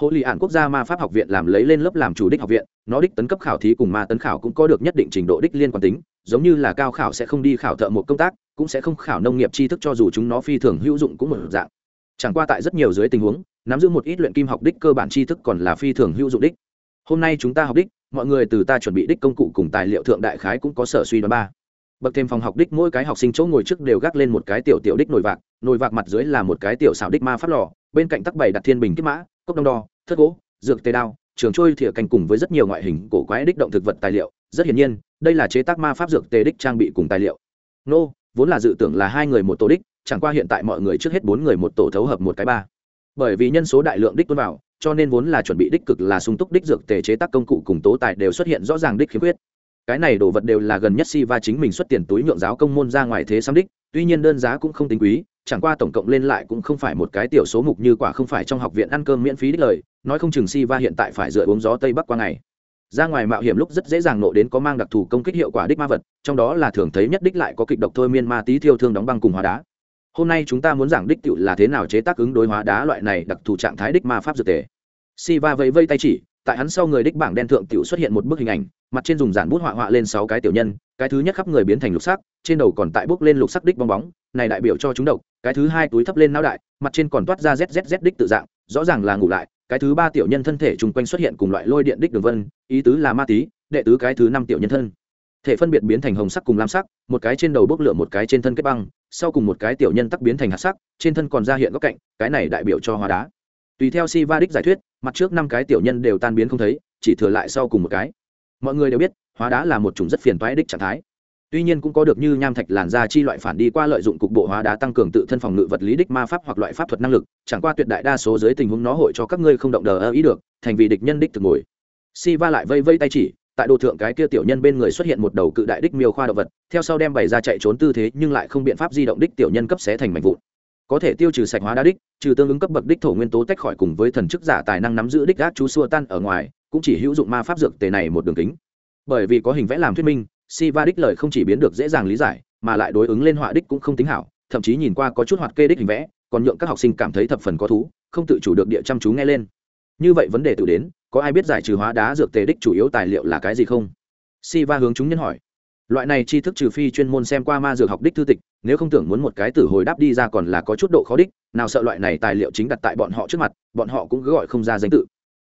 hộ lý ạn quốc gia ma pháp học viện làm lấy lên lớp làm chủ đích học viện nó đích tấn cấp khảo thí cùng ma tấn khảo cũng có được nhất định trình độ đích liên quan tính giống như là cao khảo sẽ không đi khảo thợ một công tác, cũng sẽ không khảo nông nghiệp tri thức cho dù chúng nó phi thường hữu dụng cũng một dạng. Chẳng qua tại rất nhiều dưới tình huống, nắm giữ một ít luyện kim học đích cơ bản tri thức còn là phi thường hữu dụng đích. Hôm nay chúng ta học đích, mọi người từ ta chuẩn bị đích công cụ cùng tài liệu thượng đại khái cũng có sở suy đoán ba. Bậc thêm phòng học đích mỗi cái học sinh chỗ ngồi trước đều gác lên một cái tiểu tiểu đích nồi vạc nồi vạc mặt dưới là một cái tiểu xảo đích ma phát lò, bên cạnh tắc bày đặt thiên bình kích mã, cốc đông đo thất gỗ, dược tê đao, trường trôi thìa canh cùng với rất nhiều ngoại hình cổ quái đích động thực vật tài liệu. Rất hiển nhiên đây là chế tác ma pháp dược tê đích trang bị cùng tài liệu. Nô, vốn là dự tưởng là hai người một tổ đích, chẳng qua hiện tại mọi người trước hết bốn người một tổ thấu hợp một cái ba. Bởi vì nhân số đại lượng đích tuân vào, cho nên vốn là chuẩn bị đích cực là sung túc đích dược tề chế tác công cụ cùng tố tài đều xuất hiện rõ ràng đích khiếm khuyết. Cái này đồ vật đều là gần nhất si va chính mình xuất tiền túi nhượng giáo công môn ra ngoài thế xăm đích, tuy nhiên đơn giá cũng không tính quý, chẳng qua tổng cộng lên lại cũng không phải một cái tiểu số mục như quả không phải trong học viện ăn cơm miễn phí đích lời, nói không chừng si va hiện tại phải dựa uống gió tây bắc qua ngày ra ngoài mạo hiểm lúc rất dễ dàng nộ đến có mang đặc thù công kích hiệu quả đích ma vật, trong đó là thường thấy nhất đích lại có kịch độc thôi miên ma tí thiêu thương đóng băng cùng hóa đá. Hôm nay chúng ta muốn giảng đích tựu là thế nào chế tác ứng đối hóa đá loại này đặc thù trạng thái đích ma pháp dược tề. Si va vẫy vây tay chỉ, tại hắn sau người đích bảng đen thượng tiểu xuất hiện một bức hình ảnh, mặt trên dùng giản bút họa họa lên sáu cái tiểu nhân, cái thứ nhất khắp người biến thành lục sắc, trên đầu còn tại bốc lên lục sắc đích bong bóng, này đại biểu cho chúng độc, cái thứ hai túi thấp lên não đại, mặt trên còn toát ra zzz đích tự dạng, rõ ràng là ngủ lại cái thứ ba tiểu nhân thân thể chung quanh xuất hiện cùng loại lôi điện đích đường vân, ý tứ là ma tí, đệ tứ cái thứ năm tiểu nhân thân. Thể phân biệt biến thành hồng sắc cùng lam sắc, một cái trên đầu bốc lửa một cái trên thân kết băng, sau cùng một cái tiểu nhân tắc biến thành hạt sắc, trên thân còn ra hiện góc cạnh, cái này đại biểu cho hóa đá. Tùy theo si va đích giải thuyết, mặt trước năm cái tiểu nhân đều tan biến không thấy, chỉ thừa lại sau cùng một cái. Mọi người đều biết, hóa đá là một chủng rất phiền toái đích trạng thái tuy nhiên cũng có được như nham thạch làn da chi loại phản đi qua lợi dụng cục bộ hóa đá tăng cường tự thân phòng ngự vật lý đích ma pháp hoặc loại pháp thuật năng lực, chẳng qua tuyệt đại đa số dưới tình huống nó hội cho các ngươi không động đờ ơ ý được, thành vì địch nhân đích thực ngồi. Si va lại vây vây tay chỉ, tại đồ thượng cái kia tiểu nhân bên người xuất hiện một đầu cự đại đích miêu khoa động vật, theo sau đem bày ra chạy trốn tư thế nhưng lại không biện pháp di động đích tiểu nhân cấp xé thành mảnh vụn. Có thể tiêu trừ sạch hóa đá đích, trừ tương ứng cấp bậc đích thổ nguyên tố tách khỏi cùng với thần chức giả tài năng nắm giữ đích gác chú xua tan ở ngoài, cũng chỉ hữu dụng ma pháp dược tề này một đường kính. Bởi vì có hình vẽ làm thuyết minh si va đích lời không chỉ biến được dễ dàng lý giải, mà lại đối ứng lên họa đích cũng không tính hảo, thậm chí nhìn qua có chút hoạt kê đích hình vẽ, còn nhượng các học sinh cảm thấy thập phần có thú, không tự chủ được địa chăm chú nghe lên. Như vậy vấn đề tự đến, có ai biết giải trừ hóa đá dược tề đích chủ yếu tài liệu là cái gì không? Si va hướng chúng nhân hỏi. Loại này tri thức trừ phi chuyên môn xem qua ma dược học đích thư tịch, nếu không tưởng muốn một cái tử hồi đáp đi ra còn là có chút độ khó đích, nào sợ loại này tài liệu chính đặt tại bọn họ trước mặt, bọn họ cũng cứ gọi không ra danh tự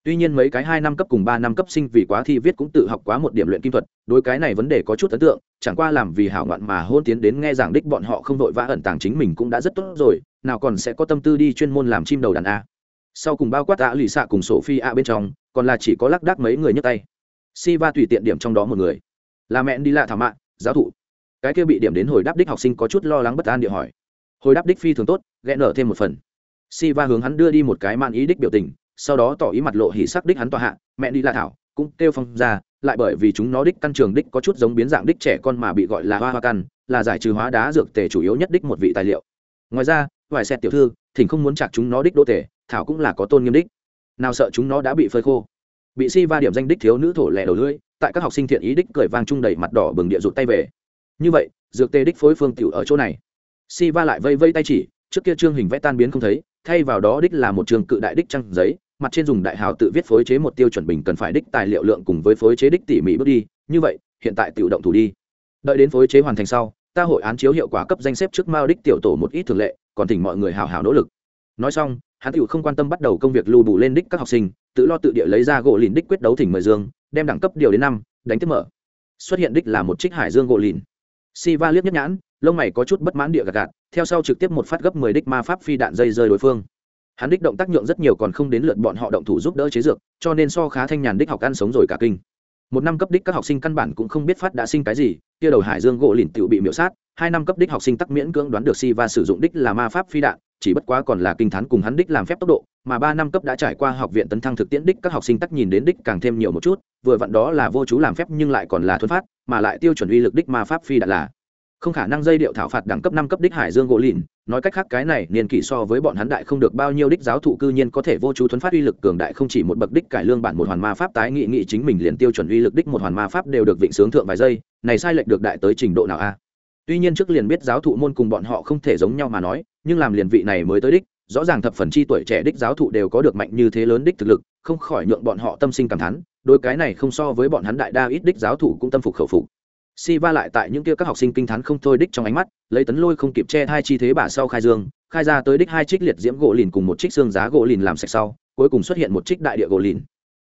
tuy nhiên mấy cái hai năm cấp cùng ba năm cấp sinh vì quá thi viết cũng tự học quá một điểm luyện kim thuật, đối cái này vấn đề có chút ấn tượng, chẳng qua làm vì hảo ngoạn mà hôn tiến đến nghe giảng đích bọn họ không vội vã ẩn tàng chính mình cũng đã rất tốt rồi, nào còn sẽ có tâm tư đi chuyên môn làm chim đầu đàn a. Sau cùng bao quát ạ lì xạ cùng sổ phi a bên trong, còn là chỉ có lác đác mấy người nhấc tay. Si va tùy tiện điểm trong đó một người. Là mẹ đi lạ thảo mạ giáo thụ. Cái kia bị điểm đến hồi đáp đích học sinh có chút lo lắng bất an địa hỏi. Hồi đáp đích phi thường tốt, ghé nở thêm một phần. Si va hướng hắn đưa đi một cái man ý đích biểu tình sau đó tỏ ý mặt lộ hỉ sắc đích hắn tòa hạ, mẹ đi la thảo, cũng kêu phong ra, lại bởi vì chúng nó đích căn trường đích có chút giống biến dạng đích trẻ con mà bị gọi là hoa hoa căn, là giải trừ hóa đá dược tề chủ yếu nhất đích một vị tài liệu. Ngoài ra, vài xe tiểu thư, thỉnh không muốn chặt chúng nó đích đỗ tề thảo cũng là có tôn nghiêm đích. Nào sợ chúng nó đã bị phơi khô. Bị si va điểm danh đích thiếu nữ thổ lẻ đầu lưỡi, tại các học sinh thiện ý đích cười vang trung đầy mặt đỏ bừng địa rụt tay về. Như vậy, dược tê đích phối phương tiểu ở chỗ này. Si va lại vây vây tay chỉ, trước kia trương hình vẽ tan biến không thấy, thay vào đó đích là một trường cự đại đích trăng giấy mặt trên dùng đại hào tự viết phối chế một tiêu chuẩn bình cần phải đích tài liệu lượng cùng với phối chế đích tỉ mỉ bước đi, như vậy, hiện tại tự động thủ đi. Đợi đến phối chế hoàn thành sau, ta hội án chiếu hiệu quả cấp danh xếp trước mao đích tiểu tổ một ít thường lệ, còn thỉnh mọi người hào hào nỗ lực. Nói xong, hắn tự không quan tâm bắt đầu công việc lưu bù lên đích các học sinh, tự lo tự địa lấy ra gỗ lìn đích quyết đấu thỉnh mời dương, đem đẳng cấp điều đến năm, đánh tiếp mở. Xuất hiện đích là một trích hải dương gỗ lìn. Si va liếc nhất nhãn, lông mày có chút bất mãn địa gạt gạt, theo sau trực tiếp một phát gấp mười đích ma pháp phi đạn dây rơi đối phương hắn đích động tác nhượng rất nhiều còn không đến lượt bọn họ động thủ giúp đỡ chế dược, cho nên so khá thanh nhàn đích học ăn sống rồi cả kinh. Một năm cấp đích các học sinh căn bản cũng không biết phát đã sinh cái gì, kia đầu hải dương gỗ lìn tự bị miễu sát, hai năm cấp đích học sinh tắc miễn cưỡng đoán được si và sử dụng đích là ma pháp phi đạn, chỉ bất quá còn là kinh thán cùng hắn đích làm phép tốc độ, mà ba năm cấp đã trải qua học viện tấn thăng thực tiễn đích các học sinh tắc nhìn đến đích càng thêm nhiều một chút, vừa vặn đó là vô chú làm phép nhưng lại còn là thuần phát, mà lại tiêu chuẩn uy lực đích ma pháp phi đạn là không khả năng dây điệu thảo phạt đẳng cấp năm cấp đích hải dương gỗ lìn. Nói cách khác, cái này niên kỷ so với bọn hắn đại không được bao nhiêu đích giáo thụ cư nhiên có thể vô chú thuấn phát uy lực cường đại không chỉ một bậc đích cải lương bản một hoàn ma pháp tái nghị nghị chính mình liền tiêu chuẩn uy lực đích một hoàn ma pháp đều được vịnh sướng thượng vài giây. Này sai lệch được đại tới trình độ nào a? Tuy nhiên trước liền biết giáo thụ môn cùng bọn họ không thể giống nhau mà nói, nhưng làm liền vị này mới tới đích, rõ ràng thập phần chi tuổi trẻ đích giáo thụ đều có được mạnh như thế lớn đích thực lực, không khỏi nhượng bọn họ tâm sinh cảm thán, đôi cái này không so với bọn hắn đại đa ít đích giáo thụ cũng tâm phục khẩu phục si va lại tại những kia các học sinh kinh t h á n không thôi đích trong ánh mắt, lấy tấn lôi không kịp che hai chi thế bả sau khai dương, khai ra tới đích hai trích liệt diễm gỗ lìn cùng một trích xương giá gỗ lìn làm sạch sau, cuối cùng xuất hiện một trích đại địa gỗ lìn.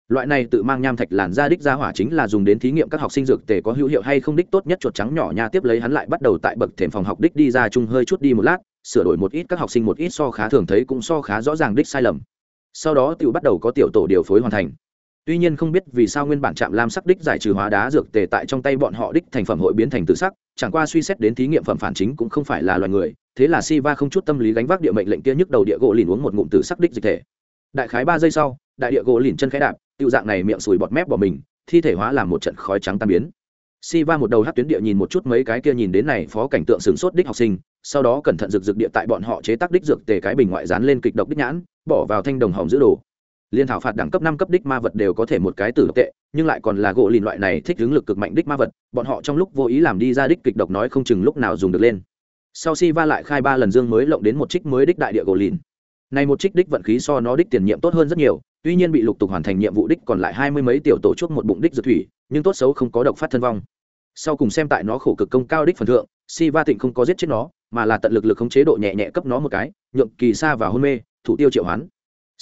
Loại này tự mang nham thạch làn ra đích ra hỏa chính là dùng đến thí nghiệm các học sinh dược tề có hữu hiệu hay không đích tốt nhất chuột trắng nhỏ nha tiếp lấy hắn lại bắt đầu tại bậc thềm phòng học đích đi ra chung hơi chút đi một lát, sửa đổi một ít các học sinh một ít so khá thường thấy cũng so khá rõ ràng đích sai lầm. Sau đó tiểu bắt đầu có tiểu tổ điều phối hoàn thành tuy nhiên không biết vì sao nguyên bản trạm lam sắc đích giải trừ hóa đá dược tề tại trong tay bọn họ đích thành phẩm hội biến thành tự sắc, chẳng qua suy xét đến thí nghiệm phẩm phản chính cũng không phải là loài người, thế là si va không chút tâm lý gánh vác địa mệnh lệnh kia nhức đầu địa gỗ lìn uống một ngụm tử sắc đích dịch thể. Đại khái ba giây sau, đại địa gỗ lìn chân khái đạp tiêu dạng này miệng sùi bọt mép bỏ mình, thi thể hóa làm một trận khói trắng tan biến. Si va một đầu hát tuyến địa nhìn một chút mấy cái kia nhìn đến này phó cảnh tượng sửng sốt đích học sinh, sau đó cẩn thận rực rực địa tại bọn họ chế tác đích dược tề cái bình ngoại dán lên kịch độc đích nhãn, bỏ vào thanh đồng hồng giữ đồ liên thảo phạt đẳng cấp năm cấp đích ma vật đều có thể một cái tử độc tệ, nhưng lại còn là gỗ lìn loại này thích hướng lực cực mạnh đích ma vật, bọn họ trong lúc vô ý làm đi ra đích kịch độc nói không chừng lúc nào dùng được lên. Sau si va lại khai ba lần dương mới lộng đến một trích mới đích đại địa gỗ lìn. Này một trích đích vận khí so nó đích tiền nhiệm tốt hơn rất nhiều, tuy nhiên bị lục tục hoàn thành nhiệm vụ đích còn lại hai mươi mấy tiểu tổ chuốc một bụng đích dược thủy, nhưng tốt xấu không có độc phát thân vong. Sau cùng xem tại nó khổ cực công cao đích phần thượng, si va tịnh không có giết chết nó, mà là tận lực lực khống chế độ nhẹ nhẹ cấp nó một cái, nhượng kỳ xa và hôn mê, thủ tiêu triệu hoán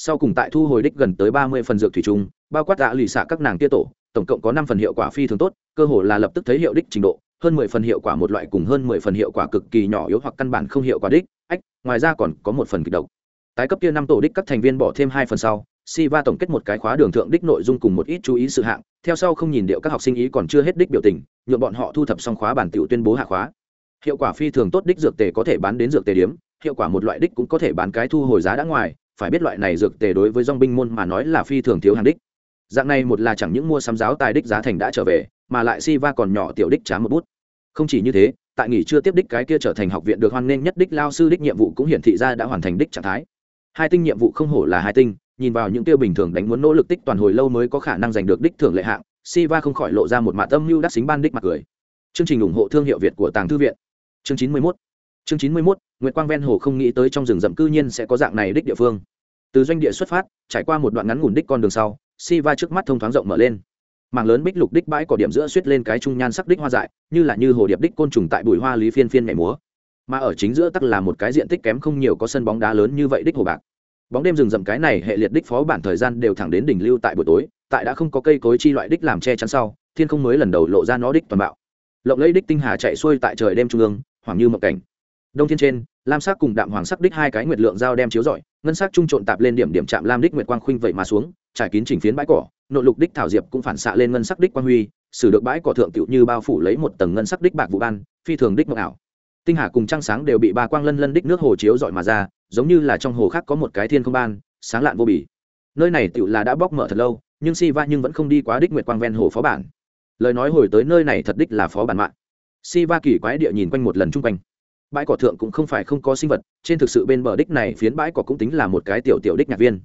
sau cùng tại thu hồi đích gần tới ba mươi phần dược thủy chung, bao quát đã lì xạ các nàng tia tổ, tổng cộng có năm phần hiệu quả phi thường tốt, cơ hồ là lập tức thấy hiệu đích trình độ, hơn mười phần hiệu quả một loại cùng hơn mười phần hiệu quả cực kỳ nhỏ yếu hoặc căn bản không hiệu quả đích, ách, ngoài ra còn có một phần kịch độc. Tái cấp kia năm tổ đích các thành viên bỏ thêm hai phần sau si va tổng kết một cái khóa đường thượng đích nội dung cùng một ít chú ý sự hạng, theo sau không nhìn điệu các học sinh ý còn chưa hết đích biểu tình nhuộm bọn họ thu thập xong khóa bản tiểu tuyên bố hạ khóa. Hiệu quả phi thường tốt đích dược tề có thể bán đến dược tề điếm, hiệu quả một loại đích cũng có thể bán cái thu hồi giá đã ngoài phải biết loại này dược tề đối với dong binh môn mà nói là phi thường thiếu hàng đích. Dạng này một là chẳng những mua sắm giáo tài đích giá thành đã trở về, mà lại si va còn nhỏ tiểu đích trả một bút. Không chỉ như thế, tại nghỉ chưa tiếp đích cái kia trở thành học viện được hoan nghênh nhất đích lao sư đích nhiệm vụ cũng hiển thị ra đã hoàn thành đích trạng thái. Hai tinh nhiệm vụ không hổ là hai tinh, nhìn vào những tiêu bình thường đánh muốn nỗ lực tích toàn hồi lâu mới có khả năng giành được đích thưởng lệ hạng, si va không khỏi lộ ra một mạ tâm mưu đắc xính ban đích mặt cười. Chương trình ủng hộ thương hiệu việt của tàng thư viện. Chương chín mươi mốt chương chín mươi mốt nguyễn quang ven hồ không nghĩ tới trong rừng rậm cư nhiên sẽ có dạng này đích địa phương. Từ doanh địa xuất phát, trải qua một đoạn ngắn ngủn đích con đường sau si va trước mắt thông thoáng rộng mở lên. Mảng lớn bích lục đích bãi cỏ điểm giữa suýt lên cái trung nhan sắc đích hoa dại, như là như hồ điệp đích côn trùng tại bụi hoa lý phiên phiên nhảy múa. Mà ở chính giữa tắc là một cái diện tích kém không nhiều có sân bóng đá lớn như vậy đích hồ bạc. Bóng đêm rừng rậm cái này hệ liệt đích phó bản thời gian đều thẳng đến đỉnh lưu tại buổi tối, tại đã không có cây cối chi loại đích làm che chắn sau, thiên không mới lần đầu lộ ra nó đích toàn bạo. Lộng lấy đích tinh hà chạy xuôi tại trời đêm trung ương hoàng như mộng cảnh đông thiên trên, lam sắc cùng đạm hoàng sắc đích hai cái nguyệt lượng dao đem chiếu rọi, ngân sắc trung trộn tạp lên điểm điểm chạm lam đích nguyệt quang khuynh vậy mà xuống, trải kín chỉnh phiến bãi cỏ, nội lục đích thảo diệp cũng phản xạ lên ngân sắc đích quang huy, sử được bãi cỏ thượng tựu như bao phủ lấy một tầng ngân sắc đích bạc vụ ban, phi thường đích mộng ảo. Tinh hà cùng trăng sáng đều bị ba quang lân lân đích nước hồ chiếu rọi mà ra, giống như là trong hồ khác có một cái thiên không ban, sáng lạn vô bì. Nơi này tựu là đã bóc mở thật lâu, nhưng si va nhưng vẫn không đi quá đích nguyệt quang ven hồ phó bản. Lời nói hồi tới nơi này thật đích là phó bản mạng. Si va kỳ quái địa nhìn quanh một lần chung quanh bãi cỏ thượng cũng không phải không có sinh vật, trên thực sự bên bờ đích này phiến bãi cỏ cũng tính là một cái tiểu tiểu đích nhạc viên.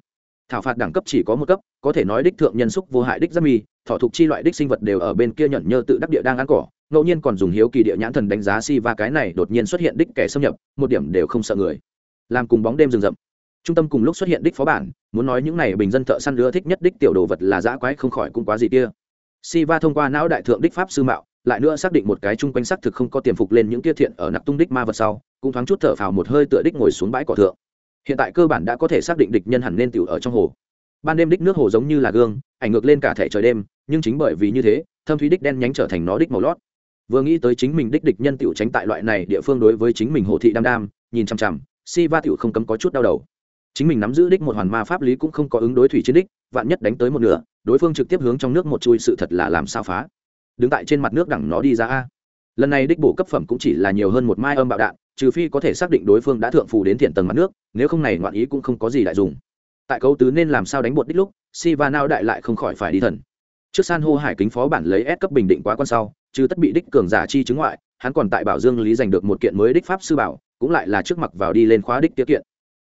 Thảo phạt đẳng cấp chỉ có một cấp, có thể nói đích thượng nhân xúc vô hại đích giáp mi thọ thuộc chi loại đích sinh vật đều ở bên kia nhận nhơ tự đắc địa đang ăn cỏ, ngẫu nhiên còn dùng hiếu kỳ địa nhãn thần đánh giá si va cái này đột nhiên xuất hiện đích kẻ xâm nhập, một điểm đều không sợ người. Làm cùng bóng đêm rừng rậm. Trung tâm cùng lúc xuất hiện đích phó bản, muốn nói những này bình dân thợ săn lứa thích nhất đích tiểu đồ vật là dã quái không khỏi cũng quá gì kia. Si va thông qua não đại thượng đích pháp sư mạo lại nữa xác định một cái chung quanh xác thực không có tiềm phục lên những kia thiện ở nặc tung đích ma vật sau, cũng thoáng chút thở phào một hơi tựa đích ngồi xuống bãi cỏ thượng. Hiện tại cơ bản đã có thể xác định địch nhân hẳn nên tiểu ở trong hồ. Ban đêm đích nước hồ giống như là gương, ảnh ngược lên cả thể trời đêm, nhưng chính bởi vì như thế, thâm thúy đích đen nhánh trở thành nó đích màu lót. Vừa nghĩ tới chính mình đích địch nhân tiểu tránh tại loại này địa phương đối với chính mình hồ thị đam đam, nhìn chằm chằm, si va tiểu không cấm có chút đau đầu. Chính mình nắm giữ đích một hoàn ma pháp lý cũng không có ứng đối thủy chiến đích, vạn nhất đánh tới một nửa, đối phương trực tiếp hướng trong nước một chui sự thật là làm sao phá đứng tại trên mặt nước đẳng nó đi ra a. Lần này đích bổ cấp phẩm cũng chỉ là nhiều hơn một mai âm bạo đạn, trừ phi có thể xác định đối phương đã thượng phù đến thiện tầng mặt nước, nếu không này ngoạn ý cũng không có gì đại dùng. Tại cấu tứ nên làm sao đánh bột đích lúc si va nao đại lại không khỏi phải đi thần. Trước san hô hải kính phó bản lấy S cấp bình định quá quan sau chứ tất bị đích cường giả chi chứng ngoại, hắn còn tại bảo dương lý giành được một kiện mới đích pháp sư bảo, cũng lại là trước mặt vào đi lên khóa đích tiết kiện.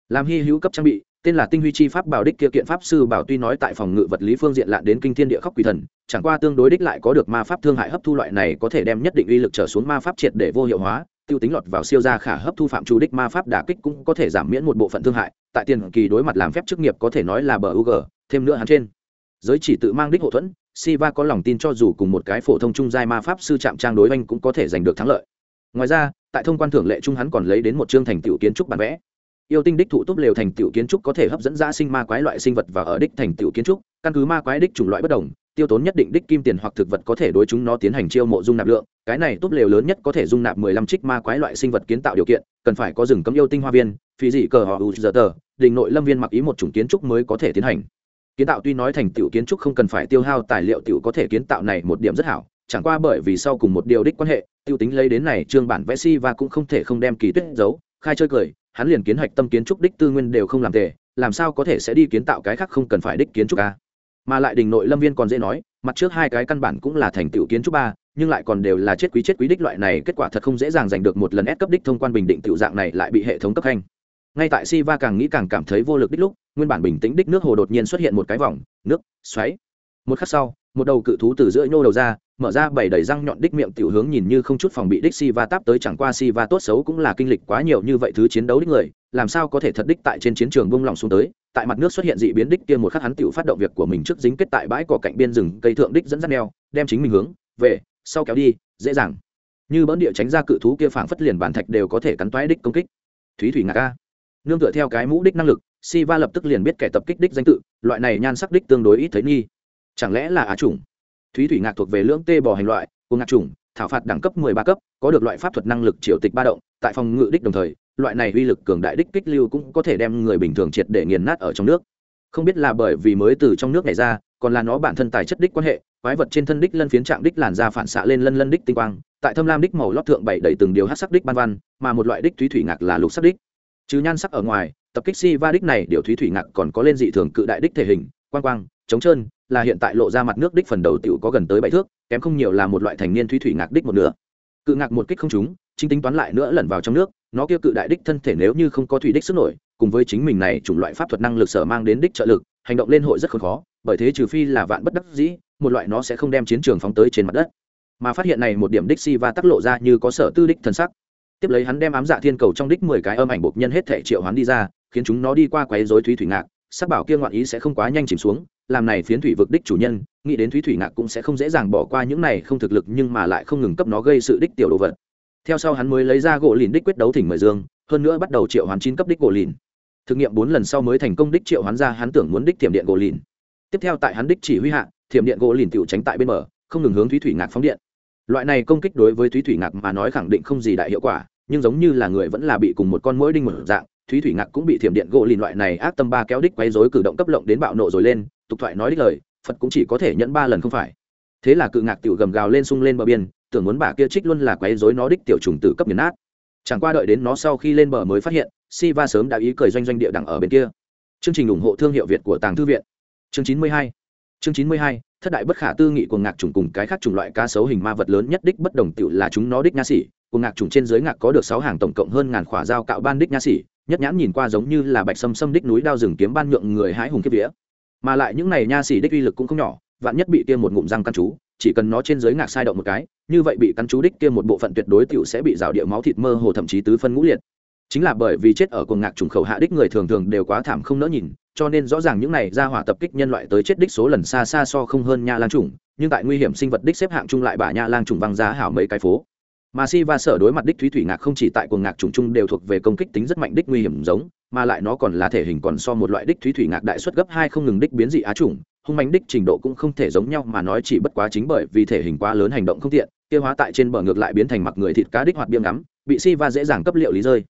Làm hy hữu cấp trang bị tên là tinh huy chi pháp bảo đích kia kiện pháp sư bảo tuy nói tại phòng ngự vật lý phương diện lạ đến kinh thiên địa khóc quỷ thần, chẳng qua tương đối đích lại có được ma pháp thương hại hấp thu loại này có thể đem nhất định uy lực trở xuống ma pháp triệt để vô hiệu hóa, tiêu tính lọt vào siêu gia khả hấp thu phạm chủ đích ma pháp đả kích cũng có thể giảm miễn một bộ phận thương hại, tại tiền kỳ đối mặt làm phép chức nghiệp có thể nói là bờ u g thêm nữa hắn trên giới chỉ tự mang đích hậu thuẫn, siva có lòng tin cho dù cùng một cái phổ thông trung giai ma pháp sư chạm trang đối anh cũng có thể giành được thắng lợi. Ngoài ra, tại thông quan thưởng lệ trung hắn còn lấy đến một chương thành tựu kiến trúc bản vẽ yêu tinh đích thụ túp lều thành tiểu kiến trúc có thể hấp dẫn ra sinh ma quái loại sinh vật và ở đích thành tiểu kiến trúc. Căn cứ ma quái đích chủng loại bất đồng, tiêu tốn nhất định đích kim tiền hoặc thực vật có thể đối chúng nó tiến hành chiêu mộ dung nạp lượng. Cái này túp lều lớn nhất có thể dung nạp mười lăm trích ma quái loại sinh vật kiến tạo điều kiện, cần phải có rừng cấm yêu tinh hoa viên phí dị cờ họ u giờ tờ, đình nội lâm viên mặc ý một chủng kiến trúc mới có thể tiến hành. Kiến tạo tuy nói thành tiểu kiến trúc không cần phải tiêu hao tài liệu tiểu có thể kiến tạo này một điểm rất hảo, chẳng qua bởi vì sau cùng một điều đích quan hệ, tiêu tính lấy đến này, trương bản vẽ si và cũng không thể không đem kỳ tuyết giấu, khai chơi cười hắn liền kiến hoạch tâm kiến trúc đích tư nguyên đều không làm tệ làm sao có thể sẽ đi kiến tạo cái khác không cần phải đích kiến trúc ca mà lại đình nội lâm viên còn dễ nói, mặt trước hai cái căn bản cũng là thành tựu kiến trúc ba, nhưng lại còn đều là chết quý chết quý đích loại này, kết quả thật không dễ dàng giành được một lần ép cấp đích thông quan bình định tiểu dạng này lại bị hệ thống cấp hành. Ngay tại si va càng nghĩ càng cảm thấy vô lực đích lúc, nguyên bản bình tĩnh đích nước hồ đột nhiên xuất hiện một cái vòng, nước, xoáy. Một khắc sau, một đầu cự thú từ giữa nhô đầu ra mở ra bảy đầy răng nhọn đích miệng tiểu hướng nhìn như không chút phòng bị đích si va táp tới chẳng qua si va tốt xấu cũng là kinh lịch quá nhiều như vậy thứ chiến đấu đích người, làm sao có thể thật đích tại trên chiến trường bung lòng xuống tới, tại mặt nước xuất hiện dị biến đích kia một khắc hắn tiểu phát động việc của mình trước dính kết tại bãi cỏ cạnh biên rừng, cây thượng đích dẫn dắt neo, đem chính mình hướng, về, sau kéo đi, dễ dàng. Như bỡn địa tránh ra cự thú kia phảng phất liền bản thạch đều có thể cắn toái đích công kích. Thúy thủy ngạc ca nương tựa theo cái mũ đích năng lực si va lập tức liền biết kẻ tập kích đích danh tự, loại này nhan sắc đích tương đối ít thấy nghi. Chẳng lẽ là á chủng? Thúy thủy ngạc thuộc về lưỡng tê bò hành loại, cùng ngạc chủng, thảo phạt đẳng cấp 13 cấp, có được loại pháp thuật năng lực triều tịch ba động, tại phòng ngự đích đồng thời, loại này uy lực cường đại đích kích lưu cũng có thể đem người bình thường triệt để nghiền nát ở trong nước. Không biết là bởi vì mới từ trong nước này ra, còn là nó bản thân tài chất đích quan hệ, quái vật trên thân đích lân phiến trạng đích làn da phản xạ lên lân lân đích tinh quang, tại thâm lam đích màu lót thượng bảy đầy từng điều hát sắc đích ban văn, mà một loại đích thúy thủy ngạc là lục sắc đích. Chứ nhan sắc ở ngoài, tập kích si va đích này, điều thúy thủy ngạc còn có lên dị thường cự đại đích thể hình, quang quang, trống trơn là hiện tại lộ ra mặt nước đích phần đầu tiểu có gần tới bảy thước, kém không nhiều là một loại thành niên thúy thủy ngạc đích một nửa. Cự ngạc một kích không trúng, chính tính toán lại nữa lẩn vào trong nước, nó kia cự đại đích thân thể nếu như không có thủy đích sức nổi, cùng với chính mình này chủng loại pháp thuật năng lực sở mang đến đích trợ lực, hành động lên hội rất khốn khó, bởi thế trừ phi là vạn bất đắc dĩ, một loại nó sẽ không đem chiến trường phóng tới trên mặt đất. Mà phát hiện này một điểm đích si và tắc lộ ra như có sở tư đích thần sắc. Tiếp lấy hắn đem ám dạ thiên cầu trong đích mười cái âm ảnh bộc nhân hết thể triệu hoán đi ra, khiến chúng nó đi qua quấy rối thúy thủy ngạc sắc bảo kia ngoạn ý sẽ không quá nhanh chìm xuống làm này phiến thủy vực đích chủ nhân, nghĩ đến thúy thủy ngạc cũng sẽ không dễ dàng bỏ qua những này không thực lực nhưng mà lại không ngừng cấp nó gây sự đích tiểu đồ vật. Theo sau hắn mới lấy ra gỗ lìn đích quyết đấu thỉnh mời dương, hơn nữa bắt đầu triệu hoán chín cấp đích gỗ lìn. Thực nghiệm bốn lần sau mới thành công đích triệu hoán ra hắn tưởng muốn đích thiểm điện gỗ lìn. Tiếp theo tại hắn đích chỉ huy hạ, thiểm điện gỗ lìn tiểu tránh tại bên mở không ngừng hướng thúy thủy ngạc phóng điện. Loại này công kích đối với thúy thủy ngạc mà nói khẳng định không gì đại hiệu quả, nhưng giống như là người vẫn là bị cùng một con mũi đinh mở dạng, thúy thủy ngạc cũng bị thiểm điện gỗ lìn loại này ác tâm ba kéo đích quấy rối cử động cấp lộng đến bạo nộ rồi lên tục thoại nói đích lời, phật cũng chỉ có thể nhận ba lần không phải. Thế là cự ngạc tiểu gầm gào lên sung lên bờ biên tưởng muốn bà kia trích luôn là quấy rối nó đích tiểu trùng tử cấp nghiền nát. Chẳng qua đợi đến nó sau khi lên bờ mới phát hiện, si va sớm đã ý cười doanh doanh địa đẳng ở bên kia. Chương trình ủng hộ thương hiệu việt của tàng thư viện. Chương chín mươi hai. Chương chín mươi hai, thất đại bất khả tư nghị của ngạc trùng cùng cái khác chủng loại cá sấu hình ma vật lớn nhất đích bất đồng tiểu là chúng nó đích nha sĩ của ngạc trùng trên dưới ngạc có được sáu hàng tổng cộng hơn ngàn khỏa dao cạo ban đích nha sĩ nhất nhãn nhìn qua giống như là bạch sâm sâm đích núi đao rừng kiếm ban nhượng người hái hùng kiếp vía mà lại những này nha xỉ đích uy lực cũng không nhỏ, vạn nhất bị tiêm một ngụm răng căn chú, chỉ cần nó trên dưới ngạc sai động một cái, như vậy bị căn chú đích tiêm một bộ phận tuyệt đối tiểu sẽ bị rào địa máu thịt mơ hồ thậm chí tứ phân ngũ liệt. Chính là bởi vì chết ở cuồng ngạc trùng khẩu hạ đích người thường thường đều quá thảm không nỡ nhìn, cho nên rõ ràng những này ra hỏa tập kích nhân loại tới chết đích số lần xa xa so không hơn nha lang trùng, nhưng tại nguy hiểm sinh vật đích xếp hạng chung lại bà nha lang trùng văng giá hảo mấy cái phố. Mà si va sở đối mặt đích thúy thủy ngạc không chỉ tại cuồng ngạc trùng chung đều thuộc về công kích tính rất mạnh đích nguy hiểm giống mà lại nó còn là thể hình còn so một loại đích thúy thủy ngạc đại suất gấp hai không ngừng đích biến dị á trùng hung mánh đích trình độ cũng không thể giống nhau mà nói chỉ bất quá chính bởi vì thể hình quá lớn hành động không tiện kia hóa tại trên bờ ngược lại biến thành mặc người thịt cá đích hoạt biếng ngắm, bị si va dễ dàng cấp liệu lý rơi.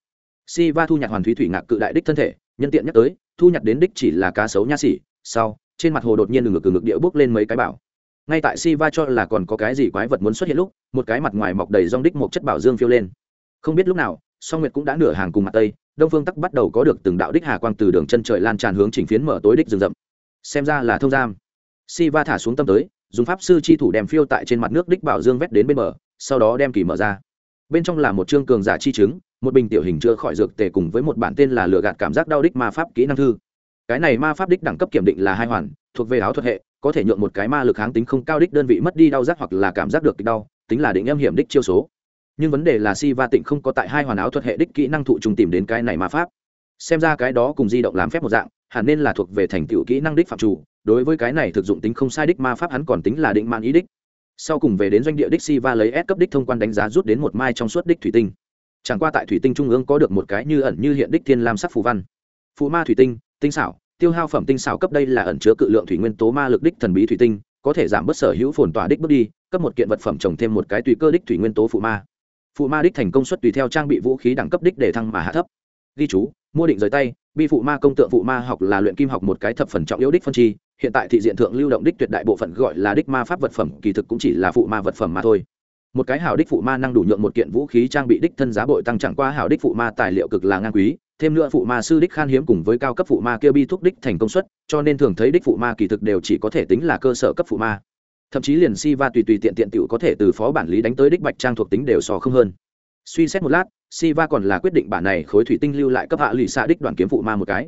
Si va thu nhặt hoàn thúy thủy ngạc cự đại đích thân thể, nhân tiện nhắc tới, thu nhặt đến đích chỉ là cá sấu nha xỉ sau, trên mặt hồ đột nhiên ngực ngực địa bước lên mấy cái bảo. Ngay tại si va cho là còn có cái gì quái vật muốn xuất hiện lúc, một cái mặt ngoài mọc đầy rong đích một chất bảo dương phiêu lên. Không biết lúc nào song nguyệt cũng đã nửa hàng cùng mặt tây, đông phương tắc bắt đầu có được từng đạo đích hà quang từ đường chân trời lan tràn hướng chỉnh phiến mở tối đích rừng rậm. Xem ra là thông giam. Si va thả xuống tâm tới, dùng pháp sư chi thủ đem phiêu tại trên mặt nước đích bảo dương vét đến bên bờ, sau đó đem kỳ mở ra. Bên trong là một chương cường giả chi chứng, một bình tiểu hình chữa khỏi dược tề cùng với một bản tên là lừa gạt cảm giác đau đích ma pháp kỹ năng thư. Cái này ma pháp đích đẳng cấp kiểm định là hai hoàn, thuộc về áo thuật hệ, có thể nhượng một cái ma lực kháng tính không cao đích đơn vị mất đi đau giác hoặc là cảm giác được đích đau, tính là định âm hiểm đích chiêu số nhưng vấn đề là si va tịnh không có tại hai hoàn áo thuật hệ đích kỹ năng thụ trùng tìm đến cái này ma pháp. Xem ra cái đó cùng di động làm phép một dạng, hẳn nên là thuộc về thành tựu kỹ năng đích phạm chủ, đối với cái này thực dụng tính không sai đích ma pháp hắn còn tính là định mạng ý đích. Sau cùng về đến doanh địa đích si va lấy S cấp đích thông quan đánh giá rút đến một mai trong suốt đích thủy tinh. Chẳng qua tại thủy tinh trung ương có được một cái như ẩn như hiện đích thiên lam sắc phù văn. Phù ma thủy tinh tinh xảo, tiêu hao phẩm tinh xảo cấp đây là ẩn chứa cự lượng thủy nguyên tố ma lực đích thần bí thủy tinh, có thể giảm bớt sở hữu phồn tỏa đích bước đi, cấp một kiện vật phẩm trồng thêm một cái tùy cơ đích thủy nguyên tố phụ ma phụ ma đích thành công suất tùy theo trang bị vũ khí đẳng cấp đích để thăng mà hạ thấp. Ghi chú, mua định rời tay, bi phụ ma công tượng phụ ma học là luyện kim học một cái thập phần trọng yếu đích phân chi, hiện tại thị diện thượng lưu động đích tuyệt đại bộ phận gọi là đích ma pháp vật phẩm, kỳ thực cũng chỉ là phụ ma vật phẩm mà thôi. Một cái hảo đích phụ ma năng đủ nhượng một kiện vũ khí trang bị đích thân giá bội tăng chẳng qua hảo đích phụ ma tài liệu cực là ngang quý, thêm nữa phụ ma sư đích khan hiếm cùng với cao cấp phụ ma kia bi thúc đích thành công suất cho nên thường thấy đích phụ ma kỳ thực đều chỉ có thể tính là cơ sở cấp phụ ma thậm chí liền si va tùy tùy tiện tiện t có thể từ phó bản lý đánh tới đích bạch trang thuộc tính đều sò không hơn. Suy xét một lát si va còn là quyết định bản này khối thủy tinh lưu lại cấp hạ lụy xạ đích đoàn kiếm phụ ma một cái.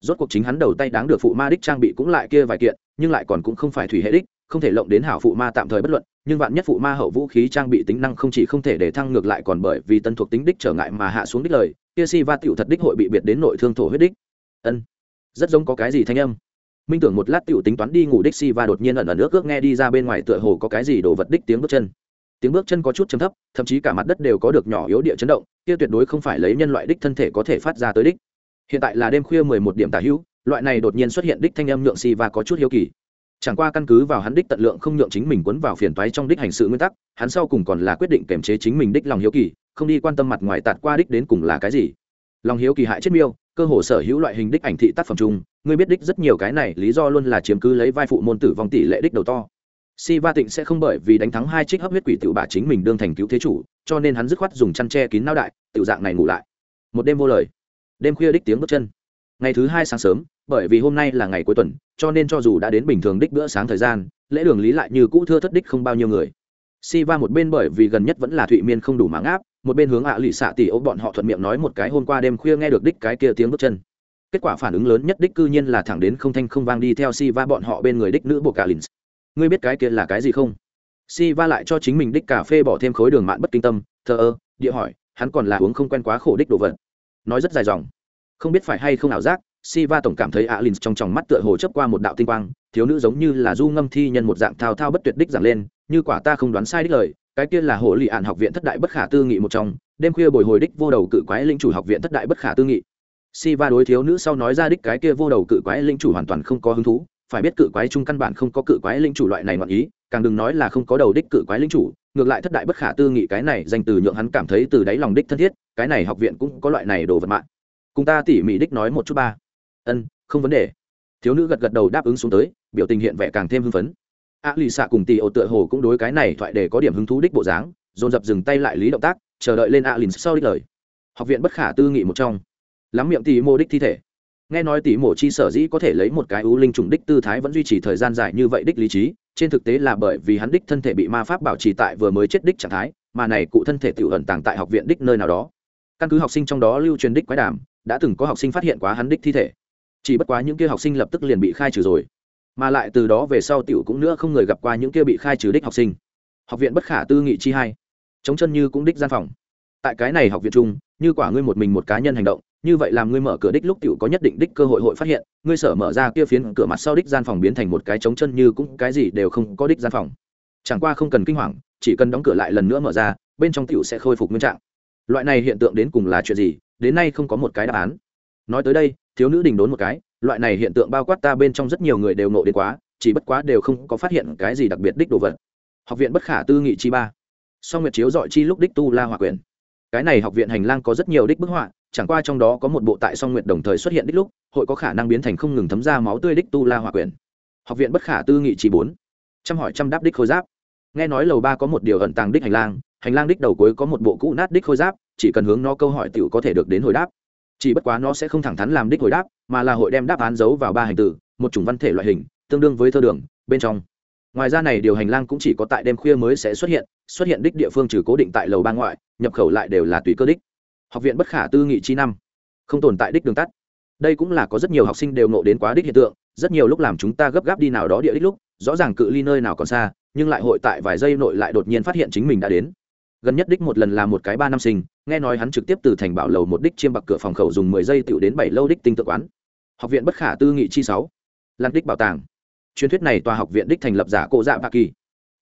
Rốt cuộc chính hắn đầu tay đáng được phụ ma đích trang bị cũng lại kia vài kiện, nhưng lại còn cũng không phải thủy hệ đích, không thể lộng đến hảo phụ ma tạm thời bất luận, nhưng vạn nhất phụ ma hậu vũ khí trang bị tính năng không chỉ không thể để thăng ngược lại còn bởi vì tân thuộc tính đích trở ngại mà hạ xuống đích lời, kia si va tiểu thật đích hội bị biệt đến nội thương thổ huyết đích. Ân, rất giống có cái gì thanh âm minh tưởng một lát tiểu tính toán đi ngủ đích si va đột nhiên ẩn ẩn nước ước nghe đi ra bên ngoài tựa hồ có cái gì đổ vật đích tiếng bước chân. Tiếng bước chân có chút chấm thấp, thậm chí cả mặt đất đều có được nhỏ yếu địa chấn động, kia tuyệt đối không phải lấy nhân loại đích thân thể có thể phát ra tới đích. Hiện tại là đêm khuya mười một điểm tả hữu, loại này đột nhiên xuất hiện đích thanh âm nhượng si và có chút hiếu kỳ. Chẳng qua căn cứ vào hắn đích tận lượng không nhượng chính mình quấn vào phiền toái trong đích hành sự nguyên tắc, hắn sau cùng còn là quyết định kiềm chế chính mình đích lòng hiếu kỳ, không đi quan tâm mặt ngoài tạt qua đích đến cùng là cái gì. Lòng hiếu kỳ hại chết miêu cơ hồ sở hữu loại hình đích ảnh thị tác phẩm chung, ngươi biết đích rất nhiều cái này, lý do luôn là chiếm cứ lấy vai phụ môn tử vong tỷ lệ đích đầu to. Si va tịnh sẽ không bởi vì đánh thắng hai trích hấp huyết quỷ tự bà chính mình đương thành cứu thế chủ, cho nên hắn dứt khoát dùng chăn tre kín não đại tự dạng này ngủ lại. Một đêm vô lời. Đêm khuya đích tiếng bước chân. Ngày thứ hai sáng sớm, bởi vì hôm nay là ngày cuối tuần, cho nên cho dù đã đến bình thường đích bữa sáng thời gian, lễ đường lý lại như cũ thưa thất đích không bao nhiêu người. Si va một bên bởi vì gần nhất vẫn là thụy miên không đủ máng áp một bên hướng ạ lụy xạ tỷ ấu bọn họ thuận miệng nói một cái hôm qua đêm khuya nghe được đích cái kia tiếng bước chân. Kết quả phản ứng lớn nhất đích cư nhiên là thẳng đến không thanh không vang đi theo si va bọn họ bên người đích nữ bộ cả lìn. Ngươi biết cái kia là cái gì không? Si va lại cho chính mình đích cà phê bỏ thêm khối đường mạn bất kinh tâm, thờ ơ, địa hỏi, hắn còn là uống không quen quá khổ đích đồ vật. Nói rất dài dòng. Không biết phải hay không ảo giác si va tổng cảm thấy alin trong tròng mắt tựa hồ chấp qua một đạo tinh quang, thiếu nữ giống như là du ngâm thi nhân một dạng thao thao bất tuyệt đích giảng lên, như quả ta không đoán sai đích lời cái kia là hồ lì ạn học viện thất đại bất khả tư nghị một trong, đêm khuya bồi hồi đích vô đầu cự quái linh chủ học viện thất đại bất khả tư nghị. Si va đối thiếu nữ sau nói ra đích cái kia vô đầu cự quái linh chủ hoàn toàn không có hứng thú, phải biết cự quái chung căn bản không có cự quái linh chủ loại này ngoạn ý, càng đừng nói là không có đầu đích cự quái linh chủ, ngược lại thất đại bất khả tư nghị cái này danh từ nhượng hắn cảm thấy từ đáy lòng đích thân thiết, cái này học viện cũng có loại này đồ vật mạng. Cùng ta tỉ mỉ đích nói một chút ba. Ân, không vấn đề. Thiếu nữ gật gật đầu đáp ứng xuống tới, biểu tình hiện vẻ càng thêm hưng phấn a lì xạ cùng tì ô tựa hồ cũng đối cái này thoại để có điểm hứng thú đích bộ dáng, dồn dập dừng tay lại lý động tác, chờ đợi lên a lìn sau đích lời. Học viện bất khả tư nghị một trong. Lắm miệng tì mô đích thi thể. Nghe nói tỷ mổ chi sở dĩ có thể lấy một cái ưu linh trùng đích tư thái vẫn duy trì thời gian dài như vậy đích lý trí, trên thực tế là bởi vì hắn đích thân thể bị ma pháp bảo trì tại vừa mới chết đích trạng thái, mà này cụ thân thể tự ẩn tàng tại học viện đích nơi nào đó. Căn cứ học sinh trong đó lưu truyền đích quái đàm, đã từng có học sinh phát hiện quá hắn đích thi thể. Chỉ bất quá những kia học sinh lập tức liền bị khai trừ rồi mà lại từ đó về sau tiểu cũng nữa không người gặp qua những kia bị khai trừ đích học sinh. Học viện bất khả tư nghị chi hai. Chống chân như cũng đích gian phòng. Tại cái này học viện chung, như quả ngươi một mình một cá nhân hành động, như vậy làm ngươi mở cửa đích lúc tiểu có nhất định đích cơ hội hội phát hiện, ngươi sở mở ra kia phiến cửa mặt sau đích gian phòng biến thành một cái trống chân như cũng cái gì đều không có đích gian phòng. Chẳng qua không cần kinh hoàng, chỉ cần đóng cửa lại lần nữa mở ra, bên trong tiểu sẽ khôi phục nguyên trạng. Loại này hiện tượng đến cùng là chuyện gì? Đến nay không có một cái đáp án. Nói tới đây, thiếu nữ đình đốn một cái loại này hiện tượng bao quát ta bên trong rất nhiều người đều nộ đến quá, chỉ bất quá đều không có phát hiện cái gì đặc biệt đích đồ vật. Học viện bất khả tư nghị chi ba. Song nguyệt chiếu dọi chi lúc đích tu la hòa quyền cái này học viện hành lang có rất nhiều đích bức họa, chẳng qua trong đó có một bộ tại song Nguyệt đồng thời xuất hiện đích lúc, hội có khả năng biến thành không ngừng thấm ra máu tươi đích tu la hỏa quyển. Học viện bất khả tư nghị chi bốn. Trăm hỏi trăm đáp đích khôi giáp. Nghe nói lầu ba có một điều ẩn tàng đích hành lang hành lang đích đầu cuối có một bộ cũ nát đích khôi giáp, chỉ cần hướng nó câu hỏi t i ể u có thể được đến hồi đáp chỉ bất quá nó sẽ không thẳng thắn làm đích hồi đáp, mà là hội đem đáp án giấu vào ba hành tử, một chủng văn thể loại hình, tương đương với thơ đường, bên trong. Ngoài ra này điều hành lang cũng chỉ có tại đêm khuya mới sẽ xuất hiện xuất hiện đích địa phương trừ cố định tại lầu ba ngoại, nhập khẩu lại đều là tùy cơ đích. Học viện bất khả tư nghị chi năm. Không tồn tại đích đường tắt. Đây cũng là có rất nhiều học sinh đều nộ đến quá đích hiện tượng, rất nhiều lúc làm chúng ta gấp gáp đi nào đó địa đích lúc, rõ ràng cự ly nơi nào còn xa, nhưng lại hội tại vài giây nội lại đột nhiên phát hiện chính mình đã đến gần nhất đích một lần là một cái ba năm sinh, nghe nói hắn trực tiếp từ thành bảo lầu một đích chiêm bạc cửa phòng khẩu dùng mười giây tiểu đến bảy lâu đích tinh tự quán. Học viện bất khả tư nghị chi sáu lan đích bảo tàng. Truyền thuyết này tòa học viện đích thành lập giả cổ dạ bạc kỳ.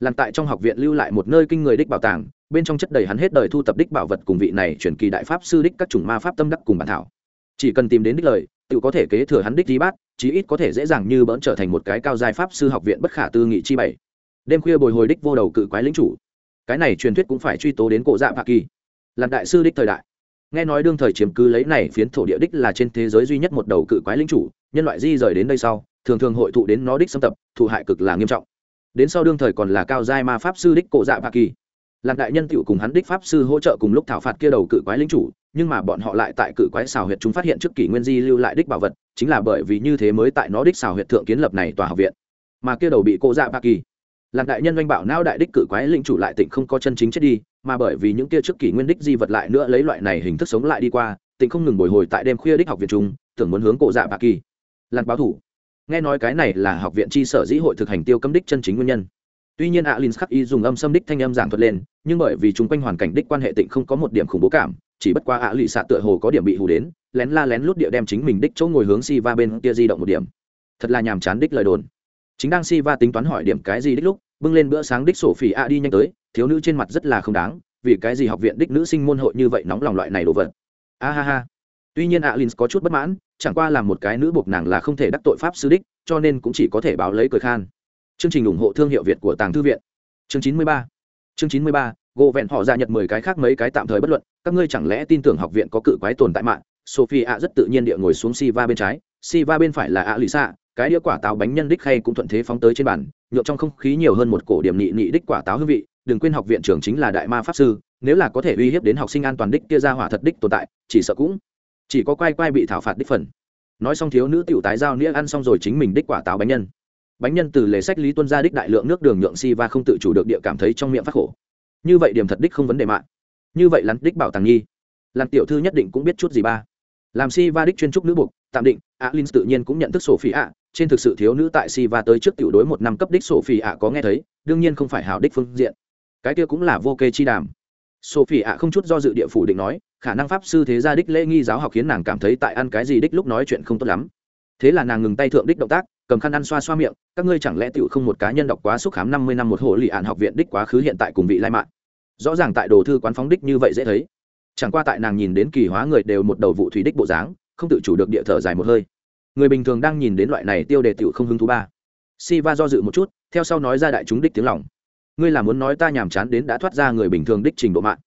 Làm tại trong học viện lưu lại một nơi kinh người đích bảo tàng, bên trong chất đầy hắn hết đời thu tập đích bảo vật cùng vị này truyền kỳ đại pháp sư đích các chủng ma pháp tâm đắc cùng bản thảo. Chỉ cần tìm đến đích lời, tự có thể kế thừa hắn đích di bát, chí ít có thể dễ dàng như bỡn trở thành một cái cao giai pháp sư học viện bất khả tư nghị chi bảy. Đêm khuya bồi hồi đích vô đầu cự quái lính chủ cái này truyền thuyết cũng phải truy tố đến cổ dạ bạc kỳ. Làm đại sư đích thời đại. Nghe nói đương thời chiếm cứ lấy này phiến thổ địa đích là trên thế giới duy nhất một đầu cự quái lính chủ, nhân loại di rời đến đây sau, thường thường hội tụ đến nó đích xâm tập, thụ hại cực là nghiêm trọng. Đến sau đương thời còn là cao giai ma pháp sư đích cổ dạ bạc kỳ. Lạc đại nhân tựu cùng hắn đích pháp sư hỗ trợ cùng lúc thảo phạt kia đầu cự quái lính chủ, nhưng mà bọn họ lại tại cự quái xào huyệt chúng phát hiện trước kỷ nguyên di lưu lại đích bảo vật, chính là bởi vì như thế mới tại nó đích xào huyệt thượng kiến lập này tòa học viện. Mà kia đầu bị cô dạ bạc kỳ làm đại nhân doanh bảo não đại đích cự quái linh chủ lại tịnh không có chân chính chết đi, mà bởi vì những kia trước kỷ nguyên đích di vật lại nữa lấy loại này hình thức sống lại đi qua tịnh không ngừng bồi hồi tại đêm khuya đích học viện trung, tưởng muốn hướng cổ dạ bạc kỳ. Làm báo thủ. Nghe nói cái này là học viện chi sở dĩ hội thực hành tiêu cấm đích chân chính nguyên nhân. Tuy nhiên alin khắc y dùng âm xâm đích thanh âm giảng thuật lên, nhưng bởi vì chung quanh hoàn cảnh đích quan hệ tịnh không có một điểm khủng bố cảm, chỉ bất qua ạ lụy xạ tựa hồ có điểm bị hù đến, lén la lén lút địa đem chính mình đích chỗ ngồi hướng si va bên kia di động một điểm. Thật là nhàm chán đích lời đồn chính đang si va tính toán hỏi điểm cái gì đích lúc, bưng lên bữa sáng đích sổ phỉ a đi nhanh tới, thiếu nữ trên mặt rất là không đáng, vì cái gì học viện đích nữ sinh môn hội như vậy nóng lòng loại này đồ vật. A ha ha. Tuy nhiên alin có chút bất mãn, chẳng qua là một cái nữ buộc nàng là không thể đắc tội pháp sư đích, cho nên cũng chỉ có thể báo lấy cười khan. Chương trình ủng hộ thương hiệu việt của tàng thư viện. Chương chín mươi ba. Chương chín mươi ba, gỗ vẹn họ ra nhật mười cái khác mấy cái tạm thời bất luận, các ngươi chẳng lẽ tin tưởng học viện có cự quái tồn tại mạng? Sophie a rất tự nhiên địa ngồi xuống si va bên trái, si va bên phải là a lì xạ cái đĩa quả táo bánh nhân đích khay cũng thuận thế phóng tới trên bàn nhộn trong không khí nhiều hơn một cổ điểm nị nị đích quả táo hương vị, đừng quên học viện trưởng chính là đại ma pháp sư, nếu là có thể uy hiếp đến học sinh an toàn đích kia ra hỏa thật đích tồn tại, chỉ sợ cũng chỉ có quay quay bị thảo phạt đích phần. Nói xong thiếu nữ tiểu tái giao nghĩa ăn xong rồi chính mình đích quả táo bánh nhân. Bánh nhân từ lề sách lý tuân ra đích đại lượng nước đường nhượng si và không tự chủ được địa cảm thấy trong miệng phát khổ. Như vậy điểm thật đích không vấn đề mạng. Như vậy lắn đích bảo tàng nhi làm tiểu thư nhất định cũng biết chút gì ba. Làm si va đích chuyên trúc nữ buộc, tạm định alin tự nhiên cũng nhận thức sổ phi ạ trên thực sự thiếu nữ tại si va tới trước tiểu đối một năm cấp đích sổ ạ có nghe thấy, đương nhiên không phải hảo đích phương diện. Cái kia cũng là vô kê chi đàm. Sophie ạ không chút do dự địa phủ định nói, khả năng pháp sư thế gia đích lễ nghi giáo học khiến nàng cảm thấy tại ăn cái gì đích lúc nói chuyện không tốt lắm. Thế là nàng ngừng tay thượng đích động tác, cầm khăn ăn xoa xoa miệng, các ngươi chẳng lẽ tiểu không một cá nhân đọc quá xúc khám năm mươi năm một hồ lì ạn học viện đích quá khứ hiện tại cùng vị lai mạng? Rõ ràng tại đồ thư quán phóng đích như vậy dễ thấy. Chẳng qua tại nàng nhìn đến kỳ hóa người đều một đầu vụ thủy đích bộ dáng, không tự chủ được địa thở dài một hơi người bình thường đang nhìn đến loại này tiêu đề tựu không hứng thú ba. Si va do dự một chút, theo sau nói ra đại chúng đích tiếng lòng. Ngươi là muốn nói ta nhàm chán đến đã thoát ra người bình thường đích trình độ mạng.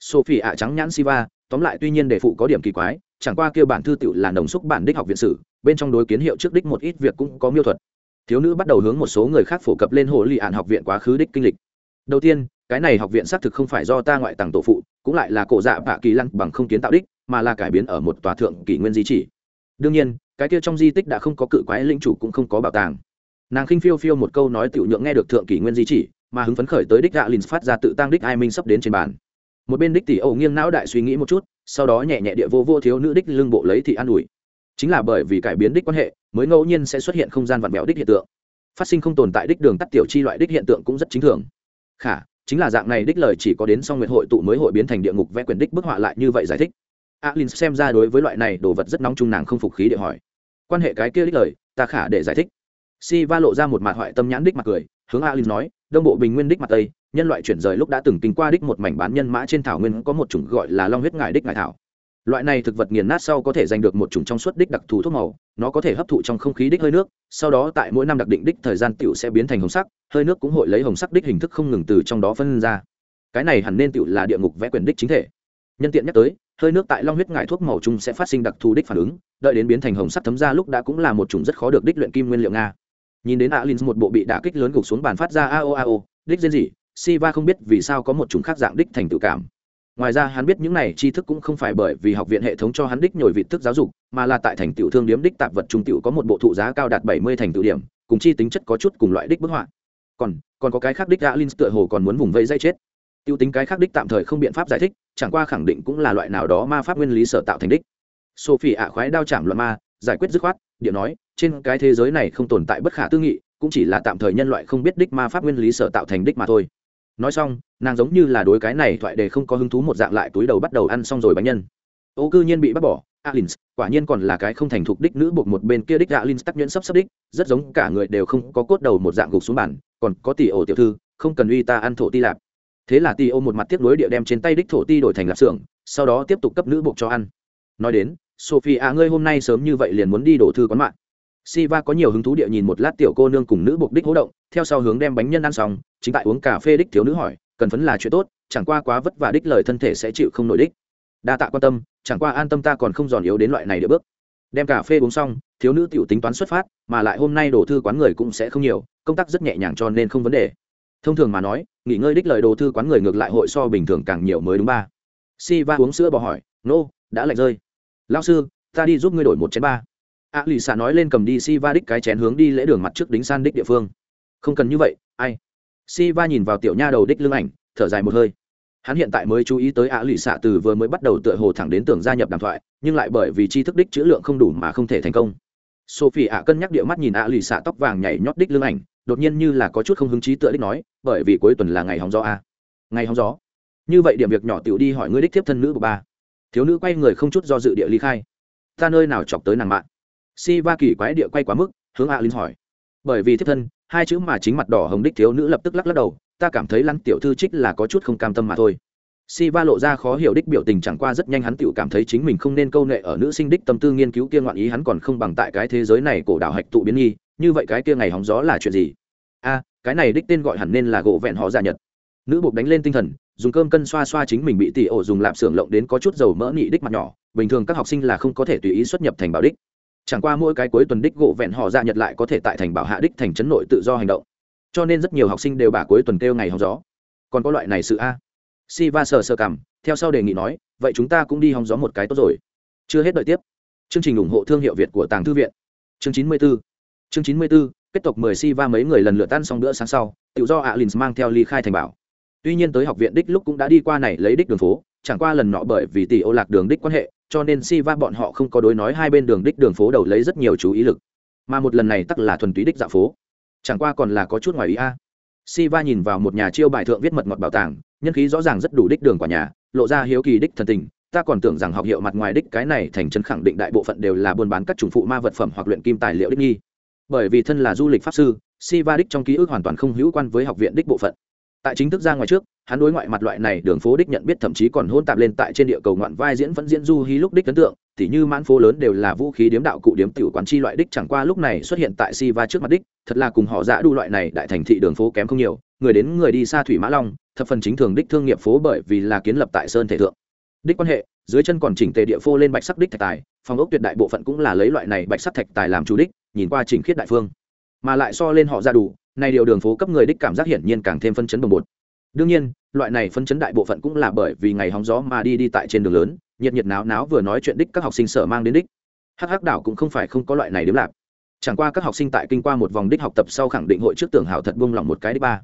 Sophie ạ trắng nhãn siva, tóm lại tuy nhiên đề phụ có điểm kỳ quái, chẳng qua kêu bản thư tựu là đồng xúc bản đích học viện sử, bên trong đối kiến hiệu trước đích một ít việc cũng có miêu thuật. Thiếu nữ bắt đầu hướng một số người khác phổ cập lên hồ lì ạn học viện quá khứ đích kinh lịch. Đầu tiên, cái này học viện xác thực không phải do ta ngoại tàng tổ phụ, cũng lại là cổ dạ bạ kỳ lăng bằng không kiến tạo đích, mà là cải biến ở một tòa thượng kỷ nguyên di chỉ. Đương nhiên cái kia trong di tích đã không có cự quái linh chủ cũng không có bảo tàng. Nàng khinh phiêu phiêu một câu nói tiểu nhượng nghe được thượng kỷ nguyên di chỉ, mà hứng phấn khởi tới đích gạ lìn phát ra tự tăng đích ai minh sắp đến trên bàn. Một bên đích tỷ âu nghiêng não đại suy nghĩ một chút, sau đó nhẹ nhẹ địa vô vô thiếu nữ đích lưng bộ lấy thì an ủi. Chính là bởi vì cải biến đích quan hệ, mới ngẫu nhiên sẽ xuất hiện không gian vặn vẹo đích hiện tượng. Phát sinh không tồn tại đích đường tắt tiểu chi loại đích hiện tượng cũng rất chính thường. Khả, chính là dạng này đích lời chỉ có đến song nguyệt hội tụ mới hội biến thành địa ngục vẽ quyền đích bức họa lại như vậy giải thích. Alin xem ra đối với loại này đồ vật rất nóng chung nàng không phục khí để hỏi quan hệ cái kia đích lời, ta khả để giải thích. Si va lộ ra một mặt hoại tâm nhãn đích mặt cười, hướng alin nói, đông bộ bình nguyên đích mặt tây, nhân loại chuyển rời lúc đã từng kinh qua đích một mảnh bán nhân mã trên thảo nguyên có một chủng gọi là long huyết ngải đích ngải thảo. Loại này thực vật nghiền nát sau có thể giành được một chủng trong suốt đích đặc thù thuốc màu, nó có thể hấp thụ trong không khí đích hơi nước, sau đó tại mỗi năm đặc định đích thời gian tựu sẽ biến thành hồng sắc, hơi nước cũng hội lấy hồng sắc đích hình thức không ngừng từ trong đó phân ra. Cái này hẳn nên tựu là địa ngục vẽ quyền đích chính thể. Nhân tiện nhắc tới hơi nước tại long huyết ngải thuốc màu chung sẽ phát sinh đặc thù đích phản ứng, đợi đến biến thành hồng sắt thấm ra lúc đã cũng là một chủng rất khó được đích luyện kim nguyên liệu nga. Nhìn đến alin một bộ bị đả kích lớn gục xuống bàn phát ra ao ao đích diễn gì siva không biết vì sao có một chủng khác dạng đích thành tự cảm. Ngoài ra hắn biết những này tri thức cũng không phải bởi vì học viện hệ thống cho hắn đích nhồi vị thức giáo dục, mà là tại thành tựu thương điếm đích tạp vật trung tựu có một bộ thụ giá cao đạt bảy mươi thành tựu điểm, cùng chi tính chất có chút cùng loại đích bức họa. Còn còn có cái khác đích alin tựa hồ còn muốn vùng vây dây chết tiêu tính cái khác đích tạm thời không biện pháp giải thích, chẳng qua khẳng định cũng là loại nào đó ma pháp nguyên lý sở tạo thành đích. Sophie ạ khoái đao chạm luận ma, giải quyết dứt khoát, điện nói, trên cái thế giới này không tồn tại bất khả tư nghị, cũng chỉ là tạm thời nhân loại không biết đích ma pháp nguyên lý sở tạo thành đích mà thôi. Nói xong, nàng giống như là đối cái này thoại đề không có hứng thú một dạng lại túi đầu bắt đầu ăn xong rồi bánh nhân. Ô cư nhiên bị bắt bỏ, alins, quả nhiên còn là cái không thành thục đích nữ buộc một bên kia đích alins tắc nhuyễn sắp sắp đích, rất giống cả người đều không có cốt đầu một dạng gục xuống bàn, còn có tỷ ổ tiểu thư, không cần uy ta ăn thổ ti lạp thế là ti ô một mặt tiếp nối địa đem trên tay đích thổ ti đổi thành lạp xưởng sau đó tiếp tục cấp nữ buộc cho ăn nói đến sophie à ngươi hôm nay sớm như vậy liền muốn đi đổ thư quán mạng Siva có nhiều hứng thú địa nhìn một lát tiểu cô nương cùng nữ buộc đích hỗ động, theo sau hướng đem bánh nhân ăn xong, chính tại uống cà phê đích thiếu nữ hỏi, cần phấn là chuyện tốt, chẳng qua quá vất vả đích lời thân thể sẽ chịu không nổi đích. Đa tạ quan tâm, chẳng qua an tâm ta còn không giòn yếu đến loại này địa bước. Đem cà phê uống xong, thiếu nữ tiểu tính toán xuất phát, mà lại hôm nay đổ thư quán người cũng sẽ không nhiều, công tác rất nhẹ nhàng cho nên không vấn đề. Thông thường mà nói, nghỉ ngơi đích lời đồ thư quán người ngược lại hội so bình thường càng nhiều mới đúng ba. Si Va uống sữa bò hỏi, "Nô, đã lạnh rơi." "Lão sư, ta đi giúp ngươi đổi một chén ba." a lì xạ nói lên cầm đi si va đích cái chén hướng đi lễ đường mặt trước đính san đích địa phương không cần như vậy ai si va nhìn vào tiểu nha đầu đích lưng ảnh thở dài một hơi hắn hiện tại mới chú ý tới a lì xạ từ vừa mới bắt đầu tựa hồ thẳng đến tưởng gia nhập đàm thoại nhưng lại bởi vì tri thức đích chữ lượng không đủ mà không thể thành công sophie ạ cân nhắc địa mắt nhìn a lì xạ tóc vàng nhảy nhót đích lưng ảnh đột nhiên như là có chút không hứng chí tựa đích nói, bởi vì cuối tuần là ngày hóng gió a ngày hóng gió? Như vậy điểm việc nhỏ tiểu đi hỏi ngươi đích tiếp thân nữ của ba. Thiếu nữ quay người không chút do dự địa ly khai. Ta nơi nào chọc tới nàng mạng si va kỳ quái địa quay quá mức, hướng a linh hỏi. Bởi vì tiếp thân, hai chữ mà chính mặt đỏ hồng đích thiếu nữ lập tức lắc lắc đầu, ta cảm thấy lăng tiểu thư trích là có chút không cam tâm mà thôi. Si va lộ ra khó hiểu đích biểu tình chẳng qua rất nhanh hắn tự cảm thấy chính mình không nên câu nệ ở nữ sinh đích tâm tư nghiên cứu kia ngoạn ý hắn còn không bằng tại cái thế giới này cổ đạo hạch tụ biến nghi như vậy cái kia ngày hóng gió là chuyện gì? A, cái này đích tên gọi hẳn nên là gỗ vẹn họ dạ nhật. Nữ buộc đánh lên tinh thần, dùng cơm cân xoa xoa chính mình bị tỉ ổ dùng lạp xưởng lộng đến có chút dầu mỡ nị đích mặt nhỏ, bình thường các học sinh là không có thể tùy ý xuất nhập thành bảo đích. Chẳng qua mỗi cái cuối tuần đích gỗ vẹn họ dạ nhật lại có thể tại thành bảo hạ đích thành trấn nội tự do hành động. Cho nên rất nhiều học sinh đều bà cuối tuần kêu ngày hóng gió. Còn có loại này sự a. Si va sờ sờ cảm theo sau đề nghị nói, vậy chúng ta cũng đi hóng gió một cái tốt rồi. Chưa hết đợi tiếp. Chương trình ủng hộ thương hiệu việt của tàng thư viện. Chương chín mươi 94 chương chín mươi 94, kết tộc mười si va mấy người lần lượt tan xong bữa sáng sau tự do alins mang theo ly khai thành bảo. Tuy nhiên tới học viện đích lúc cũng đã đi qua này lấy đích đường phố chẳng qua lần nọ bởi vì tỷ ô lạc đường đích quan hệ cho nên si va bọn họ không có đối nói hai bên đường đích đường phố đầu lấy rất nhiều chú ý lực. Mà một lần này tắc là thuần túy đích dạo phố. Chẳng qua còn là có chút ngoài ý a. Si va nhìn vào một nhà chiêu bài thượng viết mật ngọt bảo tàng nhân khí rõ ràng rất đủ đích đường quả nhà lộ ra hiếu kỳ đích thần tình. Ta còn tưởng rằng học hiệu mặt ngoài đích cái này thành chân khẳng định đại bộ phận đều là buôn bán các chủng phụ ma vật phẩm hoặc luyện kim tài liệu đích nghi bởi vì thân là du lịch pháp sư, si va đích trong ký ức hoàn toàn không hữu quan với học viện đích bộ phận. Tại chính thức ra ngoài trước, hắn đối ngoại mặt loại này đường phố đích nhận biết thậm chí còn hôn tạp lên tại trên địa cầu ngoạn vai diễn vẫn diễn du hí lúc đích ấn tượng thì như mãn phố lớn đều là vũ khí điếm đạo cụ điếm tiểu quán chi loại đích chẳng qua lúc này xuất hiện tại si va trước mặt đích, thật là cùng họ dã đu loại này đại thành thị đường phố kém không nhiều, người đến người đi xa thủy mã long, thập phần chính thường đích thương nghiệp phố bởi vì là kiến lập tại sơn thể thượng. Đích quan hệ, dưới chân còn chỉnh tề địa phô lên bạch sắc đích thạch tài, phòng ốc tuyệt đại bộ phận cũng là lấy loại này bạch sắc thạch tài làm chủ đích nhìn qua chỉnh khiết đại phương. Mà lại so lên họ ra đủ này điều đường phố cấp người đích cảm giác hiển nhiên càng thêm phân chấn đồng bột. Đương nhiên, loại này phân chấn đại bộ phận cũng là bởi vì ngày hóng gió mà đi đi tại trên đường lớn, nhiệt nhiệt náo náo vừa nói chuyện đích các học sinh sở mang đến đích. Hắc hắc đảo cũng không phải không có loại này đếm lạc. Chẳng qua các học sinh tại kinh qua một vòng đích học tập sau khẳng định hội trước tưởng hảo thật buông lỏng một cái đích ba.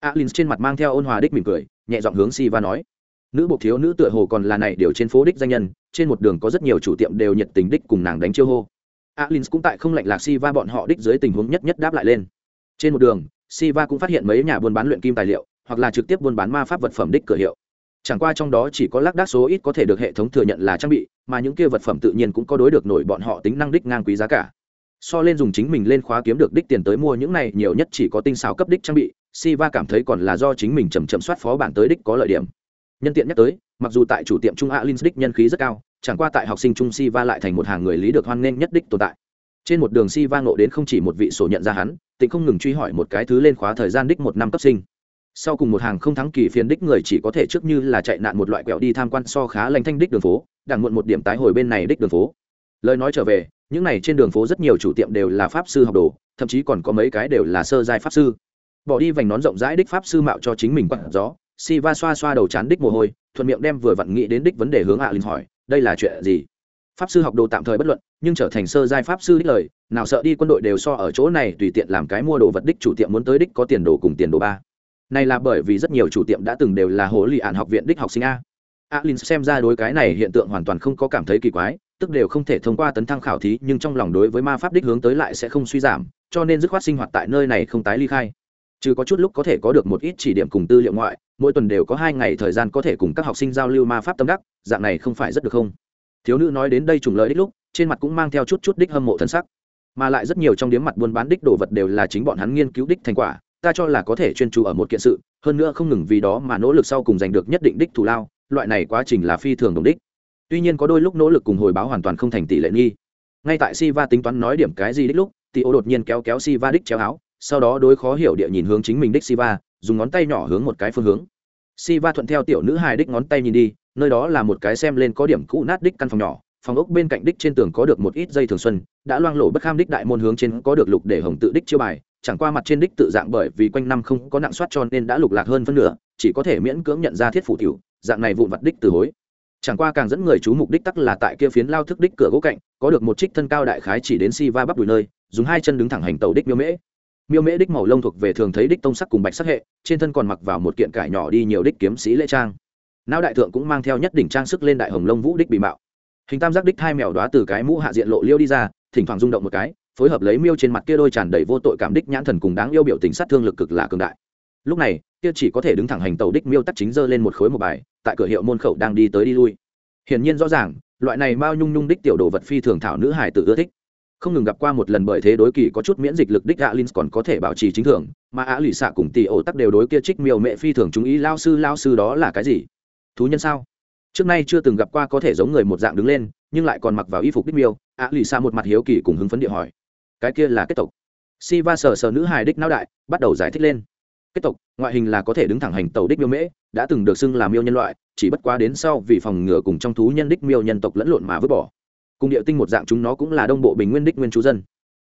Alin trên mặt mang theo ôn hòa đích mỉm cười, nhẹ giọng hướng si va nói. Nữ bộ thiếu nữ tựa hồ còn là này đều trên phố đích danh nhân, trên một đường có rất nhiều chủ tiệm đều nhiệt tình đích cùng nàng đánh chiêu hô alin cũng tại không lạnh lạc si va bọn họ đích dưới tình huống nhất nhất đáp lại lên. Trên một đường si va cũng phát hiện mấy nhà buôn bán luyện kim tài liệu, hoặc là trực tiếp buôn bán ma pháp vật phẩm đích cửa hiệu. Chẳng qua trong đó chỉ có lác đác số ít có thể được hệ thống thừa nhận là trang bị, mà những kia vật phẩm tự nhiên cũng có đối được nổi bọn họ tính năng đích ngang quý giá cả. So lên dùng chính mình lên khóa kiếm được đích tiền tới mua những này nhiều nhất chỉ có tinh xảo cấp đích trang bị, Siva cảm thấy còn là do chính mình chậm chậm soát phó bản tới đích có lợi điểm. Nhân tiện nhắc tới, mặc dù tại chủ tiệm trung alin đích nhân khí rất cao chẳng qua tại học sinh trung Si Va lại thành một hàng người lý được hoan nghênh nhất đích tồn tại. Trên một đường Si Va ngộ đến không chỉ một vị sổ nhận ra hắn, tịnh không ngừng truy hỏi một cái thứ lên khóa thời gian đích một năm cấp sinh. Sau cùng một hàng không thắng kỳ phiền đích người chỉ có thể trước như là chạy nạn một loại quẹo đi tham quan so khá lành thanh đích đường phố, đảng muộn một điểm tái hồi bên này đích đường phố. Lời nói trở về, những này trên đường phố rất nhiều chủ tiệm đều là pháp sư học đồ, thậm chí còn có mấy cái đều là sơ giai pháp sư. Bỏ đi vành nón rộng rãi đích pháp sư mạo cho chính mình quặn gió si va xoa xoa đầu chán đích mồ hôi, thuận miệng đem vừa vặn nghĩ đến đích vấn đề hướng ạ linh hỏi đây là chuyện gì? Pháp sư học đồ tạm thời bất luận, nhưng trở thành sơ giai pháp sư đích lời, nào sợ đi quân đội đều so ở chỗ này tùy tiện làm cái mua đồ vật đích chủ tiệm muốn tới đích có tiền đồ cùng tiền đồ ba. Này là bởi vì rất nhiều chủ tiệm đã từng đều là hồ lì ạn học viện đích học sinh a. Alin xem ra đối cái này hiện tượng hoàn toàn không có cảm thấy kỳ quái, tức đều không thể thông qua tấn thăng khảo thí, nhưng trong lòng đối với ma pháp đích hướng tới lại sẽ không suy giảm, cho nên dứt khoát sinh hoạt tại nơi này không tái ly khai trừ có chút lúc có thể có được một ít chỉ điểm cùng tư liệu ngoại, mỗi tuần đều có hai ngày thời gian có thể cùng các học sinh giao lưu ma pháp tâm đắc, dạng này không phải rất được không? Thiếu nữ nói đến đây trùng lợi đích lúc, trên mặt cũng mang theo chút chút đích hâm mộ thân sắc. Mà lại rất nhiều trong điếm mặt buôn bán đích đồ vật đều là chính bọn hắn nghiên cứu đích thành quả, ta cho là có thể chuyên chú ở một kiện sự, hơn nữa không ngừng vì đó mà nỗ lực sau cùng giành được nhất định đích thù lao, loại này quá trình là phi thường đồng đích. Tuy nhiên có đôi lúc nỗ lực cùng hồi báo hoàn toàn không thành tỷ lệ nghi. Ngay tại Siva tính toán nói điểm cái gì đích lúc thì ô đột nhiên kéo kéo Siva đích chéo áo sau đó đối khó hiểu địa nhìn hướng chính mình đích Siva, dùng ngón tay nhỏ hướng một cái phương hướng. Siva thuận theo tiểu nữ hài đích ngón tay nhìn đi, nơi đó là một cái xem lên có điểm cũ nát đích căn phòng nhỏ, phòng ốc bên cạnh đích trên tường có được một ít dây thường xuân, đã loang lổ bất kham đích đại môn hướng trên có được lục để hồng tự đích chiêu bài, chẳng qua mặt trên đích tự dạng bởi vì quanh năm không có nặng soát cho nên đã lục lạc hơn phân nửa, chỉ có thể miễn cưỡng nhận ra thiết phủ tiểu, dạng này vụn vặt đích từ hối. Chẳng qua càng dẫn người chú mục đích tắc là tại kia phiến lao thức đích cửa gỗ cạnh, có được một trích thân cao đại khái chỉ đến si va bắp đùi nơi, dùng hai chân đứng thẳng hành tàu đích miêu mễ miêu mễ đích màu lông thuộc về thường thấy đích tông sắc cùng bạch sắc hệ, trên thân còn mặc vào một kiện cải nhỏ đi nhiều đích kiếm sĩ lễ trang. Não đại thượng cũng mang theo nhất đỉnh trang sức lên đại hồng lông vũ đích bị mạo. Hình tam giác đích hai mèo đoá từ cái mũ hạ diện lộ liêu đi ra, thỉnh thoảng rung động một cái, phối hợp lấy miêu trên mặt kia đôi tràn đầy vô tội cảm đích nhãn thần cùng đáng yêu biểu tình sát thương lực cực là cường đại. Lúc này, kia chỉ có thể đứng thẳng hành tàu đích miêu tắc chính giơ lên một khối một bài, tại cửa hiệu môn khẩu đang đi tới đi lui. Hiển nhiên rõ ràng, loại này mao nhung nhung đích tiểu đồ vật phi thường thảo nữ hải tự ưa thích không ngừng gặp qua một lần bởi thế đối kỳ có chút miễn dịch lực đích alin còn có thể bảo trì chính thường, mà á lì xạ cùng tỷ ổ tắc đều đối kia trích miêu mẹ phi thường chú ý, lao sư lao sư đó là cái gì? Thú nhân sao? Trước nay chưa từng gặp qua có thể giống người một dạng đứng lên, nhưng lại còn mặc vào y phục đích miêu á lì xạ một mặt hiếu kỳ cùng hứng phấn địa hỏi. Cái kia là kết tộc. Si va sờ sờ nữ hài đích não đại, bắt đầu giải thích lên. Kết tộc, ngoại hình là có thể đứng thẳng hành tàu đích miêu mễ, đã từng được xưng là miêu nhân loại, chỉ bất quá đến sau vì phòng ngừa cùng trong thú nhân đích miêu nhân tộc lẫn lộn mà vứt bỏ cùng địa tinh một dạng chúng nó cũng là đông bộ bình nguyên đích nguyên chú dân.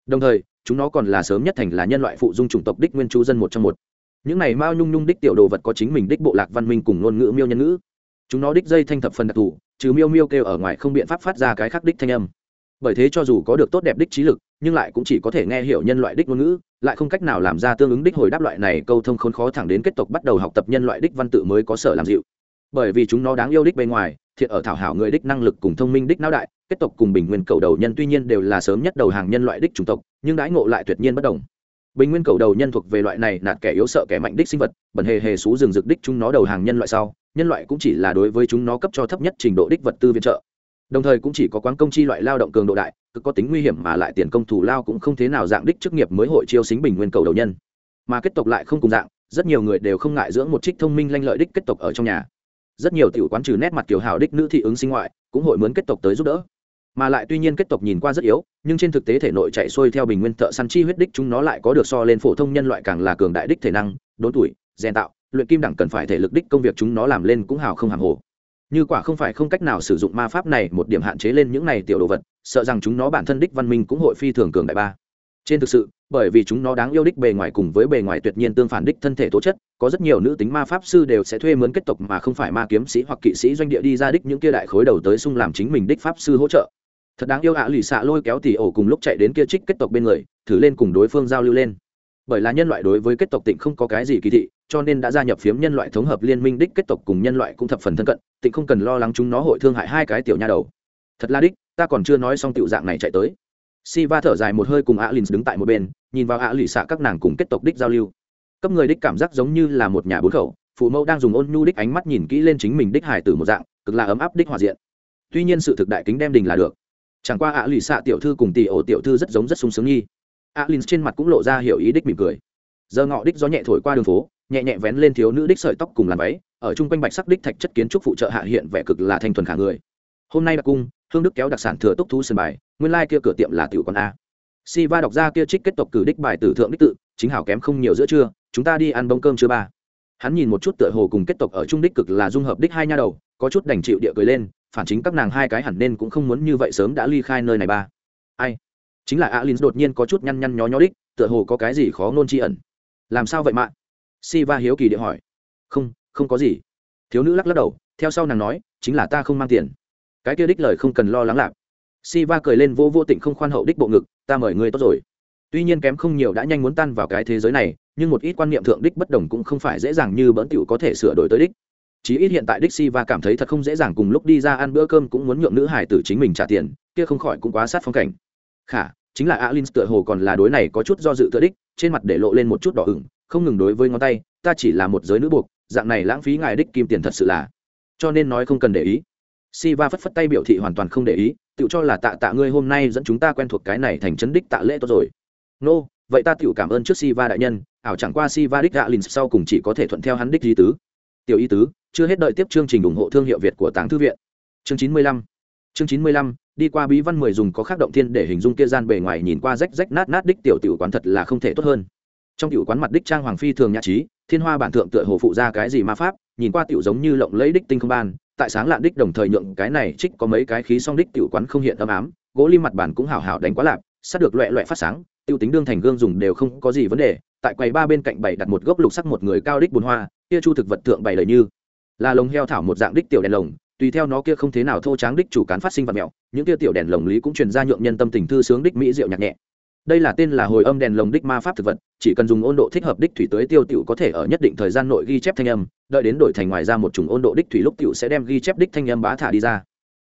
Đồng thời, chúng nó còn là sớm nhất thành là nhân loại phụ dung chủng tộc đích nguyên chú dân một trong một. Những này mao nhung nhung đích tiểu đồ vật có chính mình đích bộ lạc văn minh cùng ngôn ngữ miêu nhân ngữ. Chúng nó đích dây thanh thập phần đặc thù, trừ miêu miêu kêu ở ngoài không biện pháp phát ra cái khác đích thanh âm. Bởi thế cho dù có được tốt đẹp đích trí lực, nhưng lại cũng chỉ có thể nghe hiểu nhân loại đích ngôn ngữ, lại không cách nào làm ra tương ứng đích hồi đáp loại này câu thông khốn khó thẳng đến kết tộc bắt đầu học tập nhân loại đích văn tự mới có sở làm dịu bởi vì chúng nó đáng yêu đích bên ngoài, thiện ở thảo hảo người đích năng lực cùng thông minh đích não đại, kết tộc cùng bình nguyên cầu đầu nhân tuy nhiên đều là sớm nhất đầu hàng nhân loại đích chủng tộc, nhưng đãi ngộ lại tuyệt nhiên bất đồng. Bình nguyên cầu đầu nhân thuộc về loại này nạt kẻ yếu sợ kẻ mạnh đích sinh vật, bẩn hề hề xú rừng rực đích chúng nó đầu hàng nhân loại sau, nhân loại cũng chỉ là đối với chúng nó cấp cho thấp nhất trình độ đích vật tư viện trợ. Đồng thời cũng chỉ có quán công chi loại lao động cường độ đại cực có tính nguy hiểm mà lại tiền công thủ lao cũng không thế nào dạng đích chức nghiệp mới hội chiêu xính bình nguyên cầu đầu nhân. Mà kết tộc lại không cùng dạng, rất nhiều người đều không ngại dưỡng một trích thông minh lanh lợi đích kết tộc ở trong nhà rất nhiều tiểu quán trừ nét mặt kiểu hào đích nữ thị ứng sinh ngoại, cũng hội mướn kết tộc tới giúp đỡ. Mà lại tuy nhiên kết tộc nhìn qua rất yếu, nhưng trên thực tế thể nội chạy xuôi theo bình nguyên thợ săn chi huyết đích chúng nó lại có được so lên phổ thông nhân loại càng là cường đại đích thể năng, đốn tuổi, rèn tạo, luyện kim đẳng cần phải thể lực đích công việc chúng nó làm lên cũng hào không hàng hồ. Như quả không phải không cách nào sử dụng ma pháp này một điểm hạn chế lên những này tiểu đồ vật, sợ rằng chúng nó bản thân đích văn minh cũng hội phi thường cường đại ba trên thực sự, bởi vì chúng nó đáng yêu đích bề ngoài cùng với bề ngoài tuyệt nhiên tương phản đích thân thể tố chất, có rất nhiều nữ tính ma pháp sư đều sẽ thuê mướn kết tộc mà không phải ma kiếm sĩ hoặc kỵ sĩ doanh địa đi ra đích những kia đại khối đầu tới sung làm chính mình đích pháp sư hỗ trợ. Thật đáng yêu ạ, lì xạ lôi kéo tỉ ổ cùng lúc chạy đến kia trích kết tộc bên người, thử lên cùng đối phương giao lưu lên. Bởi là nhân loại đối với kết tộc tịnh không có cái gì kỳ thị, cho nên đã gia nhập phiếm nhân loại thống hợp liên minh đích kết tộc cùng nhân loại cũng thập phần thân cận, tịnh không cần lo lắng chúng nó hội thương hại hai cái tiểu nha đầu. Thật là đích, ta còn chưa nói xong tiểu dạng này chạy tới si va thở dài một hơi cùng alin đứng tại một bên, nhìn vào ạ lụy xạ các nàng cùng kết tộc đích giao lưu. Cấp người đích cảm giác giống như là một nhà bốn khẩu, phụ mẫu đang dùng ôn nhu đích ánh mắt nhìn kỹ lên chính mình đích hải tử một dạng, cực là ấm áp đích hòa diện. Tuy nhiên sự thực đại kính đem đình là được. Chẳng qua ạ lụy xạ tiểu thư cùng tỷ ổ tiểu thư rất giống rất sung sướng nghi. Alin trên mặt cũng lộ ra hiểu ý đích mỉm cười. Giờ ngọ đích gió nhẹ thổi qua đường phố, nhẹ nhẹ vén lên thiếu nữ đích sợi tóc cùng làn váy, ở chung quanh bạch sắc đích thạch chất kiến trúc phụ trợ hạ hiện vẻ cực là thanh thuần khả người. Hôm nay đặc cung hương đức kéo đặc sản thừa túc thú sân bài, nguyên lai kia cửa tiệm là tiểu con a. Si va đọc ra kia trích kết tộc cử đích bài tử thượng đích tự, chính hảo kém không nhiều giữa trưa, chúng ta đi ăn bông cơm chưa ba. Hắn nhìn một chút tựa hồ cùng kết tộc ở trung đích cực là dung hợp đích hai nha đầu, có chút đành chịu địa cười lên, phản chính các nàng hai cái hẳn nên cũng không muốn như vậy sớm đã ly khai nơi này ba. Ai? Chính là alin đột nhiên có chút nhăn nhăn nhó nhó đích, tựa hồ có cái gì khó nôn tri ẩn. Làm sao vậy mạ? Si va hiếu kỳ địa hỏi. Không không có gì. Thiếu nữ lắc lắc đầu, theo sau nàng nói, chính là ta không mang tiền cái kia đích lời không cần lo lắng lạc. Si va cười lên vô vô tịnh không khoan hậu đích bộ ngực, ta mời ngươi tốt rồi. Tuy nhiên kém không nhiều đã nhanh muốn tan vào cái thế giới này, nhưng một ít quan niệm thượng đích bất đồng cũng không phải dễ dàng như bỡn tiểu có thể sửa đổi tới đích. Chí ít hiện tại đích si va cảm thấy thật không dễ dàng cùng lúc đi ra ăn bữa cơm cũng muốn nhượng nữ hải tử chính mình trả tiền, kia không khỏi cũng quá sát phong cảnh. Khả, chính là alin tựa hồ còn là đối này có chút do dự tựa đích, trên mặt để lộ lên một chút đỏ ửng, không ngừng đối với ngón tay, ta chỉ là một giới nữ buộc, dạng này lãng phí ngài đích kim tiền thật sự là. Cho nên nói không cần để ý si va phất phất tay biểu thị hoàn toàn không để ý tự cho là tạ tạ ngươi hôm nay dẫn chúng ta quen thuộc cái này thành chấn đích tạ lễ tốt rồi. Nô、no, vậy ta tự cảm ơn trước si va đại nhân ảo chẳng qua si va đích gạ lìn sau cùng chỉ có thể thuận theo hắn đích di tứ. Tiểu y tứ chưa hết đợi tiếp chương trình ủng hộ thương hiệu việt của tàng thư viện. Chương chín mươi lăm chương chín mươi lăm đi qua bí văn mười dùng có khắc động thiên để hình dung kia gian bề ngoài nhìn qua rách rách nát nát đích tiểu tiểu quán thật là không thể tốt hơn. Trong tiểu quán mặt đích trang hoàng phi thường nhã trí thiên hoa bản thượng tựa hồ phụ ra cái gì ma pháp nhìn qua tiểu giống như lộng lấy đích tinh không ban tại sáng lạn đích đồng thời nhượng cái này trích có mấy cái khí song đích tiểu quán không hiện âm ám, gỗ lim mặt bản cũng hảo hảo đánh quá lạp sát được loẹ loẹ phát sáng, tiêu tính đương thành gương dùng đều không có gì vấn đề, tại quầy ba bên cạnh bày đặt một gốc lục sắc một người cao đích bùn hoa, kia chu thực vật thượng bày lời như là lồng heo thảo một dạng đích tiểu đèn lồng, tùy theo nó kia không thế nào thô tráng đích chủ cán phát sinh vật mèo những kia tiểu đèn lồng lý cũng truyền ra nhượng nhân tâm tình thư sướng đích mỹ diệu nhạc nhẹ đây là tên là hồi âm đèn lồng đích ma pháp thực vật, chỉ cần dùng ôn độ thích hợp đích thủy tới tiêu tiểu có thể ở nhất định thời gian nội ghi chép thanh âm, đợi đến đổi thành ngoài ra một chủng ôn độ đích thủy lúc tiểu sẽ đem ghi chép đích thanh âm bá thả đi ra.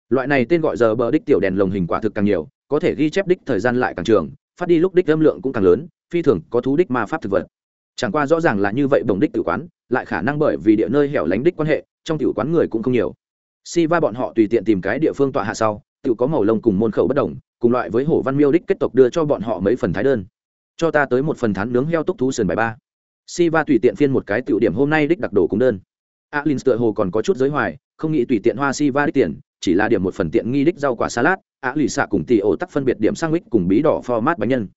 Loại này tên gọi giờ bờ đích tiểu đèn lồng hình quả thực càng nhiều, có thể ghi chép đích thời gian lại càng trường, phát đi lúc đích âm lượng cũng càng lớn, phi thường có thú đích ma pháp thực vật. Chẳng qua rõ ràng là như vậy bồng đích tử quán, lại khả năng bởi vì địa nơi hẻo lánh đích quan hệ, trong tiểu quán người cũng không nhiều. Si va bọn họ tùy tiện tìm cái địa phương tọa hạ sau tự có màu lông cùng môn khẩu bất đồng cùng loại với hổ văn miêu đích kết tộc đưa cho bọn họ mấy phần thái đơn. Cho ta tới một phần thán nướng heo túc thú sườn bài ba. Si va tùy tiện phiên một cái tiểu điểm hôm nay đích đặc đồ cùng đơn. Alin tựa hồ còn có chút giới hoài, không nghĩ tùy tiện hoa si va đích tiền, chỉ là điểm một phần tiện nghi đích rau quả salad ạ lì xạ cùng tì ổ tắc phân biệt điểm sang mít cùng bí đỏ format bánh nhân.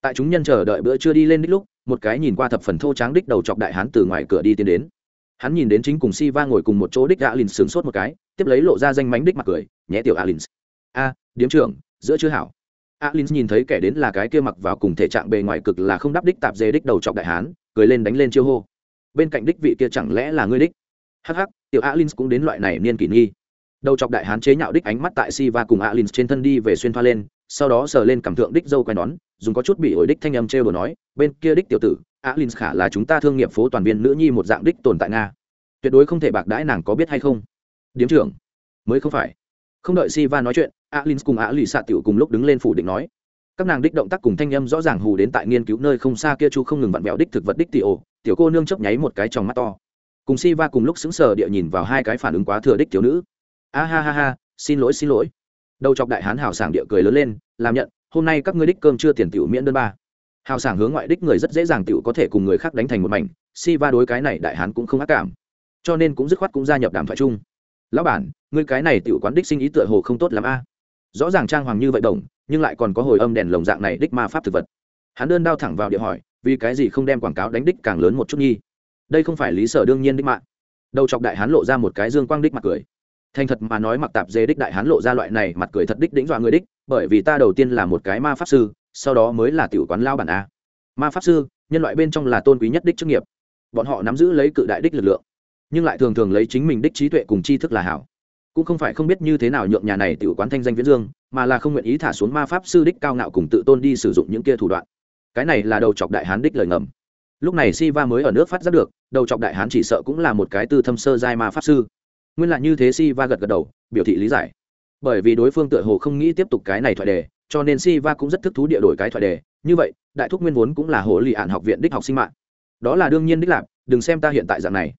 Tại chúng nhân chờ đợi bữa chưa đi lên đích lúc, một cái nhìn qua thập phần thô tráng đích đầu chọc đại hán từ ngoài cửa đi tiến đến. Hắn nhìn đến chính cùng si va ngồi cùng một chỗ đích alin sướng sốt một cái, tiếp lấy lộ ra danh mánh đích mặt cười nhé tiểu alin a, điếm trưởng giữa chưa hảo. Alin nhìn thấy kẻ đến là cái kia mặc vào cùng thể trạng bề ngoài cực là không đáp đích tạp dề đích đầu chọc đại hán, cười lên đánh lên chiêu hô. Bên cạnh đích vị kia chẳng lẽ là ngươi đích? Hắc hắc, tiểu alin cũng đến loại này niên kỷ nghi. Đầu chọc đại hán chế nhạo đích ánh mắt tại si cùng alin trên thân đi về xuyên thoa lên, sau đó sờ lên cảm thượng đích dâu quai nón, dùng có chút bị ổi đích thanh âm trêu đồ nói, bên kia đích tiểu tử, alin khả là chúng ta thương nghiệp phố toàn viên nữ nhi một dạng đích tồn tại nga. Tuyệt đối không thể bạc đãi nàng có biết hay không. Điếm trưởng, mới không phải. Không đợi si va nói chuyện alin cùng a lì xạ tiểu cùng lúc đứng lên phủ định nói. Các nàng đích động tác cùng thanh âm rõ ràng hù đến tại nghiên cứu nơi không xa kia chu không ngừng vặn vẹo đích thực vật đích tiểu tiểu cô nương chớp nháy một cái trong mắt to. Cùng si va cùng lúc sững sờ địa nhìn vào hai cái phản ứng quá thừa đích thiếu nữ. A ha ha ha, xin lỗi xin lỗi. Đầu chọc đại hán hào sảng địa cười lớn lên, làm nhận, hôm nay các ngươi đích cơm chưa tiền tiểu miễn đơn ba. Hào sảng hướng ngoại đích người rất dễ dàng tiểu có thể cùng người khác đánh thành một mảnh, si va đối cái này đại hán cũng không ác cảm. Cho nên cũng dứt khoát cũng gia nhập đàm thoại chung. Lão bản, ngươi cái này tiểu quán đích sinh ý tựa hồ không tốt lắm a rõ ràng trang hoàng như vậy đồng nhưng lại còn có hồi âm đèn lồng dạng này đích ma pháp thực vật. Hắn đơn đao thẳng vào địa hỏi, vì cái gì không đem quảng cáo đánh đích càng lớn một chút nhi? Đây không phải lý sở đương nhiên đích mạng. Đầu chọc đại hán lộ ra một cái dương quang đích mặt cười. Thành thật mà nói mặc tạp dê đích đại hán lộ ra loại này mặt cười thật đích đĩnh dọa người đích, bởi vì ta đầu tiên là một cái ma pháp sư, sau đó mới là tiểu quán lao bản a. Ma pháp sư, nhân loại bên trong là tôn quý nhất đích chức nghiệp. Bọn họ nắm giữ lấy cự đại đích lực lượng, nhưng lại thường thường lấy chính mình đích trí tuệ cùng tri thức là hảo cũng không phải không biết như thế nào nhượng nhà này tiểu quán thanh danh viễn dương, mà là không nguyện ý thả xuống ma pháp sư đích cao ngạo cùng tự tôn đi sử dụng những kia thủ đoạn. Cái này là đầu chọc đại hán đích lời ngầm. Lúc này si va mới ở nước phát giác được, đầu chọc đại hán chỉ sợ cũng là một cái tư thâm sơ giai ma pháp sư. Nguyên là như thế si va gật gật đầu, biểu thị lý giải. Bởi vì đối phương tựa hồ không nghĩ tiếp tục cái này thoại đề, cho nên si va cũng rất thức thú địa đổi cái thoại đề. Như vậy, đại thúc nguyên vốn cũng là hồ lì ạn học viện đích học sinh mạng. Đó là đương nhiên đích lạp đừng xem ta hiện tại dạng này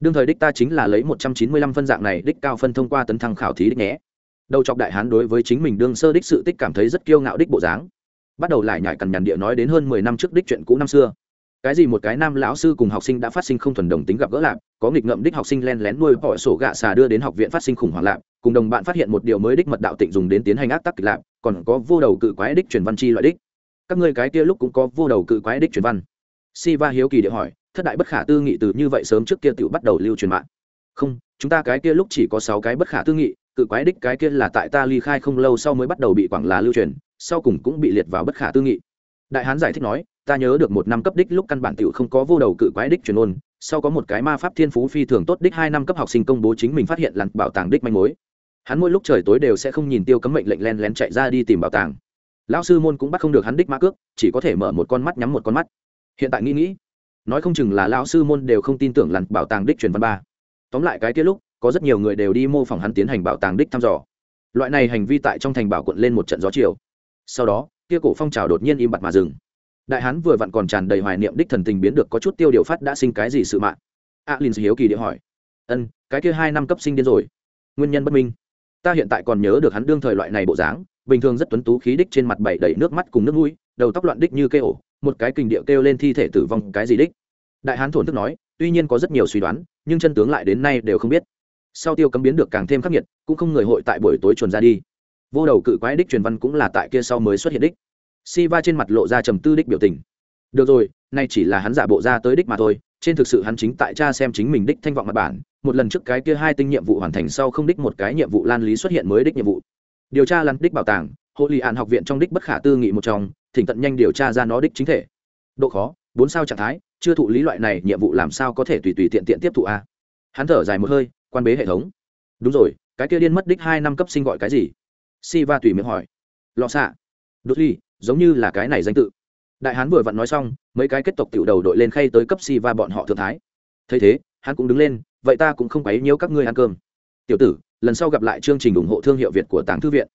đương thời đích ta chính là lấy một trăm chín mươi lăm phân dạng này đích cao phân thông qua tấn thăng khảo thí đích nhé. Đầu chọc đại hán đối với chính mình đương sơ đích sự tích cảm thấy rất kiêu ngạo đích bộ dáng. Bắt đầu lại nhải cằn nhằn địa nói đến hơn mười năm trước đích chuyện cũ năm xưa. Cái gì một cái nam lão sư cùng học sinh đã phát sinh không thuần đồng tính gặp gỡ lạc, có nghịch ngợm đích học sinh len lén nuôi bỏ sổ gạ xà đưa đến học viện phát sinh khủng hoảng lạc, cùng đồng bạn phát hiện một điều mới đích mật đạo tịnh dùng đến tiến hành ác tắc kịch lạc, còn có vô đầu cự quái đích truyền văn chi loại đích. Các ngươi cái kia lúc cũng có vô đầu cự quái đích truyền văn. Si va hiếu kỳ địa hỏi thất đại bất khả tư nghị từ như vậy sớm trước kia tựu bắt đầu lưu truyền mạng. Không, chúng ta cái kia lúc chỉ có sáu cái bất khả tư nghị, cự quái đích cái kia là tại ta ly khai không lâu sau mới bắt đầu bị quảng là lưu truyền, sau cùng cũng bị liệt vào bất khả tư nghị. Đại hán giải thích nói, ta nhớ được một năm cấp đích lúc căn bản tiểu không có vô đầu cự quái đích truyền ôn, sau có một cái ma pháp thiên phú phi thường tốt đích hai năm cấp học sinh công bố chính mình phát hiện lặn bảo tàng đích manh mối. Hắn mỗi lúc trời tối đều sẽ không nhìn tiêu cấm mệnh lệnh len lén chạy ra đi tìm bảo tàng. Lão sư môn cũng bắt không được hắn đích mã cước, chỉ có thể mở một con mắt nhắm một con mắt. Hiện tại nghĩ nghĩ nói không chừng là lão sư môn đều không tin tưởng lặn bảo tàng đích truyền văn ba. Tóm lại cái kia lúc có rất nhiều người đều đi mô phỏng hắn tiến hành bảo tàng đích thăm dò. Loại này hành vi tại trong thành bảo quận lên một trận gió chiều. Sau đó kia cổ phong trào đột nhiên im bặt mà dừng. Đại hán vừa vặn còn tràn đầy hoài niệm đích thần tình biến được có chút tiêu điều phát đã sinh cái gì sự mạng. Alin à, hiếu kỳ địa hỏi. Ân cái kia hai năm cấp sinh điên rồi. Nguyên nhân bất minh. Ta hiện tại còn nhớ được hắn đương thời loại này bộ dáng bình thường rất tuấn tú khí đích trên mặt bảy đầy nước mắt cùng nước mũi đầu tóc loạn đích như cây ổ một cái kình địa kêu lên thi thể tử vong, cái gì đích? Đại hán thổn thức nói, tuy nhiên có rất nhiều suy đoán, nhưng chân tướng lại đến nay đều không biết. Sau tiêu cấm biến được càng thêm khắc nghiệt, cũng không người hội tại buổi tối chuồn ra đi. Vô đầu cự quái đích truyền văn cũng là tại kia sau mới xuất hiện đích. Si va trên mặt lộ ra trầm tư đích biểu tình. Được rồi, nay chỉ là hắn giả bộ ra tới đích mà thôi, trên thực sự hắn chính tại cha xem chính mình đích thanh vọng mặt bản, một lần trước cái kia hai tinh nhiệm vụ hoàn thành sau không đích một cái nhiệm vụ lan lý xuất hiện mới đích nhiệm vụ. Điều tra lăn đích bảo tàng hộ lì ạn học viện trong đích bất khả tư nghị một trong thỉnh tận nhanh điều tra ra nó đích chính thể. Độ khó, bốn sao trạng thái, chưa thụ lý loại này, nhiệm vụ làm sao có thể tùy tùy tiện tiện tiếp thụ a? Hắn thở dài một hơi, quan bế hệ thống. Đúng rồi, cái kia điên mất đích hai năm cấp sinh gọi cái gì? Si va tùy miệng hỏi. Lọ xạ. Đốt ly, giống như là cái này danh tự. Đại hán vừa vặn nói xong, mấy cái kết tộc tiểu đầu đội lên khay tới cấp si va bọn họ thượng thái. Thấy thế, hắn cũng đứng lên, vậy ta cũng không quấy nhiễu các ngươi ăn cơm. Tiểu tử, lần sau gặp lại chương trình ủng hộ thương hiệu việt của tàng thư viện.